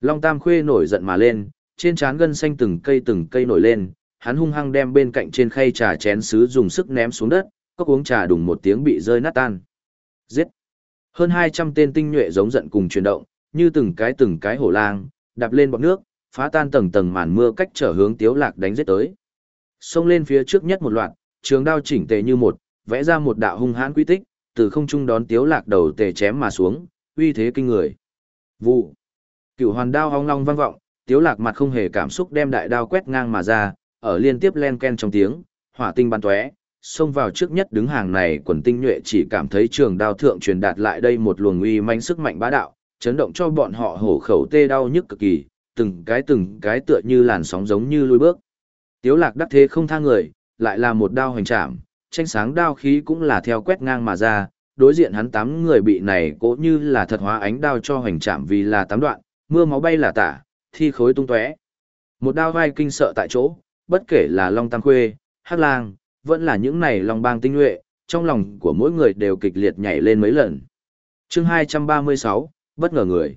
Long Tam Khuê nổi giận mà lên, trên trán gân xanh từng cây từng cây nổi lên, hắn hung hăng đem bên cạnh trên khay trà chén sứ dùng sức ném xuống đất, cốc uống trà đùng một tiếng bị rơi nát tan. Giết! Hơn 200 tên tinh nhuệ giống giận cùng chuyển động, như từng cái từng cái hổ lang, đạp lên bọt nước, phá tan tầng tầng màn mưa cách trở hướng Tiếu Lạc đánh giết tới. Xông lên phía trước nhất một loạt, trường đao chỉnh tề như một, vẽ ra một đạo hung hãn quy tích, từ không trung đón Tiếu Lạc đầu tề chém mà xuống, uy thế kinh người. Vụ. Cửu hoàn đao hong long vang vọng, Tiếu Lạc mặt không hề cảm xúc đem đại đao quét ngang mà ra, ở liên tiếp len ken trong tiếng, hỏa tinh bắn tóe, xông vào trước nhất đứng hàng này quần tinh nhuệ chỉ cảm thấy trường đao thượng truyền đạt lại đây một luồng uy manh sức mạnh bá đạo, chấn động cho bọn họ hổ khẩu tê đau nhức cực kỳ, từng cái từng cái tựa như làn sóng giống như lùi bước. Tiếu lạc đắc thế không tha người, lại là một đao hoành trảm, tranh sáng đao khí cũng là theo quét ngang mà ra, đối diện hắn tám người bị này cố như là thật hóa ánh đao cho hoành trảm vì là tám đoạn, mưa máu bay là tả, thi khối tung tóe. Một đao vai kinh sợ tại chỗ, bất kể là Long Tam Khuê, Hắc Lang, vẫn là những này Long Bang tinh nhuệ, trong lòng của mỗi người đều kịch liệt nhảy lên mấy lần. Chương 236, bất ngờ người.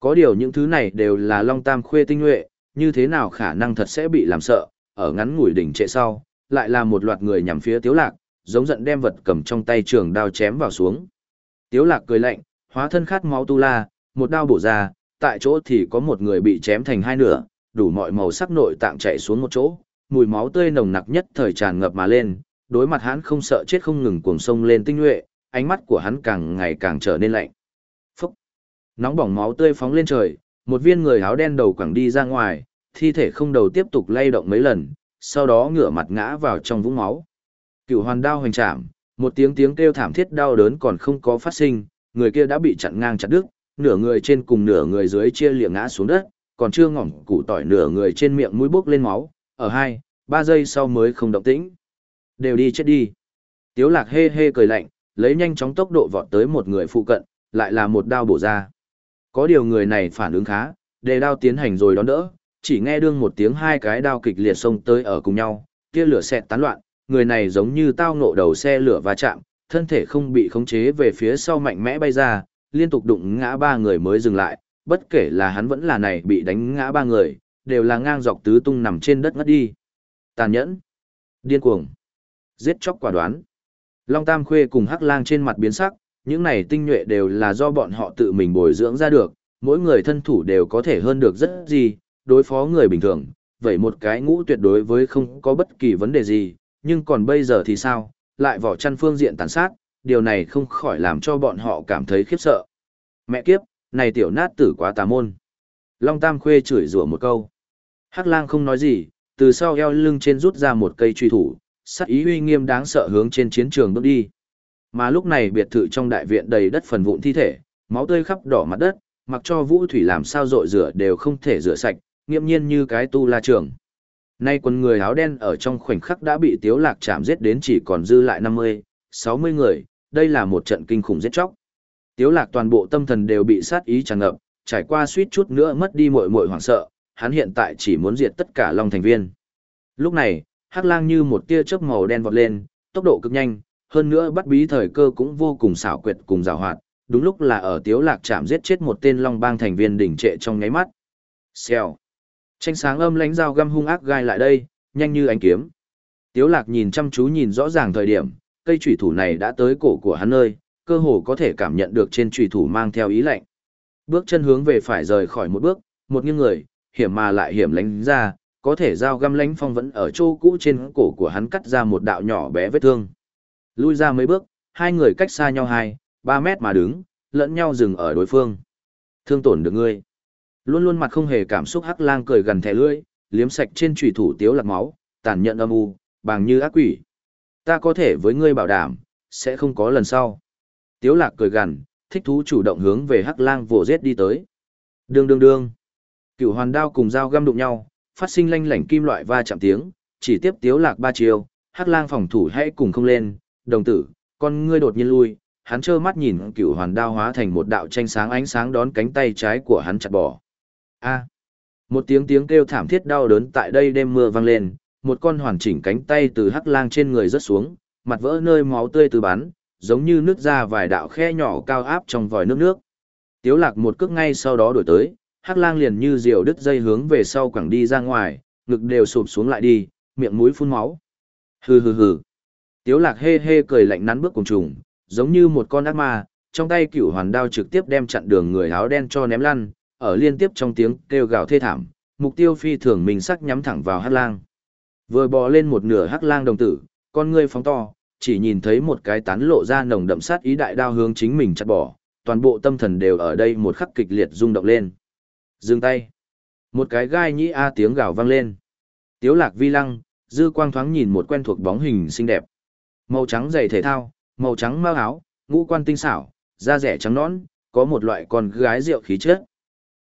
Có điều những thứ này đều là Long Tam Khuê tinh nhuệ, như thế nào khả năng thật sẽ bị làm sợ, ở ngắn ngủi đỉnh trệ sau, lại là một loạt người nhằm phía Tiếu Lạc, giống giận đem vật cầm trong tay trường đao chém vào xuống. Tiếu Lạc cười lạnh, hóa thân khát máu tu la, một đao bổ ra, tại chỗ thì có một người bị chém thành hai nửa, đủ mọi màu sắc nội tạng chảy xuống một chỗ, mùi máu tươi nồng nặc nhất thời tràn ngập mà lên, đối mặt hắn không sợ chết không ngừng cuồng sông lên tinh nhuệ, ánh mắt của hắn càng ngày càng trở nên lạnh. Phúc! Nóng bỏng máu tươi phóng lên trời, một viên người áo đen đầu quẳng đi ra ngoài, thi thể không đầu tiếp tục lay động mấy lần, sau đó ngửa mặt ngã vào trong vũng máu. Cửu hoàn đao hoành trảm, một tiếng tiếng kêu thảm thiết đau đớn còn không có phát sinh, người kia đã bị chặn ngang chặt đứt, nửa người trên cùng nửa người dưới chia liệng ngã xuống đất, còn chưa ngỏm củ tỏi nửa người trên miệng mũi bốc lên máu, ở hai, ba giây sau mới không động tĩnh. Đều đi chết đi. Tiếu lạc hê hê cười lạnh, lấy nhanh chóng tốc độ vọt tới một người phụ cận, lại là một đao bổ ra. Có điều người này phản ứng khá, đề đao tiến hành rồi đón đỡ, chỉ nghe đương một tiếng hai cái đao kịch liệt xông tới ở cùng nhau, kia lửa xẹt tán loạn, người này giống như tao ngộ đầu xe lửa va chạm, thân thể không bị khống chế về phía sau mạnh mẽ bay ra, liên tục đụng ngã ba người mới dừng lại, bất kể là hắn vẫn là này bị đánh ngã ba người, đều là ngang dọc tứ tung nằm trên đất ngất đi. Tàn nhẫn, điên cuồng, giết chóc quả đoán. Long Tam Khuê cùng Hắc Lang trên mặt biến sắc, những này tinh nhuệ đều là do bọn họ tự mình bồi dưỡng ra được, mỗi người thân thủ đều có thể hơn được rất gì, đối phó người bình thường, vậy một cái ngũ tuyệt đối với không có bất kỳ vấn đề gì, nhưng còn bây giờ thì sao, lại vỏ chăn phương diện tàn sát, điều này không khỏi làm cho bọn họ cảm thấy khiếp sợ. Mẹ kiếp, này tiểu nát tử quá tà môn. Long Tam Khuê chửi rủa một câu. Hắc lang không nói gì, từ sau eo lưng trên rút ra một cây truy thủ, sắc ý uy nghiêm đáng sợ hướng trên chiến trường bước đi. Mà lúc này biệt thự trong đại viện đầy đất phần vụn thi thể, máu tươi khắp đỏ mặt đất, mặc cho vũ thủy làm sao rội rửa đều không thể rửa sạch, nghiêm nhiên như cái tu la trường. Nay quân người áo đen ở trong khoảnh khắc đã bị tiếu lạc chạm giết đến chỉ còn dư lại 50, 60 người, đây là một trận kinh khủng giết chóc. Tiếu lạc toàn bộ tâm thần đều bị sát ý tràn ngập, trải qua suýt chút nữa mất đi muội muội hoảng sợ, hắn hiện tại chỉ muốn diệt tất cả long thành viên. Lúc này, hắc lang như một tia chớp màu đen vọt lên, tốc độ cực nhanh, hơn nữa bắt bí thời cơ cũng vô cùng xảo quyệt cùng giàu hoạt, đúng lúc là ở tiếu lạc chạm giết chết một tên long bang thành viên đỉnh trệ trong nháy mắt. Xèo. Tranh sáng âm lánh dao găm hung ác gai lại đây, nhanh như ánh kiếm. Tiếu lạc nhìn chăm chú nhìn rõ ràng thời điểm, cây trùy thủ này đã tới cổ của hắn nơi, cơ hồ có thể cảm nhận được trên trùy thủ mang theo ý lạnh. Bước chân hướng về phải rời khỏi một bước, một nghiêng người, hiểm mà lại hiểm lánh ra, có thể dao găm lánh phong vẫn ở chỗ cũ trên cổ của hắn cắt ra một đạo nhỏ bé vết thương. Lui ra mấy bước, hai người cách xa nhau hai, ba mét mà đứng, lẫn nhau dừng ở đối phương. Thương tổn được ngươi. Luôn luôn mặt không hề cảm xúc hắc lang cười gần thẻ lưỡi, liếm sạch trên trùy thủ tiếu lạc máu, tàn nhẫn âm u, bằng như ác quỷ. Ta có thể với ngươi bảo đảm, sẽ không có lần sau. Tiếu lạc cười gằn, thích thú chủ động hướng về hắc lang vồ giết đi tới. Đương đương đương. Cửu hoàn đao cùng dao găm đụng nhau, phát sinh lanh lảnh kim loại va chạm tiếng, chỉ tiếp tiếu lạc ba chiều, hắc lang phòng thủ hãy cùng không lên, đồng tử, con ngươi đột nhiên lui, hắn trơ mắt nhìn cửu hoàn đao hóa thành một đạo tranh sáng ánh sáng đón cánh tay trái của hắn chặt bỏ. A. Một tiếng tiếng kêu thảm thiết đau đớn tại đây đêm mưa vang lên, một con hoàn chỉnh cánh tay từ hắc lang trên người rớt xuống, mặt vỡ nơi máu tươi từ bắn, giống như nứt ra vài đạo khe nhỏ cao áp trong vòi nước nước. Tiếu lạc một cước ngay sau đó đổi tới, Hắc lang liền như diều đứt dây hướng về sau quẳng đi ra ngoài, ngực đều sụp xuống lại đi, miệng mũi phun máu. Hừ hừ hừ. Tiếu lạc hê hê cười lạnh nắn bước cùng trùng, giống như một con ác ma, trong tay cửu hoàn đao trực tiếp đem chặn đường người áo đen cho ném lăn, ở liên tiếp trong tiếng kêu gào thê thảm, mục tiêu phi thường mình sắc nhắm thẳng vào hắc lang. Vừa bò lên một nửa hắc lang đồng tử, con ngươi phóng to, chỉ nhìn thấy một cái tán lộ ra nồng đậm sát ý đại đao hướng chính mình chặt bỏ, toàn bộ tâm thần đều ở đây một khắc kịch liệt rung động lên. Dừng tay. Một cái gai nhĩ a tiếng gào vang lên. Tiếu lạc vi lăng, dư quang thoáng nhìn một quen thuộc bóng hình xinh đẹp. Màu trắng giày thể thao, màu trắng mao áo, ngũ quan tinh xảo, da rẻ trắng nõn, có một loại con gái rượu khí chất.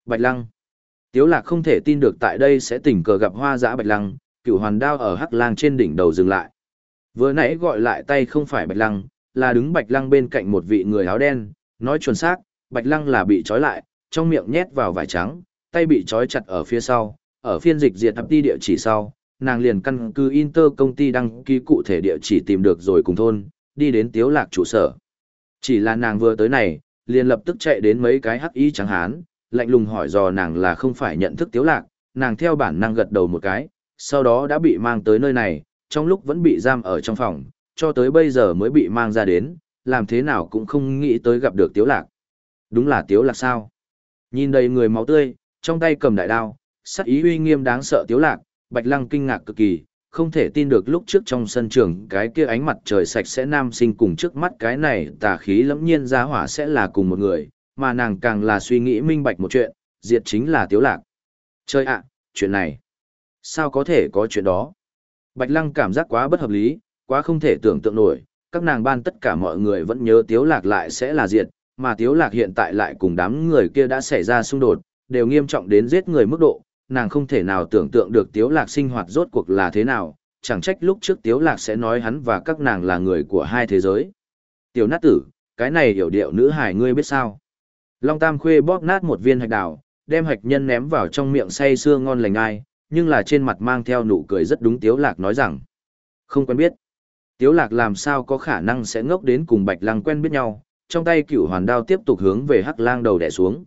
Bạch lăng. Tiếu lạc không thể tin được tại đây sẽ tình cờ gặp hoa dã bạch lăng, cửu hoàn đao ở hắc lang trên đỉnh đầu dừng lại. Vừa nãy gọi lại tay không phải bạch lăng, là đứng bạch lăng bên cạnh một vị người áo đen, nói chuẩn xác, bạch lăng là bị trói lại, trong miệng nhét vào vải trắng, tay bị trói chặt ở phía sau, ở phiên dịch diệt thập ti địa chỉ sau, nàng liền căn cứ Inter công ty đăng ký cụ thể địa chỉ tìm được rồi cùng thôn, đi đến tiếu lạc trụ sở. Chỉ là nàng vừa tới này, liền lập tức chạy đến mấy cái hắc y trắng hán, lạnh lùng hỏi dò nàng là không phải nhận thức tiếu lạc, nàng theo bản năng gật đầu một cái, sau đó đã bị mang tới nơi này, trong lúc vẫn bị giam ở trong phòng, cho tới bây giờ mới bị mang ra đến, làm thế nào cũng không nghĩ tới gặp được tiếu lạc. Đúng là tiếu lạc sao? Nhìn đầy người máu tươi, trong tay cầm đại đao, sắc ý uy nghiêm đáng sợ tiếu lạc, bạch lăng kinh ngạc cực kỳ, không thể tin được lúc trước trong sân trường cái kia ánh mặt trời sạch sẽ nam sinh cùng trước mắt cái này tà khí lẫm nhiên ra hỏa sẽ là cùng một người, mà nàng càng là suy nghĩ minh bạch một chuyện, diệt chính là tiếu lạc. Chơi ạ, chuyện này, sao có thể có chuyện đó? Bạch lăng cảm giác quá bất hợp lý, quá không thể tưởng tượng nổi, các nàng ban tất cả mọi người vẫn nhớ tiếu lạc lại sẽ là diệt, mà tiếu lạc hiện tại lại cùng đám người kia đã xảy ra xung đột, đều nghiêm trọng đến giết người mức độ, nàng không thể nào tưởng tượng được tiếu lạc sinh hoạt rốt cuộc là thế nào, chẳng trách lúc trước tiếu lạc sẽ nói hắn và các nàng là người của hai thế giới. Tiểu nát tử, cái này hiểu điệu nữ hải ngươi biết sao? Long Tam Khuê bóp nát một viên hạch đào, đem hạch nhân ném vào trong miệng say sưa ngon lành ai, nhưng là trên mặt mang theo nụ cười rất đúng tiếu lạc nói rằng. Không quen biết. Tiếu lạc làm sao có khả năng sẽ ngốc đến cùng bạch lăng quen biết nhau, trong tay cửu hoàn đao tiếp tục hướng về hắc lang đầu đè xuống.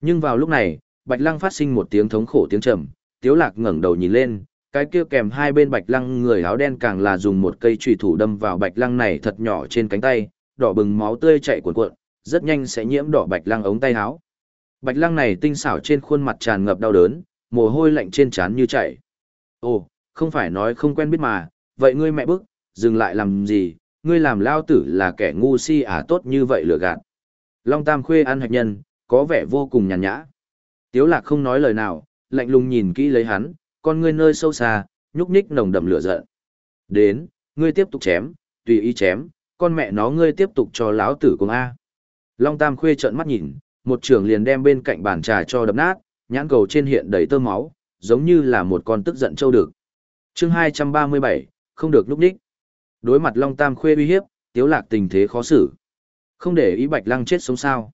Nhưng vào lúc này, bạch lăng phát sinh một tiếng thống khổ tiếng trầm, tiếu lạc ngẩng đầu nhìn lên, cái kia kèm hai bên bạch lăng người áo đen càng là dùng một cây chùy thủ đâm vào bạch lăng này thật nhỏ trên cánh tay, đỏ bừng máu tươi chảy cuồn cuộn, rất nhanh sẽ nhiễm đỏ bạch lăng ống tay áo. Bạch lăng này tinh xảo trên khuôn mặt tràn ngập đau đớn, mồ hôi lạnh trên trán như chảy. Ồ, không phải nói không quen biết mà, vậy ngươi mẹ bức, dừng lại làm gì, ngươi làm lao tử là kẻ ngu si à tốt như vậy lừa gạt. Long Tam Khuê ăn hạch nhân, có vẻ vô cùng nhàn nhã. Tiếu lạc không nói lời nào, lạnh lùng nhìn kỹ lấy hắn, con ngươi nơi sâu xa, nhúc nhích nồng đậm lửa giận. Đến, ngươi tiếp tục chém, tùy ý chém, con mẹ nó ngươi tiếp tục cho lão tử cùng A. Long Tam Khuê trợn mắt nhìn, một trường liền đem bên cạnh bàn trà cho đập nát, nhãn cầu trên hiện đầy tơ máu, giống như là một con tức giận châu được. Chương 237, không được lúc đích. Đối mặt Long Tam Khuê uy hiếp, Tiếu Lạc tình thế khó xử. Không để ý Bạch Lăng chết sống sao.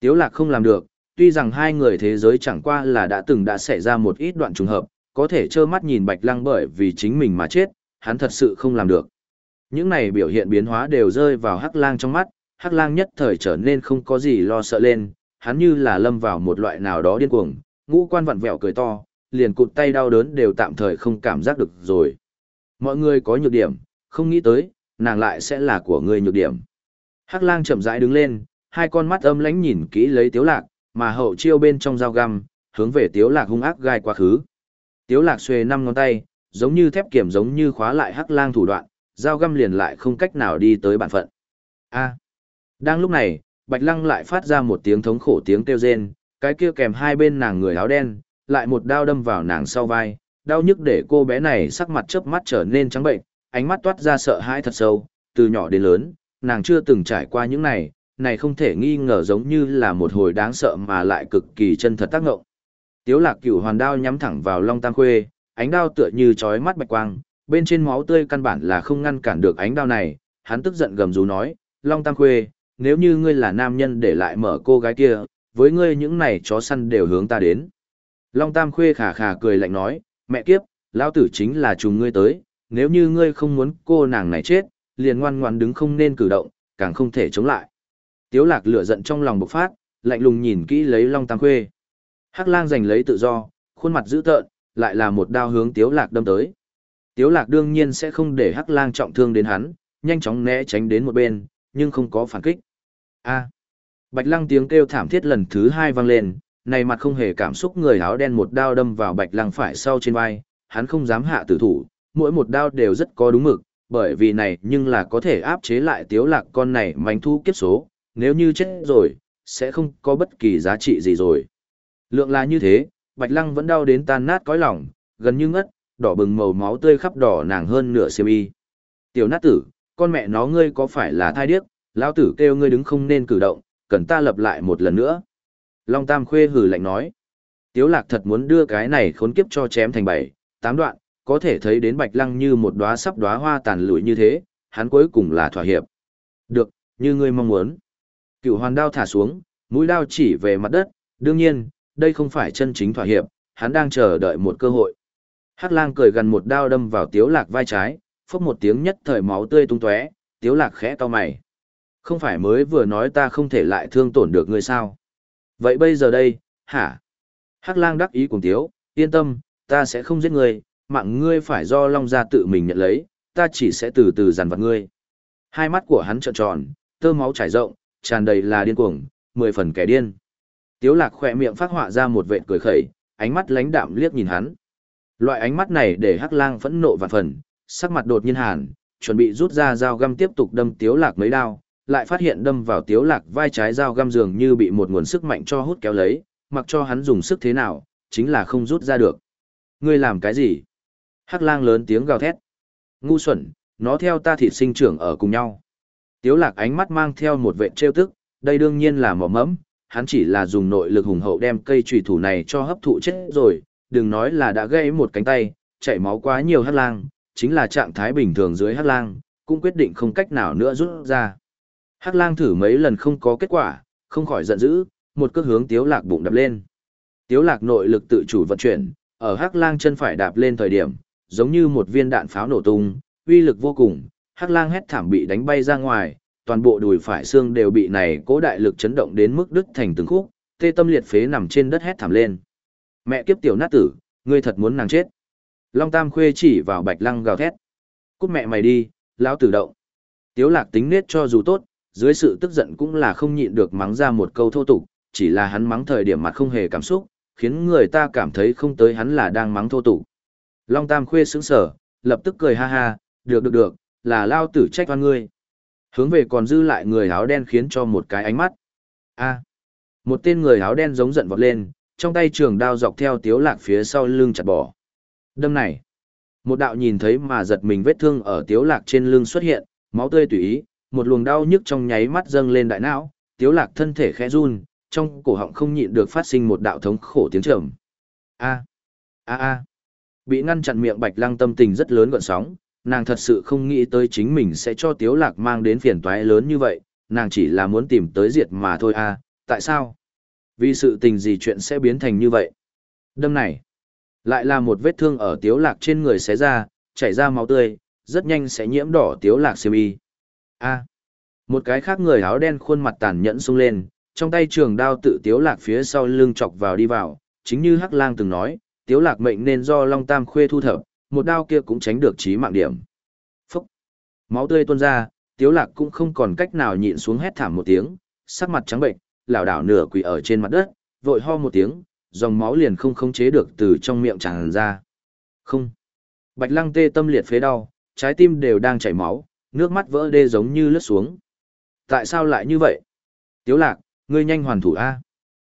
Tiếu Lạc không làm được, tuy rằng hai người thế giới chẳng qua là đã từng đã xảy ra một ít đoạn trùng hợp, có thể trơ mắt nhìn Bạch Lăng bởi vì chính mình mà chết, hắn thật sự không làm được. Những này biểu hiện biến hóa đều rơi vào Hắc Lang trong mắt, Hắc Lang nhất thời trở nên không có gì lo sợ lên, hắn như là lâm vào một loại nào đó điên cuồng, ngũ quan vặn vẹo cười to, liền cụt tay đau đớn đều tạm thời không cảm giác được rồi. Mọi người có nhược điểm, không nghĩ tới, nàng lại sẽ là của người nhược điểm. Hắc lang chậm rãi đứng lên, hai con mắt âm lánh nhìn kỹ lấy tiếu lạc, mà hậu chiêu bên trong dao găm, hướng về tiếu lạc hung ác gai quá khứ. Tiếu lạc xuề năm ngón tay, giống như thép kiểm giống như khóa lại hắc lang thủ đoạn, dao găm liền lại không cách nào đi tới bản phận. A. Đang lúc này, Bạch Lăng lại phát ra một tiếng thống khổ tiếng kêu rên, cái kia kèm hai bên nàng người áo đen, lại một đao đâm vào nàng sau vai, đau nhức để cô bé này sắc mặt chớp mắt trở nên trắng bệnh, ánh mắt toát ra sợ hãi thật sâu, từ nhỏ đến lớn, nàng chưa từng trải qua những này, này không thể nghi ngờ giống như là một hồi đáng sợ mà lại cực kỳ chân thật tác ngộng. Tiếu lạc cửu hoàn đao nhắm thẳng vào Long Tam Khuê, ánh đao tựa như chói mắt bạch quang, bên trên máu tươi căn bản là không ngăn cản được ánh đao này, hắn tức giận gầm rú nói, Long Tam Khuê, nếu như ngươi là nam nhân để lại mở cô gái kia, với ngươi những này chó săn đều hướng ta đến. Long Tam Khuê khả khả cười lạnh nói, mẹ kiếp, lão tử chính là chúng ngươi tới, nếu như ngươi không muốn cô nàng này chết, liền ngoan ngoan đứng không nên cử động, càng không thể chống lại. Tiếu lạc lửa giận trong lòng bộc phát, lạnh lùng nhìn kỹ lấy Long Tam Khuê. Hắc lang giành lấy tự do, khuôn mặt dữ tợn, lại là một đao hướng Tiếu Lạc đâm tới. Tiếu Lạc đương nhiên sẽ không để Hắc lang trọng thương đến hắn, nhanh chóng né tránh đến một bên, nhưng không có phản kích. A. Bạch Lăng tiếng kêu thảm thiết lần thứ hai vang lên, này mặt không hề cảm xúc người áo đen một đao đâm vào Bạch Lăng phải sau trên vai, hắn không dám hạ tử thủ, mỗi một đao đều rất có đúng mực, bởi vì này nhưng là có thể áp chế lại tiếu lạc con này manh thu kiếp số, nếu như chết rồi, sẽ không có bất kỳ giá trị gì rồi. Lượng là như thế, Bạch Lăng vẫn đau đến tan nát cõi lòng, gần như ngất, đỏ bừng màu máu tươi khắp đỏ nàng hơn nửa siêu y. Tiểu nát tử, con mẹ nó ngươi có phải là thai điếc, lão tử kêu ngươi đứng không nên cử động, cần ta lập lại một lần nữa. Long Tam Khuê hừ lạnh nói. Tiếu lạc thật muốn đưa cái này khốn kiếp cho chém thành bảy, tám đoạn, có thể thấy đến Bạch Lăng như một đóa sắp đóa hoa tàn lụi như thế, hắn cuối cùng là thỏa hiệp. Được, như ngươi mong muốn. Cựu hoàn đao thả xuống, mũi đao chỉ về mặt đất, đương nhiên, đây không phải chân chính thỏa hiệp, hắn đang chờ đợi một cơ hội. Hắc lang cười gần một đao đâm vào tiếu lạc vai trái, phốc một tiếng nhất thời máu tươi tung tóe, tiếu lạc khẽ cau mày. Không phải mới vừa nói ta không thể lại thương tổn được ngươi sao? Vậy bây giờ đây, hả? Hắc lang đắc ý cùng tiếu, yên tâm, ta sẽ không giết ngươi, mạng ngươi phải do Long gia tự mình nhận lấy, ta chỉ sẽ từ từ dằn vặt ngươi. Hai mắt của hắn trợn tròn, tơ máu trải rộng, tràn đầy là điên cuồng, mười phần kẻ điên. Tiếu lạc khỏe miệng phát họa ra một vệt cười khẩy, ánh mắt lánh đạm liếc nhìn hắn. Loại ánh mắt này để Hắc Lang phẫn nộ vạn phần, sắc mặt đột nhiên hàn, chuẩn bị rút ra dao găm tiếp tục đâm Tiếu Lạc mấy đao, lại phát hiện đâm vào Tiếu Lạc vai trái dao găm dường như bị một nguồn sức mạnh cho hút kéo lấy, mặc cho hắn dùng sức thế nào, chính là không rút ra được. Ngươi làm cái gì? Hắc lang lớn tiếng gào thét. Ngu xuẩn, nó theo ta thịt sinh trưởng ở cùng nhau. Tiếu lạc ánh mắt mang theo một vệ trêu tức, đây đương nhiên là mỏ mẫm, hắn chỉ là dùng nội lực hùng hậu đem cây trùy thủ này cho hấp thụ chết rồi, đừng nói là đã gây một cánh tay, chảy máu quá nhiều hắc lang, chính là trạng thái bình thường dưới hắc lang, cũng quyết định không cách nào nữa rút ra. Hắc lang thử mấy lần không có kết quả, không khỏi giận dữ, một cước hướng tiếu lạc bụng đập lên. Tiếu lạc nội lực tự chủ vận chuyển, ở hắc lang chân phải đạp lên thời điểm, giống như một viên đạn pháo nổ tung, uy lực vô cùng, hắc lang hét thảm bị đánh bay ra ngoài, toàn bộ đùi phải xương đều bị này cố đại lực chấn động đến mức đứt thành từng khúc, tê tâm liệt phế nằm trên đất hét thảm lên. Mẹ kiếp tiểu nát tử, ngươi thật muốn nàng chết. Long Tam Khuê chỉ vào Bạch Lăng gào thét. Cút mẹ mày đi, lão tử động. Tiếu lạc tính nết cho dù tốt, dưới sự tức giận cũng là không nhịn được mắng ra một câu thô tục, chỉ là hắn mắng thời điểm mặt không hề cảm xúc, khiến người ta cảm thấy không tới hắn là đang mắng thô tục. Long Tam Khuê sững sở, lập tức cười ha ha, được được được, là lao tử trách oan ngươi. Hướng về còn dư lại người áo đen khiến cho một cái ánh mắt. a một tên người áo đen giống giận vọt lên, trong tay trường đao dọc theo tiếu lạc phía sau lưng chặt bỏ. Đâm này, một đạo nhìn thấy mà giật mình vết thương ở tiếu lạc trên lưng xuất hiện, máu tươi tùy ý, một luồng đau nhức trong nháy mắt dâng lên đại não, tiếu lạc thân thể khẽ run, trong cổ họng không nhịn được phát sinh một đạo thống khổ tiếng trầm. A, a a. Bị ngăn chặn miệng Bạch Lăng tâm tình rất lớn gợn sóng, nàng thật sự không nghĩ tới chính mình sẽ cho Tiếu Lạc mang đến phiền toái lớn như vậy, nàng chỉ là muốn tìm tới diệt mà thôi a, tại sao? Vì sự tình gì chuyện sẽ biến thành như vậy? Đâm này, lại là một vết thương ở Tiếu Lạc trên người xé ra, chảy ra máu tươi, rất nhanh sẽ nhiễm đỏ Tiếu Lạc xiêm y. A. Một cái khác người áo đen khuôn mặt tàn nhẫn sung lên, trong tay trường đao tự Tiếu Lạc phía sau lưng chọc vào đi vào, chính như Hắc Lang từng nói, tiếu lạc mệnh nên do Long Tam Khuê thu thập, một đao kia cũng tránh được chí mạng điểm. Phúc! Máu tươi tuôn ra, tiếu lạc cũng không còn cách nào nhịn xuống hét thảm một tiếng, sắc mặt trắng bệnh, lảo đảo nửa quỳ ở trên mặt đất, vội ho một tiếng, dòng máu liền không khống chế được từ trong miệng tràn ra. Không! Bạch lăng tê tâm liệt phế đau, trái tim đều đang chảy máu, nước mắt vỡ đê giống như lướt xuống. Tại sao lại như vậy? Tiếu lạc, ngươi nhanh hoàn thủ A.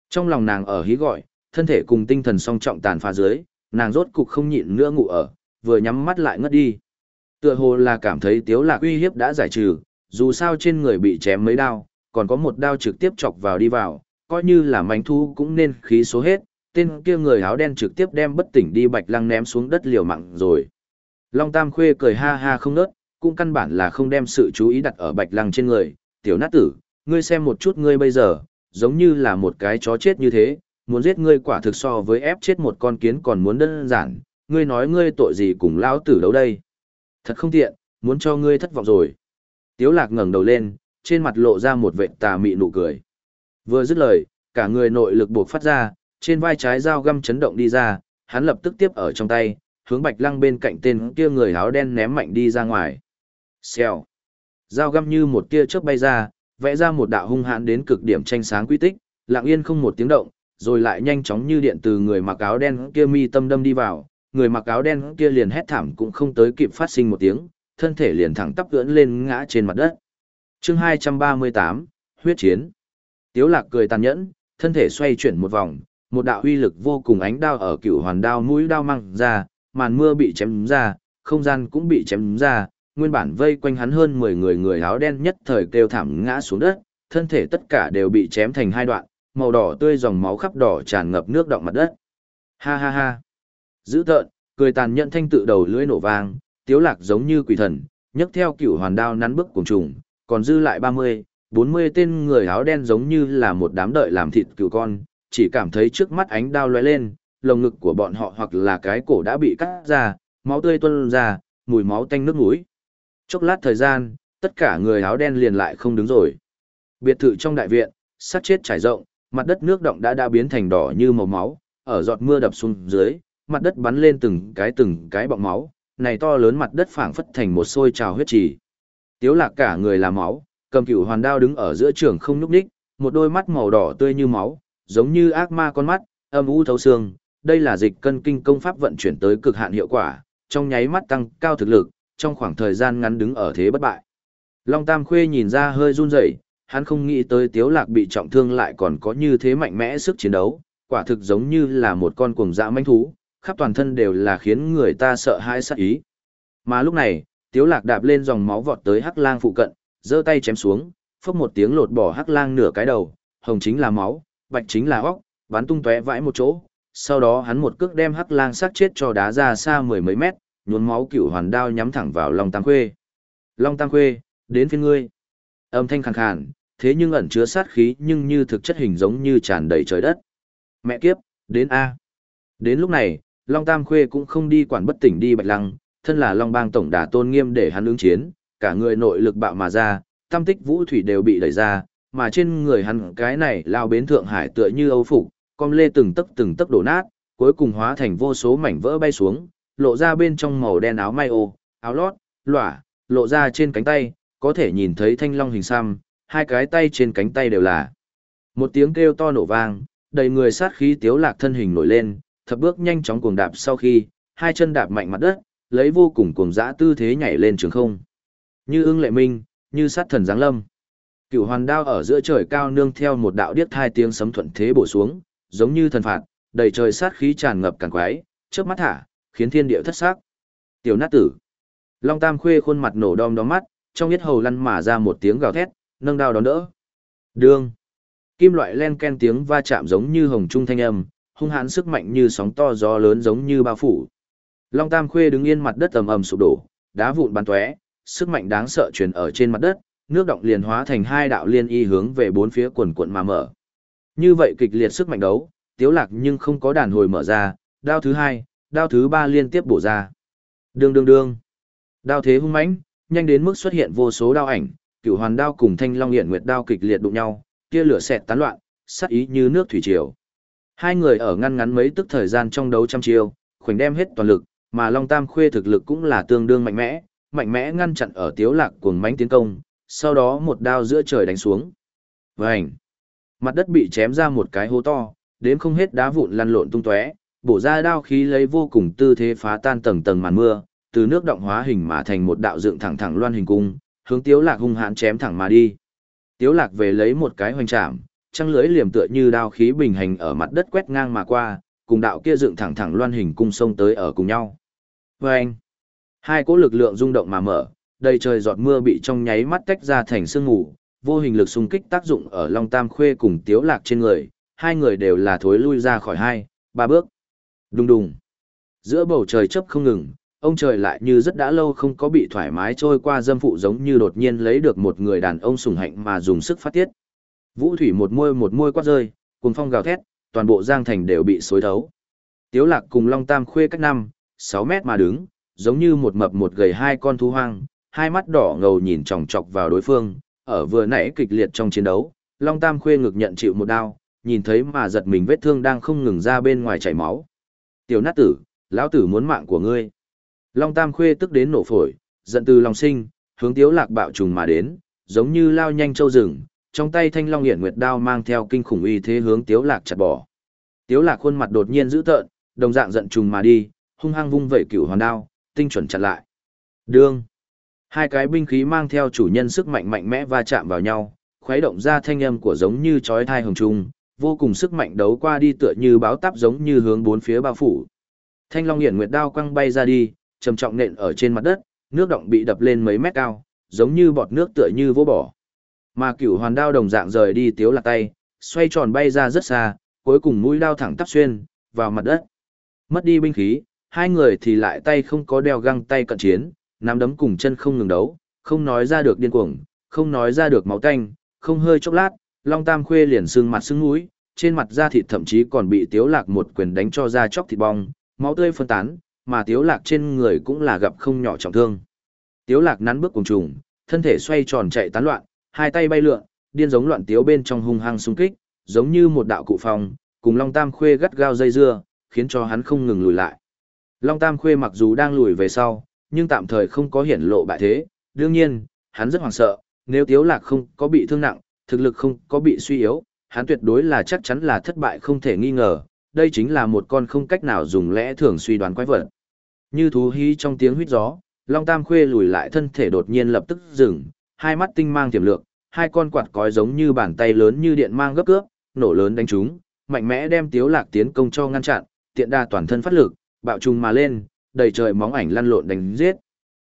Trong lòng nàng ở hí gọi, thân thể cùng tinh thần song trọng tàn phá dưới, nàng rốt cục không nhịn nữa ngủ ở, vừa nhắm mắt lại ngất đi. Tựa hồ là cảm thấy tiếu lạc uy hiếp đã giải trừ, dù sao trên người bị chém mấy đao, còn có một đao trực tiếp chọc vào đi vào, coi như là mảnh thu cũng nên khí số hết, tên kia người áo đen trực tiếp đem bất tỉnh đi bạch lăng ném xuống đất liều mạng rồi. Long Tam Khuê cười ha ha không nớt, cũng căn bản là không đem sự chú ý đặt ở bạch lăng trên người, tiểu nát tử, ngươi xem một chút ngươi bây giờ, giống như là một cái chó chết như thế, muốn giết ngươi quả thực so với ép chết một con kiến còn muốn đơn giản, ngươi nói ngươi tội gì cùng lão tử đấu đây. Thật không tiện, muốn cho ngươi thất vọng rồi. Tiếu lạc ngẩng đầu lên, trên mặt lộ ra một vệt tà mị nụ cười. Vừa dứt lời, cả người nội lực buộc phát ra, trên vai trái dao găm chấn động đi ra, hắn lập tức tiếp ở trong tay, hướng Bạch Lăng bên cạnh tên kia người áo đen ném mạnh đi ra ngoài. Xèo. Dao găm như một tia chớp bay ra, vẽ ra một đạo hung hãn đến cực điểm tranh sáng quy tích, lặng yên không một tiếng động, rồi lại nhanh chóng như điện từ người mặc áo đen kia mi tâm đâm đi vào, người mặc áo đen kia liền hét thảm cũng không tới kịp phát sinh một tiếng, thân thể liền thẳng tắp ưỡn lên ngã trên mặt đất. Chương 238, huyết chiến. Tiếu Lạc cười tàn nhẫn, thân thể xoay chuyển một vòng, một đạo uy lực vô cùng ánh đao ở cựu hoàn đao mũi đao mang ra, màn mưa bị chém ra, không gian cũng bị chém ra, nguyên bản vây quanh hắn hơn 10 người người áo đen nhất thời kêu thảm ngã xuống đất, thân thể tất cả đều bị chém thành hai đoạn, màu đỏ tươi dòng máu khắp đỏ tràn ngập nước động mặt đất. Ha ha ha. Dữ tợn, cười tàn nhẫn thanh tự đầu lưỡi nổ vang, tiếu lạc giống như quỷ thần, nhấc theo cửu hoàn đao nắn bước cùng trùng, còn dư lại 30, 40 tên người áo đen giống như là một đám đợi làm thịt cừu con, chỉ cảm thấy trước mắt ánh đao lóe lên, lồng ngực của bọn họ hoặc là cái cổ đã bị cắt ra, máu tươi tuôn ra, mùi máu tanh nước mũi. Chốc lát thời gian, tất cả người áo đen liền lại không đứng rồi. Biệt thự trong đại viện, sát chết trải rộng, mặt đất nước động đã đã biến thành đỏ như màu máu, ở giọt mưa đập xuống dưới, mặt đất bắn lên từng cái từng cái bọng máu, này to lớn mặt đất phảng phất thành một sôi trào huyết trì. Tiếu lạc cả người là máu, cầm cửu hoàn đao đứng ở giữa trường không nhúc nhích, một đôi mắt màu đỏ tươi như máu, giống như ác ma con mắt, âm u thấu xương. Đây là dịch cân kinh công pháp vận chuyển tới cực hạn hiệu quả, trong nháy mắt tăng cao thực lực, trong khoảng thời gian ngắn đứng ở thế bất bại. Long Tam Khuê nhìn ra hơi run rẩy, hắn không nghĩ tới Tiếu Lạc bị trọng thương lại còn có như thế mạnh mẽ sức chiến đấu, quả thực giống như là một con cuồng dã manh thú, khắp toàn thân đều là khiến người ta sợ hãi sát ý. Mà lúc này, Tiếu Lạc đạp lên dòng máu vọt tới Hắc Lang phụ cận, giơ tay chém xuống, phốc một tiếng lột bỏ Hắc Lang nửa cái đầu, hồng chính là máu, bạch chính là óc, bắn tung tóe vãi một chỗ. Sau đó hắn một cước đem Hắc Lang sát chết cho đá ra xa mười mấy mét, nhuốm máu cựu hoàn đao nhắm thẳng vào Long Tam Khuê. Long Tam Khuê, đến phiên ngươi. Âm thanh khàn khàn, thế nhưng ẩn chứa sát khí nhưng như thực chất hình giống như tràn đầy trời đất. Mẹ kiếp, đến A. Đến lúc này, Long Tam Khuê cũng không đi quản bất tỉnh đi Bạch Lăng, thân là Long Bang tổng đà tôn nghiêm để hắn ứng chiến, cả người nội lực bạo mà ra, tam tích vũ thủy đều bị đẩy ra, mà trên người hắn cái này lao bến Thượng Hải tựa như âu phục, con lê từng tấc từng tấc đổ nát, cuối cùng hóa thành vô số mảnh vỡ bay xuống, lộ ra bên trong màu đen áo may ô, áo lót, lỏa, lộ ra trên cánh tay, có thể nhìn thấy thanh long hình xăm, hai cái tay trên cánh tay đều là. Một tiếng kêu to nổ vang, đầy người sát khí tiếu lạc thân hình nổi lên, thập bước nhanh chóng cuồng đạp sau khi, hai chân đạp mạnh mặt đất, lấy vô cùng cuồng dã tư thế nhảy lên trường không. Như ưng lệ minh, như sát thần giáng lâm. Cửu hoàn đao ở giữa trời cao nương theo một đạo điếc hai tiếng sấm thuận thế bổ xuống, giống như thần phạt, đầy trời sát khí tràn ngập càn quái, chớp mắt thả, khiến thiên địa thất sắc. Tiểu nát tử. Long Tam Khuê khuôn mặt nổ đom đóm mắt, trong yết hầu lăn mà ra một tiếng gào thét, nâng đao đón đỡ. Đương. Kim loại len ken tiếng va chạm giống như hồng trung thanh âm, hung hãn sức mạnh như sóng to gió lớn giống như bao phủ. Long Tam Khuê đứng yên mặt đất ầm ầm sụp đổ, đá vụn bắn tóe, sức mạnh đáng sợ truyền ở trên mặt đất, nước động liền hóa thành hai đạo liên y hướng về bốn phía quần quận mà mở. Như vậy kịch liệt sức mạnh đấu, Tiếu Lạc nhưng không có đàn hồi mở ra, đao thứ hai, đao thứ ba liên tiếp bổ ra. Đương đương đương. Đao thế hung mãnh, nhanh đến mức xuất hiện vô số đao ảnh, cửu hoàn đao cùng thanh long hiện nguyệt đao kịch liệt đụng nhau, tia lửa xẹt tán loạn, sát ý như nước thủy triều. Hai người ở ngăn ngắn mấy tức thời gian trong đấu trăm chiêu, khoảnh đem hết toàn lực, mà Long Tam Khuê thực lực cũng là tương đương mạnh mẽ, mạnh mẽ ngăn chặn ở Tiếu Lạc cuồng mãnh tiến công, sau đó một đao giữa trời đánh xuống. Vành! Mặt đất bị chém ra một cái hố to, đến không hết đá vụn lăn lộn tung tóe, bổ ra đao khí lấy vô cùng tư thế phá tan tầng tầng màn mưa, từ nước động hóa hình mà thành một đạo dựng thẳng thẳng loan hình cung, hướng Tiếu Lạc hung hãn chém thẳng mà đi. Tiếu Lạc về lấy một cái hoành trảm, trăng lưới liềm tựa như đao khí bình hành ở mặt đất quét ngang mà qua, cùng đạo kia dựng thẳng thẳng loan hình cung sông tới ở cùng nhau. Và anh, hai cỗ lực lượng rung động mà mở, đầy trời giọt mưa bị trong nháy mắt tách ra thành sương mù, vô hình lực xung kích tác dụng ở Long Tam Khuê cùng Tiếu Lạc trên người, hai người đều là thối lui ra khỏi hai, ba bước. Đùng đùng. Giữa bầu trời chớp không ngừng, ông trời lại như rất đã lâu không có bị thoải mái trôi qua dâm phụ giống như đột nhiên lấy được một người đàn ông sủng hạnh mà dùng sức phát tiết. Vũ thủy một môi một môi quát rơi, cùng phong gào thét, toàn bộ giang thành đều bị xối thấu. Tiếu lạc cùng Long Tam khuê cách năm, sáu mét mà đứng, giống như một mập một gầy hai con thú hoang, hai mắt đỏ ngầu nhìn chòng chọc vào đối phương, ở vừa nãy kịch liệt trong chiến đấu, Long Tam khuê ngực nhận chịu một đao, nhìn thấy mà giật mình vết thương đang không ngừng ra bên ngoài chảy máu. Tiểu nát tử, lão tử muốn mạng của ngươi. Long Tam Khuê tức đến nổ phổi, giận từ lòng sinh, hướng Tiếu Lạc bạo trùng mà đến, giống như lao nhanh châu rừng, trong tay thanh long hiển nguyệt đao mang theo kinh khủng uy thế hướng Tiếu Lạc chặt bỏ. Tiếu Lạc khuôn mặt đột nhiên dữ tợn, đồng dạng giận trùng mà đi, hung hăng vung vẩy cửu hoàn đao, tinh chuẩn chặn lại. Đương. Hai cái binh khí mang theo chủ nhân sức mạnh mạnh mẽ va chạm vào nhau, khuấy động ra thanh âm của giống như chói tai hồng trung, vô cùng sức mạnh đấu qua đi tựa như báo táp giống như hướng bốn phía bao phủ. Thanh long hiển nguyệt đao quăng bay ra đi, trầm trọng nện ở trên mặt đất, nước động bị đập lên mấy mét cao, giống như bọt nước tựa như vô bỏ. Mà cửu hoàn đao đồng dạng rời đi tiếu lạc tay, xoay tròn bay ra rất xa, cuối cùng mũi đao thẳng tắp xuyên vào mặt đất. Mất đi binh khí, hai người thì lại tay không có đeo găng tay cận chiến, nắm đấm cùng chân không ngừng đấu, không nói ra được điên cuồng, không nói ra được máu tanh, không hơi chốc lát, Long Tam Khuê liền sưng mặt sưng mũi, trên mặt da thịt thậm chí còn bị Tiếu Lạc một quyền đánh cho da chóc thịt bong, máu tươi phân tán, mà Tiếu Lạc trên người cũng là gặp không nhỏ trọng thương. Tiếu Lạc nắn bước cùng trùng, thân thể xoay tròn chạy tán loạn, hai tay bay lượn, điên giống loạn tiếu bên trong hung hăng xung kích, giống như một đạo cụ phòng, cùng Long Tam Khuê gắt gao dây dưa, khiến cho hắn không ngừng lùi lại. Long Tam Khuê mặc dù đang lùi về sau, nhưng tạm thời không có hiển lộ bại thế, đương nhiên, hắn rất hoảng sợ, nếu Tiếu Lạc không có bị thương nặng, thực lực không có bị suy yếu, hắn tuyệt đối là chắc chắn là thất bại không thể nghi ngờ, đây chính là một con không cách nào dùng lẽ thường suy đoán quái vật. Như thú hí trong tiếng huyết gió, Long Tam Khuê lùi lại thân thể đột nhiên lập tức dừng, hai mắt tinh mang tiềm lược, hai con quạt cói giống như bàn tay lớn như điện mang gấp cướp, nổ lớn đánh chúng, mạnh mẽ đem Tiếu Lạc tiến công cho ngăn chặn, tiện đa toàn thân phát lực, bạo trùng mà lên, đầy trời móng ảnh lăn lộn đánh giết.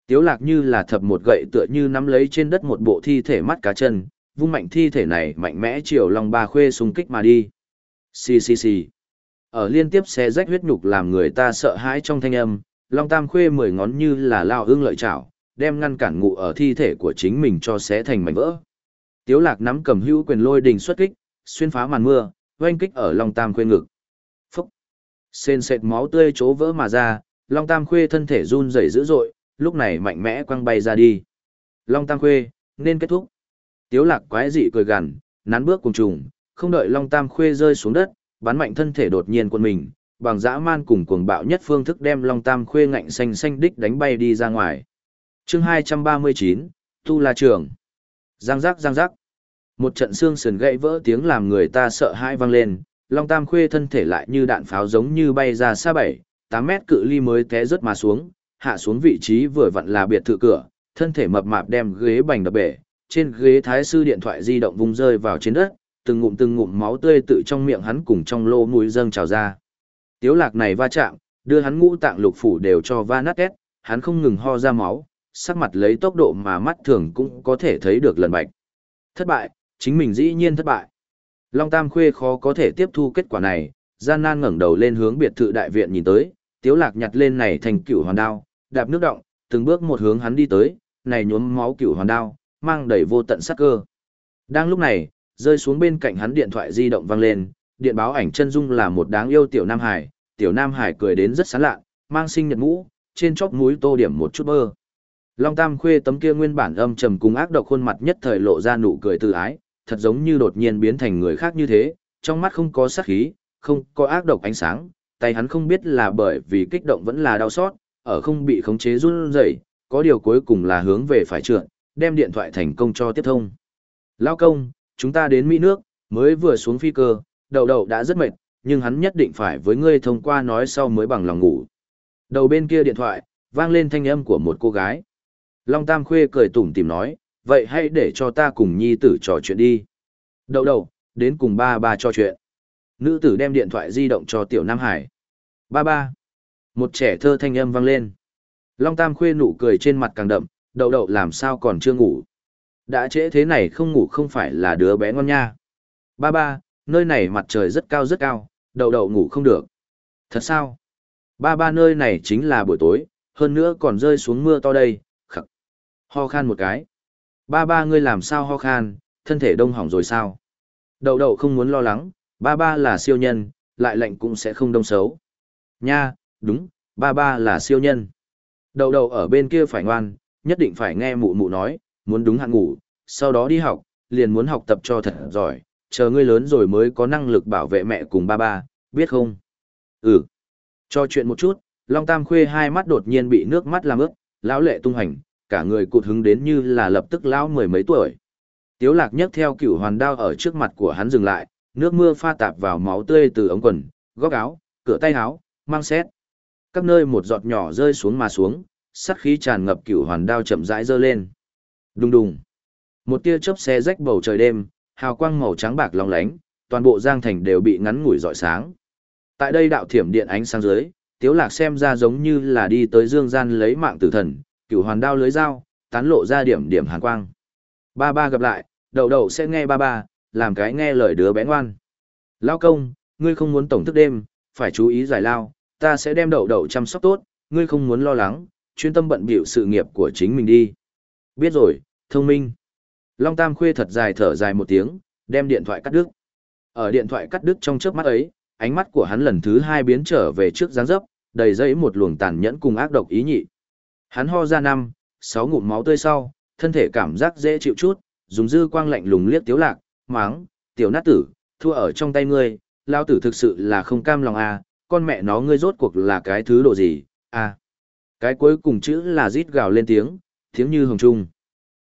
Tiếu Lạc như là thập một gậy tựa như nắm lấy trên đất một bộ thi thể mắt cá chân, vung mạnh thi thể này mạnh mẽ chiều Long Ba Khuê xung kích mà đi. Xì xì xì. Ở liên tiếp xé rách huyết nhục làm người ta sợ hãi trong thanh âm, Long Tam Khuê mười ngón như là lao ương lợi chảo, đem ngăn cản ngụ ở thi thể của chính mình cho xé thành mảnh vỡ. Tiếu lạc nắm cầm hữu quyền lôi đình xuất kích, xuyên phá màn mưa, oanh kích ở Long Tam Khuê ngực. Phúc! Xên sệt máu tươi chố vỡ mà ra, Long Tam Khuê thân thể run rẩy dữ dội, lúc này mạnh mẽ quăng bay ra đi. Long Tam Khuê, nên kết thúc. Tiếu lạc quái dị cười gằn, nắn bước cùng trùng, không đợi Long Tam Khuê rơi xuống đất, bắn mạnh thân thể đột nhiên quân mình, bằng dã man cùng cuồng bạo nhất phương thức đem Long Tam Khuê ngạnh xanh xanh đích đánh bay đi ra ngoài. Chương 239, Tu La Trường. Giang giác giang giác. Một trận xương sườn gãy vỡ tiếng làm người ta sợ hãi vang lên, Long Tam Khuê thân thể lại như đạn pháo giống như bay ra xa 7, 8 mét cự ly mới té rớt mà xuống, hạ xuống vị trí vừa vặn là biệt thự cửa, thân thể mập mạp đem ghế bành đập bể, trên ghế thái sư điện thoại di động vung rơi vào trên đất, từng ngụm từng ngụm máu tươi tự trong miệng hắn cùng trong lô mũi dâng trào ra. Tiếu lạc này va chạm, đưa hắn ngũ tạng lục phủ đều cho va nát két, hắn không ngừng ho ra máu, sắc mặt lấy tốc độ mà mắt thường cũng có thể thấy được lần bạch. Thất bại, chính mình dĩ nhiên thất bại. Long Tam Khuê khó có thể tiếp thu kết quả này, gian nan ngẩng đầu lên hướng biệt thự đại viện nhìn tới, tiếu lạc nhặt lên này thành cửu hoàn đao, đạp nước động, từng bước một hướng hắn đi tới, này nhuốm máu cửu hoàn đao, mang đầy vô tận sát cơ. Đang lúc này, rơi xuống bên cạnh hắn điện thoại di động vang lên, điện báo ảnh chân dung là một đáng yêu tiểu Nam Hải, tiểu Nam Hải cười đến rất sán lạ, mang sinh nhật mũ, trên chóp mũi tô điểm một chút bơ. Long Tam Khuê tấm kia nguyên bản âm trầm cùng ác độc khuôn mặt nhất thời lộ ra nụ cười từ ái, thật giống như đột nhiên biến thành người khác như thế, trong mắt không có sát khí, không có ác độc ánh sáng, tay hắn không biết là bởi vì kích động vẫn là đau xót, ở không bị khống chế run rẩy, có điều cuối cùng là hướng về phải trượt, đem điện thoại thành công cho tiếp thông. Lao công, chúng ta đến Mỹ nước, mới vừa xuống phi cơ, đầu đầu đã rất mệt, nhưng hắn nhất định phải với ngươi thông qua nói sau mới bằng lòng ngủ. Đầu bên kia điện thoại, vang lên thanh âm của một cô gái. Long Tam Khuê cười tủm tìm nói, vậy hãy để cho ta cùng nhi tử trò chuyện đi. Đầu đầu, đến cùng ba ba trò chuyện. Nữ tử đem điện thoại di động cho tiểu Nam Hải. Ba ba. Một trẻ thơ thanh âm vang lên. Long Tam Khuê nụ cười trên mặt càng đậm, đậu đậu làm sao còn chưa ngủ. Đã trễ thế này không ngủ không phải là đứa bé ngon nha. Ba ba, nơi này mặt trời rất cao rất cao, đậu đậu ngủ không được. Thật sao? Ba ba nơi này chính là buổi tối, hơn nữa còn rơi xuống mưa to đây, khắc. Ho khan một cái. Ba ba ngươi làm sao ho khan, thân thể đông hỏng rồi sao? Đậu đậu không muốn lo lắng, ba ba là siêu nhân, lại lạnh cũng sẽ không đông xấu. Nha, đúng, ba ba là siêu nhân. Đậu đậu ở bên kia phải ngoan, nhất định phải nghe mụ mụ nói, muốn đúng hạn ngủ, sau đó đi học, liền muốn học tập cho thật giỏi, chờ ngươi lớn rồi mới có năng lực bảo vệ mẹ cùng ba ba, biết không? Ừ. Cho chuyện một chút, Long Tam Khuê hai mắt đột nhiên bị nước mắt làm ướt, lão lệ tung hành, cả người cụt hứng đến như là lập tức lão mười mấy tuổi. Tiếu lạc nhấc theo cửu hoàn đao ở trước mặt của hắn dừng lại, nước mưa pha tạp vào máu tươi từ ống quần, góc áo, cửa tay áo, mang xét. Các nơi một giọt nhỏ rơi xuống mà xuống, sát khí tràn ngập cửu hoàn đao chậm rãi giơ lên. Đùng đùng. Một tia chớp xé rách bầu trời đêm, hào quang màu trắng bạc long lánh, toàn bộ giang thành đều bị ngắn ngủi rọi sáng. Tại đây đạo thiểm điện ánh sáng dưới, Tiếu Lạc xem ra giống như là đi tới dương gian lấy mạng tử thần, cửu hoàn đao lưới dao, tán lộ ra điểm điểm hàn quang. Ba ba gặp lại, đậu đậu sẽ nghe ba ba, làm cái nghe lời đứa bé ngoan. Lao công, ngươi không muốn tổng thức đêm, phải chú ý giải lao, ta sẽ đem đậu đậu chăm sóc tốt, ngươi không muốn lo lắng, chuyên tâm bận bịu sự nghiệp của chính mình đi. Biết rồi, thông minh. Long Tam Khuê thật dài thở dài một tiếng, đem điện thoại cắt đứt. Ở điện thoại cắt đứt trong chớp mắt ấy, ánh mắt của hắn lần thứ hai biến trở về trước dáng dấp, đầy dẫy một luồng tàn nhẫn cùng ác độc ý nhị. Hắn ho ra năm, sáu ngụm máu tươi sau, thân thể cảm giác dễ chịu chút, dùng dư quang lạnh lùng liếc tiếu lạc, máng, tiểu nát tử, thua ở trong tay ngươi, lao tử thực sự là không cam lòng à, con mẹ nó ngươi rốt cuộc là cái thứ độ gì, à. Cái cuối cùng chữ là rít gào lên tiếng, tiếng như hồng trung.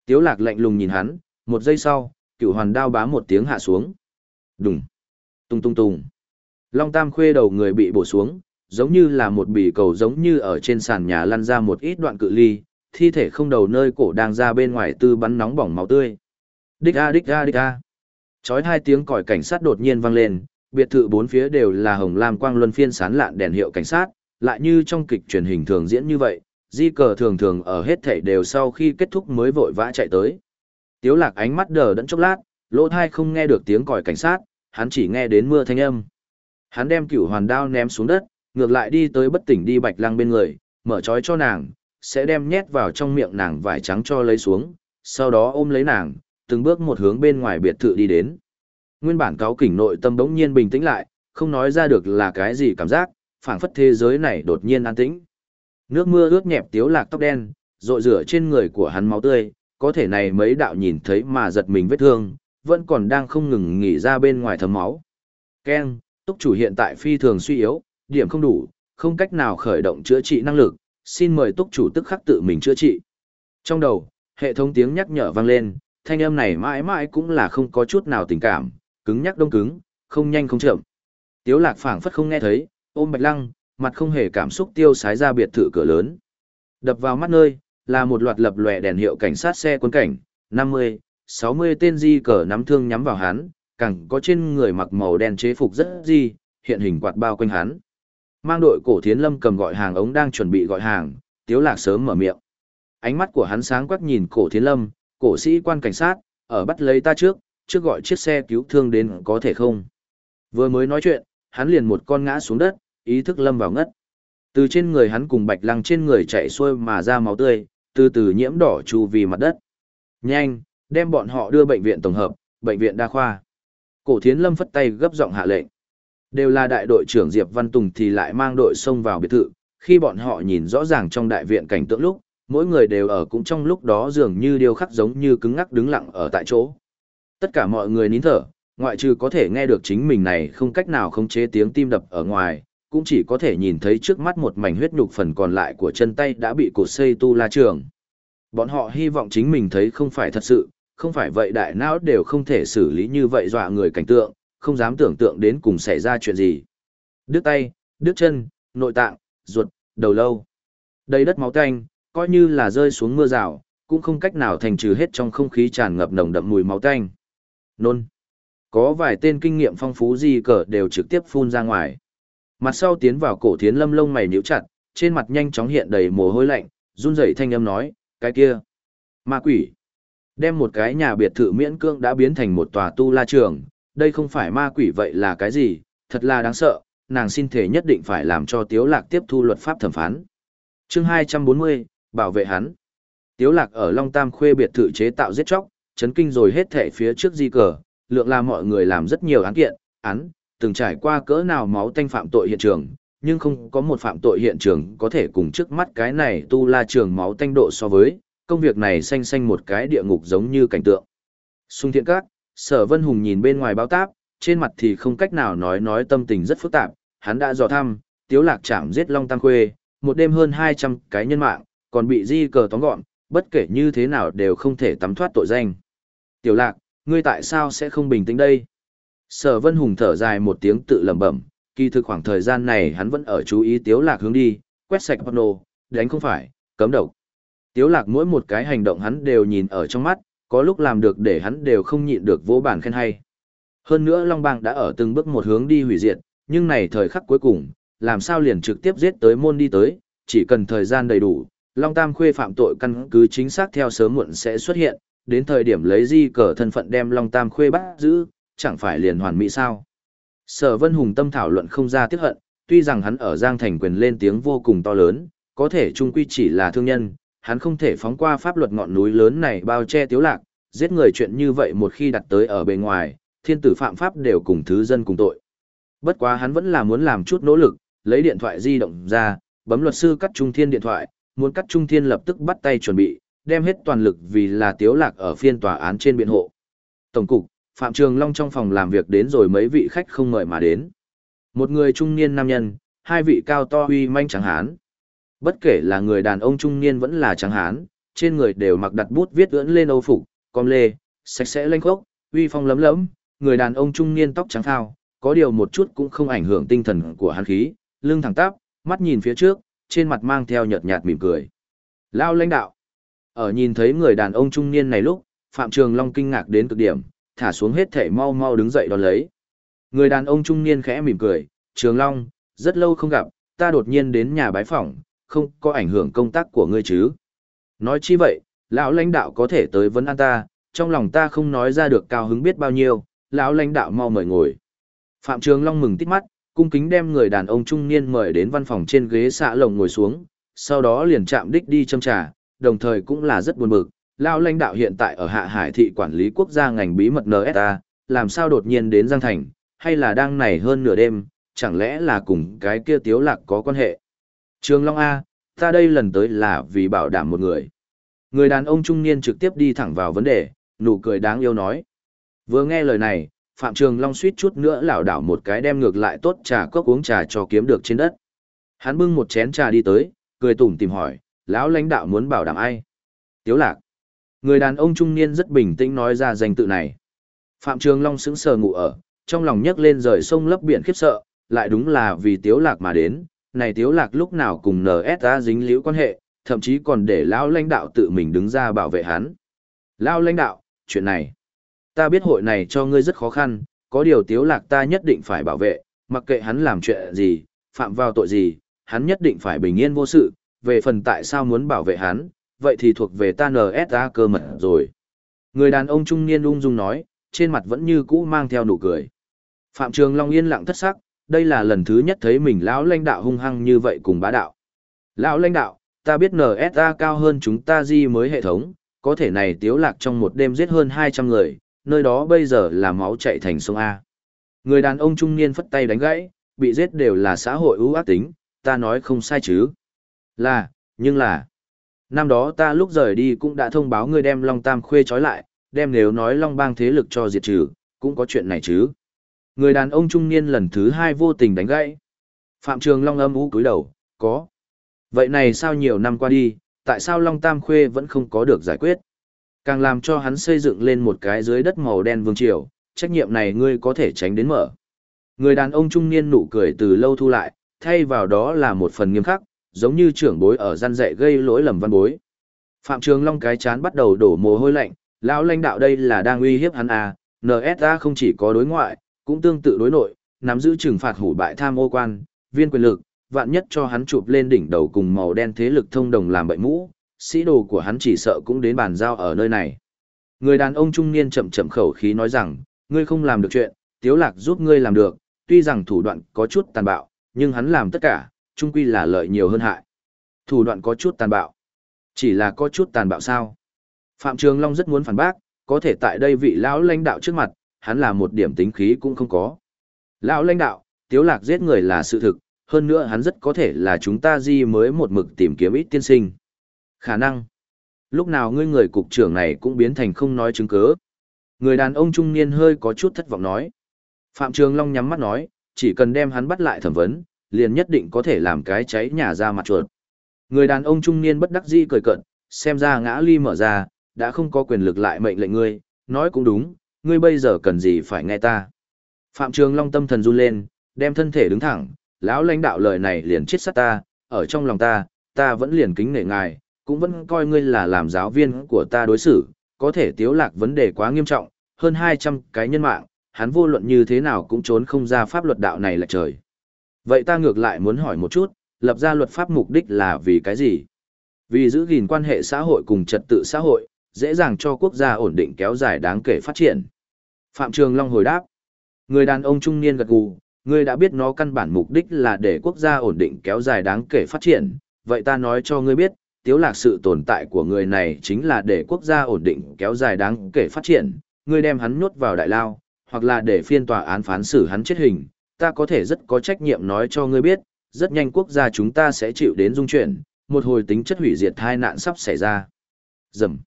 Tiếu lạc lạnh lùng nhìn hắn, một giây sau, cựu hoàn đao bá một tiếng hạ xuống. Đùng, tung tung tung. Long tam khuê đầu người bị bổ xuống, giống như là một bỉ cầu giống như ở trên sàn nhà lăn ra một ít đoạn cự ly, thi thể không đầu nơi cổ đang ra bên ngoài tư bắn nóng bỏng máu tươi. Đích a đích a đích a. Chói hai tiếng còi cảnh sát đột nhiên vang lên, biệt thự bốn phía đều là hồng lam quang luân phiên sán lạn đèn hiệu cảnh sát, lại như trong kịch truyền hình thường diễn như vậy, di cờ thường thường ở hết thảy đều sau khi kết thúc mới vội vã chạy tới. Tiếu lạc ánh mắt đờ đẫn chốc lát, lỗ thai không nghe được tiếng còi cảnh sát, hắn chỉ nghe đến mưa thanh âm. Hắn đem cửu hoàn đao ném xuống đất, ngược lại đi tới bất tỉnh đi bạch lăng bên người, mở trói cho nàng, sẽ đem nhét vào trong miệng nàng vải trắng cho lấy xuống, sau đó ôm lấy nàng, từng bước một hướng bên ngoài biệt thự đi đến. Nguyên bản cáo kỉnh nội tâm đống nhiên bình tĩnh lại, không nói ra được là cái gì cảm giác, phảng phất thế giới này đột nhiên an tĩnh. Nước mưa ướt nhẹp tiếu lạc tóc đen, rội rửa trên người của hắn máu tươi, có thể này mấy đạo nhìn thấy mà giật mình vết thương, vẫn còn đang không ngừng nghỉ ra bên ngoài thấm máu. Ken, túc chủ hiện tại phi thường suy yếu, điểm không đủ, không cách nào khởi động chữa trị năng lực, xin mời túc chủ tức khắc tự mình chữa trị. Trong đầu, hệ thống tiếng nhắc nhở vang lên, thanh âm này mãi mãi cũng là không có chút nào tình cảm, cứng nhắc đông cứng, không nhanh không chậm. Tiếu lạc phảng phất không nghe thấy, ôm bạch lăng, mặt không hề cảm xúc tiêu sái ra biệt thự cửa lớn. Đập vào mắt nơi, là một loạt lập lòe đèn hiệu cảnh sát xe quân cảnh, 50, 60 tên di cờ nắm thương nhắm vào hắn, càng có trên người mặc màu đen chế phục rất di, hiện hình quạt bao quanh hắn. Mang đội cổ thiến lâm cầm gọi hàng ống đang chuẩn bị gọi hàng, tiếu lạc sớm mở miệng. Ánh mắt của hắn sáng quắc nhìn cổ thiến lâm, cổ sĩ quan cảnh sát, ở bắt lấy ta trước, trước gọi chiếc xe cứu thương đến có thể không. Vừa mới nói chuyện, hắn liền một con ngã xuống đất, ý thức lâm vào ngất. Từ trên người hắn cùng bạch lăng trên người chạy xuôi mà ra máu tươi, từ từ nhiễm đỏ chu vì mặt đất. Nhanh, đem bọn họ đưa bệnh viện tổng hợp, bệnh viện đa khoa. Cổ thiến lâm phất tay gấp giọng hạ lệnh. Đều là đại đội trưởng Diệp Văn Tùng thì lại mang đội xông vào biệt thự, khi bọn họ nhìn rõ ràng trong đại viện cảnh tượng lúc, mỗi người đều ở cũng trong lúc đó dường như điêu khắc giống như cứng ngắc đứng lặng ở tại chỗ. Tất cả mọi người nín thở, ngoại trừ có thể nghe được chính mình này không cách nào khống chế tiếng tim đập ở ngoài, cũng chỉ có thể nhìn thấy trước mắt một mảnh huyết nhục phần còn lại của chân tay đã bị cột xây tu la trường. Bọn họ hy vọng chính mình thấy không phải thật sự, không phải vậy đại não đều không thể xử lý như vậy dọa người cảnh tượng, không dám tưởng tượng đến cùng xảy ra chuyện gì. Đứt tay, đứt chân, nội tạng, ruột, đầu lâu. Đầy đất máu tanh, coi như là rơi xuống mưa rào, cũng không cách nào thành trừ hết trong không khí tràn ngập nồng đậm mùi máu tanh. Nôn. Có vài tên kinh nghiệm phong phú gì cờ đều trực tiếp phun ra ngoài. Mặt sau tiến vào cổ thiến lâm lông mày nhíu chặt, trên mặt nhanh chóng hiện đầy mồ hôi lạnh, run rẩy thanh âm nói, cái kia. Ma quỷ. Đem một cái nhà biệt thự miễn cương đã biến thành một tòa tu la trường, đây không phải ma quỷ vậy là cái gì, thật là đáng sợ, nàng xin thể nhất định phải làm cho Tiếu Lạc tiếp thu luật pháp thẩm phán. Chương 240, bảo vệ hắn. Tiếu Lạc ở Long Tam Khuê biệt thự chế tạo giết chóc, chấn kinh rồi hết thể phía trước di cờ, lượng là mọi người làm rất nhiều án kiện, án, từng trải qua cỡ nào máu tanh phạm tội hiện trường, nhưng không có một phạm tội hiện trường có thể cùng trước mắt cái này tu la trường máu tanh độ so với, công việc này xanh xanh một cái địa ngục giống như cảnh tượng. Xung thiện các, Sở Vân Hùng nhìn bên ngoài báo táp, trên mặt thì không cách nào nói nói tâm tình rất phức tạp, hắn đã dò thăm, Tiếu Lạc chạm giết Long Tam Khuê, một đêm hơn 200 cái nhân mạng, còn bị di cờ tóm gọn, bất kể như thế nào đều không thể tắm thoát tội danh. Tiểu Lạc, ngươi tại sao sẽ không bình tĩnh đây? Sở Vân Hùng thở dài một tiếng tự lẩm bẩm, kỳ thực khoảng thời gian này hắn vẫn ở chú ý Tiếu Lạc hướng đi, quét sạch Pano, đánh không phải, cấm độc. Tiếu Lạc mỗi một cái hành động hắn đều nhìn ở trong mắt, có lúc làm được để hắn đều không nhịn được vỗ bản khen hay. Hơn nữa Long Bang đã ở từng bước một hướng đi hủy diệt, nhưng này thời khắc cuối cùng, làm sao liền trực tiếp giết tới môn đi tới, chỉ cần thời gian đầy đủ, Long Tam Khuê phạm tội căn cứ chính xác theo sớm muộn sẽ xuất hiện, đến thời điểm lấy di cờ thân phận đem Long Tam Khuê bắt giữ, chẳng phải liền hoàn mỹ sao. Sở Vân Hùng tâm thảo luận không ra tiếc hận, tuy rằng hắn ở Giang Thành quyền lên tiếng vô cùng to lớn, có thể trung quy chỉ là thương nhân, hắn không thể phóng qua pháp luật ngọn núi lớn này bao che tiếu lạc, giết người chuyện như vậy một khi đặt tới ở bề ngoài, thiên tử phạm pháp đều cùng thứ dân cùng tội. Bất quá hắn vẫn là muốn làm chút nỗ lực, lấy điện thoại di động ra, bấm luật sư cắt trung thiên điện thoại, muốn cắt trung thiên lập tức bắt tay chuẩn bị, đem hết toàn lực vì là tiếu lạc ở phiên tòa án trên biện hộ. Tổng cục, Phạm Trường Long trong phòng làm việc đến rồi mấy vị khách không mời mà đến. Một người trung niên nam nhân, hai vị cao to uy manh trắng hán. Bất kể là người đàn ông trung niên vẫn là trắng hán, trên người đều mặc đặt bút viết ưỡn lên âu phục, com lê, sạch sẽ lênh khốc, uy phong lấm lấm, người đàn ông trung niên tóc trắng phao, có điều một chút cũng không ảnh hưởng tinh thần của hắn khí, lưng thẳng tắp, mắt nhìn phía trước, trên mặt mang theo nhợt nhạt mỉm cười. Lao lãnh đạo. Ở nhìn thấy người đàn ông trung niên này lúc, Phạm Trường Long kinh ngạc đến cực điểm, thả xuống hết thể mau mau đứng dậy đón lấy. Người đàn ông trung niên khẽ mỉm cười, Trường Long, rất lâu không gặp, ta đột nhiên đến nhà bái phỏng, không có ảnh hưởng công tác của ngươi chứ. Nói chi vậy, lão lãnh đạo có thể tới vấn an ta, trong lòng ta không nói ra được cao hứng biết bao nhiêu, lão lãnh đạo mau mời ngồi. Phạm Trường Long mừng tít mắt, cung kính đem người đàn ông trung niên mời đến văn phòng trên ghế xạ lồng ngồi xuống, sau đó liền chạm đích đi châm trà, đồng thời cũng là rất buồn bực. Lão lãnh đạo hiện tại ở Hạ Hải thị quản lý quốc gia ngành bí mật NSA, làm sao đột nhiên đến Giang Thành, hay là đang này hơn nửa đêm, chẳng lẽ là cùng cái kia tiếu lạc có quan hệ. Trường Long A, ta đây lần tới là vì bảo đảm một người. Người đàn ông trung niên trực tiếp đi thẳng vào vấn đề, nụ cười đáng yêu nói. Vừa nghe lời này, Phạm Trường Long suýt chút nữa lảo đảo một cái đem ngược lại tốt trà cốc uống trà cho kiếm được trên đất. Hắn bưng một chén trà đi tới, cười tủm tìm hỏi, lão lãnh đạo muốn bảo đảm ai? Tiếu lạc. Người đàn ông trung niên rất bình tĩnh nói ra danh tự này. Phạm Trường Long sững sờ ngủ ở, trong lòng nhấc lên rời sông lấp biển khiếp sợ, lại đúng là vì Tiếu lạc mà đến, này Tiếu lạc lúc nào cùng NSA dính liễu quan hệ, thậm chí còn để lão lãnh đạo tự mình đứng ra bảo vệ hắn. Lão lãnh đạo, chuyện này, ta biết hội này cho ngươi rất khó khăn, có điều Tiếu lạc ta nhất định phải bảo vệ, mặc kệ hắn làm chuyện gì, phạm vào tội gì, hắn nhất định phải bình yên vô sự, về phần tại sao muốn bảo vệ hắn, vậy thì thuộc về ta NSA cơ mật rồi. Người đàn ông trung niên ung dung nói, trên mặt vẫn như cũ mang theo nụ cười. Phạm Trường Long yên lặng thất sắc, đây là lần thứ nhất thấy mình lão lãnh đạo hung hăng như vậy cùng bá đạo. Lão lãnh đạo, ta biết NSA cao hơn chúng ta di mới hệ thống, có thể này tiếu lạc trong một đêm giết hơn 200 người, nơi đó bây giờ là máu chạy thành sông A. Người đàn ông trung niên phất tay đánh gãy, bị giết đều là xã hội ưu ác tính, ta nói không sai chứ. Là, nhưng là, năm đó ta lúc rời đi cũng đã thông báo ngươi đem Long Tam Khuê trói lại, đem nếu nói Long Bang thế lực cho diệt trừ, cũng có chuyện này chứ. Người đàn ông trung niên lần thứ hai vô tình đánh gãy. Phạm Trường Long âm ú cúi đầu, có. Vậy này sao nhiều năm qua đi, tại sao Long Tam Khuê vẫn không có được giải quyết? Càng làm cho hắn xây dựng lên một cái dưới đất màu đen vương triều, trách nhiệm này ngươi có thể tránh đến mở. Người đàn ông trung niên nụ cười từ lâu thu lại, thay vào đó là một phần nghiêm khắc, giống như trưởng bối ở gian dạy gây lỗi lầm văn bối. Phạm Trường Long cái chán bắt đầu đổ mồ hôi lạnh, lão lãnh đạo đây là đang uy hiếp hắn à, NSA không chỉ có đối ngoại, cũng tương tự đối nội, nắm giữ trừng phạt hủ bại tham ô quan, viên quyền lực, vạn nhất cho hắn chụp lên đỉnh đầu cùng màu đen thế lực thông đồng làm bậy mũ, sĩ đồ của hắn chỉ sợ cũng đến bàn giao ở nơi này. Người đàn ông trung niên chậm chậm khẩu khí nói rằng, ngươi không làm được chuyện, Tiếu Lạc giúp ngươi làm được, tuy rằng thủ đoạn có chút tàn bạo, nhưng hắn làm tất cả, chung quy là lợi nhiều hơn hại. Thủ đoạn có chút tàn bạo. Chỉ là có chút tàn bạo sao? Phạm Trường Long rất muốn phản bác, có thể tại đây vị lão lãnh đạo trước mặt, hắn là một điểm tính khí cũng không có. Lão lãnh đạo, Tiếu Lạc giết người là sự thực, hơn nữa hắn rất có thể là chúng ta di mới một mực tìm kiếm ít tiên sinh. Khả năng. Lúc nào ngươi người cục trưởng này cũng biến thành không nói chứng cứ. Người đàn ông trung niên hơi có chút thất vọng nói. Phạm Trường Long nhắm mắt nói, chỉ cần đem hắn bắt lại thẩm vấn, liền nhất định có thể làm cái cháy nhà ra mặt chuột. Người đàn ông trung niên bất đắc dĩ cười cận, xem ra ngã ly mở ra, đã không có quyền lực lại mệnh lệnh ngươi, nói cũng đúng, ngươi bây giờ cần gì phải nghe ta. Phạm Trường Long tâm thần run lên, đem thân thể đứng thẳng, lão lãnh đạo lời này liền chết sát ta, ở trong lòng ta, ta vẫn liền kính nể ngài, cũng vẫn coi ngươi là làm giáo viên của ta đối xử, có thể tiếu lạc vấn đề quá nghiêm trọng, hơn 200 cái nhân mạng, hắn vô luận như thế nào cũng trốn không ra pháp luật đạo này là trời. Vậy ta ngược lại muốn hỏi một chút, lập ra luật pháp mục đích là vì cái gì? Vì giữ gìn quan hệ xã hội cùng trật tự xã hội, dễ dàng cho quốc gia ổn định kéo dài đáng kể phát triển. Phạm Trường Long hồi đáp. Người đàn ông trung niên gật gù, ngươi đã biết nó căn bản mục đích là để quốc gia ổn định kéo dài đáng kể phát triển, vậy ta nói cho ngươi biết, tiếu lạc sự tồn tại của người này chính là để quốc gia ổn định kéo dài đáng kể phát triển, ngươi đem hắn nhốt vào đại lao, hoặc là để phiên tòa án phán xử hắn chết hình, ta có thể rất có trách nhiệm nói cho ngươi biết, rất nhanh quốc gia chúng ta sẽ chịu đến dung chuyển, một hồi tính chất hủy diệt tai nạn sắp xảy ra. Dầm.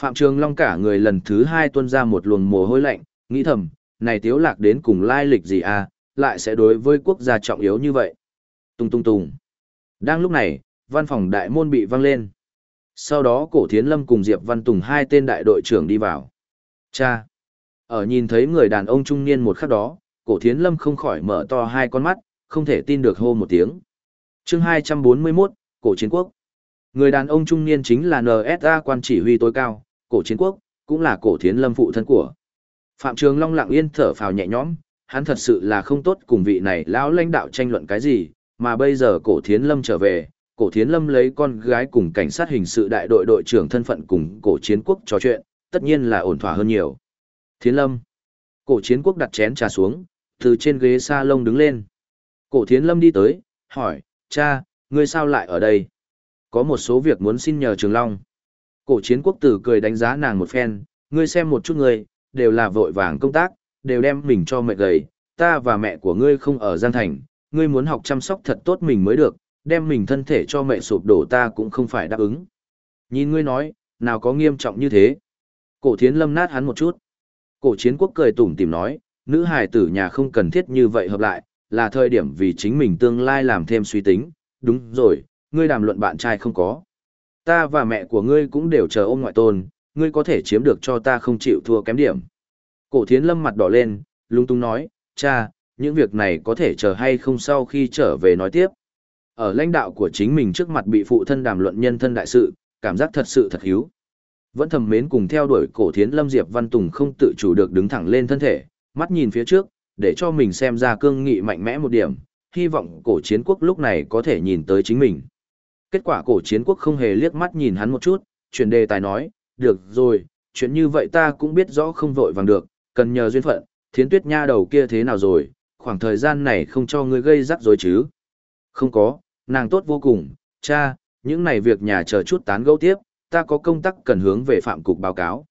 Phạm Trường Long cả người lần thứ hai tuôn ra một luồng mồ hôi lạnh, nghĩ thầm, này tiếu lạc đến cùng lai lịch gì à, lại sẽ đối với quốc gia trọng yếu như vậy. Tung tung tung. Đang lúc này, văn phòng đại môn bị văng lên. Sau đó cổ thiến lâm cùng Diệp Văn Tùng hai tên đại đội trưởng đi vào. Cha! Ở nhìn thấy người đàn ông trung niên một khắc đó, cổ thiến lâm không khỏi mở to hai con mắt, không thể tin được hô một tiếng. chương 241, cổ chiến quốc. Người đàn ông trung niên chính là NSA quan chỉ huy tối cao, cổ chiến quốc, cũng là cổ thiến lâm phụ thân của. Phạm Trường Long lặng yên thở phào nhẹ nhõm, hắn thật sự là không tốt cùng vị này lão lãnh đạo tranh luận cái gì, mà bây giờ cổ thiến lâm trở về, cổ thiến lâm lấy con gái cùng cảnh sát hình sự đại đội đội trưởng thân phận cùng cổ chiến quốc trò chuyện, tất nhiên là ổn thỏa hơn nhiều. Thiến lâm. Cổ chiến quốc đặt chén trà xuống, từ trên ghế sa lông đứng lên. Cổ thiến lâm đi tới, hỏi, cha, ngươi sao lại ở đây? Có một số việc muốn xin nhờ Trường Long. Cổ chiến quốc tử cười đánh giá nàng một phen, ngươi xem một chút ngươi, đều là vội vàng công tác, đều đem mình cho mẹ gầy, ta và mẹ của ngươi không ở Giang Thành, ngươi muốn học chăm sóc thật tốt mình mới được, đem mình thân thể cho mẹ sụp đổ ta cũng không phải đáp ứng. Nhìn ngươi nói, nào có nghiêm trọng như thế. Cổ thiến lâm nát hắn một chút. Cổ chiến quốc cười tủm tìm nói, nữ hài tử nhà không cần thiết như vậy hợp lại, là thời điểm vì chính mình tương lai làm thêm suy tính, đúng rồi, ngươi đàm luận bạn trai không có. Ta và mẹ của ngươi cũng đều chờ ôm ngoại tôn, ngươi có thể chiếm được cho ta không chịu thua kém điểm. Cổ thiến lâm mặt đỏ lên, lung tung nói, cha, những việc này có thể chờ hay không sau khi trở về nói tiếp. Ở lãnh đạo của chính mình trước mặt bị phụ thân đàm luận nhân thân đại sự, cảm giác thật sự thật hiếu. Vẫn thầm mến cùng theo đuổi cổ thiến lâm Diệp Văn Tùng không tự chủ được đứng thẳng lên thân thể, mắt nhìn phía trước, để cho mình xem ra cương nghị mạnh mẽ một điểm, hy vọng cổ chiến quốc lúc này có thể nhìn tới chính mình. Kết quả cổ chiến quốc không hề liếc mắt nhìn hắn một chút, chuyển đề tài nói, được rồi, chuyện như vậy ta cũng biết rõ không vội vàng được, cần nhờ duyên phận, thiến tuyết nha đầu kia thế nào rồi, khoảng thời gian này không cho ngươi gây rắc rối chứ. Không có, nàng tốt vô cùng, cha, những này việc nhà chờ chút tán gẫu tiếp, ta có công tác cần hướng về phạm cục báo cáo.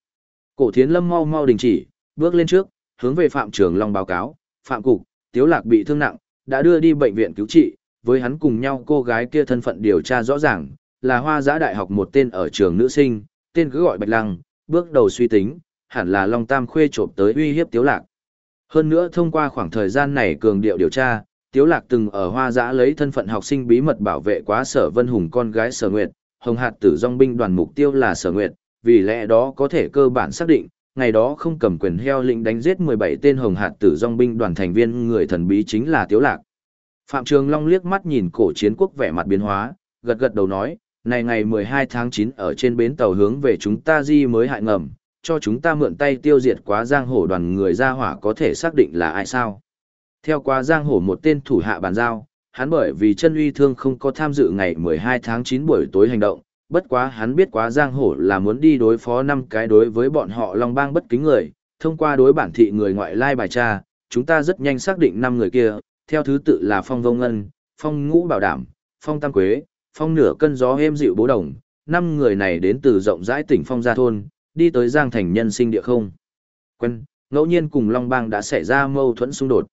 Cổ thiến lâm mau mau đình chỉ, bước lên trước, hướng về phạm trường long báo cáo, phạm cục, tiếu lạc bị thương nặng, đã đưa đi bệnh viện cứu trị, với hắn cùng nhau cô gái kia thân phận điều tra rõ ràng, là hoa giã đại học một tên ở trường nữ sinh, tên cứ gọi Bạch Lăng, bước đầu suy tính, hẳn là Long Tam khuê trộm tới uy hiếp Tiếu Lạc. Hơn nữa thông qua khoảng thời gian này cường điệu điều tra, Tiếu Lạc từng ở hoa giã lấy thân phận học sinh bí mật bảo vệ quá sở Vân Hùng con gái sở Nguyệt, Hồng Hạt tử dòng binh đoàn mục tiêu là sở Nguyệt, vì lẽ đó có thể cơ bản xác định, ngày đó không cầm quyền heo lĩnh đánh giết 17 tên Hồng Hạt tử dòng binh đoàn thành viên người thần bí chính là Tiếu Lạc. Phạm Trường Long liếc mắt nhìn cổ chiến quốc vẻ mặt biến hóa, gật gật đầu nói, này ngày 12 tháng 9 ở trên bến tàu hướng về chúng ta di mới hại ngầm, cho chúng ta mượn tay tiêu diệt quá giang hổ đoàn người ra hỏa có thể xác định là ai sao. Theo quá giang hổ một tên thủ hạ bàn giao, hắn bởi vì chân uy thương không có tham dự ngày 12 tháng 9 buổi tối hành động, bất quá hắn biết quá giang hổ là muốn đi đối phó năm cái đối với bọn họ long bang bất kính người, thông qua đối bản thị người ngoại lai bài tra, chúng ta rất nhanh xác định năm người kia, theo thứ tự là phong vông ngân, phong ngũ bảo đảm, phong tam quế, phong nửa cân gió êm dịu bố đồng, năm người này đến từ rộng rãi tỉnh phong gia thôn, đi tới giang thành nhân sinh địa không. Quen, ngẫu nhiên cùng Long Bang đã xảy ra mâu thuẫn xung đột.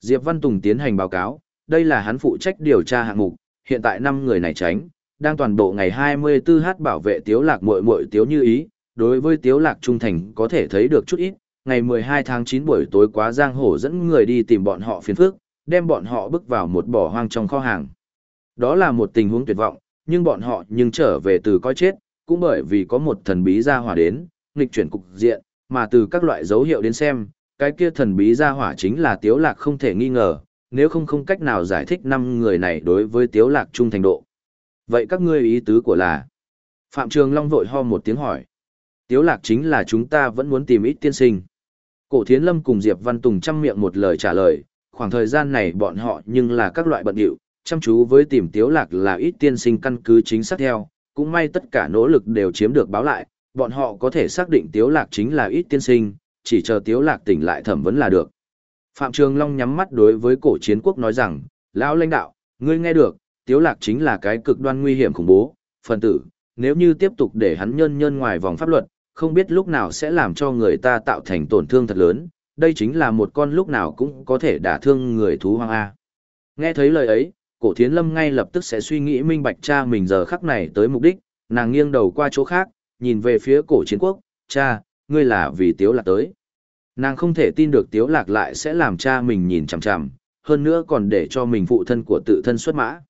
Diệp Văn Tùng tiến hành báo cáo, đây là hắn phụ trách điều tra hạng mục, hiện tại năm người này tránh, đang toàn bộ ngày 24h bảo vệ tiếu lạc muội muội tiếu như ý, đối với tiếu lạc trung thành có thể thấy được chút ít, ngày 12 tháng 9 buổi tối quá giang hồ dẫn người đi tìm bọn họ phiền phức, đem bọn họ bước vào một bỏ hoang trong kho hàng. Đó là một tình huống tuyệt vọng, nhưng bọn họ nhưng trở về từ coi chết, cũng bởi vì có một thần bí gia hỏa đến, nghịch chuyển cục diện, mà từ các loại dấu hiệu đến xem, cái kia thần bí gia hỏa chính là Tiếu Lạc không thể nghi ngờ, nếu không không cách nào giải thích năm người này đối với Tiếu Lạc trung thành độ. Vậy các ngươi ý tứ của là? Phạm Trường Long vội ho một tiếng hỏi. Tiếu Lạc chính là chúng ta vẫn muốn tìm ít tiên sinh. Cổ Thiến Lâm cùng Diệp Văn Tùng chăm miệng một lời trả lời, khoảng thời gian này bọn họ nhưng là các loại bận điệu, chăm chú với tìm Tiếu Lạc là ít tiên sinh căn cứ chính xác theo, cũng may tất cả nỗ lực đều chiếm được báo lại, bọn họ có thể xác định Tiếu Lạc chính là ít tiên sinh, chỉ chờ Tiếu Lạc tỉnh lại thẩm vấn là được. Phạm Trường Long nhắm mắt đối với cổ chiến quốc nói rằng, lão lãnh đạo, ngươi nghe được, Tiếu Lạc chính là cái cực đoan nguy hiểm khủng bố, phần tử, nếu như tiếp tục để hắn nhân nhân ngoài vòng pháp luật, không biết lúc nào sẽ làm cho người ta tạo thành tổn thương thật lớn, đây chính là một con lúc nào cũng có thể đả thương người thú hoang A. Nghe thấy lời ấy, cổ thiến lâm ngay lập tức sẽ suy nghĩ minh bạch cha mình giờ khắc này tới mục đích, nàng nghiêng đầu qua chỗ khác, nhìn về phía cổ chiến quốc, cha, ngươi là vì tiếu lạc tới. Nàng không thể tin được tiếu lạc lại sẽ làm cha mình nhìn chằm chằm, hơn nữa còn để cho mình phụ thân của tự thân xuất mã.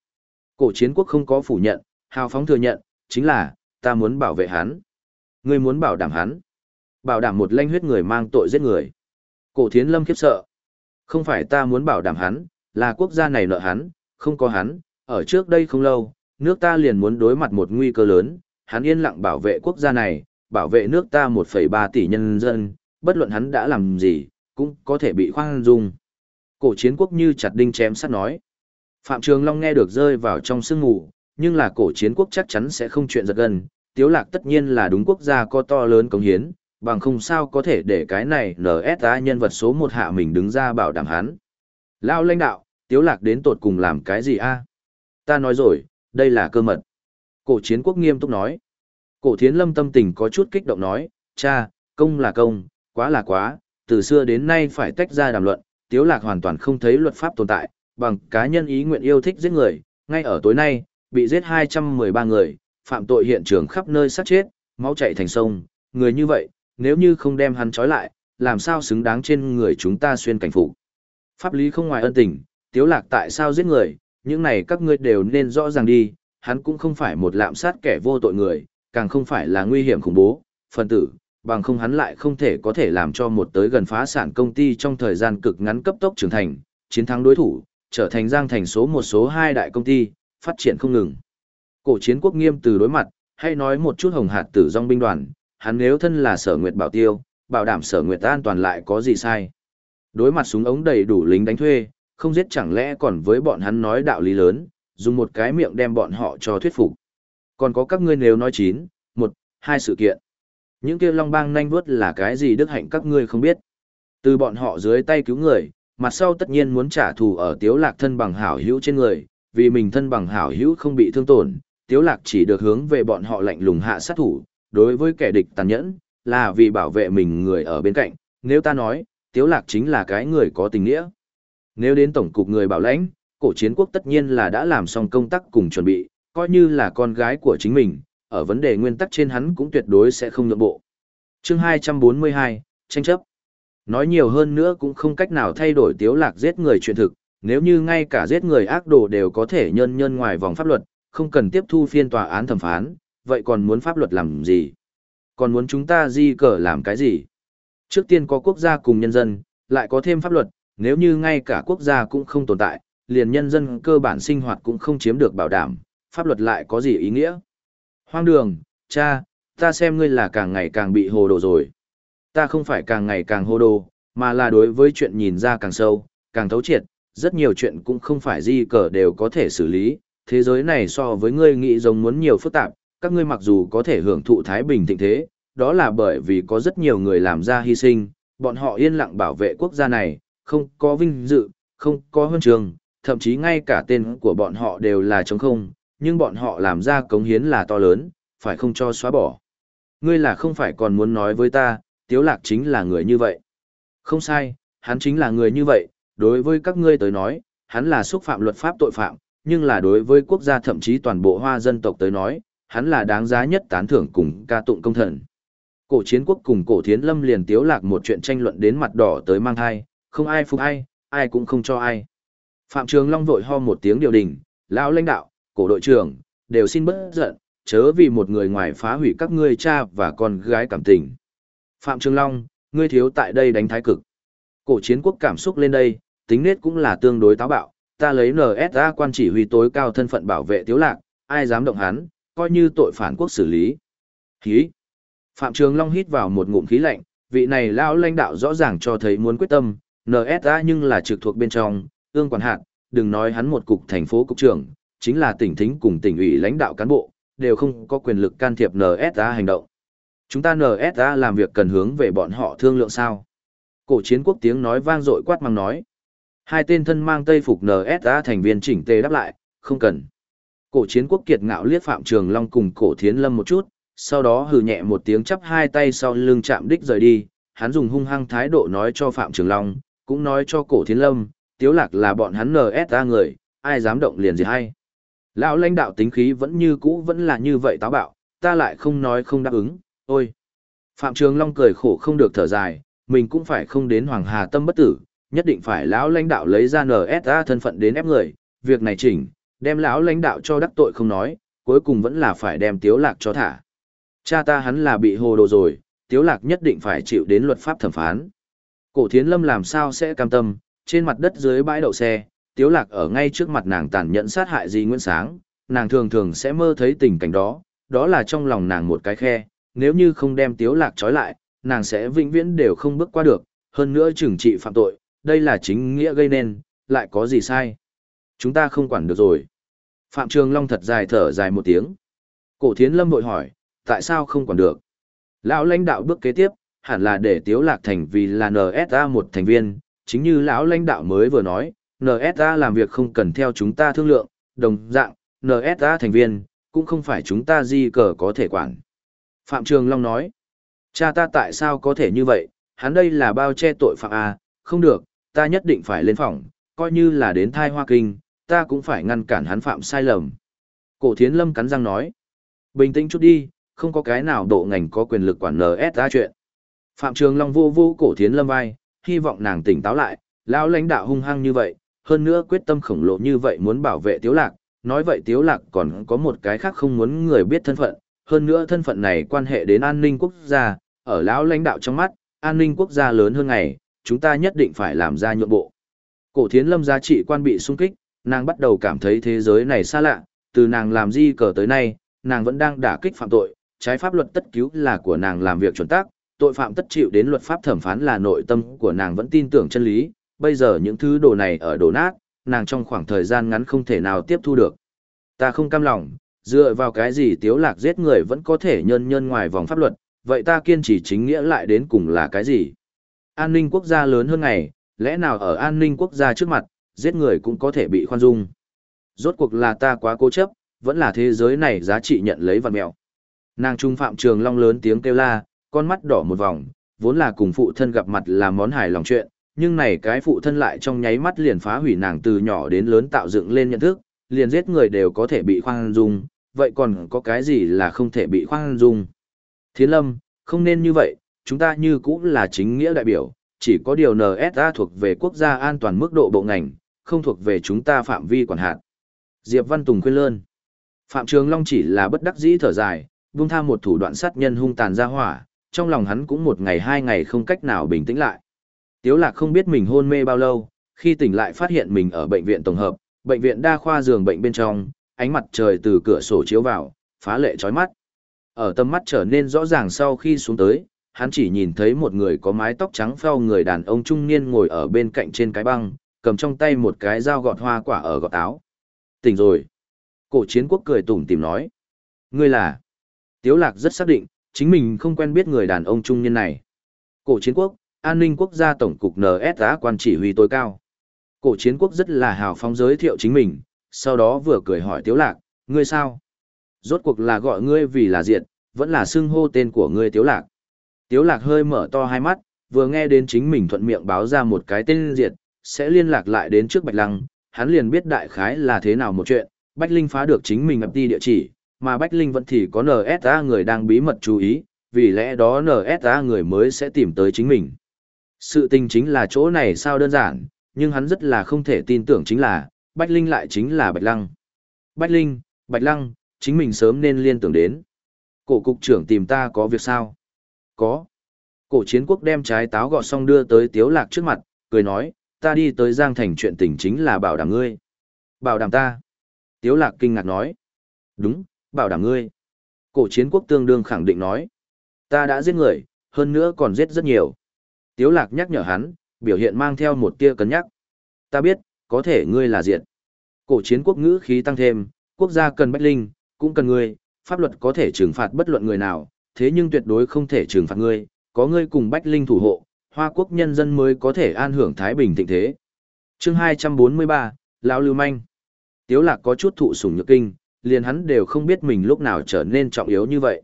Cổ chiến quốc không có phủ nhận, hào phóng thừa nhận, chính là, ta muốn bảo vệ hắn. Ngươi muốn bảo đảm hắn. Bảo đảm một lanh huyết người mang tội giết người. Cổ thiến lâm khiếp sợ. Không phải ta muốn bảo đảm hắn, là quốc gia này nợ hắn, không có hắn, ở trước đây không lâu, nước ta liền muốn đối mặt một nguy cơ lớn, hắn yên lặng bảo vệ quốc gia này, bảo vệ nước ta 1,3 tỷ nhân dân, bất luận hắn đã làm gì, cũng có thể bị khoan dung. Cổ chiến quốc như chặt đinh chém sắt nói. Phạm Trường Long nghe được rơi vào trong sương ngủ, nhưng là cổ chiến quốc chắc chắn sẽ không chuyện giật gần, Tiếu Lạc tất nhiên là đúng quốc gia có to lớn công hiến, bằng không sao có thể để cái này NSA nhân vật số một hạ mình đứng ra bảo đảm hắn. Lao lãnh đạo, Tiếu Lạc đến tột cùng làm cái gì a? Ta nói rồi, đây là cơ mật. Cổ chiến quốc nghiêm túc nói. Cổ thiến lâm tâm tình có chút kích động nói, cha, công là công, quá là quá, từ xưa đến nay phải tách ra đàm luận, Tiếu Lạc hoàn toàn không thấy luật pháp tồn tại, bằng cá nhân ý nguyện yêu thích giết người, ngay ở tối nay, bị giết 213 người, phạm tội hiện trường khắp nơi sát chết, máu chảy thành sông, người như vậy, nếu như không đem hắn trói lại, làm sao xứng đáng trên người chúng ta xuyên cảnh phục. Pháp lý không ngoài ân tình, tiếu lạc tại sao giết người, những này các ngươi đều nên rõ ràng đi, hắn cũng không phải một lạm sát kẻ vô tội người, càng không phải là nguy hiểm khủng bố, phần tử, bằng không hắn lại không thể có thể làm cho một tới gần phá sản công ty trong thời gian cực ngắn cấp tốc trưởng thành, chiến thắng đối thủ, trở thành giang thành số một số hai đại công ty, phát triển không ngừng. Cổ chiến quốc nghiêm từ đối mặt, hay nói một chút hồng hạt tử dòng binh đoàn, hắn nếu thân là sở nguyệt bảo tiêu, bảo đảm sở nguyệt an toàn lại có gì sai. Đối mặt súng ống đầy đủ lính đánh thuê, không giết chẳng lẽ còn với bọn hắn nói đạo lý lớn, dùng một cái miệng đem bọn họ cho thuyết phục. Còn có các ngươi nếu nói chín, một, hai sự kiện. Những kia long bang nhanh vuốt là cái gì đức hạnh các ngươi không biết. Từ bọn họ dưới tay cứu người, mặt sau tất nhiên muốn trả thù ở tiếu lạc thân bằng hảo hữu trên người, vì mình thân bằng hảo hữu không bị thương tổn, tiếu lạc chỉ được hướng về bọn họ lạnh lùng hạ sát thủ, đối với kẻ địch tàn nhẫn, là vì bảo vệ mình người ở bên cạnh, nếu ta nói, tiếu lạc chính là cái người có tình nghĩa. Nếu đến tổng cục người bảo lãnh, cổ chiến quốc tất nhiên là đã làm xong công tác cùng chuẩn bị, coi như là con gái của chính mình, ở vấn đề nguyên tắc trên hắn cũng tuyệt đối sẽ không nhượng bộ. Chương 242, tranh chấp. Nói nhiều hơn nữa cũng không cách nào thay đổi tiếu lạc giết người chuyện thực, nếu như ngay cả giết người ác đồ đều có thể nhân nhân ngoài vòng pháp luật, không cần tiếp thu phiên tòa án thẩm phán, vậy còn muốn pháp luật làm gì? Còn muốn chúng ta di cờ làm cái gì? Trước tiên có quốc gia cùng nhân dân, lại có thêm pháp luật, nếu như ngay cả quốc gia cũng không tồn tại, liền nhân dân cơ bản sinh hoạt cũng không chiếm được bảo đảm, pháp luật lại có gì ý nghĩa? Hoang đường, cha, ta xem ngươi là càng ngày càng bị hồ đồ rồi. Ta không phải càng ngày càng hô đồ, mà là đối với chuyện nhìn ra càng sâu, càng thấu triệt, rất nhiều chuyện cũng không phải di cờ đều có thể xử lý, thế giới này so với ngươi nghĩ giống muốn nhiều phức tạp, các ngươi mặc dù có thể hưởng thụ thái bình thịnh thế, đó là bởi vì có rất nhiều người làm ra hy sinh, bọn họ yên lặng bảo vệ quốc gia này, không có vinh dự, không có huân trường, thậm chí ngay cả tên của bọn họ đều là trống không, nhưng bọn họ làm ra cống hiến là to lớn, phải không cho xóa bỏ. Ngươi là không phải còn muốn nói với ta, Tiếu Lạc chính là người như vậy. Không sai, hắn chính là người như vậy, đối với các ngươi tới nói, hắn là xúc phạm luật pháp tội phạm, nhưng là đối với quốc gia thậm chí toàn bộ hoa dân tộc tới nói, hắn là đáng giá nhất tán thưởng cùng ca tụng công thần. Cổ chiến quốc cùng cổ thiến lâm liền tiếu lạc một chuyện tranh luận đến mặt đỏ tới mang thai, không ai phục ai, ai cũng không cho ai. Phạm Trường Long vội ho một tiếng điều đình, lão lãnh đạo, cổ đội trưởng, đều xin bớt giận, chớ vì một người ngoài phá hủy các ngươi cha và con gái cảm tình. Phạm Trường Long, ngươi thiếu tại đây đánh thái cực. Cổ chiến quốc cảm xúc lên đây, tính nết cũng là tương đối táo bạo, ta lấy NSA quan chỉ huy tối cao thân phận bảo vệ tiếu lạc, ai dám động hắn, coi như tội phản quốc xử lý. Khí. Phạm Trường Long hít vào một ngụm khí lạnh, vị này lão lãnh đạo rõ ràng cho thấy muốn quyết tâm, NSA nhưng là trực thuộc bên trong, ương quản hạt, đừng nói hắn một cục thành phố cục trưởng, chính là tỉnh thính cùng tỉnh ủy lãnh đạo cán bộ, đều không có quyền lực can thiệp NSA hành động. Chúng ta NSA làm việc cần hướng về bọn họ thương lượng sao. Cổ chiến quốc tiếng nói vang dội quát mang nói. Hai tên thân mang tây phục NSA thành viên chỉnh tề đáp lại, không cần. Cổ chiến quốc kiệt ngạo liếc Phạm Trường Long cùng cổ thiến lâm một chút, sau đó hừ nhẹ một tiếng chắp hai tay sau lưng chạm đích rời đi, hắn dùng hung hăng thái độ nói cho Phạm Trường Long, cũng nói cho cổ thiến lâm, tiếu lạc là bọn hắn NSA người, ai dám động liền gì hay. Lão lãnh đạo tính khí vẫn như cũ vẫn là như vậy táo bạo, ta lại không nói không đáp ứng, ôi. Phạm Trường Long cười khổ không được thở dài, mình cũng phải không đến Hoàng Hà Tâm bất tử, nhất định phải lão lãnh đạo lấy ra NSA thân phận đến ép người, việc này chỉnh, đem lão lãnh đạo cho đắc tội không nói, cuối cùng vẫn là phải đem Tiếu Lạc cho thả. Cha ta hắn là bị hồ đồ rồi, Tiếu Lạc nhất định phải chịu đến luật pháp thẩm phán. Cổ Thiến Lâm làm sao sẽ cam tâm, trên mặt đất dưới bãi đậu xe, Tiếu Lạc ở ngay trước mặt nàng tàn nhẫn sát hại Di Nguyễn Sáng, nàng thường thường sẽ mơ thấy tình cảnh đó, đó là trong lòng nàng một cái khe, nếu như không đem Tiếu Lạc trói lại, nàng sẽ vĩnh viễn đều không bước qua được, hơn nữa trừng trị phạm tội, đây là chính nghĩa gây nên, lại có gì sai. Chúng ta không quản được rồi. Phạm Trường Long thật dài thở dài một tiếng. Cổ Thiến Lâm vội hỏi, tại sao không quản được? Lão lãnh đạo bước kế tiếp, hẳn là để Tiếu Lạc thành vì là NSA một thành viên, chính như lão lãnh đạo mới vừa nói, NSA làm việc không cần theo chúng ta thương lượng, đồng dạng, NSA thành viên, cũng không phải chúng ta di cờ có thể quản. Phạm Trường Long nói, cha ta tại sao có thể như vậy, hắn đây là bao che tội phạm à, không được, ta nhất định phải lên phòng, coi như là đến thai hoa kinh, ta cũng phải ngăn cản hắn phạm sai lầm. Cổ thiến lâm cắn răng nói, bình tĩnh chút đi, không có cái nào độ ngành có quyền lực quản NSA chuyện. Phạm Trường Long vô vô cổ thiến lâm vai, hy vọng nàng tỉnh táo lại, lão lãnh đạo hung hăng như vậy, hơn nữa quyết tâm khổng lồ như vậy muốn bảo vệ Tiếu Lạc, nói vậy Tiếu Lạc còn có một cái khác không muốn người biết thân phận, hơn nữa thân phận này quan hệ đến an ninh quốc gia, ở lão lãnh đạo trong mắt, an ninh quốc gia lớn hơn ngày, chúng ta nhất định phải làm ra nhượng bộ. Cổ thiến lâm giá trị quan bị sung kích, nàng bắt đầu cảm thấy thế giới này xa lạ, từ nàng làm di cờ tới nay, nàng vẫn đang đả kích phạm tội, trái pháp luật tất cứu là của nàng làm việc chuẩn tác, tội phạm tất chịu đến luật pháp thẩm phán là nội tâm của nàng vẫn tin tưởng chân lý, bây giờ những thứ đồ này ở đổ nát, nàng trong khoảng thời gian ngắn không thể nào tiếp thu được. Ta không cam lòng, dựa vào cái gì tiếu lạc giết người vẫn có thể nhân nhân ngoài vòng pháp luật, vậy ta kiên trì chính nghĩa lại đến cùng là cái gì? An ninh quốc gia lớn hơn ngày, lẽ nào ở an ninh quốc gia trước mặt, giết người cũng có thể bị khoan dung. Rốt cuộc là ta quá cố chấp, vẫn là thế giới này giá trị nhận lấy vật mẹo. Nàng trung phạm trường long lớn tiếng kêu la, con mắt đỏ một vòng, vốn là cùng phụ thân gặp mặt là món hài lòng chuyện, nhưng này cái phụ thân lại trong nháy mắt liền phá hủy nàng từ nhỏ đến lớn tạo dựng lên nhận thức, liền giết người đều có thể bị khoan dung, vậy còn có cái gì là không thể bị khoan dung. Thiến lâm, không nên như vậy, chúng ta như cũng là chính nghĩa đại biểu, chỉ có điều NSA thuộc về quốc gia an toàn mức độ bộ ngành, không thuộc về chúng ta phạm vi quản hạt. Diệp Văn Tùng khuyên lơn. Phạm Trường Long chỉ là bất đắc dĩ thở dài, buông tham một thủ đoạn sát nhân hung tàn ra hỏa, trong lòng hắn cũng một ngày hai ngày không cách nào bình tĩnh lại. Tiếu Lạc không biết mình hôn mê bao lâu, khi tỉnh lại phát hiện mình ở bệnh viện tổng hợp, bệnh viện đa khoa giường bệnh bên trong, ánh mặt trời từ cửa sổ chiếu vào, phá lệ chói mắt. Ở tâm mắt trở nên rõ ràng sau khi xuống tới, hắn chỉ nhìn thấy một người có mái tóc trắng phao người đàn ông trung niên ngồi ở bên cạnh trên cái băng, cầm trong tay một cái dao gọt hoa quả ở gọt áo. Tỉnh rồi. Cổ chiến quốc cười tủm tìm nói. Ngươi là. Tiếu lạc rất xác định, chính mình không quen biết người đàn ông trung niên này. Cổ chiến quốc, an ninh quốc gia tổng cục NSA quan chỉ huy tối cao. Cổ chiến quốc rất là hào phóng giới thiệu chính mình, sau đó vừa cười hỏi Tiếu Lạc, ngươi sao? Rốt cuộc là gọi ngươi vì là diện, vẫn là xưng hô tên của ngươi Tiếu Lạc. Tiếu Lạc hơi mở to hai mắt, vừa nghe đến chính mình thuận miệng báo ra một cái tên diệt, sẽ liên lạc lại đến trước Bạch Lăng, hắn liền biết đại khái là thế nào một chuyện, Bách Linh phá được chính mình ập đi địa chỉ, mà Bách Linh vẫn thì có NSA người đang bí mật chú ý, vì lẽ đó NSA người mới sẽ tìm tới chính mình. Sự tình chính là chỗ này sao đơn giản, nhưng hắn rất là không thể tin tưởng chính là, Bách Linh lại chính là Bạch Lăng. Bách Linh, Bạch Lăng, chính mình sớm nên liên tưởng đến. Cổ cục trưởng tìm ta có việc sao? Có. Cổ chiến quốc đem trái táo gọt xong đưa tới tiếu lạc trước mặt, cười nói, ta đi tới Giang Thành chuyện tình chính là bảo đảm ngươi. Bảo đảm ta. Tiếu lạc kinh ngạc nói. Đúng, bảo đảm ngươi. Cổ chiến quốc tương đương khẳng định nói. Ta đã giết người, hơn nữa còn giết rất nhiều. Tiếu lạc nhắc nhở hắn, biểu hiện mang theo một tia cân nhắc. Ta biết, có thể ngươi là diện. Cổ chiến quốc ngữ khí tăng thêm, quốc gia cần bách linh, cũng cần ngươi, pháp luật có thể trừng phạt bất luận người nào, thế nhưng tuyệt đối không thể trừng phạt ngươi, có ngươi cùng bách linh thủ hộ, hoa quốc nhân dân mới có thể an hưởng thái bình thịnh thế. Chương 243, Lão Lưu Manh Tiếu lạc có chút thụ sủng nhược kinh, liền hắn đều không biết mình lúc nào trở nên trọng yếu như vậy.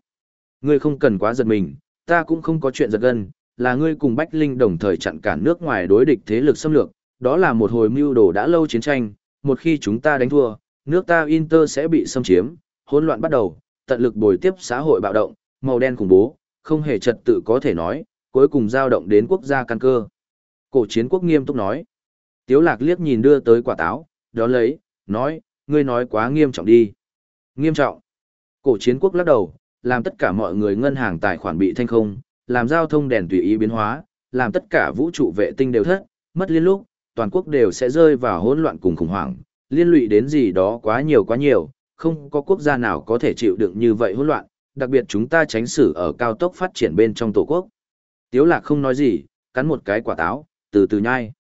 Ngươi không cần quá giật mình, ta cũng không có chuyện giật gân, là ngươi cùng Bách Linh đồng thời chặn cản nước ngoài đối địch thế lực xâm lược, đó là một hồi mưu đồ đã lâu chiến tranh, một khi chúng ta đánh thua, nước ta Inter sẽ bị xâm chiếm, hỗn loạn bắt đầu, tận lực bồi tiếp xã hội bạo động, màu đen khủng bố, không hề trật tự có thể nói, cuối cùng giao động đến quốc gia căn cơ. Cổ chiến quốc nghiêm túc nói. Tiếu lạc liếc nhìn đưa tới quả táo, đó lấy, nói, ngươi nói quá nghiêm trọng đi. Nghiêm trọng. Cổ chiến quốc lắc đầu, làm tất cả mọi người ngân hàng tài khoản bị thanh không, làm giao thông đèn tùy ý biến hóa, làm tất cả vũ trụ vệ tinh đều thất, mất liên lúc, toàn quốc đều sẽ rơi vào hỗn loạn cùng khủng hoảng, liên lụy đến gì đó quá nhiều quá nhiều, không có quốc gia nào có thể chịu đựng như vậy hỗn loạn, đặc biệt chúng ta tránh xử ở cao tốc phát triển bên trong tổ quốc. Tiếu lạc không nói gì, cắn một cái quả táo, từ từ nhai.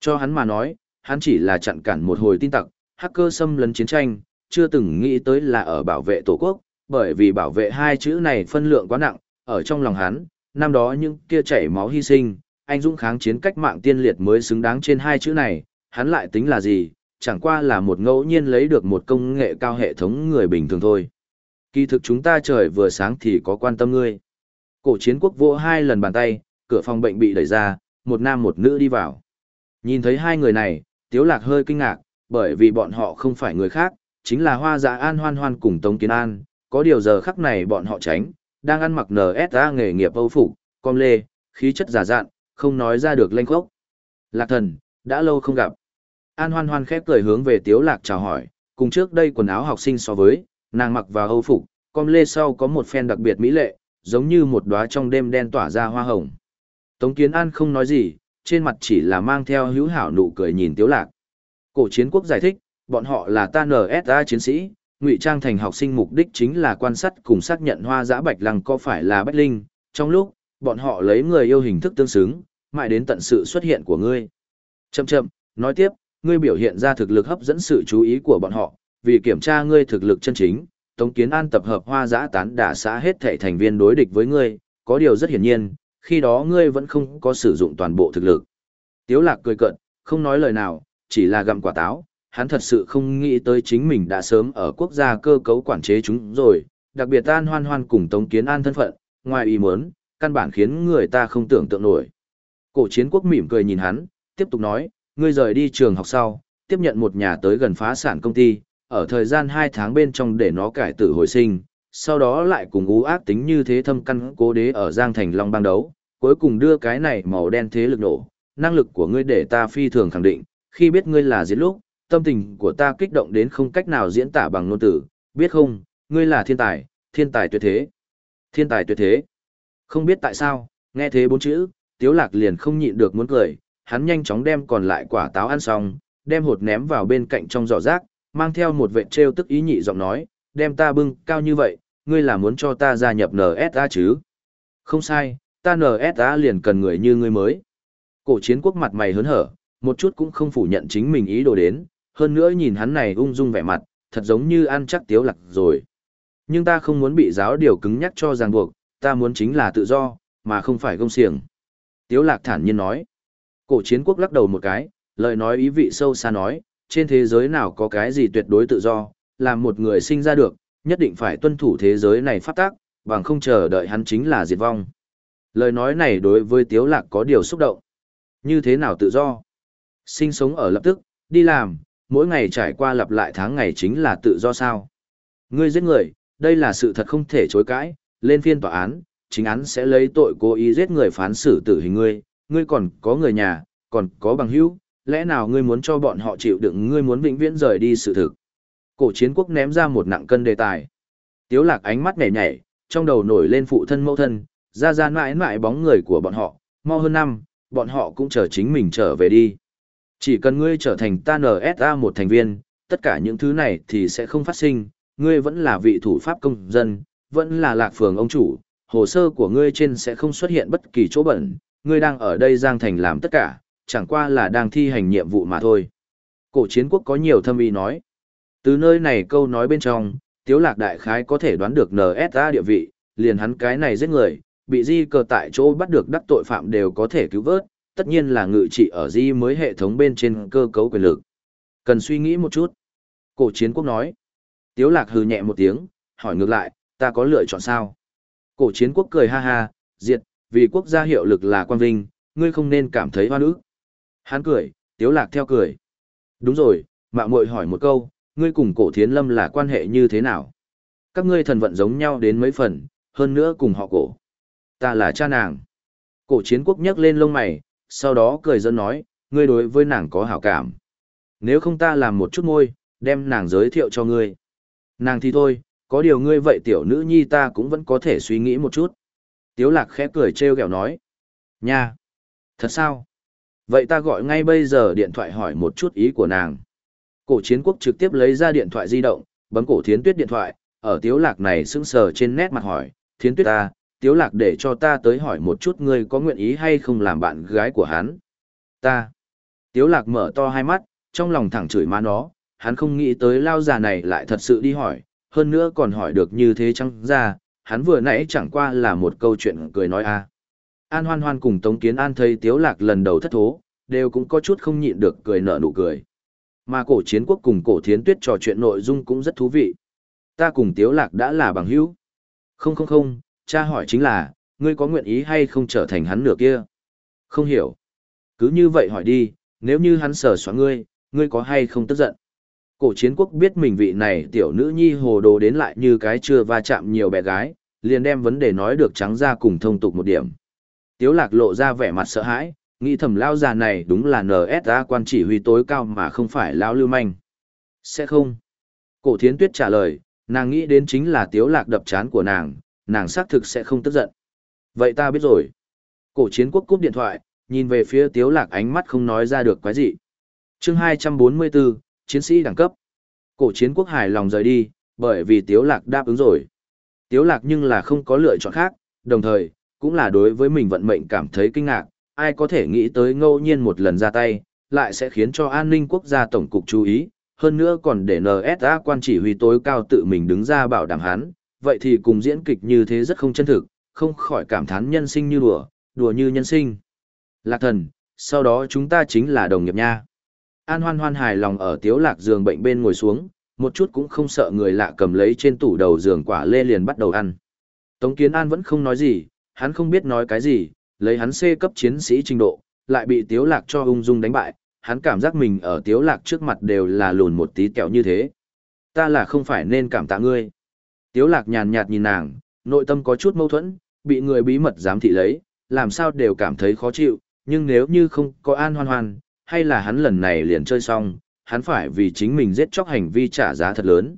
Cho hắn mà nói, hắn chỉ là chặn cản một hồi tin tặc, hacker xâm lấn chiến tranh, chưa từng nghĩ tới là ở bảo vệ tổ quốc, bởi vì bảo vệ hai chữ này phân lượng quá nặng, ở trong lòng hắn, năm đó những kia chảy máu hy sinh, anh dũng kháng chiến cách mạng tiên liệt mới xứng đáng trên hai chữ này, hắn lại tính là gì, chẳng qua là một ngẫu nhiên lấy được một công nghệ cao hệ thống người bình thường thôi. Kỳ thực chúng ta trời vừa sáng thì có quan tâm ngươi. Cổ chiến quốc vỗ hai lần bàn tay, cửa phòng bệnh bị đẩy ra, một nam một nữ đi vào. Nhìn thấy hai người này, Tiếu Lạc hơi kinh ngạc, bởi vì bọn họ không phải người khác, chính là Hoa Dạ An Hoan Hoan cùng Tống Kiến An, có điều giờ khắc này bọn họ tránh, đang ăn mặc NSA nghề nghiệp Âu phục, Con lê, khí chất giả dạn, không nói ra được lanh khốc. Lạc thần, đã lâu không gặp. An Hoan Hoan khép cười hướng về Tiếu Lạc chào hỏi, cùng trước đây quần áo học sinh so với, nàng mặc vào hâu phục, con lê sau có một phen đặc biệt mỹ lệ, giống như một đóa trong đêm đen tỏa ra hoa hồng. Tống Kiến An không nói gì, trên mặt chỉ là mang theo hữu hảo nụ cười nhìn Tiếu Lạc. Cổ chiến quốc giải thích, bọn họ là ta NSA chiến sĩ, ngụy trang thành học sinh mục đích chính là quan sát cùng xác nhận hoa giã bạch lăng có phải là bách linh, trong lúc, bọn họ lấy người yêu hình thức tương xứng, mãi đến tận sự xuất hiện của ngươi. Chậm chậm, nói tiếp, ngươi biểu hiện ra thực lực hấp dẫn sự chú ý của bọn họ, vì kiểm tra ngươi thực lực chân chính, Tống Kiến An tập hợp hoa giã tán đả xã hết thể thành viên đối địch với ngươi, có điều rất hiển nhiên, khi đó ngươi vẫn không có sử dụng toàn bộ thực lực. Tiếu lạc cười cợt, không nói lời nào, chỉ là gặm quả táo, hắn thật sự không nghĩ tới chính mình đã sớm ở quốc gia cơ cấu quản chế chúng rồi, đặc biệt An Hoan Hoan cùng Tống Kiến An thân phận, ngoài ý muốn, căn bản khiến người ta không tưởng tượng nổi. Cổ chiến quốc mỉm cười nhìn hắn, tiếp tục nói, ngươi rời đi trường học sau, tiếp nhận một nhà tới gần phá sản công ty, ở thời gian 2 tháng bên trong để nó cải tử hồi sinh, sau đó lại cùng ú ác tính như thế thâm căn cố đế ở Giang Thành Long bang đấu, cuối cùng đưa cái này màu đen thế lực nổ, năng lực của ngươi để ta phi thường khẳng định, khi biết ngươi là diễn lúc, tâm tình của ta kích động đến không cách nào diễn tả bằng ngôn từ, biết không, ngươi là thiên tài, thiên tài tuyệt thế. Thiên tài tuyệt thế. Không biết tại sao, nghe thế bốn chữ, Tiếu Lạc liền không nhịn được muốn cười, hắn nhanh chóng đem còn lại quả táo ăn xong, đem hột ném vào bên cạnh trong giỏ rác, mang theo một vệ treo tức ý nhị giọng nói, đem ta bưng cao như vậy, ngươi là muốn cho ta gia nhập NSA chứ? Không sai, ta NSA liền cần người như ngươi mới. Cổ chiến quốc mặt mày hớn hở, một chút cũng không phủ nhận chính mình ý đồ đến, hơn nữa nhìn hắn này ung dung vẻ mặt, thật giống như ăn chắc tiếu lạc rồi. Nhưng ta không muốn bị giáo điều cứng nhắc cho ràng buộc, ta muốn chính là tự do, mà không phải gông xiềng. Tiếu lạc thản nhiên nói. Cổ chiến quốc lắc đầu một cái, lời nói ý vị sâu xa nói, trên thế giới nào có cái gì tuyệt đối tự do, làm một người sinh ra được, nhất định phải tuân thủ thế giới này pháp tác, bằng không chờ đợi hắn chính là diệt vong. Lời nói này đối với Tiếu Lạc có điều xúc động. Như thế nào tự do? Sinh sống ở lập tức, đi làm, mỗi ngày trải qua lặp lại tháng ngày chính là tự do sao. Ngươi giết người, đây là sự thật không thể chối cãi, lên phiên tòa án, chính án sẽ lấy tội cố ý giết người phán xử tử hình ngươi, ngươi còn có người nhà, còn có bằng hữu, lẽ nào ngươi muốn cho bọn họ chịu đựng ngươi muốn vĩnh viễn rời đi sự thực. Cổ chiến quốc ném ra một nặng cân đề tài. Tiếu lạc ánh mắt nhảy nhảy, trong đầu nổi lên phụ thân mẫu thân, ra ra mãi mãi bóng người của bọn họ, mau hơn năm, bọn họ cũng chờ chính mình trở về đi. Chỉ cần ngươi trở thành ta NSA một thành viên, tất cả những thứ này thì sẽ không phát sinh, ngươi vẫn là vị thủ pháp công dân, vẫn là lạc phường ông chủ, hồ sơ của ngươi trên sẽ không xuất hiện bất kỳ chỗ bẩn, ngươi đang ở đây Giang Thành làm tất cả, chẳng qua là đang thi hành nhiệm vụ mà thôi. Cổ chiến quốc có nhiều thâm ý nói. Từ nơi này câu nói bên trong, Tiếu Lạc Đại Khái có thể đoán được NSA địa vị, liền hắn cái này giết người, bị di cờ tại chỗ bắt được đắc tội phạm đều có thể cứu vớt, tất nhiên là ngự trị ở di mới hệ thống bên trên cơ cấu quyền lực. Cần suy nghĩ một chút. Cổ chiến quốc nói. Tiếu lạc hừ nhẹ một tiếng, hỏi ngược lại, ta có lựa chọn sao? Cổ chiến quốc cười ha ha, diệt, vì quốc gia hiệu lực là quan vinh, ngươi không nên cảm thấy hoan ức. Hắn cười, tiếu lạc theo cười. Đúng rồi, mạo muội hỏi một câu, ngươi cùng cổ thiến lâm là quan hệ như thế nào? Các ngươi thần vận giống nhau đến mấy phần, hơn nữa cùng họ cổ. Ta là cha nàng. Cổ chiến quốc nhấc lên lông mày, sau đó cười dân nói, ngươi đối với nàng có hảo cảm. Nếu không ta làm một chút môi, đem nàng giới thiệu cho ngươi. Nàng thì thôi, có điều ngươi vậy tiểu nữ nhi ta cũng vẫn có thể suy nghĩ một chút. Tiếu lạc khẽ cười trêu ghẹo nói. Nha! Thật sao? Vậy ta gọi ngay bây giờ điện thoại hỏi một chút ý của nàng. Cổ chiến quốc trực tiếp lấy ra điện thoại di động, bấm cổ thiến tuyết điện thoại, ở tiếu lạc này sững sờ trên nét mặt hỏi, thiến tuyết ta, tiếu lạc để cho ta tới hỏi một chút ngươi có nguyện ý hay không làm bạn gái của hắn. Ta. Tiếu lạc mở to hai mắt, trong lòng thẳng chửi má nó, hắn không nghĩ tới lao già này lại thật sự đi hỏi, hơn nữa còn hỏi được như thế chăng ra, hắn vừa nãy chẳng qua là một câu chuyện cười nói a. An hoan hoan cùng Tống Kiến An thấy tiếu lạc lần đầu thất thố, đều cũng có chút không nhịn được cười nở nụ cười. Mà cổ chiến quốc cùng cổ thiến tuyết trò chuyện nội dung cũng rất thú vị. Ta cùng tiếu lạc đã là bằng hữu. Không không không, cha hỏi chính là, ngươi có nguyện ý hay không trở thành hắn nửa kia? Không hiểu. Cứ như vậy hỏi đi, nếu như hắn sờ xóa ngươi, ngươi có hay không tức giận? Cổ chiến quốc biết mình vị này tiểu nữ nhi hồ đồ đến lại như cái chưa va chạm nhiều bé gái, liền đem vấn đề nói được trắng ra cùng thông tục một điểm. Tiếu lạc lộ ra vẻ mặt sợ hãi, nghĩ thầm lao già này đúng là NSA quan chỉ huy tối cao mà không phải lao lưu manh. Sẽ không. Cổ thiến tuyết trả lời, nàng nghĩ đến chính là tiếu lạc đập chán của nàng, nàng xác thực sẽ không tức giận. Vậy ta biết rồi. Cổ chiến quốc cúp điện thoại, nhìn về phía tiếu lạc ánh mắt không nói ra được quái gì. Chương 244, chiến sĩ đẳng cấp. Cổ chiến quốc hài lòng rời đi, bởi vì tiếu lạc đáp ứng rồi. Tiếu lạc nhưng là không có lựa chọn khác, đồng thời, cũng là đối với mình vận mệnh cảm thấy kinh ngạc, ai có thể nghĩ tới ngẫu nhiên một lần ra tay, lại sẽ khiến cho an ninh quốc gia tổng cục chú ý, hơn nữa còn để NSA quan chỉ huy tối cao tự mình đứng ra bảo đảm hắn, vậy thì cùng diễn kịch như thế rất không chân thực, không khỏi cảm thán nhân sinh như đùa, đùa như nhân sinh. Lạc thần, sau đó chúng ta chính là đồng nghiệp nha. An hoan hoan hài lòng ở tiếu lạc giường bệnh bên ngồi xuống, một chút cũng không sợ người lạ cầm lấy trên tủ đầu giường quả lê liền bắt đầu ăn. Tống Kiến An vẫn không nói gì, hắn không biết nói cái gì, lấy hắn C cấp chiến sĩ trình độ, lại bị tiếu lạc cho ung dung đánh bại, hắn cảm giác mình ở tiếu lạc trước mặt đều là lùn một tí kẹo như thế. Ta là không phải nên cảm tạ ngươi. Tiếu lạc nhàn nhạt nhìn nàng, nội tâm có chút mâu thuẫn, bị người bí mật giám thị lấy, làm sao đều cảm thấy khó chịu, nhưng nếu như không có an hoan hoan, hay là hắn lần này liền chơi xong, hắn phải vì chính mình giết chóc hành vi trả giá thật lớn.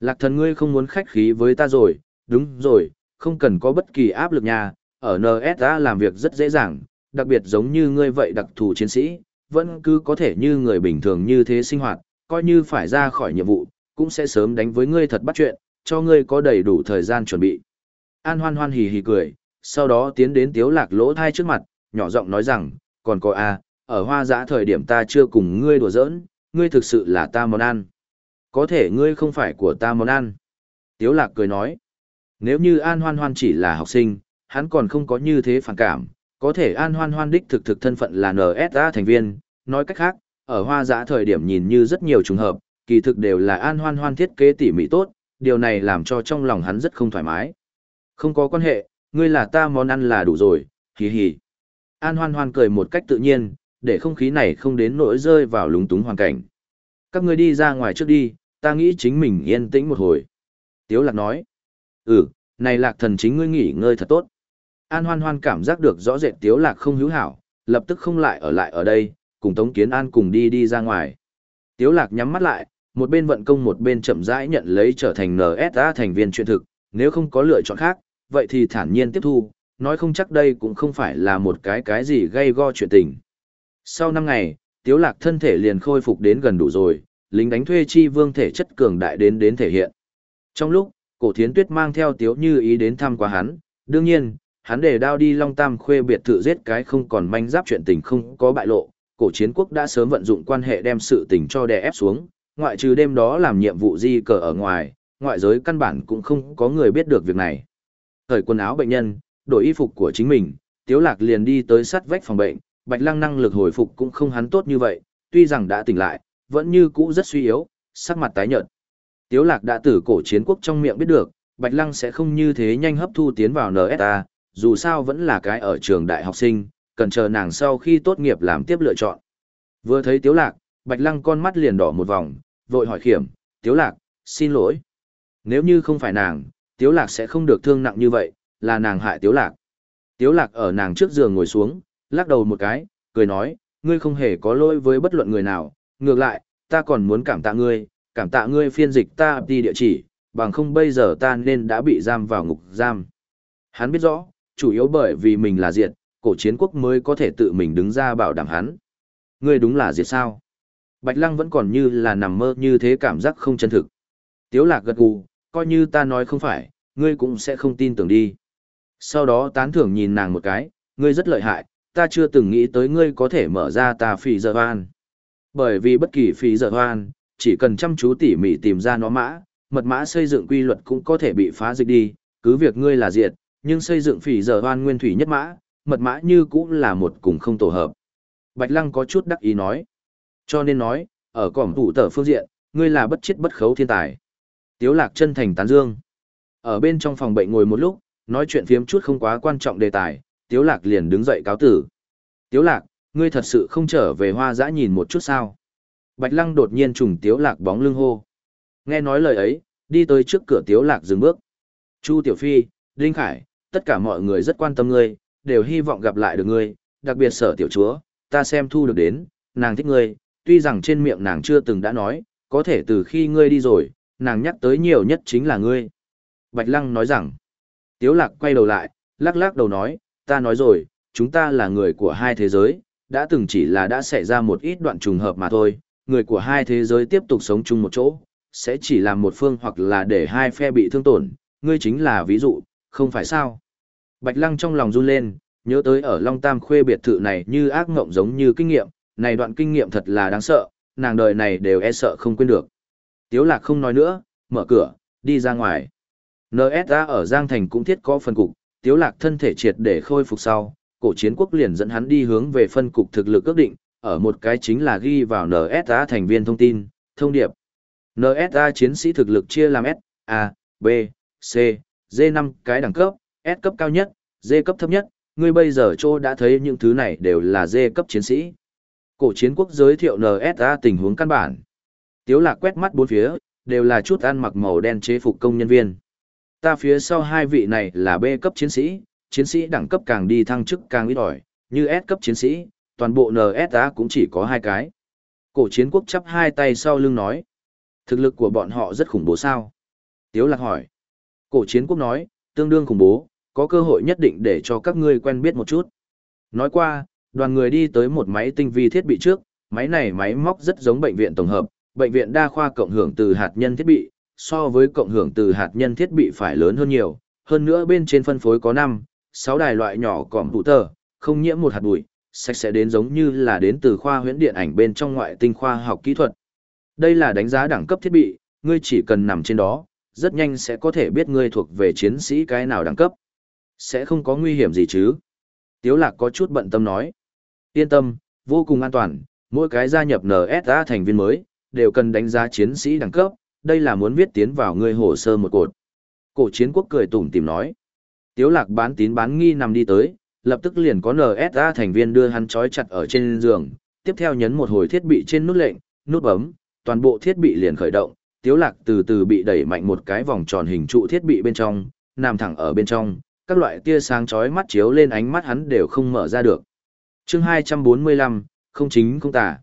Lạc thần ngươi không muốn khách khí với ta rồi, đúng rồi, không cần có bất kỳ áp lực nha, ở NSA làm việc rất dễ dàng, đặc biệt giống như ngươi vậy đặc thù chiến sĩ, vẫn cứ có thể như người bình thường như thế sinh hoạt, coi như phải ra khỏi nhiệm vụ, cũng sẽ sớm đánh với ngươi thật bắt chuyện, cho ngươi có đầy đủ thời gian chuẩn bị. An hoan hoan hì hì cười, sau đó tiến đến tiếu lạc lỗ thai trước mặt, nhỏ giọng nói rằng, còn có a, ở hoa giã thời điểm ta chưa cùng ngươi đùa giỡn, ngươi thực sự là ta món ăn. Có thể ngươi không phải của ta món ăn. Tiếu lạc cười nói, nếu như An hoan hoan chỉ là học sinh, hắn còn không có như thế phản cảm, có thể An hoan hoan đích thực thực thân phận là NSA thành viên, nói cách khác, ở hoa giã thời điểm nhìn như rất nhiều trùng hợp, kỳ thực đều là An hoan hoan thiết kế tỉ mỉ tốt, điều này làm cho trong lòng hắn rất không thoải mái. Không có quan hệ, ngươi là ta món ăn là đủ rồi, hì hì. An hoan hoan cười một cách tự nhiên, để không khí này không đến nỗi rơi vào lúng túng hoàn cảnh. Các ngươi đi ra ngoài trước đi, ta nghĩ chính mình yên tĩnh một hồi. Tiếu lạc nói. Ừ, này lạc thần chính ngươi nghỉ ngơi thật tốt. An hoan hoan cảm giác được rõ rệt tiếu lạc không hữu hảo, lập tức không lại ở lại ở đây, cùng Tống Kiến An cùng đi đi ra ngoài. Tiếu lạc nhắm mắt lại, một bên vận công một bên chậm rãi nhận lấy trở thành NSA thành viên chuyện thực, nếu không có lựa chọn khác, vậy thì thản nhiên tiếp thu, nói không chắc đây cũng không phải là một cái cái gì gây go chuyện tình. Sau 5 ngày, Tiếu Lạc thân thể liền khôi phục đến gần đủ rồi, lính đánh thuê chi vương thể chất cường đại đến đến thể hiện. Trong lúc, cổ thiến tuyết mang theo Tiếu Như ý đến thăm qua hắn, đương nhiên, hắn để đao đi Long Tam khuê biệt thự giết cái không còn manh giáp chuyện tình không có bại lộ, cổ chiến quốc đã sớm vận dụng quan hệ đem sự tình cho đè ép xuống, ngoại trừ đêm đó làm nhiệm vụ di cờ ở ngoài, ngoại giới căn bản cũng không có người biết được việc này. Thời quần áo bệnh nhân, đổi y phục của chính mình, Tiếu Lạc liền đi tới sát vách phòng bệnh, Bạch Lăng năng lực hồi phục cũng không hắn tốt như vậy, tuy rằng đã tỉnh lại, vẫn như cũ rất suy yếu, sắc mặt tái nhợt. Tiếu Lạc đã từ cổ chiến quốc trong miệng biết được, Bạch Lăng sẽ không như thế nhanh hấp thu tiến vào NSA, dù sao vẫn là cái ở trường đại học sinh, cần chờ nàng sau khi tốt nghiệp làm tiếp lựa chọn. Vừa thấy Tiếu Lạc, Bạch Lăng con mắt liền đỏ một vòng, vội hỏi khiểm, Tiếu Lạc, xin lỗi. Nếu như không phải nàng, Tiếu Lạc sẽ không được thương nặng như vậy, là nàng hại Tiếu Lạc. Tiếu Lạc ở nàng trước giường ngồi xuống, lắc đầu một cái, cười nói, ngươi không hề có lỗi với bất luận người nào, ngược lại, ta còn muốn cảm tạ ngươi, cảm tạ ngươi phiên dịch ta đi địa chỉ, bằng không bây giờ ta nên đã bị giam vào ngục giam. Hắn biết rõ, chủ yếu bởi vì mình là diệt, cổ chiến quốc mới có thể tự mình đứng ra bảo đảm hắn. Ngươi đúng là diệt sao? Bạch Lăng vẫn còn như là nằm mơ như thế cảm giác không chân thực. Tiếu lạc gật gù, coi như ta nói không phải, ngươi cũng sẽ không tin tưởng đi. Sau đó tán thưởng nhìn nàng một cái, ngươi rất lợi hại, ta chưa từng nghĩ tới ngươi có thể mở ra ta phì giờ hoan. Bởi vì bất kỳ phì giờ hoan, chỉ cần chăm chú tỉ mỉ tìm ra nó mã, mật mã xây dựng quy luật cũng có thể bị phá dịch đi, cứ việc ngươi là diệt, nhưng xây dựng phì giờ hoan nguyên thủy nhất mã, mật mã như cũng là một cùng không tổ hợp. Bạch Lăng có chút đắc ý nói. Cho nên nói, ở cổng thủ tờ phương diện, ngươi là bất chết bất khấu thiên tài. Tiếu lạc chân thành tán dương. Ở bên trong phòng bệnh ngồi một lúc, nói chuyện phiếm chút không quá quan trọng đề tài, Tiếu lạc liền đứng dậy cáo tử. Tiếu lạc, ngươi thật sự không trở về hoa dã nhìn một chút sao? Bạch lăng đột nhiên trùng Tiếu lạc bóng lưng hô. Nghe nói lời ấy, đi tới trước cửa Tiếu lạc dừng bước. Chu Tiểu Phi, Đinh Khải, tất cả mọi người rất quan tâm ngươi, đều hy vọng gặp lại được ngươi, đặc biệt sở tiểu chúa, ta xem thu được đến, nàng thích ngươi, tuy rằng trên miệng nàng chưa từng đã nói, có thể từ khi ngươi đi rồi, nàng nhắc tới nhiều nhất chính là ngươi. Bạch Lăng nói rằng, Tiếu Lạc quay đầu lại, lắc lắc đầu nói, ta nói rồi, chúng ta là người của hai thế giới, đã từng chỉ là đã xảy ra một ít đoạn trùng hợp mà thôi, người của hai thế giới tiếp tục sống chung một chỗ, sẽ chỉ làm một phương hoặc là để hai phe bị thương tổn, ngươi chính là ví dụ, không phải sao. Bạch Lăng trong lòng run lên, nhớ tới ở Long Tam khuê biệt thự này như ác ngộng giống như kinh nghiệm, này đoạn kinh nghiệm thật là đáng sợ, nàng đời này đều e sợ không quên được. Tiếu lạc không nói nữa, mở cửa, đi ra ngoài. NSA ở Giang Thành cũng thiết có phân cục, Tiếu lạc thân thể triệt để khôi phục sau, cổ chiến quốc liền dẫn hắn đi hướng về phân cục thực lực ước định, ở một cái chính là ghi vào NSA thành viên thông tin, thông điệp. NSA chiến sĩ thực lực chia làm S, A, B, C, D5 cái đẳng cấp, S cấp cao nhất, D cấp thấp nhất, ngươi bây giờ chỗ đã thấy những thứ này đều là D cấp chiến sĩ. Cổ chiến quốc giới thiệu NSA tình huống căn bản. Tiếu lạc quét mắt bốn phía, đều là chút ăn mặc màu đen chế phục công nhân viên. Ta phía sau hai vị này là B cấp chiến sĩ, chiến sĩ đẳng cấp càng đi thăng chức càng ít ỏi, như S cấp chiến sĩ, toàn bộ NSA cũng chỉ có hai cái. Cổ chiến quốc chắp hai tay sau lưng nói. Thực lực của bọn họ rất khủng bố sao? Tiếu lạc hỏi. Cổ chiến quốc nói, tương đương khủng bố, có cơ hội nhất định để cho các ngươi quen biết một chút. Nói qua, đoàn người đi tới một máy tinh vi thiết bị trước, máy này máy móc rất giống bệnh viện tổng hợp, bệnh viện đa khoa cộng hưởng từ hạt nhân thiết bị, so với cộng hưởng từ hạt nhân thiết bị phải lớn hơn nhiều, hơn nữa bên trên phân phối có 5, 6 đài loại nhỏ cỏm tụ tờ, không nhiễm một hạt bụi, sạch sẽ đến giống như là đến từ khoa huyễn điện ảnh bên trong ngoại tinh khoa học kỹ thuật. Đây là đánh giá đẳng cấp thiết bị, ngươi chỉ cần nằm trên đó, rất nhanh sẽ có thể biết ngươi thuộc về chiến sĩ cái nào đẳng cấp. Sẽ không có nguy hiểm gì chứ. Tiếu lạc có chút bận tâm nói. Yên tâm, vô cùng an toàn, mỗi cái gia nhập NSA thành viên mới, đều cần đánh giá chiến sĩ đẳng cấp, đây là muốn viết tiến vào ngươi hồ sơ một cột. Cổ chiến quốc cười tủm tìm nói. Tiếu lạc bán tín bán nghi nằm đi tới, lập tức liền có NSA thành viên đưa hắn trói chặt ở trên giường, tiếp theo nhấn một hồi thiết bị trên nút lệnh, nút bấm, toàn bộ thiết bị liền khởi động, tiếu lạc từ từ bị đẩy mạnh một cái vòng tròn hình trụ thiết bị bên trong, nằm thẳng ở bên trong, các loại tia sáng chói mắt chiếu lên ánh mắt hắn đều không mở ra được. chương 245, không chính không tả.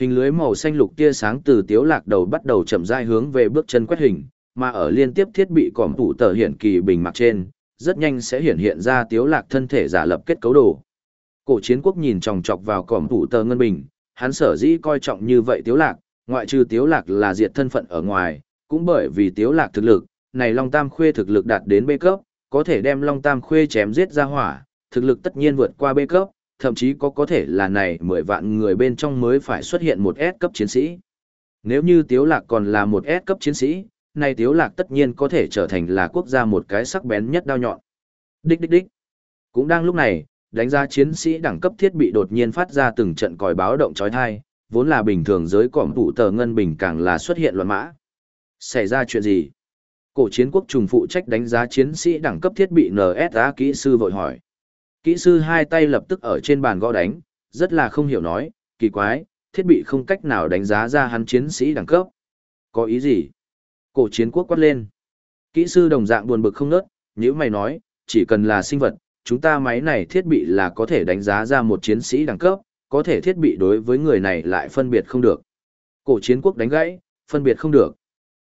Hình lưới màu xanh lục tia sáng từ tiếu lạc đầu bắt đầu chậm rãi hướng về bước chân quét hình, mà ở liên tiếp thiết bị cỏm tủ tờ hiển kỳ bình mặt trên, rất nhanh sẽ hiển hiện ra tiếu lạc thân thể giả lập kết cấu đồ. Cổ chiến quốc nhìn chòng chọc vào cỏm tủ tờ ngân bình, hắn sở dĩ coi trọng như vậy tiếu lạc, ngoại trừ tiếu lạc là diệt thân phận ở ngoài, cũng bởi vì tiếu lạc thực lực, này Long Tam Khuê thực lực đạt đến B cấp, có thể đem Long Tam Khuê chém giết ra hỏa, thực lực tất nhiên vượt qua B cấp, thậm chí có có thể là này 10 vạn người bên trong mới phải xuất hiện một S cấp chiến sĩ. Nếu như Tiếu Lạc còn là một S cấp chiến sĩ, này Tiếu Lạc tất nhiên có thể trở thành là quốc gia một cái sắc bén nhất đao nhọn. Đích đích đích. Cũng đang lúc này, đánh giá chiến sĩ đẳng cấp thiết bị đột nhiên phát ra từng trận còi báo động chói tai, vốn là bình thường giới cỏm tụ tờ ngân bình càng là xuất hiện loạn mã. Xảy ra chuyện gì? Cổ chiến quốc trùng phụ trách đánh giá chiến sĩ đẳng cấp thiết bị NSA kỹ sư vội hỏi. Kỹ sư hai tay lập tức ở trên bàn gõ đánh, rất là không hiểu nói, kỳ quái, thiết bị không cách nào đánh giá ra hắn chiến sĩ đẳng cấp. Có ý gì? Cổ chiến quốc quát lên. Kỹ sư đồng dạng buồn bực không nớt, nếu mày nói, chỉ cần là sinh vật, chúng ta máy này thiết bị là có thể đánh giá ra một chiến sĩ đẳng cấp, có thể thiết bị đối với người này lại phân biệt không được. Cổ chiến quốc đánh gãy, phân biệt không được.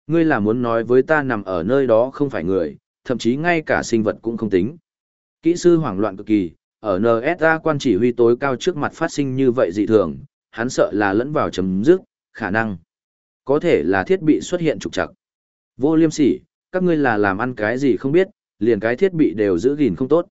Ngươi là muốn nói với ta nằm ở nơi đó không phải người, thậm chí ngay cả sinh vật cũng không tính. Kỹ sư hoảng loạn cực kỳ, ở NSA quan chỉ huy tối cao trước mặt phát sinh như vậy dị thường, hắn sợ là lẫn vào chấm dứt, khả năng. Có thể là thiết bị xuất hiện trục trặc. Vô liêm sỉ, các ngươi là làm ăn cái gì không biết, liền cái thiết bị đều giữ gìn không tốt.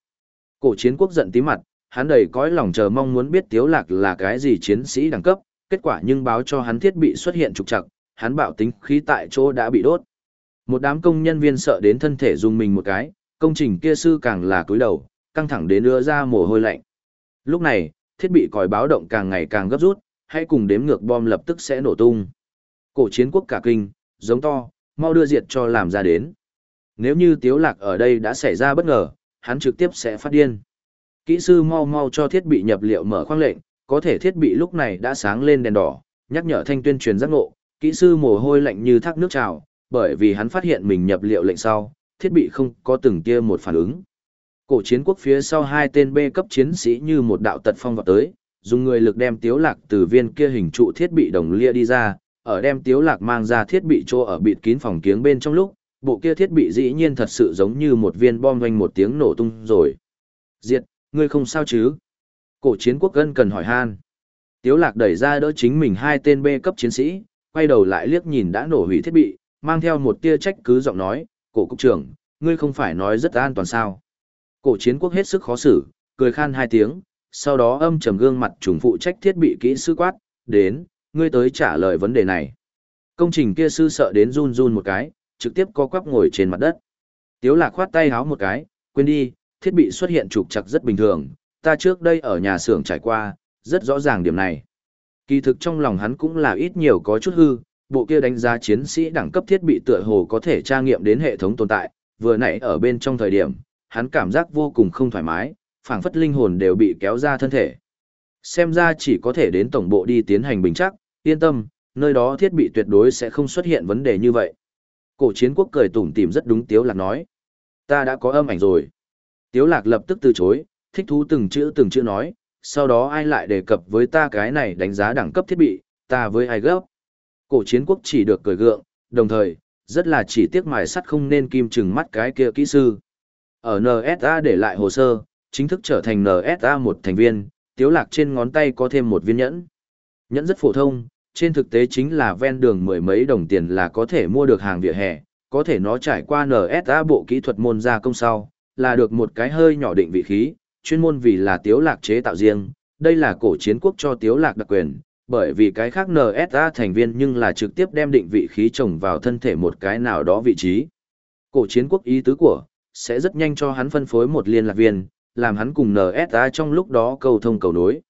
Cổ chiến quốc giận tí mặt, hắn đầy cõi lòng chờ mong muốn biết tiếu lạc là cái gì chiến sĩ đẳng cấp, kết quả nhưng báo cho hắn thiết bị xuất hiện trục trặc, hắn bạo tính khí tại chỗ đã bị đốt. Một đám công nhân viên sợ đến thân thể dùng mình một cái, công trình kia sư càng là cúi đầu, căng thẳng đến đưa ra mồ hôi lạnh. Lúc này, thiết bị còi báo động càng ngày càng gấp rút, hãy cùng đếm ngược bom lập tức sẽ nổ tung. Cổ chiến quốc cả kinh, giống to, mau đưa diệt cho làm ra đến. Nếu như tiếu lạc ở đây đã xảy ra bất ngờ, hắn trực tiếp sẽ phát điên. Kỹ sư mau mau cho thiết bị nhập liệu mở khoang lệnh, có thể thiết bị lúc này đã sáng lên đèn đỏ, nhắc nhở thanh tuyên truyền giác ngộ, kỹ sư mồ hôi lạnh như thác nước trào, bởi vì hắn phát hiện mình nhập liệu lệnh sau, thiết bị không có từng kia một phản ứng. Cổ chiến quốc phía sau hai tên B cấp chiến sĩ như một đạo tật phong vào tới, dùng người lực đem tiếu lạc từ viên kia hình trụ thiết bị đồng lia đi ra, ở đem tiếu lạc mang ra thiết bị chỗ ở bịt kín phòng kiếng bên trong lúc, bộ kia thiết bị dĩ nhiên thật sự giống như một viên bom doanh một tiếng nổ tung rồi. Diệt, ngươi không sao chứ? Cổ chiến quốc gân cần hỏi han. Tiếu lạc đẩy ra đỡ chính mình hai tên B cấp chiến sĩ, quay đầu lại liếc nhìn đã nổ hủy thiết bị, mang theo một tia trách cứ giọng nói, cổ cục trưởng, ngươi không phải nói rất an toàn sao. Cổ chiến quốc hết sức khó xử, cười khan hai tiếng, sau đó âm trầm gương mặt trùng phụ trách thiết bị kỹ sư quát, đến, ngươi tới trả lời vấn đề này. Công trình kia sư sợ đến run run một cái, trực tiếp co quắp ngồi trên mặt đất. Tiếu lạc khoát tay háo một cái, quên đi, thiết bị xuất hiện trục trặc rất bình thường, ta trước đây ở nhà xưởng trải qua, rất rõ ràng điểm này. Kỳ thực trong lòng hắn cũng là ít nhiều có chút hư, bộ kia đánh giá chiến sĩ đẳng cấp thiết bị tựa hồ có thể tra nghiệm đến hệ thống tồn tại, vừa nãy ở bên trong thời điểm, hắn cảm giác vô cùng không thoải mái, phảng phất linh hồn đều bị kéo ra thân thể. Xem ra chỉ có thể đến tổng bộ đi tiến hành bình chắc, yên tâm, nơi đó thiết bị tuyệt đối sẽ không xuất hiện vấn đề như vậy. Cổ chiến quốc cười tủm tỉm rất đúng Tiếu Lạc nói. Ta đã có âm ảnh rồi. Tiếu Lạc lập tức từ chối, thích thú từng chữ từng chữ nói, sau đó ai lại đề cập với ta cái này đánh giá đẳng cấp thiết bị, ta với ai gấp. Cổ chiến quốc chỉ được cười gượng, đồng thời, rất là chỉ tiếc mài sắt không nên kim chừng mắt cái kia kỹ sư. Ở NSA để lại hồ sơ, chính thức trở thành NSA một thành viên, tiếu lạc trên ngón tay có thêm một viên nhẫn. Nhẫn rất phổ thông, trên thực tế chính là ven đường mười mấy đồng tiền là có thể mua được hàng vỉa hè, có thể nó trải qua NSA bộ kỹ thuật môn gia công sau, là được một cái hơi nhỏ định vị khí, chuyên môn vì là tiếu lạc chế tạo riêng, đây là cổ chiến quốc cho tiếu lạc đặc quyền, bởi vì cái khác NSA thành viên nhưng là trực tiếp đem định vị khí trồng vào thân thể một cái nào đó vị trí. Cổ chiến quốc ý tứ của, sẽ rất nhanh cho hắn phân phối một liên lạc viên, làm hắn cùng NSA trong lúc đó cầu thông cầu nối.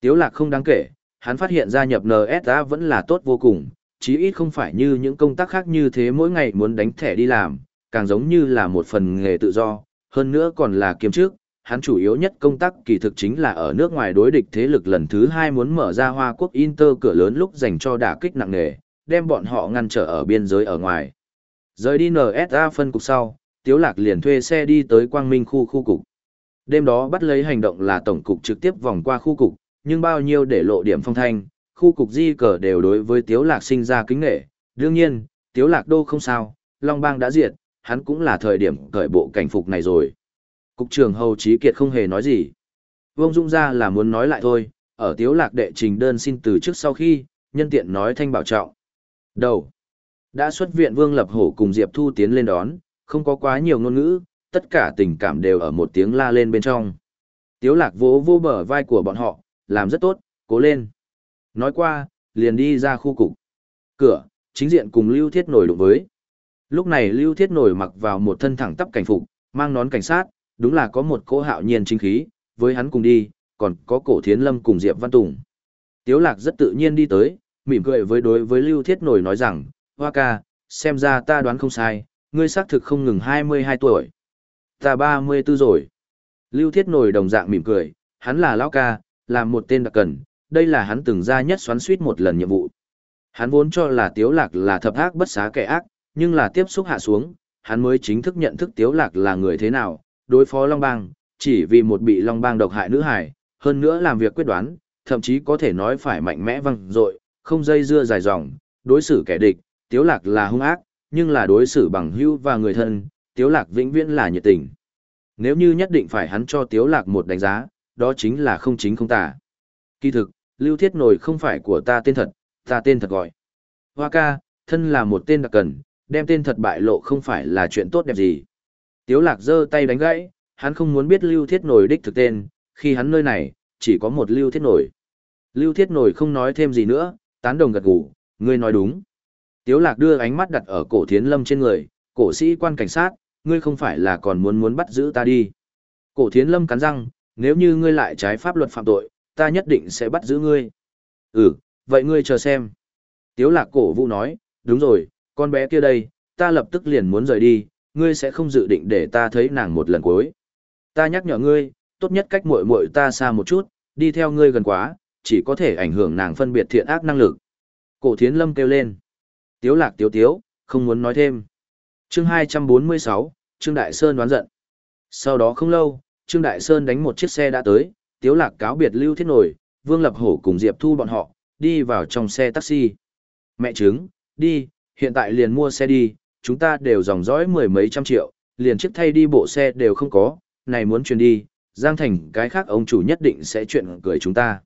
Tiếu lạc không đáng kể, hắn phát hiện gia nhập NSA vẫn là tốt vô cùng, chí ít không phải như những công tác khác như thế mỗi ngày muốn đánh thẻ đi làm, càng giống như là một phần nghề tự do, hơn nữa còn là kiếm trước hắn chủ yếu nhất công tác kỳ thực chính là ở nước ngoài đối địch thế lực lần thứ hai muốn mở ra Hoa Quốc Inter cửa lớn lúc dành cho đả kích nặng nề, đem bọn họ ngăn trở ở biên giới ở ngoài. Rời đi NSA phân cục sau, Tiếu Lạc liền thuê xe đi tới Quang Minh khu khu cục. Đêm đó bắt lấy hành động là tổng cục trực tiếp vòng qua khu cục, nhưng bao nhiêu để lộ điểm phong thanh, khu cục di cờ đều đối với Tiếu Lạc sinh ra kính nghệ. Đương nhiên, Tiếu Lạc đô không sao, Long Bang đã diệt, hắn cũng là thời điểm cởi bộ cảnh phục này rồi. Cục trưởng Hầu Chí Kiệt không hề nói gì. Vương Dung ra là muốn nói lại thôi, ở Tiếu Lạc đệ trình đơn xin từ trước sau khi, nhân tiện nói thanh bảo trọng. Đầu. Đã xuất viện Vương Lập Hổ cùng Diệp Thu tiến lên đón, không có quá nhiều ngôn ngữ, tất cả tình cảm đều ở một tiếng la lên bên trong. Tiếu lạc vỗ vô bờ vai của bọn họ, làm rất tốt, cố lên. Nói qua, liền đi ra khu cục. Cửa, chính diện cùng Lưu Thiết nổi đụng với. Lúc này Lưu Thiết nổi mặc vào một thân thẳng tắp cảnh phục, mang nón cảnh sát, đúng là có một cỗ hạo nhiên chính khí, với hắn cùng đi, còn có cổ thiến lâm cùng Diệp Văn Tùng. Tiếu lạc rất tự nhiên đi tới, mỉm cười với đối với Lưu Thiết nổi nói rằng, Hoa ca, xem ra ta đoán không sai, ngươi xác thực không ngừng 22 tuổi. Ta 34 rồi. Lưu Thiết nổi đồng dạng mỉm cười, hắn là lão ca, là một tên đặc cần, đây là hắn từng ra nhất xoắn suýt một lần nhiệm vụ. Hắn vốn cho là Tiếu Lạc là thập ác bất xá kẻ ác, nhưng là tiếp xúc hạ xuống, hắn mới chính thức nhận thức Tiếu Lạc là người thế nào, đối phó Long Bang, chỉ vì một bị Long Bang độc hại nữ hải, hơn nữa làm việc quyết đoán, thậm chí có thể nói phải mạnh mẽ văng dội, không dây dưa dài dòng, đối xử kẻ địch, Tiếu Lạc là hung ác, nhưng là đối xử bằng hữu và người thân, Tiếu Lạc vĩnh viễn là nhiệt tình. Nếu như nhất định phải hắn cho Tiếu Lạc một đánh giá, đó chính là không chính không tà. Kỳ thực, Lưu Thiết Nổi không phải của ta tên thật, ta tên thật gọi. Hoa ca, thân là một tên đặc cần, đem tên thật bại lộ không phải là chuyện tốt đẹp gì. Tiếu Lạc giơ tay đánh gãy, hắn không muốn biết Lưu Thiết Nổi đích thực tên, khi hắn nơi này, chỉ có một Lưu Thiết Nổi. Lưu Thiết Nổi không nói thêm gì nữa, tán đồng gật gù, ngươi nói đúng. Tiếu lạc đưa ánh mắt đặt ở cổ thiến lâm trên người, cổ sĩ quan cảnh sát, ngươi không phải là còn muốn muốn bắt giữ ta đi. Cổ thiến lâm cắn răng, nếu như ngươi lại trái pháp luật phạm tội, ta nhất định sẽ bắt giữ ngươi. Ừ, vậy ngươi chờ xem. Tiếu lạc cổ vũ nói, đúng rồi, con bé kia đây, ta lập tức liền muốn rời đi, ngươi sẽ không dự định để ta thấy nàng một lần cuối. Ta nhắc nhở ngươi, tốt nhất cách muội muội ta xa một chút, đi theo ngươi gần quá, chỉ có thể ảnh hưởng nàng phân biệt thiện ác năng lực. Cổ thiến lâm kêu lên. Tiếu lạc tiếu tiếu, không muốn nói thêm. Chương 246, Trương Đại Sơn đoán giận. Sau đó không lâu, Trương Đại Sơn đánh một chiếc xe đã tới, Tiếu lạc cáo biệt Lưu Thiết Nổi, Vương Lập Hổ cùng Diệp Thu bọn họ, đi vào trong xe taxi. Mẹ trứng, đi, hiện tại liền mua xe đi, chúng ta đều dòng dõi mười mấy trăm triệu, liền chiếc thay đi bộ xe đều không có, này muốn chuyển đi, Giang Thành cái khác ông chủ nhất định sẽ chuyện cười chúng ta.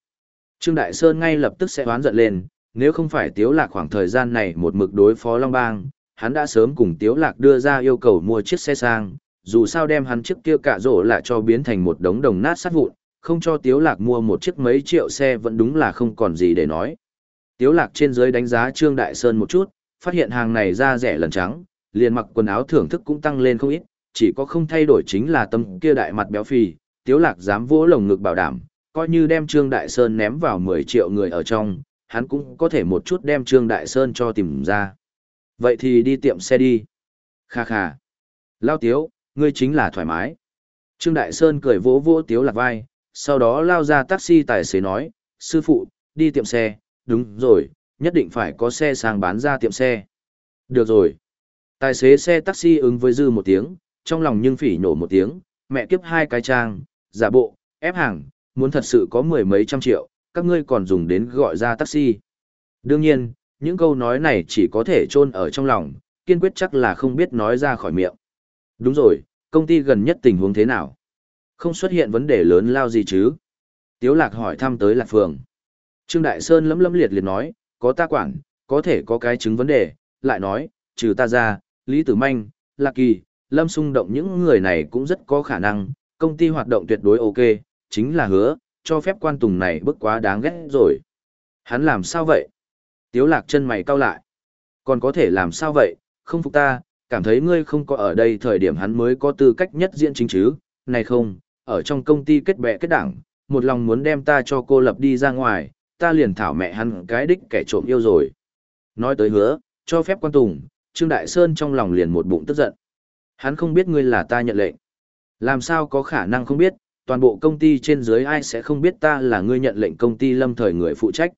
Trương Đại Sơn ngay lập tức sẽ đoán giận lên, nếu không phải Tiếu Lạc khoảng thời gian này một mực đối phó Long Bang, hắn đã sớm cùng Tiếu Lạc đưa ra yêu cầu mua chiếc xe sang, dù sao đem hắn chiếc kia cả rổ lại cho biến thành một đống đồng nát sát vụn, không cho Tiếu Lạc mua một chiếc mấy triệu xe vẫn đúng là không còn gì để nói. Tiếu Lạc trên dưới đánh giá Trương Đại Sơn một chút, phát hiện hàng này ra rẻ lần trắng, liền mặc quần áo thưởng thức cũng tăng lên không ít, chỉ có không thay đổi chính là tâm kia đại mặt béo phì, Tiếu Lạc dám vỗ lồng ngực bảo đảm, coi như đem Trương Đại Sơn ném vào 10 triệu người ở trong, hắn cũng có thể một chút đem Trương Đại Sơn cho tìm ra. Vậy thì đi tiệm xe đi. Kha kha. Lao Tiếu, ngươi chính là thoải mái. Trương Đại Sơn cười vỗ vỗ Tiếu lạc vai, sau đó lao ra taxi tài xế nói, sư phụ, đi tiệm xe, đúng rồi, nhất định phải có xe sang bán ra tiệm xe. Được rồi. Tài xế xe taxi ứng với dư một tiếng, trong lòng nhưng phỉ nổ một tiếng, mẹ kiếp hai cái trang, giả bộ, ép hàng, muốn thật sự có mười mấy trăm triệu, các ngươi còn dùng đến gọi ra taxi. Đương nhiên, những câu nói này chỉ có thể chôn ở trong lòng, kiên quyết chắc là không biết nói ra khỏi miệng. Đúng rồi, công ty gần nhất tình huống thế nào? Không xuất hiện vấn đề lớn lao gì chứ? Tiếu lạc hỏi thăm tới lạc phường. Trương Đại Sơn lấm lấm liệt liệt nói, có ta quản, có thể có cái chứng vấn đề, lại nói, trừ ta ra, Lý Tử Manh, Lạc Kỳ, Lâm Sung Động những người này cũng rất có khả năng, công ty hoạt động tuyệt đối ok, chính là hứa, cho phép quan tùng này bức quá đáng ghét rồi. Hắn làm sao vậy? Tiếu lạc chân mày cau lại. Còn có thể làm sao vậy? Không phục ta, cảm thấy ngươi không có ở đây thời điểm hắn mới có tư cách nhất diễn chính chứ. Này không, ở trong công ty kết bè kết đảng, một lòng muốn đem ta cho cô lập đi ra ngoài, ta liền thảo mẹ hắn cái đích kẻ trộm yêu rồi. Nói tới hứa, cho phép quan tùng, Trương Đại Sơn trong lòng liền một bụng tức giận. Hắn không biết ngươi là ta nhận lệnh. Làm sao có khả năng không biết, toàn bộ công ty trên dưới ai sẽ không biết ta là ngươi nhận lệnh công ty lâm thời người phụ trách.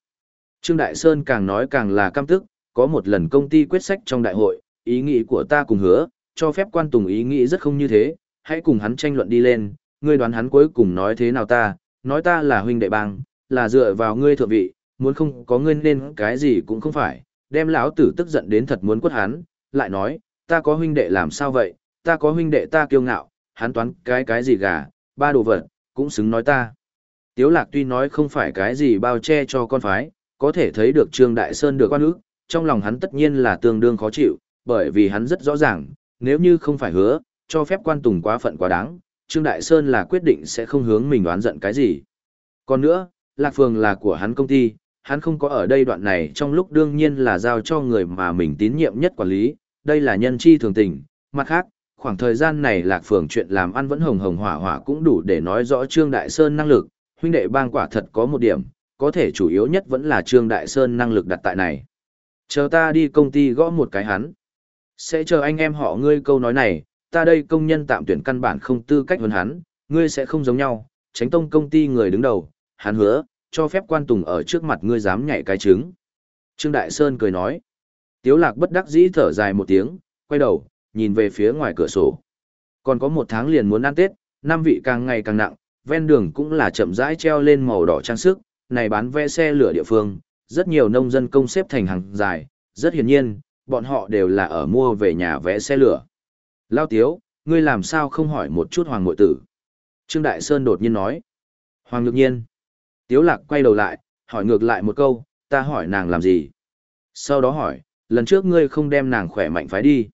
Trương Đại Sơn càng nói càng là căm tức, có một lần công ty quyết sách trong đại hội, ý nghĩ của ta cùng hứa, cho phép quan tùng ý nghĩ rất không như thế, hãy cùng hắn tranh luận đi lên, ngươi đoán hắn cuối cùng nói thế nào ta, nói ta là huynh đệ bang, là dựa vào ngươi thượng vị, muốn không có ngươi nên cái gì cũng không phải, đem lão tử tức giận đến thật muốn quất hắn, lại nói, ta có huynh đệ làm sao vậy, ta có huynh đệ ta kiêu ngạo, hắn toán cái cái gì gà, ba đồ vật, cũng xứng nói ta. Tiếu lạc tuy nói không phải cái gì bao che cho con phái, có thể thấy được Trương Đại Sơn được quan ước, trong lòng hắn tất nhiên là tương đương khó chịu, bởi vì hắn rất rõ ràng, nếu như không phải hứa, cho phép quan tùng quá phận quá đáng, Trương Đại Sơn là quyết định sẽ không hướng mình đoán giận cái gì. Còn nữa, Lạc Phường là của hắn công ty, hắn không có ở đây đoạn này trong lúc đương nhiên là giao cho người mà mình tín nhiệm nhất quản lý, đây là nhân chi thường tình. Mặt khác, khoảng thời gian này Lạc Phường chuyện làm ăn vẫn hồng hồng hỏa hỏa cũng đủ để nói rõ Trương Đại Sơn năng lực, huynh đệ bang quả thật có một điểm, có thể chủ yếu nhất vẫn là Trương Đại Sơn năng lực đặt tại này. Chờ ta đi công ty gõ một cái hắn. Sẽ chờ anh em họ ngươi câu nói này, ta đây công nhân tạm tuyển căn bản không tư cách hơn hắn, ngươi sẽ không giống nhau, tránh tông công ty người đứng đầu, hắn hứa, cho phép quan tùng ở trước mặt ngươi dám nhảy cái trứng. Trương Đại Sơn cười nói. Tiếu lạc bất đắc dĩ thở dài một tiếng, quay đầu, nhìn về phía ngoài cửa sổ. Còn có một tháng liền muốn ăn Tết, năm vị càng ngày càng nặng, ven đường cũng là chậm rãi treo lên màu đỏ trang sức, này bán vé xe lửa địa phương, rất nhiều nông dân công xếp thành hàng dài, rất hiển nhiên, bọn họ đều là ở mua về nhà vé xe lửa. Lao Tiếu, ngươi làm sao không hỏi một chút Hoàng Mội Tử? Trương Đại Sơn đột nhiên nói. Hoàng Nhược Nhiên. Tiếu Lạc quay đầu lại, hỏi ngược lại một câu, ta hỏi nàng làm gì? Sau đó hỏi, lần trước ngươi không đem nàng khỏe mạnh phái đi.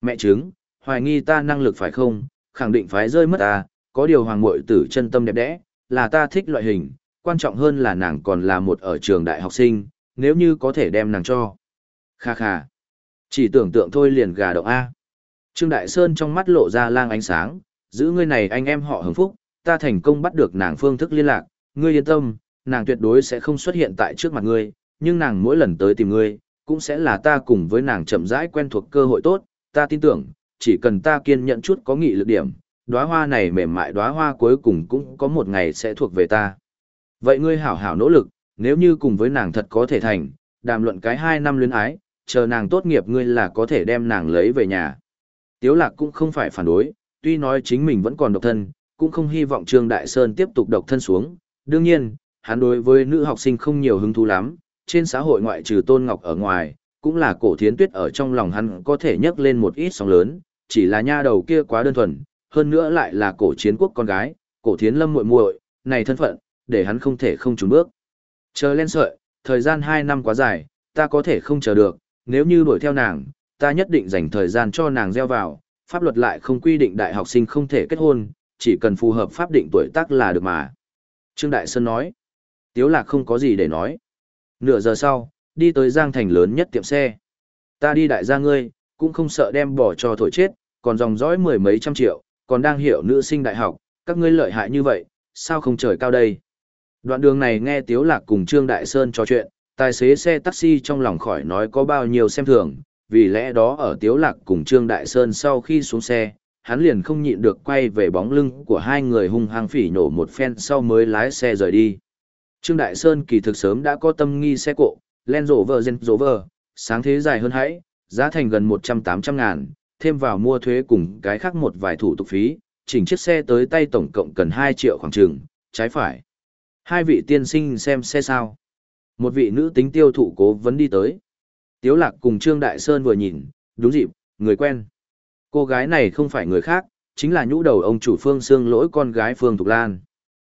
Mẹ chứng, hoài nghi ta năng lực phải không, khẳng định phái rơi mất ta, có điều Hoàng Mội Tử chân tâm đẹp đẽ, là ta thích loại hình, quan trọng hơn là nàng còn là một ở trường đại học sinh, nếu như có thể đem nàng cho. Kha kha. Chỉ tưởng tượng thôi liền gà động A. Trương Đại Sơn trong mắt lộ ra lang ánh sáng, giữ ngươi này anh em họ hưởng phúc, ta thành công bắt được nàng phương thức liên lạc, ngươi yên tâm, nàng tuyệt đối sẽ không xuất hiện tại trước mặt ngươi, nhưng nàng mỗi lần tới tìm ngươi, cũng sẽ là ta cùng với nàng chậm rãi quen thuộc cơ hội tốt, ta tin tưởng, chỉ cần ta kiên nhẫn chút có nghị lực điểm, đóa hoa này mềm mại đóa hoa cuối cùng cũng có một ngày sẽ thuộc về ta. Vậy ngươi hảo hảo nỗ lực, nếu như cùng với nàng thật có thể thành, đàm luận cái hai năm luyến ái, chờ nàng tốt nghiệp ngươi là có thể đem nàng lấy về nhà. Tiếu lạc cũng không phải phản đối, tuy nói chính mình vẫn còn độc thân, cũng không hy vọng Trương Đại Sơn tiếp tục độc thân xuống. Đương nhiên, hắn đối với nữ học sinh không nhiều hứng thú lắm, trên xã hội ngoại trừ Tôn Ngọc ở ngoài, cũng là cổ thiến tuyết ở trong lòng hắn có thể nhấc lên một ít sóng lớn, chỉ là nha đầu kia quá đơn thuần, hơn nữa lại là cổ chiến quốc con gái, cổ thiến lâm muội muội, này thân phận, để hắn không thể không trốn bước. Chờ lên sợi, thời gian 2 năm quá dài, ta có thể không chờ được, nếu như đuổi theo nàng, ta nhất định dành thời gian cho nàng gieo vào, pháp luật lại không quy định đại học sinh không thể kết hôn, chỉ cần phù hợp pháp định tuổi tác là được mà. Trương Đại Sơn nói, Tiếu Lạc không có gì để nói. Nửa giờ sau, đi tới Giang Thành lớn nhất tiệm xe. Ta đi đại gia ngươi, cũng không sợ đem bỏ cho thổi chết, còn dòng dõi mười mấy trăm triệu, còn đang hiểu nữ sinh đại học, các ngươi lợi hại như vậy, sao không trời cao đây. Đoạn đường này nghe Tiếu Lạc cùng Trương Đại Sơn trò chuyện, tài xế xe taxi trong lòng khỏi nói có bao nhiêu xem thường, vì lẽ đó ở Tiếu Lạc cùng Trương Đại Sơn sau khi xuống xe, hắn liền không nhịn được quay về bóng lưng của hai người hung hăng phỉ nổ một phen sau mới lái xe rời đi. Trương Đại Sơn kỳ thực sớm đã có tâm nghi xe cộ, Land Rover Gen Rover, sáng thế dài hơn hãy, giá thành gần 100-800 ngàn, thêm vào mua thuế cùng cái khác một vài thủ tục phí, chỉnh chiếc xe tới tay tổng cộng cần 2 triệu khoảng trường, trái phải. Hai vị tiên sinh xem xe sao. Một vị nữ tính tiêu thụ cố vấn đi tới. Tiếu lạc cùng Trương Đại Sơn vừa nhìn, đúng dịp, người quen. Cô gái này không phải người khác, chính là nhũ đầu ông chủ Phương Sương lỗi con gái Phương Thục Lan.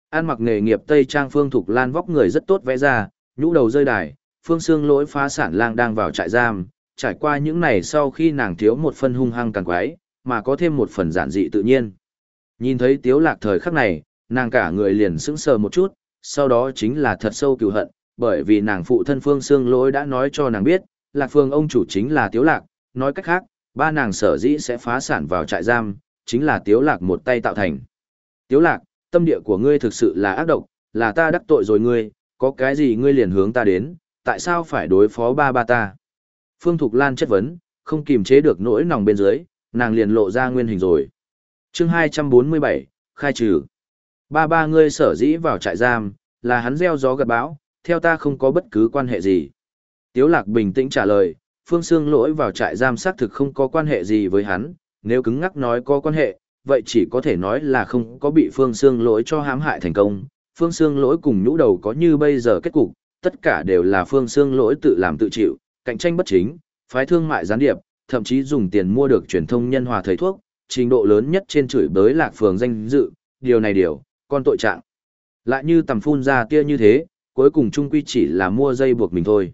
An mặc nghề nghiệp Tây Trang Phương Thục Lan vóc người rất tốt vẽ ra, nhũ đầu rơi đài, Phương Sương lỗi phá sản lang đang vào trại giam, trải qua những này sau khi nàng thiếu một phần hung hăng càng quái, mà có thêm một phần giản dị tự nhiên. Nhìn thấy Tiếu lạc thời khắc này, nàng cả người liền sững sờ một chút, sau đó chính là thật sâu cừu hận, bởi vì nàng phụ thân Phương Sương lỗi đã nói cho nàng biết, Lạc Phương ông chủ chính là Tiếu Lạc, nói cách khác, ba nàng sở dĩ sẽ phá sản vào trại giam, chính là Tiếu Lạc một tay tạo thành. Tiếu Lạc, tâm địa của ngươi thực sự là ác độc, là ta đắc tội rồi ngươi, có cái gì ngươi liền hướng ta đến, tại sao phải đối phó ba ba ta? Phương Thục Lan chất vấn, không kiềm chế được nỗi nòng bên dưới, nàng liền lộ ra nguyên hình rồi. Chương 247, khai trừ. Ba ba ngươi sở dĩ vào trại giam, là hắn gieo gió gặt bão, theo ta không có bất cứ quan hệ gì. Tiếu lạc bình tĩnh trả lời, Phương Sương lỗi vào trại giam xác thực không có quan hệ gì với hắn, nếu cứng ngắc nói có quan hệ, vậy chỉ có thể nói là không có bị Phương Sương lỗi cho hãm hại thành công. Phương Sương lỗi cùng nhũ đầu có như bây giờ kết cục, tất cả đều là Phương Sương lỗi tự làm tự chịu, cạnh tranh bất chính, phái thương mại gián điệp, thậm chí dùng tiền mua được truyền thông nhân hòa thầy thuốc, trình độ lớn nhất trên chửi bới lạc phường danh dự, điều này điều, con tội trạng. Lại như tầm phun ra tia như thế, cuối cùng trung quy chỉ là mua dây buộc mình thôi.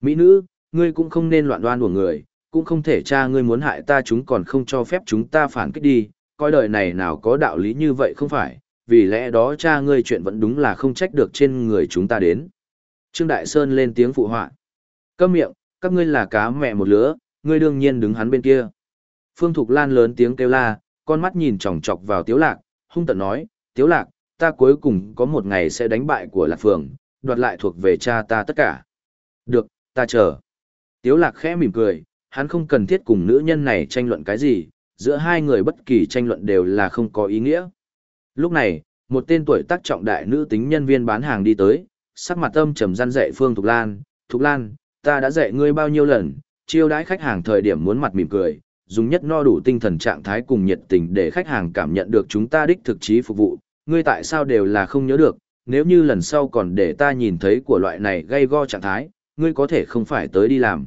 Mỹ nữ, ngươi cũng không nên loạn đoan của người, cũng không thể cha ngươi muốn hại ta chúng còn không cho phép chúng ta phản kích đi, coi đời này nào có đạo lý như vậy không phải, vì lẽ đó cha ngươi chuyện vẫn đúng là không trách được trên người chúng ta đến. Trương Đại Sơn lên tiếng phụ họa. Câm miệng, các ngươi là cá mẹ một lứa, ngươi đương nhiên đứng hắn bên kia. Phương Thục Lan lớn tiếng kêu la, con mắt nhìn chòng chọc vào Tiếu Lạc, hung tận nói, Tiếu Lạc, ta cuối cùng có một ngày sẽ đánh bại của Lạc Phường, đoạt lại thuộc về cha ta tất cả. Được, ta chờ. Tiếu Lạc khẽ mỉm cười, hắn không cần thiết cùng nữ nhân này tranh luận cái gì, giữa hai người bất kỳ tranh luận đều là không có ý nghĩa. Lúc này, một tên tuổi tác trọng đại nữ tính nhân viên bán hàng đi tới, sắc mặt âm trầm răn dạy Phương Thục Lan, Thục Lan, ta đã dạy ngươi bao nhiêu lần, chiêu đãi khách hàng thời điểm muốn mặt mỉm cười, dùng nhất no đủ tinh thần trạng thái cùng nhiệt tình để khách hàng cảm nhận được chúng ta đích thực chí phục vụ, ngươi tại sao đều là không nhớ được, nếu như lần sau còn để ta nhìn thấy của loại này gây go trạng thái, ngươi có thể không phải tới đi làm.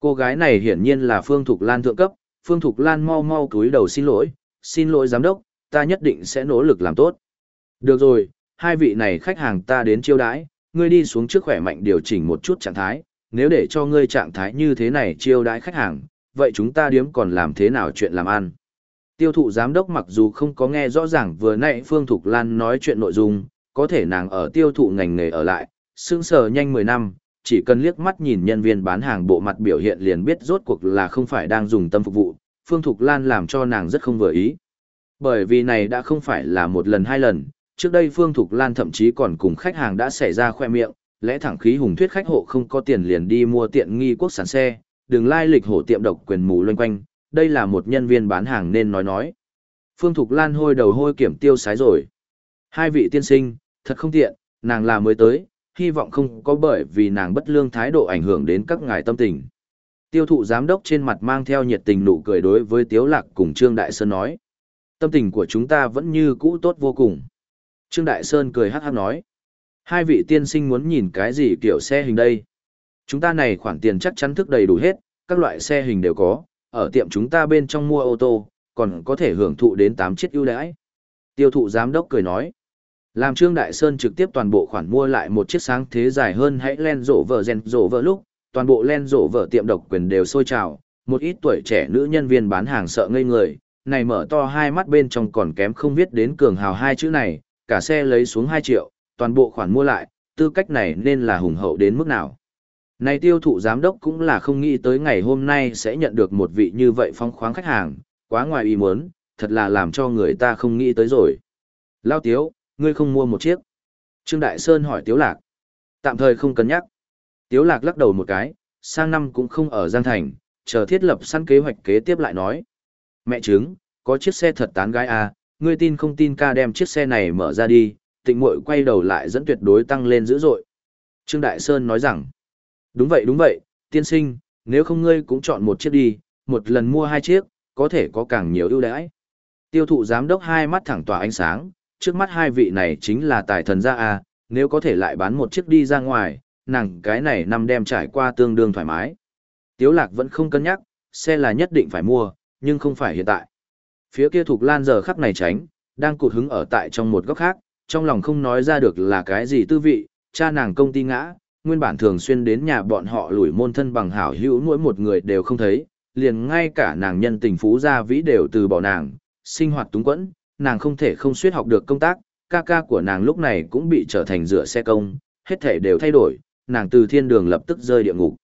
Cô gái này hiển nhiên là Phương Thục Lan thượng cấp, Phương Thục Lan mau mau cúi đầu xin lỗi, xin lỗi giám đốc, ta nhất định sẽ nỗ lực làm tốt. Được rồi, hai vị này khách hàng ta đến chiêu đãi, ngươi đi xuống trước khỏe mạnh điều chỉnh một chút trạng thái, nếu để cho ngươi trạng thái như thế này chiêu đãi khách hàng, vậy chúng ta điếm còn làm thế nào chuyện làm ăn. Tiêu thụ giám đốc mặc dù không có nghe rõ ràng vừa nãy Phương Thục Lan nói chuyện nội dung, có thể nàng ở tiêu thụ ngành nghề ở lại, sương sờ nhanh 10 năm, chỉ cần liếc mắt nhìn nhân viên bán hàng bộ mặt biểu hiện liền biết rốt cuộc là không phải đang dùng tâm phục vụ, Phương Thục Lan làm cho nàng rất không vừa ý. Bởi vì này đã không phải là một lần hai lần, trước đây Phương Thục Lan thậm chí còn cùng khách hàng đã xảy ra khoe miệng, lẽ thẳng khí hùng thuyết khách hộ không có tiền liền đi mua tiện nghi quốc sản xe, đường lai lịch hổ tiệm độc quyền mù loanh quanh, đây là một nhân viên bán hàng nên nói nói. Phương Thục Lan hôi đầu hôi kiểm tiêu sái rồi. Hai vị tiên sinh, thật không tiện, nàng là mới tới, hy vọng không có bởi vì nàng bất lương thái độ ảnh hưởng đến các ngài tâm tình. Tiêu thụ giám đốc trên mặt mang theo nhiệt tình nụ cười đối với Tiếu Lạc cùng Trương Đại Sơn nói. Tâm tình của chúng ta vẫn như cũ tốt vô cùng. Trương Đại Sơn cười hát hát nói. Hai vị tiên sinh muốn nhìn cái gì kiểu xe hình đây? Chúng ta này khoản tiền chắc chắn thức đầy đủ hết, các loại xe hình đều có, ở tiệm chúng ta bên trong mua ô tô, còn có thể hưởng thụ đến 8 chiếc ưu đãi. Tiêu thụ giám đốc cười nói. Làm Trương Đại Sơn trực tiếp toàn bộ khoản mua lại một chiếc sáng thế dài hơn hãy len rổ vợ rèn rổ vợ lúc, toàn bộ len rổ vợ tiệm độc quyền đều sôi trào, một ít tuổi trẻ nữ nhân viên bán hàng sợ ngây người, này mở to hai mắt bên trong còn kém không viết đến cường hào hai chữ này, cả xe lấy xuống 2 triệu, toàn bộ khoản mua lại, tư cách này nên là hùng hậu đến mức nào. Này tiêu thụ giám đốc cũng là không nghĩ tới ngày hôm nay sẽ nhận được một vị như vậy phong khoáng khách hàng, quá ngoài ý muốn, thật là làm cho người ta không nghĩ tới rồi. Lao tiếu, ngươi không mua một chiếc. Trương Đại Sơn hỏi tiếu lạc. Tạm thời không cân nhắc. Tiếu lạc lắc đầu một cái, sang năm cũng không ở Giang Thành, chờ thiết lập sẵn kế hoạch kế tiếp lại nói. Mẹ chứng, có chiếc xe thật tán gái à, ngươi tin không tin ca đem chiếc xe này mở ra đi, tịnh muội quay đầu lại dẫn tuyệt đối tăng lên dữ dội. Trương Đại Sơn nói rằng, đúng vậy đúng vậy, tiên sinh, nếu không ngươi cũng chọn một chiếc đi, một lần mua hai chiếc, có thể có càng nhiều ưu đãi. Tiêu thụ giám đốc hai mắt thẳng tỏa ánh sáng, trước mắt hai vị này chính là tài thần gia a, nếu có thể lại bán một chiếc đi ra ngoài, nàng cái này năm đem trải qua tương đương thoải mái. Tiếu lạc vẫn không cân nhắc, xe là nhất định phải mua, nhưng không phải hiện tại. Phía kia thuộc lan giờ khắc này tránh, đang cụt hứng ở tại trong một góc khác, trong lòng không nói ra được là cái gì tư vị, cha nàng công ty ngã, nguyên bản thường xuyên đến nhà bọn họ lủi môn thân bằng hảo hữu mỗi một người đều không thấy, liền ngay cả nàng nhân tình phú gia vĩ đều từ bỏ nàng, sinh hoạt túng quẫn, nàng không thể không suýt học được công tác, ca ca của nàng lúc này cũng bị trở thành rửa xe công, hết thể đều thay đổi, nàng từ thiên đường lập tức rơi địa ngục.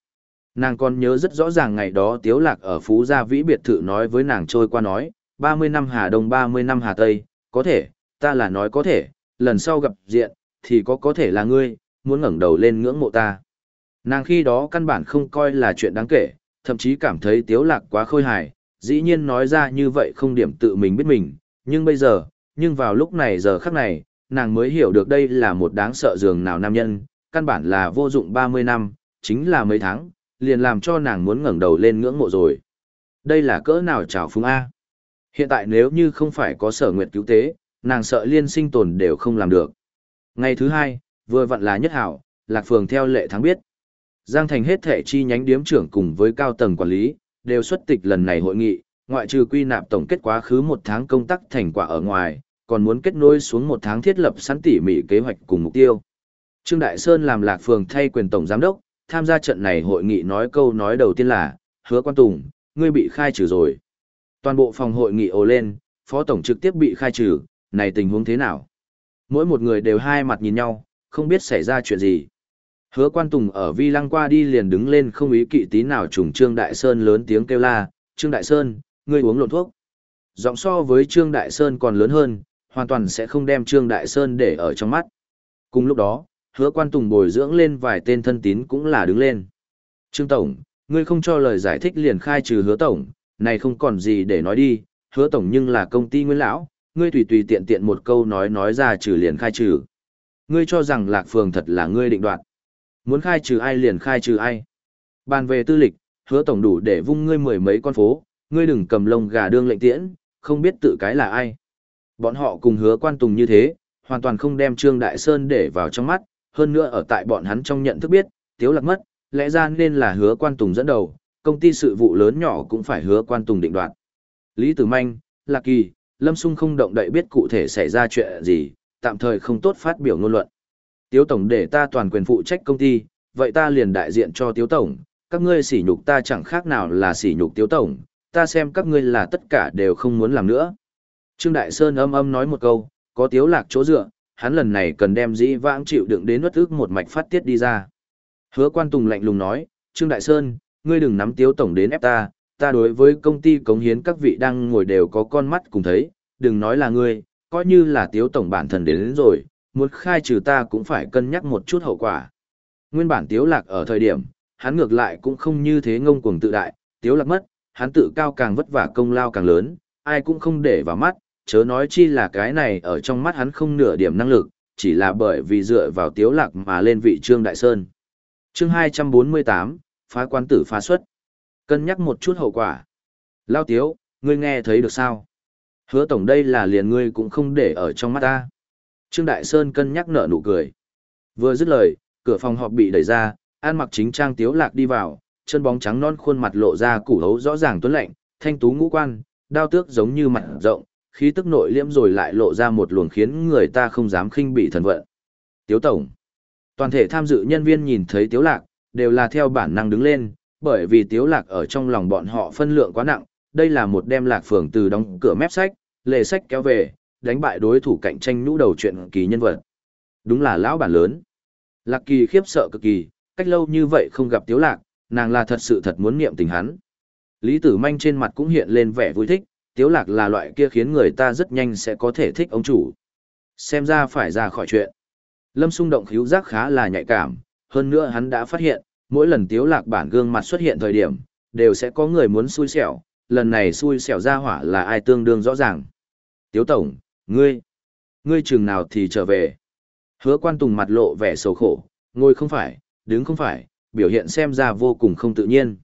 Nàng còn nhớ rất rõ ràng ngày đó Tiếu Lạc ở Phú Gia Vĩ biệt thự nói với nàng trôi qua nói, 30 năm Hà Đông 30 năm Hà Tây, có thể, ta là nói có thể, lần sau gặp diện, thì có có thể là ngươi, muốn ngẩng đầu lên ngưỡng mộ ta. Nàng khi đó căn bản không coi là chuyện đáng kể, thậm chí cảm thấy Tiếu Lạc quá khôi hài, dĩ nhiên nói ra như vậy không điểm tự mình biết mình, nhưng bây giờ, nhưng vào lúc này giờ khắc này, nàng mới hiểu được đây là một đáng sợ giường nào nam nhân, căn bản là vô dụng 30 năm, chính là mấy tháng, liền làm cho nàng muốn ngẩng đầu lên ngưỡng mộ rồi. Đây là cỡ nào trào phúng A. Hiện tại nếu như không phải có sở nguyệt cứu tế, nàng sợ liên sinh tồn đều không làm được. Ngày thứ hai, vừa vặn là nhất hảo, Lạc Phường theo lệ thắng biết. Giang Thành hết thể chi nhánh điếm trưởng cùng với cao tầng quản lý, đều xuất tịch lần này hội nghị, ngoại trừ quy nạp tổng kết quá khứ một tháng công tác thành quả ở ngoài, còn muốn kết nối xuống một tháng thiết lập sẵn tỉ mỉ kế hoạch cùng mục tiêu. Trương Đại Sơn làm lạc phường thay quyền tổng giám đốc, tham gia trận này hội nghị nói câu nói đầu tiên là, hứa quan tùng, ngươi bị khai trừ rồi. Toàn bộ phòng hội nghị ồ lên, phó tổng trực tiếp bị khai trừ, này tình huống thế nào? Mỗi một người đều hai mặt nhìn nhau, không biết xảy ra chuyện gì. Hứa quan tùng ở vi lăng qua đi liền đứng lên không ý kỵ tí nào trùng Trương Đại Sơn lớn tiếng kêu la, Trương Đại Sơn, ngươi uống lộn thuốc. Giọng so với Trương Đại Sơn còn lớn hơn, hoàn toàn sẽ không đem Trương Đại Sơn để ở trong mắt. Cùng lúc đó, hứa quan tùng bồi dưỡng lên vài tên thân tín cũng là đứng lên. Trương Tổng, ngươi không cho lời giải thích liền khai trừ hứa Tổng, này không còn gì để nói đi, hứa Tổng nhưng là công ty nguyên lão, ngươi tùy tùy tiện tiện một câu nói nói ra trừ liền khai trừ. Ngươi cho rằng lạc phường thật là ngươi định đoạt. Muốn khai trừ ai liền khai trừ ai. Bàn về tư lịch, hứa Tổng đủ để vung ngươi mười mấy con phố, ngươi đừng cầm lông gà đương lệnh tiễn, không biết tự cái là ai. Bọn họ cùng hứa quan tùng như thế, hoàn toàn không đem Trương Đại Sơn để vào trong mắt, hơn nữa ở tại bọn hắn trong nhận thức biết, tiếu lạc mất, lẽ ra nên là hứa quan tùng dẫn đầu, công ty sự vụ lớn nhỏ cũng phải hứa quan tùng định đoạt. Lý Tử Manh, Lạc Kỳ, Lâm Sung không động đậy biết cụ thể xảy ra chuyện gì, tạm thời không tốt phát biểu ngôn luận. Tiếu Tổng để ta toàn quyền phụ trách công ty, vậy ta liền đại diện cho Tiếu Tổng, các ngươi sỉ nhục ta chẳng khác nào là sỉ nhục Tiếu Tổng, ta xem các ngươi là tất cả đều không muốn làm nữa. Trương Đại Sơn âm âm nói một câu, có Tiếu Lạc chỗ dựa, hắn lần này cần đem dĩ vãng chịu đựng đến nuốt ức một mạch phát tiết đi ra. Hứa quan tùng lạnh lùng nói, Trương Đại Sơn, ngươi đừng nắm tiếu tổng đến ép ta, ta đối với công ty cống hiến các vị đang ngồi đều có con mắt cùng thấy, đừng nói là ngươi, coi như là tiếu tổng bản thân đến, đến rồi, muốn khai trừ ta cũng phải cân nhắc một chút hậu quả. Nguyên bản tiếu lạc ở thời điểm, hắn ngược lại cũng không như thế ngông cuồng tự đại, tiếu lạc mất, hắn tự cao càng vất vả công lao càng lớn, ai cũng không để vào mắt, chớ nói chi là cái này ở trong mắt hắn không nửa điểm năng lực, chỉ là bởi vì dựa vào tiếu lạc mà lên vị Trương Đại Sơn. Chương 248, phá quan tử phá xuất. Cân nhắc một chút hậu quả. Lao tiếu, ngươi nghe thấy được sao? Hứa tổng đây là liền ngươi cũng không để ở trong mắt ta. Trương Đại Sơn cân nhắc nở nụ cười. Vừa dứt lời, cửa phòng họp bị đẩy ra, an mặc chính trang tiếu lạc đi vào, chân bóng trắng non khuôn mặt lộ ra củ hấu rõ ràng tuấn lạnh, thanh tú ngũ quan, đao tước giống như mặt rộng, khí tức nội liễm rồi lại lộ ra một luồng khiến người ta không dám khinh bị thần vận. Tiếu Tổng. Toàn thể tham dự nhân viên nhìn thấy Tiếu Lạc, đều là theo bản năng đứng lên, bởi vì Tiếu Lạc ở trong lòng bọn họ phân lượng quá nặng, đây là một đem lạc phường từ đóng cửa mép sách, lề sách kéo về, đánh bại đối thủ cạnh tranh nhũ đầu chuyện kỳ nhân vật. Đúng là lão bản lớn. Lạc kỳ khiếp sợ cực kỳ, cách lâu như vậy không gặp Tiếu Lạc, nàng là thật sự thật muốn niệm tình hắn. Lý Tử Manh trên mặt cũng hiện lên vẻ vui thích, tiếu lạc là loại kia khiến người ta rất nhanh sẽ có thể thích ông chủ. Xem ra phải ra khỏi chuyện. Lâm xung động khíu giác khá là nhạy cảm, hơn nữa hắn đã phát hiện, mỗi lần tiếu lạc bản gương mặt xuất hiện thời điểm, đều sẽ có người muốn xui xẻo, lần này xui xẻo ra hỏa là ai tương đương rõ ràng. Tiếu tổng, ngươi, ngươi chừng nào thì trở về. Hứa quan tùng mặt lộ vẻ sầu khổ, ngồi không phải, đứng không phải, biểu hiện xem ra vô cùng không tự nhiên.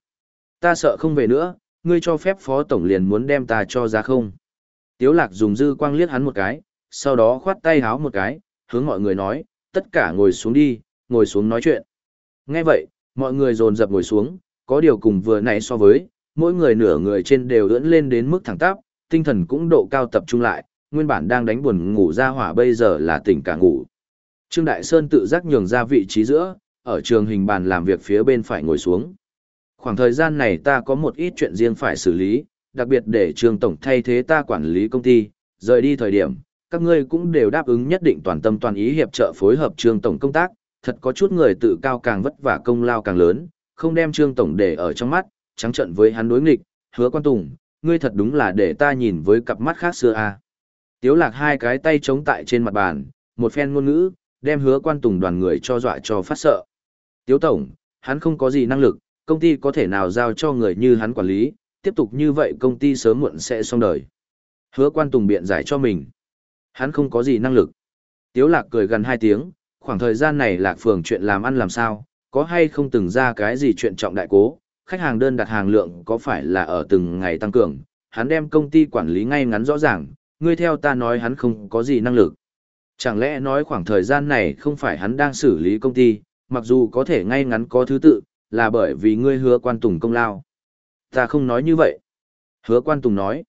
Ta sợ không về nữa, ngươi cho phép phó tổng liền muốn đem ta cho ra không? Tiếu lạc dùng dư quang liếc hắn một cái, sau đó khoát tay háo một cái, hướng mọi người nói, tất cả ngồi xuống đi, ngồi xuống nói chuyện. Nghe vậy, mọi người dồn dập ngồi xuống, có điều cùng vừa nãy so với, mỗi người nửa người trên đều ưỡn lên đến mức thẳng tắp, tinh thần cũng độ cao tập trung lại, nguyên bản đang đánh buồn ngủ ra hỏa bây giờ là tỉnh cả ngủ. Trương Đại Sơn tự giác nhường ra vị trí giữa, ở trường hình bàn làm việc phía bên phải ngồi xuống. Khoảng thời gian này ta có một ít chuyện riêng phải xử lý, đặc biệt để Trương Tổng thay thế ta quản lý công ty, rời đi thời điểm, các ngươi cũng đều đáp ứng nhất định toàn tâm toàn ý hiệp trợ phối hợp Trương Tổng công tác, thật có chút người tự cao càng vất vả công lao càng lớn, không đem Trương Tổng để ở trong mắt, trắng trận với hắn đối nghịch, hứa quan tùng, ngươi thật đúng là để ta nhìn với cặp mắt khác xưa a. À. Tiếu lạc hai cái tay chống tại trên mặt bàn, một phen ngôn ngữ, đem hứa quan tùng đoàn người cho dọa cho phát sợ. Tiếu Tổng, hắn không có gì năng lực, công ty có thể nào giao cho người như hắn quản lý, tiếp tục như vậy công ty sớm muộn sẽ xong đời. Hứa quan tùng biện giải cho mình. Hắn không có gì năng lực. Tiếu lạc cười gần hai tiếng, khoảng thời gian này lạc phường chuyện làm ăn làm sao, có hay không từng ra cái gì chuyện trọng đại cố, khách hàng đơn đặt hàng lượng có phải là ở từng ngày tăng cường, hắn đem công ty quản lý ngay ngắn rõ ràng, ngươi theo ta nói hắn không có gì năng lực. Chẳng lẽ nói khoảng thời gian này không phải hắn đang xử lý công ty, mặc dù có thể ngay ngắn có thứ tự, là bởi vì ngươi hứa quan tùng công lao. Ta không nói như vậy. Hứa quan tùng nói.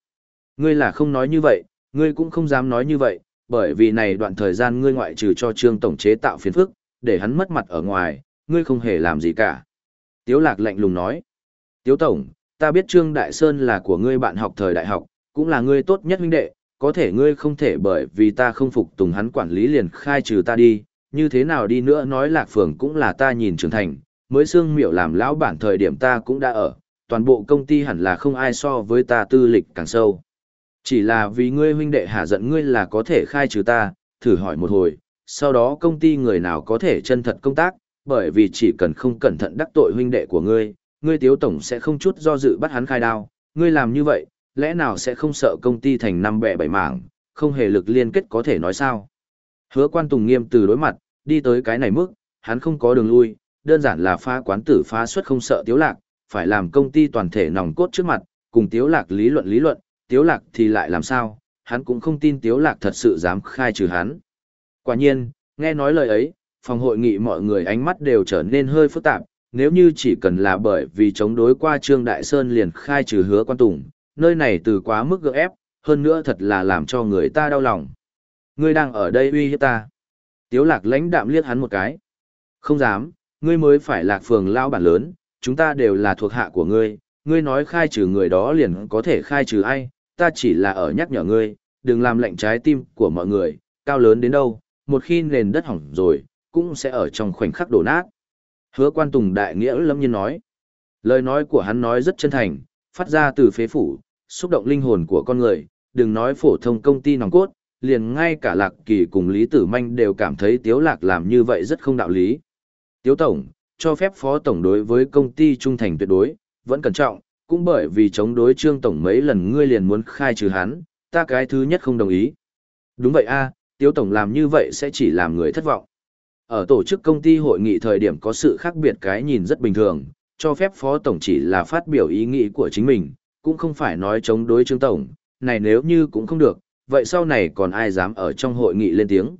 Ngươi là không nói như vậy, ngươi cũng không dám nói như vậy, bởi vì này đoạn thời gian ngươi ngoại trừ cho trương tổng chế tạo phiền phức, để hắn mất mặt ở ngoài, ngươi không hề làm gì cả. Tiếu lạc lạnh lùng nói. Tiếu tổng, ta biết Trương Đại Sơn là của ngươi bạn học thời đại học, cũng là ngươi tốt nhất huynh đệ, có thể ngươi không thể bởi vì ta không phục tùng hắn quản lý liền khai trừ ta đi, như thế nào đi nữa nói lạc phường cũng là ta nhìn trưởng thành, mới xương miệu làm lão bản thời điểm ta cũng đã ở, toàn bộ công ty hẳn là không ai so với ta tư lịch càng sâu. Chỉ là vì ngươi huynh đệ hạ giận ngươi là có thể khai trừ ta, thử hỏi một hồi, sau đó công ty người nào có thể chân thật công tác, bởi vì chỉ cần không cẩn thận đắc tội huynh đệ của ngươi, ngươi tiếu tổng sẽ không chút do dự bắt hắn khai đao, ngươi làm như vậy, lẽ nào sẽ không sợ công ty thành năm bẻ bảy mảng, không hề lực liên kết có thể nói sao. Hứa quan tùng nghiêm từ đối mặt, đi tới cái này mức, hắn không có đường lui, đơn giản là phá quán tử phá suất không sợ tiếu lạc, phải làm công ty toàn thể nòng cốt trước mặt, cùng tiếu lạc lý luận lý luận, tiếu lạc thì lại làm sao, hắn cũng không tin tiếu lạc thật sự dám khai trừ hắn. Quả nhiên, nghe nói lời ấy, phòng hội nghị mọi người ánh mắt đều trở nên hơi phức tạp, nếu như chỉ cần là bởi vì chống đối qua Trương Đại Sơn liền khai trừ hứa quan tùng, nơi này từ quá mức gượng ép, hơn nữa thật là làm cho người ta đau lòng. Ngươi đang ở đây uy hiếp ta. Tiếu lạc lãnh đạm liếc hắn một cái. Không dám, ngươi mới phải lạc phường lao bản lớn, chúng ta đều là thuộc hạ của ngươi, ngươi nói khai trừ người đó liền có thể khai trừ ai, ta chỉ là ở nhắc nhở ngươi, đừng làm lệnh trái tim của mọi người, cao lớn đến đâu, một khi nền đất hỏng rồi, cũng sẽ ở trong khoảnh khắc đổ nát. Hứa quan tùng đại nghĩa lâm nhiên nói. Lời nói của hắn nói rất chân thành, phát ra từ phế phủ, xúc động linh hồn của con người, đừng nói phổ thông công ty nòng cốt, liền ngay cả lạc kỳ cùng Lý Tử Manh đều cảm thấy Tiếu Lạc làm như vậy rất không đạo lý. Tiếu Tổng, cho phép Phó Tổng đối với công ty trung thành tuyệt đối, vẫn cẩn trọng, cũng bởi vì chống đối Trương Tổng mấy lần ngươi liền muốn khai trừ hắn, ta cái thứ nhất không đồng ý. Đúng vậy a, Tiếu Tổng làm như vậy sẽ chỉ làm người thất vọng. Ở tổ chức công ty hội nghị thời điểm có sự khác biệt cái nhìn rất bình thường, cho phép phó tổng chỉ là phát biểu ý nghĩ của chính mình, cũng không phải nói chống đối trương tổng, này nếu như cũng không được, vậy sau này còn ai dám ở trong hội nghị lên tiếng.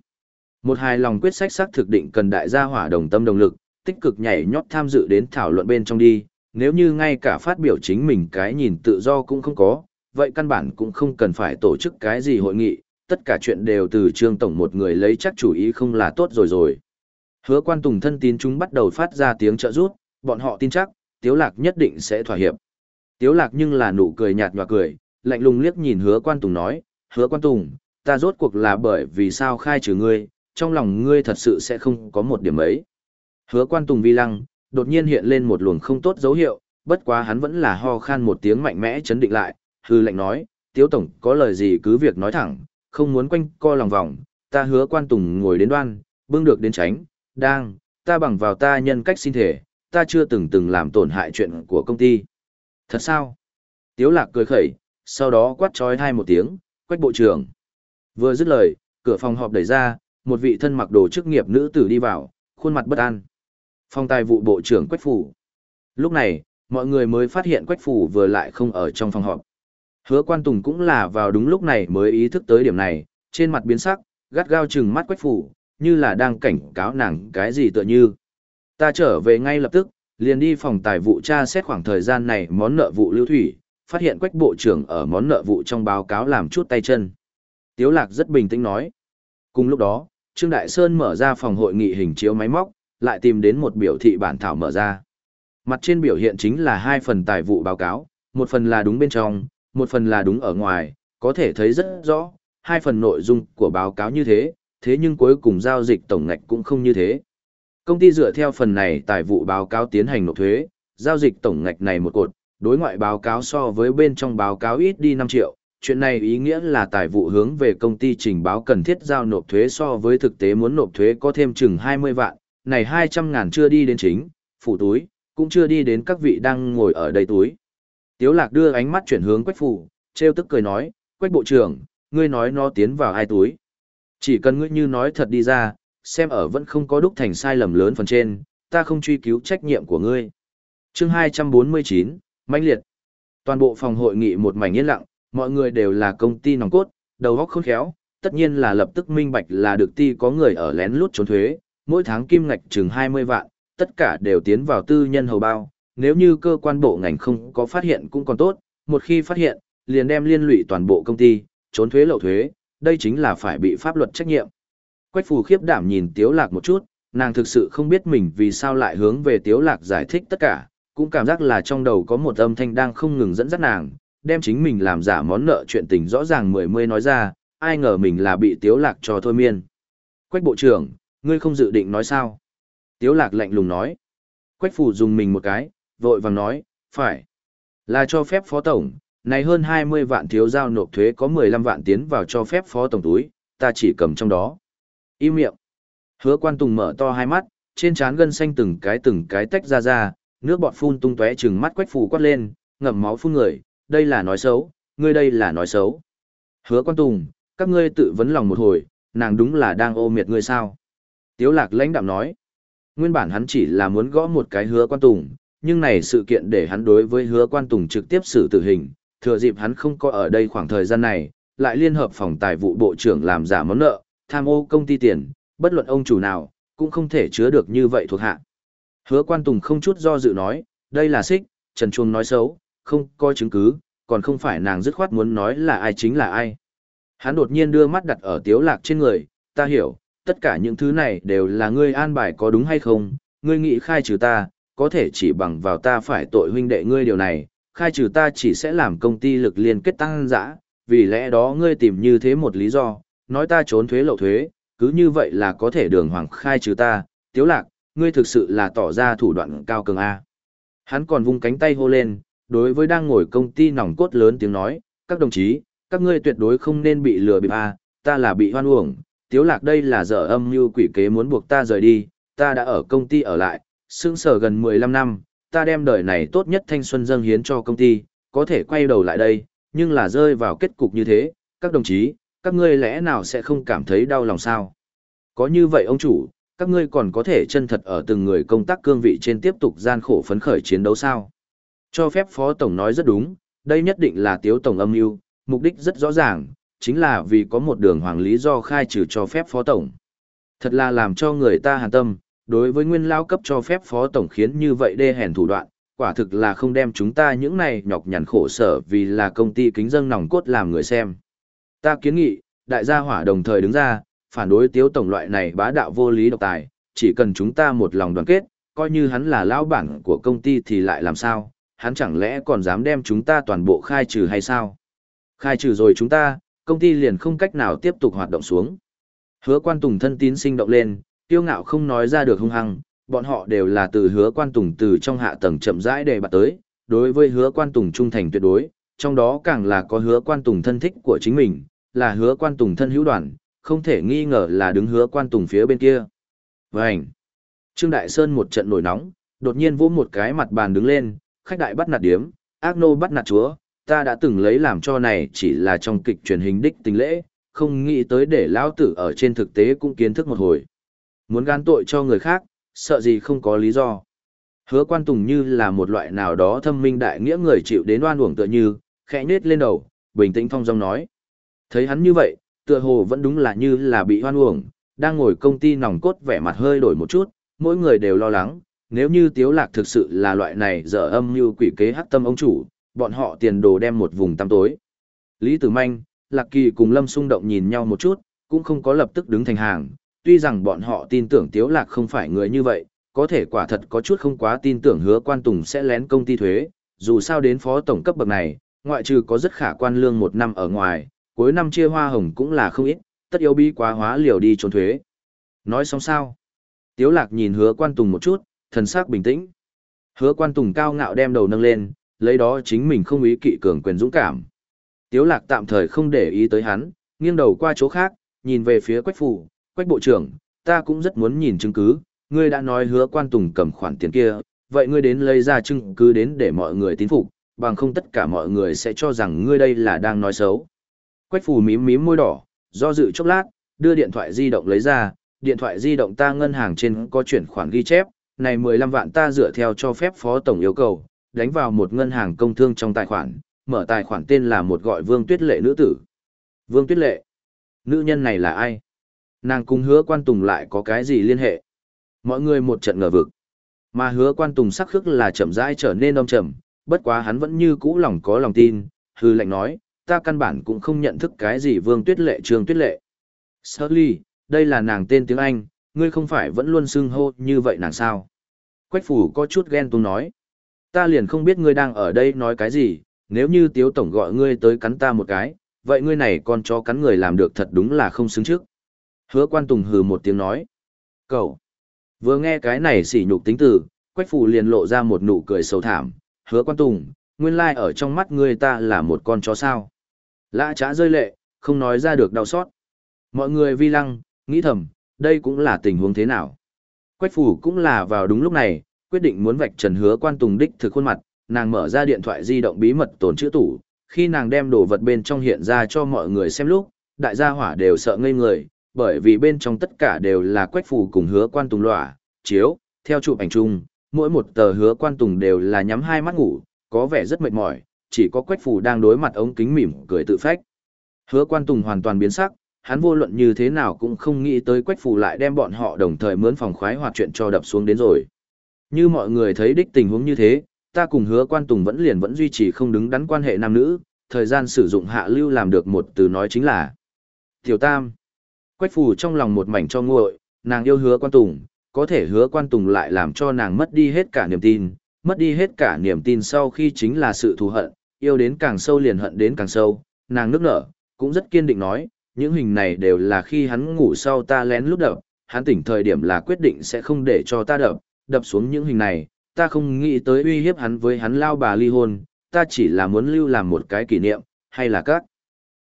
Một hài lòng quyết sách xác thực định cần đại gia hỏa đồng tâm đồng lực, tích cực nhảy nhót tham dự đến thảo luận bên trong đi, nếu như ngay cả phát biểu chính mình cái nhìn tự do cũng không có, vậy căn bản cũng không cần phải tổ chức cái gì hội nghị, tất cả chuyện đều từ trương tổng một người lấy chắc chủ ý không là tốt rồi rồi. Hứa quan tùng thân tín chúng bắt đầu phát ra tiếng trợ rút, bọn họ tin chắc, Tiếu Lạc nhất định sẽ thỏa hiệp. Tiếu Lạc nhưng là nụ cười nhạt nhòa cười, lạnh lùng liếc nhìn hứa quan tùng nói, hứa quan tùng, ta rốt cuộc là bởi vì sao khai trừ ngươi, trong lòng ngươi thật sự sẽ không có một điểm ấy. Hứa quan tùng vi lăng, đột nhiên hiện lên một luồng không tốt dấu hiệu, bất quá hắn vẫn là ho khan một tiếng mạnh mẽ chấn định lại, hư lệnh nói, Tiếu Tổng có lời gì cứ việc nói thẳng, không muốn quanh co lòng vòng, ta hứa quan tùng ngồi đến đoan, bưng được đến tránh, đang, ta bằng vào ta nhân cách xin thể, ta chưa từng từng làm tổn hại chuyện của công ty. Thật sao? Tiếu lạc cười khẩy, sau đó quát trói hai một tiếng, quách bộ trưởng. Vừa dứt lời, cửa phòng họp đẩy ra, một vị thân mặc đồ chức nghiệp nữ tử đi vào, khuôn mặt bất an. Phòng tài vụ bộ trưởng quách phủ. Lúc này, mọi người mới phát hiện quách phủ vừa lại không ở trong phòng họp. Hứa quan tùng cũng là vào đúng lúc này mới ý thức tới điểm này, trên mặt biến sắc, gắt gao chừng mắt quách phủ, như là đang cảnh cáo nàng cái gì tựa như. Ta trở về ngay lập tức, liền đi phòng tài vụ tra xét khoảng thời gian này món nợ vụ lưu thủy, phát hiện quách bộ trưởng ở món nợ vụ trong báo cáo làm chút tay chân. Tiếu lạc rất bình tĩnh nói. Cùng lúc đó, Trương Đại Sơn mở ra phòng hội nghị hình chiếu máy móc, lại tìm đến một biểu thị bản thảo mở ra. Mặt trên biểu hiện chính là hai phần tài vụ báo cáo, một phần là đúng bên trong, một phần là đúng ở ngoài, có thể thấy rất rõ, hai phần nội dung của báo cáo như thế, thế nhưng cuối cùng giao dịch tổng ngạch cũng không như thế. Công ty dựa theo phần này tài vụ báo cáo tiến hành nộp thuế, giao dịch tổng ngạch này một cột, đối ngoại báo cáo so với bên trong báo cáo ít đi 5 triệu. Chuyện này ý nghĩa là tài vụ hướng về công ty trình báo cần thiết giao nộp thuế so với thực tế muốn nộp thuế có thêm chừng 20 vạn, này 200 ngàn chưa đi đến chính, phủ túi, cũng chưa đi đến các vị đang ngồi ở đây túi. Tiếu lạc đưa ánh mắt chuyển hướng quách phủ, treo tức cười nói, quách bộ trưởng, ngươi nói nó tiến vào hai túi. Chỉ cần ngươi như nói thật đi ra, xem ở vẫn không có đúc thành sai lầm lớn phần trên, ta không truy cứu trách nhiệm của ngươi. Chương 249, mãnh liệt. Toàn bộ phòng hội nghị một mảnh yên lặng, Mọi người đều là công ty nòng cốt, đầu óc khôn khéo, tất nhiên là lập tức minh bạch là được ti có người ở lén lút trốn thuế, mỗi tháng kim ngạch chừng 20 vạn, tất cả đều tiến vào tư nhân hầu bao, nếu như cơ quan bộ ngành không có phát hiện cũng còn tốt, một khi phát hiện, liền đem liên lụy toàn bộ công ty, trốn thuế lậu thuế, đây chính là phải bị pháp luật trách nhiệm. Quách phù khiếp đảm nhìn Tiếu Lạc một chút, nàng thực sự không biết mình vì sao lại hướng về Tiếu Lạc giải thích tất cả, cũng cảm giác là trong đầu có một âm thanh đang không ngừng dẫn dắt nàng, đem chính mình làm giả món nợ chuyện tình rõ ràng mười mươi nói ra, ai ngờ mình là bị Tiếu Lạc cho thôi miên. Quách bộ trưởng, ngươi không dự định nói sao? Tiếu Lạc lạnh lùng nói. Quách Phủ dùng mình một cái, vội vàng nói, phải. Là cho phép phó tổng, này hơn 20 vạn thiếu giao nộp thuế có 15 vạn tiến vào cho phép phó tổng túi, ta chỉ cầm trong đó. Im miệng. Hứa quan tùng mở to hai mắt, trên trán gân xanh từng cái từng cái tách ra ra, nước bọt phun tung tóe chừng mắt quách phù quát lên, ngậm máu phun người, đây là nói xấu, ngươi đây là nói xấu. Hứa quan tùng, các ngươi tự vấn lòng một hồi, nàng đúng là đang ô miệt ngươi sao. Tiếu lạc lãnh đạm nói, nguyên bản hắn chỉ là muốn gõ một cái hứa quan tùng, nhưng này sự kiện để hắn đối với hứa quan tùng trực tiếp xử tử hình, thừa dịp hắn không có ở đây khoảng thời gian này, lại liên hợp phòng tài vụ bộ trưởng làm giả món nợ, tham ô công ty tiền, bất luận ông chủ nào, cũng không thể chứa được như vậy thuộc hạ. Hứa quan tùng không chút do dự nói, đây là xích, Trần Chuông nói xấu, không có chứng cứ, còn không phải nàng dứt khoát muốn nói là ai chính là ai. Hắn đột nhiên đưa mắt đặt ở tiếu lạc trên người, ta hiểu, tất cả những thứ này đều là ngươi an bài có đúng hay không, ngươi nghĩ khai trừ ta, có thể chỉ bằng vào ta phải tội huynh đệ ngươi điều này, khai trừ ta chỉ sẽ làm công ty lực liên kết tăng dã, vì lẽ đó ngươi tìm như thế một lý do, nói ta trốn thuế lậu thuế, cứ như vậy là có thể đường hoàng khai trừ ta, tiếu lạc, ngươi thực sự là tỏ ra thủ đoạn cao cường A. Hắn còn vung cánh tay hô lên, đối với đang ngồi công ty nòng cốt lớn tiếng nói, các đồng chí, các ngươi tuyệt đối không nên bị lừa bịp A, ta là bị hoan uổng, tiếu lạc đây là dở âm mưu quỷ kế muốn buộc ta rời đi, ta đã ở công ty ở lại, sương sở gần 15 năm, ta đem đời này tốt nhất thanh xuân dâng hiến cho công ty, có thể quay đầu lại đây, nhưng là rơi vào kết cục như thế, các đồng chí, các ngươi lẽ nào sẽ không cảm thấy đau lòng sao? Có như vậy ông chủ, các ngươi còn có thể chân thật ở từng người công tác cương vị trên tiếp tục gian khổ phấn khởi chiến đấu sao? Cho phép Phó Tổng nói rất đúng, đây nhất định là Tiếu Tổng âm mưu mục đích rất rõ ràng, chính là vì có một đường hoàng lý do khai trừ cho phép Phó Tổng. Thật là làm cho người ta hàn tâm, đối với nguyên lao cấp cho phép phó tổng khiến như vậy đê hèn thủ đoạn, quả thực là không đem chúng ta những này nhọc nhằn khổ sở vì là công ty kính dân nòng cốt làm người xem. Ta kiến nghị, đại gia hỏa đồng thời đứng ra, phản đối tiếu tổng loại này bá đạo vô lý độc tài, chỉ cần chúng ta một lòng đoàn kết, coi như hắn là lão bản của công ty thì lại làm sao, hắn chẳng lẽ còn dám đem chúng ta toàn bộ khai trừ hay sao? Khai trừ rồi chúng ta, công ty liền không cách nào tiếp tục hoạt động xuống. Hứa quan tùng thân tín sinh động lên, tiêu ngạo không nói ra được hung hăng, bọn họ đều là từ hứa quan tùng từ trong hạ tầng chậm rãi để bạt tới, đối với hứa quan tùng trung thành tuyệt đối, trong đó càng là có hứa quan tùng thân thích của chính mình, là hứa quan tùng thân hữu đoàn, không thể nghi ngờ là đứng hứa quan tùng phía bên kia. Vành! Trương Đại Sơn một trận nổi nóng, đột nhiên vỗ một cái mặt bàn đứng lên, khách đại bắt nạt điếm, ác nô bắt nạt chúa, ta đã từng lấy làm cho này chỉ là trong kịch truyền hình đích tình lễ, không nghĩ tới để lão tử ở trên thực tế cũng kiến thức một hồi. Muốn gan tội cho người khác, sợ gì không có lý do. Hứa quan tùng như là một loại nào đó thâm minh đại nghĩa người chịu đến oan uổng tựa như, khẽ nết lên đầu, bình tĩnh phong dong nói. Thấy hắn như vậy, tựa hồ vẫn đúng là như là bị hoan uổng, đang ngồi công ty nòng cốt vẻ mặt hơi đổi một chút, mỗi người đều lo lắng, nếu như tiếu lạc thực sự là loại này dở âm như quỷ kế hắc tâm ông chủ, bọn họ tiền đồ đem một vùng tăm tối. Lý Tử Manh, Lạc Kỳ cùng Lâm xung động nhìn nhau một chút, cũng không có lập tức đứng thành hàng, tuy rằng bọn họ tin tưởng Tiếu Lạc không phải người như vậy, có thể quả thật có chút không quá tin tưởng hứa quan tùng sẽ lén công ty thuế, dù sao đến phó tổng cấp bậc này, ngoại trừ có rất khả quan lương một năm ở ngoài, cuối năm chia hoa hồng cũng là không ít, tất yếu bi quá hóa liều đi trốn thuế. Nói xong sao? Tiếu lạc nhìn hứa quan tùng một chút, thần sắc bình tĩnh. Hứa quan tùng cao ngạo đem đầu nâng lên, lấy đó chính mình không ý kỵ cường quyền dũng cảm. Tiếu lạc tạm thời không để ý tới hắn, nghiêng đầu qua chỗ khác, nhìn về phía quách phủ, quách bộ trưởng, ta cũng rất muốn nhìn chứng cứ, ngươi đã nói hứa quan tùng cầm khoản tiền kia, vậy ngươi đến lấy ra chứng cứ đến để mọi người tín phục, bằng không tất cả mọi người sẽ cho rằng ngươi đây là đang nói xấu. Quách phù mím mím môi đỏ, do dự chốc lát, đưa điện thoại di động lấy ra, điện thoại di động ta ngân hàng trên có chuyển khoản ghi chép, này 15 vạn ta dựa theo cho phép phó tổng yêu cầu, đánh vào một ngân hàng công thương trong tài khoản, mở tài khoản tên là một gọi Vương Tuyết Lệ nữ tử. Vương Tuyết Lệ? Nữ nhân này là ai? Nàng cùng hứa quan tùng lại có cái gì liên hệ? Mọi người một trận ngờ vực. Mà hứa quan tùng sắc khước là chậm rãi trở nên đông trầm, bất quá hắn vẫn như cũ lòng có lòng tin, hư lệnh nói, ta căn bản cũng không nhận thức cái gì Vương Tuyết Lệ Trương Tuyết Lệ. Shirley, đây là nàng tên tiếng Anh, ngươi không phải vẫn luôn xưng hô như vậy nàng sao? Quách phủ có chút ghen tuông nói. Ta liền không biết ngươi đang ở đây nói cái gì, nếu như tiếu tổng gọi ngươi tới cắn ta một cái, vậy ngươi này còn cho cắn người làm được thật đúng là không xứng trước. Hứa quan tùng hừ một tiếng nói. Cậu, vừa nghe cái này sỉ nhục tính từ, quách phủ liền lộ ra một nụ cười sầu thảm. Hứa quan tùng, nguyên lai ở trong mắt ngươi ta là một con chó sao. Lã trá rơi lệ, không nói ra được đau xót. Mọi người vi lăng, nghĩ thầm, đây cũng là tình huống thế nào. Quách phủ cũng là vào đúng lúc này, quyết định muốn vạch trần hứa quan tùng đích thực khuôn mặt, nàng mở ra điện thoại di động bí mật tồn chữ tủ, khi nàng đem đồ vật bên trong hiện ra cho mọi người xem lúc, đại gia hỏa đều sợ ngây người, bởi vì bên trong tất cả đều là quách phủ cùng hứa quan tùng lỏa, chiếu, theo chụp ảnh chung, mỗi một tờ hứa quan tùng đều là nhắm hai mắt ngủ, có vẻ rất mệt mỏi, chỉ có quách phủ đang đối mặt ống kính mỉm cười tự phách. Hứa quan tùng hoàn toàn biến sắc, hắn vô luận như thế nào cũng không nghĩ tới quách phủ lại đem bọn họ đồng thời mướn phòng khoái hoạt chuyện cho đập xuống đến rồi. Như mọi người thấy đích tình huống như thế, ta cùng hứa quan tùng vẫn liền vẫn duy trì không đứng đắn quan hệ nam nữ, thời gian sử dụng hạ lưu làm được một từ nói chính là Tiểu Tam. Quách phủ trong lòng một mảnh cho nguội, nàng yêu hứa quan tùng, có thể hứa quan tùng lại làm cho nàng mất đi hết cả niềm tin, mất đi hết cả niềm tin sau khi chính là sự thù hận, yêu đến càng sâu liền hận đến càng sâu, nàng nước nở, cũng rất kiên định nói, những hình này đều là khi hắn ngủ sau ta lén lút đập, hắn tỉnh thời điểm là quyết định sẽ không để cho ta đập, đập xuống những hình này, ta không nghĩ tới uy hiếp hắn với hắn lao bà ly hôn, ta chỉ là muốn lưu làm một cái kỷ niệm, hay là các.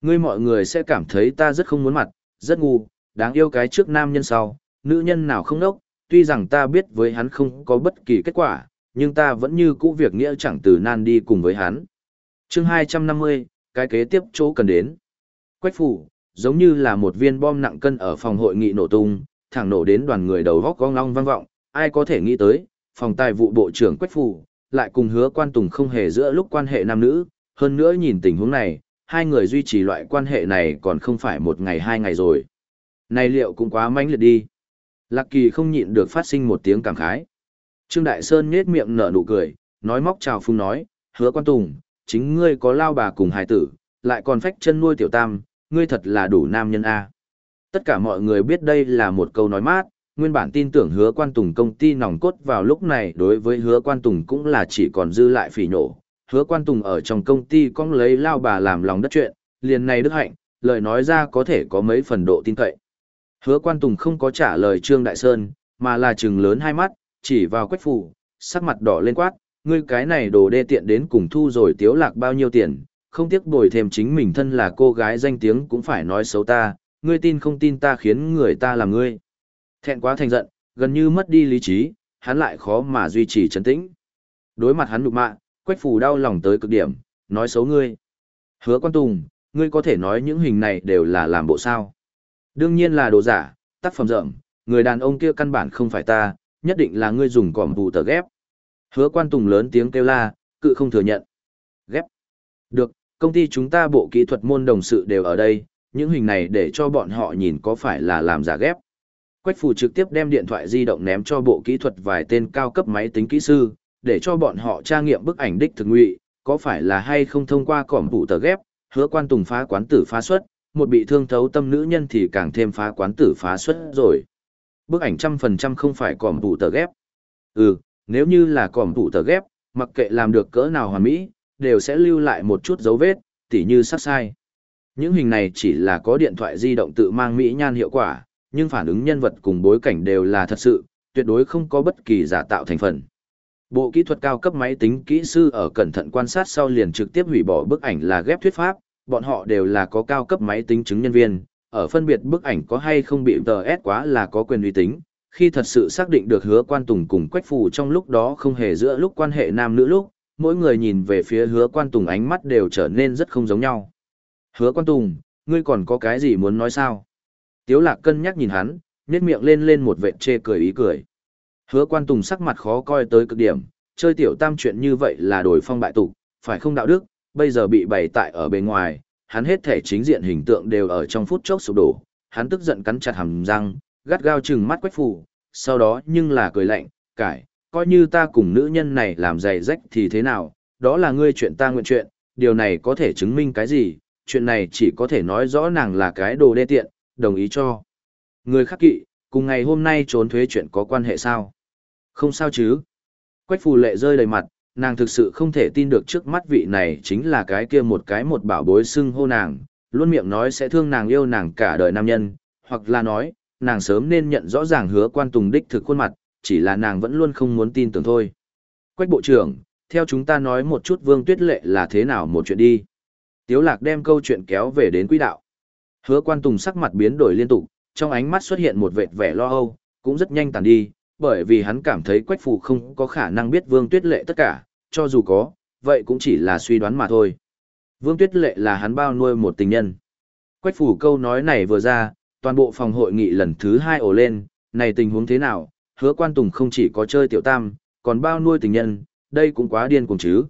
Ngươi mọi người sẽ cảm thấy ta rất không muốn mặt, rất ngu, đáng yêu cái trước nam nhân sau, nữ nhân nào không đốc, tuy rằng ta biết với hắn không có bất kỳ kết quả, nhưng ta vẫn như cũ việc nghĩa chẳng từ nan đi cùng với hắn. chương 250, cái kế tiếp chỗ cần đến. Quách phủ, giống như là một viên bom nặng cân ở phòng hội nghị nổ tung, thẳng nổ đến đoàn người đầu góc gong long vang vọng, ai có thể nghĩ tới, phòng tài vụ bộ trưởng Quách Phủ, lại cùng hứa quan tùng không hề giữa lúc quan hệ nam nữ, hơn nữa nhìn tình huống này, hai người duy trì loại quan hệ này còn không phải một ngày hai ngày rồi. Này liệu cũng quá mãnh liệt đi. Lạc Kỳ không nhịn được phát sinh một tiếng cảm khái. Trương Đại Sơn nhếch miệng nở nụ cười, nói móc chào phung nói, hứa quan tùng, chính ngươi có lao bà cùng hài tử, lại còn phách chân nuôi tiểu tam, ngươi thật là đủ nam nhân A. Tất cả mọi người biết đây là một câu nói mát, nguyên bản tin tưởng hứa quan tùng công ty nòng cốt vào lúc này đối với hứa quan tùng cũng là chỉ còn dư lại phỉ nổ. Hứa quan tùng ở trong công ty con lấy lao bà làm lòng đất chuyện, liền này đức hạnh, lời nói ra có thể có mấy phần độ tin cậy. Hứa quan tùng không có trả lời Trương Đại Sơn, mà là trừng lớn hai mắt, chỉ vào quách phủ, sắc mặt đỏ lên quát, ngươi cái này đồ đê tiện đến cùng thu rồi tiếu lạc bao nhiêu tiền, không tiếc bồi thêm chính mình thân là cô gái danh tiếng cũng phải nói xấu ta, ngươi tin không tin ta khiến người ta làm ngươi. Thẹn quá thành giận, gần như mất đi lý trí, hắn lại khó mà duy trì trấn tĩnh. Đối mặt hắn nhục mạ, Quách Phù đau lòng tới cực điểm, nói xấu ngươi. Hứa Quan Tùng, ngươi có thể nói những hình này đều là làm bộ sao? Đương nhiên là đồ giả, tác phẩm rộng, người đàn ông kia căn bản không phải ta, nhất định là ngươi dùng cỏm vụ tờ ghép. Hứa Quan Tùng lớn tiếng kêu la, cự không thừa nhận. Ghép. Được, công ty chúng ta bộ kỹ thuật môn đồng sự đều ở đây, những hình này để cho bọn họ nhìn có phải là làm giả ghép. Quách Phù trực tiếp đem điện thoại di động ném cho bộ kỹ thuật vài tên cao cấp máy tính kỹ sư, để cho bọn họ tra nghiệm bức ảnh đích thực ngụy, có phải là hay không thông qua cỏm vụ tờ ghép, hứa quan tùng phá quán tử phá xuất, một bị thương thấu tâm nữ nhân thì càng thêm phá quán tử phá xuất rồi. Bức ảnh trăm phần trăm không phải còm tủ tờ ghép. Ừ, nếu như là còm tủ tờ ghép, mặc kệ làm được cỡ nào hoàn mỹ, đều sẽ lưu lại một chút dấu vết, tỉ như sắc sai. Những hình này chỉ là có điện thoại di động tự mang mỹ nhan hiệu quả, nhưng phản ứng nhân vật cùng bối cảnh đều là thật sự, tuyệt đối không có bất kỳ giả tạo thành phần. Bộ kỹ thuật cao cấp máy tính kỹ sư ở cẩn thận quan sát sau liền trực tiếp hủy bỏ bức ảnh là ghép thuyết pháp, bọn họ đều là có cao cấp máy tính chứng nhân viên, ở phân biệt bức ảnh có hay không bị TS quá là có quyền uy tín, khi thật sự xác định được hứa quan tùng cùng quách phù trong lúc đó không hề giữa lúc quan hệ nam nữ lúc, mỗi người nhìn về phía hứa quan tùng ánh mắt đều trở nên rất không giống nhau. Hứa quan tùng, ngươi còn có cái gì muốn nói sao? Tiếu lạc cân nhắc nhìn hắn, nhếch miệng lên lên một vệt chê cười ý cười. Hứa quan tùng sắc mặt khó coi tới cực điểm, chơi tiểu tam chuyện như vậy là đổi phong bại tục, phải không đạo đức, bây giờ bị bày tại ở bên ngoài, hắn hết thể chính diện hình tượng đều ở trong phút chốc sụp đổ, hắn tức giận cắn chặt hàm răng, gắt gao chừng mắt quách phủ, sau đó nhưng là cười lạnh, cải, coi như ta cùng nữ nhân này làm giày rách thì thế nào, đó là ngươi chuyện ta nguyện chuyện, điều này có thể chứng minh cái gì, chuyện này chỉ có thể nói rõ nàng là cái đồ đê tiện, đồng ý cho. Người khắc kỵ, cùng ngày hôm nay trốn thuế chuyện có quan hệ sao? Không sao chứ. Quách phù lệ rơi đầy mặt, nàng thực sự không thể tin được trước mắt vị này chính là cái kia một cái một bảo bối xưng hô nàng, luôn miệng nói sẽ thương nàng yêu nàng cả đời nam nhân, hoặc là nói, nàng sớm nên nhận rõ ràng hứa quan tùng đích thực khuôn mặt, chỉ là nàng vẫn luôn không muốn tin tưởng thôi. Quách bộ trưởng, theo chúng ta nói một chút vương tuyết lệ là thế nào một chuyện đi. Tiếu lạc đem câu chuyện kéo về đến quỹ đạo. Hứa quan tùng sắc mặt biến đổi liên tục, trong ánh mắt xuất hiện một vệt vẻ lo âu, cũng rất nhanh tàn đi, bởi vì hắn cảm thấy quách phù không có khả năng biết vương tuyết lệ tất cả, cho dù có, vậy cũng chỉ là suy đoán mà thôi. Vương tuyết lệ là hắn bao nuôi một tình nhân. Quách phù câu nói này vừa ra, toàn bộ phòng hội nghị lần thứ hai ổ lên, này tình huống thế nào, hứa quan tùng không chỉ có chơi tiểu tam, còn bao nuôi tình nhân, đây cũng quá điên cùng chứ.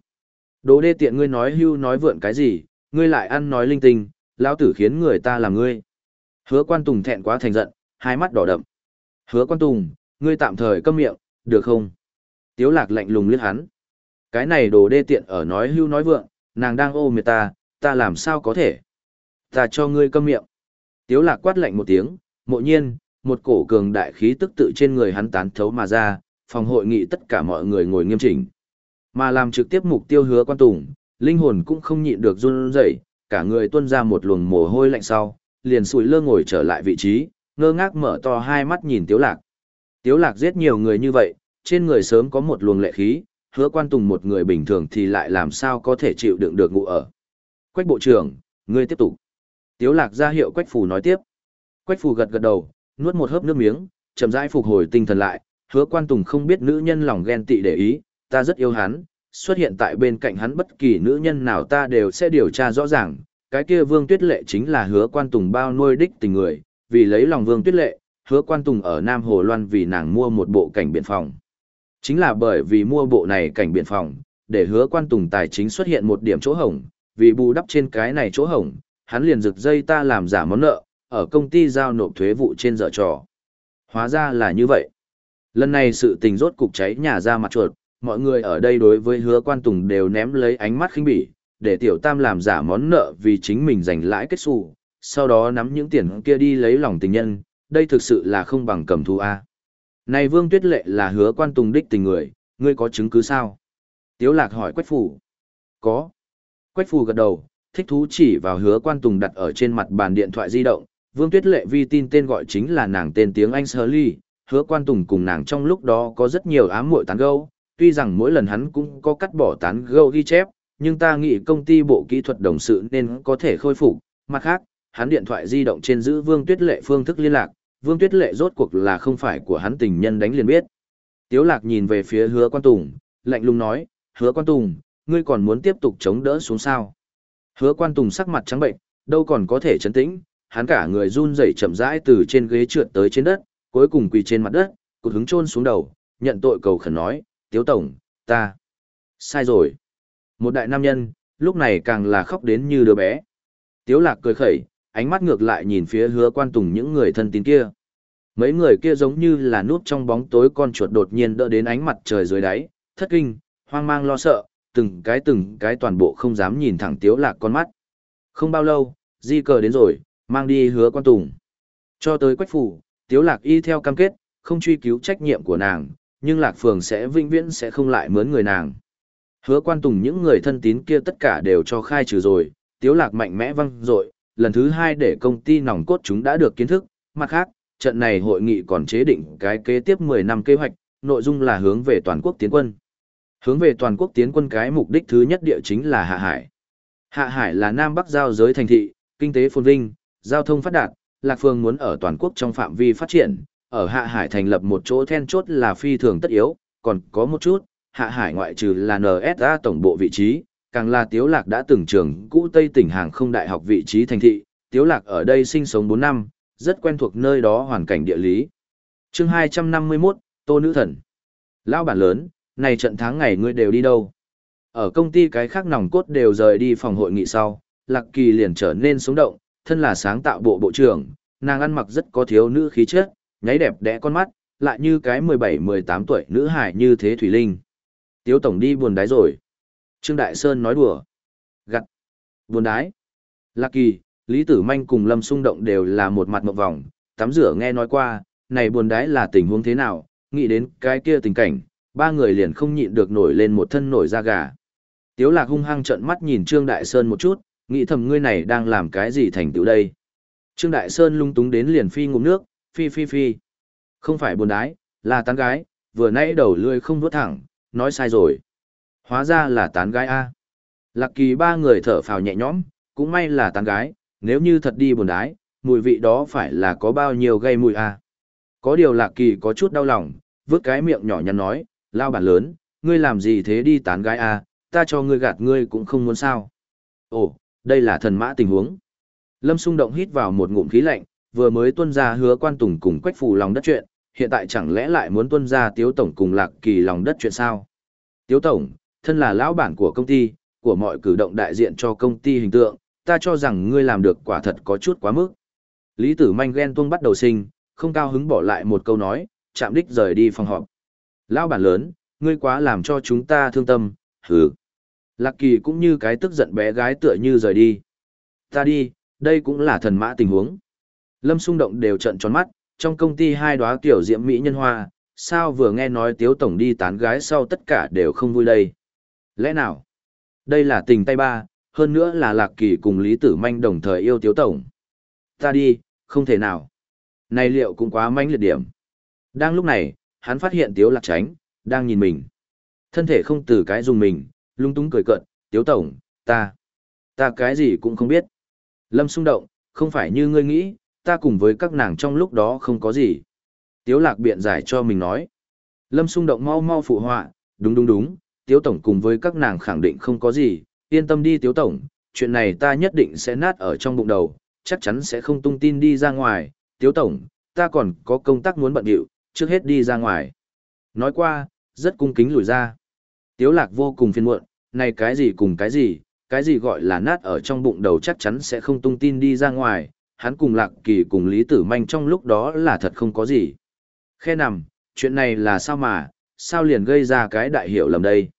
Đồ đê tiện ngươi nói hưu nói vượn cái gì, ngươi lại ăn nói linh tinh, lão tử khiến người ta làm ngươi. Hứa quan tùng thẹn quá thành giận, hai mắt đỏ đậm. Hứa quan tùng, ngươi tạm thời câm miệng, được không? Tiếu lạc lạnh lùng liếc hắn. Cái này đồ đê tiện ở nói hưu nói vượng, nàng đang ôm miệt ta, ta làm sao có thể? Ta cho ngươi câm miệng. Tiếu lạc quát lạnh một tiếng, mộ nhiên, một cổ cường đại khí tức tự trên người hắn tán thấu mà ra, phòng hội nghị tất cả mọi người ngồi nghiêm chỉnh. Mà làm trực tiếp mục tiêu hứa quan tùng, linh hồn cũng không nhịn được run rẩy, cả người tuôn ra một luồng mồ hôi lạnh sau, liền sủi lơ ngồi trở lại vị trí, ngơ ngác mở to hai mắt nhìn Tiếu Lạc. Tiếu Lạc giết nhiều người như vậy, trên người sớm có một luồng lệ khí, hứa quan tùng một người bình thường thì lại làm sao có thể chịu đựng được ngủ ở. Quách bộ trưởng, ngươi tiếp tục. Tiếu Lạc ra hiệu Quách Phù nói tiếp. Quách Phù gật gật đầu, nuốt một hớp nước miếng, chậm rãi phục hồi tinh thần lại, hứa quan tùng không biết nữ nhân lòng ghen tị để ý, ta rất yêu hắn, xuất hiện tại bên cạnh hắn bất kỳ nữ nhân nào ta đều sẽ điều tra rõ ràng, cái kia vương tuyết lệ chính là hứa quan tùng bao nuôi đích tình người, vì lấy lòng vương tuyết lệ, hứa quan tùng ở Nam Hồ Loan vì nàng mua một bộ cảnh biện phòng. Chính là bởi vì mua bộ này cảnh biện phòng, để hứa quan tùng tài chính xuất hiện một điểm chỗ hổng, vì bù đắp trên cái này chỗ hổng, hắn liền rực dây ta làm giả món nợ, ở công ty giao nộp thuế vụ trên dở trò. Hóa ra là như vậy. Lần này sự tình rốt cục cháy nhà ra mặt chuột, mọi người ở đây đối với hứa quan tùng đều ném lấy ánh mắt khinh bỉ, để tiểu tam làm giả món nợ vì chính mình giành lãi kết xù, sau đó nắm những tiền kia đi lấy lòng tình nhân, đây thực sự là không bằng cầm thú A. Này Vương Tuyết Lệ là hứa quan tùng đích tình người, ngươi có chứng cứ sao? Tiếu lạc hỏi Quách Phủ. Có. Quách Phủ gật đầu, thích thú chỉ vào hứa quan tùng đặt ở trên mặt bàn điện thoại di động, Vương Tuyết Lệ vi tin tên gọi chính là nàng tên tiếng Anh Shirley, hứa quan tùng cùng nàng trong lúc đó có rất nhiều ám muội tán gẫu, tuy rằng mỗi lần hắn cũng có cắt bỏ tán gẫu ghi chép, nhưng ta nghĩ công ty bộ kỹ thuật đồng sự nên có thể khôi phục, mặt khác, hắn điện thoại di động trên giữ Vương Tuyết Lệ phương thức liên lạc, Vương Tuyết Lệ rốt cuộc là không phải của hắn tình nhân đánh liền biết. Tiếu Lạc nhìn về phía Hứa Quan Tùng, lạnh lùng nói, Hứa Quan Tùng, ngươi còn muốn tiếp tục chống đỡ xuống sao? Hứa Quan Tùng sắc mặt trắng bệnh, đâu còn có thể chấn tĩnh, hắn cả người run rẩy chậm rãi từ trên ghế trượt tới trên đất, cuối cùng quỳ trên mặt đất, cụt hứng chôn xuống đầu, nhận tội cầu khẩn nói, Tiếu Tổng, ta, sai rồi. Một đại nam nhân, lúc này càng là khóc đến như đứa bé. Tiếu Lạc cười khẩy, ánh mắt ngược lại nhìn phía hứa quan tùng những người thân tín kia. Mấy người kia giống như là núp trong bóng tối con chuột đột nhiên đỡ đến ánh mặt trời dưới đáy, thất kinh, hoang mang lo sợ, từng cái từng cái toàn bộ không dám nhìn thẳng tiếu lạc con mắt. Không bao lâu, di cờ đến rồi, mang đi hứa quan tùng. Cho tới quách phủ, tiếu lạc y theo cam kết, không truy cứu trách nhiệm của nàng, nhưng lạc phường sẽ vinh viễn sẽ không lại mướn người nàng. Hứa quan tùng những người thân tín kia tất cả đều cho khai trừ rồi, tiếu lạc mạnh mẽ văng rồi, lần thứ hai để công ty nòng cốt chúng đã được kiến thức, mặt khác, trận này hội nghị còn chế định cái kế tiếp 10 năm kế hoạch, nội dung là hướng về toàn quốc tiến quân. Hướng về toàn quốc tiến quân cái mục đích thứ nhất địa chính là Hạ Hải. Hạ Hải là Nam Bắc giao giới thành thị, kinh tế phồn vinh, giao thông phát đạt, Lạc Phương muốn ở toàn quốc trong phạm vi phát triển, ở Hạ Hải thành lập một chỗ then chốt là phi thường tất yếu, còn có một chút, Hạ Hải ngoại trừ là NSA tổng bộ vị trí, càng là Tiếu Lạc đã từng trường cũ Tây tỉnh hàng không đại học vị trí thành thị, Tiếu Lạc ở đây sinh sống 4 năm, rất quen thuộc nơi đó hoàn cảnh địa lý. Chương 251, Tô Nữ Thần Lão bản lớn, này trận tháng ngày ngươi đều đi đâu? Ở công ty cái khác nòng cốt đều rời đi phòng hội nghị sau, Lạc Kỳ liền trở nên sống động, thân là sáng tạo bộ bộ trưởng, nàng ăn mặc rất có thiếu nữ khí chất, nháy đẹp đẽ con mắt, lại như cái 17-18 tuổi nữ hải như thế Thủy Linh. Tiếu Tổng đi buồn đái rồi. Trương Đại Sơn nói đùa. Gặt. Buồn đái. Lạc Kỳ, Lý Tử Manh cùng Lâm Xung Động đều là một mặt mộng vòng, tắm rửa nghe nói qua, này buồn đái là tình huống thế nào, nghĩ đến cái kia tình cảnh, ba người liền không nhịn được nổi lên một thân nổi da gà. Tiếu Lạc hung hăng trợn mắt nhìn Trương Đại Sơn một chút, nghĩ thầm ngươi này đang làm cái gì thành tựu đây. Trương Đại Sơn lung túng đến liền phi ngụm nước, phi phi phi. Không phải buồn đái, là tán gái, vừa nãy đầu lươi không vuốt thẳng, nói sai rồi. Hóa ra là tán gái A. Lạc kỳ ba người thở phào nhẹ nhõm, cũng may là tán gái, nếu như thật đi buồn đái, mùi vị đó phải là có bao nhiêu gây mùi A. Có điều lạc kỳ có chút đau lòng, vứt cái miệng nhỏ nhắn nói, lao bản lớn, ngươi làm gì thế đi tán gái A, ta cho ngươi gạt ngươi cũng không muốn sao. Ồ, đây là thần mã tình huống. Lâm xung động hít vào một ngụm khí lạnh, vừa mới tuân ra hứa quan tùng cùng quách phù lòng đất chuyện, hiện tại chẳng lẽ lại muốn tuân ra tiếu tổng cùng lạc kỳ lòng đất chuyện sao? Tiếu tổng, thân là lão bản của công ty, của mọi cử động đại diện cho công ty hình tượng, ta cho rằng ngươi làm được quả thật có chút quá mức. Lý tử manh ghen tuông bắt đầu sinh, không cao hứng bỏ lại một câu nói, chạm đích rời đi phòng họp. Lão bản lớn, ngươi quá làm cho chúng ta thương tâm, hừ. Lạc kỳ cũng như cái tức giận bé gái tựa như rời đi. Ta đi, đây cũng là thần mã tình huống. Lâm xung động đều trận tròn mắt, trong công ty hai đóa tiểu diễm mỹ nhân hoa, sao vừa nghe nói tiếu tổng đi tán gái sau tất cả đều không vui đây. Lẽ nào? Đây là tình tay ba, hơn nữa là lạc kỳ cùng Lý Tử Manh đồng thời yêu tiếu tổng. Ta đi, không thể nào. Này liệu cũng quá manh liệt điểm. Đang lúc này, hắn phát hiện tiếu lạc tránh, đang nhìn mình. Thân thể không từ cái dùng mình, lung túng cười cợt, tiếu tổng, ta, ta cái gì cũng không biết. Lâm xung động, không phải như ngươi nghĩ, ta cùng với các nàng trong lúc đó không có gì. Tiếu lạc biện giải cho mình nói. Lâm xung động mau mau phụ họa, đúng đúng đúng, tiếu tổng cùng với các nàng khẳng định không có gì, yên tâm đi tiếu tổng, chuyện này ta nhất định sẽ nát ở trong bụng đầu, chắc chắn sẽ không tung tin đi ra ngoài, tiếu tổng, ta còn có công tác muốn bận điệu, trước hết đi ra ngoài. Nói qua, rất cung kính lùi ra. Tiếu lạc vô cùng phiền muộn, này cái gì cùng cái gì, cái gì gọi là nát ở trong bụng đầu chắc chắn sẽ không tung tin đi ra ngoài, hắn cùng lạc kỳ cùng Lý Tử Manh trong lúc đó là thật không có gì. Khe nằm, chuyện này là sao mà, sao liền gây ra cái đại hiểu lầm đây.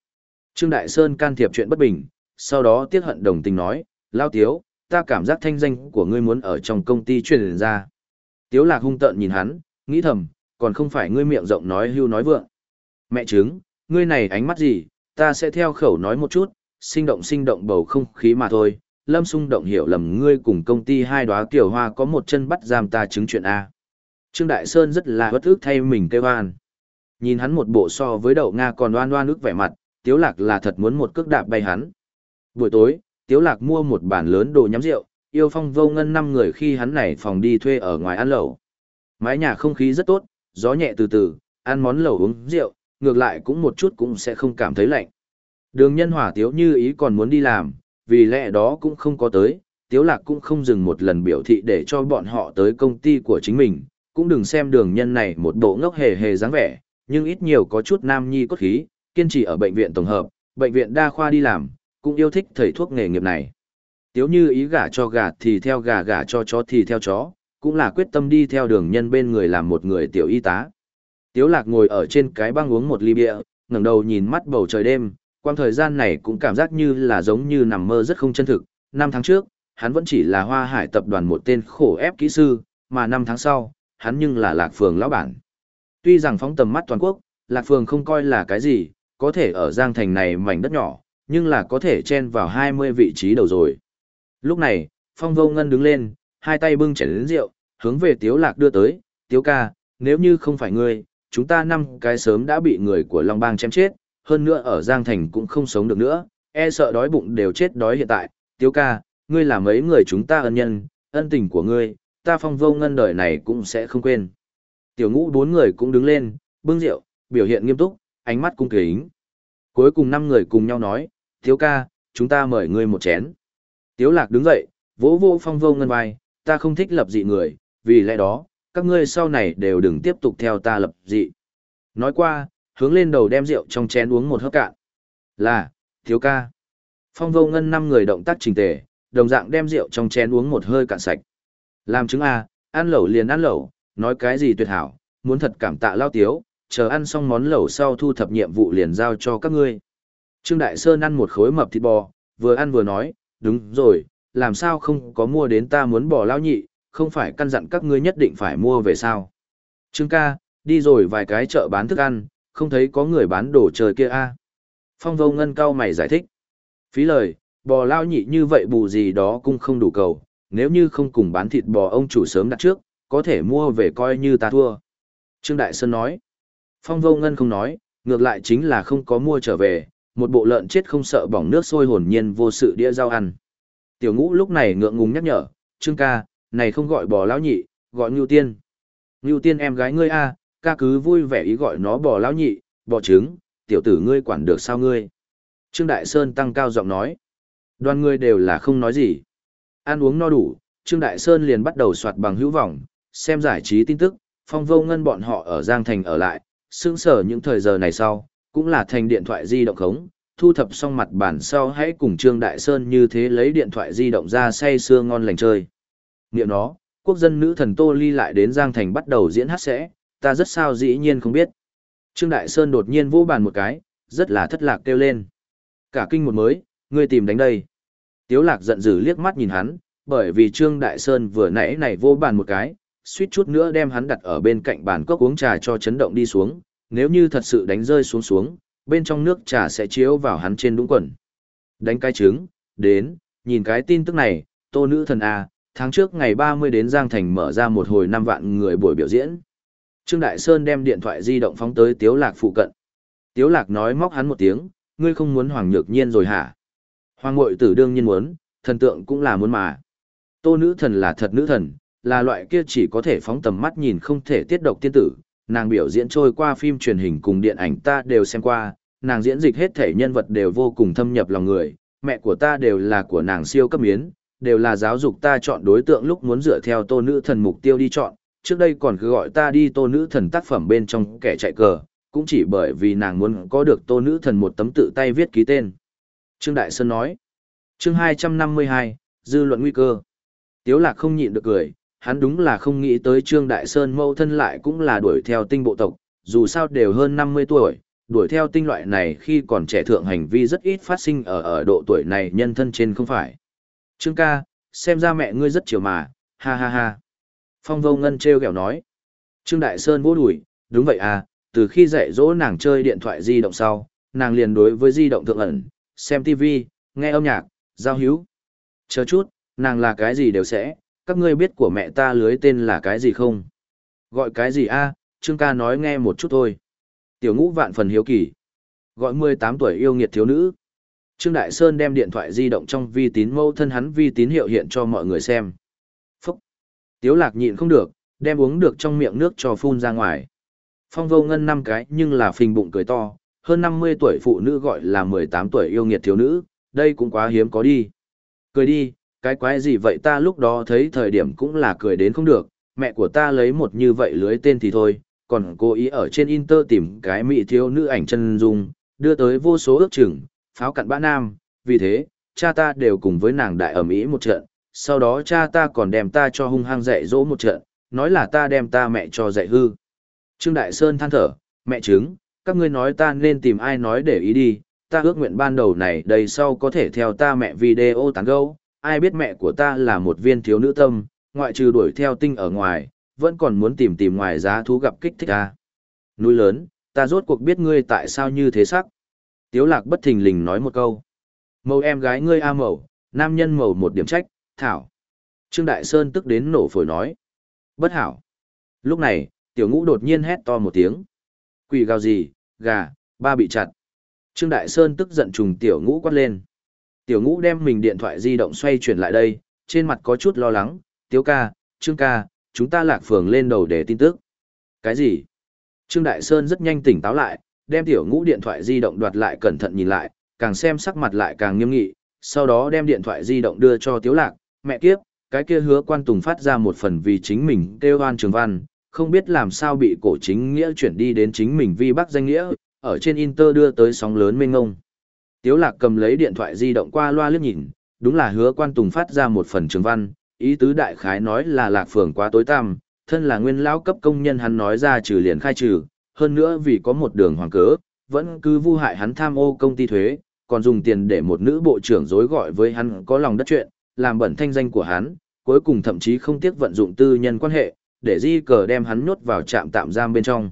Trương Đại Sơn can thiệp chuyện bất bình, sau đó tiếc hận đồng tình nói, Lao Tiếu, ta cảm giác thanh danh của ngươi muốn ở trong công ty truyền ra. Tiếu lạc hung tợn nhìn hắn, nghĩ thầm, còn không phải ngươi miệng rộng nói hưu nói vượng. Mẹ chứng, ngươi này ánh mắt gì, ta sẽ theo khẩu nói một chút, sinh động sinh động bầu không khí mà thôi. Lâm xung động hiểu lầm ngươi cùng công ty hai đóa tiểu hoa có một chân bắt giam ta chứng chuyện A. Trương Đại Sơn rất là bất ước thay mình kêu oan. Nhìn hắn một bộ so với đậu Nga còn oan oan ước vẻ mặt, Tiếu Lạc là thật muốn một cước đạp bay hắn. Buổi tối, Tiếu Lạc mua một bàn lớn đồ nhắm rượu, yêu phong vô ngân năm người khi hắn này phòng đi thuê ở ngoài ăn lẩu. Mái nhà không khí rất tốt, gió nhẹ từ từ, ăn món lẩu uống rượu, ngược lại cũng một chút cũng sẽ không cảm thấy lạnh. Đường nhân hỏa tiếu như ý còn muốn đi làm, vì lẽ đó cũng không có tới, tiếu lạc cũng không dừng một lần biểu thị để cho bọn họ tới công ty của chính mình, cũng đừng xem đường nhân này một bộ ngốc hề hề dáng vẻ, nhưng ít nhiều có chút nam nhi cốt khí, kiên trì ở bệnh viện tổng hợp, bệnh viện đa khoa đi làm, cũng yêu thích thầy thuốc nghề nghiệp này. Tiếu như ý gả cho gà thì theo gà gả cho chó thì theo chó, cũng là quyết tâm đi theo đường nhân bên người làm một người tiểu y tá. Tiếu lạc ngồi ở trên cái băng uống một ly bia, ngẩng đầu nhìn mắt bầu trời đêm, quang thời gian này cũng cảm giác như là giống như nằm mơ rất không chân thực. Năm tháng trước, hắn vẫn chỉ là hoa hải tập đoàn một tên khổ ép kỹ sư, mà năm tháng sau, hắn nhưng là lạc phường lão bản. Tuy rằng phóng tầm mắt toàn quốc, lạc phường không coi là cái gì, có thể ở giang thành này mảnh đất nhỏ, nhưng là có thể chen vào 20 vị trí đầu rồi. Lúc này, phong vô ngân đứng lên, hai tay bưng chén lớn rượu, hướng về tiếu lạc đưa tới, tiếu ca, nếu như không phải ngươi, chúng ta năm cái sớm đã bị người của Long Bang chém chết, hơn nữa ở Giang Thành cũng không sống được nữa, e sợ đói bụng đều chết đói hiện tại. Tiếu ca, ngươi là mấy người chúng ta ân nhân, ân tình của ngươi, ta phong vô ngân đời này cũng sẽ không quên. Tiểu ngũ bốn người cũng đứng lên, bưng rượu, biểu hiện nghiêm túc, ánh mắt cung kính. Cuối cùng năm người cùng nhau nói, Tiếu ca, chúng ta mời ngươi một chén. Tiếu lạc đứng dậy, vỗ vỗ phong vô ngân vai, ta không thích lập dị người, vì lẽ đó, các ngươi sau này đều đừng tiếp tục theo ta lập dị. Nói qua, hướng lên đầu đem rượu trong chén uống một hớp cạn. Là, thiếu ca. Phong vô ngân năm người động tác trình tề, đồng dạng đem rượu trong chén uống một hơi cạn sạch. Làm chứng A, ăn lẩu liền ăn lẩu, nói cái gì tuyệt hảo, muốn thật cảm tạ lao tiếu, chờ ăn xong món lẩu sau thu thập nhiệm vụ liền giao cho các ngươi. Trương Đại Sơn ăn một khối mập thịt bò, vừa ăn vừa nói, đúng rồi, làm sao không có mua đến ta muốn bò lao nhị, không phải căn dặn các ngươi nhất định phải mua về sao. Trương ca, đi rồi vài cái chợ bán thức ăn, không thấy có người bán đồ trời kia a. Phong vô ngân cao mày giải thích. Phí lời, bò lao nhị như vậy bù gì đó cũng không đủ cầu, nếu như không cùng bán thịt bò ông chủ sớm đặt trước, có thể mua về coi như ta thua. Trương Đại Sơn nói. Phong vô ngân không nói, ngược lại chính là không có mua trở về, một bộ lợn chết không sợ bỏng nước sôi hồn nhiên vô sự đĩa rau ăn. Tiểu ngũ lúc này ngượng ngùng nhắc nhở, Trương ca, này không gọi bò lão nhị, gọi Ngưu Tiên. Ngưu Tiên em gái ngươi a, ca cứ vui vẻ ý gọi nó bò lão nhị, bò trứng, tiểu tử ngươi quản được sao ngươi. Trương Đại Sơn tăng cao giọng nói. Đoàn ngươi đều là không nói gì. Ăn uống no đủ, Trương Đại Sơn liền bắt đầu soạt bằng hữu vọng, xem giải trí tin tức, phong vô ngân bọn họ ở Giang Thành ở lại, sững sở những thời giờ này sau, cũng là thành điện thoại di động khống, thu thập xong mặt bản sau hãy cùng Trương Đại Sơn như thế lấy điện thoại di động ra say sưa ngon lành chơi. Niệm nó, quốc dân nữ thần Tô Ly lại đến Giang Thành bắt đầu diễn hát sẽ, ta rất sao dĩ nhiên không biết. Trương Đại Sơn đột nhiên vỗ bàn một cái, rất là thất lạc kêu lên. Cả kinh một mới, ngươi tìm đánh đây. Tiếu lạc giận dữ liếc mắt nhìn hắn, bởi vì Trương Đại Sơn vừa nãy này vô bàn một cái, suýt chút nữa đem hắn đặt ở bên cạnh bàn cốc uống trà cho chấn động đi xuống, nếu như thật sự đánh rơi xuống xuống, bên trong nước trà sẽ chiếu vào hắn trên đúng quần. Đánh cái trứng, đến, nhìn cái tin tức này, tô nữ thần A, tháng trước ngày 30 đến Giang Thành mở ra một hồi 5 vạn người buổi biểu diễn. Trương Đại Sơn đem điện thoại di động phóng tới Tiếu Lạc phụ cận. Tiếu Lạc nói móc hắn một tiếng, ngươi không muốn Hoàng Nhược Nhiên rồi hả? Hoàng Ngụy Tử đương nhiên muốn, thần tượng cũng là muốn mà. Tô nữ thần là thật nữ thần, là loại kia chỉ có thể phóng tầm mắt nhìn không thể tiết độc tiên tử, nàng biểu diễn trôi qua phim truyền hình cùng điện ảnh ta đều xem qua, nàng diễn dịch hết thể nhân vật đều vô cùng thâm nhập lòng người, mẹ của ta đều là của nàng siêu cấp miến, đều là giáo dục ta chọn đối tượng lúc muốn dựa theo tô nữ thần mục tiêu đi chọn, trước đây còn cứ gọi ta đi tô nữ thần tác phẩm bên trong kẻ chạy cờ, cũng chỉ bởi vì nàng muốn có được tô nữ thần một tấm tự tay viết ký tên. Trương Đại Sơn nói, chương 252, dư luận nguy cơ. Tiếu lạc không nhịn được cười, hắn đúng là không nghĩ tới Trương Đại Sơn mâu thân lại cũng là đuổi theo tinh bộ tộc, dù sao đều hơn 50 tuổi, đuổi theo tinh loại này khi còn trẻ thượng hành vi rất ít phát sinh ở ở độ tuổi này nhân thân trên không phải. Trương ca, xem ra mẹ ngươi rất chiều mà, ha ha ha. Phong vô ngân treo kẹo nói. Trương Đại Sơn vô đuổi, đúng vậy à, từ khi dạy dỗ nàng chơi điện thoại di động sau, nàng liền đối với di động thượng ẩn, xem TV, nghe âm nhạc, giao hữu. Chờ chút, nàng là cái gì đều sẽ, các ngươi biết của mẹ ta lưới tên là cái gì không? Gọi cái gì a? Trương ca nói nghe một chút thôi. Tiểu ngũ vạn phần hiếu kỳ. Gọi 18 tuổi yêu nghiệt thiếu nữ. Trương Đại Sơn đem điện thoại di động trong vi tín mâu thân hắn vi tín hiệu hiện cho mọi người xem. Phúc! Tiếu lạc nhịn không được, đem uống được trong miệng nước cho phun ra ngoài. Phong vô ngân năm cái nhưng là phình bụng cười to, hơn 50 tuổi phụ nữ gọi là 18 tuổi yêu nghiệt thiếu nữ, đây cũng quá hiếm có đi. Cười đi, cái quái gì vậy ta lúc đó thấy thời điểm cũng là cười đến không được, mẹ của ta lấy một như vậy lưới tên thì thôi, còn cố ý ở trên Inter tìm cái mỹ thiếu nữ ảnh chân dung, đưa tới vô số ước chừng, pháo cặn bã nam, vì thế, cha ta đều cùng với nàng đại ở Mỹ một trận, sau đó cha ta còn đem ta cho hung hăng dạy dỗ một trận, nói là ta đem ta mẹ cho dạy hư. Trương Đại Sơn than thở, mẹ chứng, các ngươi nói ta nên tìm ai nói để ý đi, ta ước nguyện ban đầu này đầy sau có thể theo ta mẹ video tán gẫu, ai biết mẹ của ta là một viên thiếu nữ tâm, ngoại trừ đuổi theo tinh ở ngoài, vẫn còn muốn tìm tìm ngoài giá thú gặp kích thích ta. Núi lớn, ta rốt cuộc biết ngươi tại sao như thế sắc. Tiếu lạc bất thình lình nói một câu. Mầu em gái ngươi A màu, nam nhân màu một điểm trách, thảo. Trương Đại Sơn tức đến nổ phổi nói. Bất hảo. Lúc này, tiểu ngũ đột nhiên hét to một tiếng. Quỷ gào gì, gà, ba bị chặt. Trương Đại Sơn tức giận trùng tiểu ngũ quát lên. Tiểu ngũ đem mình điện thoại di động xoay chuyển lại đây, trên mặt có chút lo lắng, tiếu ca, trương ca, chúng ta lạc phường lên đầu để tin tức. Cái gì? Trương Đại Sơn rất nhanh tỉnh táo lại, đem tiểu ngũ điện thoại di động đoạt lại cẩn thận nhìn lại, càng xem sắc mặt lại càng nghiêm nghị, sau đó đem điện thoại di động đưa cho tiếu lạc, mẹ kiếp, cái kia hứa quan tùng phát ra một phần vì chính mình kêu oan trường văn, không biết làm sao bị cổ chính nghĩa chuyển đi đến chính mình vi bắc danh nghĩa, ở trên Inter đưa tới sóng lớn mênh ngông. Tiếu lạc cầm lấy điện thoại di động qua loa liếc nhìn, đúng là hứa quan tùng phát ra một phần trường văn, ý tứ đại khái nói là lạc phường quá tối tăm, thân là nguyên lão cấp công nhân hắn nói ra trừ liền khai trừ, hơn nữa vì có một đường hoàng cớ, vẫn cứ vu hại hắn tham ô công ty thuế, còn dùng tiền để một nữ bộ trưởng dối gọi với hắn có lòng đất chuyện, làm bẩn thanh danh của hắn, cuối cùng thậm chí không tiếc vận dụng tư nhân quan hệ, để di cờ đem hắn nhốt vào trạm tạm giam bên trong.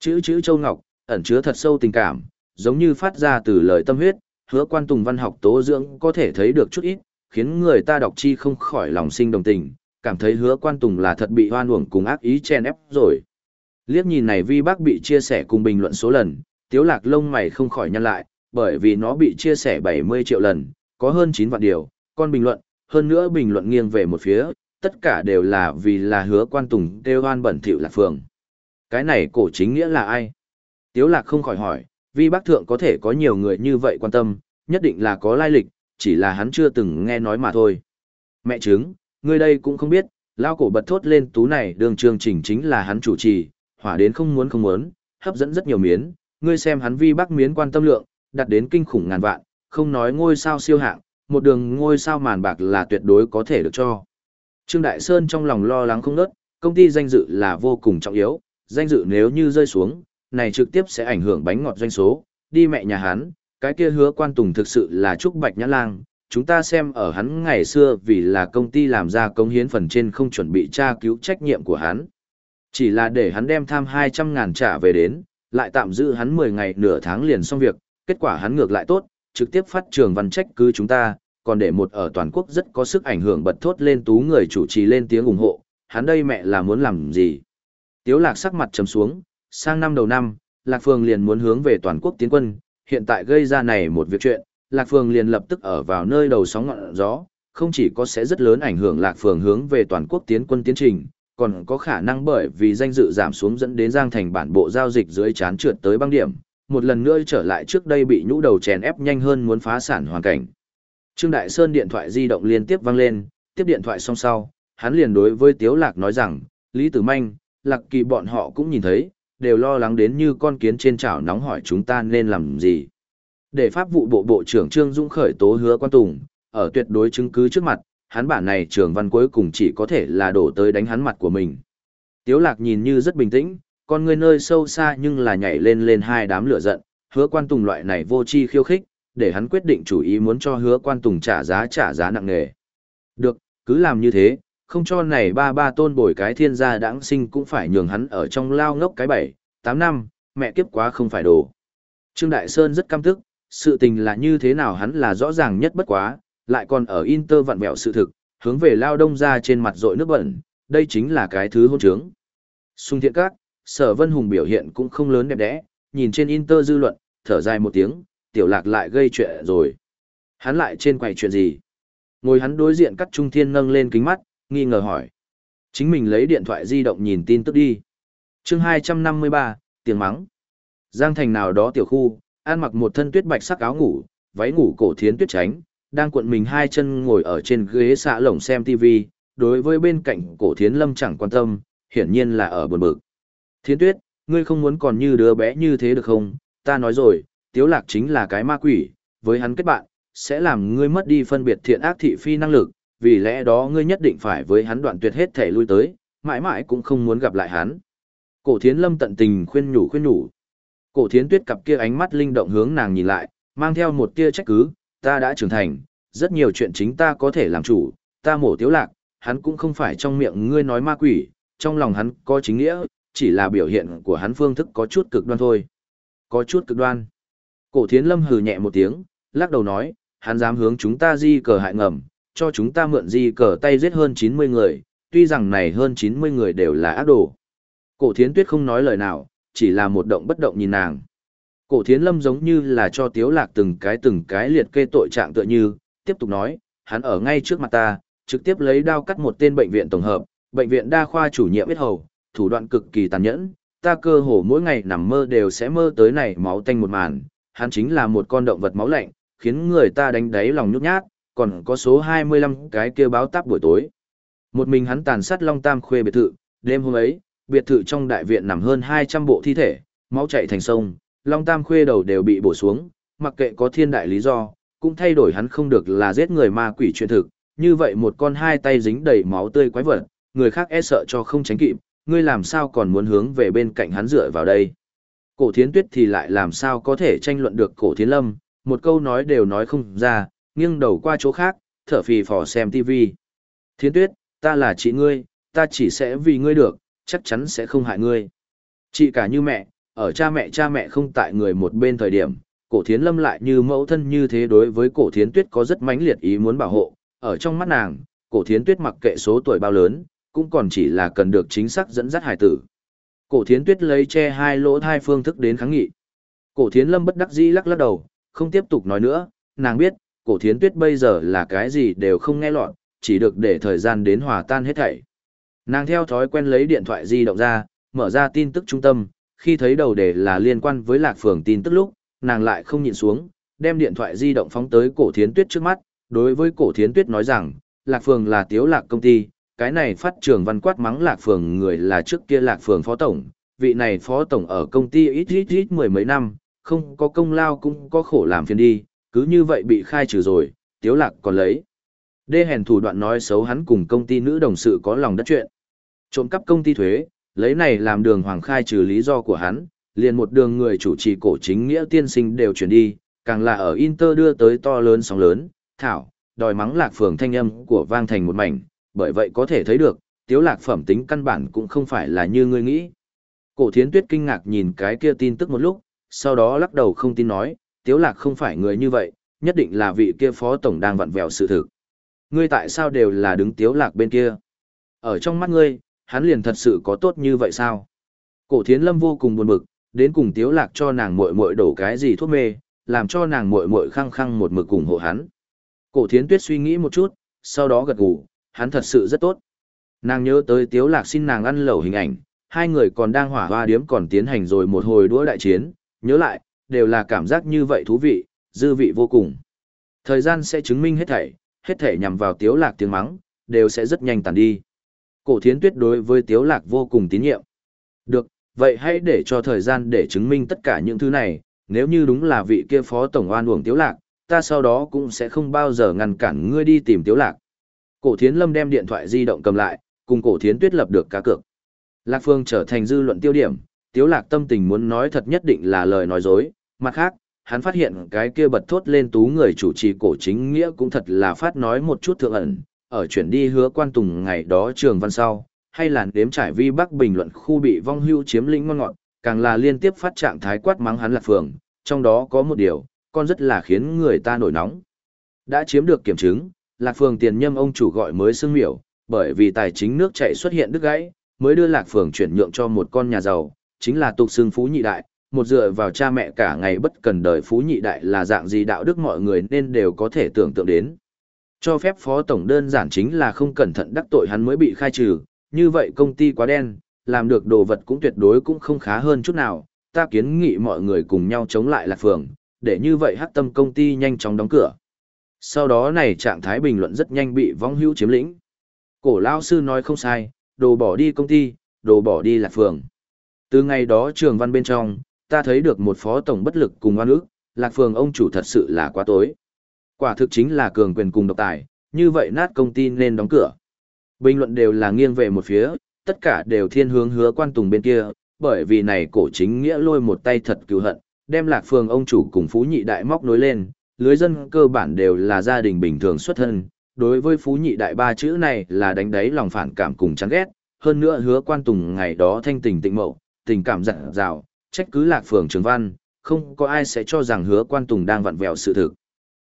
Chữ chữ Châu Ngọc, ẩn chứa thật sâu tình cảm, giống như phát ra từ lời tâm huyết, hứa quan tùng văn học tố dưỡng có thể thấy được chút ít, khiến người ta đọc chi không khỏi lòng sinh đồng tình, cảm thấy hứa quan tùng là thật bị hoan uổng cùng ác ý chen ép rồi. Liếc nhìn này vi bác bị chia sẻ cùng bình luận số lần, tiếu lạc lông mày không khỏi nhăn lại, bởi vì nó bị chia sẻ 70 triệu lần, có hơn 9 vạn điều, con bình luận, hơn nữa bình luận nghiêng về một phía, tất cả đều là vì là hứa quan tùng kêu hoan bẩn thỉu lạc phường. Cái này cổ chính nghĩa là ai? Tiếu lạc không khỏi hỏi, Vi bác thượng có thể có nhiều người như vậy quan tâm, nhất định là có lai lịch, chỉ là hắn chưa từng nghe nói mà thôi. Mẹ chứng, người đây cũng không biết, lao cổ bật thốt lên tú này đường chương trình chính là hắn chủ trì, hỏa đến không muốn không muốn, hấp dẫn rất nhiều miến, ngươi xem hắn vi bác miến quan tâm lượng, đặt đến kinh khủng ngàn vạn, không nói ngôi sao siêu hạng, một đường ngôi sao màn bạc là tuyệt đối có thể được cho. Trương Đại Sơn trong lòng lo lắng không nớt, công ty danh dự là vô cùng trọng yếu, danh dự nếu như rơi xuống, này trực tiếp sẽ ảnh hưởng bánh ngọt doanh số, đi mẹ nhà hắn, cái kia hứa quan tùng thực sự là trúc bạch nhã lang, chúng ta xem ở hắn ngày xưa vì là công ty làm ra công hiến phần trên không chuẩn bị tra cứu trách nhiệm của hắn. Chỉ là để hắn đem tham 200 ngàn trả về đến, lại tạm giữ hắn 10 ngày nửa tháng liền xong việc, kết quả hắn ngược lại tốt, trực tiếp phát trường văn trách cứ chúng ta, còn để một ở toàn quốc rất có sức ảnh hưởng bật thốt lên tú người chủ trì lên tiếng ủng hộ, hắn đây mẹ là muốn làm gì. Tiếu lạc sắc mặt trầm xuống, sang năm đầu năm, Lạc Phường liền muốn hướng về toàn quốc tiến quân, hiện tại gây ra này một việc chuyện, Lạc Phường liền lập tức ở vào nơi đầu sóng ngọn gió, không chỉ có sẽ rất lớn ảnh hưởng Lạc Phường hướng về toàn quốc tiến quân tiến trình, còn có khả năng bởi vì danh dự giảm xuống dẫn đến Giang Thành bản bộ giao dịch dưới chán trượt tới băng điểm, một lần nữa trở lại trước đây bị nhũ đầu chèn ép nhanh hơn muốn phá sản hoàn cảnh. Trương Đại Sơn điện thoại di động liên tiếp vang lên, tiếp điện thoại xong sau, hắn liền đối với Tiếu Lạc nói rằng, Lý Tử Manh, Lạc Kỳ bọn họ cũng nhìn thấy, đều lo lắng đến như con kiến trên chảo nóng hỏi chúng ta nên làm gì. Để pháp vụ bộ bộ trưởng Trương Dũng khởi tố hứa quan tùng, ở tuyệt đối chứng cứ trước mặt, hắn bản này trường văn cuối cùng chỉ có thể là đổ tới đánh hắn mặt của mình. Tiếu lạc nhìn như rất bình tĩnh, con người nơi sâu xa nhưng là nhảy lên lên hai đám lửa giận, hứa quan tùng loại này vô chi khiêu khích, để hắn quyết định chủ ý muốn cho hứa quan tùng trả giá trả giá nặng nề. Được, cứ làm như thế, không cho này ba ba tôn bồi cái thiên gia đãng sinh cũng phải nhường hắn ở trong lao ngốc cái bảy, tám năm, mẹ kiếp quá không phải đồ. Trương Đại Sơn rất căm tức, sự tình là như thế nào hắn là rõ ràng nhất bất quá, lại còn ở Inter vặn vẹo sự thực, hướng về lao đông ra trên mặt rội nước bẩn, đây chính là cái thứ hôn trướng. Xung thiện các, sở vân hùng biểu hiện cũng không lớn đẹp đẽ, nhìn trên Inter dư luận, thở dài một tiếng, tiểu lạc lại gây chuyện rồi. Hắn lại trên quầy chuyện gì? Ngồi hắn đối diện cắt trung thiên nâng lên kính mắt, nghi ngờ hỏi. Chính mình lấy điện thoại di động nhìn tin tức đi. chương 253, tiếng mắng. Giang thành nào đó tiểu khu, an mặc một thân tuyết bạch sắc áo ngủ, váy ngủ cổ thiến tuyết tránh, đang cuộn mình hai chân ngồi ở trên ghế xạ lồng xem TV, đối với bên cạnh cổ thiến lâm chẳng quan tâm, hiển nhiên là ở buồn bực. Thiến tuyết, ngươi không muốn còn như đứa bé như thế được không? Ta nói rồi, tiếu lạc chính là cái ma quỷ, với hắn kết bạn, sẽ làm ngươi mất đi phân biệt thiện ác thị phi năng lực, vì lẽ đó ngươi nhất định phải với hắn đoạn tuyệt hết thể lui tới, mãi mãi cũng không muốn gặp lại hắn. Cổ thiến lâm tận tình khuyên nhủ khuyên nhủ. Cổ thiến tuyết cặp kia ánh mắt linh động hướng nàng nhìn lại, mang theo một tia trách cứ, ta đã trưởng thành, rất nhiều chuyện chính ta có thể làm chủ, ta mổ tiếu lạc, hắn cũng không phải trong miệng ngươi nói ma quỷ, trong lòng hắn có chính nghĩa, chỉ là biểu hiện của hắn phương thức có chút cực đoan thôi. Có chút cực đoan. Cổ thiến lâm hừ nhẹ một tiếng, lắc đầu nói, hắn dám hướng chúng ta di cờ hại ngầm, cho chúng ta mượn di cờ tay giết hơn 90 người, tuy rằng này hơn 90 người đều là ác đồ. Cổ thiến tuyết không nói lời nào, chỉ là một động bất động nhìn nàng. Cổ thiến lâm giống như là cho tiếu lạc từng cái từng cái liệt kê tội trạng tựa như, tiếp tục nói, hắn ở ngay trước mặt ta, trực tiếp lấy đao cắt một tên bệnh viện tổng hợp, bệnh viện đa khoa chủ nhiệm biết hầu, thủ đoạn cực kỳ tàn nhẫn, ta cơ hồ mỗi ngày nằm mơ đều sẽ mơ tới này máu tanh một màn, hắn chính là một con động vật máu lạnh, khiến người ta đánh đáy lòng nhút nhát, còn có số 25 cái kia báo táp buổi tối. Một mình hắn tàn sát Long Tam Khuê biệt thự, đêm hôm ấy, biệt thự trong đại viện nằm hơn 200 bộ thi thể, máu chảy thành sông, Long Tam Khuê đầu đều bị bổ xuống, mặc kệ có thiên đại lý do, cũng thay đổi hắn không được là giết người ma quỷ chuyện thực, như vậy một con hai tay dính đầy máu tươi quái vật, người khác e sợ cho không tránh kịp, ngươi làm sao còn muốn hướng về bên cạnh hắn dựa vào đây. Cổ thiến tuyết thì lại làm sao có thể tranh luận được cổ thiến lâm, một câu nói đều nói không ra, nghiêng đầu qua chỗ khác, thở phì phò xem tivi. Thiến tuyết, ta là chị ngươi, ta chỉ sẽ vì ngươi được, chắc chắn sẽ không hại ngươi. Chị cả như mẹ, ở cha mẹ cha mẹ không tại người một bên thời điểm, cổ thiến lâm lại như mẫu thân như thế đối với cổ thiến tuyết có rất mãnh liệt ý muốn bảo hộ, ở trong mắt nàng, cổ thiến tuyết mặc kệ số tuổi bao lớn, cũng còn chỉ là cần được chính xác dẫn dắt hải tử. Cổ thiến tuyết lấy che hai lỗ thai phương thức đến kháng nghị. Cổ thiến lâm bất đắc dĩ lắc lắc đầu, không tiếp tục nói nữa, nàng biết, cổ thiến tuyết bây giờ là cái gì đều không nghe lọt, chỉ được để thời gian đến hòa tan hết thảy. Nàng theo thói quen lấy điện thoại di động ra, mở ra tin tức trung tâm, khi thấy đầu đề là liên quan với lạc phường tin tức lúc, nàng lại không nhịn xuống, đem điện thoại di động phóng tới cổ thiến tuyết trước mắt, đối với cổ thiến tuyết nói rằng, lạc phường là tiếu lạc công ty, cái này phát trường văn quát mắng lạc phường người là trước kia lạc phường phó tổng, vị này phó tổng ở công ty ít ít ít mười mấy năm, không có công lao cũng có khổ làm phiền đi, cứ như vậy bị khai trừ rồi, tiếu lạc còn lấy. Đê hèn thủ đoạn nói xấu hắn cùng công ty nữ đồng sự có lòng đất chuyện. Trộm cắp công ty thuế, lấy này làm đường hoàng khai trừ lý do của hắn, liền một đường người chủ trì cổ chính nghĩa tiên sinh đều chuyển đi, càng là ở Inter đưa tới to lớn sóng lớn, thảo, đòi mắng lạc phường thanh âm của vang thành một mảnh, bởi vậy có thể thấy được, tiếu lạc phẩm tính căn bản cũng không phải là như ngươi nghĩ. Cổ thiến tuyết kinh ngạc nhìn cái kia tin tức một lúc, sau đó lắc đầu không tin nói, tiếu lạc không phải người như vậy, nhất định là vị kia phó tổng đang vặn vẹo sự thực. Ngươi tại sao đều là đứng tiếu lạc bên kia? Ở trong mắt ngươi, hắn liền thật sự có tốt như vậy sao? Cổ thiến lâm vô cùng buồn bực, đến cùng tiếu lạc cho nàng muội muội đổ cái gì thuốc mê, làm cho nàng muội muội khăng khăng một mực cùng hộ hắn. Cổ thiến tuyết suy nghĩ một chút, sau đó gật gù, hắn thật sự rất tốt. Nàng nhớ tới tiếu lạc xin nàng ăn lẩu hình ảnh, hai người còn đang hỏa hoa điếm còn tiến hành rồi một hồi đũa đại chiến, nhớ lại, đều là cảm giác như vậy thú vị, dư vị vô cùng. Thời gian sẽ chứng minh hết thảy, hết thảy nhằm vào tiếu lạc tiếng mắng, đều sẽ rất nhanh tàn đi. Cổ thiến tuyết đối với tiếu lạc vô cùng tín nhiệm. Được, vậy hãy để cho thời gian để chứng minh tất cả những thứ này, nếu như đúng là vị kia phó tổng oan uổng tiếu lạc, ta sau đó cũng sẽ không bao giờ ngăn cản ngươi đi tìm tiếu lạc. Cổ thiến lâm đem điện thoại di động cầm lại, cùng cổ thiến tuyết lập được cá cược. Lạc Phương trở thành dư luận tiêu điểm, tiếu lạc tâm tình muốn nói thật nhất định là lời nói dối, mặt khác, hắn phát hiện cái kia bật thốt lên tú người chủ trì cổ chính nghĩa cũng thật là phát nói một chút thượng ẩn, ở chuyển đi hứa quan tùng ngày đó trường văn sau, hay là đếm trải vi bắc bình luận khu bị vong hưu chiếm lĩnh ngon ngọt, càng là liên tiếp phát trạng thái quát mắng hắn lạc phường, trong đó có một điều, con rất là khiến người ta nổi nóng. Đã chiếm được kiểm chứng, lạc phường tiền nhâm ông chủ gọi mới xưng miểu, bởi vì tài chính nước chảy xuất hiện đứt gãy, mới đưa lạc phường chuyển nhượng cho một con nhà giàu, chính là tục xưng phú nhị đại, một dựa vào cha mẹ cả ngày bất cần đời phú nhị đại là dạng gì đạo đức mọi người nên đều có thể tưởng tượng đến. Cho phép phó tổng đơn giản chính là không cẩn thận đắc tội hắn mới bị khai trừ, như vậy công ty quá đen, làm được đồ vật cũng tuyệt đối cũng không khá hơn chút nào, ta kiến nghị mọi người cùng nhau chống lại lạc phường, để như vậy hắc tâm công ty nhanh chóng đóng cửa. Sau đó này trạng thái bình luận rất nhanh bị vong hữu chiếm lĩnh. Cổ lao sư nói không sai, đồ bỏ đi công ty, đồ bỏ đi lạc phường. Từ ngày đó trường văn bên trong, ta thấy được một phó tổng bất lực cùng oan ức, lạc phường ông chủ thật sự là quá tối. Quả thực chính là cường quyền cùng độc tài, như vậy nát công ty nên đóng cửa. Bình luận đều là nghiêng về một phía, tất cả đều thiên hướng hứa quan tùng bên kia, bởi vì này cổ chính nghĩa lôi một tay thật cứu hận, đem lạc phường ông chủ cùng phú nhị đại móc nối lên, lưới dân cơ bản đều là gia đình bình thường xuất thân, đối với phú nhị đại ba chữ này là đánh đáy lòng phản cảm cùng chán ghét, hơn nữa hứa quan tùng ngày đó thanh tình tịnh mậu, tình cảm dặn dào, trách cứ lạc phường trường văn, không có ai sẽ cho rằng hứa quan tùng đang vặn vẹo sự thực.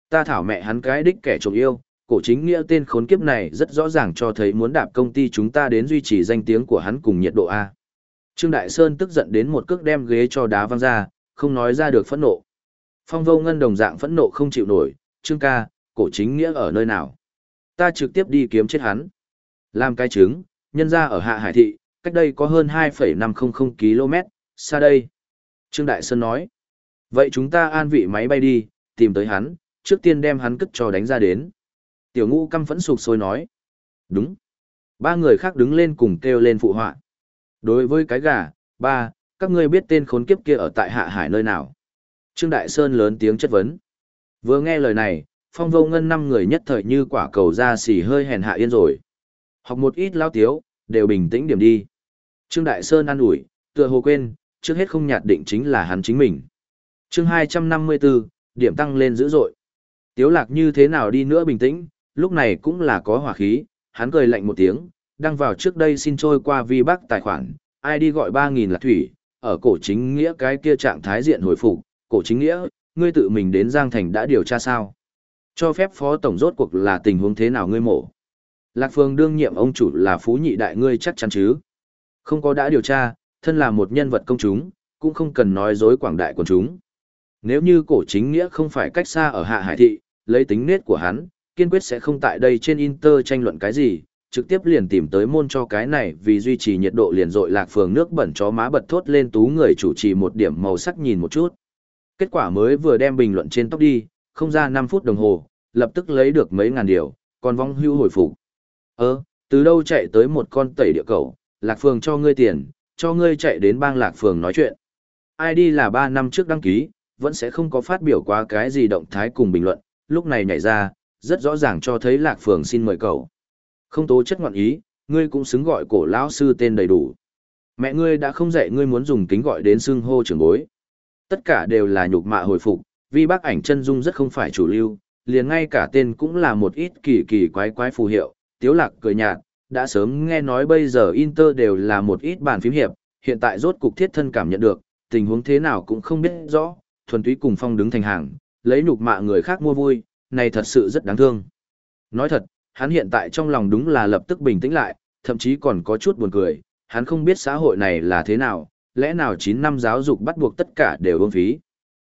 Ta thảo mẹ hắn cái đích kẻ trộm yêu, cổ chính nghĩa tên khốn kiếp này rất rõ ràng cho thấy muốn đạp công ty chúng ta đến duy trì danh tiếng của hắn cùng nhiệt độ A. Trương Đại Sơn tức giận đến một cước đem ghế cho đá văng ra, không nói ra được phẫn nộ. Phong vô ngân đồng dạng phẫn nộ không chịu nổi, Trương ca, cổ chính nghĩa ở nơi nào? Ta trực tiếp đi kiếm chết hắn. Làm cái chứng, nhân ra ở Hạ Hải Thị, cách đây có hơn 2,500 km, xa đây. Trương Đại Sơn nói. Vậy chúng ta an vị máy bay đi, tìm tới hắn, trước tiên đem hắn cất cho đánh ra đến. Tiểu ngũ căm phẫn sụp sôi nói. Đúng. Ba người khác đứng lên cùng kêu lên phụ họa. Đối với cái gà, ba, các ngươi biết tên khốn kiếp kia ở tại hạ hải nơi nào. Trương Đại Sơn lớn tiếng chất vấn. Vừa nghe lời này, phong vô ngân năm người nhất thời như quả cầu ra xỉ hơi hèn hạ yên rồi. Học một ít lao tiếu, đều bình tĩnh điểm đi. Trương Đại Sơn ăn ủi, tựa hồ quên, trước hết không nhạt định chính là hắn chính mình. chương 254, điểm tăng lên dữ dội. Tiếu lạc như thế nào đi nữa bình tĩnh, lúc này cũng là có hỏa khí, hắn cười lạnh một tiếng, đăng vào trước đây xin trôi qua vi bắc tài khoản, ai đi gọi 3.000 là thủy, ở cổ chính nghĩa cái kia trạng thái diện hồi phục, cổ chính nghĩa, ngươi tự mình đến Giang Thành đã điều tra sao? Cho phép phó tổng rốt cuộc là tình huống thế nào ngươi mổ? Lạc Phương đương nhiệm ông chủ là phú nhị đại ngươi chắc chắn chứ? Không có đã điều tra, thân là một nhân vật công chúng, cũng không cần nói dối quảng đại quần chúng. Nếu như cổ chính nghĩa không phải cách xa ở hạ hải thị, lấy tính nết của hắn, kiên quyết sẽ không tại đây trên Inter tranh luận cái gì, trực tiếp liền tìm tới môn cho cái này vì duy trì nhiệt độ liền dội lạc phường nước bẩn chó má bật thốt lên tú người chủ trì một điểm màu sắc nhìn một chút. Kết quả mới vừa đem bình luận trên tóc đi, không ra 5 phút đồng hồ, lập tức lấy được mấy ngàn điều, còn vong hưu hồi phục. Ơ, từ đâu chạy tới một con tẩy địa cầu, lạc phường cho ngươi tiền, cho ngươi chạy đến bang lạc phường nói chuyện. ID là 3 năm trước đăng ký, vẫn sẽ không có phát biểu quá cái gì động thái cùng bình luận, lúc này nhảy ra, rất rõ ràng cho thấy lạc phường xin mời cậu. Không tố chất ngoạn ý, ngươi cũng xứng gọi cổ lão sư tên đầy đủ. Mẹ ngươi đã không dạy ngươi muốn dùng kính gọi đến xưng hô trưởng bối. Tất cả đều là nhục mạ hồi phục, vì bác ảnh chân dung rất không phải chủ lưu, liền ngay cả tên cũng là một ít kỳ kỳ quái quái phù hiệu, tiếu lạc cười nhạt, đã sớm nghe nói bây giờ Inter đều là một ít bàn phím hiệp, hiện tại rốt cục thiết thân cảm nhận được, tình huống thế nào cũng không biết rõ, thuần túy cùng phong đứng thành hàng, lấy nhục mạ người khác mua vui, này thật sự rất đáng thương. Nói thật, hắn hiện tại trong lòng đúng là lập tức bình tĩnh lại, thậm chí còn có chút buồn cười, hắn không biết xã hội này là thế nào, lẽ nào 9 năm giáo dục bắt buộc tất cả đều ôn phí.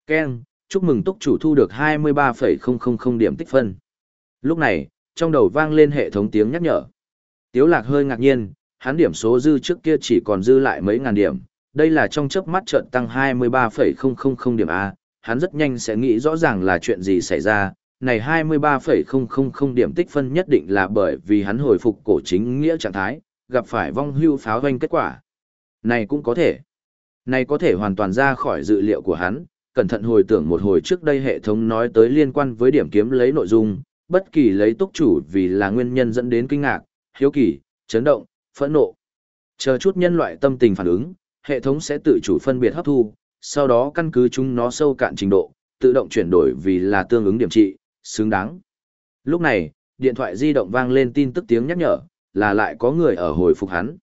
Ken, chúc mừng túc chủ thu được 23,000 điểm tích phân. Lúc này, trong đầu vang lên hệ thống tiếng nhắc nhở. Tiếu lạc hơi ngạc nhiên, hắn điểm số dư trước kia chỉ còn dư lại mấy ngàn điểm, đây là trong chớp mắt chợt tăng 23,000 điểm A, hắn rất nhanh sẽ nghĩ rõ ràng là chuyện gì xảy ra, này 23,000 điểm tích phân nhất định là bởi vì hắn hồi phục cổ chính nghĩa trạng thái, gặp phải vong hưu pháo doanh kết quả. Này cũng có thể. Này có thể hoàn toàn ra khỏi dự liệu của hắn, cẩn thận hồi tưởng một hồi trước đây hệ thống nói tới liên quan với điểm kiếm lấy nội dung, bất kỳ lấy túc chủ vì là nguyên nhân dẫn đến kinh ngạc, hiếu kỳ, chấn động, phẫn nộ. Chờ chút nhân loại tâm tình phản ứng, hệ thống sẽ tự chủ phân biệt hấp thu, sau đó căn cứ chúng nó sâu cạn trình độ, tự động chuyển đổi vì là tương ứng điểm trị, xứng đáng. Lúc này, điện thoại di động vang lên tin tức tiếng nhắc nhở, là lại có người ở hồi phục hắn.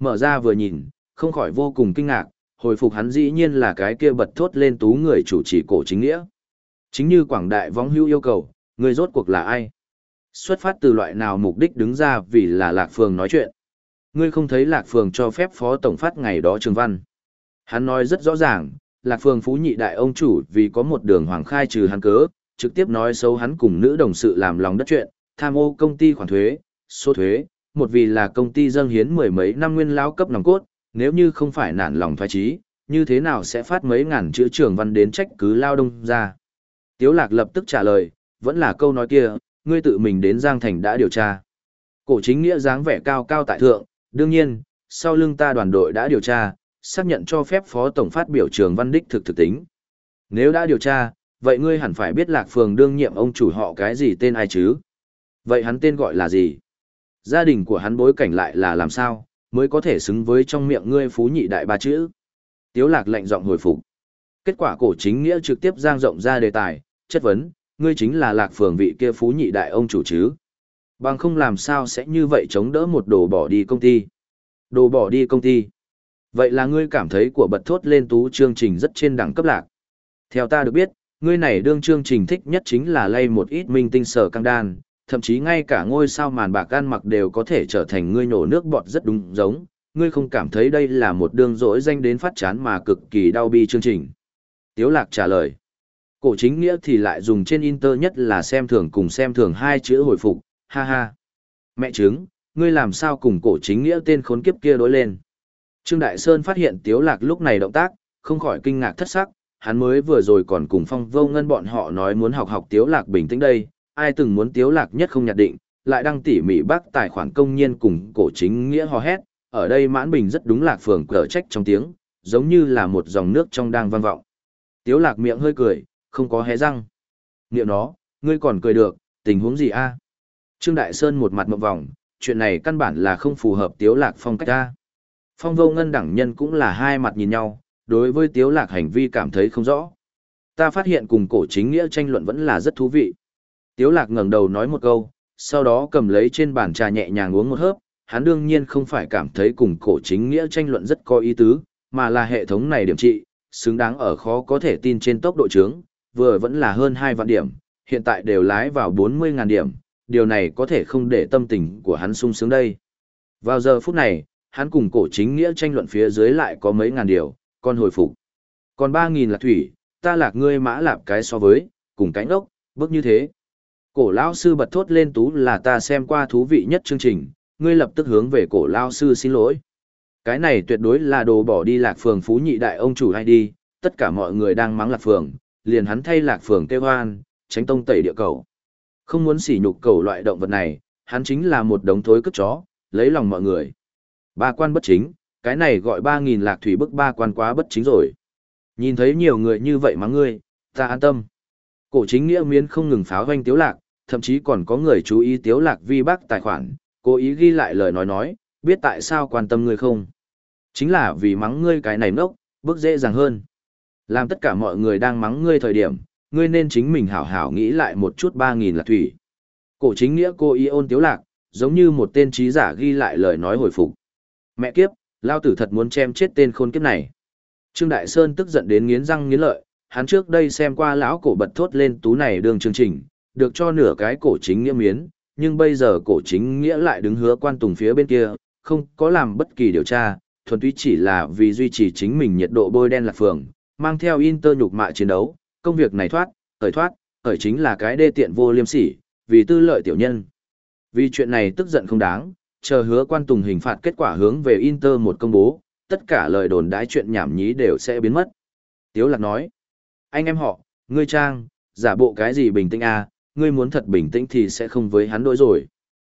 Mở ra vừa nhìn, không khỏi vô cùng kinh ngạc, hồi phục hắn dĩ nhiên là cái kia bật thốt lên tú người chủ trì cổ chính nghĩa. Chính như quảng đại vong hưu yêu cầu, người rốt cuộc là ai? Xuất phát từ loại nào mục đích đứng ra vì là Lạc Phường nói chuyện. Ngươi không thấy Lạc Phường cho phép phó tổng phát ngày đó trường văn. Hắn nói rất rõ ràng, Lạc Phường phú nhị đại ông chủ vì có một đường hoàng khai trừ hắn cớ, trực tiếp nói xấu hắn cùng nữ đồng sự làm lòng đất chuyện, tham ô công ty khoản thuế, số thuế, một vì là công ty dâng hiến mười mấy năm nguyên lao cấp nòng cốt, nếu như không phải nản lòng thoái trí, như thế nào sẽ phát mấy ngàn chữ trường văn đến trách cứ lao đông ra. Tiếu lạc lập tức trả lời, vẫn là câu nói kia, ngươi tự mình đến Giang Thành đã điều tra. Cổ chính nghĩa dáng vẻ cao cao tại thượng, đương nhiên, sau lưng ta đoàn đội đã điều tra, xác nhận cho phép phó tổng phát biểu trường văn đích thực thực tính. Nếu đã điều tra, vậy ngươi hẳn phải biết lạc phường đương nhiệm ông chủ họ cái gì tên ai chứ? Vậy hắn tên gọi là gì? Gia đình của hắn bối cảnh lại là làm sao, mới có thể xứng với trong miệng ngươi phú nhị đại ba chữ? Tiếu lạc lệnh giọng hồi phục. Kết quả cổ chính nghĩa trực tiếp giang rộng ra đề tài, chất vấn, ngươi chính là lạc phường vị kia phú nhị đại ông chủ chứ? Bằng không làm sao sẽ như vậy chống đỡ một đồ bỏ đi công ty? Đồ bỏ đi công ty. Vậy là ngươi cảm thấy của bật thốt lên tú chương trình rất trên đẳng cấp lạc. Theo ta được biết, ngươi này đương chương trình thích nhất chính là lay một ít minh tinh sở căng đan, thậm chí ngay cả ngôi sao màn bạc gan mặc đều có thể trở thành ngươi nổ nước bọt rất đúng giống, ngươi không cảm thấy đây là một đương rỗi danh đến phát chán mà cực kỳ đau bi chương trình. Tiếu lạc trả lời. Cổ chính nghĩa thì lại dùng trên inter nhất là xem thường cùng xem thường hai chữ hồi phục, ha ha. Mẹ chứng, ngươi làm sao cùng cổ chính nghĩa tên khốn kiếp kia đối lên. Trương Đại Sơn phát hiện Tiếu Lạc lúc này động tác, không khỏi kinh ngạc thất sắc, hắn mới vừa rồi còn cùng phong vô ngân bọn họ nói muốn học học Tiếu Lạc bình tĩnh đây, ai từng muốn Tiếu Lạc nhất không nhặt định, lại đăng tỉ mỉ bác tài khoản công nhiên cùng cổ chính nghĩa hò hét, ở đây mãn bình rất đúng Lạc phường cờ trách trong tiếng, giống như là một dòng nước trong đang vang vọng. Tiếu lạc miệng hơi cười, không có hé răng. Niệm nó, ngươi còn cười được, tình huống gì a? Trương Đại Sơn một mặt mộng vòng, chuyện này căn bản là không phù hợp Tiếu Lạc phong cách a. Phong vô ngân đẳng nhân cũng là hai mặt nhìn nhau, đối với Tiếu Lạc hành vi cảm thấy không rõ. Ta phát hiện cùng cổ chính nghĩa tranh luận vẫn là rất thú vị. Tiếu Lạc ngẩng đầu nói một câu, sau đó cầm lấy trên bàn trà nhẹ nhàng uống một hớp, hắn đương nhiên không phải cảm thấy cùng cổ chính nghĩa tranh luận rất có ý tứ, mà là hệ thống này điểm trị, xứng đáng ở khó có thể tin trên tốc độ trướng, vừa vẫn là hơn 2 vạn điểm, hiện tại đều lái vào 40.000 điểm, điều này có thể không để tâm tình của hắn sung sướng đây. Vào giờ phút này, hắn cùng cổ chính nghĩa tranh luận phía dưới lại có mấy ngàn điều, còn hồi phục. Còn 3.000 là thủy, ta lạc ngươi mã lạp cái so với, cùng cánh ốc, bước như thế. Cổ lão sư bật thốt lên tú là ta xem qua thú vị nhất chương trình, ngươi lập tức hướng về cổ lão sư xin lỗi. Cái này tuyệt đối là đồ bỏ đi lạc phường phú nhị đại ông chủ hay đi, tất cả mọi người đang mắng lạc phường, liền hắn thay lạc phường kêu hoan, tránh tông tẩy địa cầu. Không muốn sỉ nhục cầu loại động vật này, hắn chính là một đống thối cất chó, lấy lòng mọi người. Ba quan bất chính, cái này gọi ba nghìn lạc thủy bức ba quan quá bất chính rồi. Nhìn thấy nhiều người như vậy mắng ngươi, ta an tâm. Cổ chính nghĩa miến không ngừng pháo hoanh tiếu lạc, thậm chí còn có người chú ý tiếu lạc vi bác tài khoản, cố ý ghi lại lời nói nói, biết tại sao quan tâm ngươi không? Chính là vì mắng ngươi cái này nốc, bước dễ dàng hơn. Làm tất cả mọi người đang mắng ngươi thời điểm, ngươi nên chính mình hảo hảo nghĩ lại một chút ba nghìn là thủy. Cổ chính nghĩa cô y ôn tiếu lạc, giống như một tên trí giả ghi lại lời nói hồi phục. Mẹ kiếp, lao tử thật muốn chém chết tên khôn kiếp này. Trương Đại Sơn tức giận đến nghiến răng nghiến lợi, hắn trước đây xem qua lão cổ bật thốt lên tú này đường chương trình, được cho nửa cái cổ chính nghĩa miến, nhưng bây giờ cổ chính nghĩa lại đứng hứa quan tùng phía bên kia, không có làm bất kỳ điều tra, thuần túy chỉ là vì duy trì chính mình nhiệt độ bôi đen lạc phường, mang theo Inter nhục mạ chiến đấu, công việc này thoát, khởi thoát, khởi chính là cái đê tiện vô liêm sỉ, vì tư lợi tiểu nhân. Vì chuyện này tức giận không đáng, chờ hứa quan tùng hình phạt kết quả hướng về Inter một công bố, tất cả lời đồn đãi chuyện nhảm nhí đều sẽ biến mất. Tiếu lạc nói, anh em họ, ngươi trang, giả bộ cái gì bình tĩnh à, ngươi muốn thật bình tĩnh thì sẽ không với hắn đối rồi.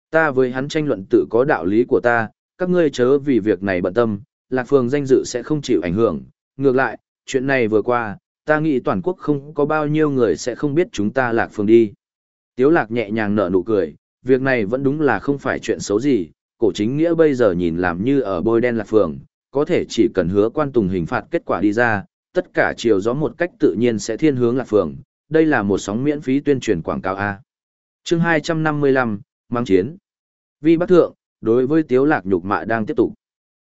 Ta với hắn tranh luận tự có đạo lý của ta, các ngươi chớ vì việc này bận tâm, lạc phường danh dự sẽ không chịu ảnh hưởng, ngược lại, chuyện này vừa qua, ta nghĩ toàn quốc không có bao nhiêu người sẽ không biết chúng ta lạc phường đi. Tiếu lạc nhẹ nhàng nở nụ cười, việc này vẫn đúng là không phải chuyện xấu gì, cổ chính nghĩa bây giờ nhìn làm như ở bôi đen lạc phường, có thể chỉ cần hứa quan tùng hình phạt kết quả đi ra, tất cả chiều gió một cách tự nhiên sẽ thiên hướng lạc phường, đây là một sóng miễn phí tuyên truyền quảng cáo A. chương 255, mang chiến. Vi Bắc Thượng, đối với Tiếu Lạc nhục mạ đang tiếp tục.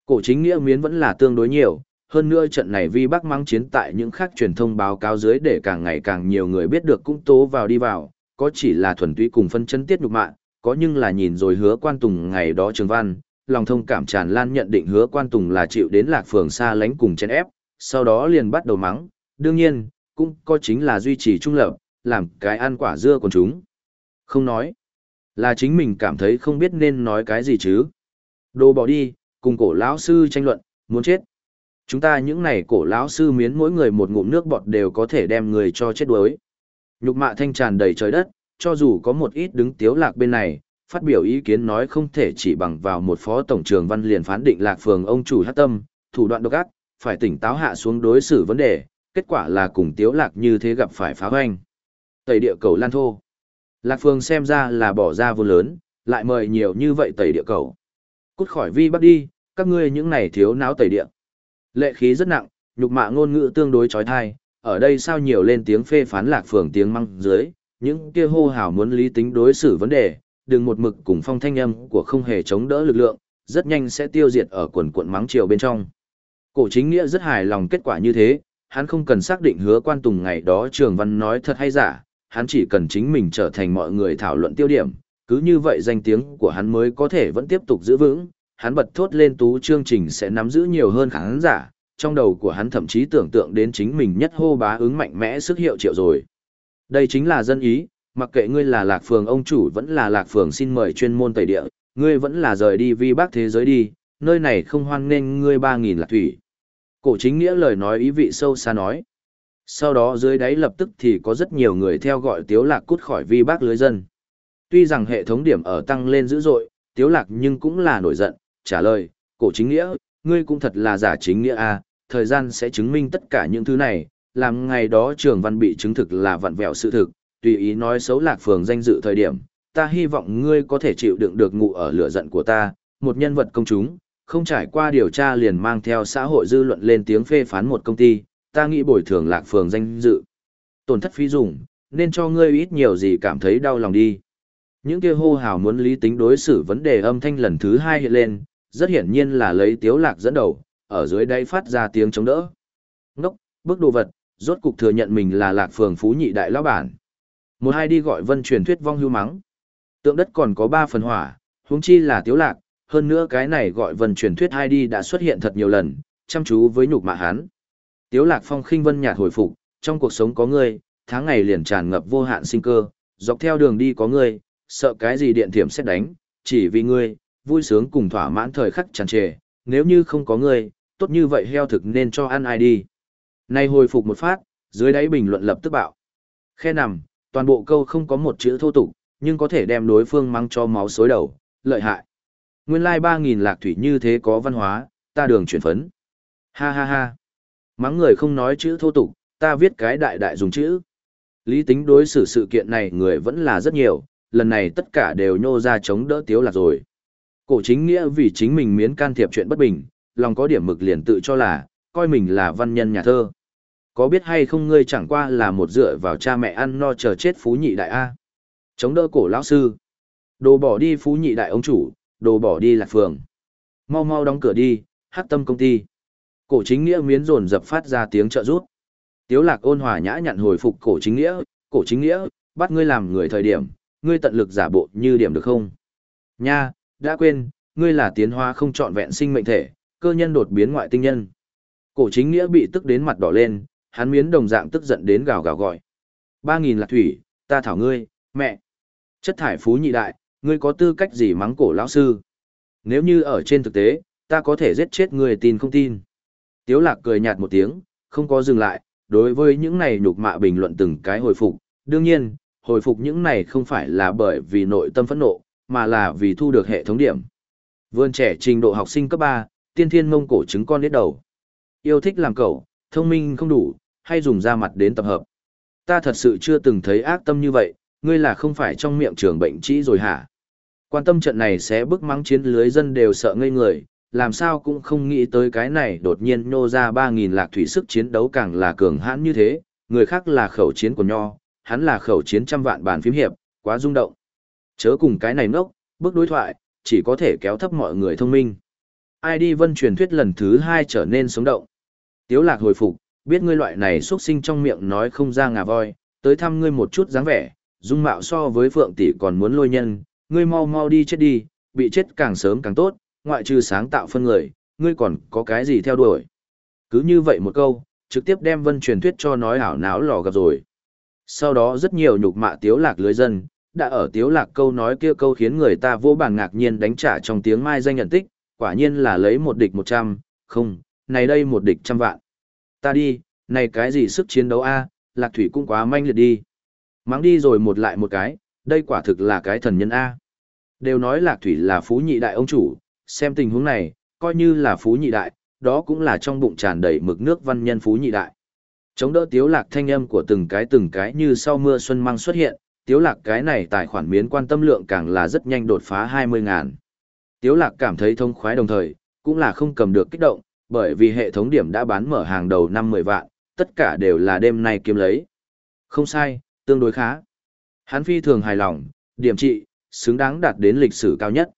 Cổ chính nghĩa miến vẫn là tương đối nhiều, hơn nữa trận này Vi Bắc mang chiến tại những khác truyền thông báo cáo dưới để càng ngày càng nhiều người biết được cũng tố vào đi vào, có chỉ là thuần túy cùng phân chân tiết nhục mạng có nhưng là nhìn rồi hứa quan tùng ngày đó trường văn, lòng thông cảm tràn lan nhận định hứa quan tùng là chịu đến lạc phường xa lánh cùng chen ép, sau đó liền bắt đầu mắng, đương nhiên, cũng có chính là duy trì trung lập, làm cái ăn quả dưa của chúng. Không nói, là chính mình cảm thấy không biết nên nói cái gì chứ. Đồ bỏ đi, cùng cổ lão sư tranh luận, muốn chết. Chúng ta những này cổ lão sư miến mỗi người một ngụm nước bọt đều có thể đem người cho chết đuối. Nhục mạ thanh tràn đầy trời đất, cho dù có một ít đứng tiếu lạc bên này, phát biểu ý kiến nói không thể chỉ bằng vào một phó tổng trường văn liền phán định lạc phường ông chủ hát tâm, thủ đoạn độc ác, phải tỉnh táo hạ xuống đối xử vấn đề, kết quả là cùng tiếu lạc như thế gặp phải phá hoanh. Tẩy địa cầu lan thô. Lạc phường xem ra là bỏ ra vô lớn, lại mời nhiều như vậy tẩy địa cầu. Cút khỏi vi bắt đi, các ngươi những này thiếu náo tẩy địa. Lệ khí rất nặng, nhục mạ ngôn ngữ tương đối trói thai, ở đây sao nhiều lên tiếng phê phán lạc phường tiếng măng dưới, những kia hô hào muốn lý tính đối xử vấn đề, đừng một mực cùng phong thanh âm của không hề chống đỡ lực lượng, rất nhanh sẽ tiêu diệt ở quần cuộn mắng chiều bên trong. Cổ chính nghĩa rất hài lòng kết quả như thế, hắn không cần xác định hứa quan tùng ngày đó trường văn nói thật hay giả, hắn chỉ cần chính mình trở thành mọi người thảo luận tiêu điểm, cứ như vậy danh tiếng của hắn mới có thể vẫn tiếp tục giữ vững, hắn bật thốt lên tú chương trình sẽ nắm giữ nhiều hơn khán giả, trong đầu của hắn thậm chí tưởng tượng đến chính mình nhất hô bá ứng mạnh mẽ sức hiệu triệu rồi. Đây chính là dân ý, mặc kệ ngươi là lạc phường ông chủ vẫn là lạc phường xin mời chuyên môn tẩy địa, ngươi vẫn là rời đi vi bác thế giới đi, nơi này không hoan nên ngươi ba nghìn lạc thủy. Cổ chính nghĩa lời nói ý vị sâu xa nói. Sau đó dưới đáy lập tức thì có rất nhiều người theo gọi tiếu lạc cút khỏi vi bác lưới dân. Tuy rằng hệ thống điểm ở tăng lên dữ dội, tiếu lạc nhưng cũng là nổi giận, trả lời, cổ chính nghĩa, ngươi cũng thật là giả chính nghĩa à, thời gian sẽ chứng minh tất cả những thứ này, làm ngày đó trường văn bị chứng thực là vặn vẹo sự thực, tùy ý nói xấu lạc phường danh dự thời điểm, ta hy vọng ngươi có thể chịu đựng được ngụ ở lửa giận của ta, một nhân vật công chúng, không trải qua điều tra liền mang theo xã hội dư luận lên tiếng phê phán một công ty, ta nghĩ bồi thường lạc phường danh dự. Tổn thất phí dùng, nên cho ngươi ít nhiều gì cảm thấy đau lòng đi. Những kia hô hào muốn lý tính đối xử vấn đề âm thanh lần thứ hai hiện lên, rất hiển nhiên là lấy tiếu lạc dẫn đầu, ở dưới đây phát ra tiếng chống đỡ. Ngốc, bước đồ vật, rốt cục thừa nhận mình là lạc phường phú nhị đại lão bản. Một hai đi gọi vân truyền thuyết vong hưu mắng. Tượng đất còn có ba phần hỏa, huống chi là tiếu lạc, hơn nữa cái này gọi vân truyền thuyết hai đi đã xuất hiện thật nhiều lần, chăm chú với nhục mạ hắn. Tiếu lạc phong khinh vân nhạt hồi phục, trong cuộc sống có ngươi, tháng ngày liền tràn ngập vô hạn sinh cơ, dọc theo đường đi có ngươi, sợ cái gì điện thiểm xét đánh, chỉ vì ngươi, vui sướng cùng thỏa mãn thời khắc tràn trề, nếu như không có ngươi, tốt như vậy heo thực nên cho ăn ai đi. Nay hồi phục một phát, dưới đáy bình luận lập tức bạo. Khe nằm, toàn bộ câu không có một chữ thô tục, nhưng có thể đem đối phương mang cho máu xối đầu, lợi hại. Nguyên lai like 3.000 lạc thủy như thế có văn hóa, ta đường chuyển phấn. Ha ha ha. Mắng người không nói chữ thô tục, ta viết cái đại đại dùng chữ. Lý tính đối xử sự kiện này người vẫn là rất nhiều, lần này tất cả đều nhô ra chống đỡ tiếu lạc rồi. Cổ chính nghĩa vì chính mình miến can thiệp chuyện bất bình, lòng có điểm mực liền tự cho là, coi mình là văn nhân nhà thơ. Có biết hay không ngươi chẳng qua là một dựa vào cha mẹ ăn no chờ chết phú nhị đại A. Chống đỡ cổ lão sư. Đồ bỏ đi phú nhị đại ông chủ, đồ bỏ đi lạc phường. Mau mau đóng cửa đi, hát tâm công ty. Cổ chính nghĩa miến rồn dập phát ra tiếng trợ rút. Tiếu lạc ôn hòa nhã nhặn hồi phục cổ chính nghĩa, cổ chính nghĩa, bắt ngươi làm người thời điểm, ngươi tận lực giả bộ như điểm được không? Nha, đã quên, ngươi là tiến hóa không trọn vẹn sinh mệnh thể, cơ nhân đột biến ngoại tinh nhân. Cổ chính nghĩa bị tức đến mặt đỏ lên, hắn miến đồng dạng tức giận đến gào gào gọi. Ba nghìn lạc thủy, ta thảo ngươi, mẹ. Chất thải phú nhị đại, ngươi có tư cách gì mắng cổ lão sư? Nếu như ở trên thực tế, ta có thể giết chết người tin không tin. Tiếu lạc cười nhạt một tiếng, không có dừng lại, đối với những này nhục mạ bình luận từng cái hồi phục. Đương nhiên, hồi phục những này không phải là bởi vì nội tâm phẫn nộ, mà là vì thu được hệ thống điểm. Vươn trẻ trình độ học sinh cấp 3, tiên thiên mông cổ trứng con đến đầu. Yêu thích làm cậu, thông minh không đủ, hay dùng da mặt đến tập hợp. Ta thật sự chưa từng thấy ác tâm như vậy, ngươi là không phải trong miệng trường bệnh trĩ rồi hả? Quan tâm trận này sẽ bức mắng chiến lưới dân đều sợ ngây người, làm sao cũng không nghĩ tới cái này đột nhiên nô ra 3.000 lạc thủy sức chiến đấu càng là cường hãn như thế, người khác là khẩu chiến của nho, hắn là khẩu chiến trăm vạn bản phím hiệp, quá rung động. Chớ cùng cái này ngốc, bước đối thoại, chỉ có thể kéo thấp mọi người thông minh. Ai đi vân truyền thuyết lần thứ hai trở nên sống động. Tiếu lạc hồi phục, biết ngươi loại này xuất sinh trong miệng nói không ra ngà voi, tới thăm ngươi một chút dáng vẻ, dung mạo so với phượng tỷ còn muốn lôi nhân, ngươi mau mau đi chết đi, bị chết càng sớm càng tốt, ngoại trừ sáng tạo phân người, ngươi còn có cái gì theo đuổi. Cứ như vậy một câu, trực tiếp đem vân truyền thuyết cho nói ảo não lò gặp rồi. Sau đó rất nhiều nhục mạ tiếu lạc lưới dân, đã ở tiếu lạc câu nói kia câu khiến người ta vô bàn ngạc nhiên đánh trả trong tiếng mai danh nhận tích, quả nhiên là lấy một địch một trăm, không, này đây một địch trăm vạn. Ta đi, này cái gì sức chiến đấu a, lạc thủy cũng quá manh liệt đi. Mắng đi rồi một lại một cái, đây quả thực là cái thần nhân a. Đều nói lạc thủy là phú nhị đại ông chủ, xem tình huống này, coi như là phú nhị đại, đó cũng là trong bụng tràn đầy mực nước văn nhân phú nhị đại. Chống đỡ tiếu lạc thanh âm của từng cái từng cái như sau mưa xuân mang xuất hiện, tiếu lạc cái này tài khoản miến quan tâm lượng càng là rất nhanh đột phá 20 ngàn. Tiếu lạc cảm thấy thông khoái đồng thời, cũng là không cầm được kích động, bởi vì hệ thống điểm đã bán mở hàng đầu năm 10 vạn, tất cả đều là đêm nay kiếm lấy. Không sai, tương đối khá. Hắn phi thường hài lòng, điểm trị, xứng đáng đạt đến lịch sử cao nhất.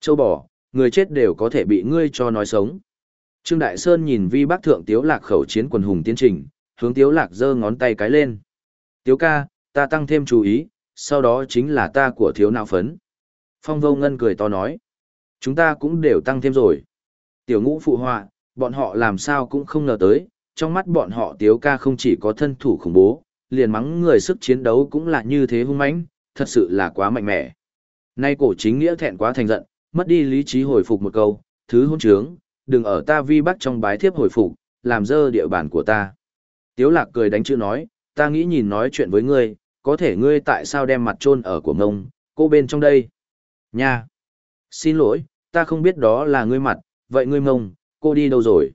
Châu bò, người chết đều có thể bị ngươi cho nói sống. Trương Đại Sơn nhìn vi bác thượng tiếu lạc khẩu chiến quần hùng tiến trình, hướng tiếu lạc giơ ngón tay cái lên. Tiếu ca, ta tăng thêm chú ý, sau đó chính là ta của thiếu não phấn. Phong vô ngân cười to nói. Chúng ta cũng đều tăng thêm rồi. Tiểu ngũ phụ họa, bọn họ làm sao cũng không ngờ tới, trong mắt bọn họ tiếu ca không chỉ có thân thủ khủng bố, liền mắng người sức chiến đấu cũng là như thế hung mãnh, thật sự là quá mạnh mẽ. Nay cổ chính nghĩa thẹn quá thành giận, mất đi lý trí hồi phục một câu, thứ hôn trướng, đừng ở ta vi bắt trong bái thiếp hồi phục, làm dơ địa bàn của ta. Tiếu lạc cười đánh chữ nói, ta nghĩ nhìn nói chuyện với ngươi, có thể ngươi tại sao đem mặt trôn ở của ngông, cô bên trong đây. Nha! Xin lỗi, ta không biết đó là ngươi mặt, vậy ngươi ngông cô đi đâu rồi?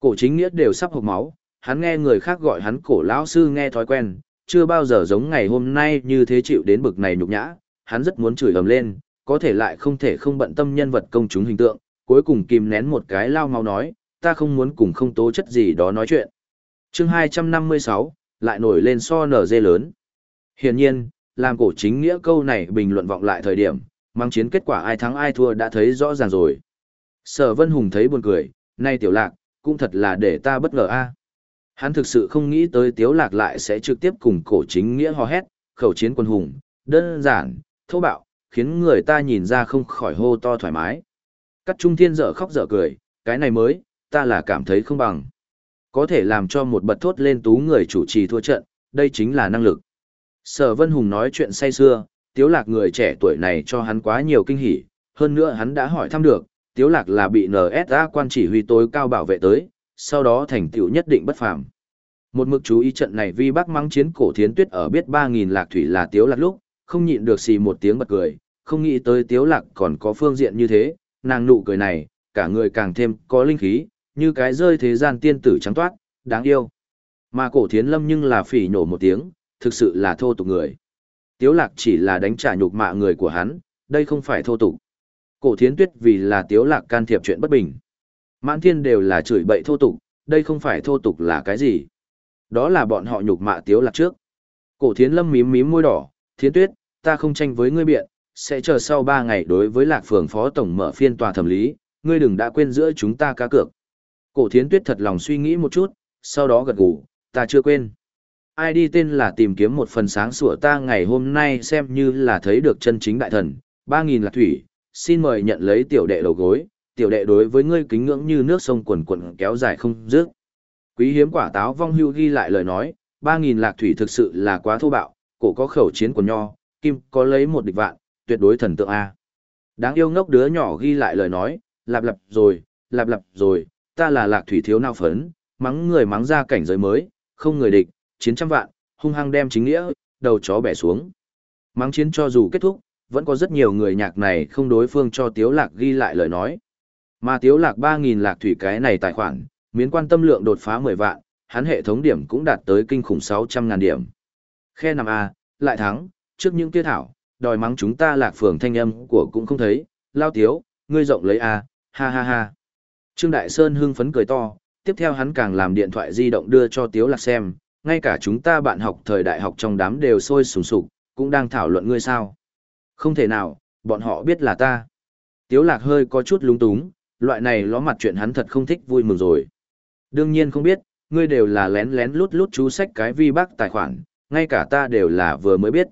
Cổ chính nghĩa đều sắp hộp máu, hắn nghe người khác gọi hắn cổ lão sư nghe thói quen, chưa bao giờ giống ngày hôm nay như thế chịu đến bực này nhục nhã, hắn rất muốn chửi ầm lên, có thể lại không thể không bận tâm nhân vật công chúng hình tượng, cuối cùng kìm nén một cái lao mau nói, ta không muốn cùng không tố chất gì đó nói chuyện. chương 256, lại nổi lên so nở dê lớn. Hiển nhiên, làm cổ chính nghĩa câu này bình luận vọng lại thời điểm, mang chiến kết quả ai thắng ai thua đã thấy rõ ràng rồi. Sở Vân Hùng thấy buồn cười, nay tiểu lạc, cũng thật là để ta bất ngờ a. Hắn thực sự không nghĩ tới tiếu lạc lại sẽ trực tiếp cùng cổ chính nghĩa hò hét, khẩu chiến quân hùng, đơn giản, thô bạo, khiến người ta nhìn ra không khỏi hô to thoải mái. Cắt trung thiên dở khóc dở cười, cái này mới, ta là cảm thấy không bằng. Có thể làm cho một bật thốt lên tú người chủ trì thua trận, đây chính là năng lực. Sở Vân Hùng nói chuyện say xưa, tiếu lạc người trẻ tuổi này cho hắn quá nhiều kinh hỉ, hơn nữa hắn đã hỏi thăm được, tiếu lạc là bị NSA quan chỉ huy tối cao bảo vệ tới, sau đó thành tựu nhất định bất phàm. Một mực chú ý trận này vi bác mắng chiến cổ thiến tuyết ở biết 3.000 lạc thủy là tiếu lạc lúc, không nhịn được xì một tiếng bật cười, không nghĩ tới tiếu lạc còn có phương diện như thế, nàng nụ cười này, cả người càng thêm có linh khí, như cái rơi thế gian tiên tử trắng toát, đáng yêu. Mà cổ thiến lâm nhưng là phỉ nhổ một tiếng, thực sự là thô tục người. Tiếu lạc chỉ là đánh trả nhục mạ người của hắn, đây không phải thô tục. Cổ thiến tuyết vì là tiếu lạc can thiệp chuyện bất bình. Mãn thiên đều là chửi bậy thô tục, đây không phải thô tục là cái gì. Đó là bọn họ nhục mạ tiếu lạc trước. Cổ thiến lâm mím mím môi đỏ, thiến tuyết, ta không tranh với ngươi biện, sẽ chờ sau ba ngày đối với lạc phường phó tổng mở phiên tòa thẩm lý, ngươi đừng đã quên giữa chúng ta cá cược. Cổ thiến tuyết thật lòng suy nghĩ một chút, sau đó gật gù, ta chưa quên. Ai đi tên là tìm kiếm một phần sáng sủa ta ngày hôm nay xem như là thấy được chân chính đại thần, ba nghìn lạc thủy, xin mời nhận lấy tiểu đệ đầu gối, tiểu đệ đối với ngươi kính ngưỡng như nước sông quần quần kéo dài không dứt. Quý hiếm quả táo vong hưu ghi lại lời nói, ba nghìn lạc thủy thực sự là quá thô bạo, cổ có khẩu chiến của nho, kim có lấy một địch vạn, tuyệt đối thần tượng A. Đáng yêu ngốc đứa nhỏ ghi lại lời nói, lặp lặp rồi, lặp lặp rồi, ta là lạc thủy thiếu nao phấn, mắng người mắng ra cảnh giới mới, không người địch, chiến trăm vạn, hung hăng đem chính nghĩa, đầu chó bẻ xuống. Mắng chiến cho dù kết thúc, vẫn có rất nhiều người nhạc này không đối phương cho Tiếu Lạc ghi lại lời nói. Mà Tiếu Lạc 3.000 lạc thủy cái này tài khoản, miến quan tâm lượng đột phá 10 vạn, hắn hệ thống điểm cũng đạt tới kinh khủng 600 ngàn điểm. Khe nằm A, lại thắng, trước những tiêu thảo, đòi mắng chúng ta lạc phường thanh âm của cũng không thấy, lao tiếu, ngươi rộng lấy A, ha ha ha. Trương Đại Sơn hưng phấn cười to, tiếp theo hắn càng làm điện thoại di động đưa cho tiếu lạc xem, ngay cả chúng ta bạn học thời đại học trong đám đều sôi sùng sục, cũng đang thảo luận ngươi sao. Không thể nào, bọn họ biết là ta. Tiếu lạc hơi có chút lung túng, loại này ló mặt chuyện hắn thật không thích vui mừng rồi. Đương nhiên không biết, ngươi đều là lén lén lút lút chú sách cái vi bác tài khoản, ngay cả ta đều là vừa mới biết.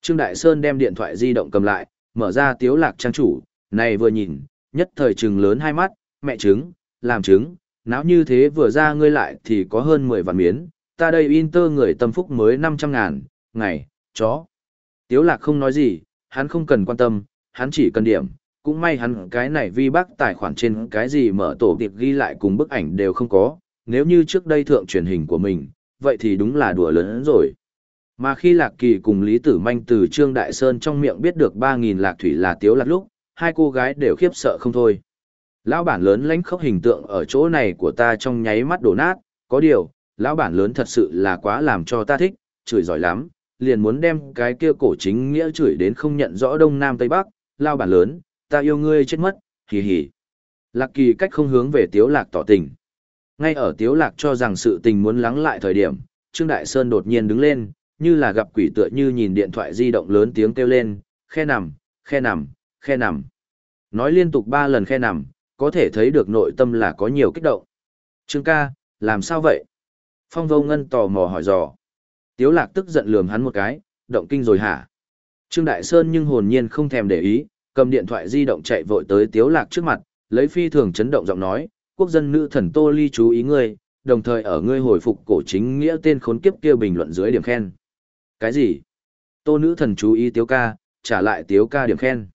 Trương Đại Sơn đem điện thoại di động cầm lại, mở ra tiếu lạc trang chủ, này vừa nhìn, nhất thời trừng lớn hai mắt, mẹ trứng, làm trứng, não như thế vừa ra ngươi lại thì có hơn 10 vạn miến, ta đây Inter người tâm phúc mới 500 ngàn, ngày, chó. Tiếu lạc không nói gì, hắn không cần quan tâm, hắn chỉ cần điểm, cũng may hắn cái này vi bác tài khoản trên cái gì mở tổ tiệp ghi lại cùng bức ảnh đều không có, nếu như trước đây thượng truyền hình của mình, vậy thì đúng là đùa lớn rồi. Mà khi Lạc Kỳ cùng Lý Tử Manh từ Trương Đại Sơn trong miệng biết được 3.000 lạc thủy là tiếu lạc lúc, hai cô gái đều khiếp sợ không thôi. Lão bản lớn lãnh khóc hình tượng ở chỗ này của ta trong nháy mắt đổ nát, có điều, lão bản lớn thật sự là quá làm cho ta thích, chửi giỏi lắm, liền muốn đem cái kia cổ chính nghĩa chửi đến không nhận rõ đông nam tây bắc, lão bản lớn, ta yêu ngươi chết mất, hì hì. Lạc kỳ cách không hướng về tiếu lạc tỏ tình. Ngay ở tiếu lạc cho rằng sự tình muốn lắng lại thời điểm, Trương Đại Sơn đột nhiên đứng lên, như là gặp quỷ tựa như nhìn điện thoại di động lớn tiếng kêu lên, khe nằm, khe nằm, khe nằm. Nói liên tục ba lần khe nằm, có thể thấy được nội tâm là có nhiều kích động. Trương ca, làm sao vậy? Phong vô ngân tò mò hỏi dò. Tiếu lạc tức giận lườm hắn một cái, động kinh rồi hả? Trương Đại Sơn nhưng hồn nhiên không thèm để ý, cầm điện thoại di động chạy vội tới Tiếu lạc trước mặt, lấy phi thường chấn động giọng nói, quốc dân nữ thần Tô Ly chú ý ngươi, đồng thời ở ngươi hồi phục cổ chính nghĩa tên khốn kiếp kia bình luận dưới điểm khen. Cái gì? Tô nữ thần chú ý Tiếu ca, trả lại Tiếu ca điểm khen.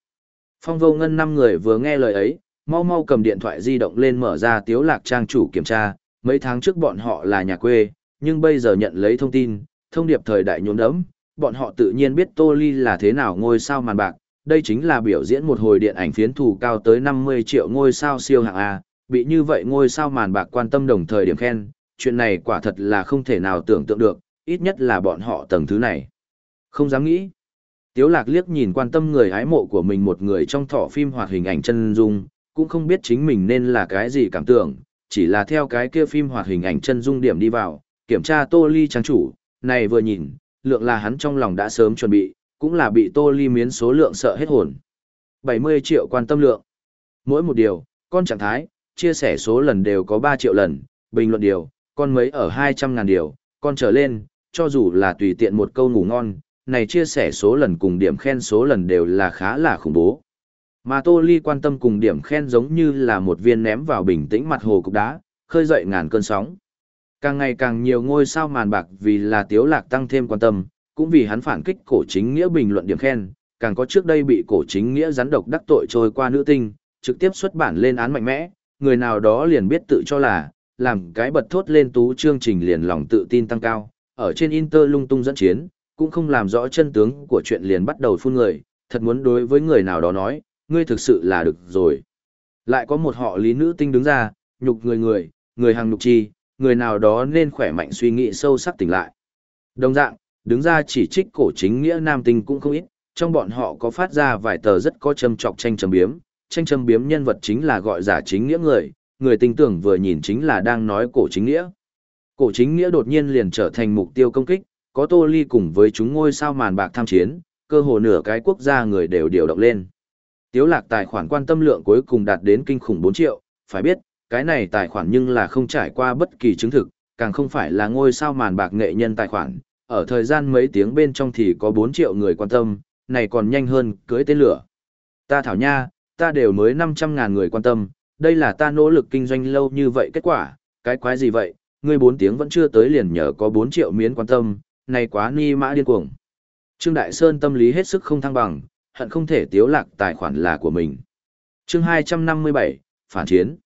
Phong vô ngân năm người vừa nghe lời ấy, mau mau cầm điện thoại di động lên mở ra Tiếu lạc trang chủ kiểm tra, mấy tháng trước bọn họ là nhà quê, nhưng bây giờ nhận lấy thông tin, thông điệp thời đại nhốn đấm, bọn họ tự nhiên biết Tô Ly là thế nào ngôi sao màn bạc, đây chính là biểu diễn một hồi điện ảnh phiến thù cao tới 50 triệu ngôi sao siêu hạng A, bị như vậy ngôi sao màn bạc quan tâm đồng thời điểm khen, chuyện này quả thật là không thể nào tưởng tượng được, ít nhất là bọn họ tầng thứ này. Không dám nghĩ. Tiếu lạc liếc nhìn quan tâm người hái mộ của mình một người trong thỏ phim hoạt hình ảnh chân dung, cũng không biết chính mình nên là cái gì cảm tưởng, chỉ là theo cái kia phim hoạt hình ảnh chân dung điểm đi vào, kiểm tra tô ly trang chủ, này vừa nhìn, lượng là hắn trong lòng đã sớm chuẩn bị, cũng là bị tô ly miến số lượng sợ hết hồn. 70 triệu quan tâm lượng. Mỗi một điều, con trạng thái, chia sẻ số lần đều có 3 triệu lần, bình luận điều, con mấy ở 200 ngàn điều, con trở lên, cho dù là tùy tiện một câu ngủ ngon, này chia sẻ số lần cùng điểm khen số lần đều là khá là khủng bố. Mà Tô Ly quan tâm cùng điểm khen giống như là một viên ném vào bình tĩnh mặt hồ cục đá, khơi dậy ngàn cơn sóng. Càng ngày càng nhiều ngôi sao màn bạc vì là Tiếu Lạc tăng thêm quan tâm, cũng vì hắn phản kích cổ chính nghĩa bình luận điểm khen, càng có trước đây bị cổ chính nghĩa rắn độc đắc tội trôi qua nữ tinh, trực tiếp xuất bản lên án mạnh mẽ, người nào đó liền biết tự cho là, làm cái bật thốt lên tú chương trình liền lòng tự tin tăng cao, ở trên Inter lung tung dẫn chiến, cũng không làm rõ chân tướng của chuyện liền bắt đầu phun người, thật muốn đối với người nào đó nói, ngươi thực sự là được rồi. Lại có một họ lý nữ tinh đứng ra, nhục người người, người hàng nhục chi, người nào đó nên khỏe mạnh suy nghĩ sâu sắc tỉnh lại. Đồng dạng, đứng ra chỉ trích cổ chính nghĩa nam tinh cũng không ít, trong bọn họ có phát ra vài tờ rất có châm trọc tranh châm biếm, tranh châm biếm nhân vật chính là gọi giả chính nghĩa người, người tinh tưởng vừa nhìn chính là đang nói cổ chính nghĩa. Cổ chính nghĩa đột nhiên liền trở thành mục tiêu công kích, có tô ly cùng với chúng ngôi sao màn bạc tham chiến, cơ hồ nửa cái quốc gia người đều điều động lên. Tiếu lạc tài khoản quan tâm lượng cuối cùng đạt đến kinh khủng 4 triệu, phải biết, cái này tài khoản nhưng là không trải qua bất kỳ chứng thực, càng không phải là ngôi sao màn bạc nghệ nhân tài khoản, ở thời gian mấy tiếng bên trong thì có 4 triệu người quan tâm, này còn nhanh hơn cưới tên lửa. Ta thảo nha, ta đều mới 500 ngàn người quan tâm, đây là ta nỗ lực kinh doanh lâu như vậy kết quả, cái quái gì vậy, ngươi 4 tiếng vẫn chưa tới liền nhờ có 4 triệu miến quan tâm, này quá ni mã điên cuồng. Trương Đại Sơn tâm lý hết sức không thăng bằng, hận không thể tiếu lạc tài khoản là của mình. Chương 257, Phản chiến.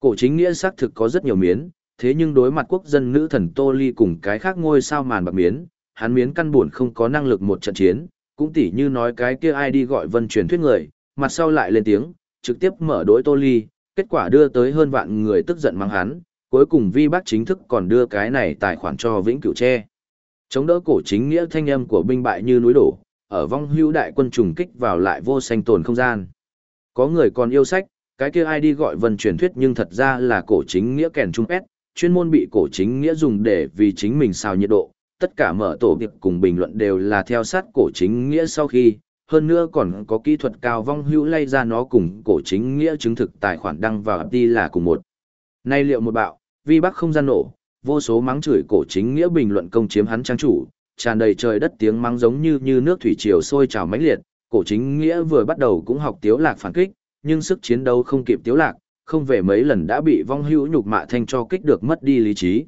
Cổ chính nghĩa xác thực có rất nhiều miến, thế nhưng đối mặt quốc dân nữ thần Tô Ly cùng cái khác ngôi sao màn bạc miến, hắn miến căn buồn không có năng lực một trận chiến, cũng tỉ như nói cái kia ai đi gọi vân truyền thuyết người, mặt sau lại lên tiếng, trực tiếp mở đối Tô Ly, kết quả đưa tới hơn vạn người tức giận mang hắn, cuối cùng vi bác chính thức còn đưa cái này tài khoản cho vĩnh cửu che. Chống đỡ cổ chính nghĩa thanh âm của binh bại như núi đổ, ở vong hữu đại quân trùng kích vào lại vô sanh tồn không gian. Có người còn yêu sách, cái kia ai đi gọi vân truyền thuyết nhưng thật ra là cổ chính nghĩa kèn trung ép, chuyên môn bị cổ chính nghĩa dùng để vì chính mình xào nhiệt độ. Tất cả mở tổ việc cùng bình luận đều là theo sát cổ chính nghĩa sau khi, hơn nữa còn có kỹ thuật cao vong hữu lay ra nó cùng cổ chính nghĩa chứng thực tài khoản đăng vào đi là cùng một. Nay liệu một bạo, vi bắc không gian nổ, vô số mắng chửi cổ chính nghĩa bình luận công chiếm hắn trang chủ, tràn đầy trời đất tiếng mắng giống như như nước thủy triều sôi trào mãnh liệt, cổ chính nghĩa vừa bắt đầu cũng học tiếu lạc phản kích, nhưng sức chiến đấu không kịp tiếu lạc, không về mấy lần đã bị vong hữu nhục mạ thanh cho kích được mất đi lý trí.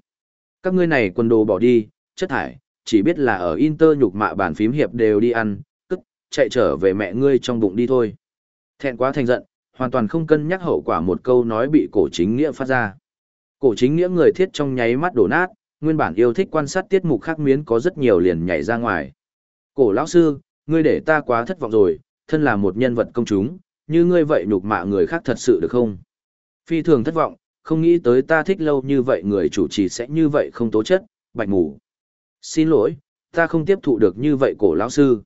Các ngươi này quân đồ bỏ đi, chất thải, chỉ biết là ở Inter nhục mạ bàn phím hiệp đều đi ăn, tức, chạy trở về mẹ ngươi trong bụng đi thôi. Thẹn quá thành giận, hoàn toàn không cân nhắc hậu quả một câu nói bị cổ chính nghĩa phát ra. Cổ chính nghĩa người thiết trong nháy mắt đổ nát, nguyên bản yêu thích quan sát tiết mục khác miến có rất nhiều liền nhảy ra ngoài. Cổ lão sư, ngươi để ta quá thất vọng rồi, thân là một nhân vật công chúng, như ngươi vậy nhục mạ người khác thật sự được không? Phi thường thất vọng, không nghĩ tới ta thích lâu như vậy người chủ trì sẽ như vậy không tố chất, bạch ngủ. Xin lỗi, ta không tiếp thụ được như vậy cổ lão sư.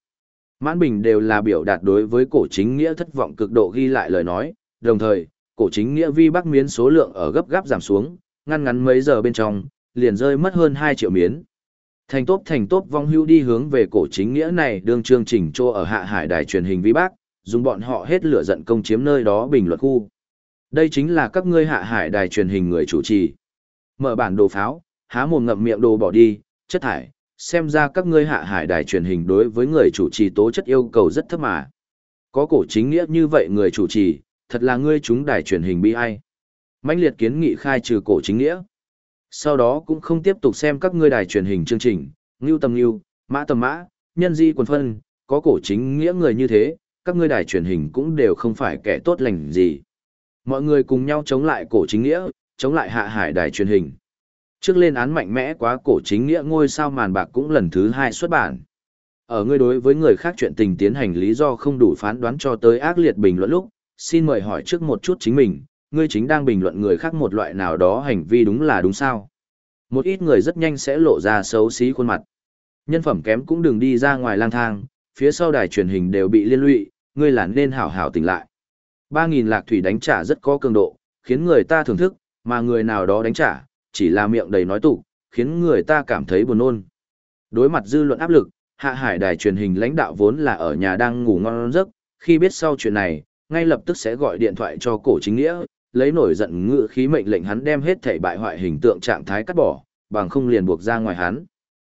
Mãn bình đều là biểu đạt đối với cổ chính nghĩa thất vọng cực độ ghi lại lời nói, đồng thời, cổ chính nghĩa vi bắc miến số lượng ở gấp gáp giảm xuống, ngăn ngắn mấy giờ bên trong, liền rơi mất hơn 2 triệu miến. Thành tốt thành tốt vong hưu đi hướng về cổ chính nghĩa này đương chương trình cho ở hạ hải đài truyền hình vi bắc, dùng bọn họ hết lửa giận công chiếm nơi đó bình luận khu. Đây chính là các ngươi hạ hải đài truyền hình người chủ trì. Mở bản đồ pháo, há mồm ngậm miệng đồ bỏ đi, chất thải, xem ra các ngươi hạ hải đài truyền hình đối với người chủ trì tố chất yêu cầu rất thấp mà. Có cổ chính nghĩa như vậy người chủ trì, thật là ngươi chúng đài truyền hình bi ai. mãnh liệt kiến nghị khai trừ cổ chính nghĩa. Sau đó cũng không tiếp tục xem các ngươi đài truyền hình chương trình, ngưu tầm ngưu, mã tầm mã, nhân di quần phân, có cổ chính nghĩa người như thế, các ngươi đài truyền hình cũng đều không phải kẻ tốt lành gì. Mọi người cùng nhau chống lại cổ chính nghĩa, chống lại hạ hải đài truyền hình. Trước lên án mạnh mẽ quá cổ chính nghĩa ngôi sao màn bạc cũng lần thứ hai xuất bản. Ở ngươi đối với người khác chuyện tình tiến hành lý do không đủ phán đoán cho tới ác liệt bình luận lúc, xin mời hỏi trước một chút chính mình, ngươi chính đang bình luận người khác một loại nào đó hành vi đúng là đúng sao? Một ít người rất nhanh sẽ lộ ra xấu xí khuôn mặt. Nhân phẩm kém cũng đừng đi ra ngoài lang thang, phía sau đài truyền hình đều bị liên lụy, ngươi là nên hảo hảo tỉnh lại. 3.000 lạc thủy đánh trả rất có cường độ, khiến người ta thưởng thức, mà người nào đó đánh trả, chỉ là miệng đầy nói tụ, khiến người ta cảm thấy buồn nôn. Đối mặt dư luận áp lực, hạ hải đài truyền hình lãnh đạo vốn là ở nhà đang ngủ ngon giấc, khi biết sau chuyện này, ngay lập tức sẽ gọi điện thoại cho cổ chính nghĩa, lấy nổi giận ngự khí mệnh lệnh hắn đem hết thảy bại hoại hình tượng trạng thái cắt bỏ, bằng không liền buộc ra ngoài hắn.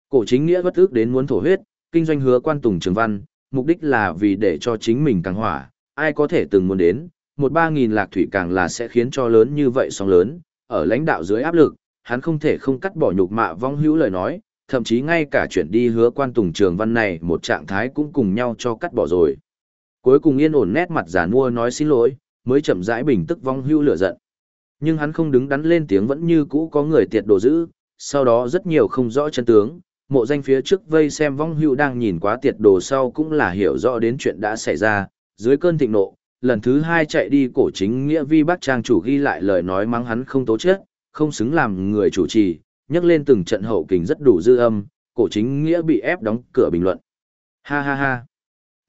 Cổ chính nghĩa bất ức đến muốn thổ huyết, kinh doanh hứa quan tùng trường văn, mục đích là vì để cho chính mình càng hỏa, ai có thể từng muốn đến, một ba nghìn lạc thủy càng là sẽ khiến cho lớn như vậy sóng lớn, ở lãnh đạo dưới áp lực, hắn không thể không cắt bỏ nhục mạ vong hữu lời nói, thậm chí ngay cả chuyển đi hứa quan tùng trường văn này một trạng thái cũng cùng nhau cho cắt bỏ rồi. Cuối cùng yên ổn nét mặt giả mua nói xin lỗi, mới chậm rãi bình tức vong hưu lửa giận. Nhưng hắn không đứng đắn lên tiếng vẫn như cũ có người tiệt đồ dữ, sau đó rất nhiều không rõ chân tướng, mộ danh phía trước vây xem vong hưu đang nhìn quá tiệt đồ sau cũng là hiểu rõ đến chuyện đã xảy ra, dưới cơn thịnh nộ, lần thứ hai chạy đi cổ chính nghĩa vi bác trang chủ ghi lại lời nói mắng hắn không tố chết, không xứng làm người chủ trì, nhắc lên từng trận hậu kình rất đủ dư âm, cổ chính nghĩa bị ép đóng cửa bình luận. Ha ha ha,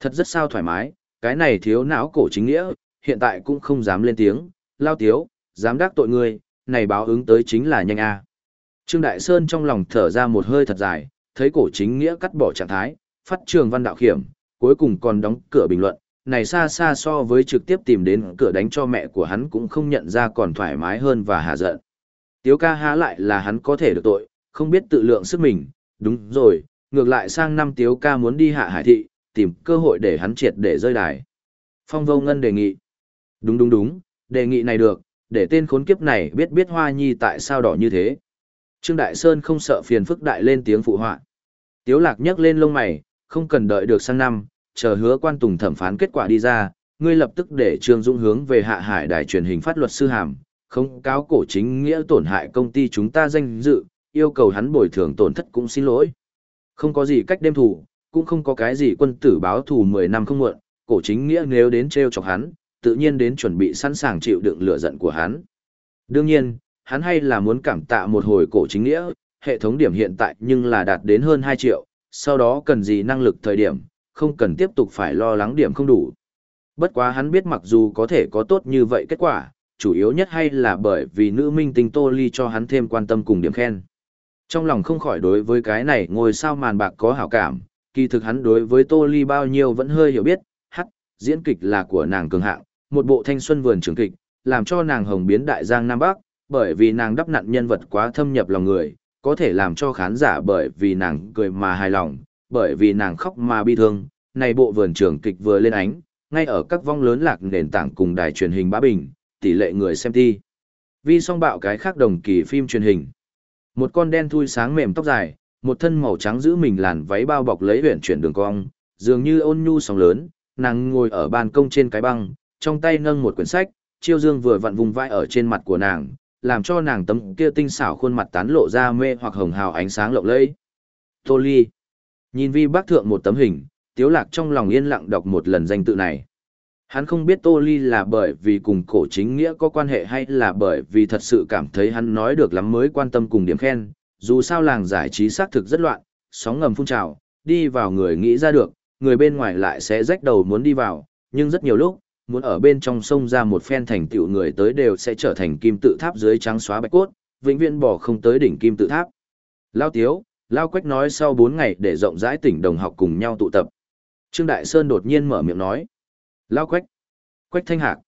thật rất sao thoải mái, cái này thiếu não cổ chính nghĩa, hiện tại cũng không dám lên tiếng, lao tiếu, dám đắc tội ngươi, này báo ứng tới chính là nhanh a. Trương Đại Sơn trong lòng thở ra một hơi thật dài, thấy cổ chính nghĩa cắt bỏ trạng thái, phát trường văn đạo khiểm, cuối cùng còn đóng cửa bình luận, này xa xa so với trực tiếp tìm đến cửa đánh cho mẹ của hắn cũng không nhận ra còn thoải mái hơn và hạ giận. Tiếu ca há lại là hắn có thể được tội, không biết tự lượng sức mình, đúng rồi, ngược lại sang năm Tiếu ca muốn đi hạ hải thị, tìm cơ hội để hắn triệt để rơi đài. Phong vô ngân đề nghị. Đúng đúng đúng, đề nghị này được, để tên khốn kiếp này biết biết hoa nhi tại sao đỏ như thế. Trương Đại Sơn không sợ phiền phức đại lên tiếng phụ họa. Tiếu lạc nhấc lên lông mày, không cần đợi được sang năm, chờ hứa quan tùng thẩm phán kết quả đi ra, ngươi lập tức để Trương Dũng hướng về hạ hải đài truyền hình phát luật sư hàm, không cáo cổ chính nghĩa tổn hại công ty chúng ta danh dự, yêu cầu hắn bồi thường tổn thất cũng xin lỗi. Không có gì cách đêm thủ, cũng không có cái gì quân tử báo thù 10 năm không muộn, cổ chính nghĩa nếu đến treo chọc hắn, tự nhiên đến chuẩn bị sẵn sàng chịu đựng lửa giận của hắn. Đương nhiên, hắn hay là muốn cảm tạ một hồi cổ chính nghĩa, hệ thống điểm hiện tại nhưng là đạt đến hơn 2 triệu, sau đó cần gì năng lực thời điểm, không cần tiếp tục phải lo lắng điểm không đủ. Bất quá hắn biết mặc dù có thể có tốt như vậy kết quả, chủ yếu nhất hay là bởi vì nữ minh tinh Tô Ly cho hắn thêm quan tâm cùng điểm khen. Trong lòng không khỏi đối với cái này ngồi sao màn bạc có hảo cảm, kỳ thực hắn đối với Tô Ly bao nhiêu vẫn hơi hiểu biết, hắc, diễn kịch là của nàng cường hạng, một bộ thanh xuân vườn trường kịch, làm cho nàng hồng biến đại giang Nam Bắc, bởi vì nàng đắp nặn nhân vật quá thâm nhập lòng người, có thể làm cho khán giả bởi vì nàng cười mà hài lòng, bởi vì nàng khóc mà bi thương. Này bộ vườn trường kịch vừa lên ánh, ngay ở các vong lớn lạc nền tảng cùng đài truyền hình bá bình, tỷ lệ người xem thi. Vì song bạo cái khác đồng kỳ phim truyền hình. Một con đen thui sáng mềm tóc dài, một thân màu trắng giữ mình làn váy bao bọc lấy huyện chuyển đường cong, dường như ôn nhu sóng lớn, nàng ngồi ở ban công trên cái băng, trong tay nâng một quyển sách, chiêu dương vừa vặn vùng vai ở trên mặt của nàng, làm cho nàng tấm kia tinh xảo khuôn mặt tán lộ ra mê hoặc hồng hào ánh sáng lộng lẫy. Tô Ly. Nhìn vi bác thượng một tấm hình, tiếu lạc trong lòng yên lặng đọc một lần danh tự này. Hắn không biết Tô Ly là bởi vì cùng cổ chính nghĩa có quan hệ hay là bởi vì thật sự cảm thấy hắn nói được lắm mới quan tâm cùng điểm khen, dù sao làng giải trí xác thực rất loạn, sóng ngầm phun trào, đi vào người nghĩ ra được, người bên ngoài lại sẽ rách đầu muốn đi vào, nhưng rất nhiều lúc, muốn ở bên trong sông ra một phen thành tựu người tới đều sẽ trở thành kim tự tháp dưới trắng xóa bạch cốt, vĩnh viễn bỏ không tới đỉnh kim tự tháp. Lao Tiếu, Lao Quách nói sau 4 ngày để rộng rãi tỉnh đồng học cùng nhau tụ tập. Trương Đại Sơn đột nhiên mở miệng nói. Lao Quách, Quách Thanh Hạc,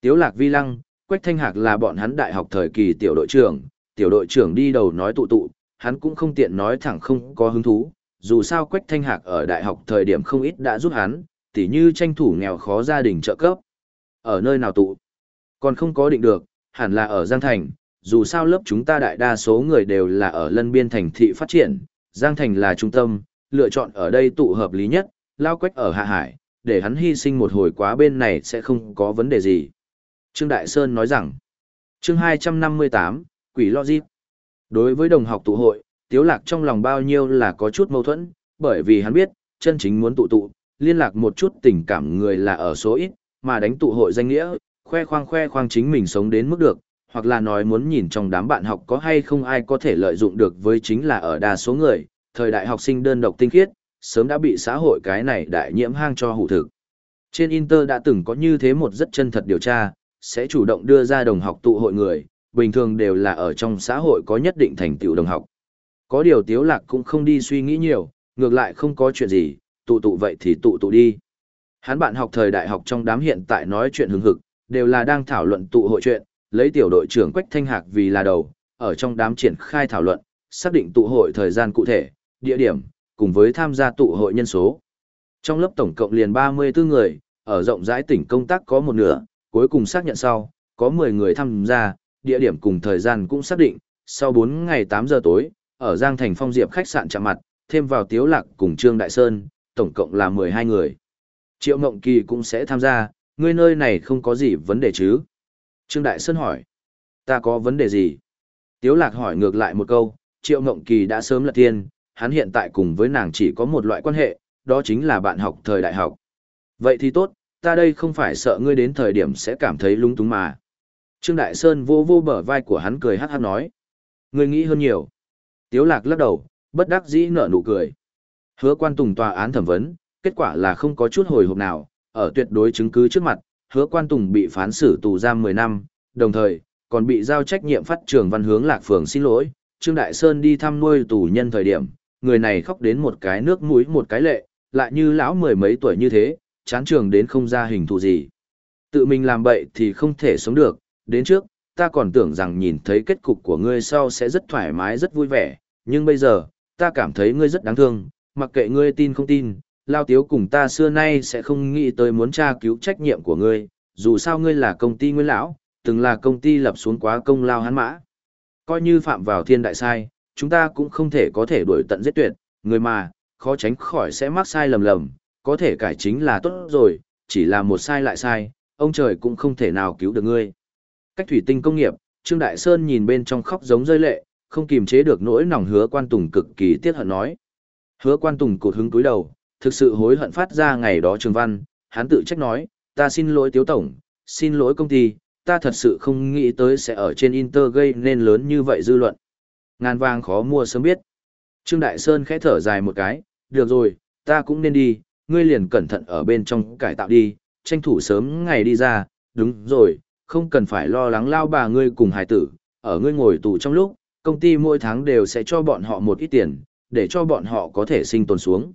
Tiếu Lạc Vi Lăng, Quách Thanh Hạc là bọn hắn đại học thời kỳ tiểu đội trưởng, tiểu đội trưởng đi đầu nói tụ tụ, hắn cũng không tiện nói thẳng không có hứng thú, dù sao Quách Thanh Hạc ở đại học thời điểm không ít đã giúp hắn, tỉ như tranh thủ nghèo khó gia đình trợ cấp. Ở nơi nào tụ? Còn không có định được, hẳn là ở Giang Thành, dù sao lớp chúng ta đại đa số người đều là ở lân biên thành thị phát triển, Giang Thành là trung tâm, lựa chọn ở đây tụ hợp lý nhất, lao quách ở Hạ Hải, để hắn hy sinh một hồi quá bên này sẽ không có vấn đề gì. Trương Đại Sơn nói rằng, chương 258, Quỷ Logic. Đối với đồng học tụ hội, Tiếu Lạc trong lòng bao nhiêu là có chút mâu thuẫn, bởi vì hắn biết, chân chính muốn tụ tụ, liên lạc một chút tình cảm người là ở số ít, mà đánh tụ hội danh nghĩa, khoe khoang khoe khoang chính mình sống đến mức được, hoặc là nói muốn nhìn trong đám bạn học có hay không ai có thể lợi dụng được với chính là ở đa số người, thời đại học sinh đơn độc tinh khiết, sớm đã bị xã hội cái này đại nhiễm hang cho hủ thực. Trên Inter đã từng có như thế một rất chân thật điều tra, sẽ chủ động đưa ra đồng học tụ hội người, bình thường đều là ở trong xã hội có nhất định thành tựu đồng học. Có điều Tiếu Lạc cũng không đi suy nghĩ nhiều, ngược lại không có chuyện gì, tụ tụ vậy thì tụ tụ đi. Hắn bạn học thời đại học trong đám hiện tại nói chuyện hứng hực, đều là đang thảo luận tụ hội chuyện, lấy tiểu đội trưởng Quách Thanh Hạc vì là đầu, ở trong đám triển khai thảo luận, xác định tụ hội thời gian cụ thể, địa điểm, cùng với tham gia tụ hội nhân số. Trong lớp tổng cộng liền 34 người, ở rộng rãi tỉnh công tác có một nửa, cuối cùng xác nhận sau, có 10 người tham gia, địa điểm cùng thời gian cũng xác định, sau 4 ngày 8 giờ tối, ở Giang Thành Phong Diệp khách sạn chạm mặt, thêm vào Tiếu Lạc cùng Trương Đại Sơn, tổng cộng là 12 người. Triệu Mộng Kỳ cũng sẽ tham gia, ngươi nơi này không có gì vấn đề chứ? Trương Đại Sơn hỏi, ta có vấn đề gì? Tiếu Lạc hỏi ngược lại một câu, Triệu Mộng Kỳ đã sớm lật tiên, hắn hiện tại cùng với nàng chỉ có một loại quan hệ, đó chính là bạn học thời đại học. Vậy thì tốt, ta đây không phải sợ ngươi đến thời điểm sẽ cảm thấy lung túng mà. Trương Đại Sơn vô vô bờ vai của hắn cười hát hát nói. Ngươi nghĩ hơn nhiều. Tiếu lạc lắc đầu, bất đắc dĩ nở nụ cười. Hứa quan tùng tòa án thẩm vấn, kết quả là không có chút hồi hộp nào, ở tuyệt đối chứng cứ trước mặt, hứa quan tùng bị phán xử tù giam 10 năm, đồng thời, còn bị giao trách nhiệm phát trường văn hướng lạc phường xin lỗi. Trương Đại Sơn đi thăm nuôi tù nhân thời điểm, người này khóc đến một cái nước mũi một cái lệ, lại như lão mười mấy tuổi như thế, chán trường đến không ra hình thù gì. Tự mình làm bậy thì không thể sống được, đến trước, ta còn tưởng rằng nhìn thấy kết cục của ngươi sau sẽ rất thoải mái rất vui vẻ, nhưng bây giờ, ta cảm thấy ngươi rất đáng thương, mặc kệ ngươi tin không tin, lao tiếu cùng ta xưa nay sẽ không nghĩ tới muốn tra cứu trách nhiệm của ngươi, dù sao ngươi là công ty nguyên lão, từng là công ty lập xuống quá công lao hắn mã. Coi như phạm vào thiên đại sai, chúng ta cũng không thể có thể đuổi tận giết tuyệt, người mà, khó tránh khỏi sẽ mắc sai lầm lầm, có thể cải chính là tốt rồi, chỉ là một sai lại sai, ông trời cũng không thể nào cứu được ngươi. Cách thủy tinh công nghiệp, Trương Đại Sơn nhìn bên trong khóc giống rơi lệ, không kiềm chế được nỗi nòng hứa quan tùng cực kỳ tiếc hận nói. Hứa quan tùng cụt hứng túi đầu, thực sự hối hận phát ra ngày đó trường văn, hắn tự trách nói, ta xin lỗi tiếu tổng, xin lỗi công ty, ta thật sự không nghĩ tới sẽ ở trên Inter gây nên lớn như vậy dư luận. Ngàn vàng khó mua sớm biết. Trương Đại Sơn khẽ thở dài một cái, được rồi, ta cũng nên đi, ngươi liền cẩn thận ở bên trong cải tạo đi, tranh thủ sớm ngày đi ra, đúng rồi, không cần phải lo lắng lao bà ngươi cùng hải tử, ở ngươi ngồi tù trong lúc, công ty mỗi tháng đều sẽ cho bọn họ một ít tiền, để cho bọn họ có thể sinh tồn xuống.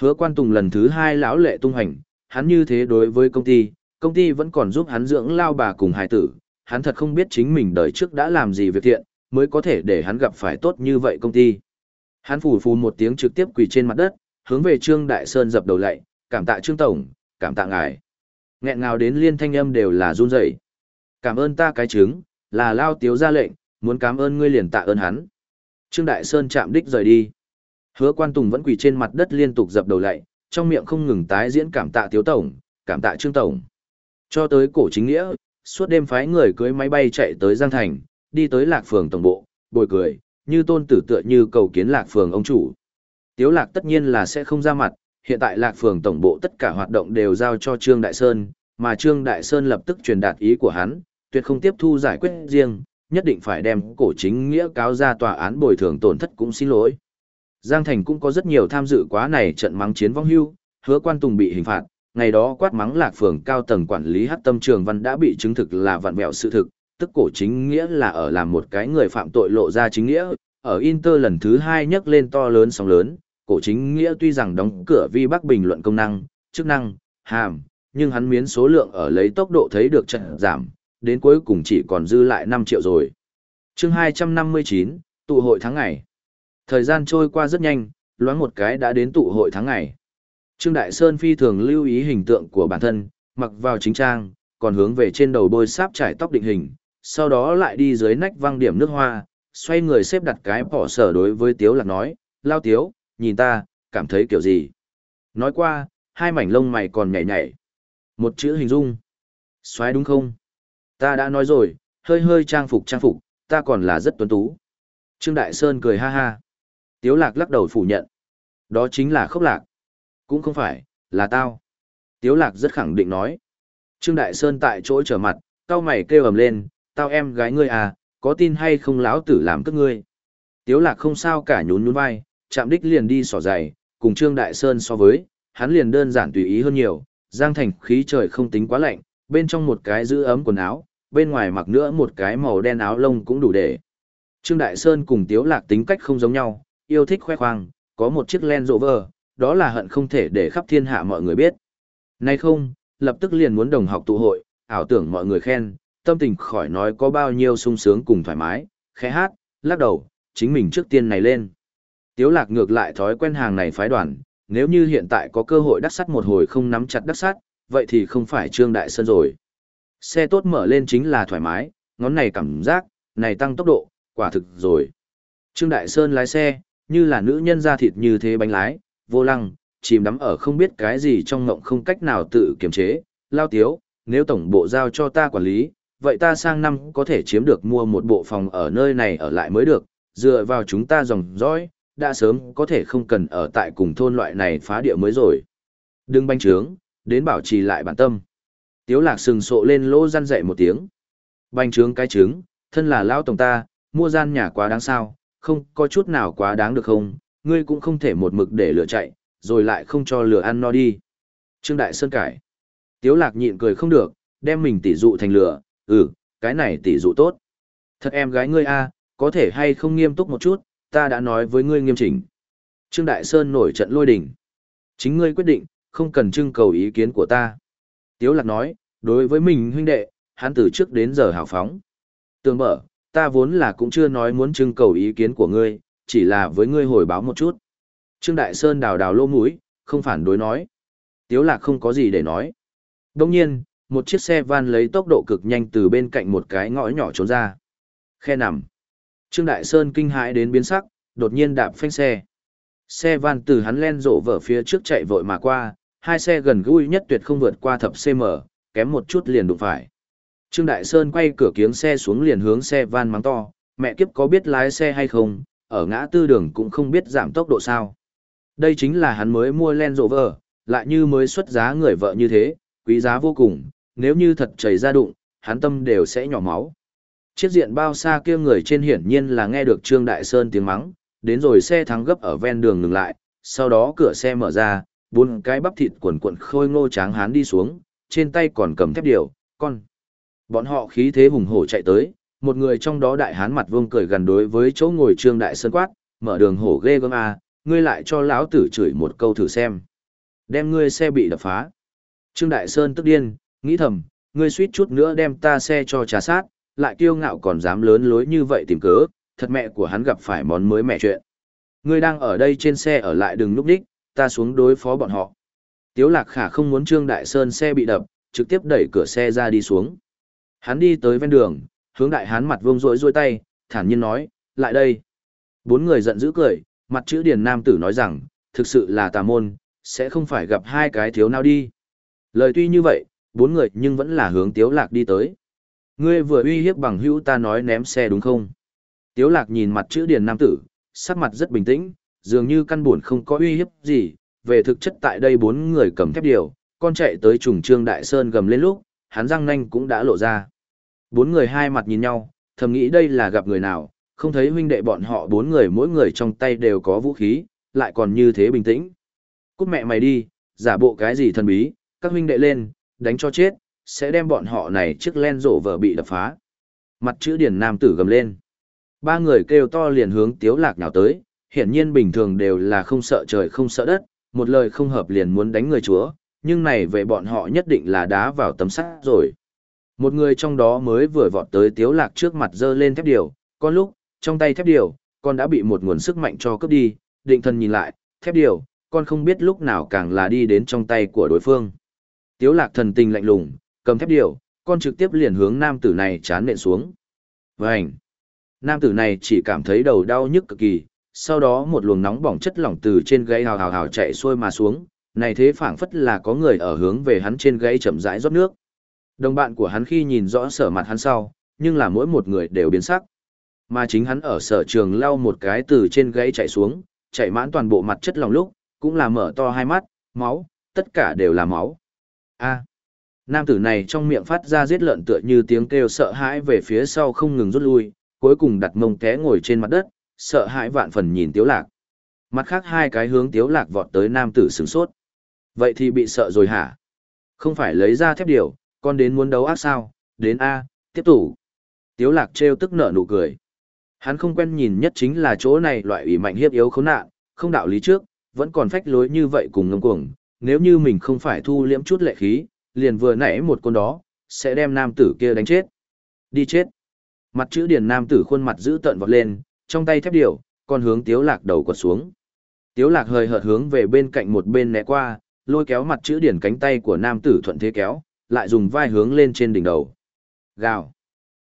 Hứa quan tùng lần thứ hai lão lệ tung hành, hắn như thế đối với công ty, công ty vẫn còn giúp hắn dưỡng lao bà cùng hải tử, hắn thật không biết chính mình đời trước đã làm gì việc thiện, mới có thể để hắn gặp phải tốt như vậy công ty. Hắn phủ phù một tiếng trực tiếp quỳ trên mặt đất, hướng về Trương Đại Sơn dập đầu lạy, cảm tạ Trương Tổng, cảm tạ ngài. Nghẹn ngào đến liên thanh âm đều là run rẩy. Cảm ơn ta cái trứng, là lao tiếu ra lệnh, muốn cảm ơn ngươi liền tạ ơn hắn. Trương Đại Sơn chạm đích rời đi. Hứa quan tùng vẫn quỳ trên mặt đất liên tục dập đầu lạy, trong miệng không ngừng tái diễn cảm tạ tiếu tổng, cảm tạ Trương Tổng. Cho tới cổ chính nghĩa, suốt đêm phái người cưới máy bay chạy tới Giang Thành, đi tới lạc phường tổng bộ, bồi cười, như tôn tử tựa như cầu kiến lạc phường ông chủ. Tiếu lạc tất nhiên là sẽ không ra mặt, hiện tại lạc phường tổng bộ tất cả hoạt động đều giao cho Trương Đại Sơn, mà Trương Đại Sơn lập tức truyền đạt ý của hắn, tuyệt không tiếp thu giải quyết riêng, nhất định phải đem cổ chính nghĩa cáo ra tòa án bồi thường tổn thất cũng xin lỗi. Giang Thành cũng có rất nhiều tham dự quá này trận mắng chiến vong hưu, hứa quan tùng bị hình phạt, ngày đó quát mắng lạc phường cao tầng quản lý hát tâm trường văn đã bị chứng thực là vặn vẹo sự thực, tức cổ chính nghĩa là ở làm một cái người phạm tội lộ ra chính nghĩa, ở Inter lần thứ hai nhấc lên to lớn sóng lớn, cổ chính nghĩa tuy rằng đóng cửa vi bắc bình luận công năng, chức năng, hàm, nhưng hắn miến số lượng ở lấy tốc độ thấy được trận giảm, đến cuối cùng chỉ còn dư lại 5 triệu rồi. chương 259, tụ hội tháng ngày. Thời gian trôi qua rất nhanh, loáng một cái đã đến tụ hội tháng ngày. Trương Đại Sơn phi thường lưu ý hình tượng của bản thân, mặc vào chính trang, còn hướng về trên đầu bôi sáp trải tóc định hình, sau đó lại đi dưới nách văng điểm nước hoa, xoay người xếp đặt cái bỏ sở đối với Tiếu Lạc nói, lao Tiếu, nhìn ta, cảm thấy kiểu gì. Nói qua, hai mảnh lông mày còn nhảy nhảy. Một chữ hình dung. Xoáy đúng không? Ta đã nói rồi, hơi hơi trang phục trang phục, ta còn là rất tuấn tú. Trương Đại Sơn cười ha ha. Tiếu Lạc lắc đầu phủ nhận. Đó chính là khốc lạc. Cũng không phải, là tao. Tiếu Lạc rất khẳng định nói. Trương Đại Sơn tại chỗ trở mặt, cao mày kêu ầm lên, tao em gái ngươi à, có tin hay không lão tử làm cất ngươi. Tiếu lạc không sao cả nhún nhún vai, chạm đích liền đi sỏ giày, cùng Trương Đại Sơn so với, hắn liền đơn giản tùy ý hơn nhiều, giang thành khí trời không tính quá lạnh, bên trong một cái giữ ấm quần áo, bên ngoài mặc nữa một cái màu đen áo lông cũng đủ để. Trương Đại Sơn cùng Tiếu Lạc tính cách không giống nhau, yêu thích khoe khoang, có một chiếc Land Rover, đó là hận không thể để khắp thiên hạ mọi người biết. Nay không, lập tức liền muốn đồng học tụ hội, ảo tưởng mọi người khen, tâm tình khỏi nói có bao nhiêu sung sướng cùng thoải mái, khẽ hát, lắc đầu, chính mình trước tiên này lên. Tiếu lạc ngược lại thói quen hàng này phái đoàn, nếu như hiện tại có cơ hội đắc sắt một hồi không nắm chặt đắc sắt, vậy thì không phải Trương Đại Sơn rồi. Xe tốt mở lên chính là thoải mái, ngón này cảm giác, này tăng tốc độ, quả thực rồi. Trương Đại Sơn lái xe, như là nữ nhân da thịt như thế bánh lái, vô lăng, chìm đắm ở không biết cái gì trong ngộng không cách nào tự kiềm chế, lao tiếu, nếu tổng bộ giao cho ta quản lý, vậy ta sang năm có thể chiếm được mua một bộ phòng ở nơi này ở lại mới được, dựa vào chúng ta dòng dõi, đã sớm có thể không cần ở tại cùng thôn loại này phá địa mới rồi. Đừng banh trướng, đến bảo trì lại bản tâm. Tiếu lạc sừng sộ lên lỗ răn dậy một tiếng. Banh trướng cái trứng, thân là lao tổng ta, mua gian nhà quá đáng sao, không có chút nào quá đáng được không, ngươi cũng không thể một mực để lửa chạy, rồi lại không cho lửa ăn no đi. Trương Đại Sơn cải. Tiếu lạc nhịn cười không được, đem mình tỉ dụ thành lửa, ừ, cái này tỉ dụ tốt. Thật em gái ngươi a, có thể hay không nghiêm túc một chút, ta đã nói với ngươi nghiêm chỉnh. Trương Đại Sơn nổi trận lôi đình. Chính ngươi quyết định, không cần trưng cầu ý kiến của ta. Tiếu lạc nói, đối với mình huynh đệ, hắn từ trước đến giờ hào phóng. Tương mở, ta vốn là cũng chưa nói muốn trưng cầu ý kiến của ngươi, chỉ là với ngươi hồi báo một chút. Trương Đại Sơn đào đào lô mũi, không phản đối nói. Tiếu lạc không có gì để nói. Đồng nhiên, một chiếc xe van lấy tốc độ cực nhanh từ bên cạnh một cái ngõ nhỏ trốn ra. Khe nằm. Trương Đại Sơn kinh hãi đến biến sắc, đột nhiên đạp phanh xe. Xe van từ hắn len rộ vở phía trước chạy vội mà qua, hai xe gần gũi nhất tuyệt không vượt qua thập cm, kém một chút liền đụng phải. Trương Đại Sơn quay cửa kiếng xe xuống liền hướng xe van mắng to, mẹ kiếp có biết lái xe hay không, ở ngã tư đường cũng không biết giảm tốc độ sao. Đây chính là hắn mới mua Land Rover, lại như mới xuất giá người vợ như thế, quý giá vô cùng, nếu như thật chảy ra đụng, hắn tâm đều sẽ nhỏ máu. Chiếc diện bao xa kia người trên hiển nhiên là nghe được Trương Đại Sơn tiếng mắng, đến rồi xe thắng gấp ở ven đường ngừng lại, sau đó cửa xe mở ra, bốn cái bắp thịt quần quần khôi ngô tráng hán đi xuống, trên tay còn cầm thép điều, con. Bọn họ khí thế hùng hổ chạy tới, một người trong đó đại hán mặt vương cười gần đối với chỗ ngồi Trương Đại Sơn quát, mở đường hổ ghê gớm à, ngươi lại cho lão tử chửi một câu thử xem. Đem ngươi xe bị đập phá. Trương Đại Sơn tức điên, nghĩ thầm, ngươi suýt chút nữa đem ta xe cho trà sát, lại kiêu ngạo còn dám lớn lối như vậy tìm cớ, thật mẹ của hắn gặp phải món mới mẹ chuyện. Ngươi đang ở đây trên xe ở lại đừng núp đích, ta xuống đối phó bọn họ. Tiếu Lạc Khả không muốn Trương Đại Sơn xe bị đập, trực tiếp đẩy cửa xe ra đi xuống. Hắn đi tới ven đường, hướng đại hán mặt vuông rỗi rôi tay, thản nhiên nói, lại đây. Bốn người giận dữ cười, mặt chữ điền nam tử nói rằng, thực sự là tà môn, sẽ không phải gặp hai cái thiếu nào đi. Lời tuy như vậy, bốn người nhưng vẫn là hướng tiếu lạc đi tới. Ngươi vừa uy hiếp bằng hữu ta nói ném xe đúng không? Tiếu lạc nhìn mặt chữ điền nam tử, sắc mặt rất bình tĩnh, dường như căn buồn không có uy hiếp gì, về thực chất tại đây bốn người cầm thép điều, con chạy tới trùng trương đại sơn gầm lên lúc, hắn răng nanh cũng đã lộ ra. Bốn người hai mặt nhìn nhau, thầm nghĩ đây là gặp người nào, không thấy huynh đệ bọn họ bốn người mỗi người trong tay đều có vũ khí, lại còn như thế bình tĩnh. Cút mẹ mày đi, giả bộ cái gì thần bí, các huynh đệ lên, đánh cho chết, sẽ đem bọn họ này chiếc len rổ vợ bị đập phá. Mặt chữ điển nam tử gầm lên. Ba người kêu to liền hướng tiếu lạc nhào tới, hiển nhiên bình thường đều là không sợ trời không sợ đất, một lời không hợp liền muốn đánh người chúa, nhưng này về bọn họ nhất định là đá vào tấm sắt rồi. Một người trong đó mới vừa vọt tới tiếu lạc trước mặt dơ lên thép điều, con lúc, trong tay thép điều, con đã bị một nguồn sức mạnh cho cướp đi, định thần nhìn lại, thép điều, con không biết lúc nào càng là đi đến trong tay của đối phương. Tiếu lạc thần tình lạnh lùng, cầm thép điều, con trực tiếp liền hướng nam tử này chán nện xuống. Vành! Nam tử này chỉ cảm thấy đầu đau nhức cực kỳ, sau đó một luồng nóng bỏng chất lỏng từ trên gáy hào hào hào chạy xuôi mà xuống, này thế phảng phất là có người ở hướng về hắn trên gãy chậm rãi rót nước. Đồng bạn của hắn khi nhìn rõ sở mặt hắn sau, nhưng là mỗi một người đều biến sắc. Mà chính hắn ở sở trường lau một cái từ trên gãy chạy xuống, chạy mãn toàn bộ mặt chất lòng lúc, cũng là mở to hai mắt, máu, tất cả đều là máu. A. Nam tử này trong miệng phát ra giết lợn tựa như tiếng kêu sợ hãi về phía sau không ngừng rút lui, cuối cùng đặt mông té ngồi trên mặt đất, sợ hãi vạn phần nhìn Tiếu Lạc. Mặt khác hai cái hướng Tiếu Lạc vọt tới nam tử sửng sốt. Vậy thì bị sợ rồi hả? Không phải lấy ra thép điều, con đến muốn đấu ác sao? Đến A, tiếp tục. Tiếu Lạc trêu tức nở nụ cười. Hắn không quen nhìn nhất chính là chỗ này loại ủy mạnh hiếp yếu khốn nạn, không đạo lý trước, vẫn còn phách lối như vậy cùng ngâm cuồng. Nếu như mình không phải thu liễm chút lệ khí, liền vừa nãy một con đó, sẽ đem nam tử kia đánh chết. Đi chết. Mặt chữ điển nam tử khuôn mặt giữ tợn vọt lên, trong tay thép điều, còn hướng tiếu lạc đầu quật xuống. Tiếu lạc hơi hợt hướng về bên cạnh một bên né qua, lôi kéo mặt chữ điển cánh tay của nam tử thuận thế kéo, lại dùng vai hướng lên trên đỉnh đầu. Gào.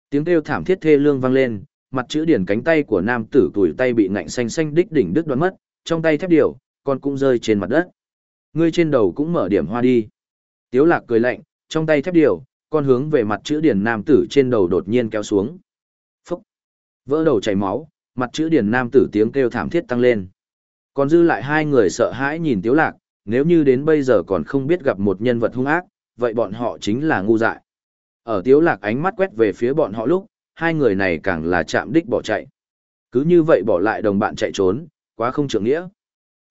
Tiếng kêu thảm thiết thê lương vang lên, mặt chữ điển cánh tay của nam tử tuổi tay bị ngạnh xanh xanh đích đỉnh đứt đoán mất, trong tay thép điều, còn cũng rơi trên mặt đất. Ngươi trên đầu cũng mở điểm hoa đi. Tiếu lạc cười lạnh, trong tay thép điều, con hướng về mặt chữ điển nam tử trên đầu đột nhiên kéo xuống. Phúc! Vỡ đầu chảy máu, mặt chữ điển nam tử tiếng kêu thảm thiết tăng lên. Còn dư lại hai người sợ hãi nhìn tiếu lạc, nếu như đến bây giờ còn không biết gặp một nhân vật hung ác, vậy bọn họ chính là ngu dại. Ở tiếu lạc ánh mắt quét về phía bọn họ lúc, hai người này càng là chạm đích bỏ chạy. Cứ như vậy bỏ lại đồng bạn chạy trốn, quá không trưởng nghĩa.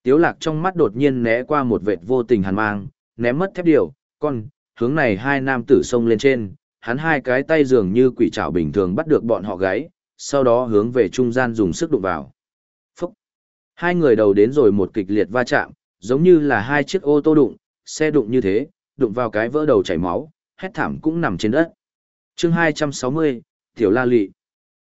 Tiếu lạc trong mắt đột nhiên né qua một vệt vô tình hàn mang, ném mất thép điều, con, hướng này hai nam tử xông lên trên, hắn hai cái tay dường như quỷ trảo bình thường bắt được bọn họ gáy, sau đó hướng về trung gian dùng sức đụng vào. Phúc! Hai người đầu đến rồi một kịch liệt va chạm, giống như là hai chiếc ô tô đụng, xe đụng như thế, đụng vào cái vỡ đầu chảy máu, hét thảm cũng nằm trên đất. chương 260, Tiểu La Lị.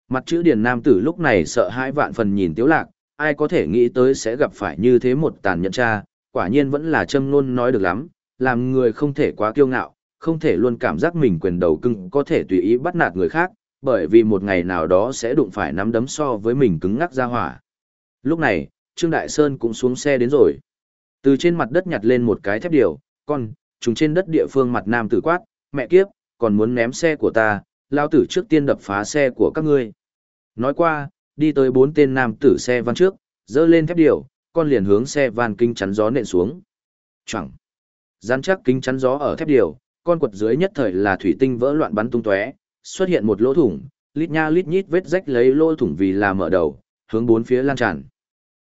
Mặt chữ điển nam tử lúc này sợ hãi vạn phần nhìn Tiếu Lạc, ai có thể nghĩ tới sẽ gặp phải như thế một tàn nhẫn cha, quả nhiên vẫn là châm luôn nói được lắm, làm người không thể quá kiêu ngạo, không thể luôn cảm giác mình quyền đầu cưng có thể tùy ý bắt nạt người khác, bởi vì một ngày nào đó sẽ đụng phải nắm đấm so với mình cứng ngắc ra hỏa. Lúc này, Trương Đại Sơn cũng xuống xe đến rồi. Từ trên mặt đất nhặt lên một cái thép điều, con, chúng trên đất địa phương mặt nam tử quát, mẹ kiếp, còn muốn ném xe của ta, lao tử trước tiên đập phá xe của các ngươi. Nói qua, đi tới bốn tên nam tử xe van trước, dơ lên thép điều, con liền hướng xe van kinh chắn gió nện xuống. Chẳng. dán chắc kính chắn gió ở thép điều, con quật dưới nhất thời là thủy tinh vỡ loạn bắn tung tóe, xuất hiện một lỗ thủng, lít nha lít nhít vết rách lấy lỗ thủng vì là mở đầu, hướng bốn phía lan tràn.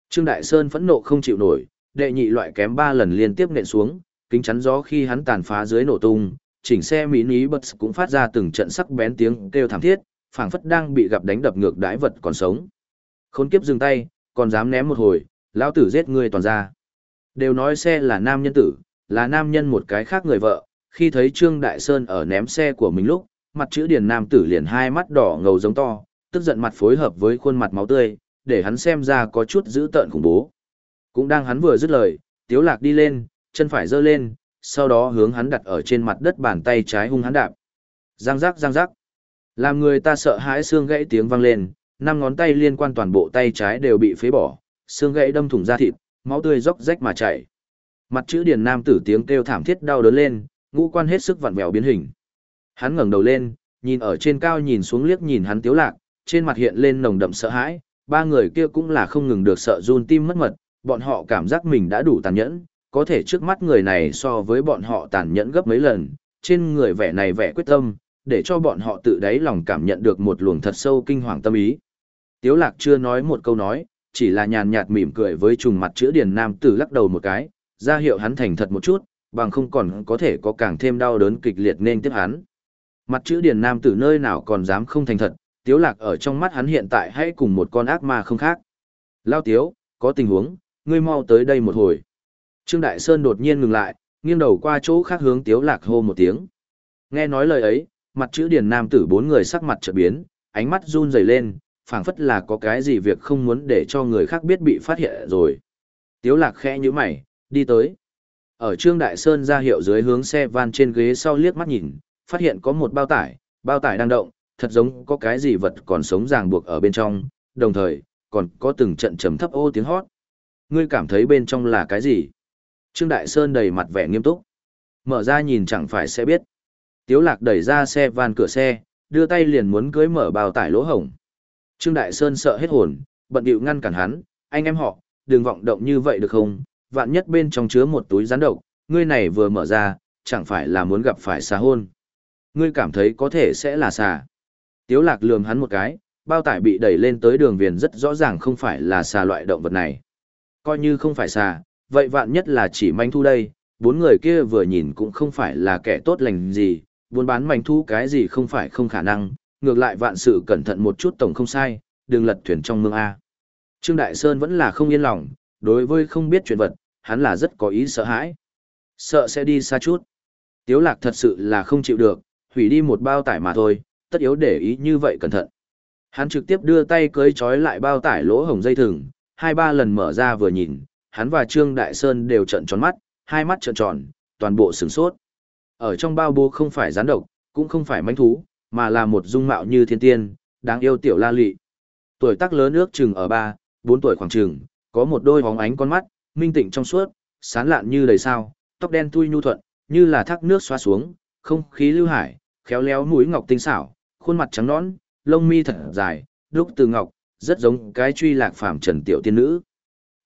Trương Đại Sơn phẫn nộ không chịu nổi, đệ nhị loại kém ba lần liên tiếp nện xuống, kính chắn gió khi hắn tàn phá dưới nổ tung, chỉnh xe mini bật cũng phát ra từng trận sắc bén tiếng kêu thảm thiết, phảng phất đang bị gặp đánh đập ngược đái vật còn sống. Khốn kiếp dừng tay, còn dám ném một hồi, lão tử giết ngươi toàn ra. Đều nói xe là nam nhân tử, là nam nhân một cái khác người vợ, khi thấy Trương Đại Sơn ở ném xe của mình lúc, mặt chữ điền nam tử liền hai mắt đỏ ngầu giống to, tức giận mặt phối hợp với khuôn mặt máu tươi, để hắn xem ra có chút dữ tợn khủng bố. Cũng đang hắn vừa dứt lời, Tiếu Lạc đi lên, chân phải giơ lên, sau đó hướng hắn đặt ở trên mặt đất bàn tay trái hung hắn đạp. Giang giác giang giác. Làm người ta sợ hãi xương gãy tiếng vang lên, năm ngón tay liên quan toàn bộ tay trái đều bị phế bỏ, xương gãy đâm thủng da thịt, máu tươi róc rách mà chảy. Mặt chữ điền nam tử tiếng kêu thảm thiết đau đớn lên, ngũ quan hết sức vặn vẹo biến hình. Hắn ngẩng đầu lên, nhìn ở trên cao nhìn xuống liếc nhìn hắn tiếu lạc, trên mặt hiện lên nồng đậm sợ hãi, ba người kia cũng là không ngừng được sợ run tim mất mật, bọn họ cảm giác mình đã đủ tàn nhẫn, có thể trước mắt người này so với bọn họ tàn nhẫn gấp mấy lần, trên người vẻ này vẻ quyết tâm, để cho bọn họ tự đáy lòng cảm nhận được một luồng thật sâu kinh hoàng tâm ý. Tiếu lạc chưa nói một câu nói, chỉ là nhàn nhạt mỉm cười với trùng mặt chữ điền nam tử lắc đầu một cái, ra hiệu hắn thành thật một chút, bằng không còn có thể có càng thêm đau đớn kịch liệt nên tiếp hắn. Mặt chữ điền nam tử nơi nào còn dám không thành thật, tiếu lạc ở trong mắt hắn hiện tại hãy cùng một con ác ma không khác. Lao tiếu, có tình huống, ngươi mau tới đây một hồi. Trương Đại Sơn đột nhiên ngừng lại, nghiêng đầu qua chỗ khác hướng tiếu lạc hô một tiếng. Nghe nói lời ấy, mặt chữ điền nam tử bốn người sắc mặt chợt biến, ánh mắt run rẩy lên, phảng phất là có cái gì việc không muốn để cho người khác biết bị phát hiện rồi. Tiếu lạc khẽ nhíu mày, đi tới. Ở Trương Đại Sơn ra hiệu dưới hướng xe van trên ghế sau liếc mắt nhìn, phát hiện có một bao tải, bao tải đang động, thật giống có cái gì vật còn sống ràng buộc ở bên trong, đồng thời, còn có từng trận trầm thấp ô tiếng hót. Ngươi cảm thấy bên trong là cái gì? Trương Đại Sơn đầy mặt vẻ nghiêm túc. Mở ra nhìn chẳng phải sẽ biết. Tiếu lạc đẩy ra xe van cửa xe, đưa tay liền muốn cưới mở bao tải lỗ hổng. Trương Đại Sơn sợ hết hồn, bận điệu ngăn cản hắn, anh em họ, đừng vọng động như vậy được không, vạn nhất bên trong chứa một túi rắn độc, ngươi này vừa mở ra, chẳng phải là muốn gặp phải xà hôn. Ngươi cảm thấy có thể sẽ là xà. Tiếu lạc lườm hắn một cái, bao tải bị đẩy lên tới đường viền rất rõ ràng không phải là xà loại động vật này. Coi như không phải xà, vậy vạn nhất là chỉ manh thu đây, bốn người kia vừa nhìn cũng không phải là kẻ tốt lành gì, buôn bán manh thu cái gì không phải không khả năng, ngược lại vạn sự cẩn thận một chút tổng không sai, đừng lật thuyền trong mương A. Trương Đại Sơn vẫn là không yên lòng, đối với không biết chuyện vật, hắn là rất có ý sợ hãi. Sợ sẽ đi xa chút. Tiếu lạc thật sự là không chịu được, hủy đi một bao tải mà thôi, tất yếu để ý như vậy cẩn thận. Hắn trực tiếp đưa tay cưới chói lại bao tải lỗ hồng dây thừng, hai ba lần mở ra vừa nhìn, hắn và Trương Đại Sơn đều trợn tròn mắt, hai mắt trợn tròn, toàn bộ sửng sốt. Ở trong bao bố không phải gián độc, cũng không phải manh thú, mà là một dung mạo như thiên tiên, đáng yêu tiểu la lị. Tuổi tác lớn ước chừng ở ba, bốn tuổi khoảng chừng, có một đôi hóng ánh con mắt, minh tịnh trong suốt, sán lạn như đầy sao, tóc đen tui nhu thuận, như là thác nước xoa xuống, không khí lưu hải, khéo léo mũi ngọc tinh xảo, khuôn mặt trắng nõn, lông mi thật dài, đúc từ ngọc, rất giống cái truy lạc phàm trần tiểu tiên nữ.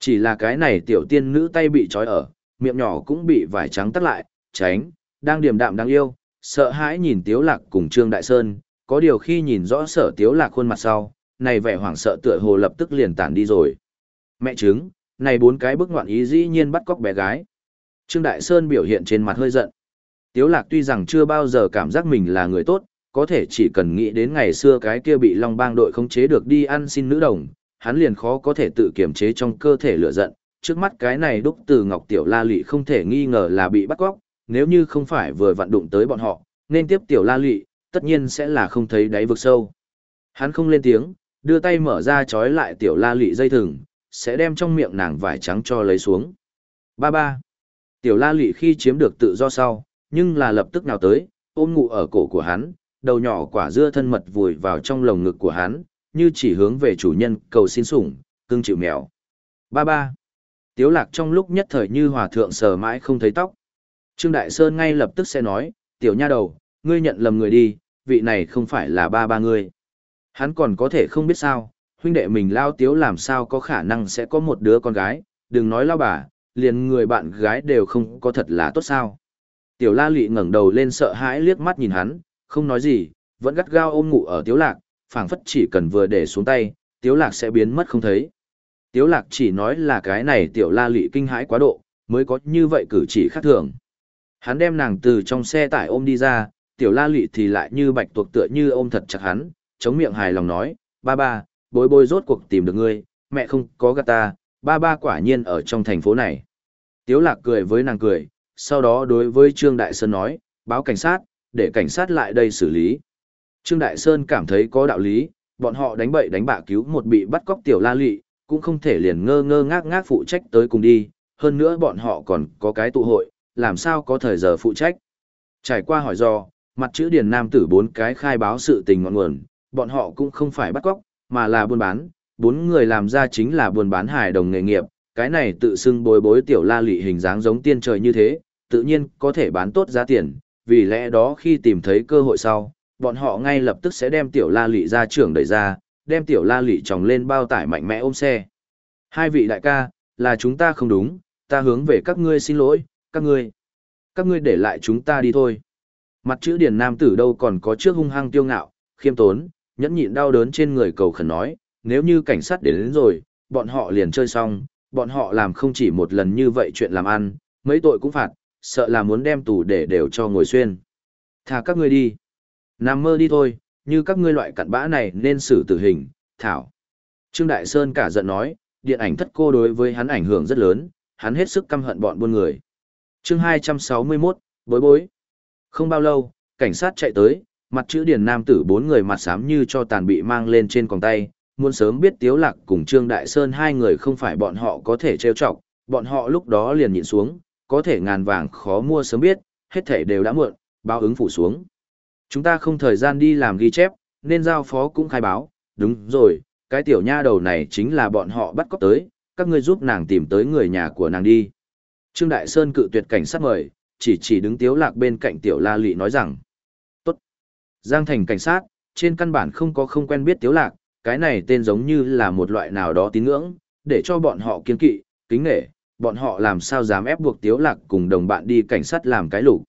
Chỉ là cái này tiểu tiên nữ tay bị trói ở, miệng nhỏ cũng bị vải trắng tắt lại, tránh, đang điềm đạm đáng yêu, sợ hãi nhìn Tiếu Lạc cùng Trương Đại Sơn, có điều khi nhìn rõ sở Tiếu Lạc khuôn mặt sau, này vẻ hoảng sợ tựa hồ lập tức liền tản đi rồi. Mẹ chứng, này bốn cái bức ngoạn ý dĩ nhiên bắt cóc bé gái. Trương Đại Sơn biểu hiện trên mặt hơi giận. Tiếu Lạc tuy rằng chưa bao giờ cảm giác mình là người tốt, có thể chỉ cần nghĩ đến ngày xưa cái kia bị Long Bang đội khống chế được đi ăn xin nữ đồng, hắn liền khó có thể tự kiềm chế trong cơ thể lửa giận. Trước mắt cái này đúc từ Ngọc Tiểu La Lị không thể nghi ngờ là bị bắt cóc, nếu như không phải vừa vặn đụng tới bọn họ, nên tiếp Tiểu La Lị, tất nhiên sẽ là không thấy đáy vực sâu. Hắn không lên tiếng, đưa tay mở ra trói lại Tiểu La Lị dây thừng, sẽ đem trong miệng nàng vải trắng cho lấy xuống. Ba ba. Tiểu La Lị khi chiếm được tự do sau, nhưng là lập tức nào tới, ôm ngụ ở cổ của hắn, đầu nhỏ quả dưa thân mật vùi vào trong lồng ngực của hắn, như chỉ hướng về chủ nhân cầu xin sủng, cưng chịu mèo. Ba ba. Tiếu lạc trong lúc nhất thời như hòa thượng sờ mãi không thấy tóc. Trương Đại Sơn ngay lập tức sẽ nói, tiểu nha đầu, ngươi nhận lầm người đi, vị này không phải là ba ba ngươi. Hắn còn có thể không biết sao, huynh đệ mình lao tiếu làm sao có khả năng sẽ có một đứa con gái, đừng nói lao bà, liền người bạn gái đều không có thật là tốt sao. Tiểu la lị ngẩng đầu lên sợ hãi liếc mắt nhìn hắn, không nói gì, vẫn gắt gao ôm ngủ ở tiếu lạc, phảng phất chỉ cần vừa để xuống tay, tiếu lạc sẽ biến mất không thấy. Tiếu lạc chỉ nói là cái này tiểu la lị kinh hãi quá độ, mới có như vậy cử chỉ khác thường. Hắn đem nàng từ trong xe tải ôm đi ra, tiểu la lị thì lại như bạch tuộc tựa như ôm thật chặt hắn, chống miệng hài lòng nói, ba ba, bối bối rốt cuộc tìm được ngươi, mẹ không có gạt ta, ba ba quả nhiên ở trong thành phố này. Tiếu lạc cười với nàng cười, sau đó đối với Trương Đại Sơn nói, báo cảnh sát, để cảnh sát lại đây xử lý. Trương Đại Sơn cảm thấy có đạo lý, bọn họ đánh bậy đánh bạ cứu một bị bắt cóc tiểu la lị, cũng không thể liền ngơ ngơ ngác ngác phụ trách tới cùng đi, hơn nữa bọn họ còn có cái tụ hội, làm sao có thời giờ phụ trách. Trải qua hỏi do, mặt chữ điền nam tử bốn cái khai báo sự tình ngọn nguồn, bọn họ cũng không phải bắt cóc, mà là buôn bán, bốn người làm ra chính là buôn bán hài đồng nghề nghiệp, cái này tự xưng bối bối tiểu la lị hình dáng giống tiên trời như thế, tự nhiên có thể bán tốt giá tiền, vì lẽ đó khi tìm thấy cơ hội sau, bọn họ ngay lập tức sẽ đem tiểu la lị ra trưởng đẩy ra, đem tiểu la lị tròng lên bao tải mạnh mẽ ôm xe. Hai vị đại ca, là chúng ta không đúng, ta hướng về các ngươi xin lỗi, các ngươi. Các ngươi để lại chúng ta đi thôi. Mặt chữ điển nam tử đâu còn có trước hung hăng tiêu ngạo, khiêm tốn, nhẫn nhịn đau đớn trên người cầu khẩn nói, nếu như cảnh sát đến, đến rồi, bọn họ liền chơi xong, bọn họ làm không chỉ một lần như vậy chuyện làm ăn, mấy tội cũng phạt, sợ là muốn đem tù để đều cho ngồi xuyên. Thả các ngươi đi. Nằm mơ đi thôi, như các ngươi loại cặn bã này nên xử tử hình, thảo. Trương Đại Sơn cả giận nói, điện ảnh thất cô đối với hắn ảnh hưởng rất lớn, hắn hết sức căm hận bọn buôn người. chương 261, bối bối. Không bao lâu, cảnh sát chạy tới, mặt chữ điền nam tử bốn người mặt xám như cho tàn bị mang lên trên còng tay, muốn sớm biết Tiếu Lạc cùng Trương Đại Sơn hai người không phải bọn họ có thể trêu chọc, bọn họ lúc đó liền nhịn xuống, có thể ngàn vàng khó mua sớm biết, hết thể đều đã muộn, báo ứng phủ xuống. Chúng ta không thời gian đi làm ghi chép, nên giao phó cũng khai báo, đúng rồi, cái tiểu nha đầu này chính là bọn họ bắt cóc tới, các ngươi giúp nàng tìm tới người nhà của nàng đi. Trương Đại Sơn cự tuyệt cảnh sát mời, chỉ chỉ đứng tiếu lạc bên cạnh tiểu la lị nói rằng, tốt. Giang thành cảnh sát, trên căn bản không có không quen biết tiếu lạc, cái này tên giống như là một loại nào đó tín ngưỡng, để cho bọn họ kiên kỵ, kính nể, bọn họ làm sao dám ép buộc tiếu lạc cùng đồng bạn đi cảnh sát làm cái lục.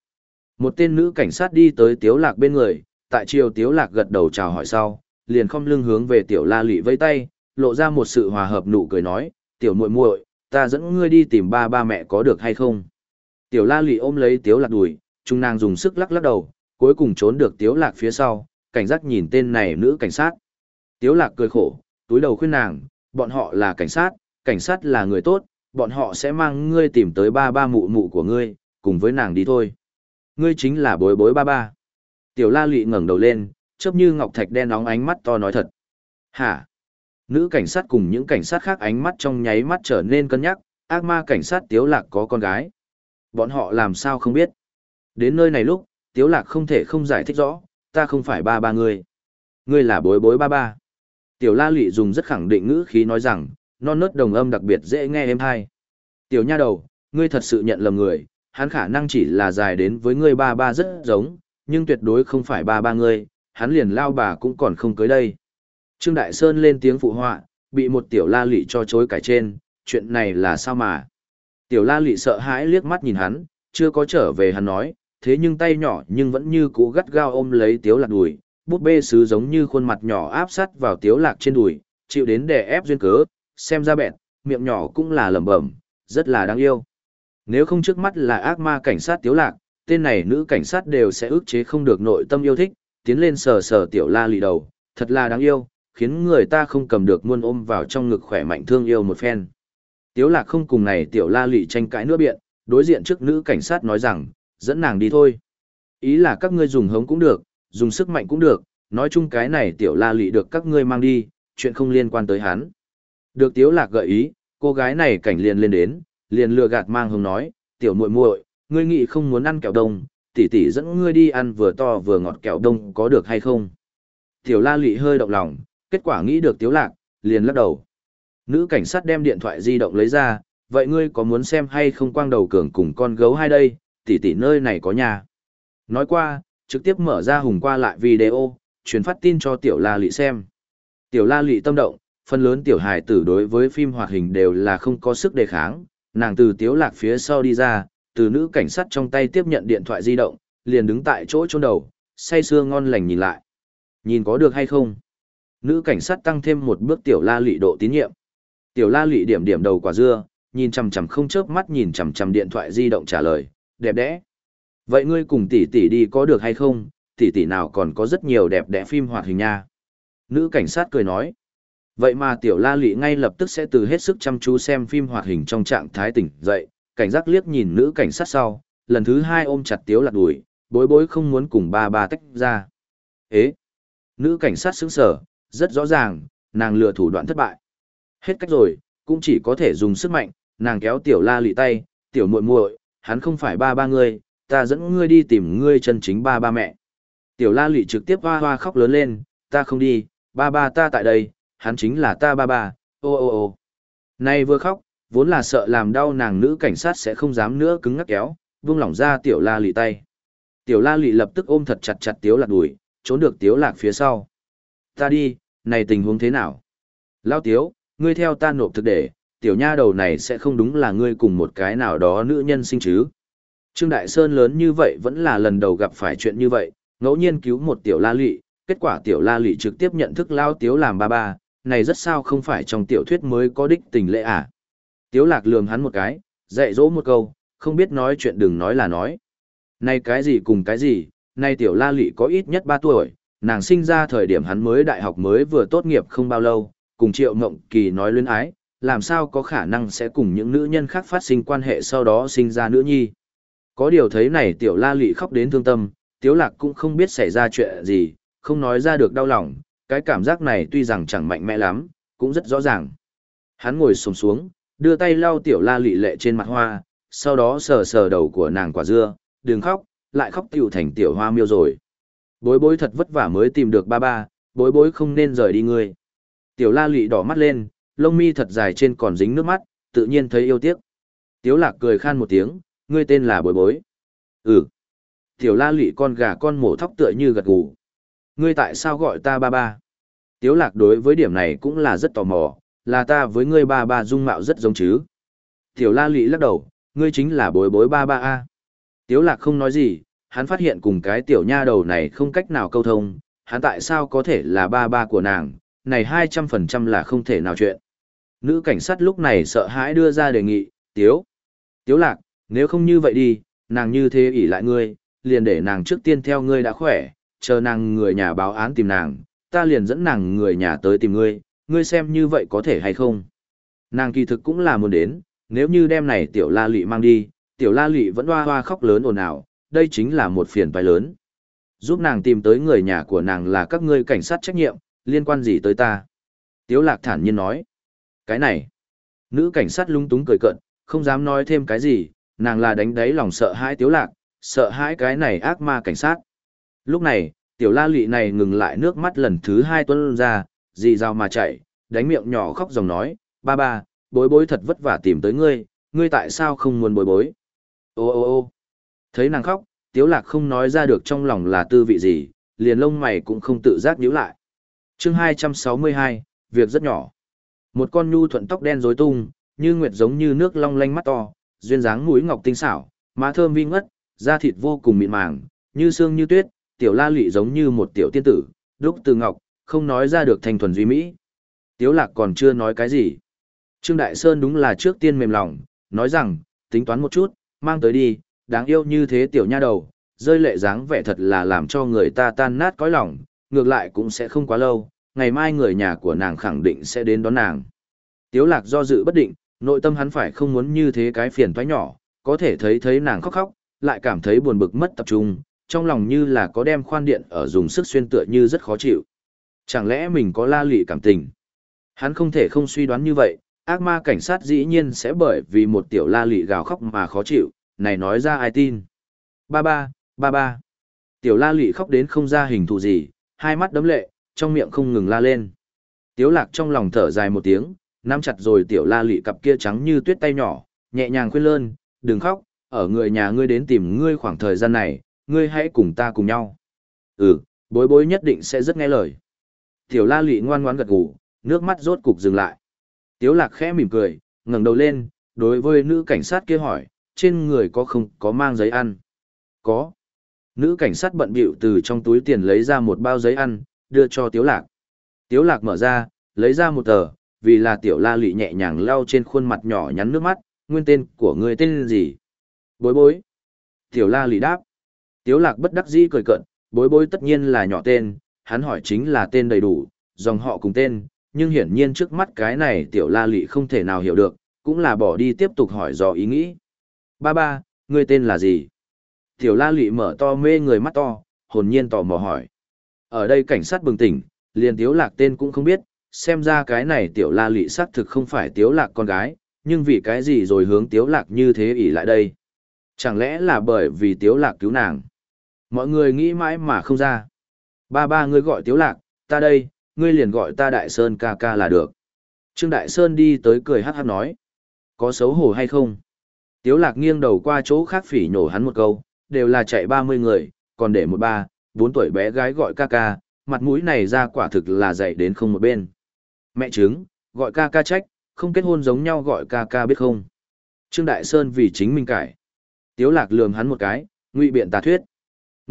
Một tên nữ cảnh sát đi tới Tiếu Lạc bên người, tại chiều Tiếu Lạc gật đầu chào hỏi sau, liền không lưng hướng về Tiểu La Lị vẫy tay, lộ ra một sự hòa hợp nụ cười nói, "Tiểu muội muội, ta dẫn ngươi đi tìm ba ba mẹ có được hay không?" Tiểu La Lị ôm lấy Tiếu Lạc đùi, trung nàng dùng sức lắc lắc đầu, cuối cùng trốn được Tiếu Lạc phía sau, cảnh giác nhìn tên này nữ cảnh sát. Tiếu Lạc cười khổ, túi đầu khuyên nàng, bọn họ là cảnh sát, cảnh sát là người tốt, bọn họ sẽ mang ngươi tìm tới ba ba mụ mụ của ngươi, cùng với nàng đi thôi. Ngươi chính là bối bối ba ba. Tiểu la lị ngẩng đầu lên, chớp như ngọc thạch đen nóng ánh mắt to nói thật. Hả? Nữ cảnh sát cùng những cảnh sát khác ánh mắt trong nháy mắt trở nên cân nhắc, ác ma cảnh sát tiếu lạc có con gái. Bọn họ làm sao không biết. Đến nơi này lúc, tiếu lạc không thể không giải thích rõ, ta không phải ba ba ngươi. Ngươi là bối bối ba ba. Tiểu la lị dùng rất khẳng định ngữ khí nói rằng, non nớt đồng âm đặc biệt dễ nghe êm hay. Tiểu nha đầu, ngươi thật sự nhận lầm người, hắn khả năng chỉ là dài đến với ngươi ba ba rất giống, nhưng tuyệt đối không phải ba ba ngươi, hắn liền lao bà cũng còn không cưới đây. Trương Đại Sơn lên tiếng phụ họa, bị một tiểu la lị cho chối cải trên, chuyện này là sao mà. Tiểu la lị sợ hãi liếc mắt nhìn hắn, chưa có trở về hắn nói, thế nhưng tay nhỏ nhưng vẫn như cũ gắt gao ôm lấy tiếu lạc đùi, bút bê sứ giống như khuôn mặt nhỏ áp sát vào tiếu lạc trên đùi, chịu đến đè ép duyên cớ, xem ra bẹn, miệng nhỏ cũng là lẩm bẩm, rất là đáng yêu. Nếu không trước mắt là ác ma cảnh sát tiếu lạc, tên này nữ cảnh sát đều sẽ ức chế không được nội tâm yêu thích, tiến lên sờ sờ tiểu la lì đầu, thật là đáng yêu, khiến người ta không cầm được muôn ôm vào trong ngực khỏe mạnh thương yêu một phen. Tiếu lạc không cùng này tiểu la lì tranh cãi nữa biện, đối diện trước nữ cảnh sát nói rằng, dẫn nàng đi thôi. Ý là các ngươi dùng hống cũng được, dùng sức mạnh cũng được, nói chung cái này tiểu la lị được các ngươi mang đi, chuyện không liên quan tới hắn. Được tiếu lạc gợi ý, cô gái này cảnh liền lên đến, liền lừa gạt mang hồng nói, tiểu muội muội, ngươi nghĩ không muốn ăn kẹo đông, tỷ tỷ dẫn ngươi đi ăn vừa to vừa ngọt kẹo đông có được hay không? Tiểu la Lụy hơi động lòng, kết quả nghĩ được tiếu lạc, liền lắc đầu. Nữ cảnh sát đem điện thoại di động lấy ra, vậy ngươi có muốn xem hay không quang đầu cường cùng con gấu hai đây, tỷ tỷ nơi này có nhà. Nói qua, trực tiếp mở ra hùng qua lại video, truyền phát tin cho tiểu la Lụy xem. Tiểu la Lụy tâm động, phần lớn tiểu hài tử đối với phim hoạt hình đều là không có sức đề kháng, nàng từ tiếu lạc phía sau đi ra, từ nữ cảnh sát trong tay tiếp nhận điện thoại di động, liền đứng tại chỗ chôn đầu, say sưa ngon lành nhìn lại. Nhìn có được hay không? Nữ cảnh sát tăng thêm một bước tiểu la lị độ tín nhiệm. Tiểu la lị điểm điểm đầu quả dưa, nhìn chằm chằm không chớp mắt nhìn chằm chằm điện thoại di động trả lời, đẹp đẽ. Vậy ngươi cùng tỷ tỷ đi có được hay không? Tỷ tỷ nào còn có rất nhiều đẹp đẽ phim hoạt hình nha. Nữ cảnh sát cười nói. Vậy mà tiểu la lị ngay lập tức sẽ từ hết sức chăm chú xem phim hoạt hình trong trạng thái tỉnh dậy, cảnh giác liếc nhìn nữ cảnh sát sau, lần thứ hai ôm chặt tiếu lạc đùi, bối bối không muốn cùng ba ba tách ra. Ế! Nữ cảnh sát sững sở, rất rõ ràng, nàng lừa thủ đoạn thất bại. Hết cách rồi, cũng chỉ có thể dùng sức mạnh, nàng kéo tiểu la lị tay, tiểu muội muội, hắn không phải ba ba ngươi, ta dẫn ngươi đi tìm ngươi chân chính ba ba mẹ. Tiểu la lị trực tiếp hoa hoa khóc lớn lên, ta không đi, ba ba ta tại đây, hắn chính là ta ba ba, ô ô ô. Nay vừa khóc, vốn là sợ làm đau nàng nữ cảnh sát sẽ không dám nữa cứng ngắc kéo, vung lỏng ra tiểu la lị tay. Tiểu la lị lập tức ôm thật chặt chặt tiếu lạc đuổi, trốn được tiếu lạc phía sau. Ta đi, này tình huống thế nào? Lao tiếu, ngươi theo ta nộp thực để, tiểu nha đầu này sẽ không đúng là ngươi cùng một cái nào đó nữ nhân sinh chứ. Trương Đại Sơn lớn như vậy vẫn là lần đầu gặp phải chuyện như vậy, ngẫu nhiên cứu một tiểu la lị, kết quả tiểu la lị trực tiếp nhận thức lao tiếu làm ba ba, này rất sao không phải trong tiểu thuyết mới có đích tình lệ à. Tiếu lạc lườm hắn một cái, dạy dỗ một câu, không biết nói chuyện đừng nói là nói. Này cái gì cùng cái gì, này tiểu la lị có ít nhất 3 tuổi, nàng sinh ra thời điểm hắn mới đại học mới vừa tốt nghiệp không bao lâu, cùng triệu ngộng kỳ nói luyến ái, làm sao có khả năng sẽ cùng những nữ nhân khác phát sinh quan hệ sau đó sinh ra nữ nhi. Có điều thấy này tiểu la lị khóc đến thương tâm, tiếu lạc cũng không biết xảy ra chuyện gì, không nói ra được đau lòng, cái cảm giác này tuy rằng chẳng mạnh mẽ lắm, cũng rất rõ ràng. Hắn ngồi xổm xuống, đưa tay lau tiểu la lị lệ trên mặt hoa, sau đó sờ sờ đầu của nàng quả dưa, đừng khóc, lại khóc tiểu thành tiểu hoa miêu rồi. Bối bối thật vất vả mới tìm được ba ba, bối bối không nên rời đi ngươi. Tiểu la lị đỏ mắt lên, lông mi thật dài trên còn dính nước mắt, tự nhiên thấy yêu tiếc. Tiếu lạc cười khan một tiếng, ngươi tên là bối bối. Ừ. Tiểu la lị con gà con mổ thóc tựa như gật gù. Ngươi tại sao gọi ta ba ba? Tiếu lạc đối với điểm này cũng là rất tò mò, là ta với ngươi ba ba dung mạo rất giống chứ. Tiểu la lị lắc đầu, ngươi chính là bối bối ba ba a. Tiếu lạc không nói gì, hắn phát hiện cùng cái tiểu nha đầu này không cách nào câu thông, hắn tại sao có thể là ba ba của nàng, này 200% là không thể nào chuyện. Nữ cảnh sát lúc này sợ hãi đưa ra đề nghị, tiếu. Tiếu lạc, nếu không như vậy đi, nàng như thế ỷ lại ngươi, liền để nàng trước tiên theo ngươi đã khỏe, chờ nàng người nhà báo án tìm nàng, ta liền dẫn nàng người nhà tới tìm ngươi, ngươi xem như vậy có thể hay không. Nàng kỳ thực cũng là muốn đến, nếu như đem này tiểu la lị mang đi, tiểu la lị vẫn hoa hoa khóc lớn ồn ào, đây chính là một phiền phải lớn. Giúp nàng tìm tới người nhà của nàng là các ngươi cảnh sát trách nhiệm, liên quan gì tới ta? Tiếu lạc thản nhiên nói. Cái này, nữ cảnh sát lung túng cười cận, không dám nói thêm cái gì, nàng là đánh đáy lòng sợ hãi tiếu lạc, sợ hãi cái này ác ma cảnh sát. Lúc này, tiểu la lị này ngừng lại nước mắt lần thứ hai tuân ra, dì rào mà chạy, đánh miệng nhỏ khóc dòng nói, ba ba, bối bối thật vất vả tìm tới ngươi, ngươi tại sao không muốn bối bối? Ô ô ô thấy nàng khóc, tiếu lạc không nói ra được trong lòng là tư vị gì, liền lông mày cũng không tự giác nhíu lại. Chương 262, việc rất nhỏ. Một con nhu thuận tóc đen rối tung, như nguyệt giống như nước long lanh mắt to, duyên dáng mũi ngọc tinh xảo, má thơm vi ngất, da thịt vô cùng mịn màng, như xương như tuyết, tiểu la lụy giống như một tiểu tiên tử, đúc từ ngọc, không nói ra được thanh thuần duy mỹ. Tiếu lạc còn chưa nói cái gì. Trương Đại Sơn đúng là trước tiên mềm lòng, nói rằng, tính toán một chút, mang tới đi, đáng yêu như thế tiểu nha đầu, rơi lệ dáng vẻ thật là làm cho người ta tan nát cõi lòng, ngược lại cũng sẽ không quá lâu, ngày mai người nhà của nàng khẳng định sẽ đến đón nàng. Tiếu lạc do dự bất định, nội tâm hắn phải không muốn như thế cái phiền toái nhỏ, có thể thấy thấy nàng khóc khóc, lại cảm thấy buồn bực mất tập trung, trong lòng như là có đem khoan điện ở dùng sức xuyên tựa như rất khó chịu. Chẳng lẽ mình có la lị cảm tình? Hắn không thể không suy đoán như vậy, ác ma cảnh sát dĩ nhiên sẽ bởi vì một tiểu la lị gào khóc mà khó chịu, này nói ra ai tin. Ba ba, ba ba. Tiểu la lị khóc đến không ra hình thù gì, hai mắt đấm lệ, trong miệng không ngừng la lên. Tiếu lạc trong lòng thở dài một tiếng, nắm chặt rồi tiểu la lị cặp kia trắng như tuyết tay nhỏ, nhẹ nhàng khuyên lơn, đừng khóc, ở người nhà ngươi đến tìm ngươi khoảng thời gian này, ngươi hãy cùng ta cùng nhau. Ừ, bối bối nhất định sẽ rất nghe lời. Tiểu la lị ngoan ngoãn gật gù, nước mắt rốt cục dừng lại. Tiếu lạc khẽ mỉm cười, ngẩng đầu lên, đối với nữ cảnh sát kia hỏi, trên người có không có mang giấy ăn? Có. Nữ cảnh sát bận bịu từ trong túi tiền lấy ra một bao giấy ăn, đưa cho Tiếu lạc. Tiếu lạc mở ra, lấy ra một tờ, vì là tiểu la lị nhẹ nhàng lau trên khuôn mặt nhỏ nhắn nước mắt, nguyên tên của người tên gì? Bối bối. Tiểu la lị đáp. Tiếu lạc bất đắc dĩ cười cợt, bối bối tất nhiên là nhỏ tên, hắn hỏi chính là tên đầy đủ, dòng họ cùng tên, nhưng hiển nhiên trước mắt cái này tiểu la lị không thể nào hiểu được, cũng là bỏ đi tiếp tục hỏi dò ý nghĩ. Ba ba, ngươi tên là gì? Tiểu la lị mở to mê người mắt to, hồn nhiên tò mò hỏi. Ở đây cảnh sát bừng tỉnh, liền tiếu lạc tên cũng không biết, xem ra cái này tiểu la lị xác thực không phải tiếu lạc con gái, nhưng vì cái gì rồi hướng tiếu lạc như thế ỉ lại đây? Chẳng lẽ là bởi vì tiếu lạc cứu nàng? Mọi người nghĩ mãi mà không ra. Ba ba ngươi gọi tiếu lạc, ta đây, ngươi liền gọi ta Đại Sơn ca ca là được. Trương Đại Sơn đi tới cười hát hát nói. Có xấu hổ hay không? Tiếu lạc nghiêng đầu qua chỗ khác phỉ nhổ hắn một câu, đều là chạy 30 người, còn để một ba, bốn tuổi bé gái gọi ca ca, mặt mũi này ra quả thực là dạy đến không một bên. Mẹ chứng, gọi ca ca trách, không kết hôn giống nhau gọi ca ca biết không. Trương Đại Sơn vì chính mình cải. Tiếu lạc lườm hắn một cái, ngụy biện tà thuyết.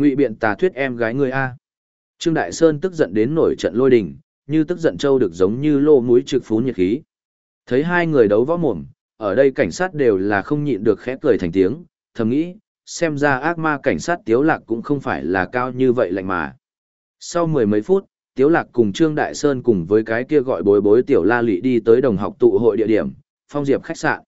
Ngụy biện tà thuyết em gái ngươi A. Trương Đại Sơn tức giận đến nổi trận lôi đình, như tức giận châu được giống như lô mũi trực phú nhiệt khí. Thấy hai người đấu võ mồm, ở đây cảnh sát đều là không nhịn được khẽ cười thành tiếng, thầm nghĩ, xem ra ác ma cảnh sát Tiếu Lạc cũng không phải là cao như vậy lạnh mà. Sau mười mấy phút, Tiếu Lạc cùng Trương Đại Sơn cùng với cái kia gọi bối bối Tiểu La Lị đi tới đồng học tụ hội địa điểm, phong diệp khách sạn.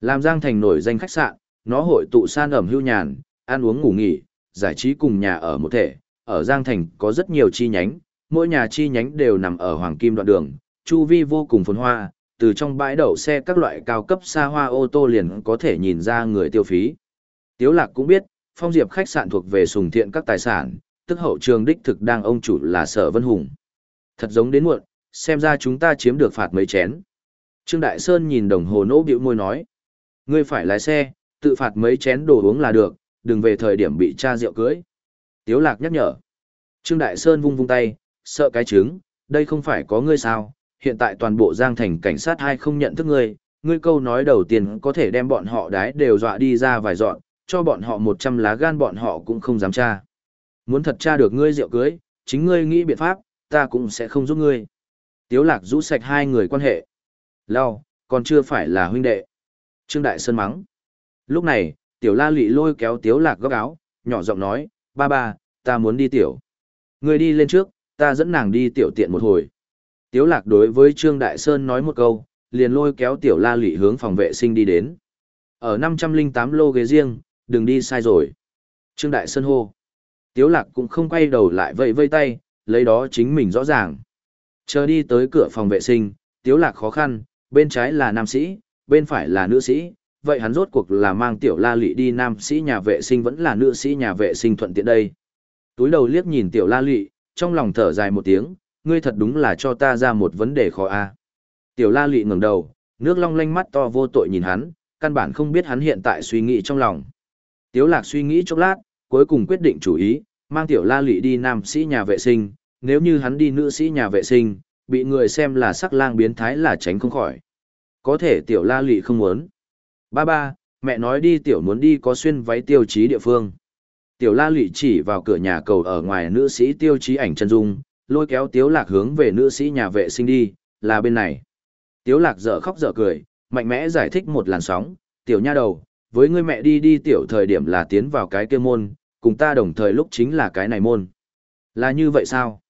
Làm Giang Thành nổi danh khách sạn, nó hội tụ san ẩm hưu nhàn, ăn uống ngủ nghỉ, giải trí cùng nhà ở một thể, ở Giang Thành có rất nhiều chi nhánh, mỗi nhà chi nhánh đều nằm ở Hoàng Kim đoạn đường, chu vi vô cùng phồn hoa, từ trong bãi đậu xe các loại cao cấp xa hoa ô tô liền có thể nhìn ra người tiêu phí. Tiếu Lạc cũng biết, phong diệp khách sạn thuộc về sùng thiện các tài sản, tức hậu trường đích thực đang ông chủ là Sở Vân Hùng. Thật giống đến muộn, xem ra chúng ta chiếm được phạt mấy chén. Trương Đại Sơn nhìn đồng hồ nỗ bĩu môi nói. Ngươi phải lái xe, tự phạt mấy chén đồ uống là được, đừng về thời điểm bị cha rượu cưới. Tiếu lạc nhắc nhở. Trương Đại Sơn vung vung tay, sợ cái trứng, đây không phải có ngươi sao, hiện tại toàn bộ giang thành cảnh sát hai không nhận thức ngươi, ngươi câu nói đầu tiên có thể đem bọn họ đái đều dọa đi ra vài dọn, cho bọn họ 100 lá gan bọn họ cũng không dám tra. Muốn thật tra được ngươi rượu cưới, chính ngươi nghĩ biện pháp, ta cũng sẽ không giúp ngươi. Tiếu lạc rũ sạch hai người quan hệ. Lao, còn chưa phải là huynh đệ. Trương Đại Sơn mắng. Lúc này, tiểu la lị lôi kéo tiếu lạc góc áo, nhỏ giọng nói, ba ba, ta muốn đi tiểu. Ngươi đi lên trước, ta dẫn nàng đi tiểu tiện một hồi. Tiếu lạc đối với Trương Đại Sơn nói một câu, liền lôi kéo tiểu la lị hướng phòng vệ sinh đi đến. Ở 508 lô ghế riêng, đừng đi sai rồi. Trương Đại Sơn hô. Tiếu lạc cũng không quay đầu lại vẫy vây tay, lấy đó chính mình rõ ràng. Chờ đi tới cửa phòng vệ sinh, tiếu lạc khó khăn, bên trái là nam sĩ, bên phải là nữ sĩ, vậy hắn rốt cuộc là mang tiểu la lị đi nam sĩ nhà vệ sinh vẫn là nữ sĩ nhà vệ sinh thuận tiện đây. Túi đầu liếc nhìn tiểu la lị, trong lòng thở dài một tiếng, ngươi thật đúng là cho ta ra một vấn đề khó a. Tiểu la lị ngẩng đầu, nước long lanh mắt to vô tội nhìn hắn, căn bản không biết hắn hiện tại suy nghĩ trong lòng. Tiếu lạc suy nghĩ chốc lát, cuối cùng quyết định chủ ý, mang tiểu la lị đi nam sĩ nhà vệ sinh, nếu như hắn đi nữ sĩ nhà vệ sinh, bị người xem là sắc lang biến thái là tránh không khỏi. Có thể tiểu la lị không muốn. Ba ba, mẹ nói đi tiểu muốn đi có xuyên váy tiêu chí địa phương. Tiểu la Lụy chỉ vào cửa nhà cầu ở ngoài nữ sĩ tiêu chí ảnh chân dung, lôi kéo tiếu lạc hướng về nữ sĩ nhà vệ sinh đi, là bên này. Tiếu lạc dở khóc dở cười, mạnh mẽ giải thích một làn sóng, tiểu nha đầu, với ngươi mẹ đi đi tiểu thời điểm là tiến vào cái kia môn, cùng ta đồng thời lúc chính là cái này môn. Là như vậy sao?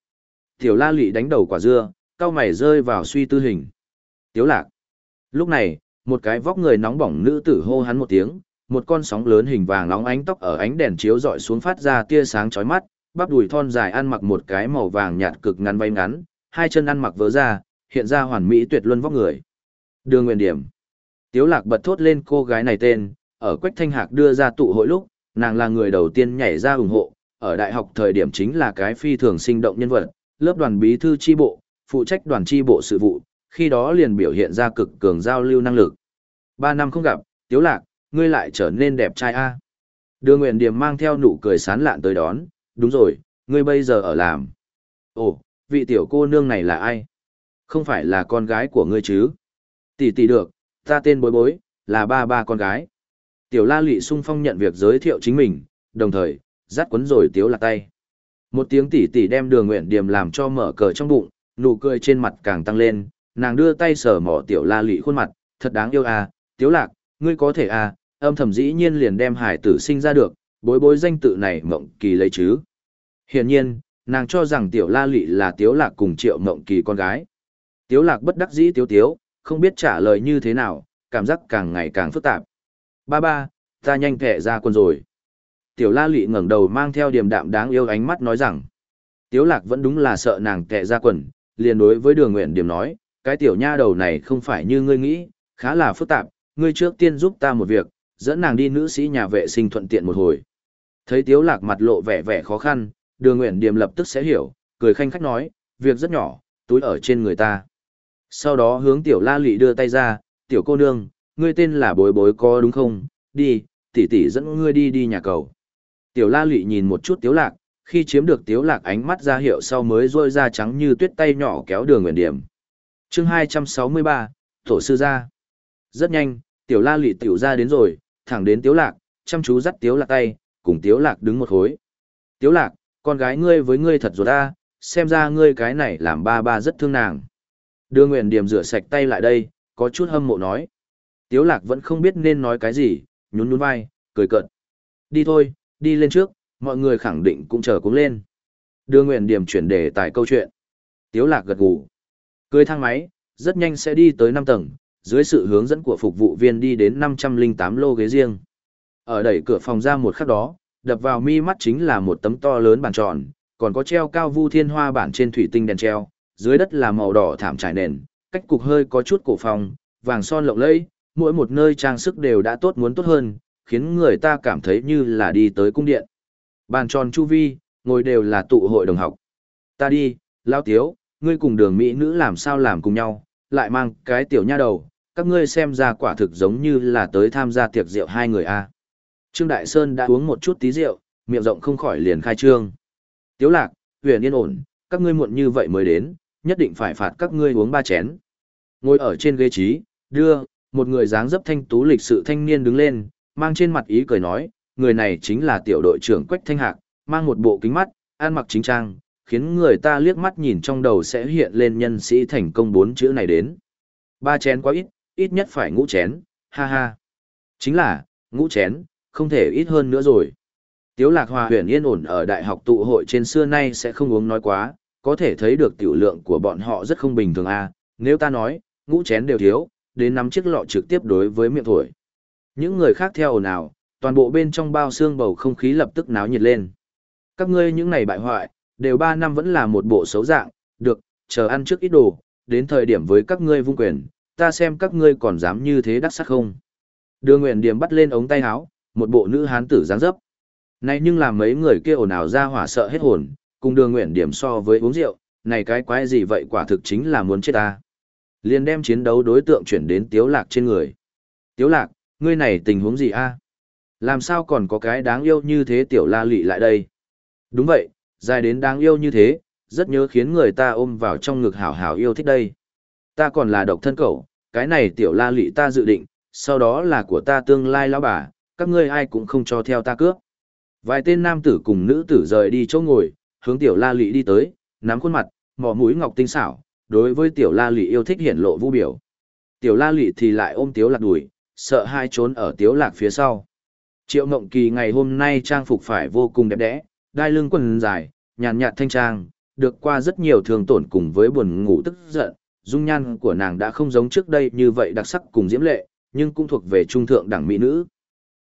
Tiểu la Lụy đánh đầu quả dưa, cao mày rơi vào suy tư hình. Tiếu lạc. Lúc này, một cái vóc người nóng bỏng nữ tử hô hắn một tiếng, một con sóng lớn hình vàng nóng ánh tóc ở ánh đèn chiếu dọi xuống phát ra tia sáng chói mắt, bắp đùi thon dài ăn mặc một cái màu vàng nhạt cực ngắn váy ngắn, hai chân ăn mặc vớ ra, hiện ra hoàn mỹ tuyệt luân vóc người. Đường Nguyên Điểm. Tiếu Lạc bật thốt lên cô gái này tên, ở Quách Thanh Hạc đưa ra tụ hội lúc, nàng là người đầu tiên nhảy ra ủng hộ, ở đại học thời điểm chính là cái phi thường sinh động nhân vật, lớp đoàn bí thư chi bộ, phụ trách đoàn chi bộ sự vụ, khi đó liền biểu hiện ra cực cường giao lưu năng lực. Ba năm không gặp, Tiếu Lạc, ngươi lại trở nên đẹp trai a. Đường Nguyện Điểm mang theo nụ cười sán lạn tới đón, đúng rồi, ngươi bây giờ ở làm. Ồ, vị tiểu cô nương này là ai? Không phải là con gái của ngươi chứ? Tỷ tỷ được, ta tên bối bối, là ba ba con gái. Tiểu la lị sung phong nhận việc giới thiệu chính mình, đồng thời, dắt quấn rồi tiếu lạc tay. Một tiếng tỷ tỷ đem đường nguyện điểm làm cho mở cờ trong bụng, nụ cười trên mặt càng tăng lên, nàng đưa tay sờ mỏ tiểu la lị khuôn mặt, thật đáng yêu à, tiếu lạc, ngươi có thể à, âm thầm dĩ nhiên liền đem hải tử sinh ra được, bối bối danh tự này mộng kỳ lấy chứ. Hiển nhiên, nàng cho rằng tiểu la lị là tiếu lạc cùng triệu mộng kỳ con gái. Tiếu lạc bất đắc dĩ tiếu tiếu, không biết trả lời như thế nào, cảm giác càng ngày càng phức tạp. Ba ba, ta nhanh thẻ ra quân rồi. Tiểu la lị ngẩng đầu mang theo điềm đạm đáng yêu ánh mắt nói rằng. Tiếu lạc vẫn đúng là sợ nàng tệ ra quần, liền đối với đường nguyện điểm nói, cái tiểu nha đầu này không phải như ngươi nghĩ, khá là phức tạp, ngươi trước tiên giúp ta một việc, dẫn nàng đi nữ sĩ nhà vệ sinh thuận tiện một hồi. Thấy tiếu lạc mặt lộ vẻ vẻ khó khăn, đường Uyển Điềm lập tức sẽ hiểu, cười khanh khách nói, việc rất nhỏ, túi ở trên người ta. Sau đó hướng tiểu la Lệ đưa tay ra, tiểu cô nương, ngươi tên là bối bối có đúng không, đi, tỷ tỷ dẫn ngươi đi đi nhà cầu. Tiểu la Lệ nhìn một chút tiếu lạc, khi chiếm được tiếu lạc ánh mắt ra hiệu sau mới rôi ra trắng như tuyết tay nhỏ kéo đường Uyển Điềm. Chương 263, Tổ sư ra. Rất nhanh, tiểu la lị tiểu ra đến rồi, thẳng đến tiếu lạc, chăm chú dắt tiếu lạc tay, cùng tiếu lạc đứng một khối. Tiếu lạc, con gái ngươi với ngươi thật ruột ta, xem ra ngươi cái này làm ba ba rất thương nàng. Đưa nguyện điểm rửa sạch tay lại đây, có chút hâm mộ nói. Tiếu lạc vẫn không biết nên nói cái gì, nhún nhún vai, cười cợt. Đi thôi, đi lên trước, mọi người khẳng định cũng chờ cũng lên. Đưa nguyện điểm chuyển đề tài câu chuyện. Tiếu lạc gật gù. Cưới thang máy, rất nhanh sẽ đi tới 5 tầng, dưới sự hướng dẫn của phục vụ viên đi đến 508 lô ghế riêng. Ở đẩy cửa phòng ra một khắc đó, đập vào mi mắt chính là một tấm to lớn bàn tròn, còn có treo cao vu thiên hoa bản trên thủy tinh đèn treo, dưới đất là màu đỏ thảm trải nền, cách cục hơi có chút cổ phòng, vàng son lộng lẫy, mỗi một nơi trang sức đều đã tốt muốn tốt hơn, khiến người ta cảm thấy như là đi tới cung điện. Bàn tròn chu vi, ngồi đều là tụ hội đồng học. Ta đi, lao tiếu, ngươi cùng đường mỹ nữ làm sao làm cùng nhau, lại mang cái tiểu nha đầu, các ngươi xem ra quả thực giống như là tới tham gia tiệc rượu hai người a. Trương Đại Sơn đã uống một chút tí rượu, miệng rộng không khỏi liền khai trương. Tiếu lạc, huyền yên ổn, các ngươi muộn như vậy mới đến, nhất định phải phạt các ngươi uống ba chén. Ngồi ở trên ghế trí, đưa, một người dáng dấp thanh tú lịch sự thanh niên đứng lên, mang trên mặt ý cười nói, người này chính là tiểu đội trưởng Quách Thanh Hạc, mang một bộ kính mắt, ăn mặc chính trang, khiến người ta liếc mắt nhìn trong đầu sẽ hiện lên nhân sĩ thành công bốn chữ này đến. Ba chén quá ít, ít nhất phải ngũ chén, ha ha. Chính là, ngũ chén, không thể ít hơn nữa rồi. Tiếu lạc hòa huyền yên ổn ở đại học tụ hội trên xưa nay sẽ không uống nói quá, có thể thấy được tiểu lượng của bọn họ rất không bình thường a. À. nếu ta nói, ngũ chén đều thiếu, đến năm chiếc lọ trực tiếp đối với miệng thổi. Những người khác theo ồn ào, toàn bộ bên trong bao xương bầu không khí lập tức náo nhiệt lên. Các ngươi những này bại hoại, đều ba năm vẫn là một bộ xấu dạng, được, chờ ăn trước ít đồ, đến thời điểm với các ngươi vung quyền, ta xem các ngươi còn dám như thế đắc sắc không. Đưa nguyện điểm bắt lên ống tay áo, một bộ nữ hán tử dáng dấp. Này nhưng làm mấy người kia ồn ào ra hỏa sợ hết hồn, cùng đường nguyện điểm so với uống rượu, này cái quái gì vậy quả thực chính là muốn chết ta. Liền đem chiến đấu đối tượng chuyển đến tiếu lạc trên người. Tiếu lạc, ngươi này tình huống gì a? Làm sao còn có cái đáng yêu như thế tiểu la lị lại đây? Đúng vậy, dài đến đáng yêu như thế, rất nhớ khiến người ta ôm vào trong ngực hảo hảo yêu thích đây. Ta còn là độc thân cậu, cái này tiểu la lị ta dự định, sau đó là của ta tương lai lão bà, các ngươi ai cũng không cho theo ta cướp. Vài tên nam tử cùng nữ tử rời đi chỗ ngồi, hướng tiểu la lị đi tới, nắm khuôn mặt, mỏ mũi ngọc tinh xảo, đối với tiểu la lị yêu thích hiển lộ vũ biểu. Tiểu la lị thì lại ôm tiếu lạc đuổi, sợ hai trốn ở tiếu lạc phía sau. Triệu Mộng Kỳ ngày hôm nay trang phục phải vô cùng đẹp đẽ, đai lưng quần dài, nhàn nhạt thanh trang, được qua rất nhiều thương tổn cùng với buồn ngủ tức giận, dung nhan của nàng đã không giống trước đây như vậy đặc sắc cùng diễm lệ, nhưng cũng thuộc về trung thượng đẳng mỹ nữ.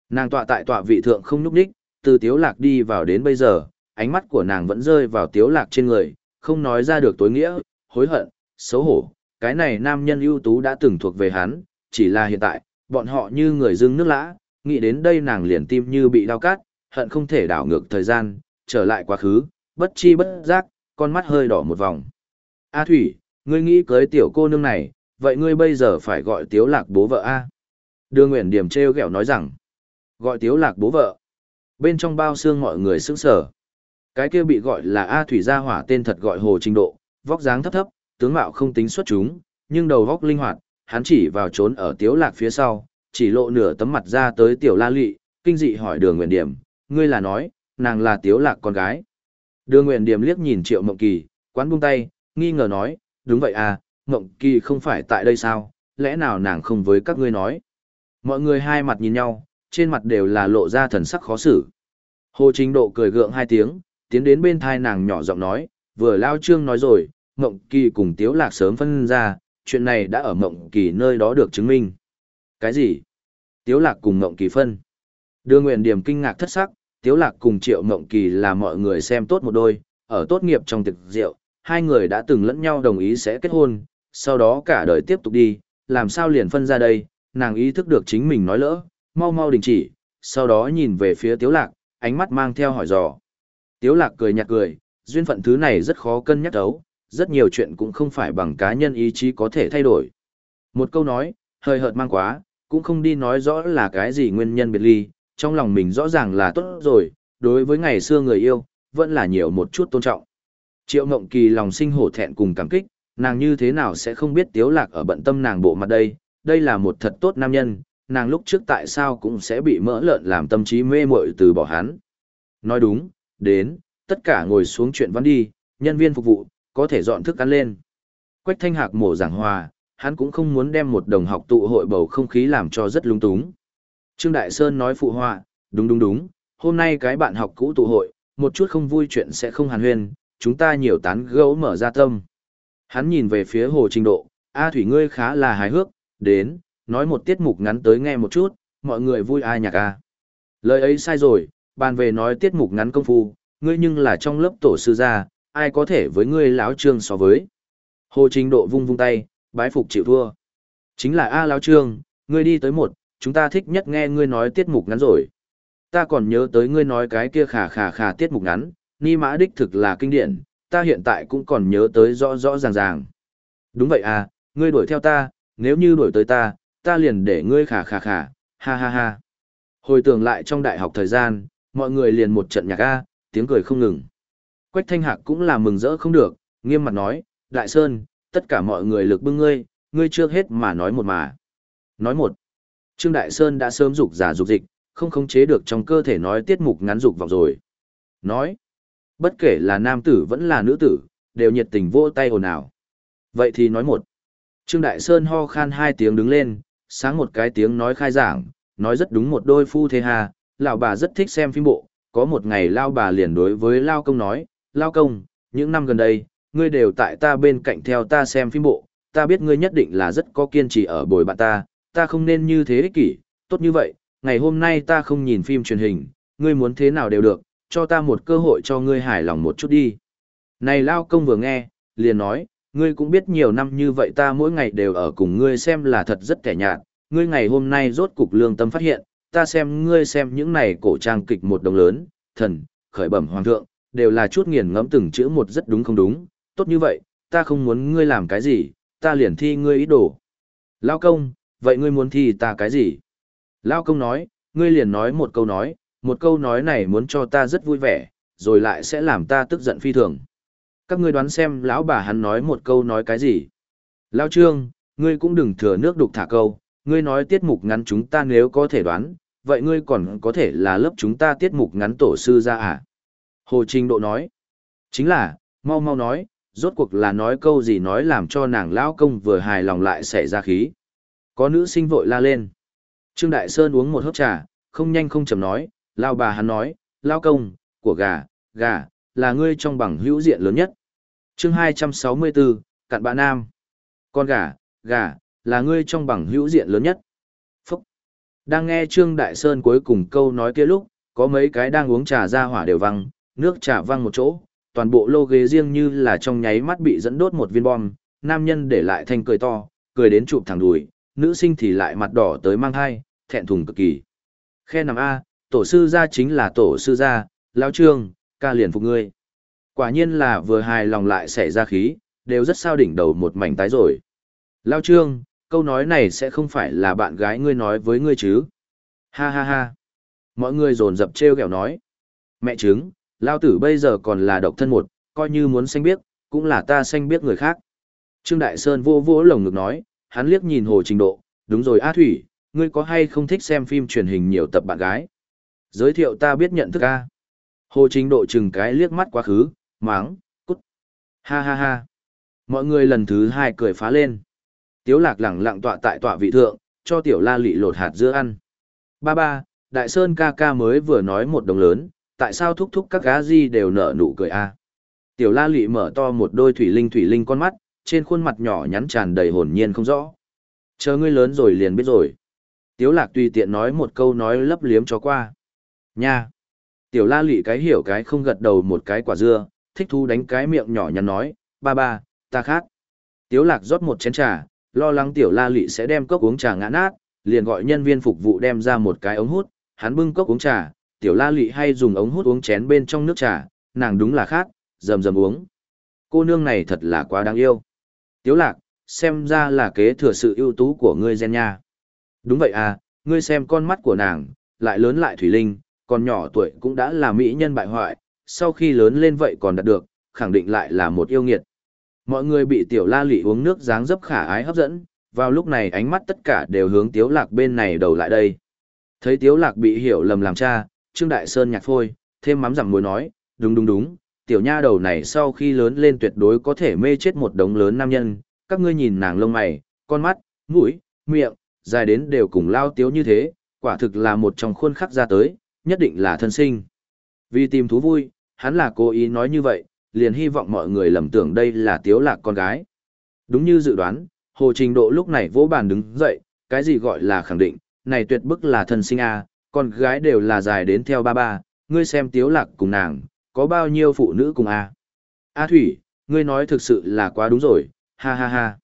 Nàng tọa tại tọa vị thượng không nhúc đích, từ tiếu lạc đi vào đến bây giờ, ánh mắt của nàng vẫn rơi vào tiếu lạc trên người, không nói ra được tối nghĩa, hối hận, xấu hổ. Cái này nam nhân ưu tú đã từng thuộc về hắn, chỉ là hiện tại, bọn họ như người dưng nước lã, nghĩ đến đây nàng liền tim như bị đau cắt, hận không thể đảo ngược thời gian, trở lại quá khứ, bất chi bất giác, con mắt hơi đỏ một vòng. A Thủy, ngươi nghĩ cưới tiểu cô nương này, vậy ngươi bây giờ phải gọi tiếu lạc bố vợ A. Đưa Nguyễn Điểm treo gẹo nói rằng, gọi tiếu lạc bố vợ. Bên trong bao xương mọi người sững sờ. Cái kia bị gọi là A Thủy gia hỏa tên thật gọi Hồ Trình Độ, vóc dáng thấp thấp, tướng mạo không tính xuất chúng, nhưng đầu vóc linh hoạt, hắn chỉ vào trốn ở tiếu lạc phía sau, chỉ lộ nửa tấm mặt ra tới tiểu la lị, kinh dị hỏi đường nguyện điểm, ngươi là nói, nàng là tiếu lạc con gái. đưa nguyện điểm liếc nhìn triệu mộng kỳ, quán buông tay, nghi ngờ nói, đúng vậy à, mộng kỳ không phải tại đây sao, lẽ nào nàng không với các ngươi nói. Mọi người hai mặt nhìn nhau, trên mặt đều là lộ ra thần sắc khó xử. Hồ chính Độ cười gượng hai tiếng, tiến đến bên thai nàng nhỏ giọng nói, vừa lao trương nói rồi, Mộng Kỳ cùng Tiếu Lạc sớm phân ra, chuyện này đã ở Mộng Kỳ nơi đó được chứng minh. Cái gì? Tiếu Lạc cùng Mộng Kỳ phân. Đưa nguyện điểm kinh ngạc thất sắc, Tiếu Lạc cùng Triệu Mộng Kỳ là mọi người xem tốt một đôi, ở tốt nghiệp trong tiệc rượu, hai người đã từng lẫn nhau đồng ý sẽ kết hôn, sau đó cả đời tiếp tục đi, làm sao liền phân ra đây, nàng ý thức được chính mình nói lỡ, mau mau đình chỉ, sau đó nhìn về phía Tiếu Lạc, ánh mắt mang theo hỏi dò. Tiếu Lạc cười nhạt cười, duyên phận thứ này rất khó cân nhắc đấu, rất nhiều chuyện cũng không phải bằng cá nhân ý chí có thể thay đổi. Một câu nói, hơi hợt mang quá, cũng không đi nói rõ là cái gì nguyên nhân biệt ly, trong lòng mình rõ ràng là tốt rồi, đối với ngày xưa người yêu, vẫn là nhiều một chút tôn trọng. Triệu Ngộng Kỳ lòng sinh hổ thẹn cùng cảm kích, nàng như thế nào sẽ không biết Tiếu Lạc ở bận tâm nàng bộ mặt đây, đây là một thật tốt nam nhân, nàng lúc trước tại sao cũng sẽ bị mỡ lợn làm tâm trí mê muội từ bỏ hắn. Nói đúng, đến, tất cả ngồi xuống chuyện văn đi, nhân viên phục vụ, có thể dọn thức ăn lên. Quách thanh hạc mổ giảng hòa, hắn cũng không muốn đem một đồng học tụ hội bầu không khí làm cho rất lung túng. Trương Đại Sơn nói phụ họa, đúng đúng đúng, hôm nay cái bạn học cũ tụ hội, một chút không vui chuyện sẽ không hàn huyên, chúng ta nhiều tán gẫu mở ra tâm. Hắn nhìn về phía Hồ Trình Độ, A Thủy ngươi khá là hài hước, đến, nói một tiết mục ngắn tới nghe một chút, mọi người vui ai nhạc a. Lời ấy sai rồi, bàn về nói tiết mục ngắn công phu, ngươi nhưng là trong lớp tổ sư gia, ai có thể với ngươi lão trương so với. Hồ Trình Độ vung vung tay, bái phục chịu thua. Chính là A lão trương, ngươi đi tới một, chúng ta thích nhất nghe ngươi nói tiết mục ngắn rồi. Ta còn nhớ tới ngươi nói cái kia khà khà khà tiết mục ngắn, ni mã đích thực là kinh điển, ta hiện tại cũng còn nhớ tới rõ rõ ràng ràng. Đúng vậy à, ngươi đuổi theo ta, nếu như đuổi tới ta, ta liền để ngươi khà khà khà, ha ha ha. Hồi tưởng lại trong đại học thời gian, mọi người liền một trận nhạc A, tiếng cười không ngừng. Quách thanh hạc cũng là mừng rỡ không được, nghiêm mặt nói, Đại Sơn, tất cả mọi người lực bưng ngươi, ngươi chưa hết mà nói một mà. Nói một, Trương Đại Sơn đã sớm dục giả dục dịch, không khống chế được trong cơ thể nói tiết mục ngắn dục vọng rồi. Nói, bất kể là nam tử vẫn là nữ tử, đều nhiệt tình vỗ tay ồn ào. Vậy thì nói một. Trương Đại Sơn ho khan hai tiếng đứng lên, sáng một cái tiếng nói khai giảng, nói rất đúng một đôi phu thế hà, lão bà rất thích xem phim bộ, có một ngày lao bà liền đối với lao công nói, lao công, những năm gần đây, ngươi đều tại ta bên cạnh theo ta xem phim bộ, ta biết ngươi nhất định là rất có kiên trì ở bồi bạn ta, ta không nên như thế ích kỷ, tốt như vậy, ngày hôm nay ta không nhìn phim truyền hình, ngươi muốn thế nào đều được, cho ta một cơ hội cho ngươi hài lòng một chút đi. Này lao công vừa nghe, liền nói, ngươi cũng biết nhiều năm như vậy ta mỗi ngày đều ở cùng ngươi xem là thật rất kẻ nhạt, ngươi ngày hôm nay rốt cục lương tâm phát hiện, ta xem ngươi xem những này cổ trang kịch một đồng lớn, thần, khởi bẩm hoàng thượng, đều là chút nghiền ngẫm từng chữ một rất đúng không đúng, tốt như vậy, ta không muốn ngươi làm cái gì, ta liền thi ngươi ý đồ. Lao công, vậy ngươi muốn thi ta cái gì? Lao công nói, ngươi liền nói một câu nói, một câu nói này muốn cho ta rất vui vẻ, rồi lại sẽ làm ta tức giận phi thường. Các ngươi đoán xem lão bà hắn nói một câu nói cái gì? Lao trương, ngươi cũng đừng thừa nước đục thả câu, ngươi nói tiết mục ngắn chúng ta nếu có thể đoán, vậy ngươi còn có thể là lớp chúng ta tiết mục ngắn tổ sư ra à? Hồ Trình Độ nói, chính là, mau mau nói, rốt cuộc là nói câu gì nói làm cho nàng lão công vừa hài lòng lại xảy ra khí. Có nữ sinh vội la lên. Trương Đại Sơn uống một hớp trà, không nhanh không chậm nói, lao bà hắn nói, lao công, của gà, gà, là ngươi trong bằng hữu diện lớn nhất. chương 264, cặn bạ nam. Con gà, gà, là ngươi trong bằng hữu diện lớn nhất. Phúc. Đang nghe Trương Đại Sơn cuối cùng câu nói kia lúc, có mấy cái đang uống trà ra hỏa đều văng, nước trà văng một chỗ, toàn bộ lô ghế riêng như là trong nháy mắt bị dẫn đốt một viên bom, nam nhân để lại thanh cười to, cười đến chụp thẳng đùi, nữ sinh thì lại mặt đỏ tới mang hai, thẹn thùng cực kỳ. Khe nằm A, tổ sư gia chính là tổ sư gia, lão trương, ca liền phục ngươi. Quả nhiên là vừa hài lòng lại xảy ra khí, đều rất sao đỉnh đầu một mảnh tái rồi. Lão trương, câu nói này sẽ không phải là bạn gái ngươi nói với ngươi chứ. Ha ha ha. Mọi người dồn dập treo kẹo nói. Mẹ chứng, Lao tử bây giờ còn là độc thân một, coi như muốn xanh biết, cũng là ta xanh biết người khác. Trương Đại Sơn vô vỗ lồng ngực nói, hắn liếc nhìn Hồ Trình Độ, đúng rồi A Thủy, ngươi có hay không thích xem phim truyền hình nhiều tập bạn gái? Giới thiệu ta biết nhận thức A. Hồ Trình Độ chừng cái liếc mắt quá khứ, máng, cút. Ha ha ha. Mọi người lần thứ hai cười phá lên. Tiếu lạc lẳng lặng tọa tại tọa vị thượng, cho tiểu la lị lột hạt dưa ăn. Ba ba, Đại Sơn ca ca mới vừa nói một đồng lớn, tại sao thúc thúc các gá di đều nở nụ cười a tiểu la lị mở to một đôi thủy linh thủy linh con mắt trên khuôn mặt nhỏ nhắn tràn đầy hồn nhiên không rõ. Chờ ngươi lớn rồi liền biết rồi. Tiếu lạc tùy tiện nói một câu nói lấp liếm cho qua. Nha. Tiểu la lị cái hiểu cái không gật đầu một cái quả dưa thích thú đánh cái miệng nhỏ nhắn nói ba ba ta khát. Tiếu lạc rót một chén trà lo lắng tiểu la lị sẽ đem cốc uống trà ngã nát liền gọi nhân viên phục vụ đem ra một cái ống hút hắn bưng cốc uống trà tiểu la lị hay dùng ống hút uống chén bên trong nước trà, nàng đúng là khác, rầm rầm uống. Cô nương này thật là quá đáng yêu. Tiếu lạc, xem ra là kế thừa sự ưu tú của ngươi gen nha. Đúng vậy à, ngươi xem con mắt của nàng, lại lớn lại thủy linh, còn nhỏ tuổi cũng đã là mỹ nhân bại hoại, sau khi lớn lên vậy còn đạt được, khẳng định lại là một yêu nghiệt. Mọi người bị tiểu la lị uống nước dáng dấp khả ái hấp dẫn, vào lúc này ánh mắt tất cả đều hướng tiếu lạc bên này đầu lại đây. Thấy tiếu lạc bị hiểu lầm làm cha, Trương Đại Sơn nhạc phôi, thêm mắm giảm muối nói, đúng đúng đúng, tiểu nha đầu này sau khi lớn lên tuyệt đối có thể mê chết một đống lớn nam nhân, các ngươi nhìn nàng lông mày, con mắt, mũi, miệng, dài đến đều cùng lao tiếu như thế, quả thực là một trong khuôn khắc ra tới, nhất định là thân sinh. Vì tìm thú vui, hắn là cố ý nói như vậy, liền hy vọng mọi người lầm tưởng đây là tiếu lạc con gái. Đúng như dự đoán, Hồ Trình Độ lúc này vỗ bàn đứng dậy, cái gì gọi là khẳng định, này tuyệt bức là thân sinh A, con gái đều là dài đến theo ba ba, ngươi xem tiếu lạc cùng nàng, có bao nhiêu phụ nữ cùng a? A Thủy, ngươi nói thực sự là quá đúng rồi, ha ha ha.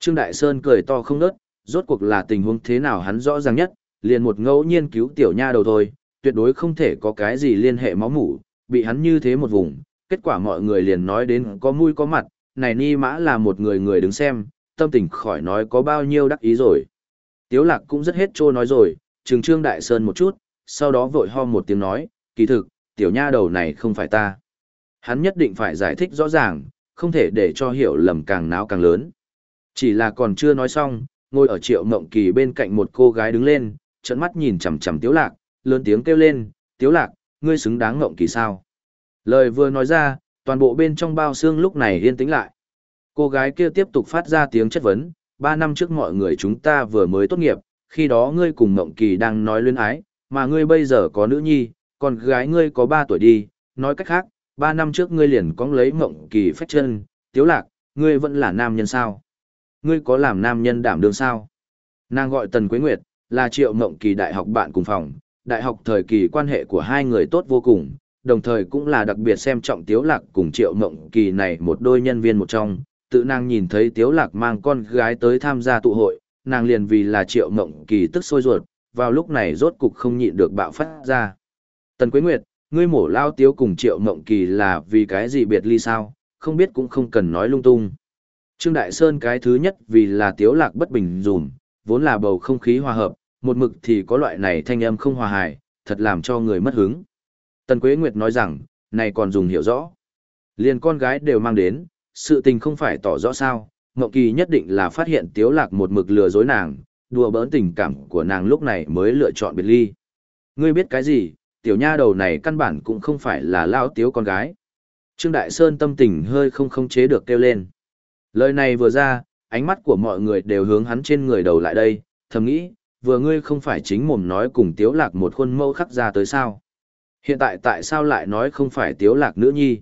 Trương Đại Sơn cười to không nớt, rốt cuộc là tình huống thế nào hắn rõ ràng nhất, liền một ngẫu nhiên cứu tiểu nha đầu thôi, tuyệt đối không thể có cái gì liên hệ máu mủ, bị hắn như thế một vùng, kết quả mọi người liền nói đến có mũi có mặt, này ni mã là một người người đứng xem, tâm tình khỏi nói có bao nhiêu đắc ý rồi. Tiếu lạc cũng rất hết trôi nói rồi, trừng Trương Đại Sơn một chút, sau đó vội ho một tiếng nói, kỳ thực, tiểu nha đầu này không phải ta. Hắn nhất định phải giải thích rõ ràng, không thể để cho hiểu lầm càng náo càng lớn. Chỉ là còn chưa nói xong, ngồi ở triệu mộng kỳ bên cạnh một cô gái đứng lên, trận mắt nhìn chằm chằm tiếu lạc, lớn tiếng kêu lên, tiếu lạc, ngươi xứng đáng mộng kỳ sao. Lời vừa nói ra, toàn bộ bên trong bao xương lúc này yên tĩnh lại. Cô gái kia tiếp tục phát ra tiếng chất vấn, ba năm trước mọi người chúng ta vừa mới tốt nghiệp, khi đó ngươi cùng mộng Kỳ đang nói luyến ái, mà ngươi bây giờ có nữ nhi, con gái ngươi có ba tuổi đi, nói cách khác, ba năm trước ngươi liền có lấy mộng Kỳ phách chân, tiếu lạc, ngươi vẫn là nam nhân sao? Ngươi có làm nam nhân đảm đương sao? Nàng gọi Tần Quế Nguyệt, là triệu mộng Kỳ đại học bạn cùng phòng, đại học thời kỳ quan hệ của hai người tốt vô cùng, đồng thời cũng là đặc biệt xem trọng tiếu lạc cùng triệu mộng Kỳ này một đôi nhân viên một trong, tự nàng nhìn thấy tiếu lạc mang con gái tới tham gia tụ hội, nàng liền vì là triệu mộng kỳ tức sôi ruột, vào lúc này rốt cục không nhịn được bạo phát ra. Tần Quế Nguyệt, ngươi mổ lao tiếu cùng triệu mộng kỳ là vì cái gì biệt ly sao, không biết cũng không cần nói lung tung. Trương Đại Sơn cái thứ nhất vì là tiếu lạc bất bình dùm, vốn là bầu không khí hòa hợp, một mực thì có loại này thanh âm không hòa hài, thật làm cho người mất hứng. Tần Quế Nguyệt nói rằng, này còn dùng hiểu rõ. Liền con gái đều mang đến, sự tình không phải tỏ rõ sao, Ngộ Kỳ nhất định là phát hiện Tiếu Lạc một mực lừa dối nàng, đùa bỡn tình cảm của nàng lúc này mới lựa chọn biệt ly. Ngươi biết cái gì, tiểu nha đầu này căn bản cũng không phải là lao tiếu con gái. Trương Đại Sơn tâm tình hơi không không chế được kêu lên. Lời này vừa ra, ánh mắt của mọi người đều hướng hắn trên người đầu lại đây, thầm nghĩ, vừa ngươi không phải chính mồm nói cùng Tiếu Lạc một khuôn mẫu khắc ra tới sao. Hiện tại tại sao lại nói không phải Tiếu Lạc nữ nhi?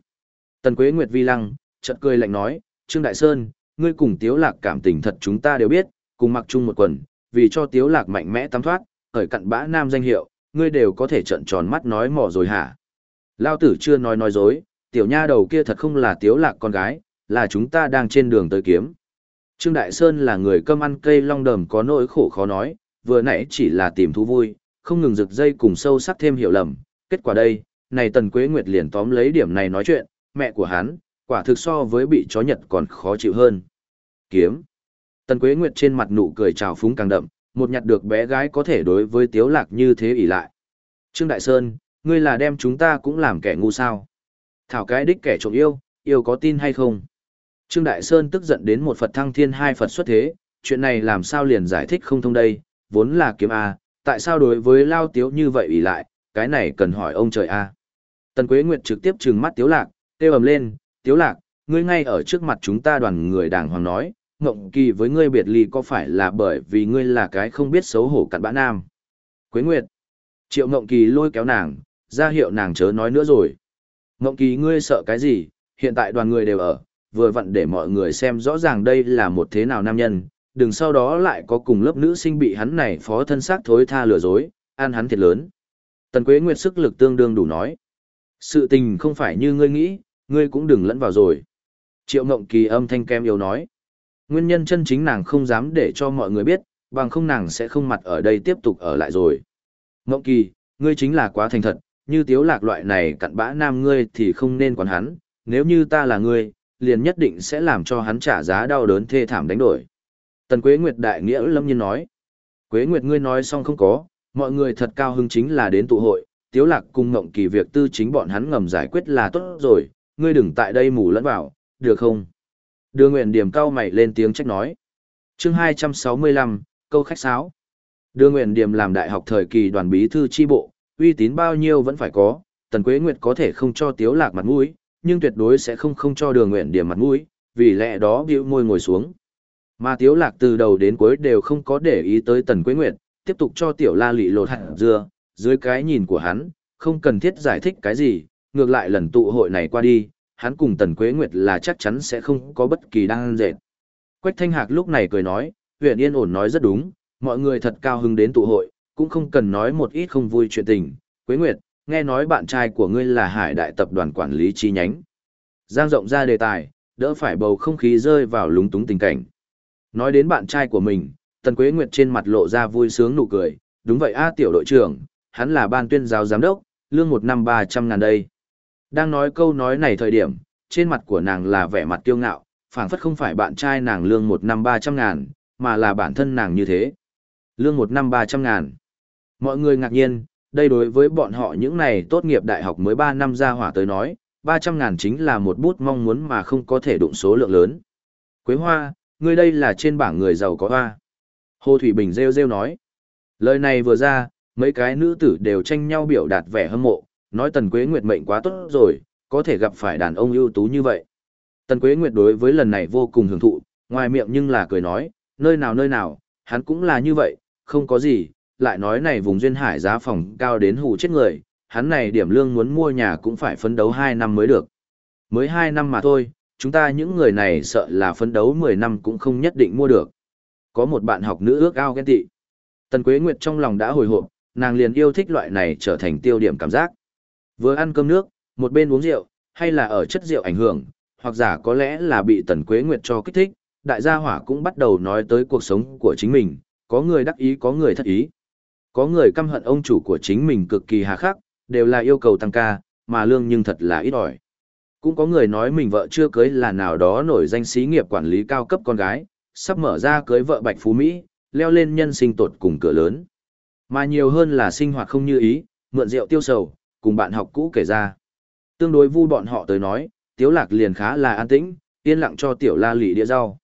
Tần Quế Nguyệt Vi Lăng, chợt cười lạnh nói, Trương Đại Sơn, ngươi cùng Tiếu Lạc cảm tình thật chúng ta đều biết, cùng mặc chung một quần, vì cho Tiếu Lạc mạnh mẽ tắm thoát, khởi cặn bã nam danh hiệu, ngươi đều có thể trợn tròn mắt nói mỏ rồi hả? Lao tử chưa nói nói dối, tiểu nha đầu kia thật không là Tiếu Lạc con gái, là chúng ta đang trên đường tới kiếm. Trương Đại Sơn là người cơm ăn cây long đờm có nỗi khổ khó nói, vừa nãy chỉ là tìm thú vui, không ngừng rực dây cùng sâu sắc thêm hiểu lầm. Kết quả đây, này Tần Quế Nguyệt liền tóm lấy điểm này nói chuyện, mẹ của hắn, quả thực so với bị chó nhật còn khó chịu hơn. Kiếm. Tần Quế Nguyệt trên mặt nụ cười trào phúng càng đậm, một nhặt được bé gái có thể đối với Tiếu Lạc như thế ỷ lại. Trương Đại Sơn, ngươi là đem chúng ta cũng làm kẻ ngu sao. Thảo cái đích kẻ trộm yêu, yêu có tin hay không? Trương Đại Sơn tức giận đến một Phật thăng thiên hai Phật xuất thế, chuyện này làm sao liền giải thích không thông đây, vốn là kiếm A, tại sao đối với Lao Tiếu như vậy ỷ lại, cái này cần hỏi ông trời A. Tần Quế Nguyệt trực tiếp trừng mắt Tiếu Lạc, kêu ầm lên, Tiếu Lạc, ngươi ngay ở trước mặt chúng ta đoàn người đàng hoàng nói, Ngộng Kỳ với ngươi biệt ly có phải là bởi vì ngươi là cái không biết xấu hổ cặn bã nam. Quế Nguyệt. Triệu Ngộng Kỳ lôi kéo nàng, ra hiệu nàng chớ nói nữa rồi. Ngộng Kỳ ngươi sợ cái gì, hiện tại đoàn người đều ở, vừa vặn để mọi người xem rõ ràng đây là một thế nào nam nhân, đừng sau đó lại có cùng lớp nữ sinh bị hắn này phó thân xác thối tha lừa dối, an hắn thiệt lớn. Tần Quế Nguyệt sức lực tương đương đủ nói. Sự tình không phải như ngươi nghĩ, ngươi cũng đừng lẫn vào rồi. Triệu Ngộng Kỳ âm thanh kem yếu nói. Nguyên nhân chân chính nàng không dám để cho mọi người biết, bằng không nàng sẽ không mặt ở đây tiếp tục ở lại rồi. Ngộng Kỳ, ngươi chính là quá thành thật, như tiếu lạc loại này cặn bã nam ngươi thì không nên quản hắn, nếu như ta là ngươi, liền nhất định sẽ làm cho hắn trả giá đau đớn thê thảm đánh đổi. Tần Quế Nguyệt đại nghĩa lâm nhiên nói. Quế Nguyệt ngươi nói xong không có, mọi người thật cao hứng chính là đến tụ hội, tiếu lạc cùng ngộng kỳ việc tư chính bọn hắn ngầm giải quyết là tốt rồi, ngươi đừng tại đây mù lẫn vào, được không? Đưa nguyện điểm cao mày lên tiếng trách nói. chương 265, câu khách sáo. Đưa nguyện điểm làm đại học thời kỳ đoàn bí thư chi bộ, uy tín bao nhiêu vẫn phải có, Tần Quế Nguyệt có thể không cho Tiếu Lạc mặt mũi, nhưng tuyệt đối sẽ không không cho Đường Nguyện điểm mặt mũi, vì lẽ đó bĩu môi ngồi xuống. Mà Tiếu Lạc từ đầu đến cuối đều không có để ý tới Tần Quế Nguyệt, tiếp tục cho Tiểu La lị lột hạt dưa, dưới cái nhìn của hắn, không cần thiết giải thích cái gì, ngược lại lần tụ hội này qua đi, hắn cùng Tần Quế Nguyệt là chắc chắn sẽ không có bất kỳ đang dệt. Quách Thanh Hạc lúc này cười nói, huyện yên ổn nói rất đúng, mọi người thật cao hứng đến tụ hội, cũng không cần nói một ít không vui chuyện tình. Quế Nguyệt, nghe nói bạn trai của ngươi là hải đại tập đoàn quản lý chi nhánh. Giang rộng ra đề tài, đỡ phải bầu không khí rơi vào lúng túng tình cảnh. Nói đến bạn trai của mình, Tần Quế Nguyệt trên mặt lộ ra vui sướng nụ cười, đúng vậy a tiểu đội trưởng, hắn là ban tuyên giáo giám đốc, lương một năm ba trăm ngàn đây. Đang nói câu nói này thời điểm, trên mặt của nàng là vẻ mặt kiêu ngạo, phảng phất không phải bạn trai nàng lương một năm ba trăm ngàn, mà là bản thân nàng như thế. Lương một năm ba trăm ngàn. Mọi người ngạc nhiên, đây đối với bọn họ những này tốt nghiệp đại học mới ba năm ra hỏa tới nói, ba trăm ngàn chính là một bút mong muốn mà không có thể đụng số lượng lớn. Quế Hoa, ngươi đây là trên bảng người giàu có hoa. Hồ Thủy Bình rêu rêu nói. Lời này vừa ra, Mấy cái nữ tử đều tranh nhau biểu đạt vẻ hâm mộ, nói Tần Quế Nguyệt mệnh quá tốt rồi, có thể gặp phải đàn ông ưu tú như vậy. Tần Quế Nguyệt đối với lần này vô cùng hưởng thụ, ngoài miệng nhưng là cười nói, nơi nào nơi nào, hắn cũng là như vậy, không có gì, lại nói này vùng duyên hải giá phòng cao đến hù chết người, hắn này điểm lương muốn mua nhà cũng phải phấn đấu 2 năm mới được. Mới 2 năm mà thôi, chúng ta những người này sợ là phấn đấu 10 năm cũng không nhất định mua được. Có một bạn học nữ ước ao ghen tị. Tần Quế Nguyệt trong lòng đã hồi hộp, nàng liền yêu thích loại này trở thành tiêu điểm cảm giác. Vừa ăn cơm nước, một bên uống rượu, hay là ở chất rượu ảnh hưởng, hoặc giả có lẽ là bị Tần Quế Nguyệt cho kích thích, đại gia hỏa cũng bắt đầu nói tới cuộc sống của chính mình, có người đắc ý có người thất ý. Có người căm hận ông chủ của chính mình cực kỳ hà khắc, đều là yêu cầu tăng ca, mà lương nhưng thật là ít ỏi. Cũng có người nói mình vợ chưa cưới là nào đó nổi danh xí nghiệp quản lý cao cấp con gái, sắp mở ra cưới vợ Bạch Phú Mỹ, leo lên nhân sinh tột cùng cửa lớn. Mà nhiều hơn là sinh hoạt không như ý, mượn rượu tiêu sầu, cùng bạn học cũ kể ra. Tương đối vu bọn họ tới nói, Tiếu Lạc liền khá là an tĩnh, yên lặng cho Tiểu La Lị đĩa rau.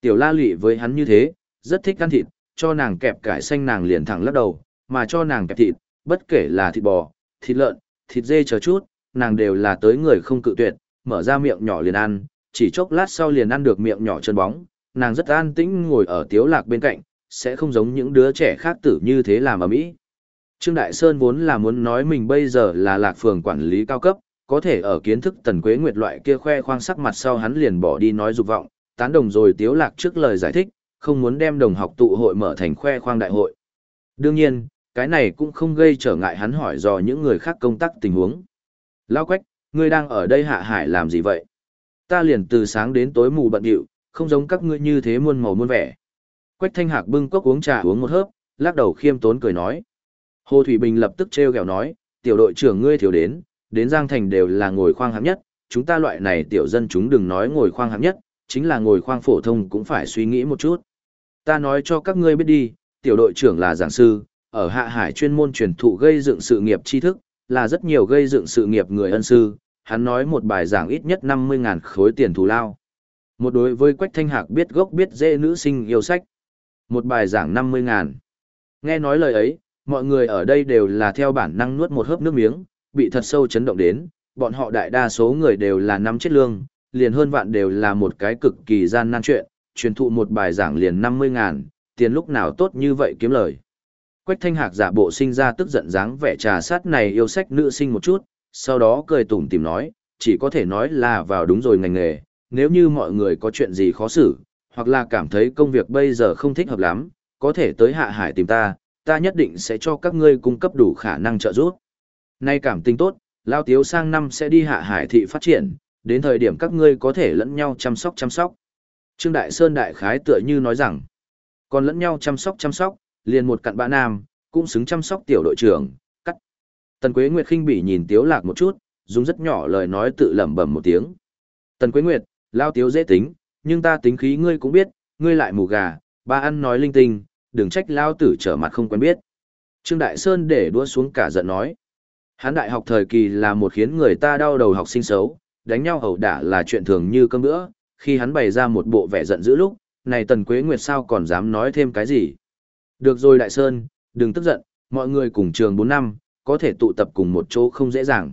Tiểu La Lị với hắn như thế, rất thích ăn thịt, cho nàng kẹp cải xanh nàng liền thẳng lắc đầu, mà cho nàng kẹp thịt, bất kể là thịt bò, thịt lợn, thịt dê chờ chút, nàng đều là tới người không cự tuyệt, mở ra miệng nhỏ liền ăn, chỉ chốc lát sau liền ăn được miệng nhỏ chân bóng, nàng rất an tĩnh ngồi ở tiếu lạc bên cạnh, sẽ không giống những đứa trẻ khác tử như thế làm ở mỹ. Trương Đại Sơn vốn là muốn nói mình bây giờ là lạc phường quản lý cao cấp, có thể ở kiến thức tần quế nguyệt loại kia khoe khoang sắc mặt sau hắn liền bỏ đi nói dục vọng, tán đồng rồi tiếu lạc trước lời giải thích, không muốn đem đồng học tụ hội mở thành khoe khoang đại hội. Đương nhiên, cái này cũng không gây trở ngại hắn hỏi dò những người khác công tác tình huống. Lao quách, ngươi đang ở đây hạ hải làm gì vậy? Ta liền từ sáng đến tối mù bận điệu, không giống các ngươi như thế muôn màu muôn vẻ. Quách thanh hạc bưng cốc uống trà uống một hớp, lắc đầu khiêm tốn cười nói. Hồ Thủy Bình lập tức treo gẹo nói, tiểu đội trưởng ngươi thiếu đến, đến Giang Thành đều là ngồi khoang hạng nhất, chúng ta loại này tiểu dân chúng đừng nói ngồi khoang hạng nhất, chính là ngồi khoang phổ thông cũng phải suy nghĩ một chút. Ta nói cho các ngươi biết đi, tiểu đội trưởng là giảng sư, ở hạ hải chuyên môn truyền thụ gây dựng sự nghiệp tri thức, là rất nhiều gây dựng sự nghiệp người ân sư, hắn nói một bài giảng ít nhất 50.000 khối tiền thù lao. Một đối với Quách Thanh Hạc biết gốc biết dễ nữ sinh yêu sách. Một bài giảng 50.000. Nghe nói lời ấy, mọi người ở đây đều là theo bản năng nuốt một hớp nước miếng, bị thật sâu chấn động đến, bọn họ đại đa số người đều là năm chết lương, liền hơn vạn đều là một cái cực kỳ gian nan chuyện, truyền thụ một bài giảng liền 50 ngàn, tiền lúc nào tốt như vậy kiếm lời. Quách thanh hạc giả bộ sinh ra tức giận dáng vẻ trà sát này yêu sách nữ sinh một chút, sau đó cười tủm tìm nói, chỉ có thể nói là vào đúng rồi ngành nghề, nếu như mọi người có chuyện gì khó xử, hoặc là cảm thấy công việc bây giờ không thích hợp lắm, có thể tới hạ hải tìm ta, ta nhất định sẽ cho các ngươi cung cấp đủ khả năng trợ giúp. Nay cảm tình tốt, Lao Tiếu sang năm sẽ đi hạ hải thị phát triển, đến thời điểm các ngươi có thể lẫn nhau chăm sóc chăm sóc. Trương Đại Sơn Đại Khái tựa như nói rằng, còn lẫn nhau chăm sóc chăm sóc, liền một cặn bã nam, cũng xứng chăm sóc tiểu đội trưởng, cắt. Tần Quế Nguyệt khinh bỉ nhìn Tiếu Lạc một chút, dùng rất nhỏ lời nói tự lẩm bẩm một tiếng. Tần Quế Nguyệt, Lao Tiếu dễ tính, nhưng ta tính khí ngươi cũng biết, ngươi lại mù gà, ba ăn nói linh tinh, đừng trách Lao tử trở mặt không quen biết. Trương Đại Sơn để đua xuống cả giận nói. Hán đại học thời kỳ là một khiến người ta đau đầu học sinh xấu, đánh nhau ẩu đả là chuyện thường như cơm bữa, khi hắn bày ra một bộ vẻ giận dữ lúc, này Tần Quế Nguyệt sao còn dám nói thêm cái gì. Được rồi Đại Sơn, đừng tức giận, mọi người cùng trường 4 năm, có thể tụ tập cùng một chỗ không dễ dàng.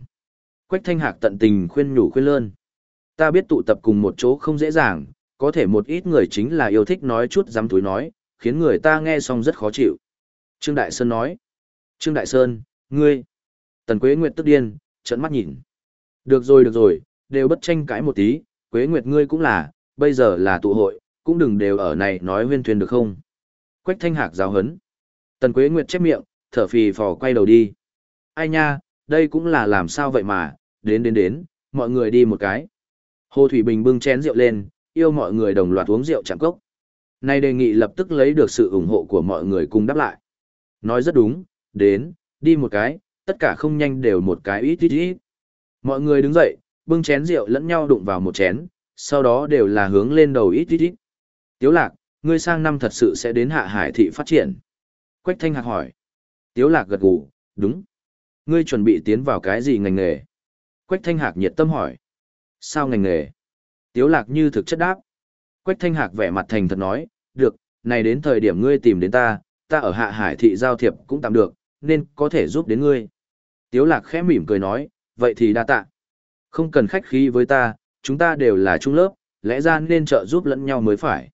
Quách Thanh Hạc tận tình khuyên nhủ khuyên lơn. Ta biết tụ tập cùng một chỗ không dễ dàng, có thể một ít người chính là yêu thích nói chút dám túi nói, khiến người ta nghe xong rất khó chịu. Trương Đại Sơn nói. Trương Đại Sơn, ngươi. Tần Quế Nguyệt tức điên, trợn mắt nhìn. Được rồi được rồi, đều bất tranh cãi một tí, Quế Nguyệt ngươi cũng là, bây giờ là tụ hội, cũng đừng đều ở này nói huyên thuyền được không? Quách Thanh Hạc giáo hấn. Tần Quế Nguyệt chép miệng, thở phì phò quay đầu đi. Ai nha, đây cũng là làm sao vậy mà, đến đến đến, mọi người đi một cái. Hồ Thủy Bình bưng chén rượu lên, yêu mọi người đồng loạt uống rượu chạm cốc. Nay đề nghị lập tức lấy được sự ủng hộ của mọi người cùng đáp lại. Nói rất đúng, đến, đi một cái, tất cả không nhanh đều một cái ít ít ít. Mọi người đứng dậy, bưng chén rượu lẫn nhau đụng vào một chén, sau đó đều là hướng lên đầu ít ít ít. Tiếu lạc, ngươi sang năm thật sự sẽ đến hạ hải thị phát triển. Quách thanh hạc hỏi. Tiếu lạc gật gù, đúng. Ngươi chuẩn bị tiến vào cái gì ngành nghề? Quách thanh hạc nhiệt tâm hỏi. Sao ngành nghề? Tiếu lạc như thực chất đáp. Quách thanh hạc vẻ mặt thành thật nói, được, này đến thời điểm ngươi tìm đến ta, ta ở hạ hải thị giao thiệp cũng tạm được, nên có thể giúp đến ngươi. Tiếu lạc khẽ mỉm cười nói, vậy thì đa tạ. Không cần khách khí với ta, chúng ta đều là trung lớp, lẽ ra nên trợ giúp lẫn nhau mới phải.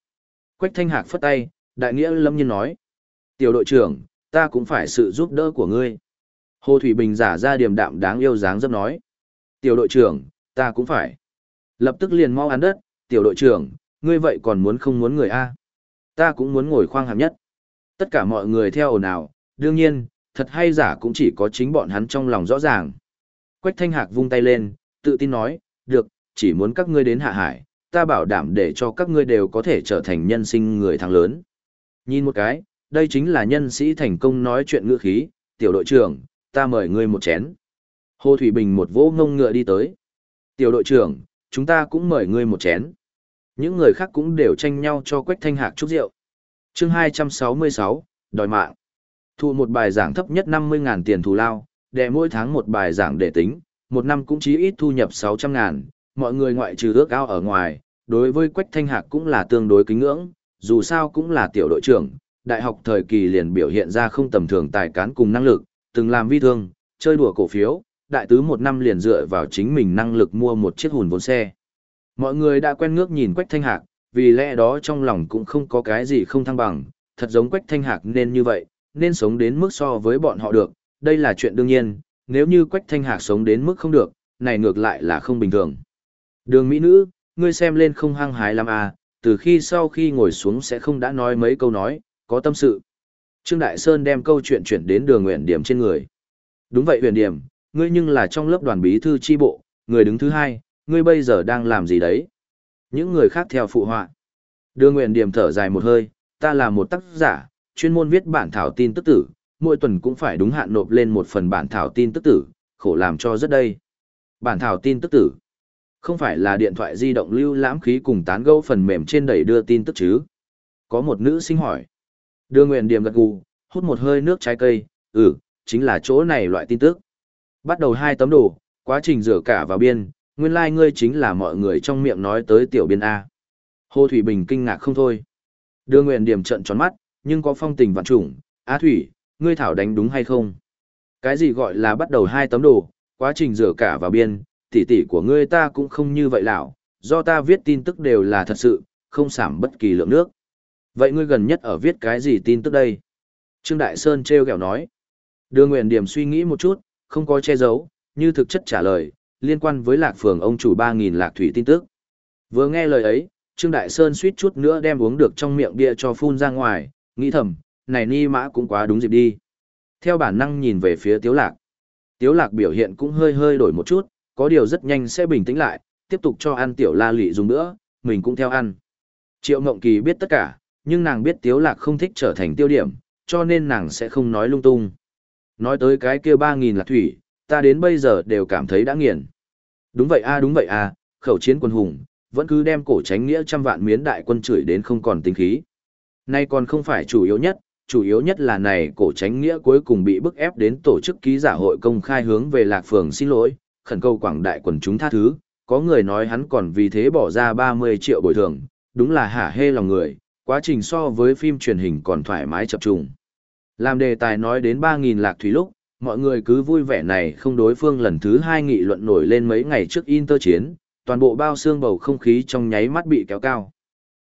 Quách thanh hạc phất tay, đại nghĩa lâm nhiên nói. Tiểu đội trưởng, ta cũng phải sự giúp đỡ của ngươi. Hồ Thủy Bình giả ra điềm đạm đáng yêu dáng dấp nói. Tiểu đội trưởng, ta cũng phải. Lập tức liền mau ăn đất, tiểu đội trưởng, ngươi vậy còn muốn không muốn người A. Ta cũng muốn ngồi khoang hàm nhất. Tất cả mọi người theo ồn ào, đương nhiên, thật hay giả cũng chỉ có chính bọn hắn trong lòng rõ ràng. Quách thanh hạc vung tay lên, tự tin nói, được, chỉ muốn các ngươi đến hạ hải, ta bảo đảm để cho các ngươi đều có thể trở thành nhân sinh người thắng lớn. Nhìn một cái, đây chính là nhân sĩ thành công nói chuyện ngữ khí, tiểu đội trưởng, ta mời ngươi một chén. Hồ Thủy Bình một vỗ ngông ngựa đi tới. Tiểu đội trưởng, chúng ta cũng mời ngươi một chén. Những người khác cũng đều tranh nhau cho Quách Thanh Hạc chúc rượu. chương 266, đòi mạng. Thu một bài giảng thấp nhất 50.000 tiền thù lao, để mỗi tháng một bài giảng để tính, một năm cũng chí ít thu nhập 600.000, mọi người ngoại trừ ước ao ở ngoài, đối với Quách Thanh Hạc cũng là tương đối kính ngưỡng, dù sao cũng là tiểu đội trưởng, đại học thời kỳ liền biểu hiện ra không tầm thường tài cán cùng năng lực, từng làm vi thương, chơi đùa cổ phiếu, đại tứ một năm liền dựa vào chính mình năng lực mua một chiếc hùn vốn xe. Mọi người đã quen ngước nhìn Quách Thanh Hạc, vì lẽ đó trong lòng cũng không có cái gì không thăng bằng, thật giống Quách Thanh Hạc nên như vậy, nên sống đến mức so với bọn họ được, đây là chuyện đương nhiên, nếu như Quách Thanh Hạc sống đến mức không được, này ngược lại là không bình thường. Đường Mỹ Nữ, ngươi xem lên không hăng hái lắm à, từ khi sau khi ngồi xuống sẽ không đã nói mấy câu nói, có tâm sự. Trương Đại Sơn đem câu chuyện chuyển đến đường nguyện điểm trên người. Đúng vậy huyền điểm, ngươi nhưng là trong lớp đoàn bí thư chi bộ, người đứng thứ hai, ngươi bây giờ đang làm gì đấy? Những người khác theo phụ họa. Đưa nguyện điểm thở dài một hơi, ta là một tác giả, chuyên môn viết bản thảo tin tức tử, mỗi tuần cũng phải đúng hạn nộp lên một phần bản thảo tin tức tử, khổ làm cho rất đây. Bản thảo tin tức tử. Không phải là điện thoại di động lưu lãm khí cùng tán gẫu phần mềm trên đẩy đưa tin tức chứ? Có một nữ sinh hỏi. Đưa nguyện điểm gật gù, hút một hơi nước trái cây, ừ, chính là chỗ này loại tin tức. Bắt đầu hai tấm đồ, quá trình rửa cả vào biên, nguyên lai like ngươi chính là mọi người trong miệng nói tới tiểu biên A. Hồ Thủy Bình kinh ngạc không thôi. Đưa nguyện điểm trận tròn mắt, nhưng có phong tình vạn trùng, Á Thủy, ngươi thảo đánh đúng hay không? Cái gì gọi là bắt đầu hai tấm đồ, quá trình rửa cả vào biên, tỉ tỉ của ngươi ta cũng không như vậy lão, do ta viết tin tức đều là thật sự, không giảm bất kỳ lượng nước. Vậy ngươi gần nhất ở viết cái gì tin tức đây? Trương Đại Sơn treo kẹo nói. Đưa nguyện điểm suy nghĩ một chút, không có che giấu, như thực chất trả lời, liên quan với lạc phường ông chủ 3.000 lạc thủy tin tức. Vừa nghe lời ấy, Trương Đại Sơn suýt chút nữa đem uống được trong miệng bia cho phun ra ngoài, nghĩ thầm, này ni mã cũng quá đúng dịp đi. Theo bản năng nhìn về phía Tiếu Lạc. Tiếu Lạc biểu hiện cũng hơi hơi đổi một chút, có điều rất nhanh sẽ bình tĩnh lại, tiếp tục cho ăn tiểu la lị dùng nữa, mình cũng theo ăn. Triệu Ngộng Kỳ biết tất cả, nhưng nàng biết Tiếu Lạc không thích trở thành tiêu điểm, cho nên nàng sẽ không nói lung tung. Nói tới cái kia 3.000 lạc thủy, ta đến bây giờ đều cảm thấy đã nghiền. Đúng vậy a đúng vậy a, khẩu chiến quân hùng, vẫn cứ đem cổ tránh nghĩa trăm vạn miến đại quân chửi đến không còn tính khí. Nay còn không phải chủ yếu nhất, chủ yếu nhất là này cổ tránh nghĩa cuối cùng bị bức ép đến tổ chức ký giả hội công khai hướng về lạc phường xin lỗi, khẩn cầu quảng đại quần chúng tha thứ, có người nói hắn còn vì thế bỏ ra 30 triệu bồi thường, đúng là hả hê lòng người, quá trình so với phim truyền hình còn thoải mái chập trùng. Làm đề tài nói đến 3.000 lạc thủy lúc, mọi người cứ vui vẻ này không đối phương lần thứ hai nghị luận nổi lên mấy ngày trước Inter chiến, toàn bộ bao xương bầu không khí trong nháy mắt bị kéo cao.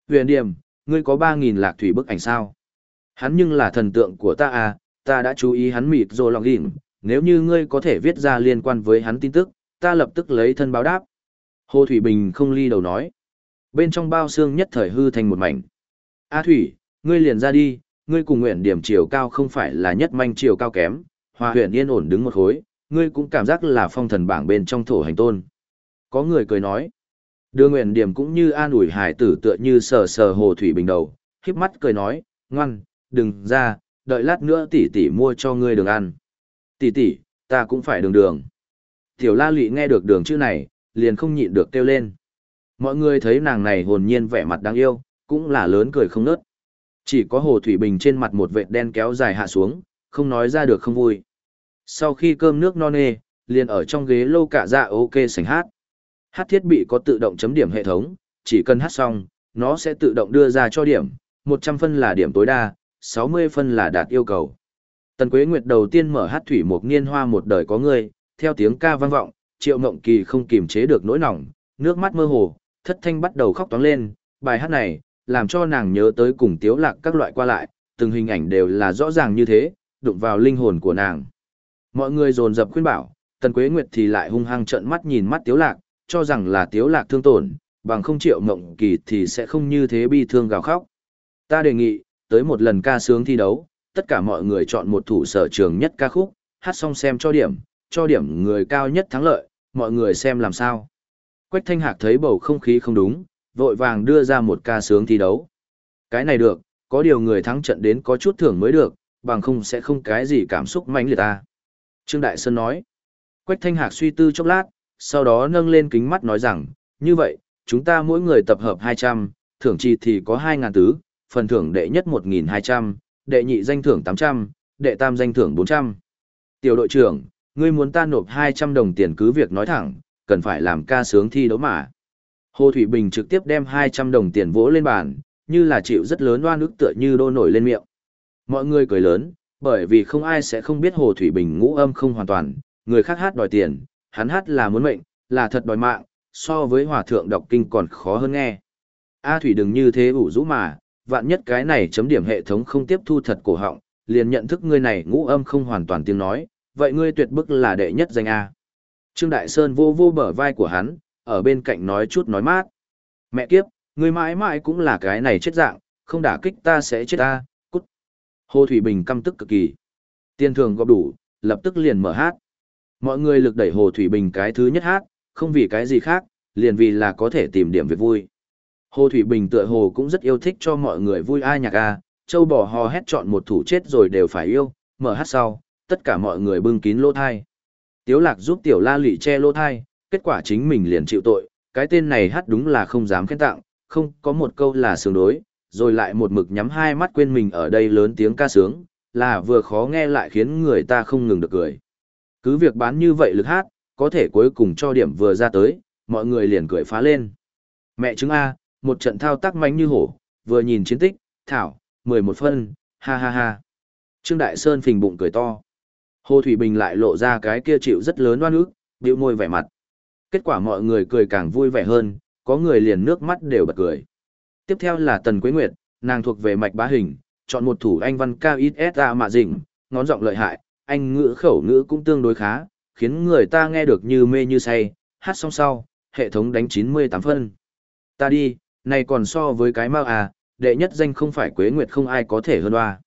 Huyền điểm, ngươi có 3.000 lạc thủy bức ảnh sao? Hắn nhưng là thần tượng của ta à, ta đã chú ý hắn mịt rồi lòng đỉnh, nếu như ngươi có thể viết ra liên quan với hắn tin tức, ta lập tức lấy thân báo đáp. Hồ Thủy Bình không ly đầu nói. Bên trong bao xương nhất thời hư thành một mảnh. A Thủy, ngươi liền ra đi, ngươi cùng nguyện điểm chiều cao không phải là nhất manh chiều cao kém, hòa huyện yên ổn đứng một khối, ngươi cũng cảm giác là phong thần bảng bên trong thổ hành tôn. Có người cười nói. Đưa nguyện điểm cũng như an ủi hải tử tựa như sờ sờ Hồ Thủy Bình đầu, khiếp mắt cười nói, ngoan, đừng ra, đợi lát nữa tỷ tỷ mua cho ngươi đường ăn. Tỷ tỷ, ta cũng phải đường đường. Tiểu la lụy nghe được đường chữ này, liền không nhịn được kêu lên. Mọi người thấy nàng này hồn nhiên vẻ mặt đáng yêu, cũng là lớn cười không nớt. Chỉ có Hồ Thủy Bình trên mặt một vệt đen kéo dài hạ xuống, không nói ra được không vui. Sau khi cơm nước no nê, liền ở trong ghế lâu cả dạ ok sành hát. Hát thiết bị có tự động chấm điểm hệ thống, chỉ cần hát xong, nó sẽ tự động đưa ra cho điểm, 100 phân là điểm tối đa, 60 phân là đạt yêu cầu. Tần Quế Nguyệt đầu tiên mở hát thủy một niên hoa một đời có ngươi, theo tiếng ca vang vọng, Triệu Mộng Kỳ không kiềm chế được nỗi lòng, nước mắt mơ hồ, thất thanh bắt đầu khóc toáng lên, bài hát này, làm cho nàng nhớ tới cùng tiếu lạc các loại qua lại, từng hình ảnh đều là rõ ràng như thế, đụng vào linh hồn của nàng. Mọi người dồn dập khuyên bảo, Tần Quế Nguyệt thì lại hung hăng trợn mắt nhìn mắt tiếu lạc, cho rằng là tiếu lạc thương tổn, bằng không Triệu Mộng Kỳ thì sẽ không như thế bi thương gào khóc. Ta đề nghị, tới một lần ca sướng thi đấu, tất cả mọi người chọn một thủ sở trường nhất ca khúc, hát xong xem cho điểm, cho điểm người cao nhất thắng lợi, mọi người xem làm sao. Quách Thanh Hạc thấy bầu không khí không đúng, vội vàng đưa ra một ca sướng thi đấu. Cái này được, có điều người thắng trận đến có chút thưởng mới được, bằng không sẽ không cái gì cảm xúc mãnh liệt ta. Trương Đại Sơn nói. Quách Thanh Hạc suy tư chốc lát, sau đó nâng lên kính mắt nói rằng, như vậy, chúng ta mỗi người tập hợp 200, thưởng chi thì có 2.000 tứ, phần thưởng đệ nhất 1.200, đệ nhị danh thưởng 800, đệ tam danh thưởng 400. Tiểu đội trưởng, ngươi muốn ta nộp 200 đồng tiền cứ việc nói thẳng, cần phải làm ca sướng thi đấu mà. Hồ Thủy Bình trực tiếp đem 200 đồng tiền vỗ lên bàn, như là chịu rất lớn oan ức tựa như đô nổi lên miệng. Mọi người cười lớn, bởi vì không ai sẽ không biết Hồ Thủy Bình ngũ âm không hoàn toàn, người khác hát đòi tiền, hắn hát là muốn mệnh, là thật đòi mạng, so với hòa thượng đọc kinh còn khó hơn nghe. A Thủy đừng như thế ủ rũ mà, vạn nhất cái này chấm điểm hệ thống không tiếp thu thật cổ họng, liền nhận thức ngươi này ngũ âm không hoàn toàn tiếng nói, vậy ngươi tuyệt bức là đệ nhất danh A. Trương Đại Sơn vô vô bờ vai của hắn, ở bên cạnh nói chút nói mát. Mẹ kiếp, ngươi mãi mãi cũng là cái này chết dạng, không đả kích ta sẽ chết ta. Hồ Thủy Bình căm tức cực kỳ. Tiên thường góp đủ, lập tức liền mở hát. Mọi người lực đẩy Hồ Thủy Bình cái thứ nhất hát, không vì cái gì khác, liền vì là có thể tìm điểm việc vui. Hồ Thủy Bình tựa hồ cũng rất yêu thích cho mọi người vui ai nhạc a, châu bò hò hét chọn một thủ chết rồi đều phải yêu, mở hát sau, tất cả mọi người bưng kín lỗ thai. Tiếu lạc giúp tiểu la Lệ che lỗ thai, kết quả chính mình liền chịu tội, cái tên này hát đúng là không dám khen tặng, không có một câu là sướng đối, rồi lại một mực nhắm hai mắt quên mình ở đây lớn tiếng ca sướng, là vừa khó nghe lại khiến người ta không ngừng được cười. Cứ việc bán như vậy lực hát, có thể cuối cùng cho điểm vừa ra tới, mọi người liền cười phá lên. Mẹ chứng A, một trận thao tác mánh như hổ, vừa nhìn chiến tích, thảo, 11 phân, ha ha ha. Trương Đại Sơn phình bụng cười to. Hồ Thủy Bình lại lộ ra cái kia chịu rất lớn oan ức, điệu môi vẻ mặt. Kết quả mọi người cười càng vui vẻ hơn, có người liền nước mắt đều bật cười. Tiếp theo là Tần Quế Nguyệt, nàng thuộc về mạch bá hình, chọn một thủ anh văn cao ít ra mạ dĩnh ngón giọng lợi hại, anh ngữ khẩu ngữ cũng tương đối khá, khiến người ta nghe được như mê như say, hát xong sau, hệ thống đánh 98 phân. Ta đi, này còn so với cái mau à, đệ nhất danh không phải Quế Nguyệt không ai có thể hơn hoa.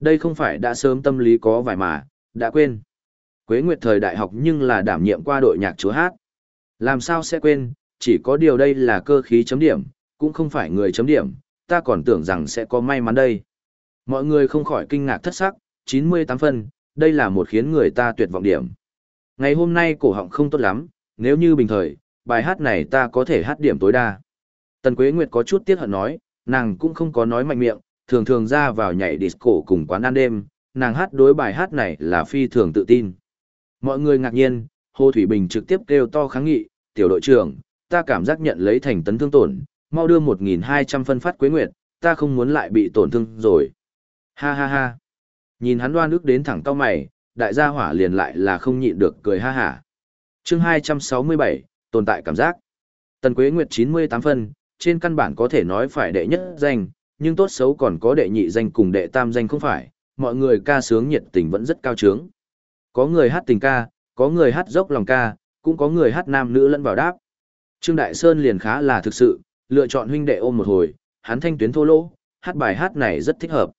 Đây không phải đã sớm tâm lý có vài mà, đã quên. Quế Nguyệt thời đại học nhưng là đảm nhiệm qua đội nhạc chúa hát. Làm sao sẽ quên, chỉ có điều đây là cơ khí chấm điểm, cũng không phải người chấm điểm, ta còn tưởng rằng sẽ có may mắn đây. Mọi người không khỏi kinh ngạc thất sắc, 98 phân, đây là một khiến người ta tuyệt vọng điểm. Ngày hôm nay cổ họng không tốt lắm, nếu như bình thời, bài hát này ta có thể hát điểm tối đa. Tần Quế Nguyệt có chút tiếc hận nói, nàng cũng không có nói mạnh miệng, thường thường ra vào nhảy disco cùng quán ăn đêm, nàng hát đối bài hát này là phi thường tự tin. Mọi người ngạc nhiên, Hồ Thủy Bình trực tiếp kêu to kháng nghị, tiểu đội trưởng, ta cảm giác nhận lấy thành tấn thương tổn, mau đưa 1.200 phân phát Quế Nguyệt, ta không muốn lại bị tổn thương rồi. Ha ha ha. Nhìn hắn đoan ước đến thẳng cao mày, đại gia hỏa liền lại là không nhịn được cười ha hả. chương 267, tồn tại cảm giác. Tần Quế Nguyệt 98 phân, trên căn bản có thể nói phải đệ nhất danh, nhưng tốt xấu còn có đệ nhị danh cùng đệ tam danh không phải, mọi người ca sướng nhiệt tình vẫn rất cao trướng. Có người hát tình ca, có người hát dốc lòng ca, cũng có người hát nam nữ lẫn vào đáp. Trương Đại Sơn liền khá là thực sự, lựa chọn huynh đệ ôm một hồi, hắn thanh tuyến thô lỗ, hát bài hát này rất thích hợp.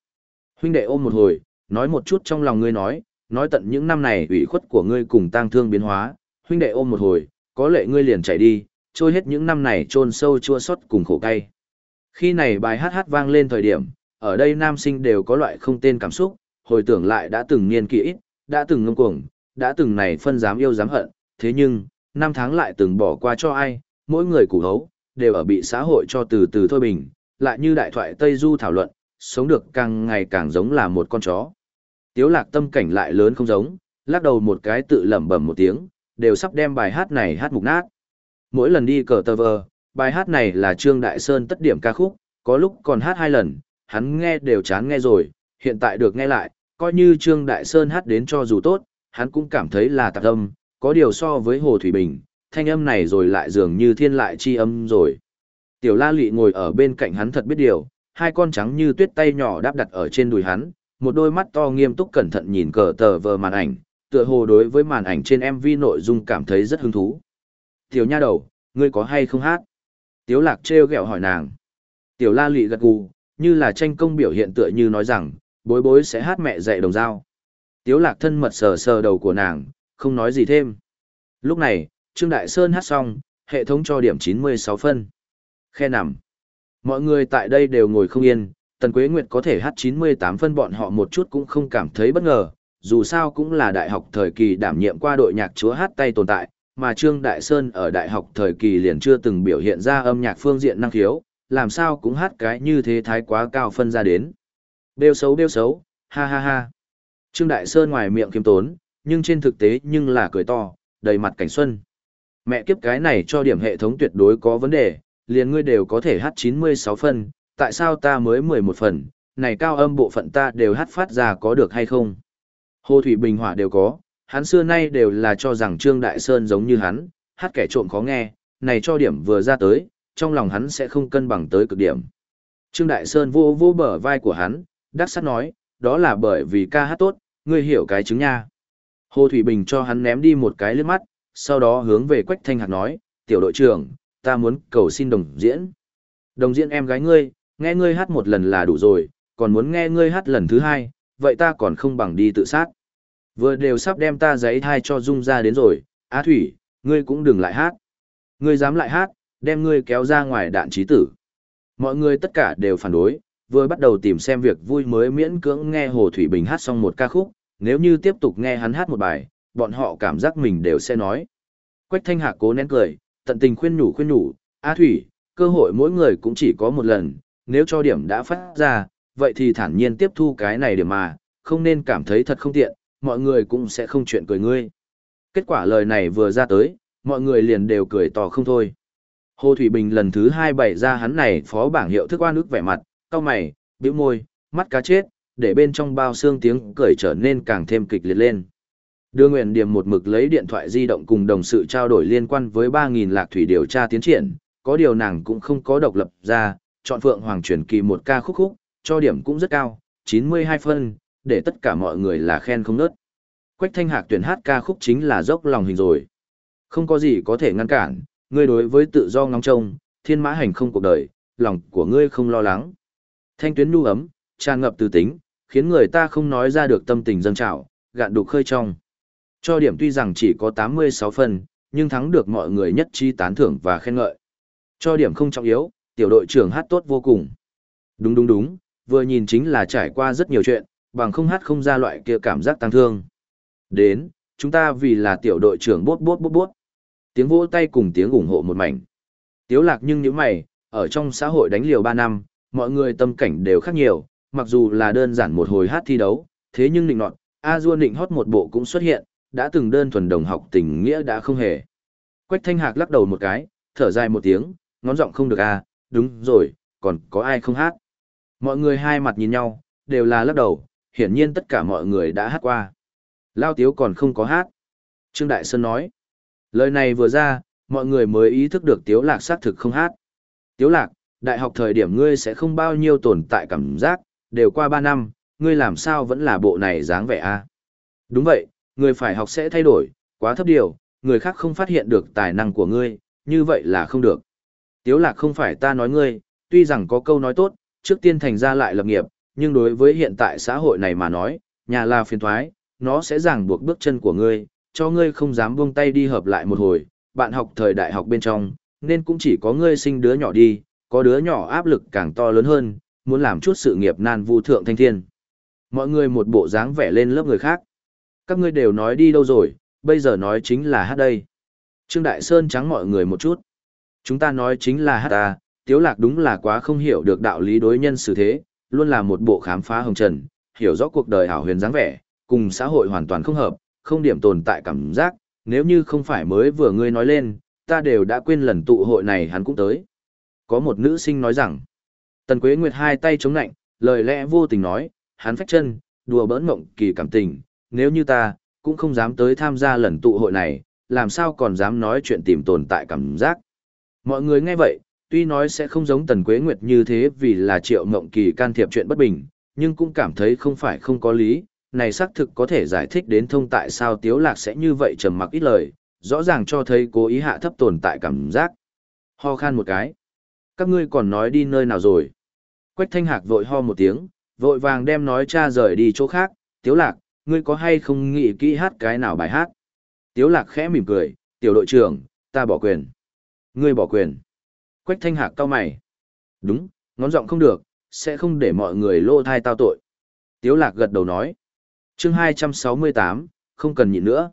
Huynh đệ ôm một hồi, nói một chút trong lòng ngươi nói, nói tận những năm này ủy khuất của ngươi cùng tang thương biến hóa, huynh đệ ôm một hồi, có lệ ngươi liền chạy đi, trôi hết những năm này chôn sâu chua xót cùng khổ cay. Khi này bài hát hát vang lên thời điểm, ở đây nam sinh đều có loại không tên cảm xúc, hồi tưởng lại đã từng niên kỷ đã từng ngông cuồng, đã từng này phân dám yêu dám hận, thế nhưng, năm tháng lại từng bỏ qua cho ai, mỗi người củ hấu, đều ở bị xã hội cho từ từ thôi bình, lại như đại thoại Tây Du thảo luận, sống được càng ngày càng giống là một con chó. Tiếu lạc tâm cảnh lại lớn không giống, lắc đầu một cái tự lẩm bẩm một tiếng, đều sắp đem bài hát này hát mục nát. Mỗi lần đi cờ tờ vờ, bài hát này là Trương Đại Sơn tất điểm ca khúc, có lúc còn hát hai lần, hắn nghe đều chán nghe rồi, hiện tại được nghe lại, coi như Trương Đại Sơn hát đến cho dù tốt, hắn cũng cảm thấy là tạc âm, có điều so với Hồ Thủy Bình, thanh âm này rồi lại dường như thiên lại chi âm rồi. Tiểu la lị ngồi ở bên cạnh hắn thật biết điều, hai con trắng như tuyết tay nhỏ đáp đặt ở trên đùi hắn, một đôi mắt to nghiêm túc cẩn thận nhìn cờ tờ vờ màn ảnh, tựa hồ đối với màn ảnh trên MV nội dung cảm thấy rất hứng thú. Tiểu nha đầu, ngươi có hay không hát? Tiếu lạc treo gẹo hỏi nàng. Tiểu la lị gật gù, như là tranh công biểu hiện tựa như nói rằng, bối bối sẽ hát mẹ dạy đồng dao. Tiếu lạc thân mật sờ sờ đầu của nàng, không nói gì thêm. Lúc này, Trương Đại Sơn hát xong, hệ thống cho điểm 96 phân. Khe nằm. Mọi người tại đây đều ngồi không yên, Tần Quế Nguyệt có thể hát 98 phân bọn họ một chút cũng không cảm thấy bất ngờ, dù sao cũng là đại học thời kỳ đảm nhiệm qua đội nhạc chúa hát tay tồn tại, mà Trương Đại Sơn ở đại học thời kỳ liền chưa từng biểu hiện ra âm nhạc phương diện năng khiếu, làm sao cũng hát cái như thế thái quá cao phân ra đến. Bêu xấu bêu xấu, ha ha ha. Trương Đại Sơn ngoài miệng kiêm tốn, nhưng trên thực tế nhưng là cười to, đầy mặt cảnh xuân. Mẹ kiếp cái này cho điểm hệ thống tuyệt đối có vấn đề, liền ngươi đều có thể hát 96 phần, tại sao ta mới 11 phần, này cao âm bộ phận ta đều hát phát ra có được hay không? Hồ Thủy Bình Hỏa đều có, hắn xưa nay đều là cho rằng Trương Đại Sơn giống như hắn, hát kẻ trộm khó nghe, này cho điểm vừa ra tới, trong lòng hắn sẽ không cân bằng tới cực điểm. Trương Đại Sơn vô vô bờ vai của hắn, đắc sắt nói, đó là bởi vì ca hát tốt, ngươi hiểu cái chứng nha. Hồ Thủy Bình cho hắn ném đi một cái lướt mắt, sau đó hướng về Quách Thanh Hạc nói, tiểu đội trưởng, ta muốn cầu xin đồng diễn. Đồng diễn em gái ngươi, nghe ngươi hát một lần là đủ rồi, còn muốn nghe ngươi hát lần thứ hai, vậy ta còn không bằng đi tự sát. Vừa đều sắp đem ta giấy thai cho Dung ra đến rồi, Á Thủy, ngươi cũng đừng lại hát. Ngươi dám lại hát, đem ngươi kéo ra ngoài đạn trí tử. Mọi người tất cả đều phản đối, vừa bắt đầu tìm xem việc vui mới miễn cưỡng nghe Hồ Thủy Bình hát xong một ca khúc, nếu như tiếp tục nghe hắn hát một bài, bọn họ cảm giác mình đều sẽ nói. Quách Thanh Hạc cố nén cười, tận tình khuyên nhủ khuyên nhủ, A Thủy, cơ hội mỗi người cũng chỉ có một lần, nếu cho điểm đã phát ra, vậy thì thản nhiên tiếp thu cái này điểm mà, không nên cảm thấy thật không tiện, mọi người cũng sẽ không chuyện cười ngươi. Kết quả lời này vừa ra tới, mọi người liền đều cười to không thôi. Hồ Thủy Bình lần thứ hai bày ra hắn này phó bảng hiệu thức oan ức vẻ mặt, cau mày, bĩu môi, mắt cá chết, để bên trong bao xương tiếng cười trở nên càng thêm kịch liệt lên. Đưa Nguyễn Điểm một mực lấy điện thoại di động cùng đồng sự trao đổi liên quan với 3.000 lạc thủy điều tra tiến triển, có điều nàng cũng không có độc lập ra, chọn Phượng Hoàng truyền kỳ một ca khúc khúc, cho điểm cũng rất cao, 92 phân, để tất cả mọi người là khen không nớt. Quách Thanh Hạc tuyển hát ca khúc chính là dốc lòng hình rồi. Không có gì có thể ngăn cản, ngươi đối với tự do ngóng trông, thiên mã hành không cuộc đời, lòng của ngươi không lo lắng. Thanh tuyến nu ấm, tràn ngập từ tính, khiến người ta không nói ra được tâm tình dâng trào, gạn đục khơi trong. Cho điểm tuy rằng chỉ có 86 phần, nhưng thắng được mọi người nhất trí tán thưởng và khen ngợi. Cho điểm không trọng yếu, tiểu đội trưởng hát tốt vô cùng. Đúng đúng đúng, vừa nhìn chính là trải qua rất nhiều chuyện, bằng không hát không ra loại kia cảm giác tăng thương. Đến, chúng ta vì là tiểu đội trưởng bốt bốt bốt bốt. Tiếng vỗ tay cùng tiếng ủng hộ một mảnh. Tiếu lạc nhưng những mày, ở trong xã hội đánh liều 3 năm, mọi người tâm cảnh đều khác nhiều, mặc dù là đơn giản một hồi hát thi đấu, thế nhưng định nọt, A Dua định hót một bộ cũng xuất hiện, đã từng đơn thuần đồng học tình nghĩa đã không hề. Quách Thanh Hạc lắc đầu một cái, thở dài một tiếng, ngón giọng không được à, đúng rồi, còn có ai không hát. Mọi người hai mặt nhìn nhau, đều là lắc đầu, hiển nhiên tất cả mọi người đã hát qua. Lao Tiếu còn không có hát. Trương Đại Sơn nói. Lời này vừa ra, mọi người mới ý thức được Tiếu Lạc xác thực không hát. Tiếu Lạc, đại học thời điểm ngươi sẽ không bao nhiêu tồn tại cảm giác, đều qua 3 năm, ngươi làm sao vẫn là bộ này dáng vẻ a? À? Đúng vậy, người phải học sẽ thay đổi, quá thấp điều, người khác không phát hiện được tài năng của ngươi, như vậy là không được. Tiếu lạc không phải ta nói ngươi, tuy rằng có câu nói tốt, trước tiên thành ra lại lập nghiệp, nhưng đối với hiện tại xã hội này mà nói, nhà là phiền thoái, nó sẽ ràng buộc bước chân của ngươi, cho ngươi không dám buông tay đi hợp lại một hồi, bạn học thời đại học bên trong, nên cũng chỉ có ngươi sinh đứa nhỏ đi, có đứa nhỏ áp lực càng to lớn hơn, muốn làm chút sự nghiệp nan vu thượng thanh thiên. Mọi người một bộ dáng vẻ lên lớp người khác. Các ngươi đều nói đi đâu rồi, bây giờ nói chính là hát đây. Trương Đại Sơn trắng mọi người một chút. Chúng ta nói chính là hát ta, Tiếu Lạc đúng là quá không hiểu được đạo lý đối nhân xử thế, luôn là một bộ khám phá hồng trần, hiểu rõ cuộc đời hảo huyền dáng vẻ, cùng xã hội hoàn toàn không hợp, không điểm tồn tại cảm giác, nếu như không phải mới vừa ngươi nói lên, ta đều đã quên lần tụ hội này hắn cũng tới. Có một nữ sinh nói rằng, Tần Quế Nguyệt hai tay chống nạnh, lời lẽ vô tình nói, hắn phách chân, đùa bỡn mộng kỳ cảm tình, nếu như ta, cũng không dám tới tham gia lần tụ hội này, làm sao còn dám nói chuyện tìm tồn tại cảm giác. Mọi người nghe vậy, tuy nói sẽ không giống Tần Quế Nguyệt như thế vì là triệu mộng kỳ can thiệp chuyện bất bình, nhưng cũng cảm thấy không phải không có lý, này xác thực có thể giải thích đến thông tại sao Tiếu Lạc sẽ như vậy trầm mặc ít lời, rõ ràng cho thấy cố ý hạ thấp tồn tại cảm giác. Ho khan một cái. Các ngươi còn nói đi nơi nào rồi? Quách thanh hạc vội ho một tiếng, vội vàng đem nói cha rời đi chỗ khác, Tiếu Lạc, ngươi có hay không nghĩ kỹ hát cái nào bài hát? Tiếu Lạc khẽ mỉm cười, tiểu đội trưởng, ta bỏ quyền. Ngươi bỏ quyền. Quách thanh hạc cao mày. Đúng, ngón giọng không được, sẽ không để mọi người lô thai tao tội. Tiếu Lạc gật đầu nói. Chương 268, không cần nhịn nữa.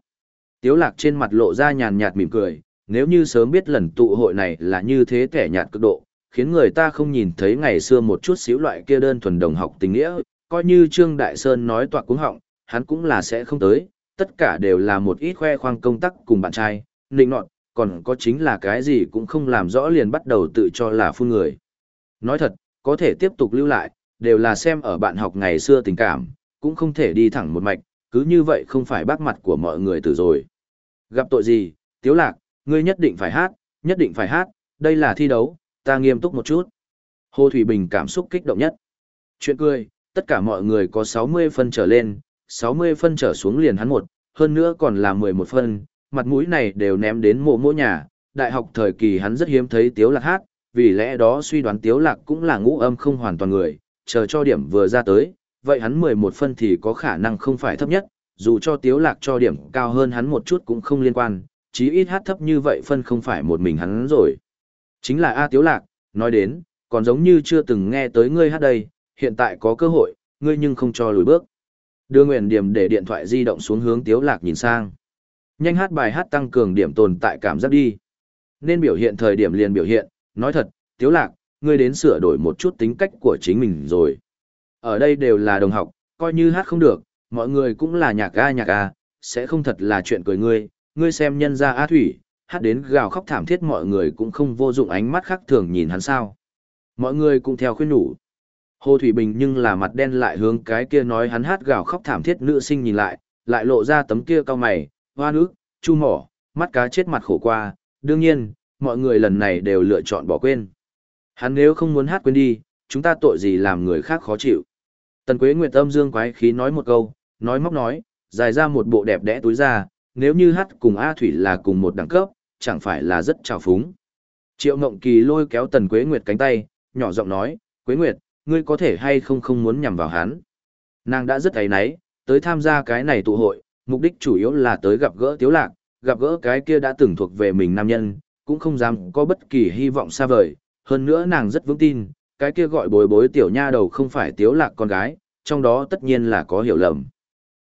Tiếu Lạc trên mặt lộ ra nhàn nhạt mỉm cười, nếu như sớm biết lần tụ hội này là như thế kẻ nhạt cực độ, khiến người ta không nhìn thấy ngày xưa một chút xíu loại kia đơn thuần đồng học tình nghĩa, coi như Trương Đại Sơn nói toạc cuống họng, hắn cũng là sẽ không tới, tất cả đều là một ít khoe khoang công tác cùng bạn trai, nịnh nọt, còn có chính là cái gì cũng không làm rõ liền bắt đầu tự cho là phun người. Nói thật, có thể tiếp tục lưu lại, đều là xem ở bạn học ngày xưa tình cảm, cũng không thể đi thẳng một mạch, cứ như vậy không phải bác mặt của mọi người từ rồi. Gặp tội gì, Tiếu Lạc, ngươi nhất định phải hát, nhất định phải hát, đây là thi đấu, ta nghiêm túc một chút. Hồ Thủy Bình cảm xúc kích động nhất. Chuyện cười, tất cả mọi người có 60 phân trở lên, 60 phân trở xuống liền hắn một, hơn nữa còn là 11 phân, mặt mũi này đều ném đến mộ mỗ nhà. Đại học thời kỳ hắn rất hiếm thấy Tiếu Lạc hát, vì lẽ đó suy đoán Tiếu Lạc cũng là ngũ âm không hoàn toàn người, chờ cho điểm vừa ra tới, vậy hắn 11 phân thì có khả năng không phải thấp nhất, dù cho Tiếu Lạc cho điểm cao hơn hắn một chút cũng không liên quan, chí ít hát thấp như vậy phân không phải một mình hắn rồi. Chính là A Tiếu Lạc, nói đến, còn giống như chưa từng nghe tới ngươi hát đây, hiện tại có cơ hội, ngươi nhưng không cho lùi bước. Đưa nguyện điểm để điện thoại di động xuống hướng Tiếu Lạc nhìn sang. Nhanh hát bài hát tăng cường điểm tồn tại cảm giác đi. Nên biểu hiện thời điểm liền biểu hiện, nói thật, Tiếu Lạc, ngươi đến sửa đổi một chút tính cách của chính mình rồi. Ở đây đều là đồng học, coi như hát không được, mọi người cũng là nhạc ga nhạc ga, sẽ không thật là chuyện cười ngươi, ngươi xem nhân gia A Thủy, hát đến gào khóc thảm thiết mọi người cũng không vô dụng ánh mắt khác thường nhìn hắn sao. Mọi người cũng theo khuyên nhủ. Hồ Thủy Bình nhưng là mặt đen lại hướng cái kia nói hắn hát gào khóc thảm thiết nữ sinh nhìn lại, lại lộ ra tấm kia cao mày, hoa nước, chu mỏ, mắt cá chết mặt khổ qua, đương nhiên, mọi người lần này đều lựa chọn bỏ quên. Hắn nếu không muốn hát quên đi, chúng ta tội gì làm người khác khó chịu. Tần Quế Nguyệt âm dương quái khí nói một câu, nói móc nói, dài ra một bộ đẹp đẽ túi ra, nếu như hát cùng A Thủy là cùng một đẳng cấp, chẳng phải là rất trào phúng. Triệu Ngộng Kỳ lôi kéo Tần Quế Nguyệt cánh tay, nhỏ giọng nói, Quế Nguyệt, ngươi có thể hay không không muốn nhằm vào hắn. Nàng đã rất ấy náy, tới tham gia cái này tụ hội, mục đích chủ yếu là tới gặp gỡ Tiếu Lạc, gặp gỡ cái kia đã từng thuộc về mình nam nhân, cũng không dám có bất kỳ hy vọng xa vời, hơn nữa nàng rất vững tin, cái kia gọi bối bối tiểu nha đầu không phải Tiếu Lạc con gái, trong đó tất nhiên là có hiểu lầm.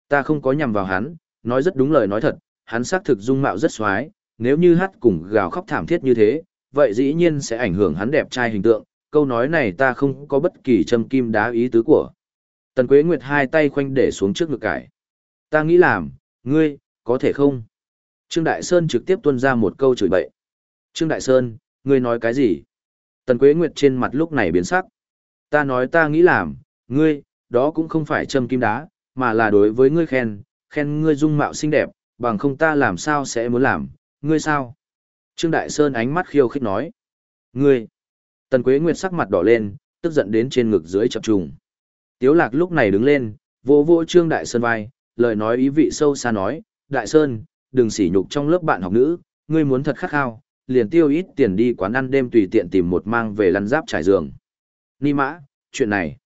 Ta không có nhằm vào hắn, nói rất đúng lời nói thật, hắn xác thực dung mạo rất xoái, nếu như hát cùng gào khóc thảm thiết như thế, vậy dĩ nhiên sẽ ảnh hưởng hắn đẹp trai hình tượng, câu nói này ta không có bất kỳ châm kim đá ý tứ của. Tần Quế Nguyệt hai tay khoanh để xuống trước ngực cải. Ta nghĩ làm, ngươi, có thể không? Trương Đại Sơn trực tiếp tuôn ra một câu chửi bậy. Trương Đại Sơn, ngươi nói cái gì? Tần Quế Nguyệt trên mặt lúc này biến sắc. Ta nói ta nghĩ làm, ngươi, đó cũng không phải châm kim đá, mà là đối với ngươi khen, khen ngươi dung mạo xinh đẹp, bằng không ta làm sao sẽ muốn làm, ngươi sao? Trương Đại Sơn ánh mắt khiêu khích nói. Ngươi! Tần Quế Nguyệt sắc mặt đỏ lên, tức giận đến trên ngực dưới chập trùng. Tiếu lạc lúc này đứng lên, vỗ vỗ Trương Đại Sơn vai, lời nói ý vị sâu xa nói, Đại Sơn, đừng sỉ nhục trong lớp bạn học nữ, ngươi muốn thật khắc khao, liền tiêu ít tiền đi quán ăn đêm tùy tiện tìm một mang về lăn giáp trải giường. Ni mã, chuyện này.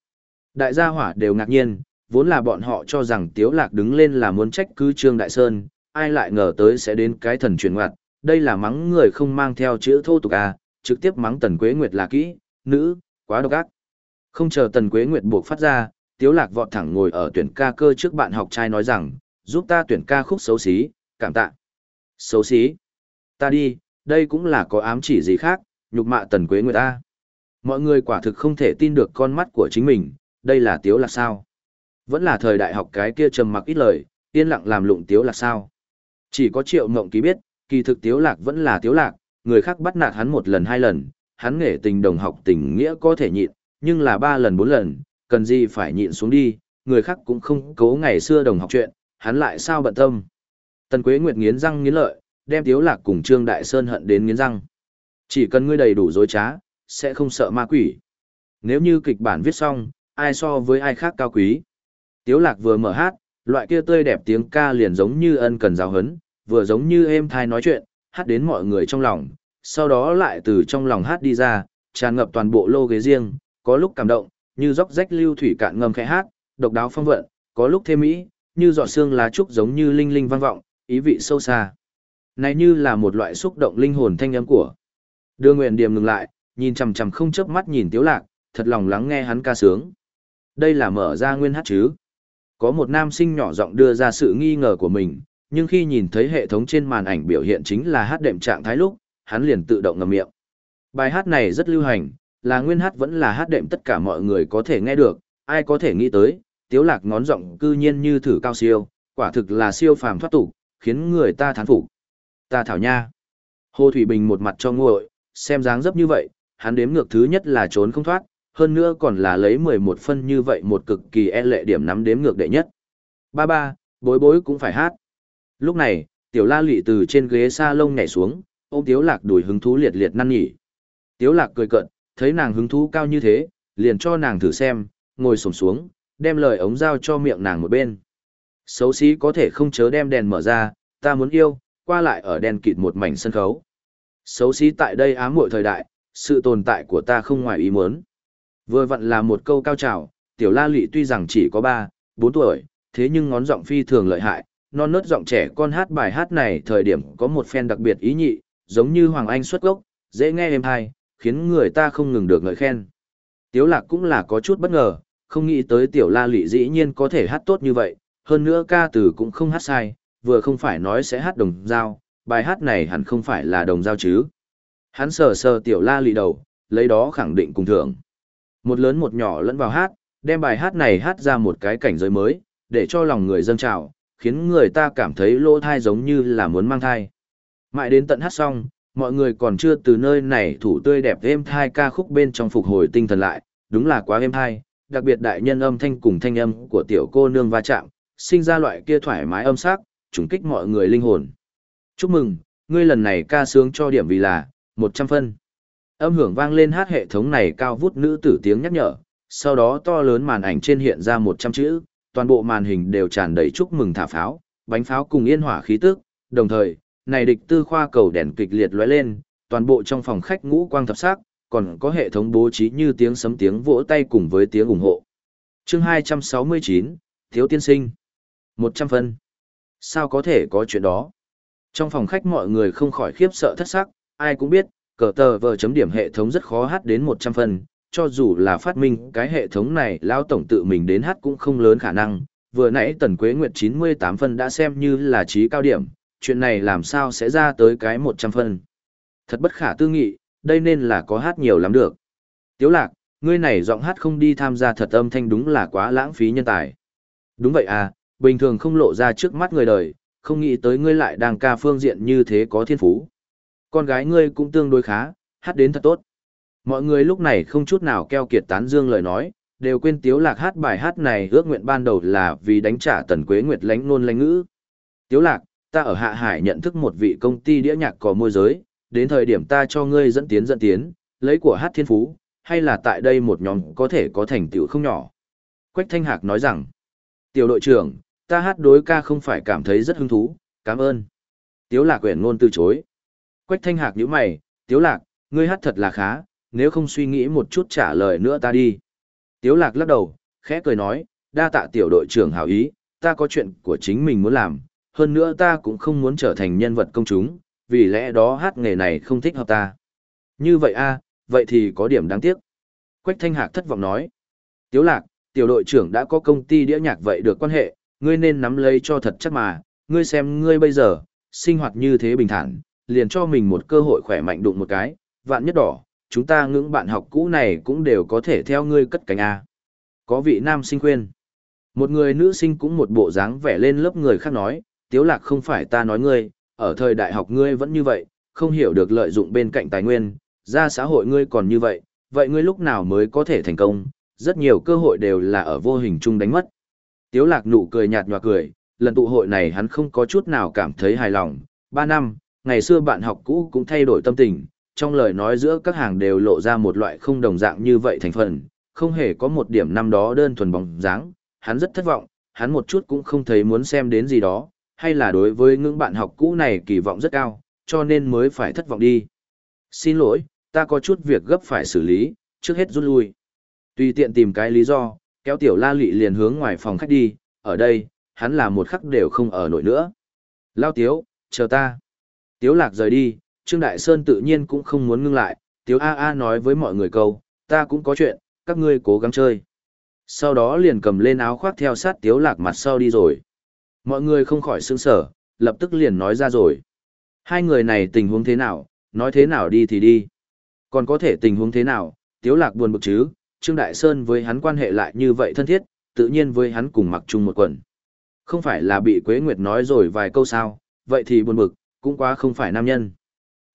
Đại gia hỏa đều ngạc nhiên, vốn là bọn họ cho rằng Tiếu Lạc đứng lên là muốn trách cứ Trương Đại Sơn, ai lại ngờ tới sẽ đến cái thần truyền ngoặt, đây là mắng người không mang theo chữ thô tục à, trực tiếp mắng Tần Quế Nguyệt là kỹ, nữ, quá độc ác. Không chờ Tần Quế Nguyệt buộc phát ra, Tiếu Lạc vọt thẳng ngồi ở tuyển ca cơ trước bạn học trai nói rằng, giúp ta tuyển ca khúc xấu xí, cảm tạ. Xấu xí? Ta đi, đây cũng là có ám chỉ gì khác, nhục mạ Tần Quế Nguyệt ta. Mọi người quả thực không thể tin được con mắt của chính mình, đây là Tiếu Lạc sao? Vẫn là thời đại học cái kia trầm mặc ít lời, yên lặng làm lụng Tiếu Lạc sao? Chỉ có triệu mộng ký biết, kỳ thực tiếu lạc vẫn là tiếu lạc, người khác bắt nạt hắn một lần hai lần, hắn nghệ tình đồng học tình nghĩa có thể nhịn, nhưng là ba lần bốn lần, cần gì phải nhịn xuống đi, người khác cũng không cố ngày xưa đồng học chuyện, hắn lại sao bận tâm. Tần Quế Nguyệt nghiến răng nghiến lợi, đem Tiếu Lạc cùng Trương Đại Sơn hận đến nghiến răng. Chỉ cần ngươi đầy đủ dối trá, sẽ không sợ ma quỷ. Nếu như kịch bản viết xong, ai so với ai khác cao quý. Tiếu Lạc vừa mở hát, loại kia tươi đẹp tiếng ca liền giống như ân cần giáo hấn, vừa giống như êm thai nói chuyện, hát đến mọi người trong lòng, sau đó lại từ trong lòng hát đi ra, tràn ngập toàn bộ lô ghế riêng, có lúc cảm động, như dốc rách lưu thủy cạn ngâm khẽ hát, độc đáo phong vận, có lúc thêm mỹ, như giọt xương lá trúc giống như linh linh vang vọng, ý vị sâu xa. Này như là một loại xúc động linh hồn thanh âm của. Đưa nguyện điểm ngừng lại, nhìn chằm chằm không chớp mắt nhìn Tiếu Lạc, thật lòng lắng nghe hắn ca sướng. Đây là mở ra nguyên hát chứ. Có một nam sinh nhỏ giọng đưa ra sự nghi ngờ của mình, nhưng khi nhìn thấy hệ thống trên màn ảnh biểu hiện chính là hát đệm trạng thái lúc, hắn liền tự động ngậm miệng. Bài hát này rất lưu hành, là nguyên hát vẫn là hát đệm tất cả mọi người có thể nghe được, ai có thể nghĩ tới, tiếu lạc ngón giọng cư nhiên như thử cao siêu, quả thực là siêu phàm thoát tục, khiến người ta thán phục. Ta thảo nha. Hồ Thủy Bình một mặt cho nguội, xem dáng dấp như vậy, hắn đếm ngược thứ nhất là trốn không thoát, hơn nữa còn là lấy 11 phân như vậy một cực kỳ e lệ điểm nắm đếm ngược đệ nhất. Ba ba, bối bối cũng phải hát. Lúc này, tiểu la lị từ trên ghế sa lông nhảy xuống, ôm tiếu lạc đùi hứng thú liệt liệt năn nhỉ. Tiếu lạc cười cợt, thấy nàng hứng thú cao như thế, liền cho nàng thử xem, ngồi sổng xuống, đem lời ống dao cho miệng nàng một bên. Xấu xí có thể không chớ đem đèn mở ra, ta muốn yêu, qua lại ở đèn kịt một mảnh sân khấu. Xấu xí tại đây ám muội thời đại, sự tồn tại của ta không ngoài ý muốn. Vừa vặn là một câu cao trào, tiểu la lị tuy rằng chỉ có 3, 4 tuổi, thế nhưng ngón giọng phi thường lợi hại, non nớt giọng trẻ con hát bài hát này thời điểm có một phen đặc biệt ý nhị, giống như Hoàng Anh xuất gốc, dễ nghe êm hay, khiến người ta không ngừng được ngợi khen. Tiếu lạc cũng là có chút bất ngờ, không nghĩ tới tiểu la lị dĩ nhiên có thể hát tốt như vậy, hơn nữa ca từ cũng không hát sai, vừa không phải nói sẽ hát đồng dao, bài hát này hẳn không phải là đồng dao chứ. Hắn sờ sờ tiểu la lị đầu, lấy đó khẳng định cùng thưởng. Một lớn một nhỏ lẫn vào hát, đem bài hát này hát ra một cái cảnh giới mới, để cho lòng người dâng trào, khiến người ta cảm thấy lỗ thai giống như là muốn mang thai. Mãi đến tận hát xong, mọi người còn chưa từ nơi này thủ tươi đẹp êm thai ca khúc bên trong phục hồi tinh thần lại, đúng là quá êm thai, đặc biệt đại nhân âm thanh cùng thanh âm của tiểu cô nương va chạm, sinh ra loại kia thoải mái âm sắc, trùng kích mọi người linh hồn. Chúc mừng, ngươi lần này ca sướng cho điểm vì là 100 phân. Âm hưởng vang lên hát hệ thống này cao vút nữ tử tiếng nhắc nhở, sau đó to lớn màn ảnh trên hiện ra 100 chữ, toàn bộ màn hình đều tràn đầy chúc mừng thả pháo, bánh pháo cùng yên hỏa khí tức, đồng thời, này địch tư khoa cầu đèn kịch liệt lóe lên, toàn bộ trong phòng khách ngũ quang thập sắc, còn có hệ thống bố trí như tiếng sấm tiếng vỗ tay cùng với tiếng ủng hộ. Chương 269, Thiếu tiên sinh. 100 phân. Sao có thể có chuyện đó? Trong phòng khách mọi người không khỏi khiếp sợ thất sắc, ai cũng biết, cờ tờ vờ chấm điểm hệ thống rất khó hát đến 100 phân, cho dù là phát minh cái hệ thống này lao tổng tự mình đến hát cũng không lớn khả năng. Vừa nãy Tần Quế Nguyệt 98 phân đã xem như là trí cao điểm, chuyện này làm sao sẽ ra tới cái 100 phân. Thật bất khả tư nghị, đây nên là có hát nhiều lắm được. Tiếu lạc, ngươi này giọng hát không đi tham gia thật âm thanh đúng là quá lãng phí nhân tài. Đúng vậy à, bình thường không lộ ra trước mắt người đời, không nghĩ tới ngươi lại đang ca phương diện như thế có thiên phú. Con gái ngươi cũng tương đối khá, hát đến thật tốt. Mọi người lúc này không chút nào keo kiệt tán dương lời nói, đều quên Tiếu Lạc hát bài hát này ước nguyện ban đầu là vì đánh trả Tần Quế Nguyệt lánh nôn lánh ngữ. Tiếu Lạc, ta ở Hạ Hải nhận thức một vị công ty đĩa nhạc có môi giới, đến thời điểm ta cho ngươi dẫn tiến dẫn tiến, lấy của hát thiên phú, hay là tại đây một nhóm có thể có thành tựu không nhỏ. Quách Thanh Hạc nói rằng, tiểu đội trưởng, ta hát đối ca không phải cảm thấy rất hứng thú, cảm ơn. Tiếu Lạc quyển ngôn từ chối. Quách Thanh Hạc nhíu mày, Tiếu Lạc, ngươi hát thật là khá, nếu không suy nghĩ một chút trả lời nữa ta đi. Tiếu Lạc lắc đầu, khẽ cười nói, đa tạ tiểu đội trưởng hảo ý, ta có chuyện của chính mình muốn làm, hơn nữa ta cũng không muốn trở thành nhân vật công chúng, vì lẽ đó hát nghề này không thích hợp ta. Như vậy a, vậy thì có điểm đáng tiếc. Quách Thanh Hạc thất vọng nói. Tiếu lạc, tiểu đội trưởng đã có công ty đĩa nhạc vậy được quan hệ, ngươi nên nắm lấy cho thật chắc mà, ngươi xem ngươi bây giờ, sinh hoạt như thế bình thản, liền cho mình một cơ hội khỏe mạnh đụng một cái, vạn nhất đỏ, chúng ta ngưỡng bạn học cũ này cũng đều có thể theo ngươi cất cánh A. Có vị nam sinh khuyên. Một người nữ sinh cũng một bộ dáng vẻ lên lớp người khác nói, tiếu lạc không phải ta nói ngươi, ở thời đại học ngươi vẫn như vậy, không hiểu được lợi dụng bên cạnh tài nguyên, ra xã hội ngươi còn như vậy, vậy ngươi lúc nào mới có thể thành công, rất nhiều cơ hội đều là ở vô hình chung đánh mất. Tiếu lạc nụ cười nhạt nhòa cười, lần tụ hội này hắn không có chút nào cảm thấy hài lòng. Ba năm, ngày xưa bạn học cũ cũng thay đổi tâm tình, trong lời nói giữa các hàng đều lộ ra một loại không đồng dạng như vậy thành phần, không hề có một điểm năm đó đơn thuần bóng dáng, hắn rất thất vọng, hắn một chút cũng không thấy muốn xem đến gì đó, hay là đối với những bạn học cũ này kỳ vọng rất cao, cho nên mới phải thất vọng đi. Xin lỗi, ta có chút việc gấp phải xử lý, trước hết rút lui. Tùy tiện tìm cái lý do, kéo tiểu la lị liền hướng ngoài phòng khách đi, ở đây, hắn là một khắc đều không ở nổi nữa. Lao tiếu, chờ ta. Tiếu lạc rời đi, Trương Đại Sơn tự nhiên cũng không muốn ngưng lại, tiếu A A nói với mọi người câu, ta cũng có chuyện, các ngươi cố gắng chơi. Sau đó liền cầm lên áo khoác theo sát tiếu lạc mặt sau đi rồi. Mọi người không khỏi sững sờ, lập tức liền nói ra rồi. Hai người này tình huống thế nào, nói thế nào đi thì đi. Còn có thể tình huống thế nào, tiếu lạc buồn bực chứ, Trương Đại Sơn với hắn quan hệ lại như vậy thân thiết, tự nhiên với hắn cùng mặc chung một quần. Không phải là bị Quế Nguyệt nói rồi vài câu sao, vậy thì buồn bực, cũng quá không phải nam nhân.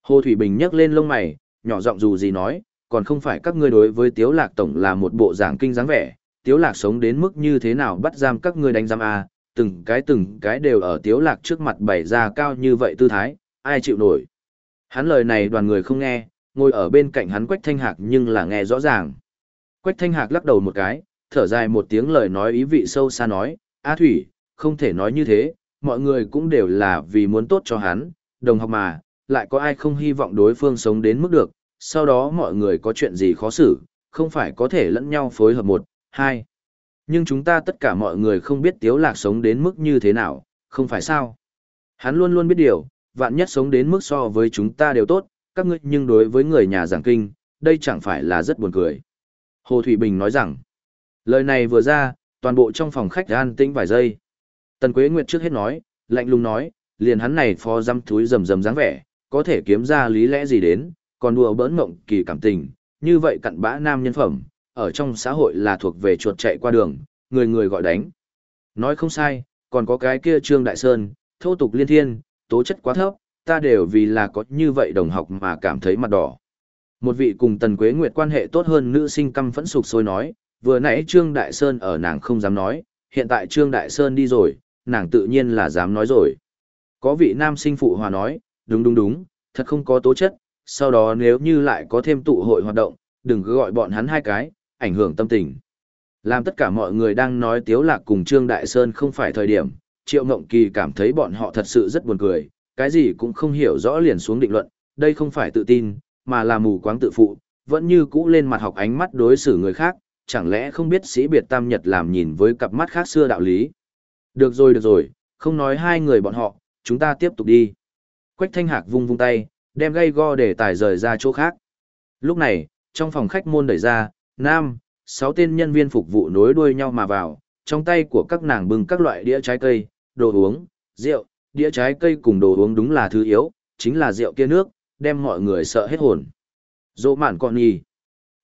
Hồ Thủy Bình nhấc lên lông mày, nhỏ giọng dù gì nói, còn không phải các ngươi đối với Tiếu Lạc Tổng là một bộ dạng kinh dáng vẻ, Tiếu Lạc sống đến mức như thế nào bắt giam các ngươi đánh giam à, từng cái từng cái đều ở Tiếu Lạc trước mặt bày ra cao như vậy tư thái, ai chịu nổi. Hắn lời này đoàn người không nghe, ngồi ở bên cạnh hắn Quách Thanh Hạc nhưng là nghe rõ ràng. Quách Thanh Hạc lắc đầu một cái, thở dài một tiếng lời nói ý vị sâu xa nói, A Thủy, không thể nói như thế, mọi người cũng đều là vì muốn tốt cho hắn, đồng học mà, lại có ai không hy vọng đối phương sống đến mức được, sau đó mọi người có chuyện gì khó xử, không phải có thể lẫn nhau phối hợp một, hai. Nhưng chúng ta tất cả mọi người không biết Tiếu Lạc sống đến mức như thế nào, không phải sao. Hắn luôn luôn biết điều, vạn nhất sống đến mức so với chúng ta đều tốt, các ngươi nhưng đối với người nhà giảng kinh, đây chẳng phải là rất buồn cười. Hồ Thủy Bình nói rằng, lời này vừa ra, toàn bộ trong phòng khách an tĩnh vài giây. Tần Quế Nguyệt trước hết nói, lạnh lùng nói, liền hắn này phó dăm túi rầm rầm dáng vẻ, có thể kiếm ra lý lẽ gì đến, còn đùa bỡn mộng kỳ cảm tình, như vậy cặn bã nam nhân phẩm, ở trong xã hội là thuộc về chuột chạy qua đường, người người gọi đánh. Nói không sai, còn có cái kia Trương Đại Sơn, thô tục liên thiên, tố chất quá thấp, ta đều vì là có như vậy đồng học mà cảm thấy mặt đỏ. Một vị cùng Tần Quế Nguyệt quan hệ tốt hơn nữ sinh căm phẫn sục sôi nói, vừa nãy Trương Đại Sơn ở nàng không dám nói, hiện tại Trương Đại Sơn đi rồi, nàng tự nhiên là dám nói rồi. Có vị nam sinh phụ hòa nói, đúng đúng đúng, thật không có tố chất, sau đó nếu như lại có thêm tụ hội hoạt động, đừng cứ gọi bọn hắn hai cái, ảnh hưởng tâm tình. Làm tất cả mọi người đang nói Tiếu Lạc cùng Trương Đại Sơn không phải thời điểm, Triệu Ngộng Kỳ cảm thấy bọn họ thật sự rất buồn cười, cái gì cũng không hiểu rõ liền xuống định luận, đây không phải tự tin, mà là mù quáng tự phụ, vẫn như cũ lên mặt học ánh mắt đối xử người khác, chẳng lẽ không biết sĩ biệt tam nhật làm nhìn với cặp mắt khác xưa đạo lý. Được rồi được rồi, không nói hai người bọn họ, chúng ta tiếp tục đi. Quách thanh hạc vung vung tay, đem gây go để tài rời ra chỗ khác. Lúc này, trong phòng khách môn đẩy ra, nam, sáu tên nhân viên phục vụ nối đuôi nhau mà vào, trong tay của các nàng bưng các loại đĩa trái cây, đồ uống, rượu, đĩa trái cây cùng đồ uống đúng là thứ yếu, chính là rượu kia nước, đem mọi người sợ hết hồn. Dỗ mạn con nhì.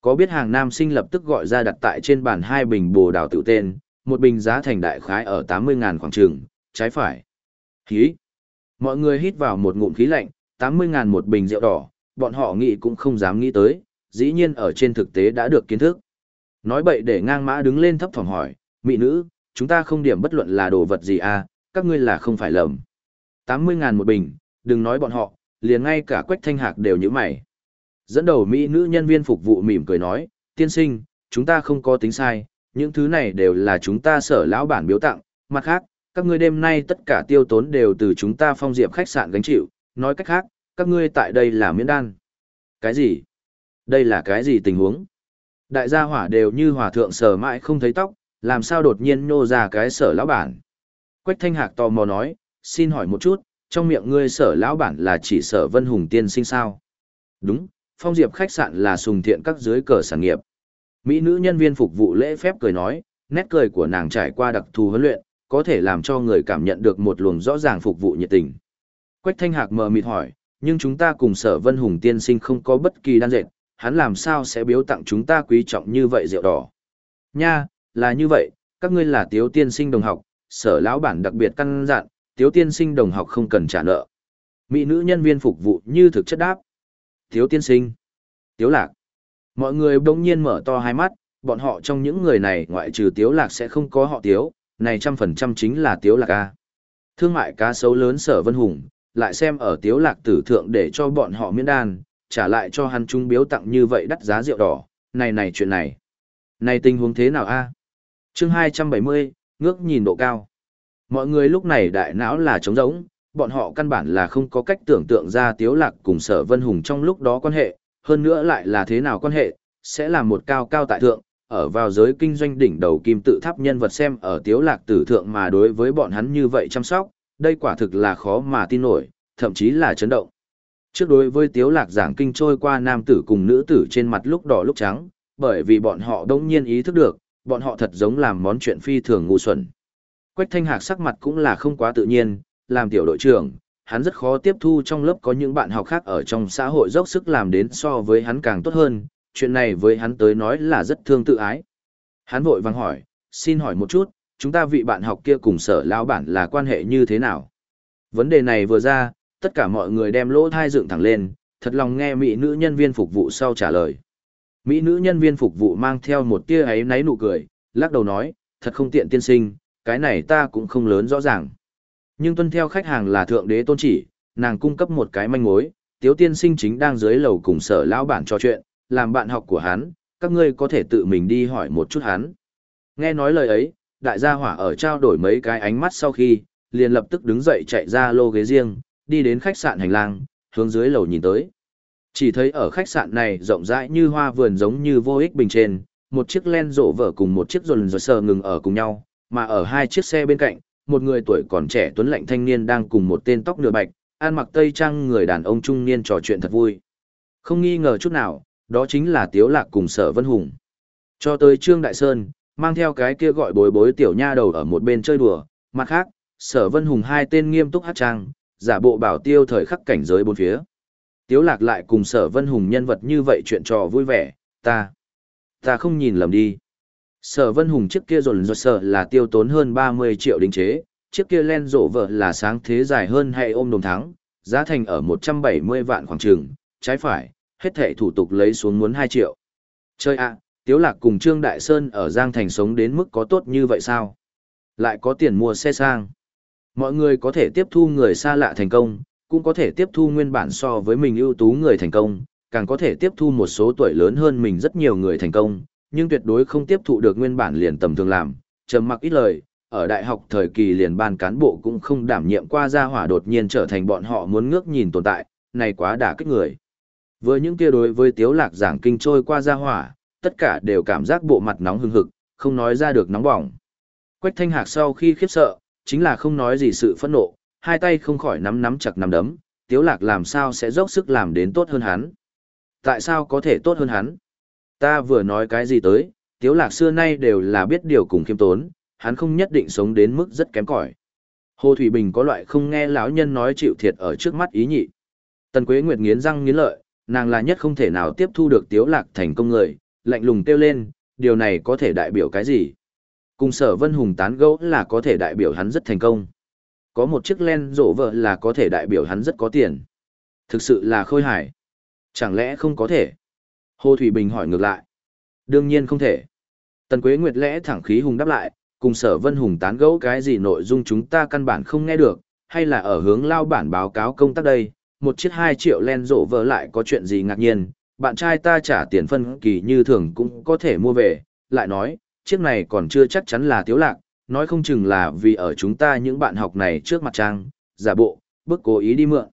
Có biết hàng nam sinh lập tức gọi ra đặt tại trên bàn hai bình bồ đào tự tên, một bình giá thành đại khái ở 80.000 khoảng trường, trái phải. Khí. Mọi người hít vào một ngụm khí lạnh, 80.000 một bình rượu đỏ, bọn họ nghĩ cũng không dám nghĩ tới, dĩ nhiên ở trên thực tế đã được kiến thức. Nói bậy để ngang mã đứng lên thấp thỏm hỏi, mỹ nữ, chúng ta không điểm bất luận là đồ vật gì à, các ngươi là không phải lầm. 80.000 một bình, đừng nói bọn họ, liền ngay cả quách thanh hạc đều như mày. Dẫn đầu mỹ nữ nhân viên phục vụ mỉm cười nói, tiên sinh, chúng ta không có tính sai, những thứ này đều là chúng ta sở lão bản biếu tặng, mặt khác, các ngươi đêm nay tất cả tiêu tốn đều từ chúng ta phong diệp khách sạn gánh chịu, nói cách khác, các ngươi tại đây là miễn đan. Cái gì? Đây là cái gì tình huống? Đại gia hỏa đều như hòa thượng sờ mãi không thấy tóc, làm sao đột nhiên nô ra cái sở lão bản. Quách thanh hạc tò mò nói, xin hỏi một chút, trong miệng ngươi sở lão bản là chỉ sở vân hùng tiên sinh sao? Đúng, phong diệp khách sạn là sùng thiện các dưới cờ sản nghiệp. Mỹ nữ nhân viên phục vụ lễ phép cười nói, nét cười của nàng trải qua đặc thù huấn luyện, có thể làm cho người cảm nhận được một luồng rõ ràng phục vụ nhiệt tình. Quách Thanh Hạc mờ mịt hỏi, nhưng chúng ta cùng sở vân hùng tiên sinh không có bất kỳ đan dệt, hắn làm sao sẽ biếu tặng chúng ta quý trọng như vậy rượu đỏ. Nha, là như vậy, các ngươi là tiếu tiên sinh đồng học, sở lão bản đặc biệt căn dặn, tiếu tiên sinh đồng học không cần trả nợ. Mỹ nữ nhân viên phục vụ như thực chất đáp. Tiếu tiên sinh. Tiếu lạc. Mọi người đông nhiên mở to hai mắt, bọn họ trong những người này ngoại trừ tiếu lạc sẽ không có họ tiếu, này trăm phần trăm chính là tiếu lạc A. Thương mại cá sấu lớn sở vân hùng, lại xem ở tiếu lạc tử thượng để cho bọn họ miễn đan, trả lại cho hắn trung biếu tặng như vậy đắt giá rượu đỏ, này này chuyện này. Này tình huống thế nào a? Chương 270, ngước nhìn độ cao. Mọi người lúc này đại não là trống rỗng, bọn họ căn bản là không có cách tưởng tượng ra tiếu lạc cùng sở vân hùng trong lúc đó quan hệ, hơn nữa lại là thế nào quan hệ, sẽ là một cao cao tại thượng, ở vào giới kinh doanh đỉnh đầu kim tự tháp nhân vật xem ở tiếu lạc tử thượng mà đối với bọn hắn như vậy chăm sóc, đây quả thực là khó mà tin nổi, thậm chí là chấn động. Trước đối với tiếu lạc giảng kinh trôi qua nam tử cùng nữ tử trên mặt lúc đỏ lúc trắng, bởi vì bọn họ đông nhiên ý thức được, bọn họ thật giống làm món chuyện phi thường ngu xuẩn. Quách thanh hạc sắc mặt cũng là không quá tự nhiên, làm tiểu đội trưởng, hắn rất khó tiếp thu trong lớp có những bạn học khác ở trong xã hội dốc sức làm đến so với hắn càng tốt hơn, chuyện này với hắn tới nói là rất thương tự ái. Hắn vội vàng hỏi, xin hỏi một chút, chúng ta vị bạn học kia cùng sở lão bản là quan hệ như thế nào? Vấn đề này vừa ra, tất cả mọi người đem lỗ thai dựng thẳng lên, thật lòng nghe mỹ nữ nhân viên phục vụ sau trả lời. Mỹ nữ nhân viên phục vụ mang theo một tia ấy náy nụ cười, lắc đầu nói, thật không tiện tiên sinh, cái này ta cũng không lớn rõ ràng. Nhưng tuân theo khách hàng là thượng đế tôn chỉ, nàng cung cấp một cái manh mối, tiếu tiên sinh chính đang dưới lầu cùng sở lão bản trò chuyện, làm bạn học của hắn, các ngươi có thể tự mình đi hỏi một chút hắn. Nghe nói lời ấy, đại gia hỏa ở trao đổi mấy cái ánh mắt sau khi, liền lập tức đứng dậy chạy ra lô ghế riêng, đi đến khách sạn hành lang, hướng dưới lầu nhìn tới. Chỉ thấy ở khách sạn này rộng rãi như hoa vườn giống như vô ích bình trên, một chiếc len rộ vở cùng một chiếc rồn rồn sờ ngừng ở cùng nhau, mà ở hai chiếc xe bên cạnh, một người tuổi còn trẻ tuấn lạnh thanh niên đang cùng một tên tóc nửa bạch, ăn mặc tây trang người đàn ông trung niên trò chuyện thật vui. Không nghi ngờ chút nào, đó chính là Tiếu Lạc cùng Sở Vân Hùng. Cho tới Trương Đại Sơn, mang theo cái kia gọi bối bối tiểu nha đầu ở một bên chơi đùa, mặt khác, Sở Vân Hùng hai tên nghiêm túc hát trang, giả bộ bảo tiêu thời khắc cảnh giới bốn phía. Tiếu lạc lại cùng sở vân hùng nhân vật như vậy chuyện trò vui vẻ, ta, ta không nhìn lầm đi. Sở vân hùng chiếc kia rồn rột sở là tiêu tốn hơn 30 triệu đính chế, chiếc kia len rộ vợ là sáng thế dài hơn hay ôm đồng thắng, giá thành ở 170 vạn khoảng trường, trái phải, hết thẻ thủ tục lấy xuống muốn 2 triệu. Chơi ạ, Tiếu Lạc cùng Trương Đại Sơn ở Giang Thành sống đến mức có tốt như vậy sao? Lại có tiền mua xe sang. Mọi người có thể tiếp thu người xa lạ thành công, cũng có thể tiếp thu nguyên bản so với mình ưu tú người thành công, càng có thể tiếp thu một số tuổi lớn hơn mình rất nhiều người thành công, nhưng tuyệt đối không tiếp thụ được nguyên bản liền tầm thường làm, trầm mặc ít lời, ở đại học thời kỳ liền ban cán bộ cũng không đảm nhiệm qua gia hỏa đột nhiên trở thành bọn họ muốn ngước nhìn tồn tại, này quá đả kích người. Với những kia đối với tiếu lạc giảng kinh trôi qua ra hỏa, tất cả đều cảm giác bộ mặt nóng hừng hực, không nói ra được nóng bỏng. Quách thanh hạc sau khi khiếp sợ, chính là không nói gì sự phẫn nộ, hai tay không khỏi nắm nắm chặt nắm đấm, tiếu lạc làm sao sẽ dốc sức làm đến tốt hơn hắn. Tại sao có thể tốt hơn hắn? Ta vừa nói cái gì tới, tiếu lạc xưa nay đều là biết điều cùng khiêm tốn, hắn không nhất định sống đến mức rất kém cỏi. Hồ Thủy Bình có loại không nghe lão nhân nói chịu thiệt ở trước mắt ý nhị. Tần Quế Nguyệt nghiến răng nghiến lợi, nàng là nhất không thể nào tiếp thu được tiếu lạc thành công người, lạnh lùng kêu lên, điều này có thể đại biểu cái gì? Cùng sở vân hùng tán gẫu là có thể đại biểu hắn rất thành công. Có một chiếc len rộ vợ là có thể đại biểu hắn rất có tiền. Thực sự là khôi hài. Chẳng lẽ không có thể? Hồ Thủy Bình hỏi ngược lại. Đương nhiên không thể. Tần Quế Nguyệt lẽ thẳng khí hùng đáp lại, cùng sở vân hùng tán gẫu cái gì nội dung chúng ta căn bản không nghe được, hay là ở hướng lao bản báo cáo công tác đây, một chiếc hai triệu len rộ vợ lại có chuyện gì ngạc nhiên, bạn trai ta trả tiền phân kỳ như thường cũng có thể mua về, lại nói, chiếc này còn chưa chắc chắn là tiếu lạc, nói không chừng là vì ở chúng ta những bạn học này trước mặt trang, giả bộ, bức cố ý đi mượn.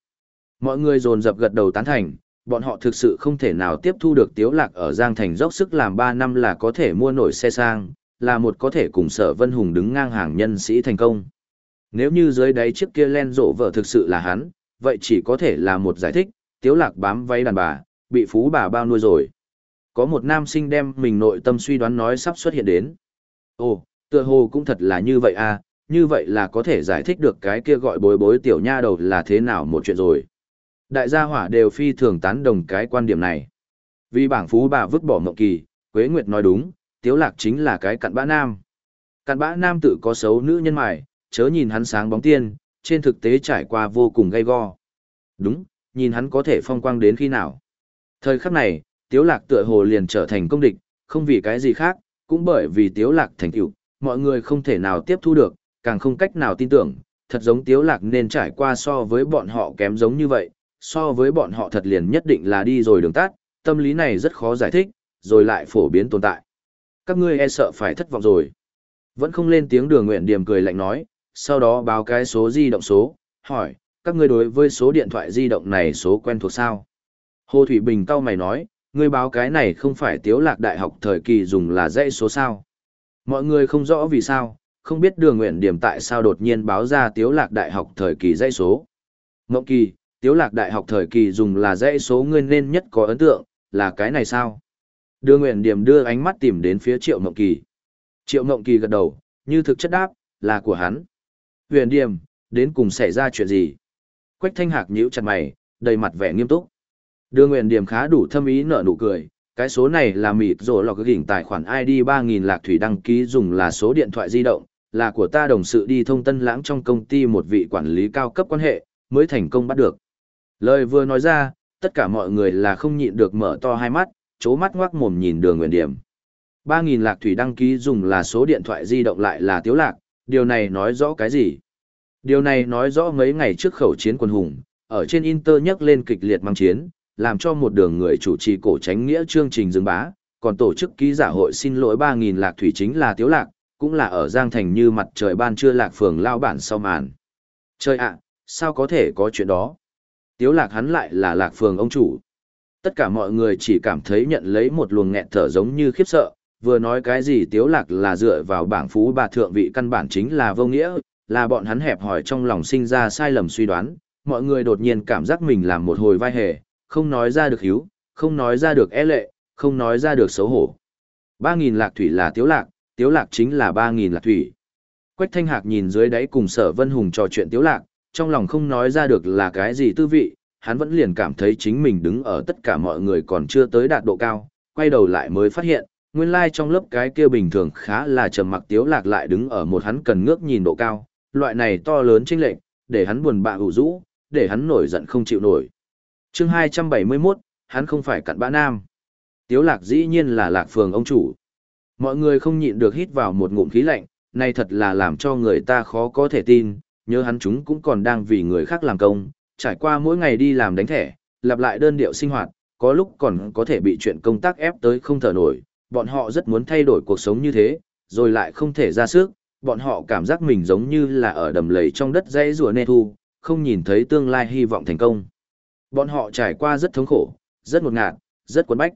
Mọi người dồn dập gật đầu tán thành, bọn họ thực sự không thể nào tiếp thu được tiếu lạc ở Giang Thành dốc sức làm 3 năm là có thể mua nổi xe sang, là một có thể cùng sở vân hùng đứng ngang hàng nhân sĩ thành công. Nếu như dưới đáy chiếc kia len rộ vợ thực sự là hắn, vậy chỉ có thể là một giải thích, tiếu lạc bám váy đàn bà, bị phú bà bao nuôi rồi. Có một nam sinh đem mình nội tâm suy đoán nói sắp xuất hiện đến. Ồ, tựa hồ cũng thật là như vậy à, như vậy là có thể giải thích được cái kia gọi bối bối tiểu nha đầu là thế nào một chuyện rồi. Đại gia hỏa đều phi thường tán đồng cái quan điểm này. Vì bảng phú bà vứt bỏ mộng kỳ, Quế Nguyệt nói đúng, tiếu lạc chính là cái cặn bã nam. Cặn bã nam tự có xấu nữ nhân mài, chớ nhìn hắn sáng bóng tiên, trên thực tế trải qua vô cùng gay go. Đúng, nhìn hắn có thể phong quang đến khi nào. Thời khắc này, tiếu lạc tựa hồ liền trở thành công địch, không vì cái gì khác, cũng bởi vì tiếu lạc thành tựu, mọi người không thể nào tiếp thu được, càng không cách nào tin tưởng, thật giống tiếu lạc nên trải qua so với bọn họ kém giống như vậy, so với bọn họ thật liền nhất định là đi rồi đường tắt, tâm lý này rất khó giải thích, rồi lại phổ biến tồn tại. Các ngươi e sợ phải thất vọng rồi. Vẫn không lên tiếng đường nguyện điểm cười lạnh nói, sau đó báo cái số di động số, hỏi, các ngươi đối với số điện thoại di động này số quen thuộc sao? Hồ Thủy Bình cau mày nói, ngươi báo cái này không phải tiếu lạc đại học thời kỳ dùng là dãy số sao? Mọi người không rõ vì sao, không biết đường nguyện điểm tại sao đột nhiên báo ra tiếu lạc đại học thời kỳ dãy số. Ngộng kỳ, tiếu lạc đại học thời kỳ dùng là dãy số ngươi nên nhất có ấn tượng, là cái này sao? Đường nguyện điểm đưa ánh mắt tìm đến phía triệu ngộng kỳ. Triệu ngộng kỳ gật đầu, như thực chất đáp, là của hắn. Huyền điểm, đến cùng xảy ra chuyện gì? Quách thanh hạc nhíu chặt mày, đầy mặt vẻ nghiêm túc. Đường nguyện điểm khá đủ thâm ý nở nụ cười, cái số này là mịt rồi lọc gỉnh tài khoản ID 3000 lạc thủy đăng ký dùng là số điện thoại di động, là của ta đồng sự đi thông tân lãng trong công ty một vị quản lý cao cấp quan hệ, mới thành công bắt được. Lời vừa nói ra, tất cả mọi người là không nhịn được mở to hai mắt, chố mắt ngoác mồm nhìn đường nguyện điểm. Ba nghìn lạc thủy đăng ký dùng là số điện thoại di động lại là tiếu lạc, điều này nói rõ cái gì? Điều này nói rõ mấy ngày trước khẩu chiến quân hùng, ở trên Inter nhắc lên kịch liệt mang chiến, làm cho một đường người chủ trì cổ tránh nghĩa chương trình dừng bá, còn tổ chức ký giả hội xin lỗi 3.000 lạc thủy chính là tiếu lạc, cũng là ở Giang Thành như mặt trời ban trưa lạc phường lao bản sau màn. Trời ạ, sao có thể có chuyện đó? Tiếu lạc hắn lại là lạc phường ông chủ. Tất cả mọi người chỉ cảm thấy nhận lấy một luồng nghẹn thở giống như khiếp sợ, vừa nói cái gì tiếu lạc là dựa vào bảng phú bà thượng vị căn bản chính là vô nghĩa, là bọn hắn hẹp hỏi trong lòng sinh ra sai lầm suy đoán, mọi người đột nhiên cảm giác mình làm một hồi vai hề, không nói ra được hiếu, không nói ra được e lệ, không nói ra được xấu hổ. Ba nghìn lạc thủy là tiếu lạc, tiếu lạc chính là ba nghìn lạc thủy. Quách thanh hạc nhìn dưới đáy cùng sở vân hùng trò chuyện tiếu lạc, trong lòng không nói ra được là cái gì tư vị, hắn vẫn liền cảm thấy chính mình đứng ở tất cả mọi người còn chưa tới đạt độ cao, quay đầu lại mới phát hiện, nguyên lai like trong lớp cái kia bình thường khá là trầm mặc tiếu lạc lại đứng ở một hắn cần ngước nhìn độ cao, loại này to lớn chênh lệch, để hắn buồn bã hủ rũ, để hắn nổi giận không chịu nổi. Chương 271, hắn không phải cặn bã nam. Tiếu lạc dĩ nhiên là lạc phường ông chủ. Mọi người không nhịn được hít vào một ngụm khí lạnh, này thật là làm cho người ta khó có thể tin, nhớ hắn chúng cũng còn đang vì người khác làm công, trải qua mỗi ngày đi làm đánh thẻ, lặp lại đơn điệu sinh hoạt, có lúc còn có thể bị chuyện công tác ép tới không thở nổi, bọn họ rất muốn thay đổi cuộc sống như thế, rồi lại không thể ra sức, bọn họ cảm giác mình giống như là ở đầm lầy trong đất dãy rùa nê thu, không nhìn thấy tương lai hy vọng thành công. Bọn họ trải qua rất thống khổ, rất ngột ngạt, rất cuốn bách.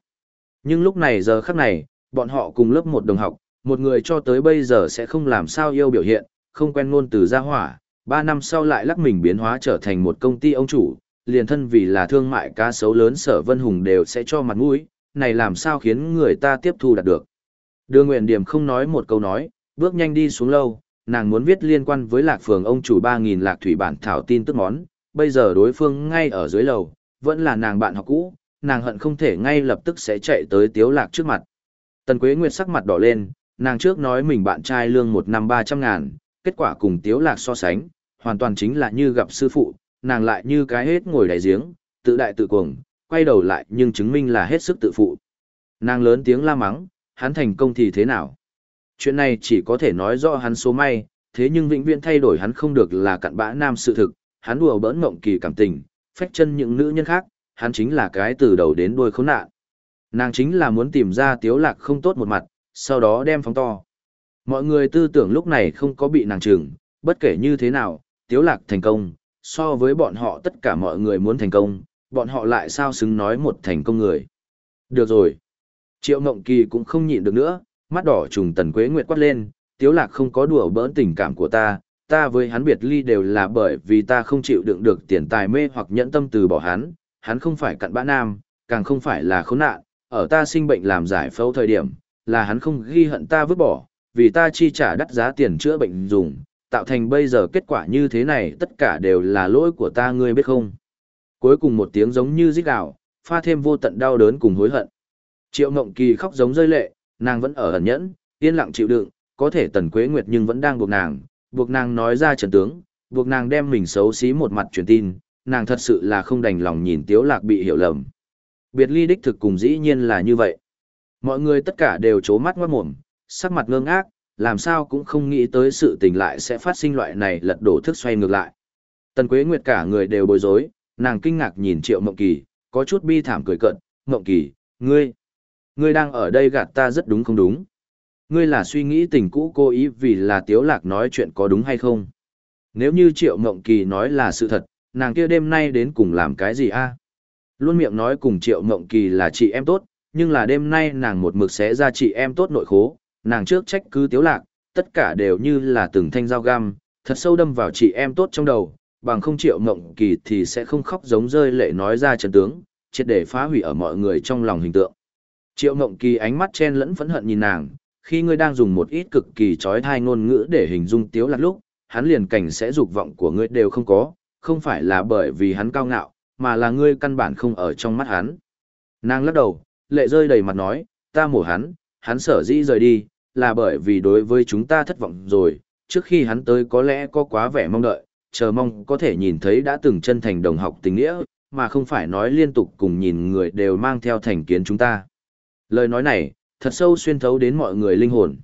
Nhưng lúc này giờ khắc này, bọn họ cùng lớp một đồng học, một người cho tới bây giờ sẽ không làm sao yêu biểu hiện, không quen ngôn từ gia hỏa, ba năm sau lại lắc mình biến hóa trở thành một công ty ông chủ, liền thân vì là thương mại cá sấu lớn sở vân hùng đều sẽ cho mặt mũi, này làm sao khiến người ta tiếp thu đạt được. Đưa nguyện điểm không nói một câu nói, bước nhanh đi xuống lâu, nàng muốn viết liên quan với lạc phường ông chủ 3.000 lạc thủy bản thảo tin tức món, bây giờ đối phương ngay ở dưới lầu, vẫn là nàng bạn học cũ, nàng hận không thể ngay lập tức sẽ chạy tới tiếu lạc trước mặt. Tần Quế Nguyệt sắc mặt đỏ lên, nàng trước nói mình bạn trai lương một năm 300 ngàn, kết quả cùng tiếu lạc so sánh, hoàn toàn chính là như gặp sư phụ, nàng lại như cái hết ngồi đáy giếng, tự đại tự cuồng, quay đầu lại nhưng chứng minh là hết sức tự phụ. Nàng lớn tiếng la mắng, hắn thành công thì thế nào? Chuyện này chỉ có thể nói rõ hắn số may, thế nhưng vĩnh viễn thay đổi hắn không được là cặn bã nam sự thực, hắn đùa bỡn mộng kỳ cảm tình, phách chân những nữ nhân khác, hắn chính là cái từ đầu đến đuôi khốn nạn. Nàng chính là muốn tìm ra tiếu lạc không tốt một mặt, sau đó đem phóng to. Mọi người tư tưởng lúc này không có bị nàng trừng, bất kể như thế nào, tiếu lạc thành công, so với bọn họ tất cả mọi người muốn thành công, bọn họ lại sao xứng nói một thành công người. Được rồi. Triệu Mộng Kỳ cũng không nhịn được nữa, mắt đỏ trùng tần quế nguyệt quát lên, tiếu lạc không có đùa bỡn tình cảm của ta, ta với hắn biệt ly đều là bởi vì ta không chịu đựng được tiền tài mê hoặc nhẫn tâm từ bỏ hắn, hắn không phải cặn bã nam, càng không phải là khốn nạn, ở ta sinh bệnh làm giải phẫu thời điểm, là hắn không ghi hận ta vứt bỏ, vì ta chi trả đắt giá tiền chữa bệnh dùng, tạo thành bây giờ kết quả như thế này tất cả đều là lỗi của ta ngươi biết không. Cuối cùng một tiếng giống như rít gào, pha thêm vô tận đau đớn cùng hối hận. Triệu Mộng Kỳ khóc giống rơi lệ, nàng vẫn ở ẩn nhẫn, yên lặng chịu đựng, có thể Tần Quế Nguyệt nhưng vẫn đang buộc nàng, buộc nàng nói ra trận tướng, buộc nàng đem mình xấu xí một mặt truyền tin, nàng thật sự là không đành lòng nhìn Tiếu Lạc bị hiểu lầm. Biệt ly đích thực cùng dĩ nhiên là như vậy. Mọi người tất cả đều chố mắt ngoát mồm, sắc mặt ngơ ngác, làm sao cũng không nghĩ tới sự tình lại sẽ phát sinh loại này lật đổ thức xoay ngược lại. Tần Quế Nguyệt cả người đều bối rối, nàng kinh ngạc nhìn Triệu Mộng Kỳ, có chút bi thảm cười cận, Mộng Kỳ, ngươi, ngươi đang ở đây gạt ta rất đúng không đúng? Ngươi là suy nghĩ tình cũ cố ý vì là Tiếu Lạc nói chuyện có đúng hay không? Nếu như Triệu Mộng Kỳ nói là sự thật, nàng kia đêm nay đến cùng làm cái gì a? Luôn miệng nói cùng Triệu Mộng Kỳ là chị em tốt, nhưng là đêm nay nàng một mực sẽ ra chị em tốt nội khố, nàng trước trách cứ Tiếu Lạc, tất cả đều như là từng thanh dao găm, thật sâu đâm vào chị em tốt trong đầu, bằng không Triệu Mộng Kỳ thì sẽ không khóc giống rơi lệ nói ra trận tướng, triệt để phá hủy ở mọi người trong lòng hình tượng. Triệu Mộng Kỳ ánh mắt chen lẫn phẫn hận nhìn nàng, khi ngươi đang dùng một ít cực kỳ trói thai ngôn ngữ để hình dung tiếu lạc lúc, hắn liền cảnh sẽ dục vọng của ngươi đều không có, không phải là bởi vì hắn cao ngạo, mà là ngươi căn bản không ở trong mắt hắn. Nàng lắc đầu, lệ rơi đầy mặt nói, ta mổ hắn, hắn sở dĩ rời đi, là bởi vì đối với chúng ta thất vọng rồi, trước khi hắn tới có lẽ có quá vẻ mong đợi, chờ mong có thể nhìn thấy đã từng chân thành đồng học tình nghĩa, mà không phải nói liên tục cùng nhìn người đều mang theo thành kiến chúng ta. Lời nói này, thật sâu xuyên thấu đến mọi người linh hồn.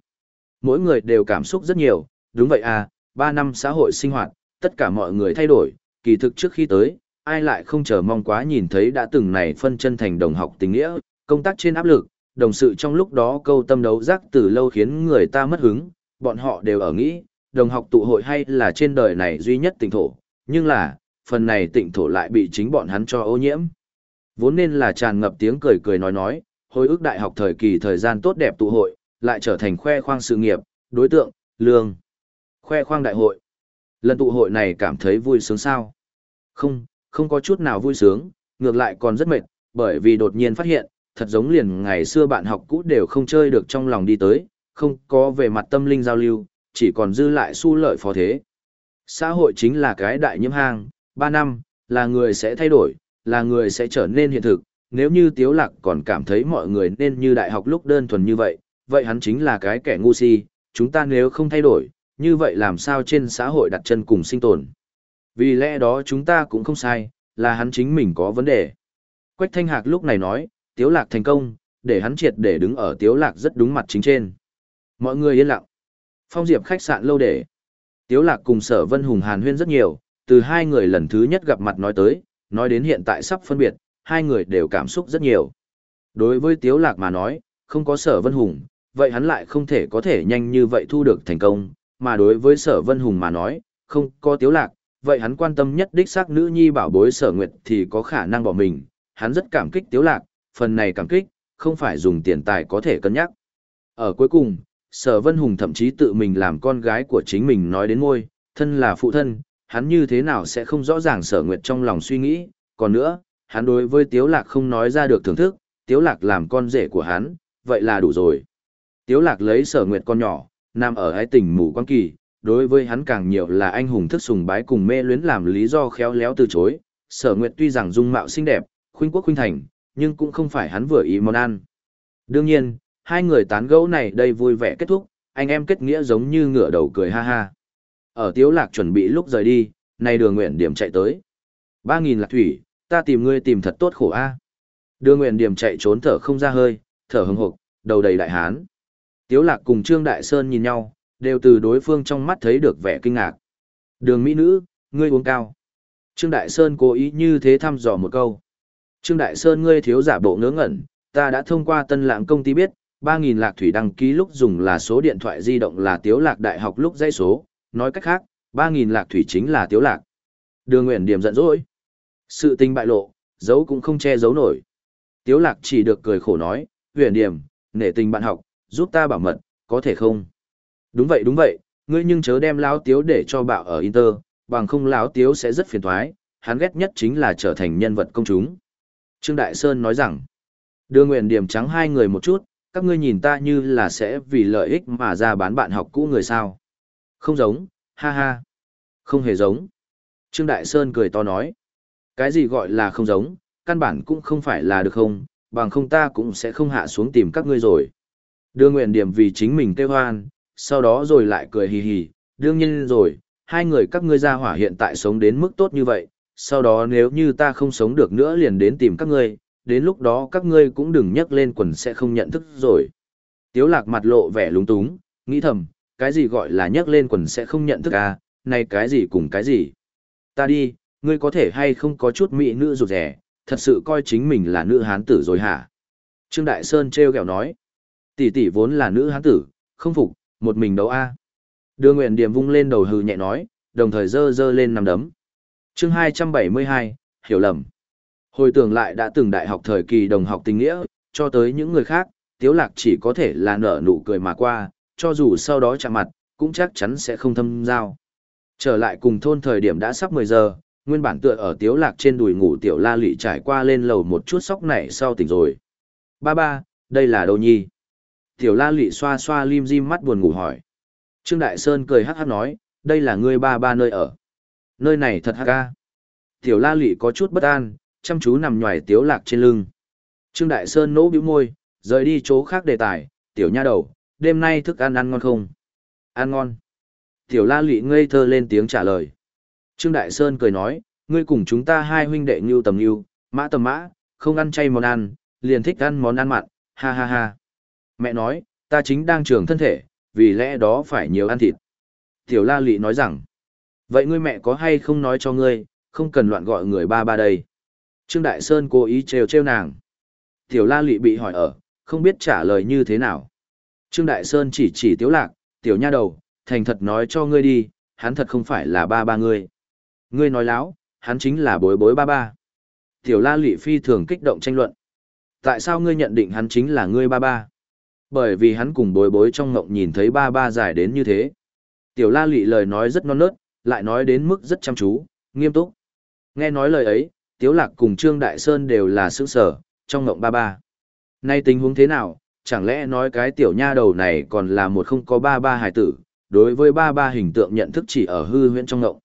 Mỗi người đều cảm xúc rất nhiều, đúng vậy à, ba năm xã hội sinh hoạt, tất cả mọi người thay đổi, kỳ thực trước khi tới, ai lại không chờ mong quá nhìn thấy đã từng này phân chân thành đồng học tình nghĩa, công tác trên áp lực, đồng sự trong lúc đó câu tâm đấu giác từ lâu khiến người ta mất hứng, bọn họ đều ở nghĩ, đồng học tụ hội hay là trên đời này duy nhất tịnh thổ, nhưng là, phần này tịnh thổ lại bị chính bọn hắn cho ô nhiễm. Vốn nên là tràn ngập tiếng cười cười nói nói, hồi ức đại học thời kỳ thời gian tốt đẹp tụ hội, lại trở thành khoe khoang sự nghiệp, đối tượng, lương. Khoe khoang đại hội. Lần tụ hội này cảm thấy vui sướng sao? Không, không có chút nào vui sướng, ngược lại còn rất mệt, bởi vì đột nhiên phát hiện, thật giống liền ngày xưa bạn học cũ đều không chơi được trong lòng đi tới, không có về mặt tâm linh giao lưu, chỉ còn dư lại su lợi phó thế. Xã hội chính là cái đại nhiễm hang, 3 năm, là người sẽ thay đổi, là người sẽ trở nên hiện thực, nếu như Tiếu Lạc còn cảm thấy mọi người nên như đại học lúc đơn thuần như vậy, vậy hắn chính là cái kẻ ngu si, chúng ta nếu không thay đổi, như vậy làm sao trên xã hội đặt chân cùng sinh tồn. Vì lẽ đó chúng ta cũng không sai, là hắn chính mình có vấn đề. Quách Thanh Hạc lúc này nói, Tiếu Lạc thành công, để hắn triệt để đứng ở Tiếu Lạc rất đúng mặt chính trên. Mọi người yên lặng. Phong Diệp khách sạn lâu để. Tiếu Lạc cùng Sở Vân Hùng hàn huyên rất nhiều, từ hai người lần thứ nhất gặp mặt nói tới, nói đến hiện tại sắp phân biệt, hai người đều cảm xúc rất nhiều. Đối với Tiếu Lạc mà nói, không có Sở Vân Hùng, vậy hắn lại không thể có thể nhanh như vậy thu được thành công, mà đối với Sở Vân Hùng mà nói, không có Tiếu Lạc, vậy hắn quan tâm nhất đích xác nữ nhi bảo bối Sở Nguyệt thì có khả năng bỏ mình, hắn rất cảm kích Tiếu Lạc, phần này cảm kích, không phải dùng tiền tài có thể cân nhắc. Ở cuối cùng, Sở Vân Hùng thậm chí tự mình làm con gái của chính mình nói đến ngôi, thân là phụ thân, hắn như thế nào sẽ không rõ ràng Sở Nguyệt trong lòng suy nghĩ, còn nữa, hắn đối với Tiếu Lạc không nói ra được thưởng thức, Tiếu Lạc làm con rể của hắn, vậy là đủ rồi. Tiếu Lạc lấy sở nguyệt con nhỏ, nằm ở hai tỉnh mù quan kỳ, đối với hắn càng nhiều là anh hùng thức sùng bái cùng mê luyến làm lý do khéo léo từ chối. Sở Nguyệt tuy rằng dung mạo xinh đẹp, khuynh quốc khuynh thành, nhưng cũng không phải hắn vừa ý món ăn. Đương nhiên, hai người tán gẫu này đây vui vẻ kết thúc, anh em kết nghĩa giống như ngửa đầu cười ha ha. Ở Tiếu Lạc chuẩn bị lúc rời đi, nay đường nguyện điểm chạy tới. ba nghìn lạc thủy, ta tìm ngươi tìm thật tốt khổ a. đường nguyện điểm chạy trốn thở không ra hơi, thở hừng hực, đầu đầy đại hán. Tiếu lạc cùng Trương Đại Sơn nhìn nhau, đều từ đối phương trong mắt thấy được vẻ kinh ngạc. Đường mỹ nữ, ngươi uống cao. Trương Đại Sơn cố ý như thế thăm dò một câu. Trương Đại Sơn ngươi thiếu giả bộ ngớ ngẩn, ta đã thông qua tân lãng công ty biết, 3.000 lạc thủy đăng ký lúc dùng là số điện thoại di động là tiếu lạc đại học lúc dây số, nói cách khác, 3.000 lạc thủy chính là tiếu lạc. Đường Nguyễn Điểm giận dỗi. Sự tình bại lộ, giấu cũng không che giấu nổi. Tiếu lạc chỉ được cười khổ nói, Nguyễn điểm, nể tình bạn học, giúp ta bảo mật, có thể không? Đúng vậy đúng vậy, ngươi nhưng chớ đem lão tiếu để cho bạo ở Inter, bằng không lão tiếu sẽ rất phiền toái, hắn ghét nhất chính là trở thành nhân vật công chúng. Trương Đại Sơn nói rằng, đưa nguyện điểm trắng hai người một chút, các ngươi nhìn ta như là sẽ vì lợi ích mà ra bán bạn học cũ người sao. Không giống, ha ha. Không hề giống. Trương Đại Sơn cười to nói. Cái gì gọi là không giống, căn bản cũng không phải là được không, bằng không ta cũng sẽ không hạ xuống tìm các ngươi rồi. Đưa nguyện điểm vì chính mình kêu hoan, sau đó rồi lại cười hì hì, đương nhiên rồi, hai người các ngươi ra hỏa hiện tại sống đến mức tốt như vậy, sau đó nếu như ta không sống được nữa liền đến tìm các ngươi, đến lúc đó các ngươi cũng đừng nhắc lên quần sẽ không nhận thức rồi. Tiếu lạc mặt lộ vẻ lúng túng, nghĩ thầm, cái gì gọi là nhấc lên quần sẽ không nhận thức à, này cái gì cùng cái gì. Ta đi, ngươi có thể hay không có chút mỹ nữ rụt rẻ, thật sự coi chính mình là nữ hán tử rồi hả? Trương Đại Sơn treo kẹo nói, tỷ tỷ vốn là nữ hán tử, không phục, một mình đấu a. Đưa Nguyện Điểm vung lên đầu hừ nhẹ nói, đồng thời dơ dơ lên nằm đấm. Chương 272, hiểu lầm. Hồi tưởng lại đã từng đại học thời kỳ đồng học tình nghĩa, cho tới những người khác, Tiếu Lạc chỉ có thể là nở nụ cười mà qua, cho dù sau đó chạm mặt, cũng chắc chắn sẽ không thâm giao. Trở lại cùng thôn thời điểm đã sắp 10 giờ, nguyên bản tựa ở Tiếu Lạc trên đùi ngủ Tiểu La Lị trải qua lên lầu một chút sóc nảy sau tỉnh rồi. Ba ba, đây là đâu nhi? Tiểu La Lị xoa xoa lim dim mắt buồn ngủ hỏi. Trương Đại Sơn cười hắc hắc nói, đây là ngươi ba ba nơi ở. Nơi này thật hắc ca. Tiểu La Lị có chút bất an, chăm chú nằm nhòi Tiếu Lạc trên lưng. Trương Đại Sơn nỗ bĩu môi, rời đi chỗ khác đề tài, tiểu nha đầu, đêm nay thức ăn ăn ngon không? Ăn ngon. Tiểu la lị ngây thơ lên tiếng trả lời. Trương Đại Sơn cười nói, ngươi cùng chúng ta hai huynh đệ như tầm như, mã tầm mã, không ăn chay món ăn, liền thích ăn món ăn mặn, ha ha ha. Mẹ nói, ta chính đang trường thân thể, vì lẽ đó phải nhiều ăn thịt. Tiểu la lị nói rằng, vậy ngươi mẹ có hay không nói cho ngươi, không cần loạn gọi người ba ba đây. Trương Đại Sơn cố ý trêu trêu nàng. Tiểu la lị bị hỏi ở, không biết trả lời như thế nào. Trương Đại Sơn chỉ chỉ tiếu lạc, tiểu nha đầu, thành thật nói cho ngươi đi, hắn thật không phải là ba ba ngươi. Ngươi nói láo, hắn chính là bối bối ba ba. Tiểu la lị phi thường kích động tranh luận. Tại sao ngươi nhận định hắn chính là ngươi ba ba? Bởi vì hắn cùng bối bối trong ngộng nhìn thấy ba ba dài đến như thế. Tiểu la lị lời nói rất non nớt, lại nói đến mức rất chăm chú, nghiêm túc. Nghe nói lời ấy, Tiếu Lạc cùng Trương Đại Sơn đều là sững sở, trong ngộng ba ba. Nay tình huống thế nào, chẳng lẽ nói cái tiểu nha đầu này còn là một không có ba ba hài tử, đối với ba ba hình tượng nhận thức chỉ ở hư huyễn trong ngộng.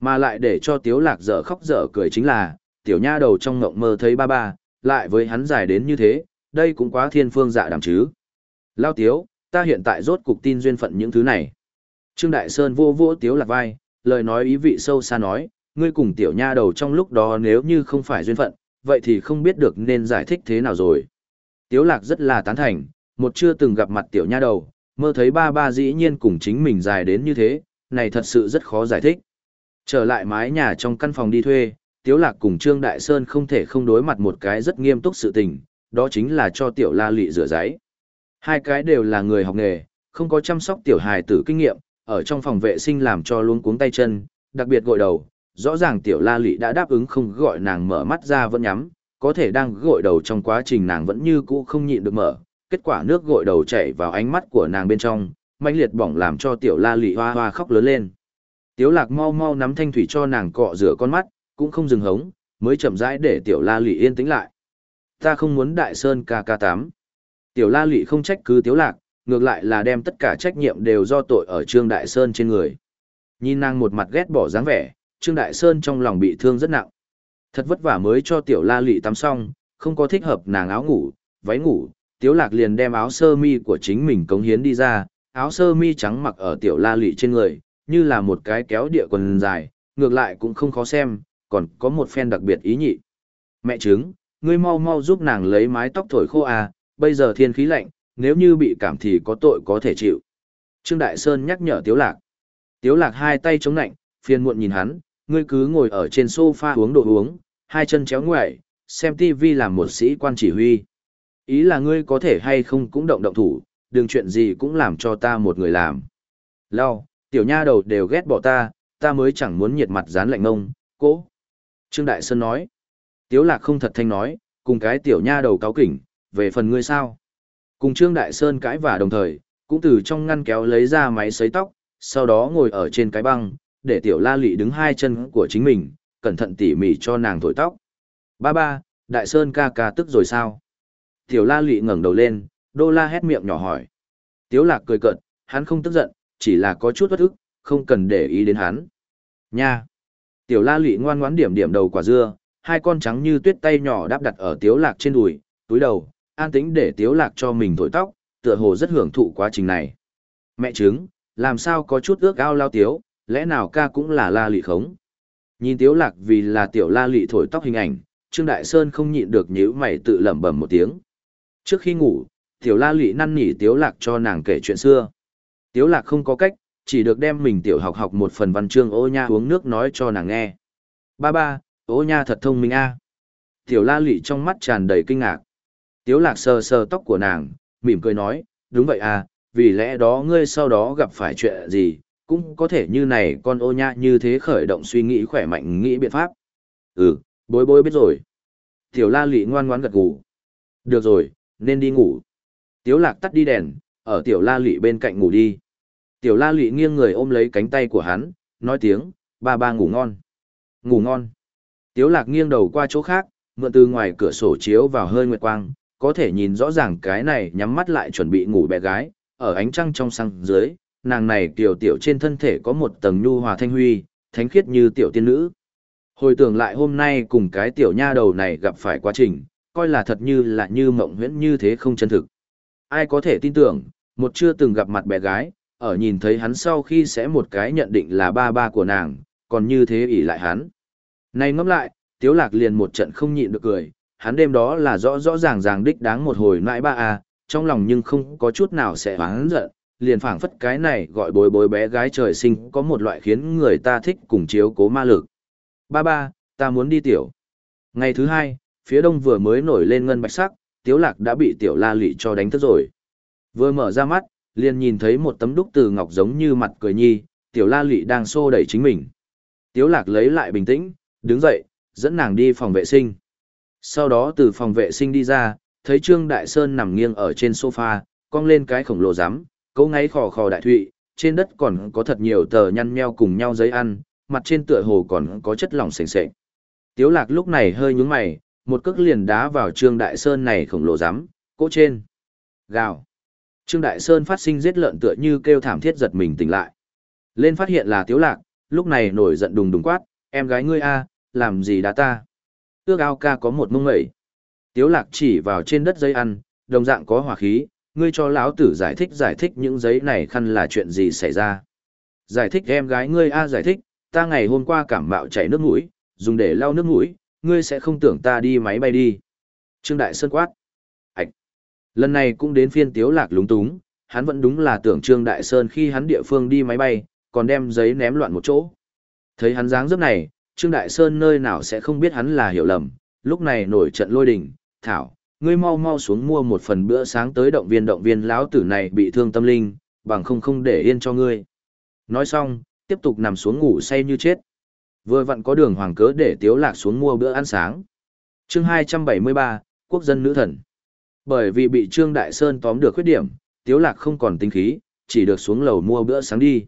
Mà lại để cho tiếu lạc dở khóc dở cười chính là, tiểu nha đầu trong ngộng mơ thấy ba ba, lại với hắn dài đến như thế, đây cũng quá thiên phương dạ đàm chứ. Lao tiếu, ta hiện tại rốt cục tin duyên phận những thứ này. Trương Đại Sơn vô vô tiếu lạc vai, lời nói ý vị sâu xa nói, ngươi cùng tiểu nha đầu trong lúc đó nếu như không phải duyên phận, vậy thì không biết được nên giải thích thế nào rồi. Tiếu lạc rất là tán thành, một chưa từng gặp mặt tiểu nha đầu, mơ thấy ba ba dĩ nhiên cùng chính mình dài đến như thế, này thật sự rất khó giải thích. Trở lại mái nhà trong căn phòng đi thuê, Tiếu Lạc cùng Trương Đại Sơn không thể không đối mặt một cái rất nghiêm túc sự tình, đó chính là cho tiểu la lị rửa giấy. Hai cái đều là người học nghề, không có chăm sóc tiểu hài tử kinh nghiệm, ở trong phòng vệ sinh làm cho luôn cuống tay chân, đặc biệt gội đầu, rõ ràng tiểu la lị đã đáp ứng không gọi nàng mở mắt ra vẫn nhắm, có thể đang gội đầu trong quá trình nàng vẫn như cũ không nhịn được mở, kết quả nước gội đầu chảy vào ánh mắt của nàng bên trong, mãnh liệt bỏng làm cho tiểu la lị hoa hoa khóc lớn lên. Tiếu lạc mau mau nắm thanh thủy cho nàng cọ rửa con mắt, cũng không dừng hống, mới chậm rãi để tiểu la lị yên tĩnh lại. Ta không muốn đại sơn ca ca tám. Tiểu la lị không trách cứ tiếu lạc, ngược lại là đem tất cả trách nhiệm đều do tội ở Trương Đại Sơn trên người. Nhìn nàng một mặt ghét bỏ dáng vẻ, Trương Đại Sơn trong lòng bị thương rất nặng. Thật vất vả mới cho tiểu la lị tắm xong, không có thích hợp nàng áo ngủ, váy ngủ, tiếu lạc liền đem áo sơ mi của chính mình cống hiến đi ra, áo sơ mi trắng mặc ở tiểu la lị trên người, như là một cái kéo địa quần dài, ngược lại cũng không khó xem, còn có một phen đặc biệt ý nhị. Mẹ trứng, ngươi mau mau giúp nàng lấy mái tóc thổi khô à, bây giờ thiên khí lạnh, nếu như bị cảm thì có tội có thể chịu. Trương Đại Sơn nhắc nhở Tiếu Lạc. Tiếu Lạc hai tay chống nạnh, phiền muộn nhìn hắn, ngươi cứ ngồi ở trên sofa uống đồ uống, hai chân chéo ngoại, xem TV làm một sĩ quan chỉ huy. Ý là ngươi có thể hay không cũng động động thủ, đừng chuyện gì cũng làm cho ta một người làm. Lao, tiểu nha đầu đều ghét bỏ ta, ta mới chẳng muốn nhiệt mặt dán lạnh ngông, cố. Trương Đại Sơn nói. Tiếu lạc không thật thanh nói, cùng cái tiểu nha đầu cáo kỉnh, về phần ngươi sao. Cùng Trương Đại Sơn cãi vả đồng thời, cũng từ trong ngăn kéo lấy ra máy sấy tóc, sau đó ngồi ở trên cái băng, để tiểu la lị đứng hai chân của chính mình, cẩn thận tỉ mỉ cho nàng thổi tóc. Ba ba, Đại Sơn ca ca tức rồi sao? Tiểu la lị ngẩng đầu lên, đô la hét miệng nhỏ hỏi. Tiếu lạc cười cợt, hắn không tức giận, chỉ là có chút bất ức, không cần để ý đến hắn. Nha! Tiểu la lị ngoan ngoãn điểm điểm đầu quả dưa, hai con trắng như tuyết tay nhỏ đáp đặt ở tiếu lạc trên đùi, túi đầu, an tĩnh để tiếu lạc cho mình thổi tóc, tựa hồ rất hưởng thụ quá trình này. Mẹ trứng, làm sao có chút ước ao lao tiếu, lẽ nào ca cũng là la lị khống. Nhìn tiếu lạc vì là tiểu la lị thổi tóc hình ảnh, Trương Đại Sơn không nhịn được nhíu mày tự lẩm bẩm một tiếng. Trước khi ngủ, tiểu la lị năn nỉ tiếu lạc cho nàng kể chuyện xưa. Tiếu lạc không có cách, chỉ được đem mình tiểu học học một phần văn chương ô nha uống nước nói cho nàng nghe. Ba ba, ô nha thật thông minh a. Tiểu la lị trong mắt tràn đầy kinh ngạc. Tiếu lạc sờ sờ tóc của nàng, mỉm cười nói, đúng vậy à, vì lẽ đó ngươi sau đó gặp phải chuyện gì, cũng có thể như này con ô nha như thế khởi động suy nghĩ khỏe mạnh nghĩ biện pháp. Ừ, bối bối biết rồi. Tiểu la lị ngoan ngoãn gật gù. Được rồi, nên đi ngủ. Tiếu lạc tắt đi đèn, ở tiểu la lị bên cạnh ngủ đi. Tiểu la lị nghiêng người ôm lấy cánh tay của hắn, nói tiếng, ba ba ngủ ngon. Ngủ ngon. Tiếu lạc nghiêng đầu qua chỗ khác, mượn từ ngoài cửa sổ chiếu vào hơi nguyệt quang, có thể nhìn rõ ràng cái này nhắm mắt lại chuẩn bị ngủ bé gái, ở ánh trăng trong sáng dưới, nàng này tiểu tiểu trên thân thể có một tầng nhu hòa thanh huy, thánh khiết như tiểu tiên nữ. Hồi tưởng lại hôm nay cùng cái tiểu nha đầu này gặp phải quá trình, coi là thật như là như mộng huyễn như thế không chân thực. Ai có thể tin tưởng, một chưa từng gặp mặt bé gái, ở nhìn thấy hắn sau khi sẽ một cái nhận định là ba ba của nàng, còn như thế ỷ lại hắn. Này ngẫm lại, Tiếu Lạc liền một trận không nhịn được cười, hắn đêm đó là rõ rõ ràng ràng đích đáng một hồi nãi ba a, trong lòng nhưng không có chút nào sẽ hoáng giận, liền phảng phất cái này gọi bối bối bé gái trời sinh có một loại khiến người ta thích cùng chiếu cố ma lực. Ba ba, ta muốn đi tiểu. Ngày thứ hai, phía đông vừa mới nổi lên ngân bạch sắc, Tiếu Lạc đã bị tiểu la lị cho đánh thức rồi. Vừa mở ra mắt, liền nhìn thấy một tấm đúc từ ngọc giống như mặt cười nhi, tiểu la lị đang xô đẩy chính mình. Tiếu lạc lấy lại bình tĩnh, đứng dậy, dẫn nàng đi phòng vệ sinh. Sau đó từ phòng vệ sinh đi ra, thấy Trương Đại Sơn nằm nghiêng ở trên sofa, cong lên cái khổng lồ rắm, cấu ngáy khò khò đại thụy, trên đất còn có thật nhiều tờ nhăn nheo cùng nhau giấy ăn, mặt trên tựa hồ còn có chất lỏng sền sệt. Tiếu lạc lúc này hơi nhướng mày, một cước liền đá vào Trương Đại Sơn này khổng lồ rắm, cỗ trên. Gào. Trương Đại Sơn phát sinh giết lợn tựa như kêu thảm thiết giật mình tỉnh lại. Lên phát hiện là Tiếu Lạc, lúc này nổi giận đùng đùng quát, em gái ngươi a, làm gì đã ta? Ước ao ca có một mông mẩy. Tiếu Lạc chỉ vào trên đất giấy ăn, đồng dạng có hỏa khí, ngươi cho lão tử giải thích giải thích những giấy này khăn là chuyện gì xảy ra. Giải thích em gái ngươi a giải thích, ta ngày hôm qua cảm mạo chảy nước mũi, dùng để lau nước mũi, ngươi sẽ không tưởng ta đi máy bay đi. Trương Đại Sơn quát. Lần này cũng đến phiên Tiếu Lạc lúng túng, hắn vẫn đúng là tưởng Trương Đại Sơn khi hắn địa phương đi máy bay, còn đem giấy ném loạn một chỗ. Thấy hắn dáng dấp này, Trương Đại Sơn nơi nào sẽ không biết hắn là hiểu lầm, lúc này nổi trận lôi đình, thảo, ngươi mau mau xuống mua một phần bữa sáng tới động viên động viên lão tử này bị thương tâm linh, bằng không không để yên cho ngươi. Nói xong, tiếp tục nằm xuống ngủ say như chết. Vừa vặn có đường hoàng cớ để Tiếu Lạc xuống mua bữa ăn sáng. Chương 273, Quốc dân nữ thần. Bởi vì bị Trương Đại Sơn tóm được khuyết điểm, Tiếu Lạc không còn tinh khí, chỉ được xuống lầu mua bữa sáng đi.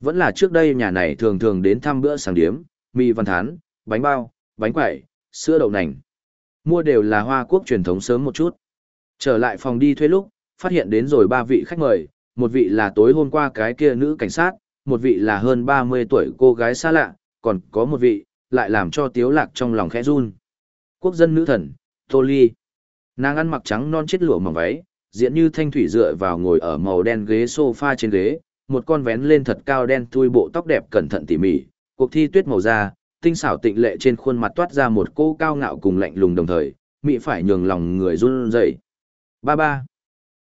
Vẫn là trước đây nhà này thường thường đến thăm bữa sáng điếm, mì văn thán, bánh bao, bánh quẩy, sữa đậu nành. Mua đều là hoa quốc truyền thống sớm một chút. Trở lại phòng đi thuê lúc, phát hiện đến rồi ba vị khách mời, một vị là tối hôm qua cái kia nữ cảnh sát, một vị là hơn 30 tuổi cô gái xa lạ, còn có một vị, lại làm cho Tiếu Lạc trong lòng khẽ run. Quốc dân nữ thần, Tô Ly. Nàng ăn mặc trắng non chết lụa mỏng váy, diện như thanh thủy dựa vào ngồi ở màu đen ghế sofa trên ghế, một con vén lên thật cao đen thui bộ tóc đẹp cẩn thận tỉ mỉ, cuộc thi tuyết màu da, tinh xảo tịnh lệ trên khuôn mặt toát ra một cô cao ngạo cùng lạnh lùng đồng thời, mỹ phải nhường lòng người run rẩy. Ba ba.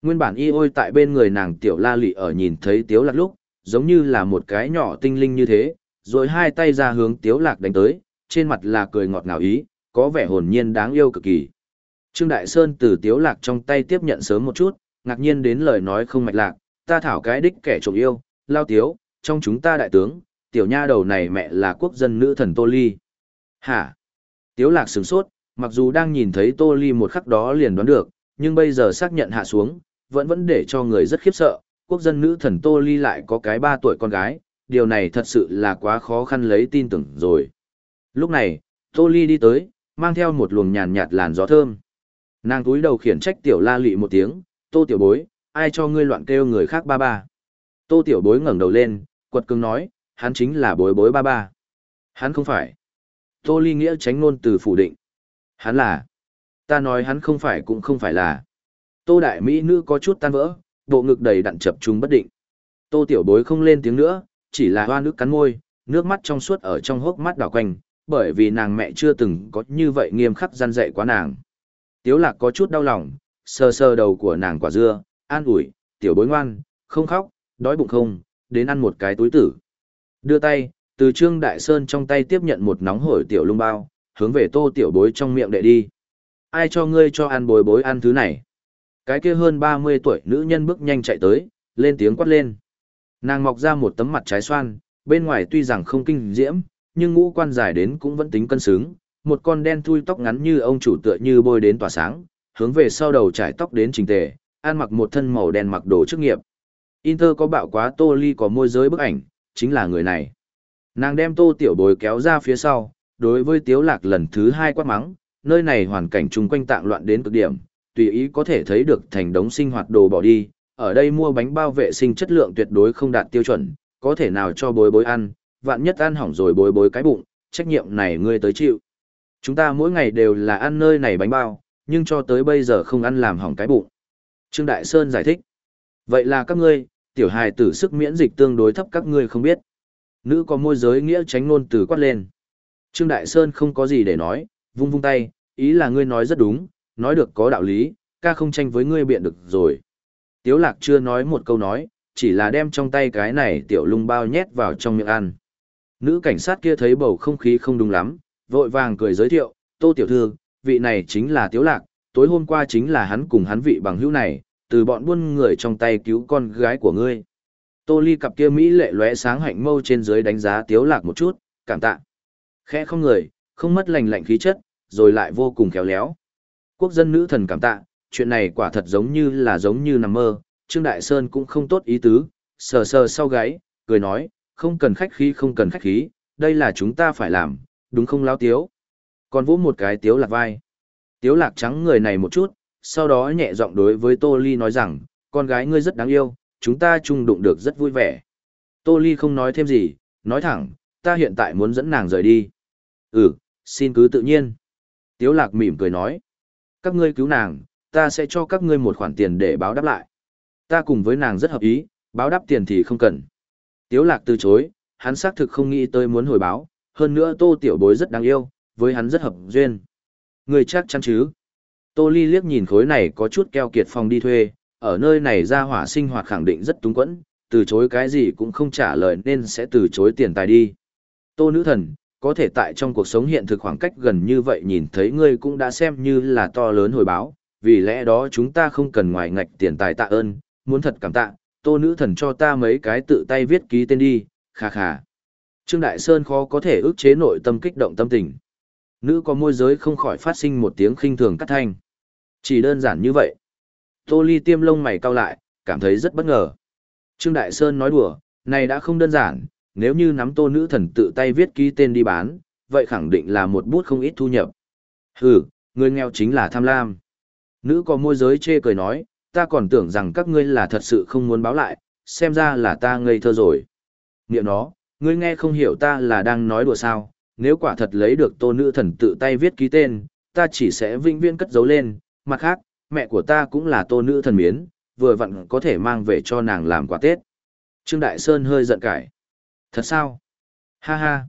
Nguyên bản y ôi tại bên người nàng tiểu la lị ở nhìn thấy tiếu lạc lúc, giống như là một cái nhỏ tinh linh như thế, rồi hai tay ra hướng tiếu lạc đánh tới, trên mặt là cười ngọt ngào ý, có vẻ hồn nhiên đáng yêu cực kỳ. Trương Đại Sơn từ Tiếu Lạc trong tay tiếp nhận sớm một chút, ngạc nhiên đến lời nói không mạch lạc, ta thảo cái đích kẻ trộm yêu, lao tiếu, trong chúng ta đại tướng, tiểu nha đầu này mẹ là quốc dân nữ thần Tô Ly. Hả? Tiếu Lạc sửng sốt, mặc dù đang nhìn thấy Tô Ly một khắc đó liền đoán được, nhưng bây giờ xác nhận hạ xuống, vẫn vẫn để cho người rất khiếp sợ, quốc dân nữ thần Tô Ly lại có cái ba tuổi con gái, điều này thật sự là quá khó khăn lấy tin tưởng rồi. Lúc này, Tô Ly đi tới, mang theo một luồng nhàn nhạt làn gió thơm. Nàng túi đầu khiển trách tiểu la lị một tiếng, tô tiểu bối, ai cho ngươi loạn kêu người khác ba ba. Tô tiểu bối ngẩng đầu lên, quật cứng nói, hắn chính là bối bối ba ba. Hắn không phải. Tô ly nghĩa tránh ngôn từ phủ định. Hắn là. Ta nói hắn không phải cũng không phải là. Tô đại mỹ nữ có chút tan vỡ, bộ ngực đầy đặn chập trung bất định. Tô tiểu bối không lên tiếng nữa, chỉ là hoa nước cắn môi, nước mắt trong suốt ở trong hốc mắt đảo quanh, bởi vì nàng mẹ chưa từng có như vậy nghiêm khắc gian dạy quá nàng. Tiếu lạc có chút đau lòng, sờ sờ đầu của nàng quả dưa, an ủi, tiểu bối ngoan, không khóc, đói bụng không, đến ăn một cái túi tử. Đưa tay, từ Trương Đại Sơn trong tay tiếp nhận một nóng hổi tiểu lung bao, hướng về tô tiểu bối trong miệng đệ đi. Ai cho ngươi cho ăn bối bối ăn thứ này? Cái kia hơn 30 tuổi nữ nhân bước nhanh chạy tới, lên tiếng quát lên. Nàng mọc ra một tấm mặt trái xoan, bên ngoài tuy rằng không kinh diễm, nhưng ngũ quan dài đến cũng vẫn tính cân xứng, một con đen thui tóc ngắn như ông chủ tựa như bôi đến tỏa sáng, hướng về sau đầu trải tóc đến trình tề, ăn mặc một thân màu đen mặc đồ chức nghiệp. Inter có bạo quá Tô Ly có môi giới bức ảnh, chính là người này. Nàng đem Tô Tiểu Bối kéo ra phía sau, đối với Tiếu Lạc lần thứ hai quát mắng, nơi này hoàn cảnh chung quanh tạng loạn đến cực điểm, tùy ý có thể thấy được thành đống sinh hoạt đồ bỏ đi, ở đây mua bánh bao vệ sinh chất lượng tuyệt đối không đạt tiêu chuẩn, có thể nào cho bối bối ăn, vạn nhất ăn hỏng rồi bối bối cái bụng, trách nhiệm này ngươi tới chịu. Chúng ta mỗi ngày đều là ăn nơi này bánh bao, nhưng cho tới bây giờ không ăn làm hỏng cái bụng. Trương Đại Sơn giải thích. Vậy là các ngươi, tiểu hài tử sức miễn dịch tương đối thấp các ngươi không biết. Nữ có môi giới nghĩa tránh ngôn từ quát lên. Trương Đại Sơn không có gì để nói, vung vung tay, ý là ngươi nói rất đúng, nói được có đạo lý, ca không tranh với ngươi biện được rồi. Tiếu lạc chưa nói một câu nói, chỉ là đem trong tay cái này tiểu lung bao nhét vào trong miệng ăn. Nữ cảnh sát kia thấy bầu không khí không đúng lắm, vội vàng cười giới thiệu, tô tiểu thư, vị này chính là Tiếu lạc, tối hôm qua chính là hắn cùng hắn vị bằng hữu này, từ bọn buôn người trong tay cứu con gái của ngươi. Tô ly cặp kia Mỹ lệ lóe sáng hạnh mâu trên dưới đánh giá Tiếu lạc một chút, cảm tạ. Khẽ không người, không mất lành lạnh khí chất, rồi lại vô cùng khéo léo. Quốc dân nữ thần cảm tạ, chuyện này quả thật giống như là giống như nằm mơ, Trương Đại Sơn cũng không tốt ý tứ, sờ sờ sau gáy, cười nói, không cần khách khí không cần khách khí, đây là chúng ta phải làm, đúng không lao tiếu. Còn vỗ một cái tiếu lạc vai. Tiếu lạc trắng người này một chút, sau đó nhẹ giọng đối với Tô Ly nói rằng, con gái ngươi rất đáng yêu, chúng ta chung đụng được rất vui vẻ. Tô Ly không nói thêm gì, nói thẳng, ta hiện tại muốn dẫn nàng rời đi. Ừ, xin cứ tự nhiên. Tiếu lạc mỉm cười nói, các ngươi cứu nàng, ta sẽ cho các ngươi một khoản tiền để báo đáp lại. Ta cùng với nàng rất hợp ý, báo đáp tiền thì không cần. Tiếu lạc từ chối, hắn xác thực không nghĩ tới muốn hồi báo, hơn nữa tô tiểu bối rất đáng yêu, với hắn rất hợp duyên. Người chắc chắn chứ? Tô Ly liếc nhìn khối này có chút keo kiệt phòng đi thuê, ở nơi này ra hỏa sinh hoạt khẳng định rất túng quẫn, từ chối cái gì cũng không trả lời nên sẽ từ chối tiền tài đi. Tô nữ thần, có thể tại trong cuộc sống hiện thực khoảng cách gần như vậy nhìn thấy ngươi cũng đã xem như là to lớn hồi báo, vì lẽ đó chúng ta không cần ngoài ngạch tiền tài tạ ơn, muốn thật cảm tạ, tô nữ thần cho ta mấy cái tự tay viết ký tên đi, khà khà. Trương Đại Sơn khó có thể ức chế nội tâm kích động tâm tình. Nữ có môi giới không khỏi phát sinh một tiếng khinh thường cắt thanh. Chỉ đơn giản như vậy. Tô Ly tiêm lông mày cau lại, cảm thấy rất bất ngờ. Trương Đại Sơn nói đùa, này đã không đơn giản, nếu như nắm tô nữ thần tự tay viết ký tên đi bán, vậy khẳng định là một bút không ít thu nhập. Hừ, người nghèo chính là tham lam. Nữ có môi giới chê cười nói, ta còn tưởng rằng các ngươi là thật sự không muốn báo lại, xem ra là ta ngây thơ rồi. Niệm nó, ngươi nghe không hiểu ta là đang nói đùa sao, nếu quả thật lấy được tô nữ thần tự tay viết ký tên, ta chỉ sẽ vinh viên cất giấu lên, mặt khác, mẹ của ta cũng là tô nữ thần miến, vừa vặn có thể mang về cho nàng làm quà Tết. Trương Đại Sơn hơi giận cải. Thật sao? Ha ha.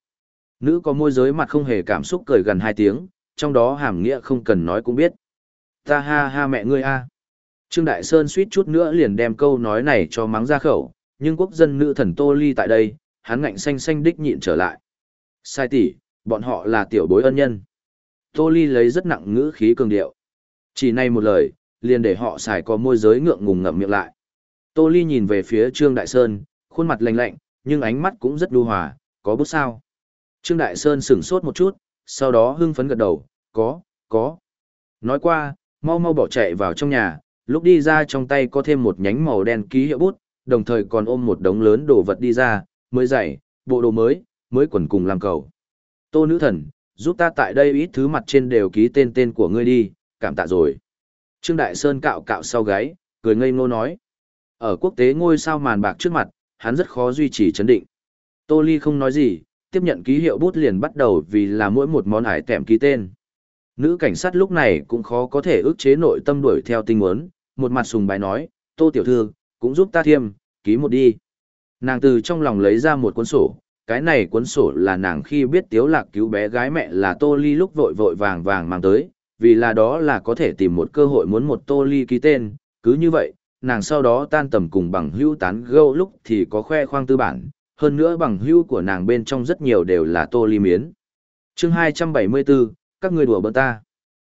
Nữ có môi giới mặt không hề cảm xúc cười gần hai tiếng, trong đó hàm nghĩa không cần nói cũng biết. Ta ha ha mẹ ngươi a. Trương Đại Sơn suýt chút nữa liền đem câu nói này cho mắng ra khẩu, nhưng quốc dân nữ thần Tô Ly tại đây, hắn ngạnh xanh xanh đích nhịn trở lại. Sai tỷ, bọn họ là tiểu bối ân nhân. Tô Ly lấy rất nặng ngữ khí cường điệu. Chỉ này một lời, liền để họ xài có môi giới ngượng ngùng ngậm miệng lại. Tô Ly nhìn về phía Trương Đại Sơn, khuôn mặt lạnh lạnh, nhưng ánh mắt cũng rất đu hòa, có bút sao. Trương Đại Sơn sửng sốt một chút, sau đó hưng phấn gật đầu, có, có. Nói qua, mau mau bỏ chạy vào trong nhà, lúc đi ra trong tay có thêm một nhánh màu đen ký hiệu bút, đồng thời còn ôm một đống lớn đồ vật đi ra, mới giày, bộ đồ mới, mới quần cùng làm cầu. Tô nữ thần, giúp ta tại đây ít thứ mặt trên đều ký tên tên của ngươi đi, cảm tạ rồi. Trương Đại Sơn cạo cạo sau gáy, cười ngây ngô nói. Ở quốc tế ngôi sao màn bạc trước mặt, hắn rất khó duy trì chấn định. Tô Ly không nói gì, tiếp nhận ký hiệu bút liền bắt đầu vì là mỗi một món hải tèm ký tên. Nữ cảnh sát lúc này cũng khó có thể ức chế nội tâm đuổi theo tinh muốn, một mặt sùng bái nói, Tô Tiểu Thư, cũng giúp ta thiêm, ký một đi. Nàng từ trong lòng lấy ra một cuốn sổ, cái này cuốn sổ là nàng khi biết Tiếu Lạc cứu bé gái mẹ là Tô Ly lúc vội vội vàng vàng mang tới, vì là đó là có thể tìm một cơ hội muốn một Tô Ly ký tên, cứ như vậy, nàng sau đó tan tầm cùng bằng hữu tán gẫu lúc thì có khoe khoang tư bản, hơn nữa bằng hữu của nàng bên trong rất nhiều đều là tô ly miến. chương 274, các người đùa bỡn ta.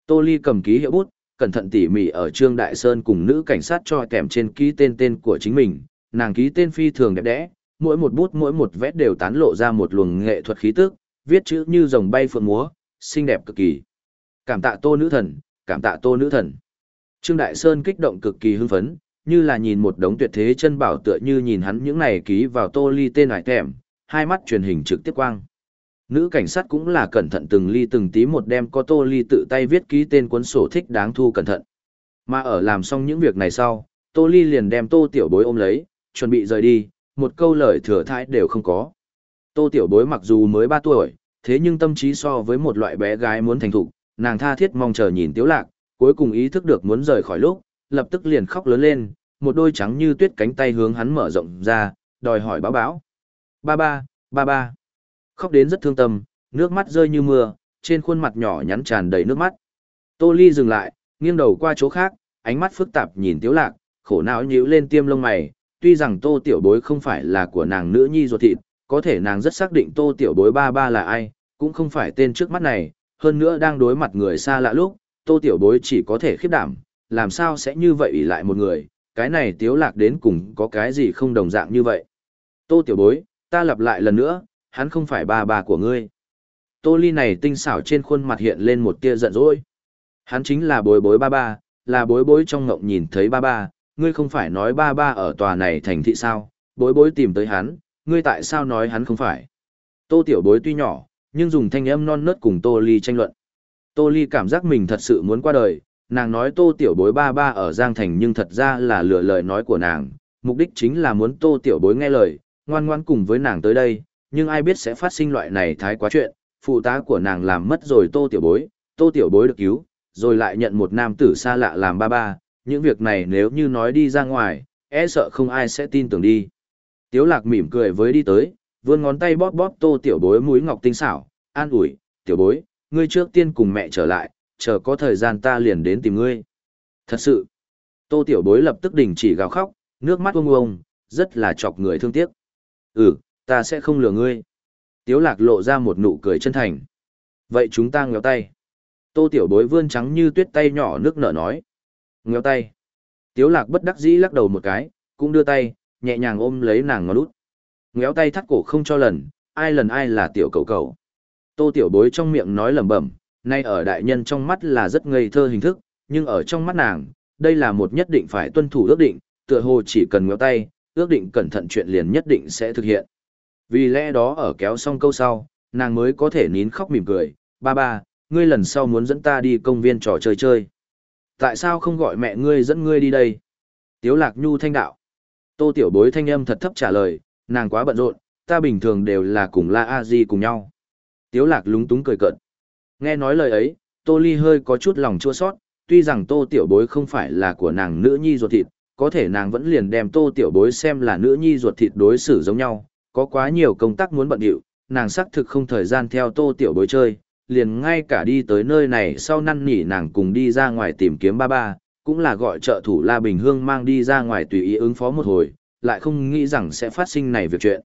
Tô ly cầm ký hiệu bút, cẩn thận tỉ mỉ ở Trương Đại Sơn cùng nữ cảnh sát cho kèm trên ký tên tên của chính mình, nàng ký tên phi thường đẹp đẽ, mỗi một bút mỗi một vét đều tán lộ ra một luồng nghệ thuật khí tức, viết chữ như rồng bay phượng múa, xinh đẹp cực kỳ. Cảm tạ Tô nữ thần, cảm tạ Tô nữ thần. Trương Đại Sơn kích động cực kỳ hưng phấn, như là nhìn một đống tuyệt thế chân bảo tựa như nhìn hắn những này ký vào Tô Ly tên hải thèm, hai mắt truyền hình trực tiếp quang. Nữ cảnh sát cũng là cẩn thận từng ly từng tí một đem có Tô Ly tự tay viết ký tên cuốn sổ thích đáng thu cẩn thận. Mà ở làm xong những việc này sau, Tô Ly liền đem Tô Tiểu Bối ôm lấy, chuẩn bị rời đi, một câu lời thừa thãi đều không có. Tô Tiểu Bối mặc dù mới 3 tuổi, thế nhưng tâm trí so với một loại bé gái muốn thành thục, nàng tha thiết mong chờ nhìn Tiếu Lạc, cuối cùng ý thức được muốn rời khỏi lúc, lập tức liền khóc lớn lên, một đôi trắng như tuyết cánh tay hướng hắn mở rộng ra, đòi hỏi báo báo. Ba ba, ba ba. Khóc đến rất thương tâm, nước mắt rơi như mưa, trên khuôn mặt nhỏ nhắn tràn đầy nước mắt. Tô Ly dừng lại, nghiêng đầu qua chỗ khác, ánh mắt phức tạp nhìn Tiếu Lạc, khổ não nhíu lên tiêm lông mày, tuy rằng Tô Tiểu Bối không phải là của nàng nữ nhi ruột thịt, có thể nàng rất xác định Tô Tiểu Bối ba ba là ai, cũng không phải tên trước mắt này, hơn nữa đang đối mặt người xa lạ lúc, Tô Tiểu Bối chỉ có thể khiếp đảm, làm sao sẽ như vậy ủy lại một người, cái này Tiếu Lạc đến cùng có cái gì không đồng dạng như vậy. Tô Tiểu Bối, ta lặp lại lần nữa, hắn không phải ba ba của ngươi. Tô Ly này tinh xảo trên khuôn mặt hiện lên một tia giận dỗi. Hắn chính là bối bối ba ba, là bối bối trong ngộng nhìn thấy ba ba, ngươi không phải nói ba ba ở tòa này thành thị sao, bối bối tìm tới hắn, ngươi tại sao nói hắn không phải. Tô tiểu bối tuy nhỏ, nhưng dùng thanh âm non nớt cùng Tô Ly tranh luận. Tô Ly cảm giác mình thật sự muốn qua đời, nàng nói Tô tiểu bối ba ba ở Giang Thành nhưng thật ra là lừa lời nói của nàng, mục đích chính là muốn Tô tiểu bối nghe lời, ngoan ngoan cùng với nàng tới đây, nhưng ai biết sẽ phát sinh loại này thái quá chuyện, phụ tá của nàng làm mất rồi Tô tiểu bối, Tô tiểu bối được cứu, rồi lại nhận một nam tử xa lạ làm ba ba, những việc này nếu như nói đi ra ngoài, e sợ không ai sẽ tin tưởng đi. Tiếu lạc mỉm cười với đi tới, vươn ngón tay bóp bóp tô tiểu bối mũi ngọc tinh xảo, an ủi, tiểu bối, ngươi trước tiên cùng mẹ trở lại, chờ có thời gian ta liền đến tìm ngươi. Thật sự, tô tiểu bối lập tức đình chỉ gào khóc, nước mắt ông ông, rất là chọc người thương tiếc. Ừ, ta sẽ không lừa ngươi. Tiếu lạc lộ ra một nụ cười chân thành. Vậy chúng ta ngéo tay. Tô tiểu bối vươn trắng như tuyết tay nhỏ nước nở nói. Ngéo tay. Tiếu lạc bất đắc dĩ lắc đầu một cái, cũng đưa tay, nhẹ nhàng ôm lấy nàng ngó lút. Ngéo tay thắt cổ không cho lần, ai lần ai là tiểu cầu cầu. Tô tiểu bối trong miệng nói lẩm bẩm, nay ở đại nhân trong mắt là rất ngây thơ hình thức, nhưng ở trong mắt nàng, đây là một nhất định phải tuân thủ ước định, tựa hồ chỉ cần ngéo tay, ước định cẩn thận chuyện liền nhất định sẽ thực hiện. Vì lẽ đó ở kéo xong câu sau, nàng mới có thể nín khóc mỉm cười, ba ba, ngươi lần sau muốn dẫn ta đi công viên trò chơi chơi. Tại sao không gọi mẹ ngươi dẫn ngươi đi đây? Tiếu lạc nhu thanh đạo. Tô tiểu bối thanh âm thật thấp trả lời, nàng quá bận rộn, ta bình thường đều là cùng La A Di cùng nhau. Tiếu lạc lúng túng cười cợt. Nghe nói lời ấy, Tô Ly hơi có chút lòng chua xót. tuy rằng Tô tiểu bối không phải là của nàng nữ nhi ruột thịt, có thể nàng vẫn liền đem Tô tiểu bối xem là nữ nhi ruột thịt đối xử giống nhau, có quá nhiều công tác muốn bận điệu, nàng xác thực không thời gian theo Tô tiểu bối chơi, liền ngay cả đi tới nơi này sau năn nỉ nàng cùng đi ra ngoài tìm kiếm ba ba, cũng là gọi trợ thủ La Bình Hương mang đi ra ngoài tùy ý ứng phó một hồi, lại không nghĩ rằng sẽ phát sinh này việc chuyện.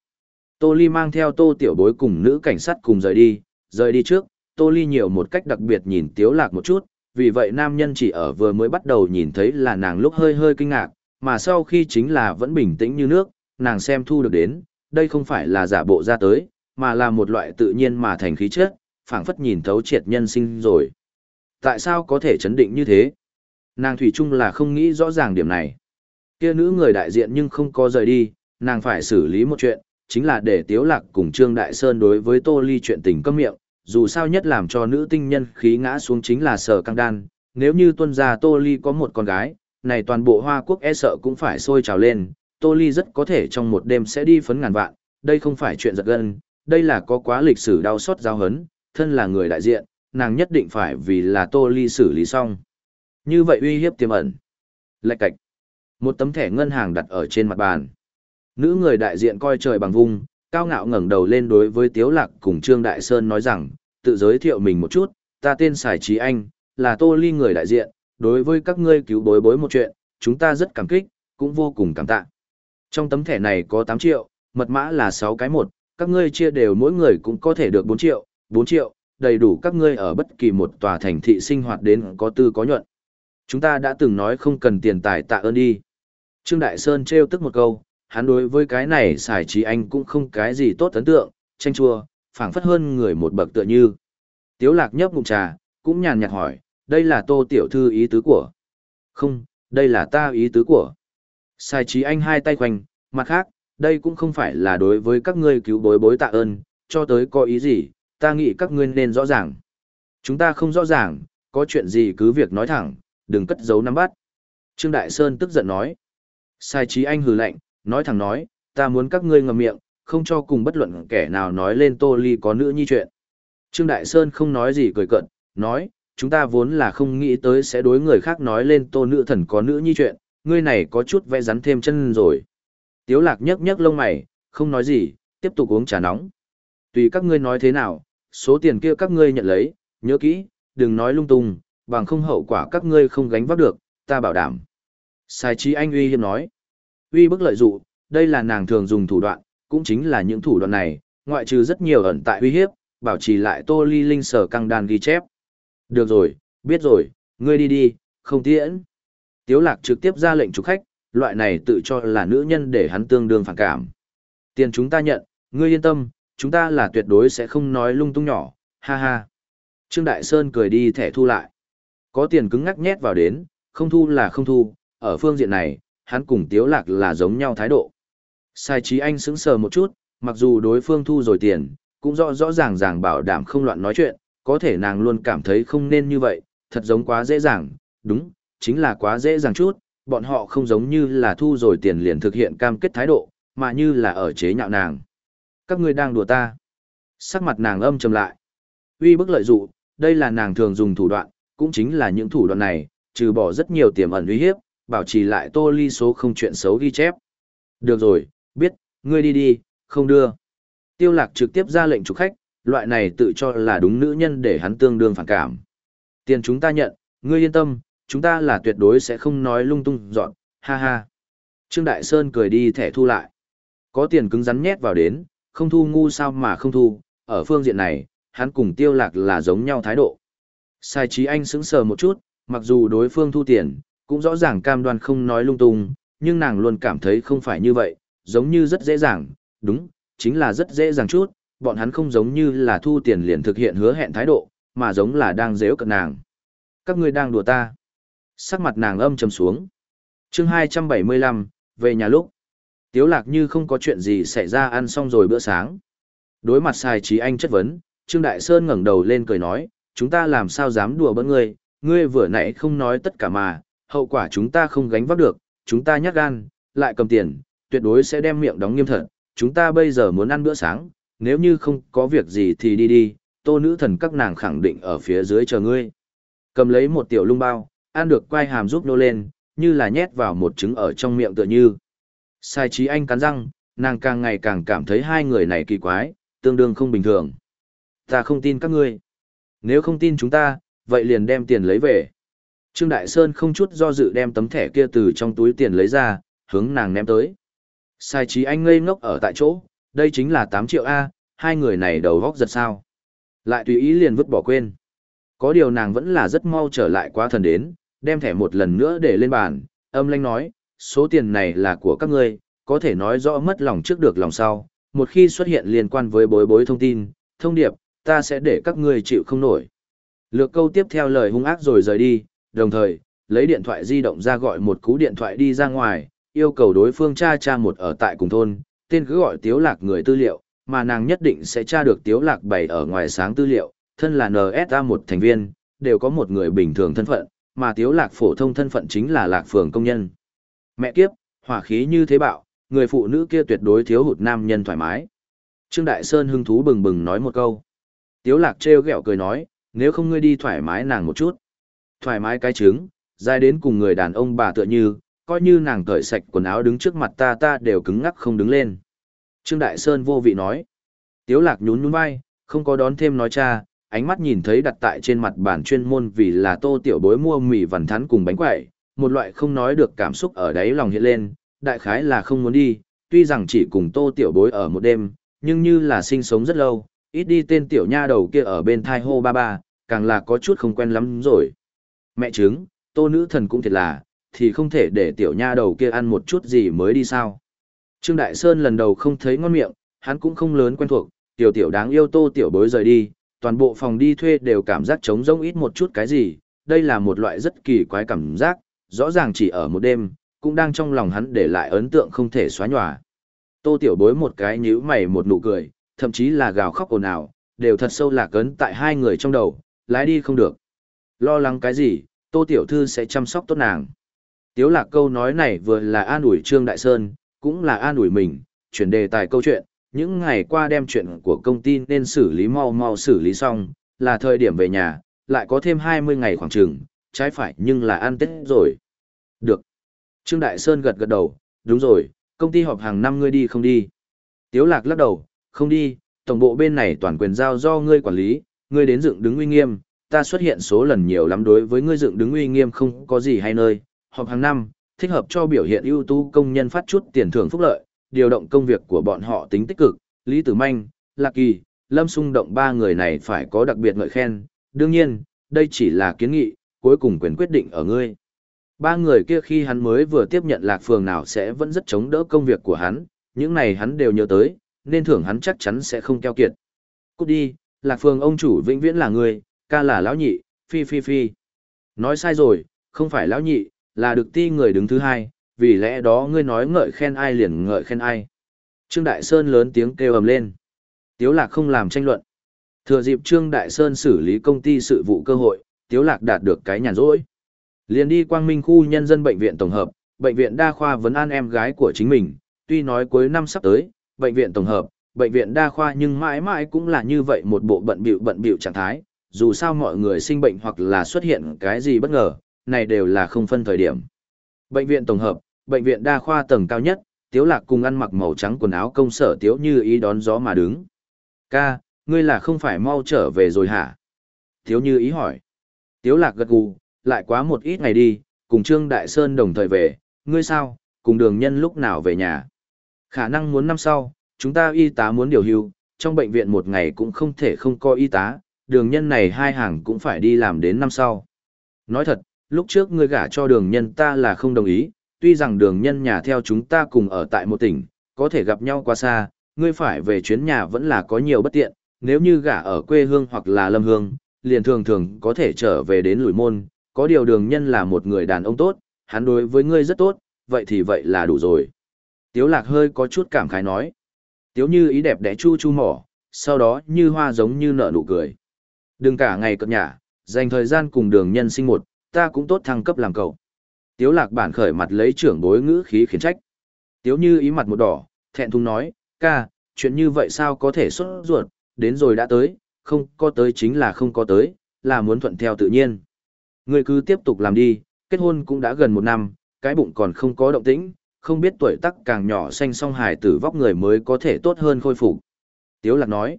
Tô Ly mang theo Tô Tiểu Bối cùng nữ cảnh sát cùng rời đi, rời đi trước, Tô Ly nhiều một cách đặc biệt nhìn Tiếu Lạc một chút, vì vậy nam nhân chỉ ở vừa mới bắt đầu nhìn thấy là nàng lúc hơi hơi kinh ngạc, mà sau khi chính là vẫn bình tĩnh như nước, nàng xem thu được đến, đây không phải là giả bộ ra tới, mà là một loại tự nhiên mà thành khí chất, phảng phất nhìn thấu triệt nhân sinh rồi. Tại sao có thể chấn định như thế? Nàng Thủy chung là không nghĩ rõ ràng điểm này. Kia nữ người đại diện nhưng không có rời đi, nàng phải xử lý một chuyện, chính là để Tiếu Lạc cùng Trương Đại Sơn đối với Tô Ly chuyện tình câm miệng, dù sao nhất làm cho nữ tinh nhân khí ngã xuống chính là sở căng đan, nếu như tuân gia Tô Ly có một con gái, này toàn bộ Hoa Quốc e sợ cũng phải sôi trào lên, Tô Ly rất có thể trong một đêm sẽ đi phấn ngàn vạn, đây không phải chuyện giật gân, đây là có quá lịch sử đau xót giao hấn, thân là người đại diện, nàng nhất định phải vì là Tô Ly xử lý xong. Như vậy uy hiếp tiềm ẩn. Lạch cạch. Một tấm thẻ ngân hàng đặt ở trên mặt bàn. Nữ người đại diện coi trời bằng vung, cao ngạo ngẩng đầu lên đối với Tiếu Lạc cùng Trương Đại Sơn nói rằng, tự giới thiệu mình một chút, ta tên Sài Trí Anh, là Tô Ly người đại diện, đối với các ngươi cứu bối bối một chuyện, chúng ta rất cảm kích, cũng vô cùng cảm tạ. Trong tấm thẻ này có 8 triệu, mật mã là 6 cái một, các ngươi chia đều mỗi người cũng có thể được 4 triệu, 4 triệu, đầy đủ các ngươi ở bất kỳ một tòa thành thị sinh hoạt đến có tư có nhuận. Chúng ta đã từng nói không cần tiền tài tạ ơn đi. Trương Đại Sơn trêu tức một câu, hắn đối với cái này xài trí anh cũng không cái gì tốt ấn tượng, tranh chua, phảng phất hơn người một bậc tựa như. Tiếu lạc nhấp ngụm trà, cũng nhàn nhạt hỏi, đây là tô tiểu thư ý tứ của. Không, đây là ta ý tứ của. Sai trí anh hai tay khoanh, mặt khác, đây cũng không phải là đối với các ngươi cứu bối bối tạ ơn, cho tới có ý gì, ta nghĩ các ngươi nên rõ ràng. Chúng ta không rõ ràng, có chuyện gì cứ việc nói thẳng, đừng cất giấu nắm bắt. Trương Đại Sơn tức giận nói. Sai trí anh hừ lạnh, nói thẳng nói, ta muốn các ngươi ngậm miệng, không cho cùng bất luận kẻ nào nói lên Tô Ly có nữ nhi chuyện. Trương Đại Sơn không nói gì cười cận, nói, chúng ta vốn là không nghĩ tới sẽ đối người khác nói lên Tô Nữ Thần có nữ nhi chuyện, ngươi này có chút vẽ rắn thêm chân rồi. Tiếu lạc nhấc nhấc lông mày, không nói gì, tiếp tục uống trà nóng. Tùy các ngươi nói thế nào, số tiền kia các ngươi nhận lấy, nhớ kỹ, đừng nói lung tung, bằng không hậu quả các ngươi không gánh vác được, ta bảo đảm. Sai trí anh uy hiếp nói. Uy bức lợi dụ, đây là nàng thường dùng thủ đoạn, cũng chính là những thủ đoạn này, ngoại trừ rất nhiều ẩn tại uy hiếp, bảo trì lại tô ly linh sở căng đàn ghi chép. Được rồi, biết rồi, ngươi đi đi, không tiễn. Tiếu lạc trực tiếp ra lệnh chủ khách, loại này tự cho là nữ nhân để hắn tương đương phản cảm. Tiền chúng ta nhận, ngươi yên tâm, chúng ta là tuyệt đối sẽ không nói lung tung nhỏ, ha ha. Trương Đại Sơn cười đi thẻ thu lại. Có tiền cứng ngắc nhét vào đến, không thu là không thu, ở phương diện này, hắn cùng Tiếu Lạc là giống nhau thái độ. Sai trí anh sững sờ một chút, mặc dù đối phương thu rồi tiền, cũng rõ rõ ràng ràng bảo đảm không loạn nói chuyện, có thể nàng luôn cảm thấy không nên như vậy, thật giống quá dễ dàng, đúng, chính là quá dễ dàng chút, bọn họ không giống như là thu rồi tiền liền thực hiện cam kết thái độ, mà như là ở chế nhạo nàng. Các ngươi đang đùa ta. Sắc mặt nàng âm trầm lại. Uy bức lợi dụ, đây là nàng thường dùng thủ đoạn, cũng chính là những thủ đoạn này, trừ bỏ rất nhiều tiềm ẩn uy hiếp, bảo trì lại tô ly số không chuyện xấu ghi chép. Được rồi, biết, ngươi đi đi, không đưa. Tiêu lạc trực tiếp ra lệnh chủ khách, loại này tự cho là đúng nữ nhân để hắn tương đương phản cảm. Tiền chúng ta nhận, ngươi yên tâm, chúng ta là tuyệt đối sẽ không nói lung tung dọn, ha ha. Trương Đại Sơn cười đi thẻ thu lại. Có tiền cứng rắn nhét vào đến, không thu ngu sao mà không thu, ở phương diện này, hắn cùng tiêu lạc là giống nhau thái độ. Sai trí anh sững sờ một chút, mặc dù đối phương thu tiền, cũng rõ ràng cam đoan không nói lung tung, nhưng nàng luôn cảm thấy không phải như vậy, giống như rất dễ dàng, đúng, chính là rất dễ dàng chút, bọn hắn không giống như là thu tiền liền thực hiện hứa hẹn thái độ, mà giống là đang dễ cận nàng. Các ngươi đang đùa ta. Sắc mặt nàng âm trầm xuống. chương 275, về nhà lúc. Tiếu lạc như không có chuyện gì xảy ra ăn xong rồi bữa sáng. Đối mặt sai trí anh chất vấn, Trương Đại Sơn ngẩng đầu lên cười nói, chúng ta làm sao dám đùa bỡn ngươi, ngươi vừa nãy không nói tất cả mà, hậu quả chúng ta không gánh vác được, chúng ta nhát gan, lại cầm tiền, tuyệt đối sẽ đem miệng đóng nghiêm thật, chúng ta bây giờ muốn ăn bữa sáng, nếu như không có việc gì thì đi đi, tô nữ thần các nàng khẳng định ở phía dưới chờ ngươi. Cầm lấy một tiểu lung bao, ăn được quay hàm giúp nô lên, như là nhét vào một trứng ở trong miệng tựa như. Sai trí anh cắn răng, nàng càng ngày càng cảm thấy hai người này kỳ quái, tương đương không bình thường. Ta không tin các ngươi. Nếu không tin chúng ta, vậy liền đem tiền lấy về. Trương Đại Sơn không chút do dự đem tấm thẻ kia từ trong túi tiền lấy ra, hướng nàng ném tới. Sai trí anh ngây ngốc ở tại chỗ, đây chính là 8 triệu A, hai người này đầu góc giật sao. Lại tùy ý liền vứt bỏ quên. Có điều nàng vẫn là rất mau trở lại quá thần đến, đem thẻ một lần nữa để lên bàn, âm lanh nói, số tiền này là của các ngươi, có thể nói rõ mất lòng trước được lòng sau, một khi xuất hiện liên quan với bối bối thông tin, thông điệp, ta sẽ để các ngươi chịu không nổi. Lược câu tiếp theo lời hung ác rồi rời đi, đồng thời, lấy điện thoại di động ra gọi một cú điện thoại đi ra ngoài, yêu cầu đối phương tra tra một ở tại cùng thôn, tên cứ gọi tiếu lạc người tư liệu, mà nàng nhất định sẽ tra được tiếu lạc bày ở ngoài sáng tư liệu, thân là NSA một thành viên, đều có một người bình thường thân phận, mà tiếu lạc phổ thông thân phận chính là lạc phường công nhân. Mẹ kiếp, hỏa khí như thế bạo, người phụ nữ kia tuyệt đối thiếu hụt nam nhân thoải mái. Trương Đại Sơn hưng thú bừng bừng nói một câu. Tiếu lạc treo gẹo cười nói, nếu không ngươi đi thoải mái nàng một chút. Thoải mái cái trứng, dài đến cùng người đàn ông bà tựa như, coi như nàng cởi sạch quần áo đứng trước mặt ta ta đều cứng ngắc không đứng lên. Trương Đại Sơn vô vị nói. Tiếu lạc nhún nhún vai, không có đón thêm nói cha, ánh mắt nhìn thấy đặt tại trên mặt bàn chuyên môn vì là tô tiểu bối mua mì vằn thắn cùng bánh quẩy, một loại không nói được cảm xúc ở đáy lòng hiện lên, đại khái là không muốn đi, tuy rằng chỉ cùng tô tiểu bối ở một đêm, nhưng như là sinh sống rất lâu, ít đi tên tiểu nha đầu kia ở bên thai hô ba ba, càng là có chút không quen lắm rồi. Mẹ chứng, tô nữ thần cũng thiệt là, thì không thể để tiểu nha đầu kia ăn một chút gì mới đi sao. Trương Đại Sơn lần đầu không thấy ngon miệng, hắn cũng không lớn quen thuộc, tiểu tiểu đáng yêu tô tiểu bối rời đi, toàn bộ phòng đi thuê đều cảm giác trống rỗng ít một chút cái gì, đây là một loại rất kỳ quái cảm giác, rõ ràng chỉ ở một đêm, cũng đang trong lòng hắn để lại ấn tượng không thể xóa nhòa. Tô tiểu bối một cái nhíu mày một nụ cười, thậm chí là gào khóc ồn ào, đều thật sâu lạc ấn tại hai người trong đầu, lái đi không được. Lo lắng cái gì, tô tiểu thư sẽ chăm sóc tốt nàng. Tiếu lạc câu nói này vừa là an ủi Trương Đại Sơn, cũng là an ủi mình, chuyển đề tài câu chuyện, những ngày qua đem chuyện của công ty nên xử lý mau mau xử lý xong, là thời điểm về nhà, lại có thêm 20 ngày khoảng trường, trái phải nhưng là ăn Tết rồi. Được. Trương Đại Sơn gật gật đầu, đúng rồi, công ty họp hàng năm ngươi đi không đi. Tiếu lạc lắc đầu, không đi, tổng bộ bên này toàn quyền giao do ngươi quản lý, ngươi đến dựng đứng uy nghiêm, ta xuất hiện số lần nhiều lắm đối với ngươi dựng đứng uy nghiêm không có gì hay nơi, họp hàng năm, thích hợp cho biểu hiện ưu tú công nhân phát chút tiền thưởng phúc lợi, điều động công việc của bọn họ tính tích cực, Lý Tử Manh, Lạc Kỳ, Lâm Xung Động ba người này phải có đặc biệt ngợi khen, đương nhiên, đây chỉ là kiến nghị, cuối cùng quyền quyết định ở ngươi. Ba người kia khi hắn mới vừa tiếp nhận Lạc Phường nào sẽ vẫn rất chống đỡ công việc của hắn, những này hắn đều nhớ tới, nên thưởng hắn chắc chắn sẽ không keo kiệt. Cút đi, Lạc Phường ông chủ vĩnh viễn là ngươi, ca là lão nhị, phi phi phi. Nói sai rồi, không phải lão nhị, là được ti người đứng thứ hai, vì lẽ đó ngươi nói ngợi khen ai liền ngợi khen ai. Trương Đại Sơn lớn tiếng kêu ầm lên. Tiếu Lạc không làm tranh luận. Thừa dịp Trương Đại Sơn xử lý công ty sự vụ cơ hội, Tiếu Lạc đạt được cái nhàn rỗi. Liền đi Quang Minh khu nhân dân bệnh viện tổng hợp, bệnh viện đa khoa vấn an em gái của chính mình, tuy nói cuối năm sắp tới, bệnh viện tổng hợp, bệnh viện đa khoa nhưng mãi mãi cũng là như vậy một bộ bận bịu bận bịu trạng thái, dù sao mọi người sinh bệnh hoặc là xuất hiện cái gì bất ngờ, này đều là không phân thời điểm. Bệnh viện tổng hợp, bệnh viện đa khoa tầng cao nhất, Tiếu Lạc cùng ăn mặc màu trắng quần áo công sở Tiếu Như ý đón gió mà đứng. Ca, ngươi là không phải mau trở về rồi hả? Tiếu Như ý hỏi. Tiếu Lạc gật gù, lại quá một ít ngày đi, cùng Trương Đại Sơn đồng thời về, ngươi sao, cùng đường nhân lúc nào về nhà? Khả năng muốn năm sau, chúng ta y tá muốn điều hưu, trong bệnh viện một ngày cũng không thể không có y tá, đường nhân này hai hàng cũng phải đi làm đến năm sau. Nói thật, lúc trước ngươi gả cho đường nhân ta là không đồng ý, tuy rằng đường nhân nhà theo chúng ta cùng ở tại một tỉnh, có thể gặp nhau qua xa, ngươi phải về chuyến nhà vẫn là có nhiều bất tiện, nếu như gả ở quê hương hoặc là lâm hương, liền thường thường có thể trở về đến lùi môn, có điều đường nhân là một người đàn ông tốt, hắn đối với ngươi rất tốt, vậy thì vậy là đủ rồi. Tiếu lạc hơi có chút cảm khái nói. Tiếu như ý đẹp đẽ chu chu mỏ, sau đó như hoa giống như nở nụ cười. Đừng cả ngày cập nhả, dành thời gian cùng đường nhân sinh một, ta cũng tốt thăng cấp làm cậu. Tiếu lạc bản khởi mặt lấy trưởng bối ngữ khí khiển trách. Tiếu như ý mặt một đỏ, thẹn thùng nói, ca, chuyện như vậy sao có thể xuất ruột, đến rồi đã tới, không có tới chính là không có tới, là muốn thuận theo tự nhiên. Người cứ tiếp tục làm đi, kết hôn cũng đã gần một năm, cái bụng còn không có động tĩnh, không biết tuổi tác càng nhỏ xanh song hài tử vóc người mới có thể tốt hơn khôi phục. Tiếu lạc nói,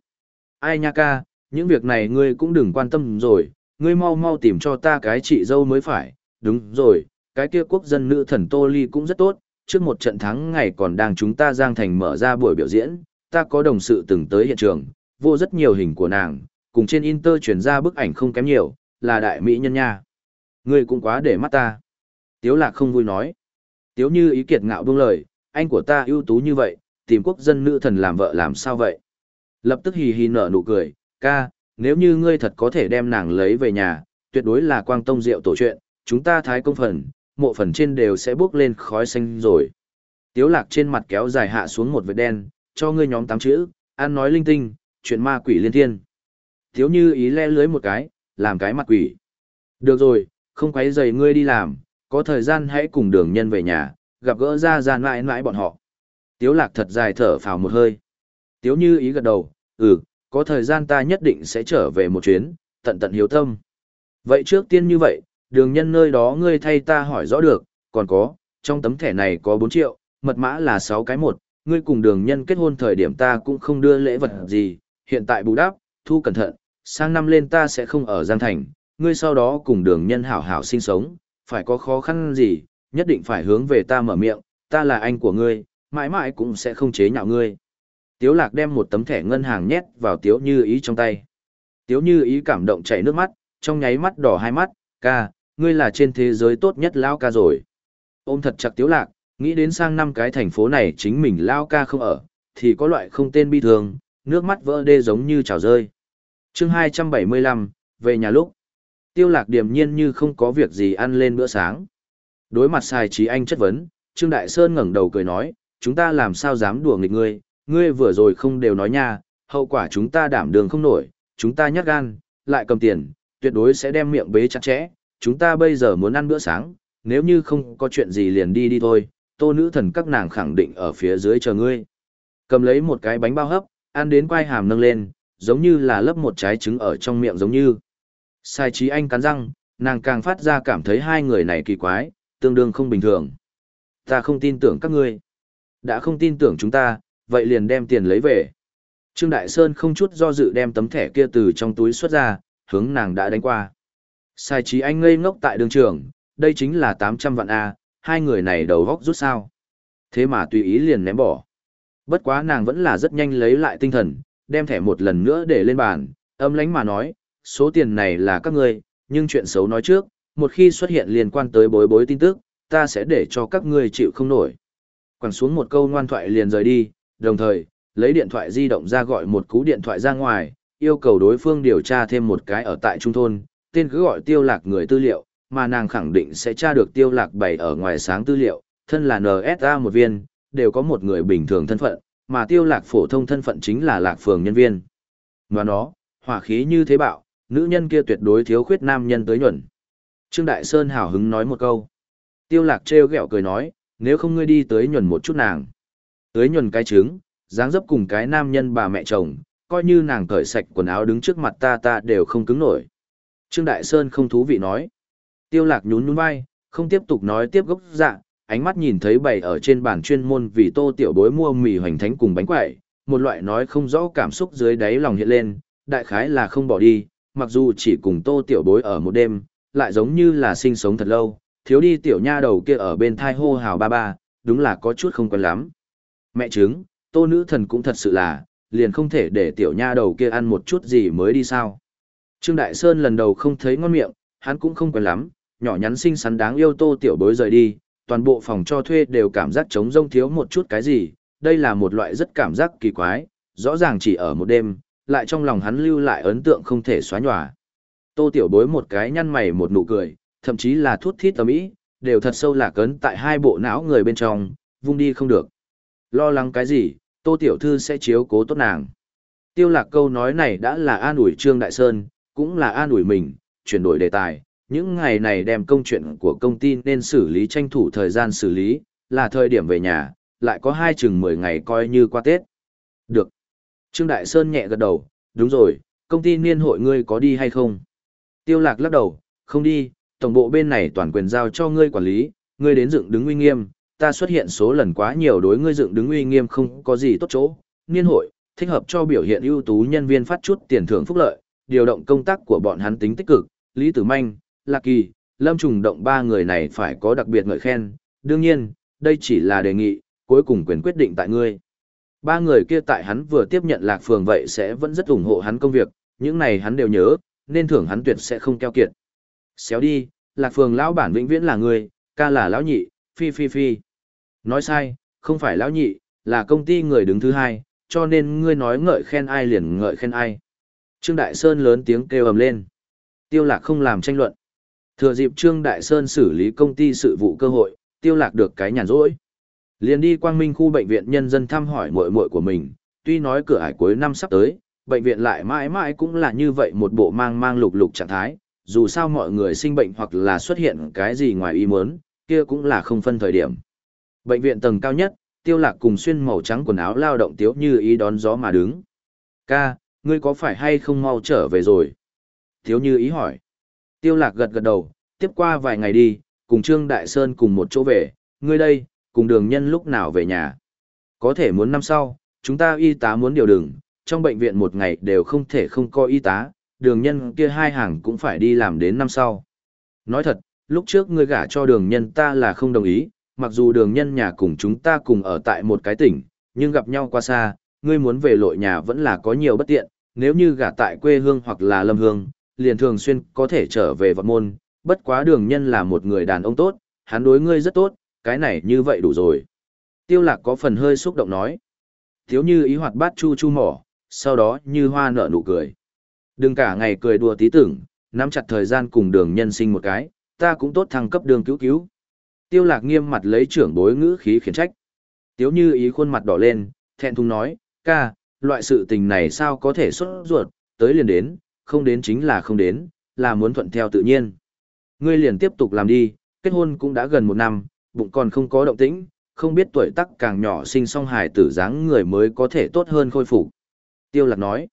ai nha ca, những việc này ngươi cũng đừng quan tâm rồi, ngươi mau mau tìm cho ta cái chị dâu mới phải, đúng rồi, cái kia quốc dân nữ thần Tô Ly cũng rất tốt, trước một trận thắng ngày còn đang chúng ta Giang Thành mở ra buổi biểu diễn, ta có đồng sự từng tới hiện trường, vô rất nhiều hình của nàng, cùng trên Inter truyền ra bức ảnh không kém nhiều, là đại mỹ nhân nha. Ngươi cũng quá để mắt ta. Tiếu lạc không vui nói. Tiếu như ý kiệt ngạo buông lời, anh của ta ưu tú như vậy, tìm quốc dân nữ thần làm vợ làm sao vậy? Lập tức hì hì nở nụ cười, ca, nếu như ngươi thật có thể đem nàng lấy về nhà, tuyệt đối là quang tông rượu tổ chuyện, chúng ta thái công phần, mộ phần trên đều sẽ bước lên khói xanh rồi. Tiếu lạc trên mặt kéo dài hạ xuống một vệt đen, cho ngươi nhóm tám chữ, ăn nói linh tinh, chuyện ma quỷ liên thiên. Tiếu như ý le lưới một cái, làm cái mặt quỷ. Được rồi, không quấy rầy ngươi đi làm, có thời gian hãy cùng đường nhân về nhà, gặp gỡ ra gian mãi mãi bọn họ. Tiếu lạc thật dài thở phào một hơi. Tiếu như ý gật đầu, ừ, có thời gian ta nhất định sẽ trở về một chuyến, tận tận hiếu tâm. Vậy trước tiên như vậy, đường nhân nơi đó ngươi thay ta hỏi rõ được, còn có, trong tấm thẻ này có 4 triệu, mật mã là 6 cái một, ngươi cùng đường nhân kết hôn thời điểm ta cũng không đưa lễ vật gì, hiện tại bù đắp, thu cẩn thận, sang năm lên ta sẽ không ở Giang Thành, ngươi sau đó cùng đường nhân hảo hảo sinh sống, phải có khó khăn gì, nhất định phải hướng về ta mở miệng, ta là anh của ngươi, mãi mãi cũng sẽ không chế nhạo ngươi. Tiếu lạc đem một tấm thẻ ngân hàng nhét vào tiếu như ý trong tay. Tiếu như ý cảm động chảy nước mắt, trong nháy mắt đỏ hai mắt, ca, ngươi là trên thế giới tốt nhất lao ca rồi. Ôm thật chặt tiếu lạc, nghĩ đến sang năm cái thành phố này chính mình lao ca không ở, thì có loại không tên bi thường, nước mắt vỡ đê giống như trào rơi. chương 275, về nhà lúc. Tiêu lạc điềm nhiên như không có việc gì ăn lên bữa sáng. Đối mặt xài trí anh chất vấn, Trương Đại Sơn ngẩng đầu cười nói, chúng ta làm sao dám đùa nghịch ngươi, ngươi vừa rồi không đều nói nha, hậu quả chúng ta đảm đường không nổi, chúng ta nhát gan, lại cầm tiền, tuyệt đối sẽ đem miệng bế chặt chẽ, chúng ta bây giờ muốn ăn bữa sáng, nếu như không có chuyện gì liền đi đi thôi, tô nữ thần các nàng khẳng định ở phía dưới chờ ngươi. Cầm lấy một cái bánh bao hấp, ăn đến quai hàm nâng lên, giống như là lấp một trái trứng ở trong miệng giống như. Sai trí anh cắn răng, nàng càng phát ra cảm thấy hai người này kỳ quái, tương đương không bình thường. Ta không tin tưởng các ngươi. Đã không tin tưởng chúng ta, vậy liền đem tiền lấy về. Trương Đại Sơn không chút do dự đem tấm thẻ kia từ trong túi xuất ra, hướng nàng đã đánh qua. Sai trí anh ngây ngốc tại đường trường, đây chính là 800 vạn A, hai người này đầu góc rút sao. Thế mà tùy ý liền ném bỏ. Bất quá nàng vẫn là rất nhanh lấy lại tinh thần, đem thẻ một lần nữa để lên bàn, âm lánh mà nói, số tiền này là các ngươi, nhưng chuyện xấu nói trước, một khi xuất hiện liên quan tới bối bối tin tức, ta sẽ để cho các ngươi chịu không nổi. Quẳng xuống một câu ngoan thoại liền rời đi, đồng thời, lấy điện thoại di động ra gọi một cú điện thoại ra ngoài, yêu cầu đối phương điều tra thêm một cái ở tại trung thôn, tên cứ gọi tiêu lạc người tư liệu, mà nàng khẳng định sẽ tra được tiêu lạc bày ở ngoài sáng tư liệu, thân là NSA một viên, đều có một người bình thường thân phận, mà tiêu lạc phổ thông thân phận chính là lạc phường nhân viên. ngoài nó, hỏa khí như thế bạo, nữ nhân kia tuyệt đối thiếu khuyết nam nhân tới nhuẩn. Trương Đại Sơn hào hứng nói một câu. Tiêu lạc treo gẹo cười nói, nếu không ngươi đi tới nhuần một chút nàng tưới nhuần cái trứng, dáng dấp cùng cái nam nhân bà mẹ chồng, coi như nàng cởi sạch quần áo đứng trước mặt ta ta đều không cứng nổi. Trương Đại Sơn không thú vị nói. Tiêu lạc nhún nhún vai, không tiếp tục nói tiếp gốc dạ, ánh mắt nhìn thấy bày ở trên bàn chuyên môn vì tô tiểu bối mua mì hoành thánh cùng bánh quẩy, một loại nói không rõ cảm xúc dưới đáy lòng hiện lên, đại khái là không bỏ đi, mặc dù chỉ cùng tô tiểu bối ở một đêm, lại giống như là sinh sống thật lâu, thiếu đi tiểu nha đầu kia ở bên thai hô hào ba ba, đúng là có chút không quen lắm. Mẹ chứng, tô nữ thần cũng thật sự là, liền không thể để tiểu nha đầu kia ăn một chút gì mới đi sao. Trương Đại Sơn lần đầu không thấy ngon miệng, hắn cũng không quen lắm, nhỏ nhắn xinh xắn đáng yêu tô tiểu bối rời đi, toàn bộ phòng cho thuê đều cảm giác trống rông thiếu một chút cái gì, đây là một loại rất cảm giác kỳ quái, rõ ràng chỉ ở một đêm, lại trong lòng hắn lưu lại ấn tượng không thể xóa nhòa. Tô tiểu bối một cái nhăn mày một nụ cười, thậm chí là thút thít tầm ý, đều thật sâu lạc ấn tại hai bộ não người bên trong, vung đi không được. Lo lắng cái gì, tô tiểu thư sẽ chiếu cố tốt nàng. Tiêu lạc câu nói này đã là an ủi Trương Đại Sơn, cũng là an ủi mình, chuyển đổi đề tài, những ngày này đem công chuyện của công ty nên xử lý tranh thủ thời gian xử lý, là thời điểm về nhà, lại có hai chừng 10 ngày coi như qua Tết. Được. Trương Đại Sơn nhẹ gật đầu, đúng rồi, công ty niên hội ngươi có đi hay không? Tiêu lạc lắc đầu, không đi, tổng bộ bên này toàn quyền giao cho ngươi quản lý, ngươi đến dựng đứng uy nghiêm, ta xuất hiện số lần quá nhiều đối ngươi dựng đứng uy nghiêm không có gì tốt chỗ. Niên hội, thích hợp cho biểu hiện ưu tú nhân viên phát chút tiền thưởng phúc lợi, điều động công tác của bọn hắn tính tích cực, Lý Tử Manh, Lạc Kỳ, Lâm Trùng Động ba người này phải có đặc biệt ngợi khen, đương nhiên, đây chỉ là đề nghị, cuối cùng quyền quyết định tại ngươi. Ba người kia tại hắn vừa tiếp nhận Lạc Phường vậy sẽ vẫn rất ủng hộ hắn công việc, những này hắn đều nhớ, nên thưởng hắn tuyệt sẽ không keo kiệt. Xéo đi, Lạc Phường lão bản vĩnh viễn là người, ca là lão nhị, phi phi phi. Nói sai, không phải lão nhị, là công ty người đứng thứ hai, cho nên ngươi nói ngợi khen ai liền ngợi khen ai. Trương Đại Sơn lớn tiếng kêu ầm lên. Tiêu Lạc không làm tranh luận. Thừa dịp Trương Đại Sơn xử lý công ty sự vụ cơ hội, Tiêu Lạc được cái nhàn rỗi. Liền đi Quang Minh khu bệnh viện nhân dân thăm hỏi muội muội của mình, tuy nói cửa ải cuối năm sắp tới, bệnh viện lại mãi mãi cũng là như vậy một bộ mang mang lục lục trạng thái, dù sao mọi người sinh bệnh hoặc là xuất hiện cái gì ngoài ý muốn, kia cũng là không phân thời điểm. Bệnh viện tầng cao nhất, Tiêu Lạc cùng xuyên màu trắng quần áo lao động tiếu như ý đón gió mà đứng. Ca, ngươi có phải hay không mau trở về rồi? Thiếu như ý hỏi. Tiêu lạc gật gật đầu, tiếp qua vài ngày đi, cùng Trương Đại Sơn cùng một chỗ về, ngươi đây, cùng đường nhân lúc nào về nhà. Có thể muốn năm sau, chúng ta y tá muốn điều đường, trong bệnh viện một ngày đều không thể không có y tá, đường nhân kia hai hàng cũng phải đi làm đến năm sau. Nói thật, lúc trước ngươi gả cho đường nhân ta là không đồng ý, mặc dù đường nhân nhà cùng chúng ta cùng ở tại một cái tỉnh, nhưng gặp nhau qua xa, ngươi muốn về lội nhà vẫn là có nhiều bất tiện, nếu như gả tại quê hương hoặc là lâm hương, liền thường xuyên có thể trở về vật môn, bất quá đường nhân là một người đàn ông tốt, hắn đối ngươi rất tốt, cái này như vậy đủ rồi. Tiêu lạc có phần hơi xúc động nói. Thiếu như ý hoạt bát chu chu mỏ, sau đó như hoa nở nụ cười. Đừng cả ngày cười đùa tí tưởng, nắm chặt thời gian cùng đường nhân sinh một cái, ta cũng tốt thăng cấp đường cứu cứu. Tiêu lạc nghiêm mặt lấy trưởng bối ngữ khí khiển trách. Tiếu như ý khuôn mặt đỏ lên, thẹn thùng nói, ca, loại sự tình này sao có thể xuất ruột, tới liền đến, không đến chính là không đến, là muốn thuận theo tự nhiên. Ngươi liền tiếp tục làm đi, kết hôn cũng đã gần một năm, bụng còn không có động tĩnh, không biết tuổi tác càng nhỏ sinh song hài tử dáng người mới có thể tốt hơn khôi phục. Tiêu lạc nói,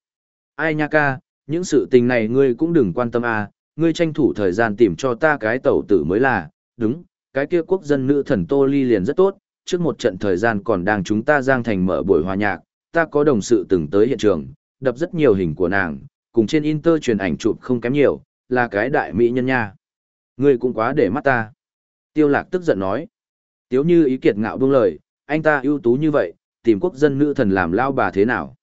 ai nha ca, những sự tình này ngươi cũng đừng quan tâm à, ngươi tranh thủ thời gian tìm cho ta cái tẩu tử mới là, đúng, cái kia quốc dân nữ thần Tô Ly liền rất tốt, trước một trận thời gian còn đang chúng ta giang thành mở buổi hòa nhạc, ta có đồng sự từng tới hiện trường, đập rất nhiều hình của nàng, cùng trên Inter truyền ảnh chụp không kém nhiều, là cái đại mỹ nhân nha. Ngươi cũng quá để mắt ta. Tiêu lạc tức giận nói. Tiếu như ý kiệt ngạo buông lời, anh ta ưu tú như vậy, tìm quốc dân nữ thần làm lao bà thế nào?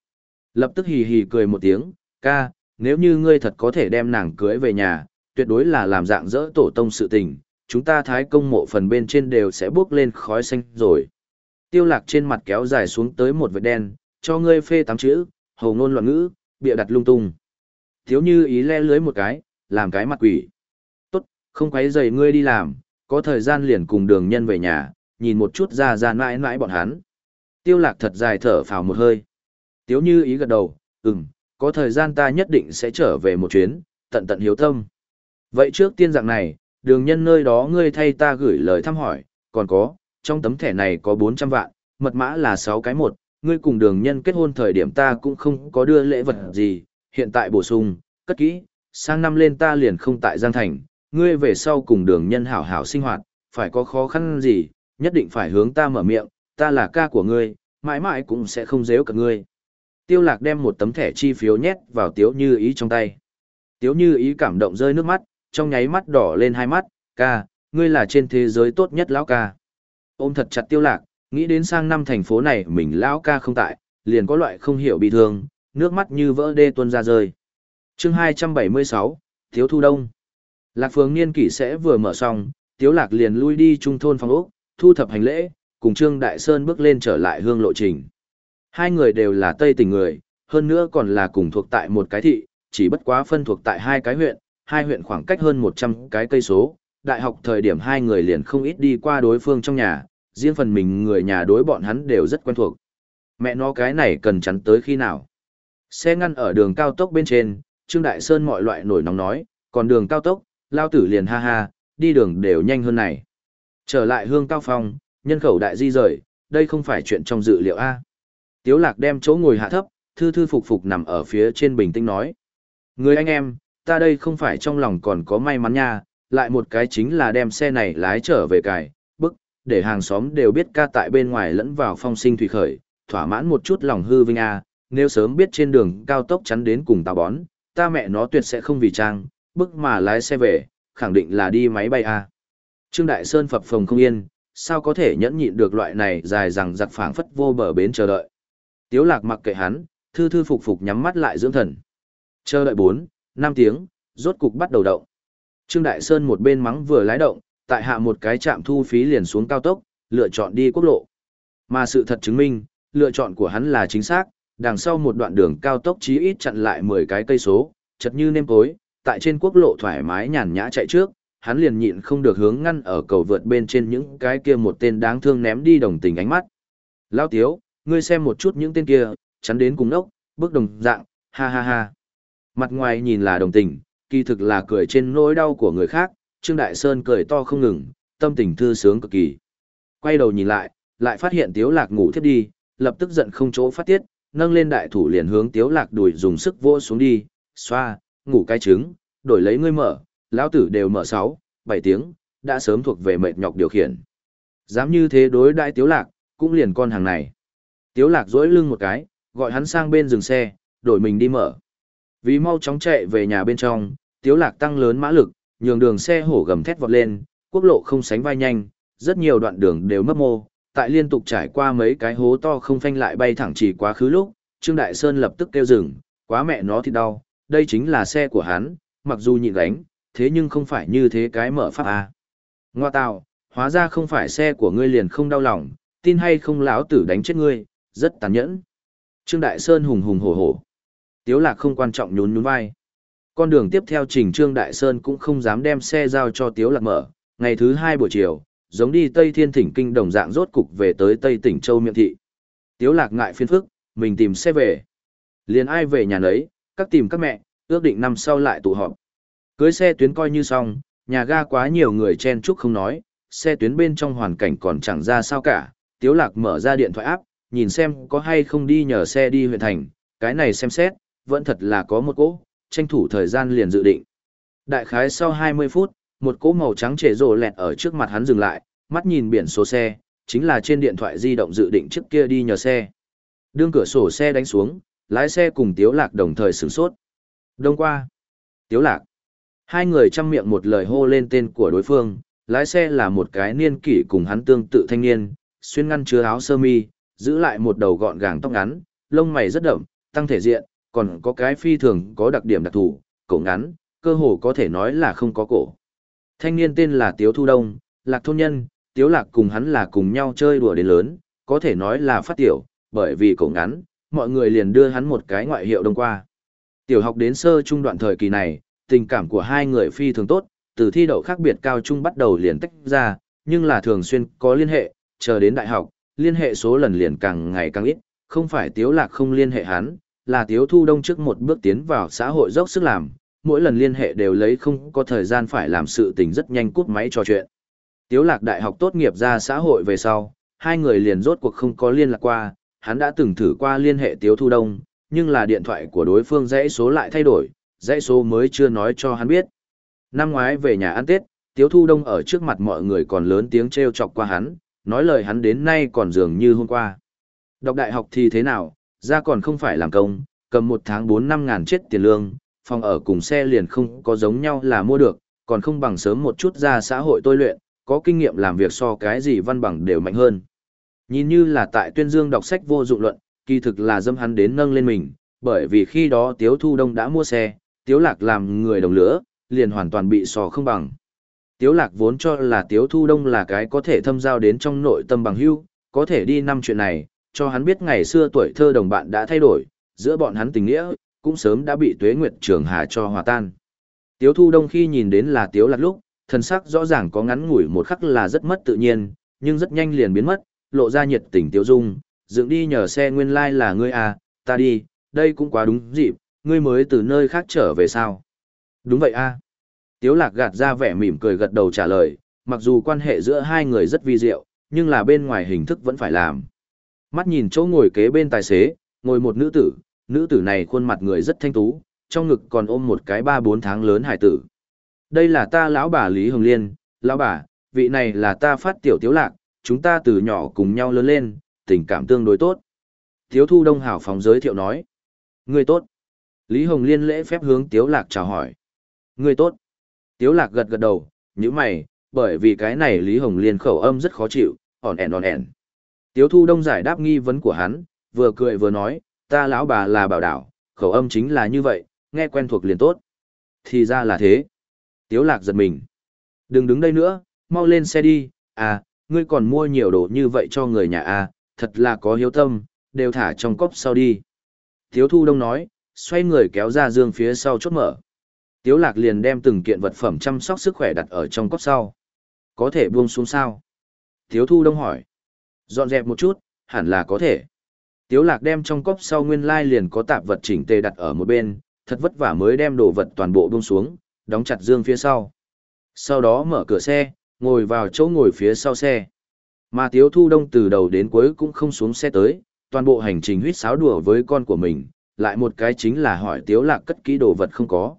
Lập tức hì hì cười một tiếng, ca, nếu như ngươi thật có thể đem nàng cưới về nhà, tuyệt đối là làm dạng dỡ tổ tông sự tình, chúng ta thái công mộ phần bên trên đều sẽ bước lên khói xanh rồi. Tiêu lạc trên mặt kéo dài xuống tới một vệt đen, cho ngươi phê tám chữ, hầu ngôn loạn ngữ, bịa đặt lung tung. Thiếu như ý le lưới một cái, làm cái mặt quỷ. Tốt, không quấy rầy ngươi đi làm, có thời gian liền cùng đường nhân về nhà, nhìn một chút ra ra mãi mãi bọn hắn. Tiêu lạc thật dài thở phào một hơi. Tiếu như ý gật đầu, ừm, có thời gian ta nhất định sẽ trở về một chuyến, tận tận hiếu tâm. Vậy trước tiên dạng này, đường nhân nơi đó ngươi thay ta gửi lời thăm hỏi, còn có, trong tấm thẻ này có 400 vạn, mật mã là 6 cái một, ngươi cùng đường nhân kết hôn thời điểm ta cũng không có đưa lễ vật gì, hiện tại bổ sung, cất kỹ, sang năm lên ta liền không tại Giang Thành, ngươi về sau cùng đường nhân hảo hảo sinh hoạt, phải có khó khăn gì, nhất định phải hướng ta mở miệng, ta là ca của ngươi, mãi mãi cũng sẽ không dễ cả ngươi. Tiêu lạc đem một tấm thẻ chi phiếu nhét vào tiếu như ý trong tay. Tiếu như ý cảm động rơi nước mắt, trong nháy mắt đỏ lên hai mắt, ca, ngươi là trên thế giới tốt nhất lão ca. Ôm thật chặt tiêu lạc, nghĩ đến sang năm thành phố này mình lão ca không tại, liền có loại không hiểu bị thương, nước mắt như vỡ đê tuôn ra rơi. Chương 276, Tiếu Thu Đông. Lạc Phường niên kỷ sẽ vừa mở xong, Tiếu Lạc liền lui đi trung thôn phòng ốc, thu thập hành lễ, cùng Trương Đại Sơn bước lên trở lại hương lộ trình. Hai người đều là Tây tỉnh người, hơn nữa còn là cùng thuộc tại một cái thị, chỉ bất quá phân thuộc tại hai cái huyện, hai huyện khoảng cách hơn 100 cái cây số. Đại học thời điểm hai người liền không ít đi qua đối phương trong nhà, riêng phần mình người nhà đối bọn hắn đều rất quen thuộc. Mẹ nó cái này cần chắn tới khi nào? Xe ngăn ở đường cao tốc bên trên, Trương Đại Sơn mọi loại nổi nóng nói, còn đường cao tốc, lao tử liền ha ha, đi đường đều nhanh hơn này. Trở lại hương cao phong, nhân khẩu đại di rời, đây không phải chuyện trong dự liệu A. Tiếu lạc đem chỗ ngồi hạ thấp, thư thư phục phục nằm ở phía trên bình tĩnh nói. Người anh em, ta đây không phải trong lòng còn có may mắn nha, lại một cái chính là đem xe này lái trở về cài, bức, để hàng xóm đều biết ca tại bên ngoài lẫn vào phong sinh thủy khởi, thỏa mãn một chút lòng hư vinh a. nếu sớm biết trên đường cao tốc chắn đến cùng tao bón, ta mẹ nó tuyệt sẽ không vì trang, bức mà lái xe về, khẳng định là đi máy bay a. Trương Đại Sơn phập phồng không yên, sao có thể nhẫn nhịn được loại này dài rằng giặc phảng phất vô bờ bến chờ đợi. Tiếu lạc mặc kệ hắn, thư thư phục phục nhắm mắt lại dưỡng thần. Chờ đợi 4, Năm tiếng, rốt cục bắt đầu động. Trương Đại Sơn một bên mắng vừa lái động, tại hạ một cái trạm thu phí liền xuống cao tốc, lựa chọn đi quốc lộ. Mà sự thật chứng minh, lựa chọn của hắn là chính xác, đằng sau một đoạn đường cao tốc chí ít chặn lại 10 cái cây số, chật như nêm tối, tại trên quốc lộ thoải mái nhàn nhã chạy trước, hắn liền nhịn không được hướng ngăn ở cầu vượt bên trên những cái kia một tên đáng thương ném đi đồng tình ánh mắt. Lao tiếu, ngươi xem một chút những tên kia, chắn đến cùng ốc, bước đồng dạng, ha ha ha. Mặt ngoài nhìn là đồng tình, kỳ thực là cười trên nỗi đau của người khác, Trương Đại Sơn cười to không ngừng, tâm tình thư sướng cực kỳ. Quay đầu nhìn lại, lại phát hiện Tiếu Lạc ngủ thiếp đi, lập tức giận không chỗ phát tiết, nâng lên đại thủ liền hướng Tiếu Lạc đùi dùng sức vỗ xuống đi, xoa, ngủ cái trứng, đổi lấy ngươi mở, lão tử đều mở 6, 7 tiếng, đã sớm thuộc về mệt nhọc điều khiển. Dám như thế đối đại Tiếu Lạc, cũng liền con hàng này. Tiếu lạc duỗi lưng một cái, gọi hắn sang bên dừng xe, đổi mình đi mở. Vì mau chóng chạy về nhà bên trong, tiếu lạc tăng lớn mã lực, nhường đường xe hổ gầm thét vọt lên, quốc lộ không sánh vai nhanh, rất nhiều đoạn đường đều mất mô, tại liên tục trải qua mấy cái hố to không phanh lại bay thẳng chỉ quá khứ lúc, Trương Đại Sơn lập tức kêu dừng, quá mẹ nó thì đau, đây chính là xe của hắn, mặc dù nhịn gánh, thế nhưng không phải như thế cái mở pháp a. Ngoa tạo, hóa ra không phải xe của ngươi liền không đau lòng, tin hay không lão tử đánh chết ngươi, rất tàn nhẫn. Trương Đại Sơn hùng hùng hổ hổ. Tiếu lạc không quan trọng nhún nhún vai. Con đường tiếp theo trình Trương Đại Sơn cũng không dám đem xe giao cho Tiếu lạc mở. Ngày thứ hai buổi chiều, giống đi Tây Thiên Thỉnh Kinh đồng dạng rốt cục về tới Tây Tỉnh Châu Miệng Thị. Tiếu lạc ngại phiền phức, mình tìm xe về. Liền ai về nhà nấy, các tìm các mẹ, ước định năm sau lại tụ họp. Cưới xe tuyến coi như xong, nhà ga quá nhiều người chen chúc không nói, xe tuyến bên trong hoàn cảnh còn chẳng ra sao cả. Tiếu lạc mở ra điện thoại áp, nhìn xem có hay không đi nhờ xe đi huyện thành, cái này xem xét, vẫn thật là có một cỗ, tranh thủ thời gian liền dự định. Đại khái sau 20 phút, một cỗ màu trắng trề rồ lẹt ở trước mặt hắn dừng lại, mắt nhìn biển số xe, chính là trên điện thoại di động dự định trước kia đi nhờ xe. Đương cửa sổ xe đánh xuống, lái xe cùng Tiếu Lạc đồng thời sửng sốt. Đông qua. Tiếu Lạc. Hai người chăm miệng một lời hô lên tên của đối phương, lái xe là một cái niên kỷ cùng hắn tương tự thanh niên, xuyên ngăn chứa áo sơ mi, giữ lại một đầu gọn gàng tóc ngắn, lông mày rất đậm, tăng thể diện, còn có cái phi thường có đặc điểm đặc thù, cổ ngắn, cơ hồ có thể nói là không có cổ. Thanh niên tên là Tiếu Thu Đông, lạc thôn nhân, Tiếu Lạc cùng hắn là cùng nhau chơi đùa đến lớn, có thể nói là phát tiểu, bởi vì cổ ngắn, mọi người liền đưa hắn một cái ngoại hiệu đông qua. Tiểu học đến sơ trung đoạn thời kỳ này, tình cảm của hai người phi thường tốt, từ thi đậu khác biệt cao trung bắt đầu liền tách ra, nhưng là thường xuyên có liên hệ, chờ đến đại học, liên hệ số lần liền càng ngày càng ít, không phải Tiếu Lạc không liên hệ hắn, là Tiếu Thu Đông trước một bước tiến vào xã hội dốc sức làm, mỗi lần liên hệ đều lấy không có thời gian phải làm sự tình rất nhanh cút máy trò chuyện. Tiếu Lạc đại học tốt nghiệp ra xã hội về sau, hai người liền rốt cuộc không có liên lạc qua, hắn đã từng thử qua liên hệ Tiếu Thu Đông, nhưng là điện thoại của đối phương dãy số lại thay đổi, dãy số mới chưa nói cho hắn biết. Năm ngoái về nhà ăn Tết, Tiếu Thu Đông ở trước mặt mọi người còn lớn tiếng treo chọc qua hắn, nói lời hắn đến nay còn dường như hôm qua. Đọc đại học thì thế nào, ra còn không phải làm công, cầm một tháng 4 năm ngàn chết tiền lương, phòng ở cùng xe liền không có giống nhau là mua được, còn không bằng sớm một chút ra xã hội tôi luyện, có kinh nghiệm làm việc so cái gì văn bằng đều mạnh hơn. Nhìn như là tại tuyên dương đọc sách vô dụng luận, kỳ thực là dâm hắn đến nâng lên mình, bởi vì khi đó Tiếu Thu Đông đã mua xe, Tiếu Lạc làm người đồng lửa, liền hoàn toàn bị sò không bằng. Tiếu Lạc vốn cho là Tiếu Thu Đông là cái có thể thâm giao đến trong nội tâm bằng hữu, có thể đi năm chuyện này, cho hắn biết ngày xưa tuổi thơ đồng bạn đã thay đổi, giữa bọn hắn tình nghĩa, cũng sớm đã bị tuế nguyệt trường hà cho hòa tan. Tiếu Thu Đông khi nhìn đến là Tiếu Lạc lúc, thân sắc rõ ràng có ngắn ngủi một khắc là rất mất tự nhiên, nhưng rất nhanh liền biến mất, lộ ra nhiệt tình Tiếu Dung, dựng đi nhờ xe nguyên lai like là ngươi à, ta đi, đây cũng quá đúng dịp, ngươi mới từ nơi khác trở về sao? Đúng vậy a. À. Tiếu lạc gạt ra vẻ mỉm cười gật đầu trả lời, mặc dù quan hệ giữa hai người rất vi diệu, nhưng là bên ngoài hình thức vẫn phải làm. Mắt nhìn chỗ ngồi kế bên tài xế, ngồi một nữ tử, nữ tử này khuôn mặt người rất thanh tú, trong ngực còn ôm một cái ba bốn tháng lớn hải tử. Đây là ta lão bà Lý Hồng Liên, lão bà, vị này là ta phát tiểu tiếu lạc, chúng ta từ nhỏ cùng nhau lớn lên, tình cảm tương đối tốt. Tiếu thu đông hảo phóng giới thiệu nói. Người tốt. Lý Hồng Liên lễ phép hướng tiếu lạc chào hỏi. Người tốt. Tiếu lạc gật gật đầu, như mày, bởi vì cái này Lý Hồng Liên khẩu âm rất khó chịu, ỏn ẻn ỏn ẻn. Tiếu thu đông giải đáp nghi vấn của hắn, vừa cười vừa nói, ta lão bà là bảo đảo, khẩu âm chính là như vậy, nghe quen thuộc liền tốt. Thì ra là thế. Tiếu lạc giật mình. Đừng đứng đây nữa, mau lên xe đi, à, ngươi còn mua nhiều đồ như vậy cho người nhà à, thật là có hiếu tâm, đều thả trong cốc sau đi. Tiếu thu đông nói, xoay người kéo ra dương phía sau chốt mở. Tiếu lạc liền đem từng kiện vật phẩm chăm sóc sức khỏe đặt ở trong cốc sau. Có thể buông xuống sao? Tiếu thu đông hỏi. Dọn dẹp một chút, hẳn là có thể. Tiếu lạc đem trong cốc sau nguyên lai liền có tạp vật chỉnh tề đặt ở một bên, thật vất vả mới đem đồ vật toàn bộ buông xuống, đóng chặt dương phía sau. Sau đó mở cửa xe, ngồi vào chỗ ngồi phía sau xe. Mà Tiếu Thu Đông từ đầu đến cuối cũng không xuống xe tới, toàn bộ hành trình huyết sáo đùa với con của mình, lại một cái chính là hỏi Tiếu Lạc cất kỹ đồ vật không có.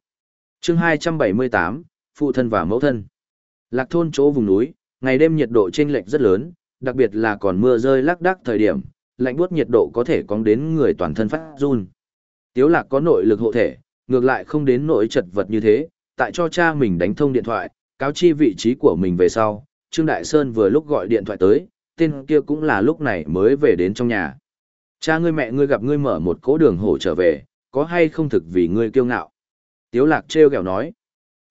Chương 278, Phụ thân và mẫu thân. Lạc thôn chỗ vùng núi, ngày đêm nhiệt độ chênh lệch rất lớn, đặc biệt là còn mưa rơi lác đác thời điểm, lạnh buốt nhiệt độ có thể cóng đến người toàn thân phát run. Tiếu Lạc có nội lực hộ thể, ngược lại không đến nỗi chật vật như thế, tại cho cha mình đánh thông điện thoại, cáo chi vị trí của mình về sau, Trương Đại Sơn vừa lúc gọi điện thoại tới, tên kia cũng là lúc này mới về đến trong nhà. Cha ngươi mẹ ngươi gặp ngươi mở một cỗ đường hổ trở về, có hay không thực vì ngươi kiêu ngạo? Tiếu lạc treo kẹo nói.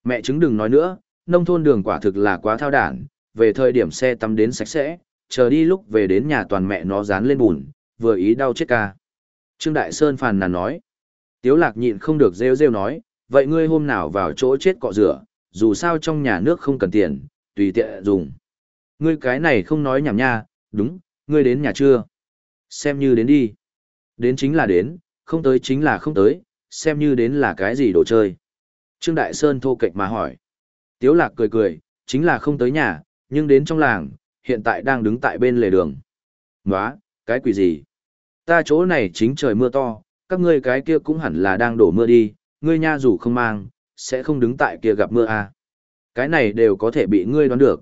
Mẹ chứng đừng nói nữa, nông thôn đường quả thực là quá thao đản, về thời điểm xe tắm đến sạch sẽ, chờ đi lúc về đến nhà toàn mẹ nó dán lên bùn, vừa ý đau chết ca. Trương Đại Sơn phàn nàn nói. Tiếu lạc nhịn không được rêu rêu nói, vậy ngươi hôm nào vào chỗ chết cọ rửa, dù sao trong nhà nước không cần tiền, tùy tiện dùng. Ngươi cái này không nói nhảm nha, đúng, ngươi đến nhà chưa? Xem như đến đi. Đến chính là đến, không tới chính là không tới, xem như đến là cái gì đồ chơi. Trương Đại Sơn thô kệch mà hỏi. Tiếu lạc cười cười, chính là không tới nhà, nhưng đến trong làng, hiện tại đang đứng tại bên lề đường. Nóa, cái quỷ gì? Ta chỗ này chính trời mưa to, các ngươi cái kia cũng hẳn là đang đổ mưa đi, ngươi nha dù không mang, sẽ không đứng tại kia gặp mưa à. Cái này đều có thể bị ngươi đoán được.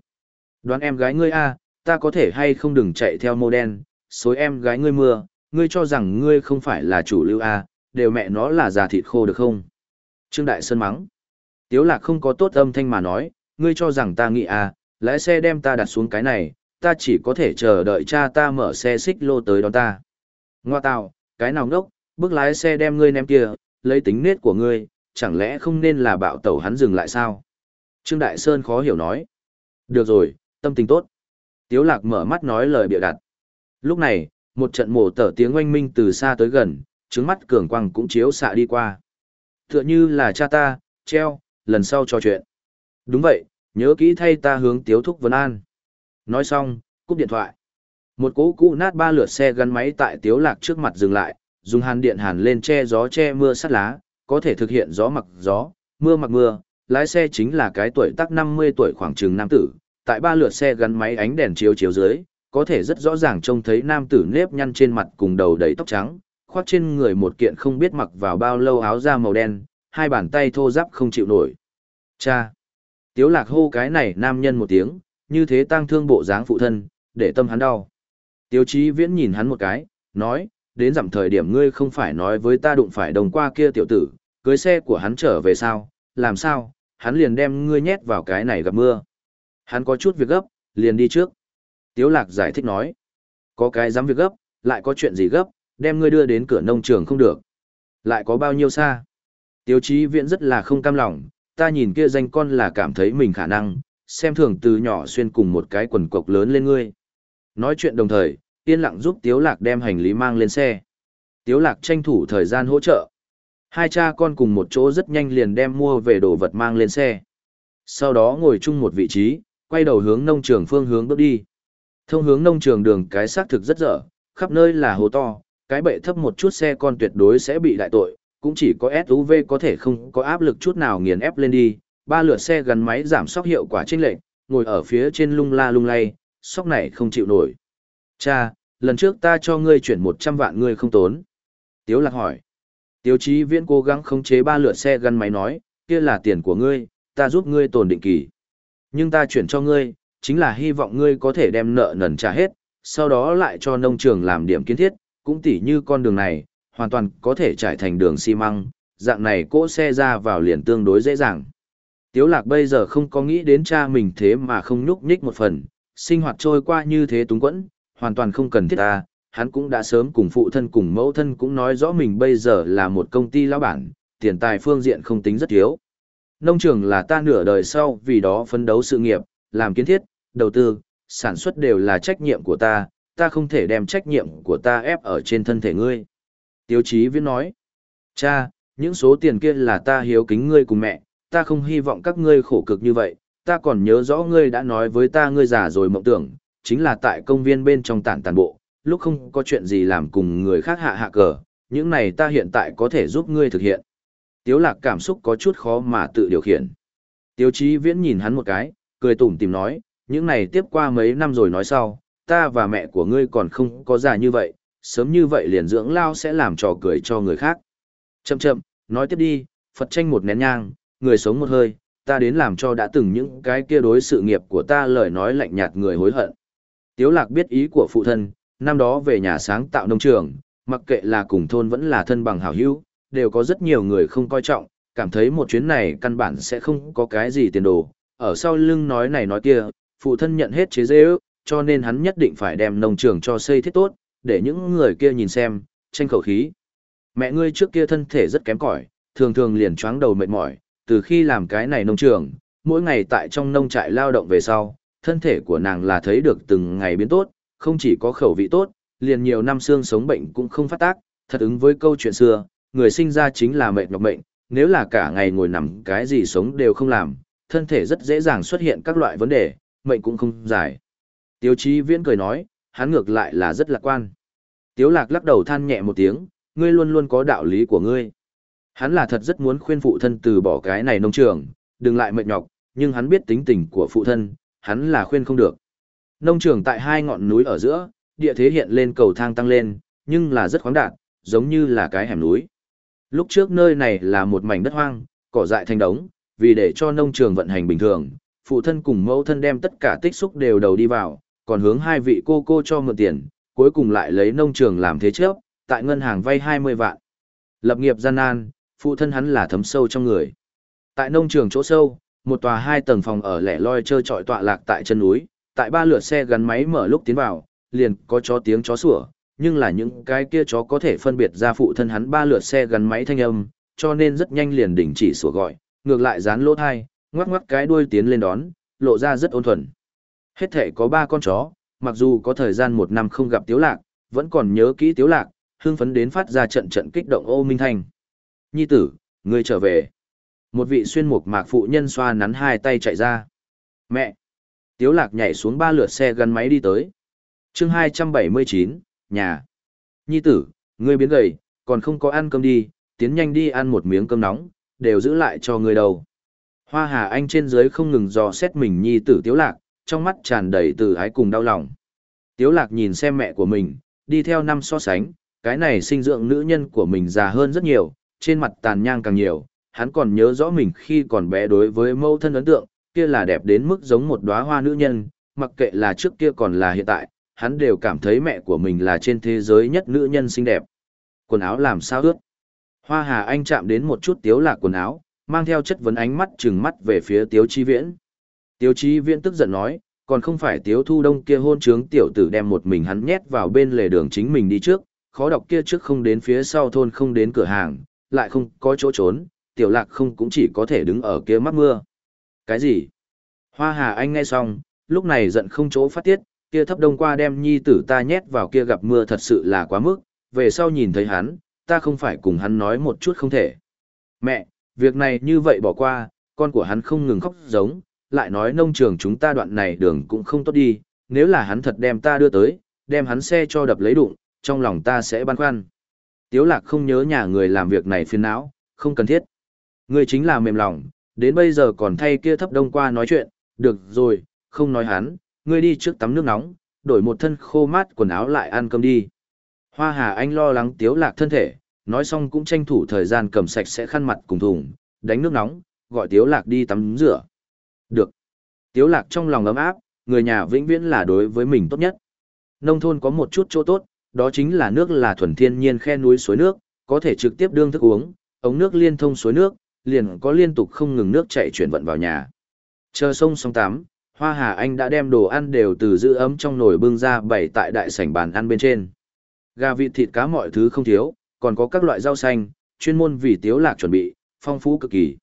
Đoán em gái ngươi à, ta có thể hay không đừng chạy theo mô đen, xối em gái ngươi mưa, ngươi cho rằng ngươi không phải là chủ lưu à, đều mẹ nó là già thịt khô được không? Trương Đại Sơn mắng. Tiếu lạc không có tốt âm thanh mà nói, ngươi cho rằng ta nghĩ à, lái xe đem ta đặt xuống cái này, ta chỉ có thể chờ đợi cha ta mở xe xích lô tới đón ta. Ngoa tào, cái nào ngốc, bước lái xe đem ngươi ném kia, lấy tính nết của ngươi, chẳng lẽ không nên là bạo tẩu hắn dừng lại sao? Trương Đại Sơn khó hiểu nói. Được rồi, tâm tình tốt. Tiếu lạc mở mắt nói lời bịa đặt. Lúc này, một trận mổ tở tiếng oanh minh từ xa tới gần, trứng mắt cường quang cũng chiếu xạ đi qua. Tựa như là cha ta, treo, lần sau trò chuyện. Đúng vậy, nhớ kỹ thay ta hướng tiếu thúc vấn an. Nói xong, cúp điện thoại. Một cỗ cũ nát ba lượt xe gắn máy tại tiếu lạc trước mặt dừng lại, dùng hàn điện hàn lên che gió che mưa sắt lá, có thể thực hiện gió mặc gió, mưa mặc mưa, lái xe chính là cái tuổi tác 50 tuổi khoảng chừng nam tử, tại ba lượt xe gắn máy ánh đèn chiếu chiếu dưới, có thể rất rõ ràng trông thấy nam tử nếp nhăn trên mặt cùng đầu đầy tóc trắng, khoác trên người một kiện không biết mặc vào bao lâu áo da màu đen, hai bàn tay thô ráp không chịu nổi. Cha! Tiếu lạc hô cái này nam nhân một tiếng, như thế tăng thương bộ dáng phụ thân, để tâm hắn đau. Tiếu chí viễn nhìn hắn một cái, nói, đến dặm thời điểm ngươi không phải nói với ta đụng phải đồng qua kia tiểu tử, cưới xe của hắn trở về sao, làm sao, hắn liền đem ngươi nhét vào cái này gặp mưa. Hắn có chút việc gấp, liền đi trước. Tiếu lạc giải thích nói, có cái dám việc gấp, lại có chuyện gì gấp, đem ngươi đưa đến cửa nông trường không được. Lại có bao nhiêu xa? Tiếu chí viện rất là không cam lòng, ta nhìn kia danh con là cảm thấy mình khả năng, xem thường từ nhỏ xuyên cùng một cái quần cộc lớn lên ngươi. Nói chuyện đồng thời, yên lặng giúp Tiếu Lạc đem hành lý mang lên xe. Tiếu Lạc tranh thủ thời gian hỗ trợ. Hai cha con cùng một chỗ rất nhanh liền đem mua về đồ vật mang lên xe. Sau đó ngồi chung một vị trí, quay đầu hướng nông trường phương hướng bước đi. Thông hướng nông trường đường cái xác thực rất dở, khắp nơi là hồ to, cái bệ thấp một chút xe con tuyệt đối sẽ bị đại tội, cũng chỉ có SUV có thể không có áp lực chút nào nghiền ép lên đi, ba lượt xe gắn máy giảm sóc hiệu quả chênh lệch, ngồi ở phía trên lung la lung lay, sóc này không chịu nổi. Cha, lần trước ta cho ngươi chuyển 100 vạn ngươi không tốn. Tiếu lạc hỏi. Tiếu chí viễn cố gắng khống chế ba lượt xe gắn máy nói, kia là tiền của ngươi, ta giúp ngươi tồn định kỳ. Nhưng ta chuyển cho ngươi, chính là hy vọng ngươi có thể đem nợ nần trả hết, sau đó lại cho nông trường làm điểm kiến thiết, cũng tỉ như con đường này, hoàn toàn có thể trải thành đường xi măng, dạng này cỗ xe ra vào liền tương đối dễ dàng. Tiếu lạc bây giờ không có nghĩ đến cha mình thế mà không nhúc nhích một phần, sinh hoạt trôi qua như thế túng quẫn, hoàn toàn không cần thiết ta, hắn cũng đã sớm cùng phụ thân cùng mẫu thân cũng nói rõ mình bây giờ là một công ty lão bản, tiền tài phương diện không tính rất thiếu. Nông trường là ta nửa đời sau vì đó phấn đấu sự nghiệp, làm kiến thiết, đầu tư, sản xuất đều là trách nhiệm của ta, ta không thể đem trách nhiệm của ta ép ở trên thân thể ngươi. Tiêu chí viễn nói, cha, những số tiền kia là ta hiếu kính ngươi cùng mẹ, ta không hy vọng các ngươi khổ cực như vậy, ta còn nhớ rõ ngươi đã nói với ta ngươi già rồi mộng tưởng, chính là tại công viên bên trong tản tàn bộ, lúc không có chuyện gì làm cùng người khác hạ hạ cờ, những này ta hiện tại có thể giúp ngươi thực hiện. Tiếu lạc cảm xúc có chút khó mà tự điều khiển. Tiêu chí viễn nhìn hắn một cái, cười tủm tỉm nói, những này tiếp qua mấy năm rồi nói sau, ta và mẹ của ngươi còn không có già như vậy, sớm như vậy liền dưỡng lao sẽ làm trò cười cho người khác. Chậm chậm, nói tiếp đi, Phật tranh một nén nhang, người sống một hơi, ta đến làm cho đã từng những cái kia đối sự nghiệp của ta lời nói lạnh nhạt người hối hận. Tiếu lạc biết ý của phụ thân, năm đó về nhà sáng tạo nông trường, mặc kệ là cùng thôn vẫn là thân bằng hảo hữu, đều có rất nhiều người không coi trọng, cảm thấy một chuyến này căn bản sẽ không có cái gì tiền đồ, ở sau lưng nói này nói kia, phụ thân nhận hết chế dễ ước, cho nên hắn nhất định phải đem nông trường cho xây thiết tốt, để những người kia nhìn xem, tranh khẩu khí. Mẹ ngươi trước kia thân thể rất kém cỏi, thường thường liền choáng đầu mệt mỏi, từ khi làm cái này nông trường, mỗi ngày tại trong nông trại lao động về sau, thân thể của nàng là thấy được từng ngày biến tốt, không chỉ có khẩu vị tốt, liền nhiều năm xương sống bệnh cũng không phát tác, thật ứng với câu chuyện xưa, người sinh ra chính là mệt nhọc bệnh, nếu là cả ngày ngồi nằm cái gì sống đều không làm, thân thể rất dễ dàng xuất hiện các loại vấn đề, mệnh cũng không dài. Tiêu chí viễn cười nói, hắn ngược lại là rất lạc quan. Tiếu lạc lắc đầu than nhẹ một tiếng, ngươi luôn luôn có đạo lý của ngươi. Hắn là thật rất muốn khuyên phụ thân từ bỏ cái này nông trường, đừng lại mệt nhọc, nhưng hắn biết tính tình của phụ thân, hắn là khuyên không được. Nông trường tại hai ngọn núi ở giữa, địa thế hiện lên cầu thang tăng lên, nhưng là rất khoáng đạt, giống như là cái hẻm núi. Lúc trước nơi này là một mảnh đất hoang, cỏ dại thành đống, vì để cho nông trường vận hành bình thường, phụ thân cùng mẫu thân đem tất cả tích xúc đều đầu đi vào, còn hướng hai vị cô cô cho mượn tiền, cuối cùng lại lấy nông trường làm thế chấp, tại ngân hàng vay 20 vạn. Lập nghiệp gian nan, phụ thân hắn là thấm sâu trong người. Tại nông trường chỗ sâu, một tòa hai tầng phòng ở lẻ loi chơi trọi tọa lạc tại chân núi, tại ba lượt xe gắn máy mở lúc tiến vào, liền có chó tiếng chó sủa, nhưng là những cái kia chó có thể phân biệt ra phụ thân hắn ba lượt xe gắn máy thanh âm, cho nên rất nhanh liền đình chỉ sủa gọi, ngược lại dán lỗ thai, ngoắc ngoắc cái đuôi tiến lên đón, lộ ra rất ôn thuần. Hết thể có ba con chó, mặc dù có thời gian một năm không gặp Tiếu Lạc, vẫn còn nhớ kỹ Tiếu Lạc, hưng phấn đến phát ra trận trận kích động ô minh thanh. Nhi tử, ngươi trở về. Một vị xuyên mục mạc phụ nhân xoa nắn hai tay chạy ra. Mẹ! Tiếu Lạc nhảy xuống ba lượt xe gắn máy đi tới. chương 279, nhà. Nhi tử, ngươi biến gầy, còn không có ăn cơm đi, tiến nhanh đi ăn một miếng cơm nóng, đều giữ lại cho ngươi đâu. Hoa Hà Anh trên dưới không ngừng dò xét mình nhi tử Tiếu Lạc, trong mắt tràn đầy từ ái cùng đau lòng. Tiếu Lạc nhìn xem mẹ của mình, đi theo năm so sánh, cái này sinh dưỡng nữ nhân của mình già hơn rất nhiều, trên mặt tàn nhang càng nhiều, hắn còn nhớ rõ mình khi còn bé đối với mẫu thân ấn tượng, kia là đẹp đến mức giống một đóa hoa nữ nhân, mặc kệ là trước kia còn là hiện tại, hắn đều cảm thấy mẹ của mình là trên thế giới nhất nữ nhân xinh đẹp. Quần áo làm sao ướt? Hoa Hà Anh chạm đến một chút tiếu lạc quần áo, mang theo chất vấn ánh mắt trừng mắt về phía tiếu chi viễn. Tiêu chi viễn tức giận nói, còn không phải tiếu thu đông kia hôn trướng tiểu tử đem một mình hắn nhét vào bên lề đường chính mình đi trước, khó đọc kia trước không đến phía sau thôn không đến cửa hàng, lại không có chỗ trốn, tiểu lạc không cũng chỉ có thể đứng ở kia mắc mưa. Cái gì? Hoa Hà Anh nghe xong, lúc này giận không chỗ phát tiết, kia thấp đông qua đem nhi tử ta nhét vào kia gặp mưa thật sự là quá mức, về sau nhìn thấy hắn, ta không phải cùng hắn nói một chút không thể. Mẹ, việc này như vậy bỏ qua, con của hắn không ngừng khóc giống, lại nói nông trường chúng ta đoạn này đường cũng không tốt đi, nếu là hắn thật đem ta đưa tới, đem hắn xe cho đập lấy đụng, trong lòng ta sẽ băn khoăn. Tiếu lạc không nhớ nhà người làm việc này phiền não, không cần thiết. Người chính là mềm lòng, đến bây giờ còn thay kia thấp đông qua nói chuyện, được rồi, không nói hắn, ngươi đi trước tắm nước nóng, đổi một thân khô mát quần áo lại ăn cơm đi. Hoa Hà Anh lo lắng tiếu lạc thân thể, nói xong cũng tranh thủ thời gian cầm sạch sẽ khăn mặt cùng thùng, đánh nước nóng, gọi tiếu lạc đi tắm rửa. Được. Tiếu lạc trong lòng ấm áp, người nhà vĩnh viễn là đối với mình tốt nhất. Nông thôn có một chút chỗ tốt, đó chính là nước là thuần thiên nhiên khe núi suối nước, có thể trực tiếp đương thức uống, ống nước liên thông suối nước, liền có liên tục không ngừng nước chảy chuyển vận vào nhà. Chờ sông xong tắm, Hoa Hà Anh đã đem đồ ăn đều từ giữ ấm trong nồi bưng ra bày tại đại sảnh bàn ăn bên trên. Gà vịt thịt cá mọi thứ không thiếu, còn có các loại rau xanh, chuyên môn vì Tiếu Lạc chuẩn bị, phong phú cực kỳ.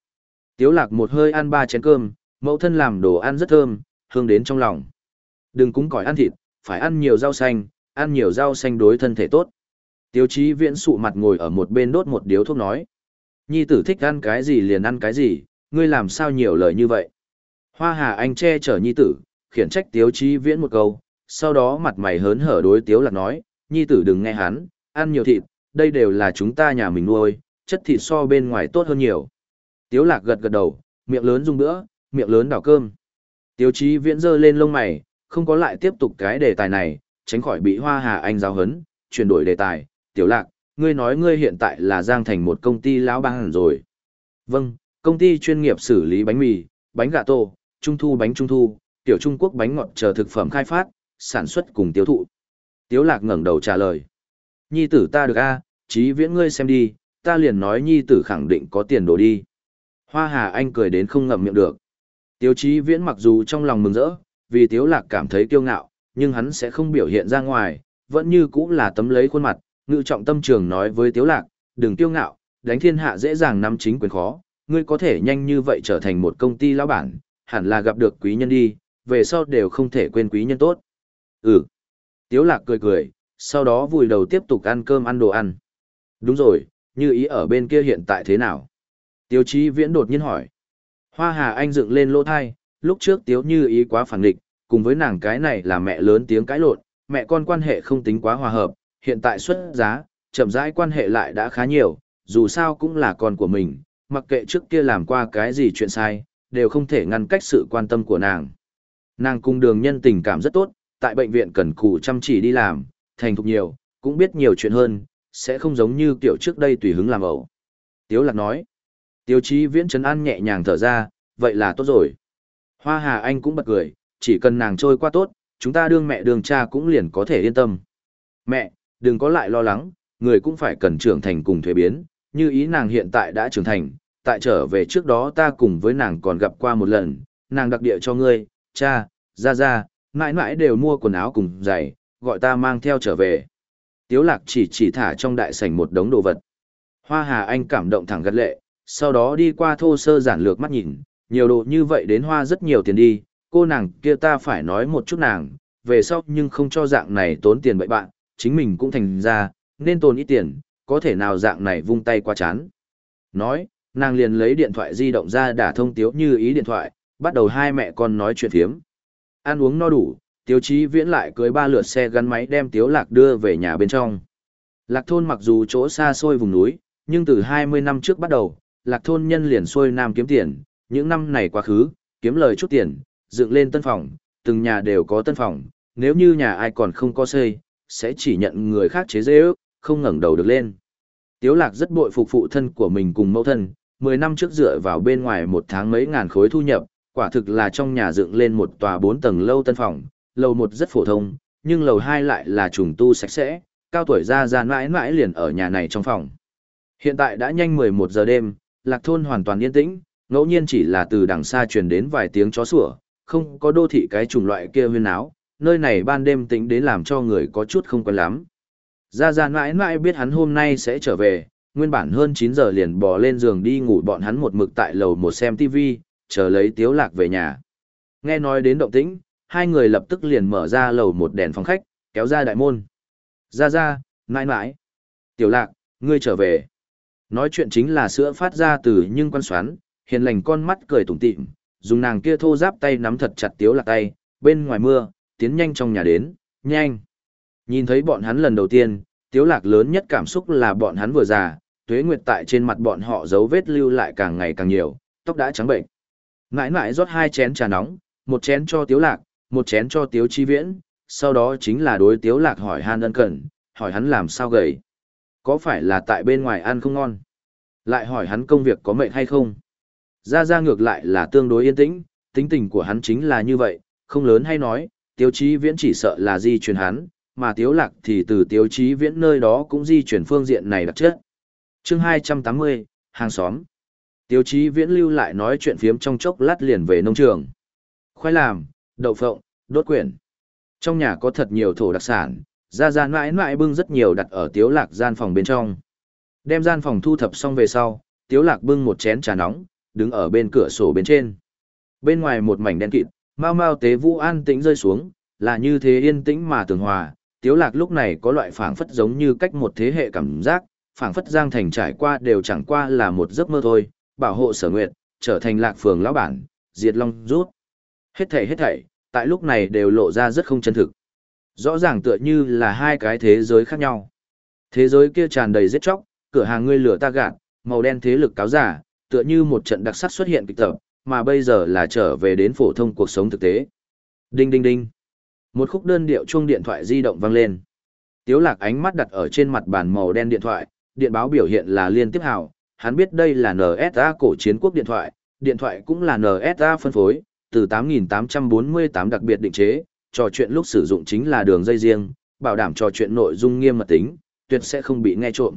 Tiếu Lạc một hơi ăn ba chén cơm, mẫu thân làm đồ ăn rất thơm, hương đến trong lòng. Đừng cúng cỏi ăn thịt, phải ăn nhiều rau xanh, ăn nhiều rau xanh đối thân thể tốt. Tiêu chí viễn sụ mặt ngồi ở một bên đốt một điếu thuốc nói. Nhi tử thích ăn cái gì liền ăn cái gì, ngươi làm sao nhiều lời như vậy. Hoa Hà Anh che chở nhi tử, khiển trách Tiếu Chí Viễn một câu, sau đó mặt mày hớn hở đối Tiếu Lạc nói, nhi tử đừng nghe hắn, ăn nhiều thịt, đây đều là chúng ta nhà mình nuôi, chất thịt so bên ngoài tốt hơn nhiều. Tiếu Lạc gật gật đầu, miệng lớn dùng bữa, miệng lớn đảo cơm. Tiêu Chí Viễn dơ lên lông mày, không có lại tiếp tục cái đề tài này, tránh khỏi bị Hoa Hà Anh giáo hấn, chuyển đổi đề tài, Tiểu Lạc, ngươi nói ngươi hiện tại là Giang Thành một công ty lão hẳn rồi. Vâng, công ty chuyên nghiệp xử lý bánh mì, bánh gà tô, trung thu bánh trung thu, tiểu Trung Quốc bánh ngọt chờ thực phẩm khai phát, sản xuất cùng tiêu thụ. Tiếu lạc ngẩng đầu trả lời. Nhi tử ta được a, chí viễn ngươi xem đi, ta liền nói nhi tử khẳng định có tiền đồ đi. Hoa Hà Anh cười đến không ngậm miệng được. Tiếu chí viễn mặc dù trong lòng mừng rỡ, vì Tiếu Lạc cảm thấy kiêu ngạo, nhưng hắn sẽ không biểu hiện ra ngoài, vẫn như cũ là tấm lấy khuôn mặt, ngự trọng tâm trường nói với Tiếu Lạc, đừng kiêu ngạo, đánh thiên hạ dễ dàng nắm chính quyền khó, ngươi có thể nhanh như vậy trở thành một công ty lão bản, hẳn là gặp được quý nhân đi, về sau đều không thể quên quý nhân tốt. Ừ. Tiếu Lạc cười cười, sau đó vùi đầu tiếp tục ăn cơm ăn đồ ăn. Đúng rồi, như ý ở bên kia hiện tại thế nào? Tiếu chí viễn đột nhiên hỏi. Hoa Hà Anh dựng lên lỗ thai, lúc trước Tiếu như ý quá phản nghịch, cùng với nàng cái này là mẹ lớn tiếng cãi lộn, mẹ con quan hệ không tính quá hòa hợp, hiện tại xuất giá, chậm rãi quan hệ lại đã khá nhiều, dù sao cũng là con của mình, mặc kệ trước kia làm qua cái gì chuyện sai, đều không thể ngăn cách sự quan tâm của nàng. Nàng cung đường nhân tình cảm rất tốt, tại bệnh viện cần cù chăm chỉ đi làm, thành thục nhiều, cũng biết nhiều chuyện hơn, sẽ không giống như kiểu trước đây tùy hứng làm ẩu. Tiếu lạc nói. Tiêu chí viễn trấn an nhẹ nhàng thở ra, vậy là tốt rồi. Hoa Hà Anh cũng bật cười, chỉ cần nàng trôi qua tốt, chúng ta đương mẹ đương cha cũng liền có thể yên tâm. Mẹ, đừng có lại lo lắng, người cũng phải cần trưởng thành cùng thuế biến, như ý nàng hiện tại đã trưởng thành, tại trở về trước đó ta cùng với nàng còn gặp qua một lần, nàng đặc địa cho ngươi, cha, ra ra, mãi mãi đều mua quần áo cùng giày, gọi ta mang theo trở về. Tiếu lạc chỉ chỉ thả trong đại sảnh một đống đồ vật. Hoa Hà Anh cảm động thẳng gật lệ, sau đó đi qua thô sơ giản lược mắt nhìn, nhiều đồ như vậy đến hoa rất nhiều tiền đi, cô nàng kia ta phải nói một chút nàng, về sau nhưng không cho dạng này tốn tiền bậy bạn, chính mình cũng thành ra, nên tồn ít tiền, có thể nào dạng này vung tay qua chán. Nói, nàng liền lấy điện thoại di động ra đả thông tiếu như ý điện thoại, bắt đầu hai mẹ con nói chuyện phiếm. Ăn uống no đủ, tiếu chí viễn lại cưới ba lượt xe gắn máy đem tiếu lạc đưa về nhà bên trong. Lạc thôn mặc dù chỗ xa xôi vùng núi, nhưng từ 20 năm trước bắt đầu, lạc thôn nhân liền xuôi nam kiếm tiền, những năm này quá khứ, kiếm lời chút tiền, dựng lên tân phòng, từng nhà đều có tân phòng, nếu như nhà ai còn không có xây, sẽ chỉ nhận người khác chế dễ ước, không ngẩng đầu được lên. Tiếu lạc rất bội phục phụ thân của mình cùng mẫu thân, 10 năm trước dựa vào bên ngoài một tháng mấy ngàn khối thu nhập, quả thực là trong nhà dựng lên một tòa 4 tầng lâu tân phòng, lầu một rất phổ thông, nhưng lầu hai lại là trùng tu sạch sẽ, cao tuổi ra ra mãi mãi liền ở nhà này trong phòng. Hiện tại đã nhanh 11 giờ đêm, lạc thôn hoàn toàn yên tĩnh, ngẫu nhiên chỉ là từ đằng xa truyền đến vài tiếng chó sủa, không có đô thị cái chủng loại kia huyên áo, nơi này ban đêm tĩnh đến làm cho người có chút không quen lắm. Ra ra mãi mãi biết hắn hôm nay sẽ trở về, nguyên bản hơn 9 giờ liền bò lên giường đi ngủ bọn hắn một mực tại lầu một xem TV, chờ lấy tiếu lạc về nhà. Nghe nói đến động tĩnh, hai người lập tức liền mở ra lầu một đèn phòng khách, kéo ra đại môn. Ra ra, mãi mãi. Tiểu lạc, ngươi trở về. Nói chuyện chính là sữa phát ra từ nhưng quan xoắn, hiền lành con mắt cười tủm tỉm, dùng nàng kia thô giáp tay nắm thật chặt tiếu lạc tay, bên ngoài mưa, tiến nhanh trong nhà đến, nhanh. Nhìn thấy bọn hắn lần đầu tiên, tiếu lạc lớn nhất cảm xúc là bọn hắn vừa già, tuế nguyệt tại trên mặt bọn họ dấu vết lưu lại càng ngày càng nhiều, tóc đã trắng bệnh. Ngãi ngãi rót hai chén trà nóng, một chén cho tiếu lạc, một chén cho tiếu chi viễn, sau đó chính là đối tiếu lạc hỏi han ân cần, hỏi hắn làm sao gầy. Có phải là tại bên ngoài ăn không ngon? Lại hỏi hắn công việc có mệt hay không? Ra ra ngược lại là tương đối yên tĩnh, tính tình của hắn chính là như vậy, không lớn hay nói, tiêu chí viễn chỉ sợ là di truyền hắn, mà tiếu lạc thì từ tiêu chí viễn nơi đó cũng di chuyển phương diện này đặc chất. Chương 280, hàng xóm. Tiêu chí viễn lưu lại nói chuyện phiếm trong chốc lát liền về nông trường. Khoai làm, đậu phộng, đốt quyển. Trong nhà có thật nhiều thổ đặc sản, ra ra mãi mãi bưng rất nhiều đặt ở tiếu lạc gian phòng bên trong. Đem gian phòng thu thập xong về sau, tiếu lạc bưng một chén trà nóng, đứng ở bên cửa sổ bên trên. Bên ngoài một mảnh đen kịt, mau mau tế vũ an tĩnh rơi xuống, là như thế yên tĩnh mà tường hòa, tiếu lạc lúc này có loại phảng phất giống như cách một thế hệ cảm giác, phảng phất giang thành trải qua đều chẳng qua là một giấc mơ thôi, bảo hộ sở nguyện trở thành lạc phường lão bản, diệt long rút. Hết thảy hết thảy, tại lúc này đều lộ ra rất không chân thực. Rõ ràng tựa như là hai cái thế giới khác nhau. Thế giới kia tràn đầy giết chóc, cửa hàng ngươi lửa ta gạt, màu đen thế lực cáo giả, tựa như một trận đặc sắc xuất hiện kịch tập, mà bây giờ là trở về đến phổ thông cuộc sống thực tế. Đinh đinh đinh. Một khúc đơn điệu chuông điện thoại di động vang lên. Tiếu lạc ánh mắt đặt ở trên mặt bàn màu đen điện thoại, điện báo biểu hiện là liên tiếp hào, hắn biết đây là NSA cổ chiến quốc điện thoại, điện thoại cũng là NSA phân phối, từ 8848 đặc biệt định chế, trò chuyện lúc sử dụng chính là đường dây riêng, bảo đảm trò chuyện nội dung nghiêm mật tính, tuyệt sẽ không bị nghe trộm.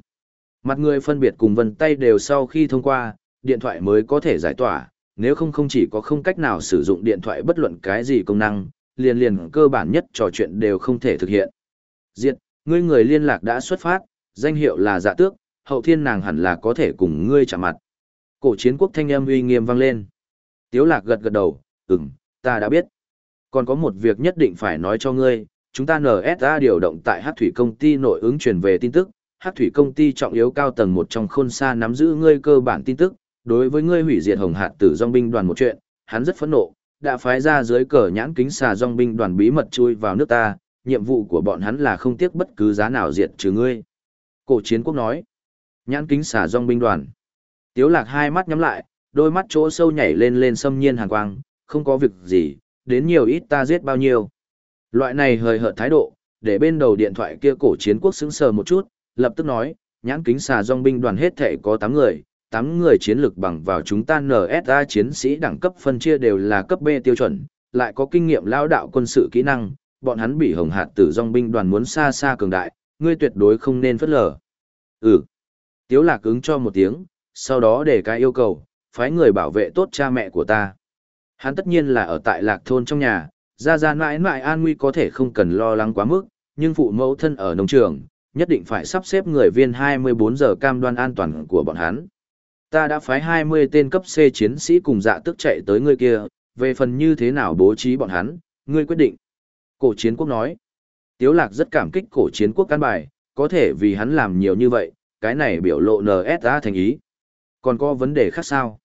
Mặt người phân biệt cùng vân tay đều sau khi thông qua, điện thoại mới có thể giải tỏa, nếu không không chỉ có không cách nào sử dụng điện thoại bất luận cái gì công năng, liền liền cơ bản nhất trò chuyện đều không thể thực hiện. Diệt, ngươi người liên lạc đã xuất phát, danh hiệu là dạ tước, hậu thiên nàng hẳn là có thể cùng ngươi chạm mặt. Cổ chiến quốc thanh âm uy nghiêm vang lên. Tiếu lạc gật gật đầu, ừm, ta đã biết. Còn có một việc nhất định phải nói cho ngươi, chúng ta NSA điều động tại hát thủy công ty nội ứng truyền về tin tức, hát thủy công ty trọng yếu cao tầng một trong khôn xa nắm giữ ngươi cơ bản tin tức, đối với ngươi hủy diệt hồng hạt tử dòng binh đoàn một chuyện, hắn rất phẫn nộ, đã phái ra dưới cờ nhãn kính xà dòng binh đoàn bí mật chui vào nước ta, nhiệm vụ của bọn hắn là không tiếc bất cứ giá nào diệt trừ ngươi. Cổ chiến quốc nói, nhãn kính xà dòng binh đoàn. Tiếu lạc hai mắt nhắm lại, đôi mắt chỗ sâu nhảy lên lên xâm nhiên hàn quang, không có việc gì, đến nhiều ít ta giết bao nhiêu. Loại này hời hợt thái độ, để bên đầu điện thoại kia cổ chiến quốc sững sờ một chút, lập tức nói, nhãn kính xà dòng binh đoàn hết thể có 8 người, 8 người chiến lực bằng vào chúng ta NSA chiến sĩ đẳng cấp phân chia đều là cấp B tiêu chuẩn, lại có kinh nghiệm lao đạo quân sự kỹ năng, bọn hắn bị hồng hạt tử dòng binh đoàn muốn xa xa cường đại, ngươi tuyệt đối không nên phất lờ. Ừ. Tiếu lạc ứng cho một tiếng, sau đó để cái yêu cầu, phái người bảo vệ tốt cha mẹ của ta. Hắn tất nhiên là ở tại lạc thôn trong nhà, ra ra mãi mãi an nguy có thể không cần lo lắng quá mức, nhưng phụ mẫu thân ở nông trường, nhất định phải sắp xếp người viên 24 giờ cam đoan an toàn của bọn hắn. Ta đã phái 20 tên cấp C chiến sĩ cùng dạ tức chạy tới người kia, về phần như thế nào bố trí bọn hắn, ngươi quyết định. Cổ chiến quốc nói, Tiếu lạc rất cảm kích cổ chiến quốc căn bài, có thể vì hắn làm nhiều như vậy, cái này biểu lộ NSA thành ý. Còn có vấn đề khác sao?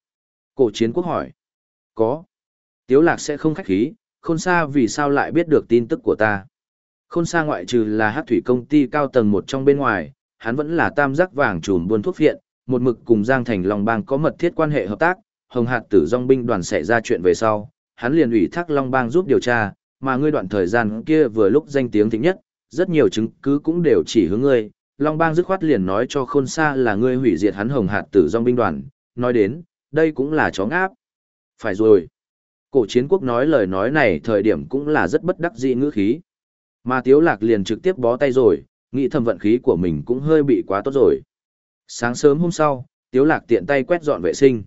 Cổ chiến quốc hỏi. Có. Tiếu lạc sẽ không khách khí, khôn xa vì sao lại biết được tin tức của ta. Khôn xa ngoại trừ là hát thủy công ty cao tầng một trong bên ngoài, hắn vẫn là tam giác vàng trùm buôn thuốc viện, một mực cùng Giang Thành Long Bang có mật thiết quan hệ hợp tác, hồng hạt tử dòng binh đoàn xảy ra chuyện về sau, hắn liền ủy thác Long Bang giúp điều tra, mà ngươi đoạn thời gian kia vừa lúc danh tiếng thịnh nhất, rất nhiều chứng cứ cũng đều chỉ hướng ngươi. Long Bang dứt khoát liền nói cho khôn xa là ngươi hủy diệt hắn hồng hạt tử dòng binh đoàn, nói đến, đây cũng là chó ngáp. Phải rồi. Cổ chiến quốc nói lời nói này thời điểm cũng là rất bất đắc dĩ ngữ khí. Mà Tiếu Lạc liền trực tiếp bó tay rồi, nghĩ thầm vận khí của mình cũng hơi bị quá tốt rồi. Sáng sớm hôm sau, Tiếu Lạc tiện tay quét dọn vệ sinh.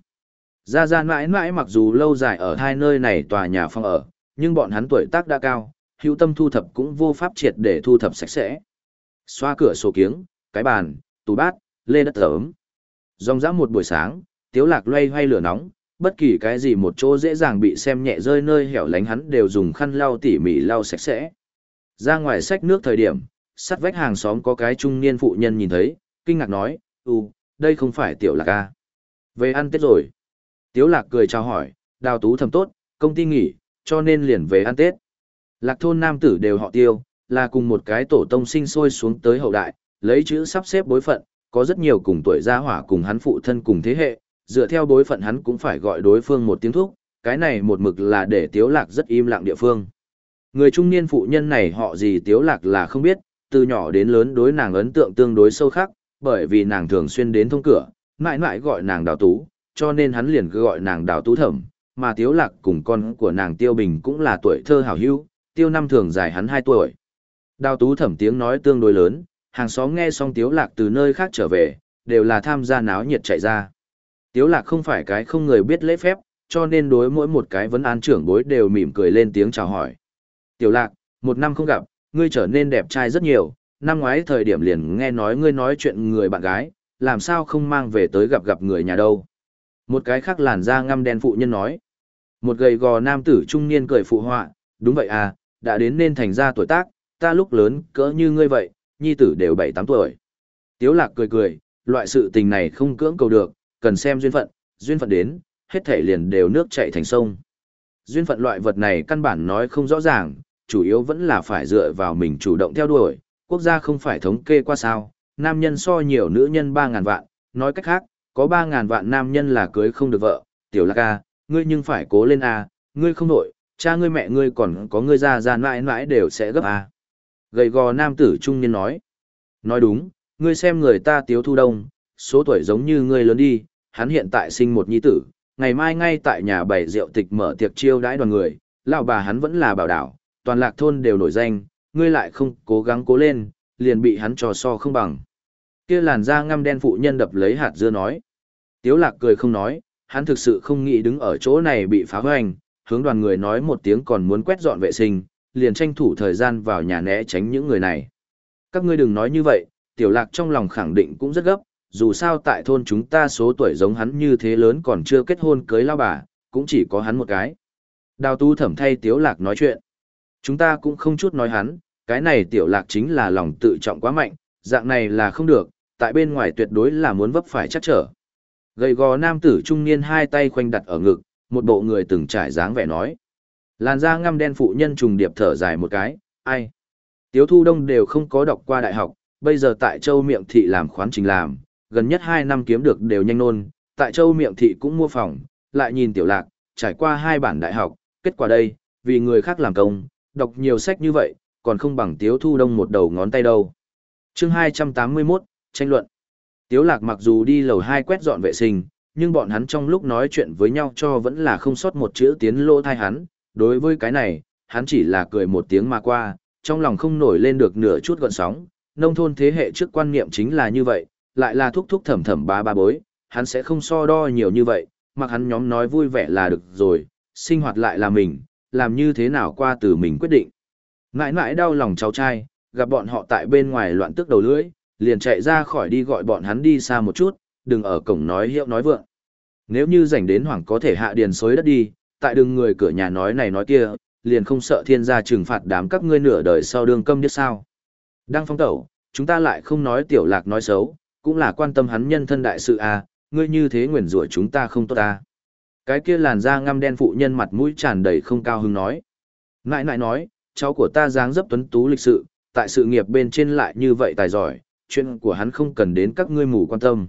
Gia Gia mãi mãi mặc dù lâu dài ở hai nơi này tòa nhà phong ở, nhưng bọn hắn tuổi tác đã cao, hữu tâm thu thập cũng vô pháp triệt để thu thập sạch sẽ. Xoa cửa sổ kiếng, cái bàn, tủ bát, lê đất ấm. Dòng dã một buổi sáng, Tiếu Lạc loay hoay lửa nóng, bất kỳ cái gì một chỗ dễ dàng bị xem nhẹ rơi nơi hẻo lánh hắn đều dùng khăn lau tỉ mỉ lau sạch sẽ. Ra ngoài sách nước thời điểm, sắt vách hàng xóm có cái trung niên phụ nhân nhìn thấy, kinh ngạc nói, ừ, đây không phải tiểu lạc à. Về ăn Tết rồi. Tiếu lạc cười chào hỏi, đào tú thầm tốt, công ty nghỉ, cho nên liền về ăn Tết. Lạc thôn nam tử đều họ tiêu, là cùng một cái tổ tông sinh sôi xuống tới hậu đại, lấy chữ sắp xếp bối phận, có rất nhiều cùng tuổi gia hỏa cùng hắn phụ thân cùng thế hệ, dựa theo bối phận hắn cũng phải gọi đối phương một tiếng thúc, cái này một mực là để tiếu lạc rất im lặng địa phương. Người trung niên phụ nhân này họ gì tiếu lạc là không biết, từ nhỏ đến lớn đối nàng ấn tượng tương đối sâu khắc, bởi vì nàng thường xuyên đến thông cửa, mãi mãi gọi nàng đào tú, cho nên hắn liền cứ gọi nàng đào tú thẩm, mà tiếu lạc cùng con của nàng tiêu bình cũng là tuổi thơ hảo hữu, tiêu năm thường dài hắn 2 tuổi. Đào tú thẩm tiếng nói tương đối lớn, hàng xóm nghe xong tiếu lạc từ nơi khác trở về, đều là tham gia náo nhiệt chạy ra. Tiếu lạc không phải cái không người biết lễ phép, cho nên đối mỗi một cái vấn an trưởng bối đều mỉm cười lên tiếng chào hỏi. Tiểu lạc, một năm không gặp, ngươi trở nên đẹp trai rất nhiều, năm ngoái thời điểm liền nghe nói ngươi nói chuyện người bạn gái, làm sao không mang về tới gặp gặp người nhà đâu. Một cái khác làn da ngăm đen phụ nhân nói. Một gầy gò nam tử trung niên cười phụ họa, đúng vậy à, đã đến nên thành ra tuổi tác, ta lúc lớn cỡ như ngươi vậy, nhi tử đều bảy tám tuổi. Tiếu lạc cười cười, loại sự tình này không cưỡng cầu được, cần xem duyên phận, duyên phận đến, hết thể liền đều nước chảy thành sông. Duyên phận loại vật này căn bản nói không rõ ràng, chủ yếu vẫn là phải dựa vào mình chủ động theo đuổi, quốc gia không phải thống kê qua sao, nam nhân so nhiều nữ nhân 3.000 vạn, nói cách khác, có 3.000 vạn nam nhân là cưới không được vợ, tiểu lạc ca, ngươi nhưng phải cố lên a, ngươi không nổi, cha ngươi mẹ ngươi còn có ngươi ra ra mãi mãi đều sẽ gấp a. Gầy gò nam tử trung niên nói, nói đúng, ngươi xem người ta tiếu thu đông, số tuổi giống như ngươi lớn đi, hắn hiện tại sinh một nhi tử, ngày mai ngay tại nhà bảy rượu tịch mở tiệc chiêu đãi đoàn người, lão bà hắn vẫn là bảo đảo, toàn lạc thôn đều nổi danh, ngươi lại không cố gắng cố lên, liền bị hắn trò so không bằng. Kia làn da ngăm đen phụ nhân đập lấy hạt dưa nói. Tiếu lạc cười không nói, hắn thực sự không nghĩ đứng ở chỗ này bị phá hoành, hướng đoàn người nói một tiếng còn muốn quét dọn vệ sinh, liền tranh thủ thời gian vào nhà né tránh những người này. Các ngươi đừng nói như vậy, tiểu lạc trong lòng khẳng định cũng rất gấp, dù sao tại thôn chúng ta số tuổi giống hắn như thế lớn còn chưa kết hôn cưới lao bà, cũng chỉ có hắn một cái. Đào tu thẩm thay tiếu lạc nói chuyện. Chúng ta cũng không chút nói hắn, cái này tiểu lạc chính là lòng tự trọng quá mạnh, dạng này là không được, tại bên ngoài tuyệt đối là muốn vấp phải chắc trở. Gầy gò nam tử trung niên hai tay khoanh đặt ở ngực, một bộ người từng trải dáng vẻ nói. Làn da ngăm đen phụ nhân trùng điệp thở dài một cái, ai? Tiếu thu đông đều không có đọc qua đại học, bây giờ tại châu miệng thị làm khoán trình làm, gần nhất hai năm kiếm được đều nhanh nôn, tại châu miệng thị cũng mua phòng, lại nhìn tiểu lạc, trải qua hai bản đại học, kết quả đây, vì người khác làm công, đọc nhiều sách như vậy, còn không bằng tiếu thu đông một đầu ngón tay đâu. chương 281, tranh luận. Tiếu lạc mặc dù đi lầu hai quét dọn vệ sinh, nhưng bọn hắn trong lúc nói chuyện với nhau cho vẫn là không sót một chữ tiến lô thai hắn. Đối với cái này, hắn chỉ là cười một tiếng mà qua, trong lòng không nổi lên được nửa chút gọn sóng. Nông thôn thế hệ trước quan niệm chính là như vậy, lại là thúc thúc thầm thầm ba ba bối, hắn sẽ không so đo nhiều như vậy, mặc hắn nhóm nói vui vẻ là được rồi, sinh hoạt lại là mình, làm như thế nào qua từ mình quyết định. Ngại ngại đau lòng cháu trai, gặp bọn họ tại bên ngoài loạn tức đầu lưỡi, liền chạy ra khỏi đi gọi bọn hắn đi xa một chút, đừng ở cổng nói hiệu nói vượng. Nếu như rảnh đến hoảng có thể hạ điền xối đất đi, tại đừng người cửa nhà nói này nói kia, liền không sợ thiên gia trừng phạt đám các ngươi nửa đời sau đường câm biết sao. Đăng phong tẩu, chúng ta lại không nói tiểu lạc nói xấu, cũng là quan tâm hắn nhân thân đại sự à, ngươi như thế nguyền rủa chúng ta không tốt à. Cái kia làn da ngăm đen phụ nhân mặt mũi tràn đầy không cao hứng nói. Nãi nãi nói, cháu của ta dáng dấp tuấn tú lịch sự, tại sự nghiệp bên trên lại như vậy tài giỏi, chuyện của hắn không cần đến các ngươi mù quan tâm.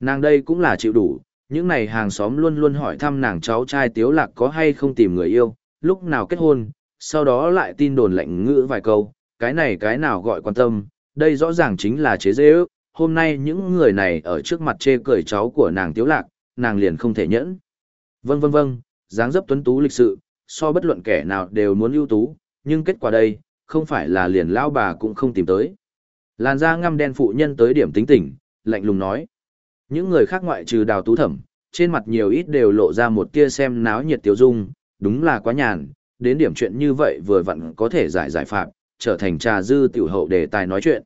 Nàng đây cũng là chịu đủ, những này hàng xóm luôn luôn hỏi thăm nàng cháu trai tiếu lạc có hay không tìm người yêu, lúc nào kết hôn, sau đó lại tin đồn lạnh ngữ vài câu, cái này cái nào gọi quan tâm, đây rõ ràng chính là chế dễ ước, hôm nay những người này ở trước mặt chê cười cháu của nàng tiếu lạc, nàng liền không thể nhẫn. Vâng vâng vâng, dáng dấp tuấn tú lịch sự, so bất luận kẻ nào đều muốn ưu tú, nhưng kết quả đây, không phải là liền lao bà cũng không tìm tới. Làn da ngăm đen phụ nhân tới điểm tính tỉnh, lạnh lùng nói. Những người khác ngoại trừ đào tú thẩm, trên mặt nhiều ít đều lộ ra một tia xem náo nhiệt tiêu dung, đúng là quá nhàn, đến điểm chuyện như vậy vừa vặn có thể giải giải phạm, trở thành trà dư tiểu hậu đề tài nói chuyện.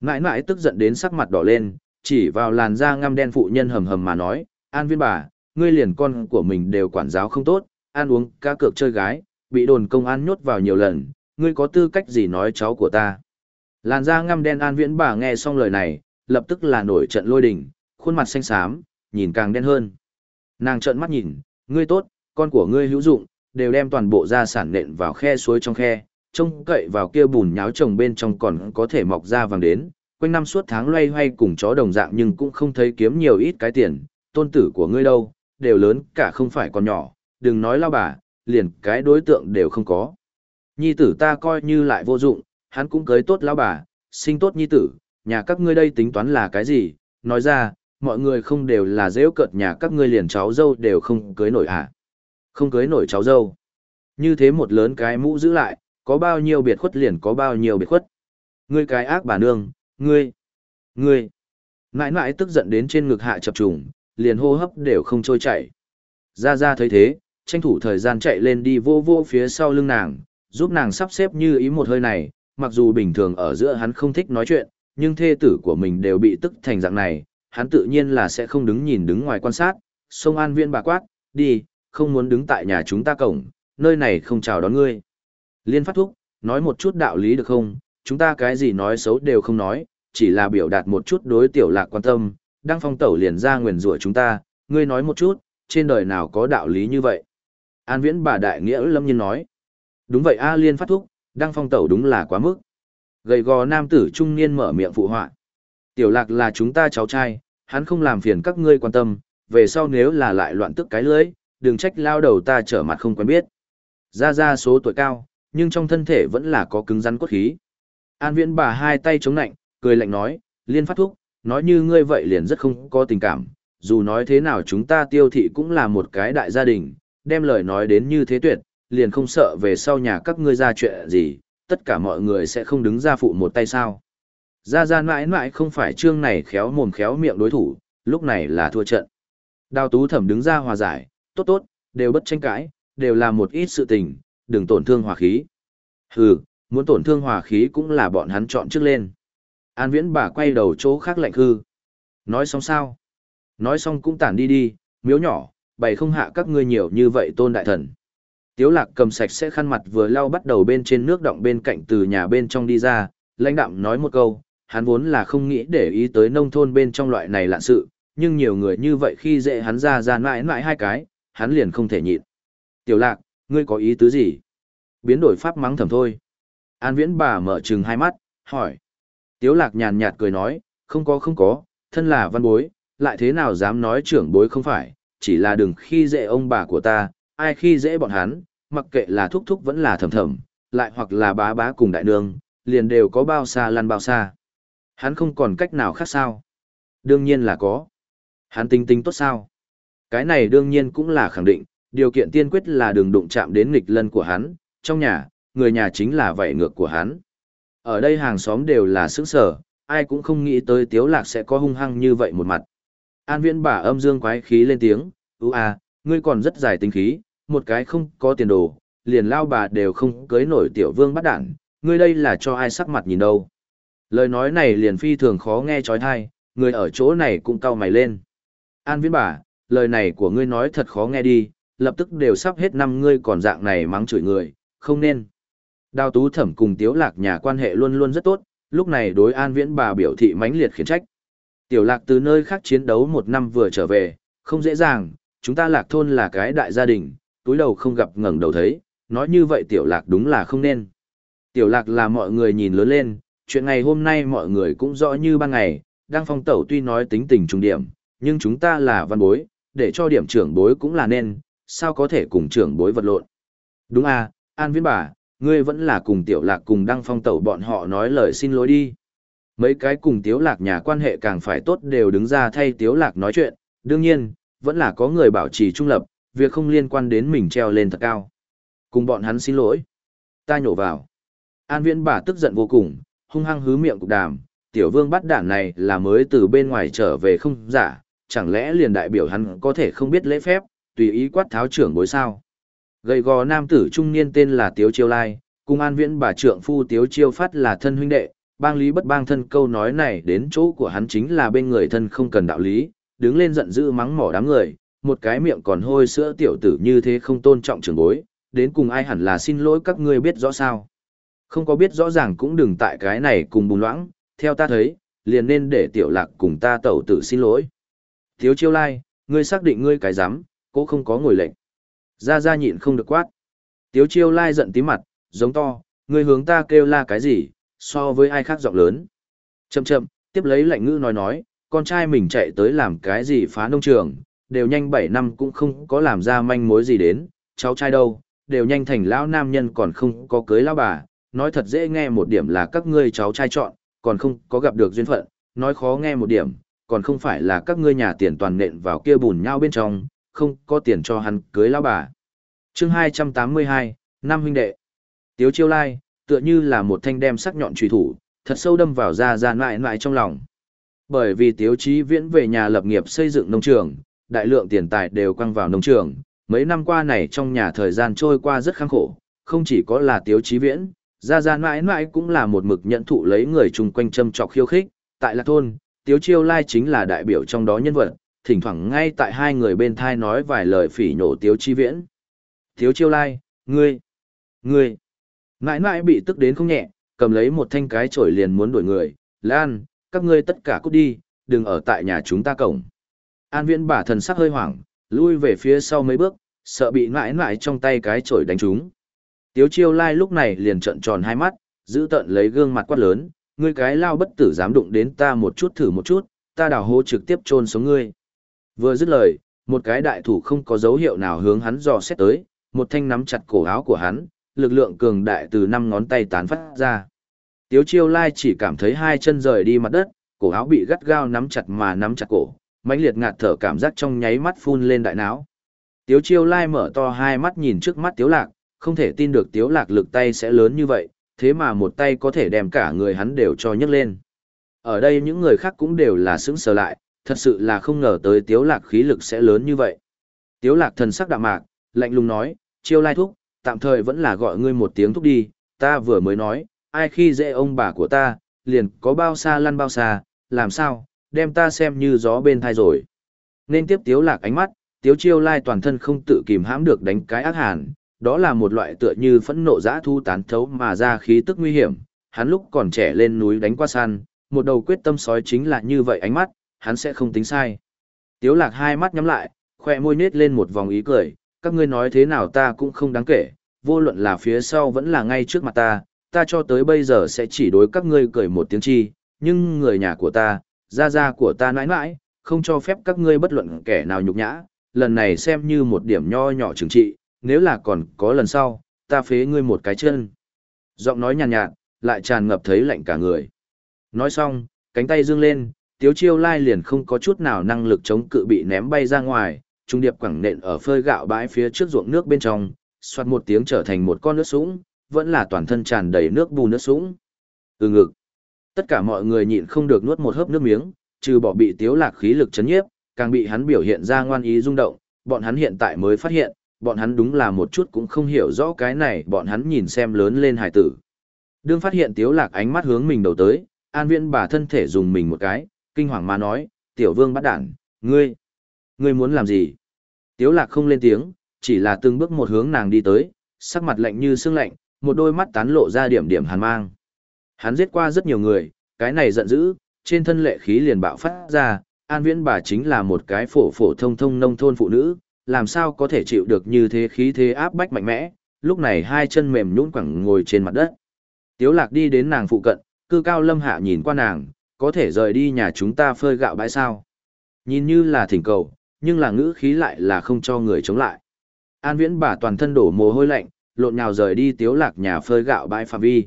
Ngãi ngãi tức giận đến sắc mặt đỏ lên, chỉ vào làn da ngăm đen phụ nhân hầm hầm mà nói, an viên bà, ngươi liền con của mình đều quản giáo không tốt, ăn uống, cá cược chơi gái, bị đồn công an nhốt vào nhiều lần, ngươi có tư cách gì nói cháu của ta. Làn da ngăm đen an viễn bà nghe xong lời này, lập tức là nổi trận lôi đình, khuôn mặt xanh xám, nhìn càng đen hơn. Nàng trợn mắt nhìn, ngươi tốt, con của ngươi hữu dụng, đều đem toàn bộ gia sản nện vào khe suối trong khe, trông cậy vào kia bùn nháo trồng bên trong còn có thể mọc ra vàng đến, quanh năm suốt tháng loay hoay cùng chó đồng dạng nhưng cũng không thấy kiếm nhiều ít cái tiền, tôn tử của ngươi đâu, đều lớn cả không phải còn nhỏ, đừng nói lao bà, liền cái đối tượng đều không có. Nhi tử ta coi như lại vô dụng, hắn cũng cưới tốt lao bà, sinh tốt nhi tử, nhà các ngươi đây tính toán là cái gì, nói ra, mọi người không đều là dễ cợt nhà các ngươi liền cháu dâu đều không cưới nổi à. Không cưới nổi cháu dâu. Như thế một lớn cái mũ giữ lại, có bao nhiêu biệt khuất liền có bao nhiêu biệt khuất. Ngươi cái ác bà nương, ngươi, ngươi. Nãi nãi tức giận đến trên ngực hạ chập trùng, liền hô hấp đều không trôi chảy. Ra ra thấy thế, tranh thủ thời gian chạy lên đi vô vô phía sau lưng nàng, giúp nàng sắp xếp như ý một hơi này, mặc dù bình thường ở giữa hắn không thích nói chuyện, nhưng thê tử của mình đều bị tức thành dạng này, hắn tự nhiên là sẽ không đứng nhìn đứng ngoài quan sát, sông an viên bà quát, đi, không muốn đứng tại nhà chúng ta cổng, nơi này không chào đón ngươi. Liên phát thúc, nói một chút đạo lý được không, chúng ta cái gì nói xấu đều không nói, chỉ là biểu đạt một chút đối tiểu lạc quan tâm, đăng phong tẩu liền ra nguyền rủa chúng ta, ngươi nói một chút, trên đời nào có đạo lý như vậy. An viễn bà đại nghĩa lâm nhiên nói. Đúng vậy A liên phát thúc, đăng phong tẩu đúng là quá mức. Gầy gò nam tử trung niên mở miệng phụ họa. Tiểu lạc là chúng ta cháu trai, hắn không làm phiền các ngươi quan tâm, về sau nếu là lại loạn tức cái lưới, đừng trách lao đầu ta trở mặt không quen biết. Ra ra số tuổi cao, nhưng trong thân thể vẫn là có cứng rắn cốt khí. An viễn bà hai tay chống nạnh, cười lạnh nói, liên phát thúc, nói như ngươi vậy liền rất không có tình cảm, dù nói thế nào chúng ta tiêu thị cũng là một cái đại gia đình, đem lời nói đến như thế tuyệt, liền không sợ về sau nhà các ngươi ra chuyện gì, tất cả mọi người sẽ không đứng ra phụ một tay sao. Gia Gia mãi mãi không phải trương này khéo mồm khéo miệng đối thủ, lúc này là thua trận. Đào tú thẩm đứng ra hòa giải, tốt tốt, đều bất tranh cãi, đều là một ít sự tình, đừng tổn thương hòa khí. Hừ, muốn tổn thương hòa khí cũng là bọn hắn chọn trước lên. An viễn bà quay đầu chỗ khác lạnh hư. Nói xong sao? Nói xong cũng tản đi đi, miếu nhỏ, bày không hạ các ngươi nhiều như vậy tôn đại thần. Tiếu lạc cầm sạch sẽ khăn mặt vừa lau bắt đầu bên trên nước động bên cạnh từ nhà bên trong đi ra, lãnh đạm nói một câu, hắn vốn là không nghĩ để ý tới nông thôn bên trong loại này lạ sự, nhưng nhiều người như vậy khi dễ hắn ra ra mãi mãi hai cái, hắn liền không thể nhịn. Tiểu lạc, ngươi có ý tứ gì? Biến đổi pháp mắng thầm thôi. An viễn bà mở trừng hai mắt, hỏi. Tiếu lạc nhàn nhạt cười nói, không có không có, thân là văn bối, lại thế nào dám nói trưởng bối không phải, chỉ là đừng khi dễ ông bà của ta, ai khi dễ bọn hắn, mặc kệ là thúc thúc vẫn là thầm thầm, lại hoặc là bá bá cùng đại nương, liền đều có bao xa lăn bao xa. Hắn không còn cách nào khác sao? Đương nhiên là có. Hắn tính tính tốt sao? Cái này đương nhiên cũng là khẳng định, điều kiện tiên quyết là đừng đụng chạm đến nghịch lân của hắn, trong nhà, người nhà chính là vậy ngược của hắn. Ở đây hàng xóm đều là sững sở, ai cũng không nghĩ tới tiếu lạc sẽ có hung hăng như vậy một mặt. An viễn bà âm dương quái khí lên tiếng, ưu à, ngươi còn rất dài tính khí, một cái không có tiền đồ, liền lao bà đều không cưới nổi tiểu vương bắt đảng, ngươi đây là cho ai sắc mặt nhìn đâu. Lời nói này liền phi thường khó nghe chói tai, người ở chỗ này cũng cau mày lên. An viễn bà, lời này của ngươi nói thật khó nghe đi, lập tức đều sắp hết năm ngươi còn dạng này mắng chửi người, không nên. Đào tú thẩm cùng tiếu lạc nhà quan hệ luôn luôn rất tốt, lúc này đối an viễn bà biểu thị mãnh liệt khiển trách. Tiểu lạc từ nơi khác chiến đấu một năm vừa trở về, không dễ dàng, chúng ta lạc thôn là cái đại gia đình, túi đầu không gặp ngẩng đầu thấy, nói như vậy tiểu lạc đúng là không nên. Tiểu lạc là mọi người nhìn lớn lên, chuyện ngày hôm nay mọi người cũng rõ như ban ngày, đang phong tẩu tuy nói tính tình trung điểm, nhưng chúng ta là văn bối, để cho điểm trưởng bối cũng là nên, sao có thể cùng trưởng bối vật lộn. Đúng à, An Viễn bà, ngươi vẫn là cùng tiểu lạc cùng đăng phong tẩu bọn họ nói lời xin lỗi đi. Mấy cái cùng tiếu lạc nhà quan hệ càng phải tốt đều đứng ra thay tiếu lạc nói chuyện, đương nhiên, vẫn là có người bảo trì trung lập, việc không liên quan đến mình treo lên thật cao. Cùng bọn hắn xin lỗi. Ta nhổ vào. An viễn bà tức giận vô cùng, hung hăng hứ miệng cục đàm, tiểu vương bắt đản này là mới từ bên ngoài trở về không giả, chẳng lẽ liền đại biểu hắn có thể không biết lễ phép, tùy ý quát tháo trưởng bối sao. Gầy gò nam tử trung niên tên là Tiếu Chiêu Lai, cùng an viễn bà trượng phu Tiếu Chiêu Phát là thân huynh đệ, bang lý bất bang thân câu nói này đến chỗ của hắn chính là bên người thân không cần đạo lý, đứng lên giận dữ mắng mỏ đám người, một cái miệng còn hôi sữa tiểu tử như thế không tôn trọng trưởng bối, đến cùng ai hẳn là xin lỗi các ngươi biết rõ sao. Không có biết rõ ràng cũng đừng tại cái này cùng bùng loãng, theo ta thấy, liền nên để tiểu lạc cùng ta tẩu tử xin lỗi. Thiếu chiêu lai, ngươi xác định ngươi cái dám, cô không có ngồi lệnh. Ra ra nhịn không được quát. Tiếu chiêu lai giận tí mặt, giống to, người hướng ta kêu la cái gì, so với ai khác giọng lớn. Chậm chậm, tiếp lấy lệnh ngữ nói nói, con trai mình chạy tới làm cái gì phá nông trường, đều nhanh 7 năm cũng không có làm ra manh mối gì đến, cháu trai đâu, đều nhanh thành lão nam nhân còn không có cưới lão bà, nói thật dễ nghe một điểm là các ngươi cháu trai chọn, còn không có gặp được duyên phận, nói khó nghe một điểm, còn không phải là các ngươi nhà tiền toàn nện vào kia bùn nhau bên trong, không có tiền cho hắn cưới lão bà. Chương 282, năm huynh đệ. Tiếu Chiêu Lai, tựa như là một thanh đem sắc nhọn truy thủ, thật sâu đâm vào da da nại nại trong lòng. Bởi vì Tiếu Chí Viễn về nhà lập nghiệp xây dựng nông trường, đại lượng tiền tài đều quăng vào nông trường, mấy năm qua này trong nhà thời gian trôi qua rất khăng khổ, không chỉ có là Tiếu Chí Viễn, Gia Gia mãi mãi cũng là một mực nhận thụ lấy người chung quanh châm trọc khiêu khích, tại Lạc Thôn, Tiếu Chiêu Lai chính là đại biểu trong đó nhân vật, thỉnh thoảng ngay tại hai người bên thai nói vài lời phỉ nhổ Tiếu Chi Viễn. Tiếu Chiêu Lai, ngươi, ngươi, mãi mãi bị tức đến không nhẹ, cầm lấy một thanh cái chổi liền muốn đuổi người, Lan, các ngươi tất cả cút đi, đừng ở tại nhà chúng ta cổng. An viễn bà thần sắc hơi hoảng, lui về phía sau mấy bước, sợ bị mãi mãi trong tay cái chổi đánh trúng. Tiếu chiêu lai lúc này liền trợn tròn hai mắt, giữ tận lấy gương mặt quát lớn, ngươi cái lao bất tử dám đụng đến ta một chút thử một chút, ta đào hố trực tiếp chôn sống ngươi. Vừa dứt lời, một cái đại thủ không có dấu hiệu nào hướng hắn dò xét tới, một thanh nắm chặt cổ áo của hắn, lực lượng cường đại từ năm ngón tay tán phát ra. Tiếu chiêu lai chỉ cảm thấy hai chân rời đi mặt đất, cổ áo bị gắt gao nắm chặt mà nắm chặt cổ, mãnh liệt ngạt thở cảm giác trong nháy mắt phun lên đại não. Tiếu chiêu lai mở to hai mắt nhìn trước mắt tiếu lạc, không thể tin được tiếu lạc lực tay sẽ lớn như vậy, thế mà một tay có thể đem cả người hắn đều cho nhấc lên. Ở đây những người khác cũng đều là sững sờ lại, thật sự là không ngờ tới tiếu lạc khí lực sẽ lớn như vậy. Tiếu lạc thần sắc đạm mạc, lạnh lùng nói, chiêu lai thúc, tạm thời vẫn là gọi ngươi một tiếng thúc đi, ta vừa mới nói, ai khi dễ ông bà của ta, liền có bao xa lăn bao xa, làm sao, đem ta xem như gió bên thai rồi. Nên tiếp tiếu lạc ánh mắt, tiếu chiêu lai toàn thân không tự kìm hãm được đánh cái ác hàn, đó là một loại tựa như phẫn nộ dã thu tán thấu mà ra khí tức nguy hiểm, hắn lúc còn trẻ lên núi đánh qua săn, một đầu quyết tâm sói chính là như vậy ánh mắt, hắn sẽ không tính sai. Tiếu lạc hai mắt nhắm lại, khoe môi nết lên một vòng ý cười, các ngươi nói thế nào ta cũng không đáng kể, vô luận là phía sau vẫn là ngay trước mặt ta, ta cho tới bây giờ sẽ chỉ đối các ngươi cười một tiếng chi, nhưng người nhà của ta, gia gia của ta nãi nãi, không cho phép các ngươi bất luận kẻ nào nhục nhã, lần này xem như một điểm nho nhỏ trừng trị, nếu là còn có lần sau, ta phế ngươi một cái chân. Giọng nói nhàn nhạt, nhạt, lại tràn ngập thấy lạnh cả người. Nói xong, cánh tay dương lên, tiếu chiêu lai liền không có chút nào năng lực chống cự bị ném bay ra ngoài, trung điệp quẳng nện ở phơi gạo bãi phía trước ruộng nước bên trong, xoát một tiếng trở thành một con nước sũng, vẫn là toàn thân tràn đầy nước bù nước sũng. Ừ ngực. Tất cả mọi người nhịn không được nuốt một hớp nước miếng, trừ bỏ bị tiếu lạc khí lực chấn nhiếp, càng bị hắn biểu hiện ra ngoan ý rung động, bọn hắn hiện tại mới phát hiện, bọn hắn đúng là một chút cũng không hiểu rõ cái này, bọn hắn nhìn xem lớn lên hải tử. Đương phát hiện tiếu lạc ánh mắt hướng mình đầu tới, an viễn bà thân thể dùng mình một cái, kinh hoàng mà nói, tiểu vương bắt đản, ngươi, ngươi muốn làm gì? Tiếu lạc không lên tiếng, chỉ là từng bước một hướng nàng đi tới, sắc mặt lạnh như xương lạnh, một đôi mắt tán lộ ra điểm điểm hàn mang. Hắn giết qua rất nhiều người, cái này giận dữ, trên thân lệ khí liền bạo phát ra, an viễn bà chính là một cái phổ phổ thông thông nông thôn phụ nữ, làm sao có thể chịu được như thế khí thế áp bách mạnh mẽ, lúc này hai chân mềm nhũn quẳng ngồi trên mặt đất. Tiếu lạc đi đến nàng phụ cận, cư cao lâm hạ nhìn qua nàng, có thể rời đi nhà chúng ta phơi gạo bãi sao. Nhìn như là thỉnh cầu, nhưng là ngữ khí lại là không cho người chống lại. An viễn bà toàn thân đổ mồ hôi lạnh, lộn nhào rời đi tiếu lạc nhà phơi gạo bãi phạm vi.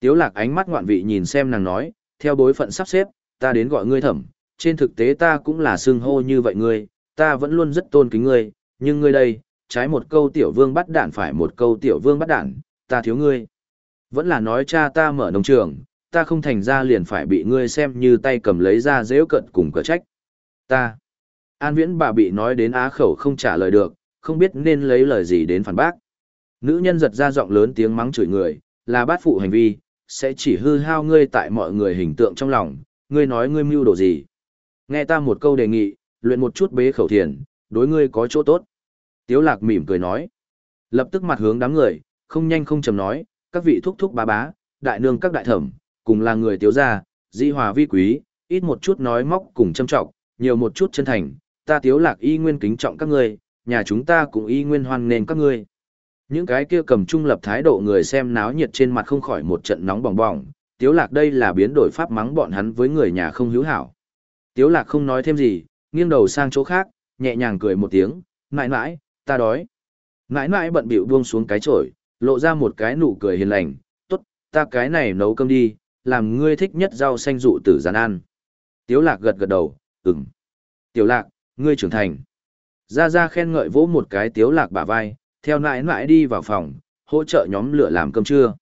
Tiếu lạc ánh mắt ngoạn vị nhìn xem nàng nói, theo bối phận sắp xếp, ta đến gọi ngươi thẩm, trên thực tế ta cũng là sương hô như vậy ngươi, ta vẫn luôn rất tôn kính ngươi, nhưng ngươi đây, trái một câu tiểu vương bắt đạn phải một câu tiểu vương bắt đạn, ta thiếu ngươi. Vẫn là nói cha ta mở nông trường, ta không thành ra liền phải bị ngươi xem như tay cầm lấy ra dễu cận cùng cờ trách. Ta. An viễn bà bị nói đến á khẩu không trả lời được, không biết nên lấy lời gì đến phản bác. Nữ nhân giật ra giọng lớn tiếng mắng chửi người, là bát phụ hành vi, sẽ chỉ hư hao ngươi tại mọi người hình tượng trong lòng, ngươi nói ngươi mưu đồ gì. Nghe ta một câu đề nghị, luyện một chút bế khẩu thiền, đối ngươi có chỗ tốt. Tiếu lạc mỉm cười nói. Lập tức mặt hướng đám người, không nhanh không chậm nói, các vị thúc thúc bá bá, đại nương các đại thẩm, cùng là người tiếu gia, di hòa vi quý, ít một chút nói móc cùng châm trọng, nhiều một chút chân thành, ta tiếu lạc y nguyên kính trọng các ngươi, nhà chúng ta cũng y nguyên hoan nên các ngươi. Những cái kia cầm trung lập thái độ người xem náo nhiệt trên mặt không khỏi một trận nóng bỏng bỏng, tiếu lạc đây là biến đổi pháp mắng bọn hắn với người nhà không hữu hảo. Tiếu lạc không nói thêm gì, nghiêng đầu sang chỗ khác, nhẹ nhàng cười một tiếng, nãi nãi, ta đói. nãi nãi bận bịu buông xuống cái chổi, lộ ra một cái nụ cười hiền lành, tốt, ta cái này nấu cơm đi, làm ngươi thích nhất rau xanh dụ tử gián ăn. Tiếu lạc gật gật đầu, ừm. Tiểu lạc, ngươi trưởng thành. Ra ra khen ngợi vỗ một cái tiếu lạc bả vai, theo nãi nãi đi vào phòng, hỗ trợ nhóm lửa làm cơm trưa.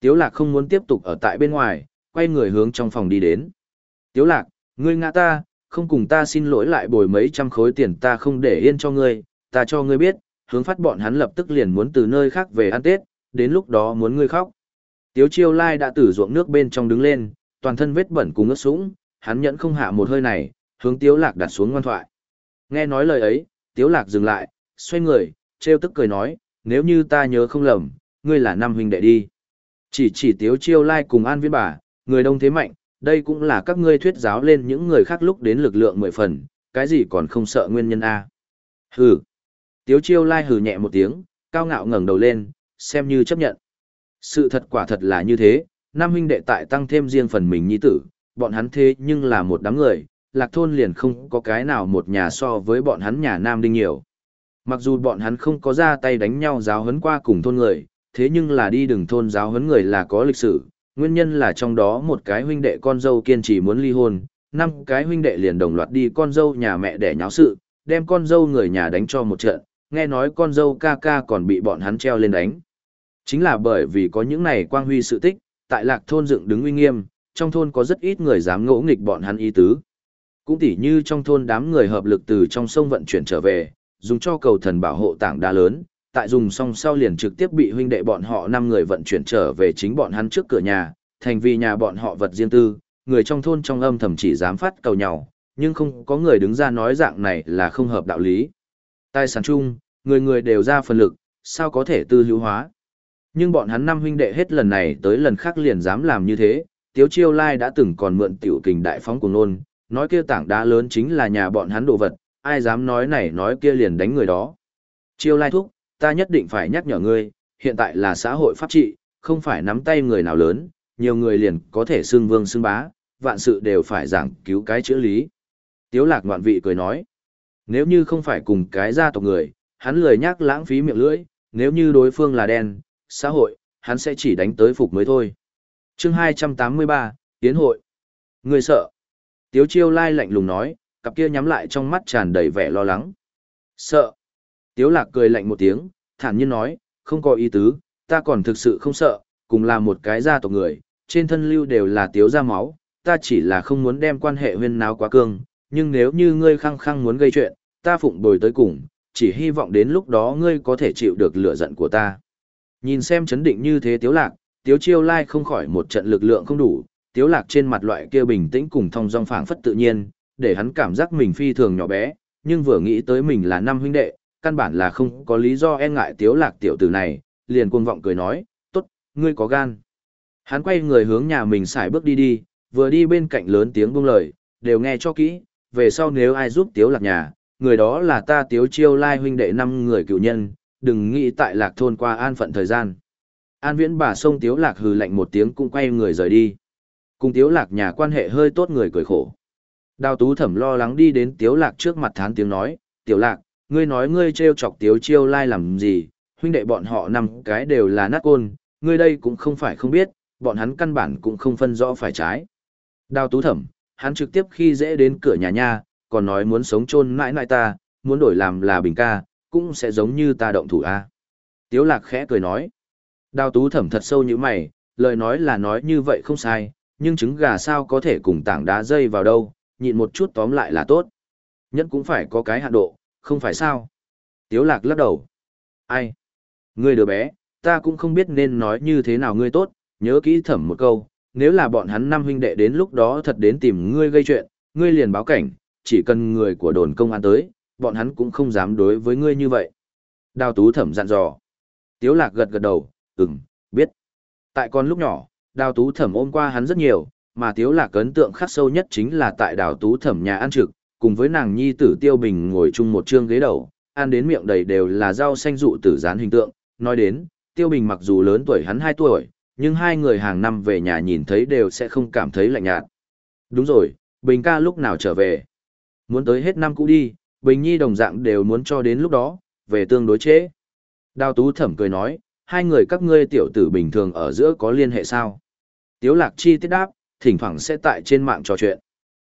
Tiếu lạc không muốn tiếp tục ở tại bên ngoài, quay người hướng trong phòng đi đến. Tiếu lạc, ngươi ngã ta, không cùng ta xin lỗi lại bồi mấy trăm khối tiền ta không để yên cho ngươi, ta cho ngươi biết, hướng phát bọn hắn lập tức liền muốn từ nơi khác về ăn Tết, đến lúc đó muốn ngươi khóc. Tiếu chiêu lai đã từ ruộng nước bên trong đứng lên, toàn thân vết bẩn cùng ướt sũng, hắn nhẫn không hạ một hơi này, hướng tiếu lạc đặt xuống ngoan thoại. Nghe nói lời ấy, tiếu lạc dừng lại, xoay người, treo tức cười nói, nếu như ta nhớ không lầm, ngươi là năm huynh đệ đi. Chỉ chỉ tiếu chiêu lai cùng an viên bà, người đông thế mạnh, đây cũng là các ngươi thuyết giáo lên những người khác lúc đến lực lượng mười phần, cái gì còn không sợ nguyên nhân A. Hừ. Tiếu chiêu lai hừ nhẹ một tiếng, cao ngạo ngẩng đầu lên, xem như chấp nhận. Sự thật quả thật là như thế, năm huynh đệ tại tăng thêm riêng phần mình nhi tử, bọn hắn thế nhưng là một đám người, lạc thôn liền không có cái nào một nhà so với bọn hắn nhà nam đinh nhiều. Mặc dù bọn hắn không có ra tay đánh nhau giáo huấn qua cùng thôn người, thế nhưng là đi đường thôn giáo huấn người là có lịch sử, nguyên nhân là trong đó một cái huynh đệ con dâu kiên trì muốn ly hôn, năm cái huynh đệ liền đồng loạt đi con dâu nhà mẹ để nháo sự, đem con dâu người nhà đánh cho một trận, nghe nói con dâu ca ca còn bị bọn hắn treo lên đánh. Chính là bởi vì có những này quang huy sự tích, tại lạc thôn dựng đứng uy nghiêm, trong thôn có rất ít người dám ngỗ nghịch bọn hắn ý tứ. Cũng tỉ như trong thôn đám người hợp lực từ trong sông vận chuyển trở về, dùng cho cầu thần bảo hộ tảng đá lớn, tại dùng xong sau liền trực tiếp bị huynh đệ bọn họ năm người vận chuyển trở về chính bọn hắn trước cửa nhà, thành vì nhà bọn họ vật riêng tư, người trong thôn trong âm thầm chỉ dám phát cầu nhau, nhưng không có người đứng ra nói dạng này là không hợp đạo lý. Tài sản chung, người người đều ra phần lực, sao có thể tư hữu hóa. Nhưng bọn hắn năm huynh đệ hết lần này tới lần khác liền dám làm như thế, Tiếu Chiêu Lai đã từng còn mượn tiểu kình đại phóng của nôn, nói kia tảng đá lớn chính là nhà bọn hắn đồ vật, ai dám nói này nói kia liền đánh người đó. Chiêu Lai thúc, ta nhất định phải nhắc nhở ngươi, hiện tại là xã hội pháp trị, không phải nắm tay người nào lớn, nhiều người liền có thể xưng vương xưng bá, vạn sự đều phải giảng cứu cái chữa lý. Tiếu lạc ngoạn vị cười nói, nếu như không phải cùng cái gia tộc người, hắn lười nhắc lãng phí miệng lưỡi, nếu như đối phương là đen, xã hội, hắn sẽ chỉ đánh tới phục mới thôi. Chương 283, Tiến hội. Người sợ. Tiếu chiêu lai lạnh lùng nói, cặp kia nhắm lại trong mắt tràn đầy vẻ lo lắng. Sợ. Tiếu lạc cười lạnh một tiếng, thản nhiên nói, không có ý tứ, ta còn thực sự không sợ, cùng là một cái gia tộc người, trên thân lưu đều là tiếu gia máu, ta chỉ là không muốn đem quan hệ huyên náo quá cương, nhưng nếu như ngươi khăng khăng muốn gây chuyện, ta phụng bồi tới cùng, chỉ hy vọng đến lúc đó ngươi có thể chịu được lửa giận của ta. Nhìn xem chấn định như thế tiếu lạc, tiếu chiêu lai không khỏi một trận lực lượng không đủ, tiếu lạc trên mặt loại kia bình tĩnh cùng thong dong phảng phất tự nhiên, để hắn cảm giác mình phi thường nhỏ bé, nhưng vừa nghĩ tới mình là năm huynh đệ, căn bản là không có lý do e ngại tiếu lạc tiểu tử này, liền cuồng vọng cười nói, tốt, ngươi có gan. Hắn quay người hướng nhà mình xài bước đi đi, vừa đi bên cạnh lớn tiếng buông lời, đều nghe cho kỹ, về sau nếu ai giúp tiếu lạc nhà, người đó là ta tiếu chiêu lai huynh đệ năm người cựu nhân, đừng nghĩ tại lạc thôn qua an phận thời gian. An viễn bà sông tiếu lạc hừ lạnh một tiếng cũng quay người rời đi. Cùng tiếu lạc nhà quan hệ hơi tốt người cười khổ. Đào tú thẩm lo lắng đi đến tiếu lạc trước mặt thán tiếng nói, tiểu lạc, ngươi nói ngươi trêu chọc tiếu chiêu lai làm gì, huynh đệ bọn họ năm cái đều là nát côn, ngươi đây cũng không phải không biết, bọn hắn căn bản cũng không phân rõ phải trái. Đào tú thẩm, hắn trực tiếp khi dễ đến cửa nhà nha, còn nói muốn sống chôn mãi mãi ta, muốn đổi làm là bình ca, cũng sẽ giống như ta động thủ a. Tiếu lạc khẽ cười nói. Đào tú thẩm thật sâu như mày, lời nói là nói như vậy không sai, nhưng trứng gà sao có thể cùng tảng đá dây vào đâu, nhịn một chút tóm lại là tốt. Nhất cũng phải có cái hạn độ, không phải sao. Tiếu lạc lắc đầu. Ai? Ngươi đứa bé, ta cũng không biết nên nói như thế nào ngươi tốt, nhớ kỹ thẩm một câu, nếu là bọn hắn năm huynh đệ đến lúc đó thật đến tìm ngươi gây chuyện, ngươi liền báo cảnh, chỉ cần người của đồn công an tới, bọn hắn cũng không dám đối với ngươi như vậy. Đào tú thẩm dặn dò. Tiếu lạc gật gật đầu, ừm, biết. Tại con lúc nhỏ, đào tú thẩm ôm qua hắn rất nhiều, mà tiếu lạc ấn tượng khắc sâu nhất chính là tại đào tú thẩm nhà ăn trực, cùng với nàng nhi tử tiêu bình ngồi chung một trương ghế đầu, ăn đến miệng đầy đều là rau xanh dụ tử dán hình tượng. Nói đến, tiêu bình mặc dù lớn tuổi hắn 2 tuổi, nhưng hai người hàng năm về nhà nhìn thấy đều sẽ không cảm thấy lạnh nhạt. Đúng rồi, Bình ca lúc nào trở về? Muốn tới hết năm cũ đi, Bình Nhi đồng dạng đều muốn cho đến lúc đó, về tương đối chế. Đào Tú Thẩm cười nói, hai người các ngươi tiểu tử bình thường ở giữa có liên hệ sao? Tiếu Lạc Chi tiết đáp, thỉnh thoảng sẽ tại trên mạng trò chuyện.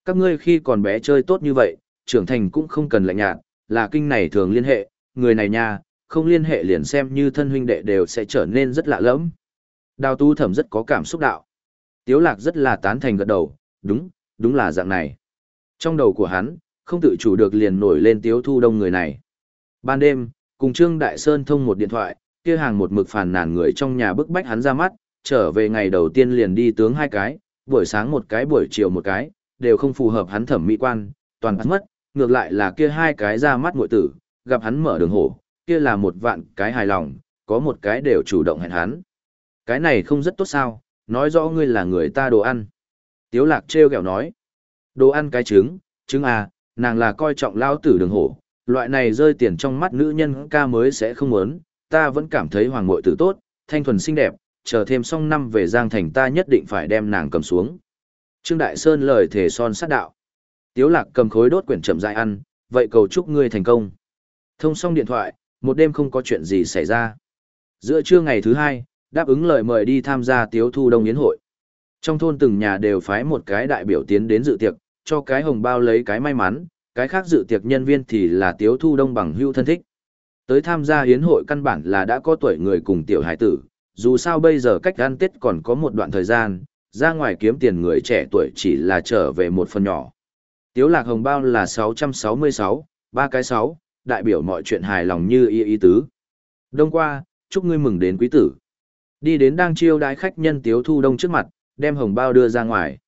Các ngươi khi còn bé chơi tốt như vậy, trưởng thành cũng không cần lạnh nhạt, là kinh này thường liên hệ, người này nha, không liên hệ liền xem như thân huynh đệ đều sẽ trở nên rất lạ lẫm. Đào Tú Thẩm rất có cảm xúc đạo. Tiếu Lạc rất là tán thành gật đầu, đúng, đúng là dạng này. Trong đầu của hắn, không tự chủ được liền nổi lên tiếu thu đông người này. Ban đêm, cùng Trương Đại Sơn thông một điện thoại, kia hàng một mực phản nàn người trong nhà bức bách hắn ra mắt, trở về ngày đầu tiên liền đi tướng hai cái, buổi sáng một cái buổi chiều một cái, đều không phù hợp hắn thẩm mỹ quan, toàn bắt mất, ngược lại là kia hai cái ra mắt muội tử, gặp hắn mở đường hổ, kia là một vạn cái hài lòng, có một cái đều chủ động hẹn hắn. Cái này không rất tốt sao, nói rõ ngươi là người ta đồ ăn. Tiếu lạc treo kẹo nói. Đồ ăn cái trứng, trứng à, nàng là coi trọng lao tử đường hổ. Loại này rơi tiền trong mắt nữ nhân ca mới sẽ không muốn, ta vẫn cảm thấy hoàng mội tử tốt, thanh thuần xinh đẹp, chờ thêm xong năm về Giang Thành ta nhất định phải đem nàng cầm xuống. Trương Đại Sơn lời thề son sát đạo. Tiếu lạc cầm khối đốt quyển chậm dại ăn, vậy cầu chúc ngươi thành công. Thông xong điện thoại, một đêm không có chuyện gì xảy ra. Giữa trưa ngày thứ hai, đáp ứng lời mời đi tham gia tiếu thu đông yến hội. Trong thôn từng nhà đều phái một cái đại biểu tiến đến dự tiệc, cho cái hồng bao lấy cái may mắn, cái khác dự tiệc nhân viên thì là tiếu thu đông bằng hưu thân thích. Tới tham gia hiến hội căn bản là đã có tuổi người cùng tiểu hải tử, dù sao bây giờ cách ăn tết còn có một đoạn thời gian, ra ngoài kiếm tiền người trẻ tuổi chỉ là trở về một phần nhỏ. Tiếu lạc hồng bao là 666, ba cái 6, đại biểu mọi chuyện hài lòng như Y ý tứ. Đông qua, chúc ngươi mừng đến quý tử. Đi đến đang chiêu đái khách nhân Tiếu Thu Đông trước mặt, đem hồng bao đưa ra ngoài.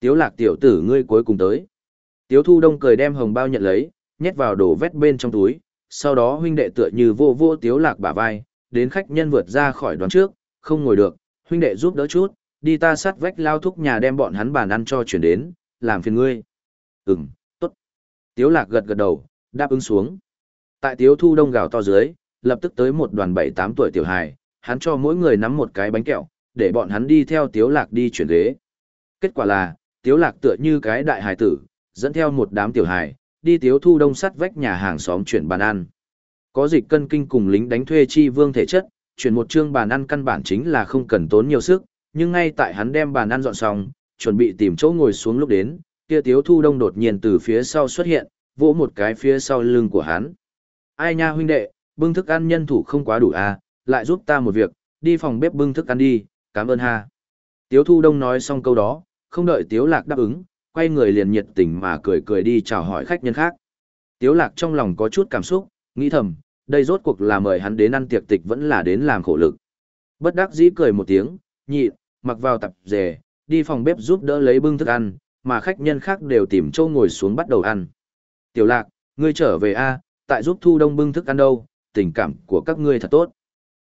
Tiếu lạc tiểu tử ngươi cuối cùng tới. Tiếu Thu Đông cười đem hồng bao nhận lấy, nhét vào đồ vét bên trong túi, sau đó huynh đệ tựa như vô vô Tiếu lạc bả vai, đến khách nhân vượt ra khỏi đoàn trước, không ngồi được, huynh đệ giúp đỡ chút, đi ta sát vách lao thúc nhà đem bọn hắn bàn ăn cho chuyển đến, làm phiền ngươi. Ừm, tốt. Tiếu lạc gật gật đầu, đáp ứng xuống. Tại Tiếu Thu Đông gào to dưới, lập tức tới một đoàn 7-8 tuổi tiểu hài, hắn cho mỗi người nắm một cái bánh kẹo, để bọn hắn đi theo Tiếu Lạc đi chuyển ghế. Kết quả là, Tiếu Lạc tựa như cái đại hài tử, dẫn theo một đám tiểu hài, đi Tiếu Thu Đông sắt vách nhà hàng xóm chuyển bàn ăn. Có dịch cân kinh cùng lính đánh thuê chi vương thể chất, chuyển một chương bàn ăn căn bản chính là không cần tốn nhiều sức, nhưng ngay tại hắn đem bàn ăn dọn xong, chuẩn bị tìm chỗ ngồi xuống lúc đến, kia Tiếu Thu Đông đột nhiên từ phía sau xuất hiện, vỗ một cái phía sau lưng của hắn. Ai nha huynh đệ, bưng thức ăn nhân thủ không quá đủ à, lại giúp ta một việc, đi phòng bếp bưng thức ăn đi, cảm ơn ha. Tiếu Thu Đông nói xong câu đó, không đợi Tiếu Lạc đáp ứng, quay người liền nhiệt tình mà cười cười đi chào hỏi khách nhân khác. Tiếu Lạc trong lòng có chút cảm xúc, nghĩ thầm, đây rốt cuộc là mời hắn đến ăn tiệc tịch vẫn là đến làm khổ lực. Bất đắc dĩ cười một tiếng, nhịn, mặc vào tập dề, đi phòng bếp giúp đỡ lấy bưng thức ăn, mà khách nhân khác đều tìm chỗ ngồi xuống bắt đầu ăn. Tiểu Lạc, ngươi trở về a, tại giúp Thu Đông bưng thức ăn đâu, tình cảm của các ngươi thật tốt.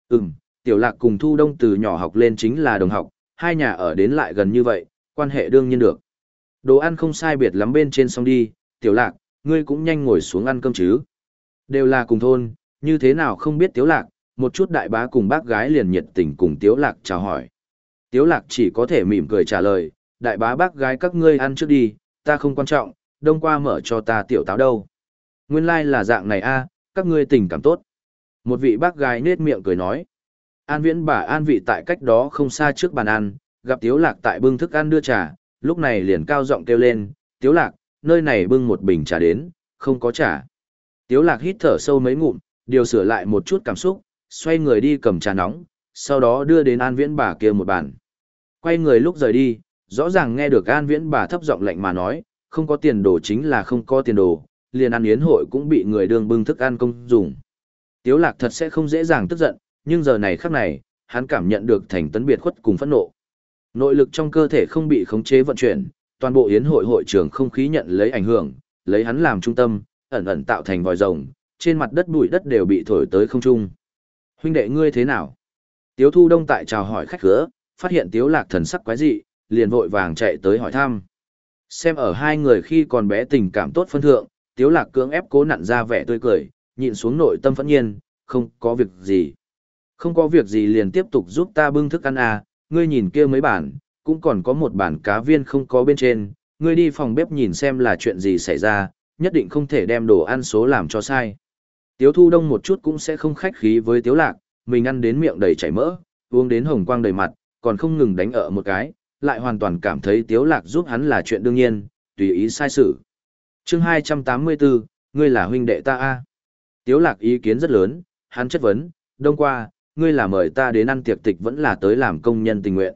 Ừm, Tiểu Lạc cùng Thu Đông từ nhỏ học lên chính là đồng học, hai nhà ở đến lại gần như vậy, quan hệ đương nhiên được. Đồ ăn không sai biệt lắm bên trên xong đi, Tiểu Lạc, ngươi cũng nhanh ngồi xuống ăn cơm chứ. Đều là cùng thôn, như thế nào không biết Tiếu Lạc, một chút đại bá cùng bác gái liền nhiệt tình cùng Tiếu Lạc chào hỏi. Tiếu Lạc chỉ có thể mỉm cười trả lời, đại bá bác gái các ngươi ăn trước đi, ta không quan trọng, đông qua mở cho ta tiểu táo đâu. Nguyên lai like là dạng này a, các ngươi tình cảm tốt. Một vị bác gái nết miệng cười nói. An viễn bà an vị tại cách đó không xa trước bàn ăn, gặp tiếu lạc tại bưng thức ăn đưa trà, lúc này liền cao giọng kêu lên, tiếu lạc, nơi này bưng một bình trà đến, không có trà. Tiếu lạc hít thở sâu mấy ngụm, điều sửa lại một chút cảm xúc, xoay người đi cầm trà nóng, sau đó đưa đến an viễn bà kia một bàn. Quay người lúc rời đi, rõ ràng nghe được an viễn bà thấp giọng lạnh mà nói, không có tiền đồ chính là không có tiền đồ, liền ăn yến hội cũng bị người đường bưng thức ăn công dùng. Tiếu lạc thật sẽ không dễ dàng tức giận, nhưng giờ này khắc này, hắn cảm nhận được thành tấn biệt khuất cùng phẫn nộ. Nội lực trong cơ thể không bị khống chế vận chuyển, toàn bộ yến hội hội trường không khí nhận lấy ảnh hưởng, lấy hắn làm trung tâm, ẩn ẩn tạo thành vòi rồng, trên mặt đất bụi đất đều bị thổi tới không trung. Huynh đệ ngươi thế nào? Tiếu Thu Đông tại chào hỏi khách khứa, phát hiện Tiếu Lạc thần sắc quái dị, liền vội vàng chạy tới hỏi thăm. Xem ở hai người khi còn bé tình cảm tốt phân thượng, Tiếu Lạc cưỡng ép cố nặn ra vẻ tươi cười, nhịn xuống nội tâm phẫn nhiên, không có việc gì. Không có việc gì liền tiếp tục giúp ta bưng thức ăn à, ngươi nhìn kia mấy bản, cũng còn có một bản cá viên không có bên trên, ngươi đi phòng bếp nhìn xem là chuyện gì xảy ra, nhất định không thể đem đồ ăn số làm cho sai. Tiếu thu đông một chút cũng sẽ không khách khí với tiếu lạc, mình ăn đến miệng đầy chảy mỡ, uống đến hồng quang đầy mặt, còn không ngừng đánh ở một cái, lại hoàn toàn cảm thấy tiếu lạc giúp hắn là chuyện đương nhiên, tùy ý sai sự. Chương 284, ngươi là huynh đệ ta a. Tiếu lạc ý kiến rất lớn, hắn chất vấn, đông qua, ngươi là mời ta đến ăn tiệc tịch vẫn là tới làm công nhân tình nguyện.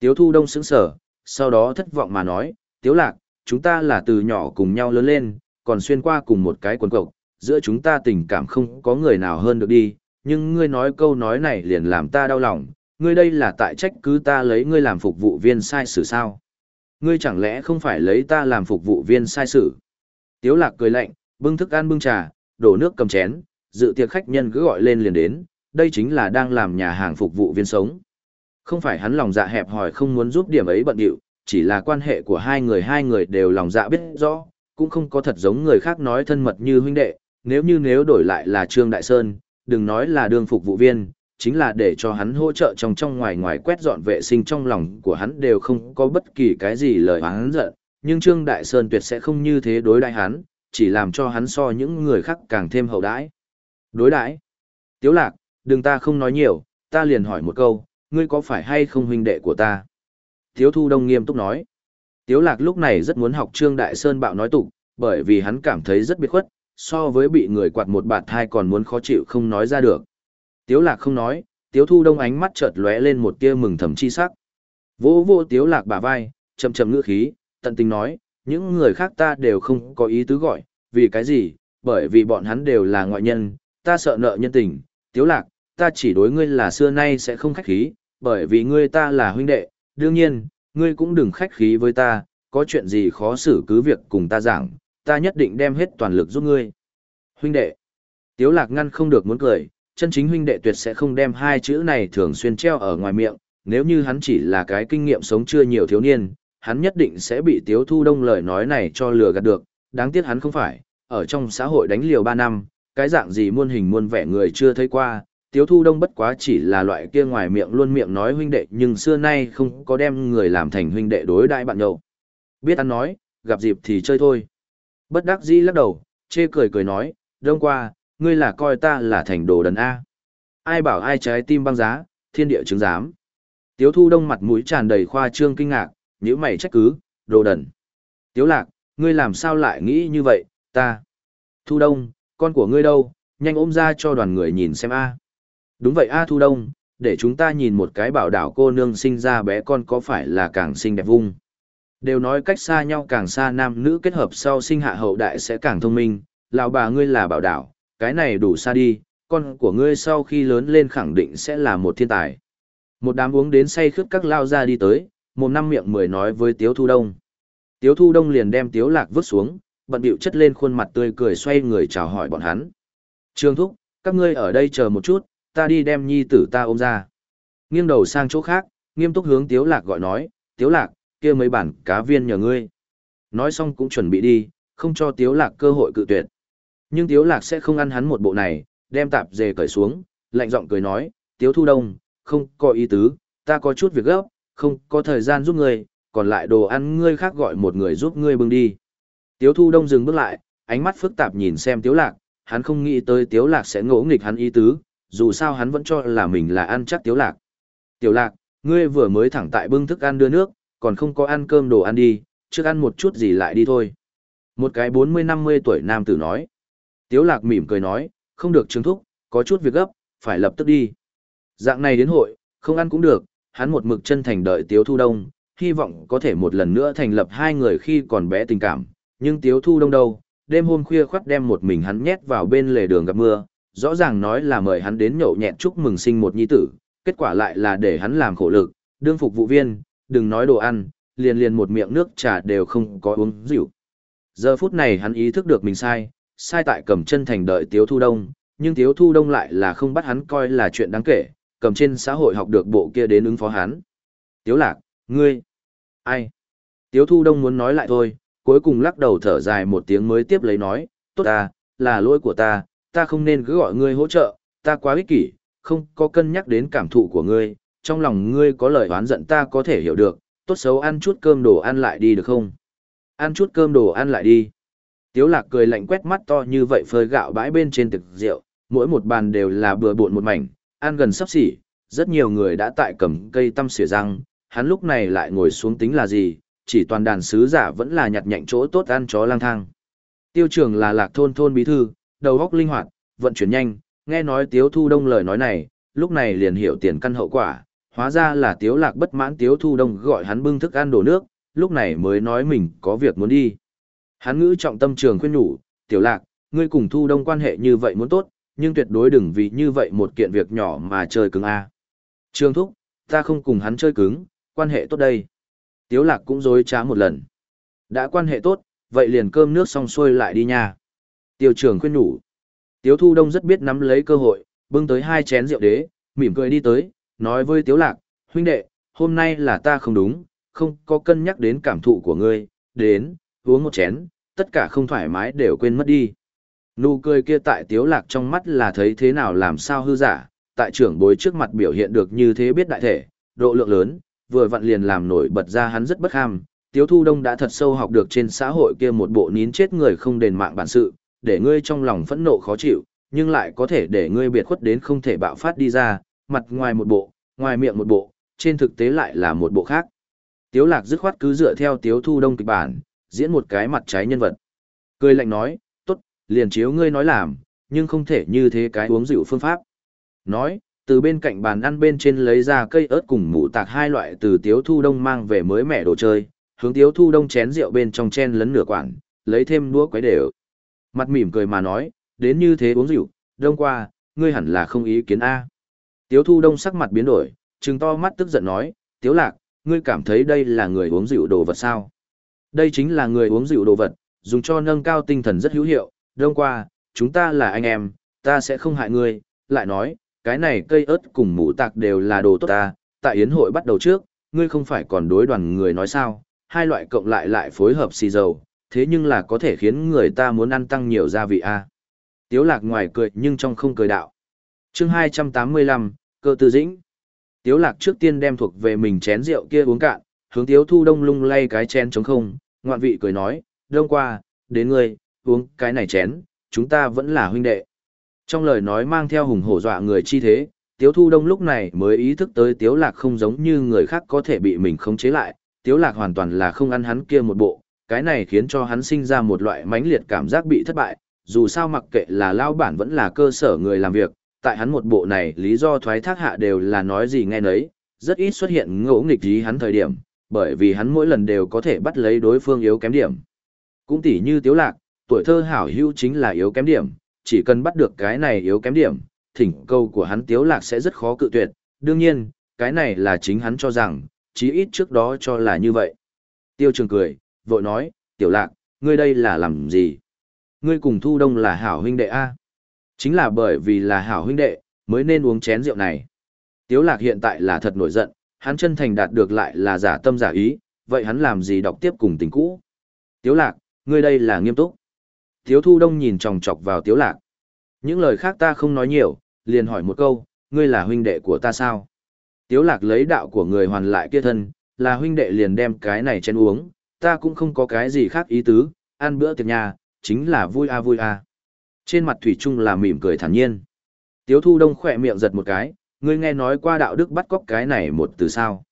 Tiếu thu đông sững sở, sau đó thất vọng mà nói, tiếu lạc, chúng ta là từ nhỏ cùng nhau lớn lên, còn xuyên qua cùng một cái quần cộc, giữa chúng ta tình cảm không có người nào hơn được đi, nhưng ngươi nói câu nói này liền làm ta đau lòng, ngươi đây là tại trách cứ ta lấy ngươi làm phục vụ viên sai sự sao. Ngươi chẳng lẽ không phải lấy ta làm phục vụ viên sai sự. Tiếu lạc cười lạnh, bưng thức ăn bưng trà, đổ nước cầm chén, dự tiệc khách nhân cứ gọi lên liền đến, đây chính là đang làm nhà hàng phục vụ viên sống. Không phải hắn lòng dạ hẹp hòi không muốn giúp điểm ấy bận điệu, chỉ là quan hệ của hai người hai người đều lòng dạ biết rõ, cũng không có thật giống người khác nói thân mật như huynh đệ, nếu như nếu đổi lại là Trương Đại Sơn, đừng nói là đương phục vụ viên, chính là để cho hắn hỗ trợ trong trong ngoài ngoài quét dọn vệ sinh trong lòng của hắn đều không có bất kỳ cái gì lời hắn giận, nhưng Trương Đại Sơn tuyệt sẽ không như thế đối đại hắn, chỉ làm cho hắn so những người khác càng thêm hậu đãi. Đối đãi. Tiếu lạc, đừng ta không nói nhiều, ta liền hỏi một câu, ngươi có phải hay không huynh đệ của ta? Tiếu Thu Đông nghiêm túc nói. Tiếu lạc lúc này rất muốn học Trương Đại Sơn bạo nói tục, bởi vì hắn cảm thấy rất biệt khuất, so với bị người quạt một bạt thai còn muốn khó chịu không nói ra được. Tiếu lạc không nói, Tiếu Thu Đông ánh mắt chợt lóe lên một tia mừng thầm chi sắc. Vô vô Tiếu lạc bả vai, chậm chậm ngữ khí, tận tình nói, Những người khác ta đều không có ý tứ gọi, vì cái gì, bởi vì bọn hắn đều là ngoại nhân, ta sợ nợ nhân tình, tiếu lạc, ta chỉ đối ngươi là xưa nay sẽ không khách khí, bởi vì ngươi ta là huynh đệ, đương nhiên, ngươi cũng đừng khách khí với ta, có chuyện gì khó xử cứ việc cùng ta giảng, ta nhất định đem hết toàn lực giúp ngươi. Huynh đệ, tiếu lạc ngăn không được muốn cười, chân chính huynh đệ tuyệt sẽ không đem hai chữ này thường xuyên treo ở ngoài miệng, nếu như hắn chỉ là cái kinh nghiệm sống chưa nhiều thiếu niên, hắn nhất định sẽ bị tiếu thu đông lời nói này cho lừa gạt được, đáng tiếc hắn không phải, ở trong xã hội đánh liều 3 năm, cái dạng gì muôn hình muôn vẻ người chưa thấy qua, tiếu thu đông bất quá chỉ là loại kia ngoài miệng luôn miệng nói huynh đệ nhưng xưa nay không có đem người làm thành huynh đệ đối đại bạn nhậu. Biết ăn nói, gặp dịp thì chơi thôi. Bất đắc dĩ lắc đầu, chê cười cười nói, đông qua, ngươi là coi ta là thành đồ đần A. Ai bảo ai trái tim băng giá, thiên địa chứng giám. Tiếu thu đông mặt mũi tràn đầy khoa trương kinh ngạc, nhíu mày trách cứ, đồ đần. Tiếu lạc, ngươi làm sao lại nghĩ như vậy, ta. Thu đông, con của ngươi đâu, nhanh ôm ra cho đoàn người nhìn xem A. Đúng vậy A Thu Đông, để chúng ta nhìn một cái bảo đảo cô nương sinh ra bé con có phải là càng xinh đẹp vung. Đều nói cách xa nhau càng xa nam nữ kết hợp sau sinh hạ hậu đại sẽ càng thông minh, lão bà ngươi là bảo đảo, cái này đủ xa đi, con của ngươi sau khi lớn lên khẳng định sẽ là một thiên tài. Một đám uống đến say khướt các lao ra đi tới, một năm miệng mười nói với Tiếu Thu Đông. Tiếu Thu Đông liền đem Tiếu Lạc vứt xuống, bận bịu chất lên khuôn mặt tươi cười xoay người chào hỏi bọn hắn. Trương Thúc, các ngươi ở đây chờ một chút, ta đi đem nhi tử ta ôm ra. Nghiêng đầu sang chỗ khác, nghiêm túc hướng Tiếu Lạc gọi nói, Tiếu Lạc, kia mấy bản cá viên nhờ ngươi. Nói xong cũng chuẩn bị đi, không cho Tiếu Lạc cơ hội cự tuyệt. Nhưng Tiếu Lạc sẽ không ăn hắn một bộ này, đem tạp dề cởi xuống, lạnh giọng cười nói, Tiếu Thu Đông, không có ý tứ, ta có chút việc gấp, không có thời gian giúp ngươi, còn lại đồ ăn ngươi khác gọi một người giúp ngươi bưng đi. Tiếu Thu Đông dừng bước lại, ánh mắt phức tạp nhìn xem Tiếu Lạc, hắn không nghĩ tới Tiếu Lạc sẽ ngỗ nghịch hắn ý tứ, dù sao hắn vẫn cho là mình là ăn chắc Tiếu Lạc. Tiểu Lạc, ngươi vừa mới thẳng tại bưng thức ăn đưa nước, còn không có ăn cơm đồ ăn đi, trước ăn một chút gì lại đi thôi. Một cái 40-50 tuổi nam tử nói. Tiếu Lạc mỉm cười nói, không được chứng thúc, có chút việc gấp, phải lập tức đi. Dạng này đến hội, không ăn cũng được, hắn một mực chân thành đợi Tiếu Thu Đông, hy vọng có thể một lần nữa thành lập hai người khi còn bé tình cảm, nhưng Tiếu Thu Đông đâu, đêm hôm khuya khoắt đem một mình hắn nhét vào bên lề đường gặp mưa, rõ ràng nói là mời hắn đến nhậu nhẹt chúc mừng sinh một nhi tử, kết quả lại là để hắn làm khổ lực, đương phục vụ viên, đừng nói đồ ăn, liền liền một miệng nước trà đều không có uống rượu. Giờ phút này hắn ý thức được mình sai, sai tại cầm chân thành đợi Tiếu Thu Đông, nhưng Tiếu Thu Đông lại là không bắt hắn coi là chuyện đáng kể, cầm trên xã hội học được bộ kia đến ứng phó hắn. Tiếu Lạc, ngươi, ai? Tiếu Thu Đông muốn nói lại thôi, cuối cùng lắc đầu thở dài một tiếng mới tiếp lấy nói, tốt ta, là lỗi của ta, ta không nên cứ gọi ngươi hỗ trợ, ta quá ích kỷ, không có cân nhắc đến cảm thụ của ngươi, trong lòng ngươi có lời oán giận ta có thể hiểu được, tốt xấu ăn chút cơm đồ ăn lại đi được không? Ăn chút cơm đồ ăn lại đi. Tiếu lạc cười lạnh quét mắt to như vậy phơi gạo bãi bên trên thực rượu, mỗi một bàn đều là bừa bộn một mảnh, ăn gần sắp xỉ, rất nhiều người đã tại cầm cây tăm xỉa răng, hắn lúc này lại ngồi xuống tính là gì, chỉ toàn đàn sứ giả vẫn là nhặt nhạnh chỗ tốt ăn chó lang thang. Tiêu trường là lạc thôn thôn bí thư, đầu óc linh hoạt, vận chuyển nhanh, nghe nói Tiếu Thu Đông lời nói này, lúc này liền hiểu tiền căn hậu quả, hóa ra là Tiếu Lạc bất mãn Tiếu Thu Đông gọi hắn bưng thức ăn đổ nước, lúc này mới nói mình có việc muốn đi. Hắn ngữ trọng tâm trường khuyên nhủ, Tiểu Lạc, ngươi cùng Thu Đông quan hệ như vậy muốn tốt, nhưng tuyệt đối đừng vì như vậy một kiện việc nhỏ mà chơi cứng a. Trương Thúc, ta không cùng hắn chơi cứng, quan hệ tốt đây. Tiếu Lạc cũng dối trá một lần. Đã quan hệ tốt, vậy liền cơm nước xong xuôi lại đi nha. Tiêu trường khuyên nhủ. Tiếu thu đông rất biết nắm lấy cơ hội, bưng tới hai chén rượu đế, mỉm cười đi tới, nói với tiếu lạc, huynh đệ, hôm nay là ta không đúng, không có cân nhắc đến cảm thụ của ngươi, đến, uống một chén, tất cả không thoải mái đều quên mất đi. Nụ cười kia tại tiếu lạc trong mắt là thấy thế nào làm sao hư giả, tại trưởng bối trước mặt biểu hiện được như thế biết đại thể, độ lượng lớn, vừa vặn liền làm nổi bật ra hắn rất bất ham. Tiếu Thu Đông đã thật sâu học được trên xã hội kia một bộ nín chết người không đền mạng bản sự, để ngươi trong lòng phẫn nộ khó chịu, nhưng lại có thể để ngươi biệt khuất đến không thể bạo phát đi ra, mặt ngoài một bộ, ngoài miệng một bộ, trên thực tế lại là một bộ khác. Tiếu lạc dứt khoát cứ dựa theo tiếu thu đông kịch bản, diễn một cái mặt trái nhân vật. Cười lạnh nói, tốt, liền chiếu ngươi nói làm, nhưng không thể như thế cái uống rượu phương pháp. Nói, từ bên cạnh bàn ăn bên trên lấy ra cây ớt cùng mũ tạc hai loại từ tiếu thu đông mang về mới mẻ đồ chơi, hướng Tiếu Thu Đông chén rượu bên trong chen lấn nửa quản, lấy thêm đũa quấy đều. Mặt mỉm cười mà nói, đến như thế uống rượu, đông qua, ngươi hẳn là không ý kiến A. Tiếu Thu Đông sắc mặt biến đổi, trừng to mắt tức giận nói, Tiếu Lạc, ngươi cảm thấy đây là người uống rượu đồ vật sao? Đây chính là người uống rượu đồ vật, dùng cho nâng cao tinh thần rất hữu hiệu, đông qua, chúng ta là anh em, ta sẽ không hại ngươi, lại nói, cái này cây ớt cùng mũ tạc đều là đồ tốt ta, tại yến hội bắt đầu trước, ngươi không phải còn đối đoàn người nói sao, hai loại cộng lại lại phối hợp xì dầu, thế nhưng là có thể khiến người ta muốn ăn tăng nhiều gia vị a. Tiếu lạc ngoài cười nhưng trong không cười đạo. Chương 285, cơ tư dĩnh. Tiếu lạc trước tiên đem thuộc về mình chén rượu kia uống cạn, hướng tiếu thu đông lung lay cái chén trống không, ngoạn vị cười nói, đông qua, đến ngươi, uống cái này chén, chúng ta vẫn là huynh đệ. Trong lời nói mang theo hùng hổ dọa người chi thế, tiếu thu đông lúc này mới ý thức tới tiếu lạc không giống như người khác có thể bị mình khống chế lại, tiếu lạc hoàn toàn là không ăn hắn kia một bộ, cái này khiến cho hắn sinh ra một loại mãnh liệt cảm giác bị thất bại, dù sao mặc kệ là lao bản vẫn là cơ sở người làm việc, tại hắn một bộ này lý do thoái thác hạ đều là nói gì nghe nấy, rất ít xuất hiện ngỗ nghịch ý hắn thời điểm, bởi vì hắn mỗi lần đều có thể bắt lấy đối phương yếu kém điểm. Cũng tỉ như tiếu lạc, tuổi thơ hảo hữu chính là yếu kém điểm, chỉ cần bắt được cái này yếu kém điểm, thỉnh câu của hắn tiếu lạc sẽ rất khó cự tuyệt, đương nhiên, cái này là chính hắn cho rằng, chí ít trước đó cho là như vậy. Tiêu trường cười, vội nói, tiểu lạc, ngươi đây là làm gì? Ngươi cùng thu đông là hảo huynh đệ A. Chính là bởi vì là hảo huynh đệ, mới nên uống chén rượu này. Tiếu lạc hiện tại là thật nổi giận, hắn chân thành đạt được lại là giả tâm giả ý, vậy hắn làm gì đọc tiếp cùng tình cũ? Tiếu lạc, ngươi đây là nghiêm túc. Tiếu thu đông nhìn tròng trọc vào tiếu lạc. Những lời khác ta không nói nhiều, liền hỏi một câu, ngươi là huynh đệ của ta sao? Tiếu lạc lấy đạo của người hoàn lại kia thân, là huynh đệ liền đem cái này chén uống, ta cũng không có cái gì khác ý tứ, ăn bữa tiệc nhà, chính là vui a vui a. Trên mặt Thủy Trung là mỉm cười thản nhiên. Tiếu thu đông khỏe miệng giật một cái, ngươi nghe nói qua đạo đức bắt cóc cái này một từ sao.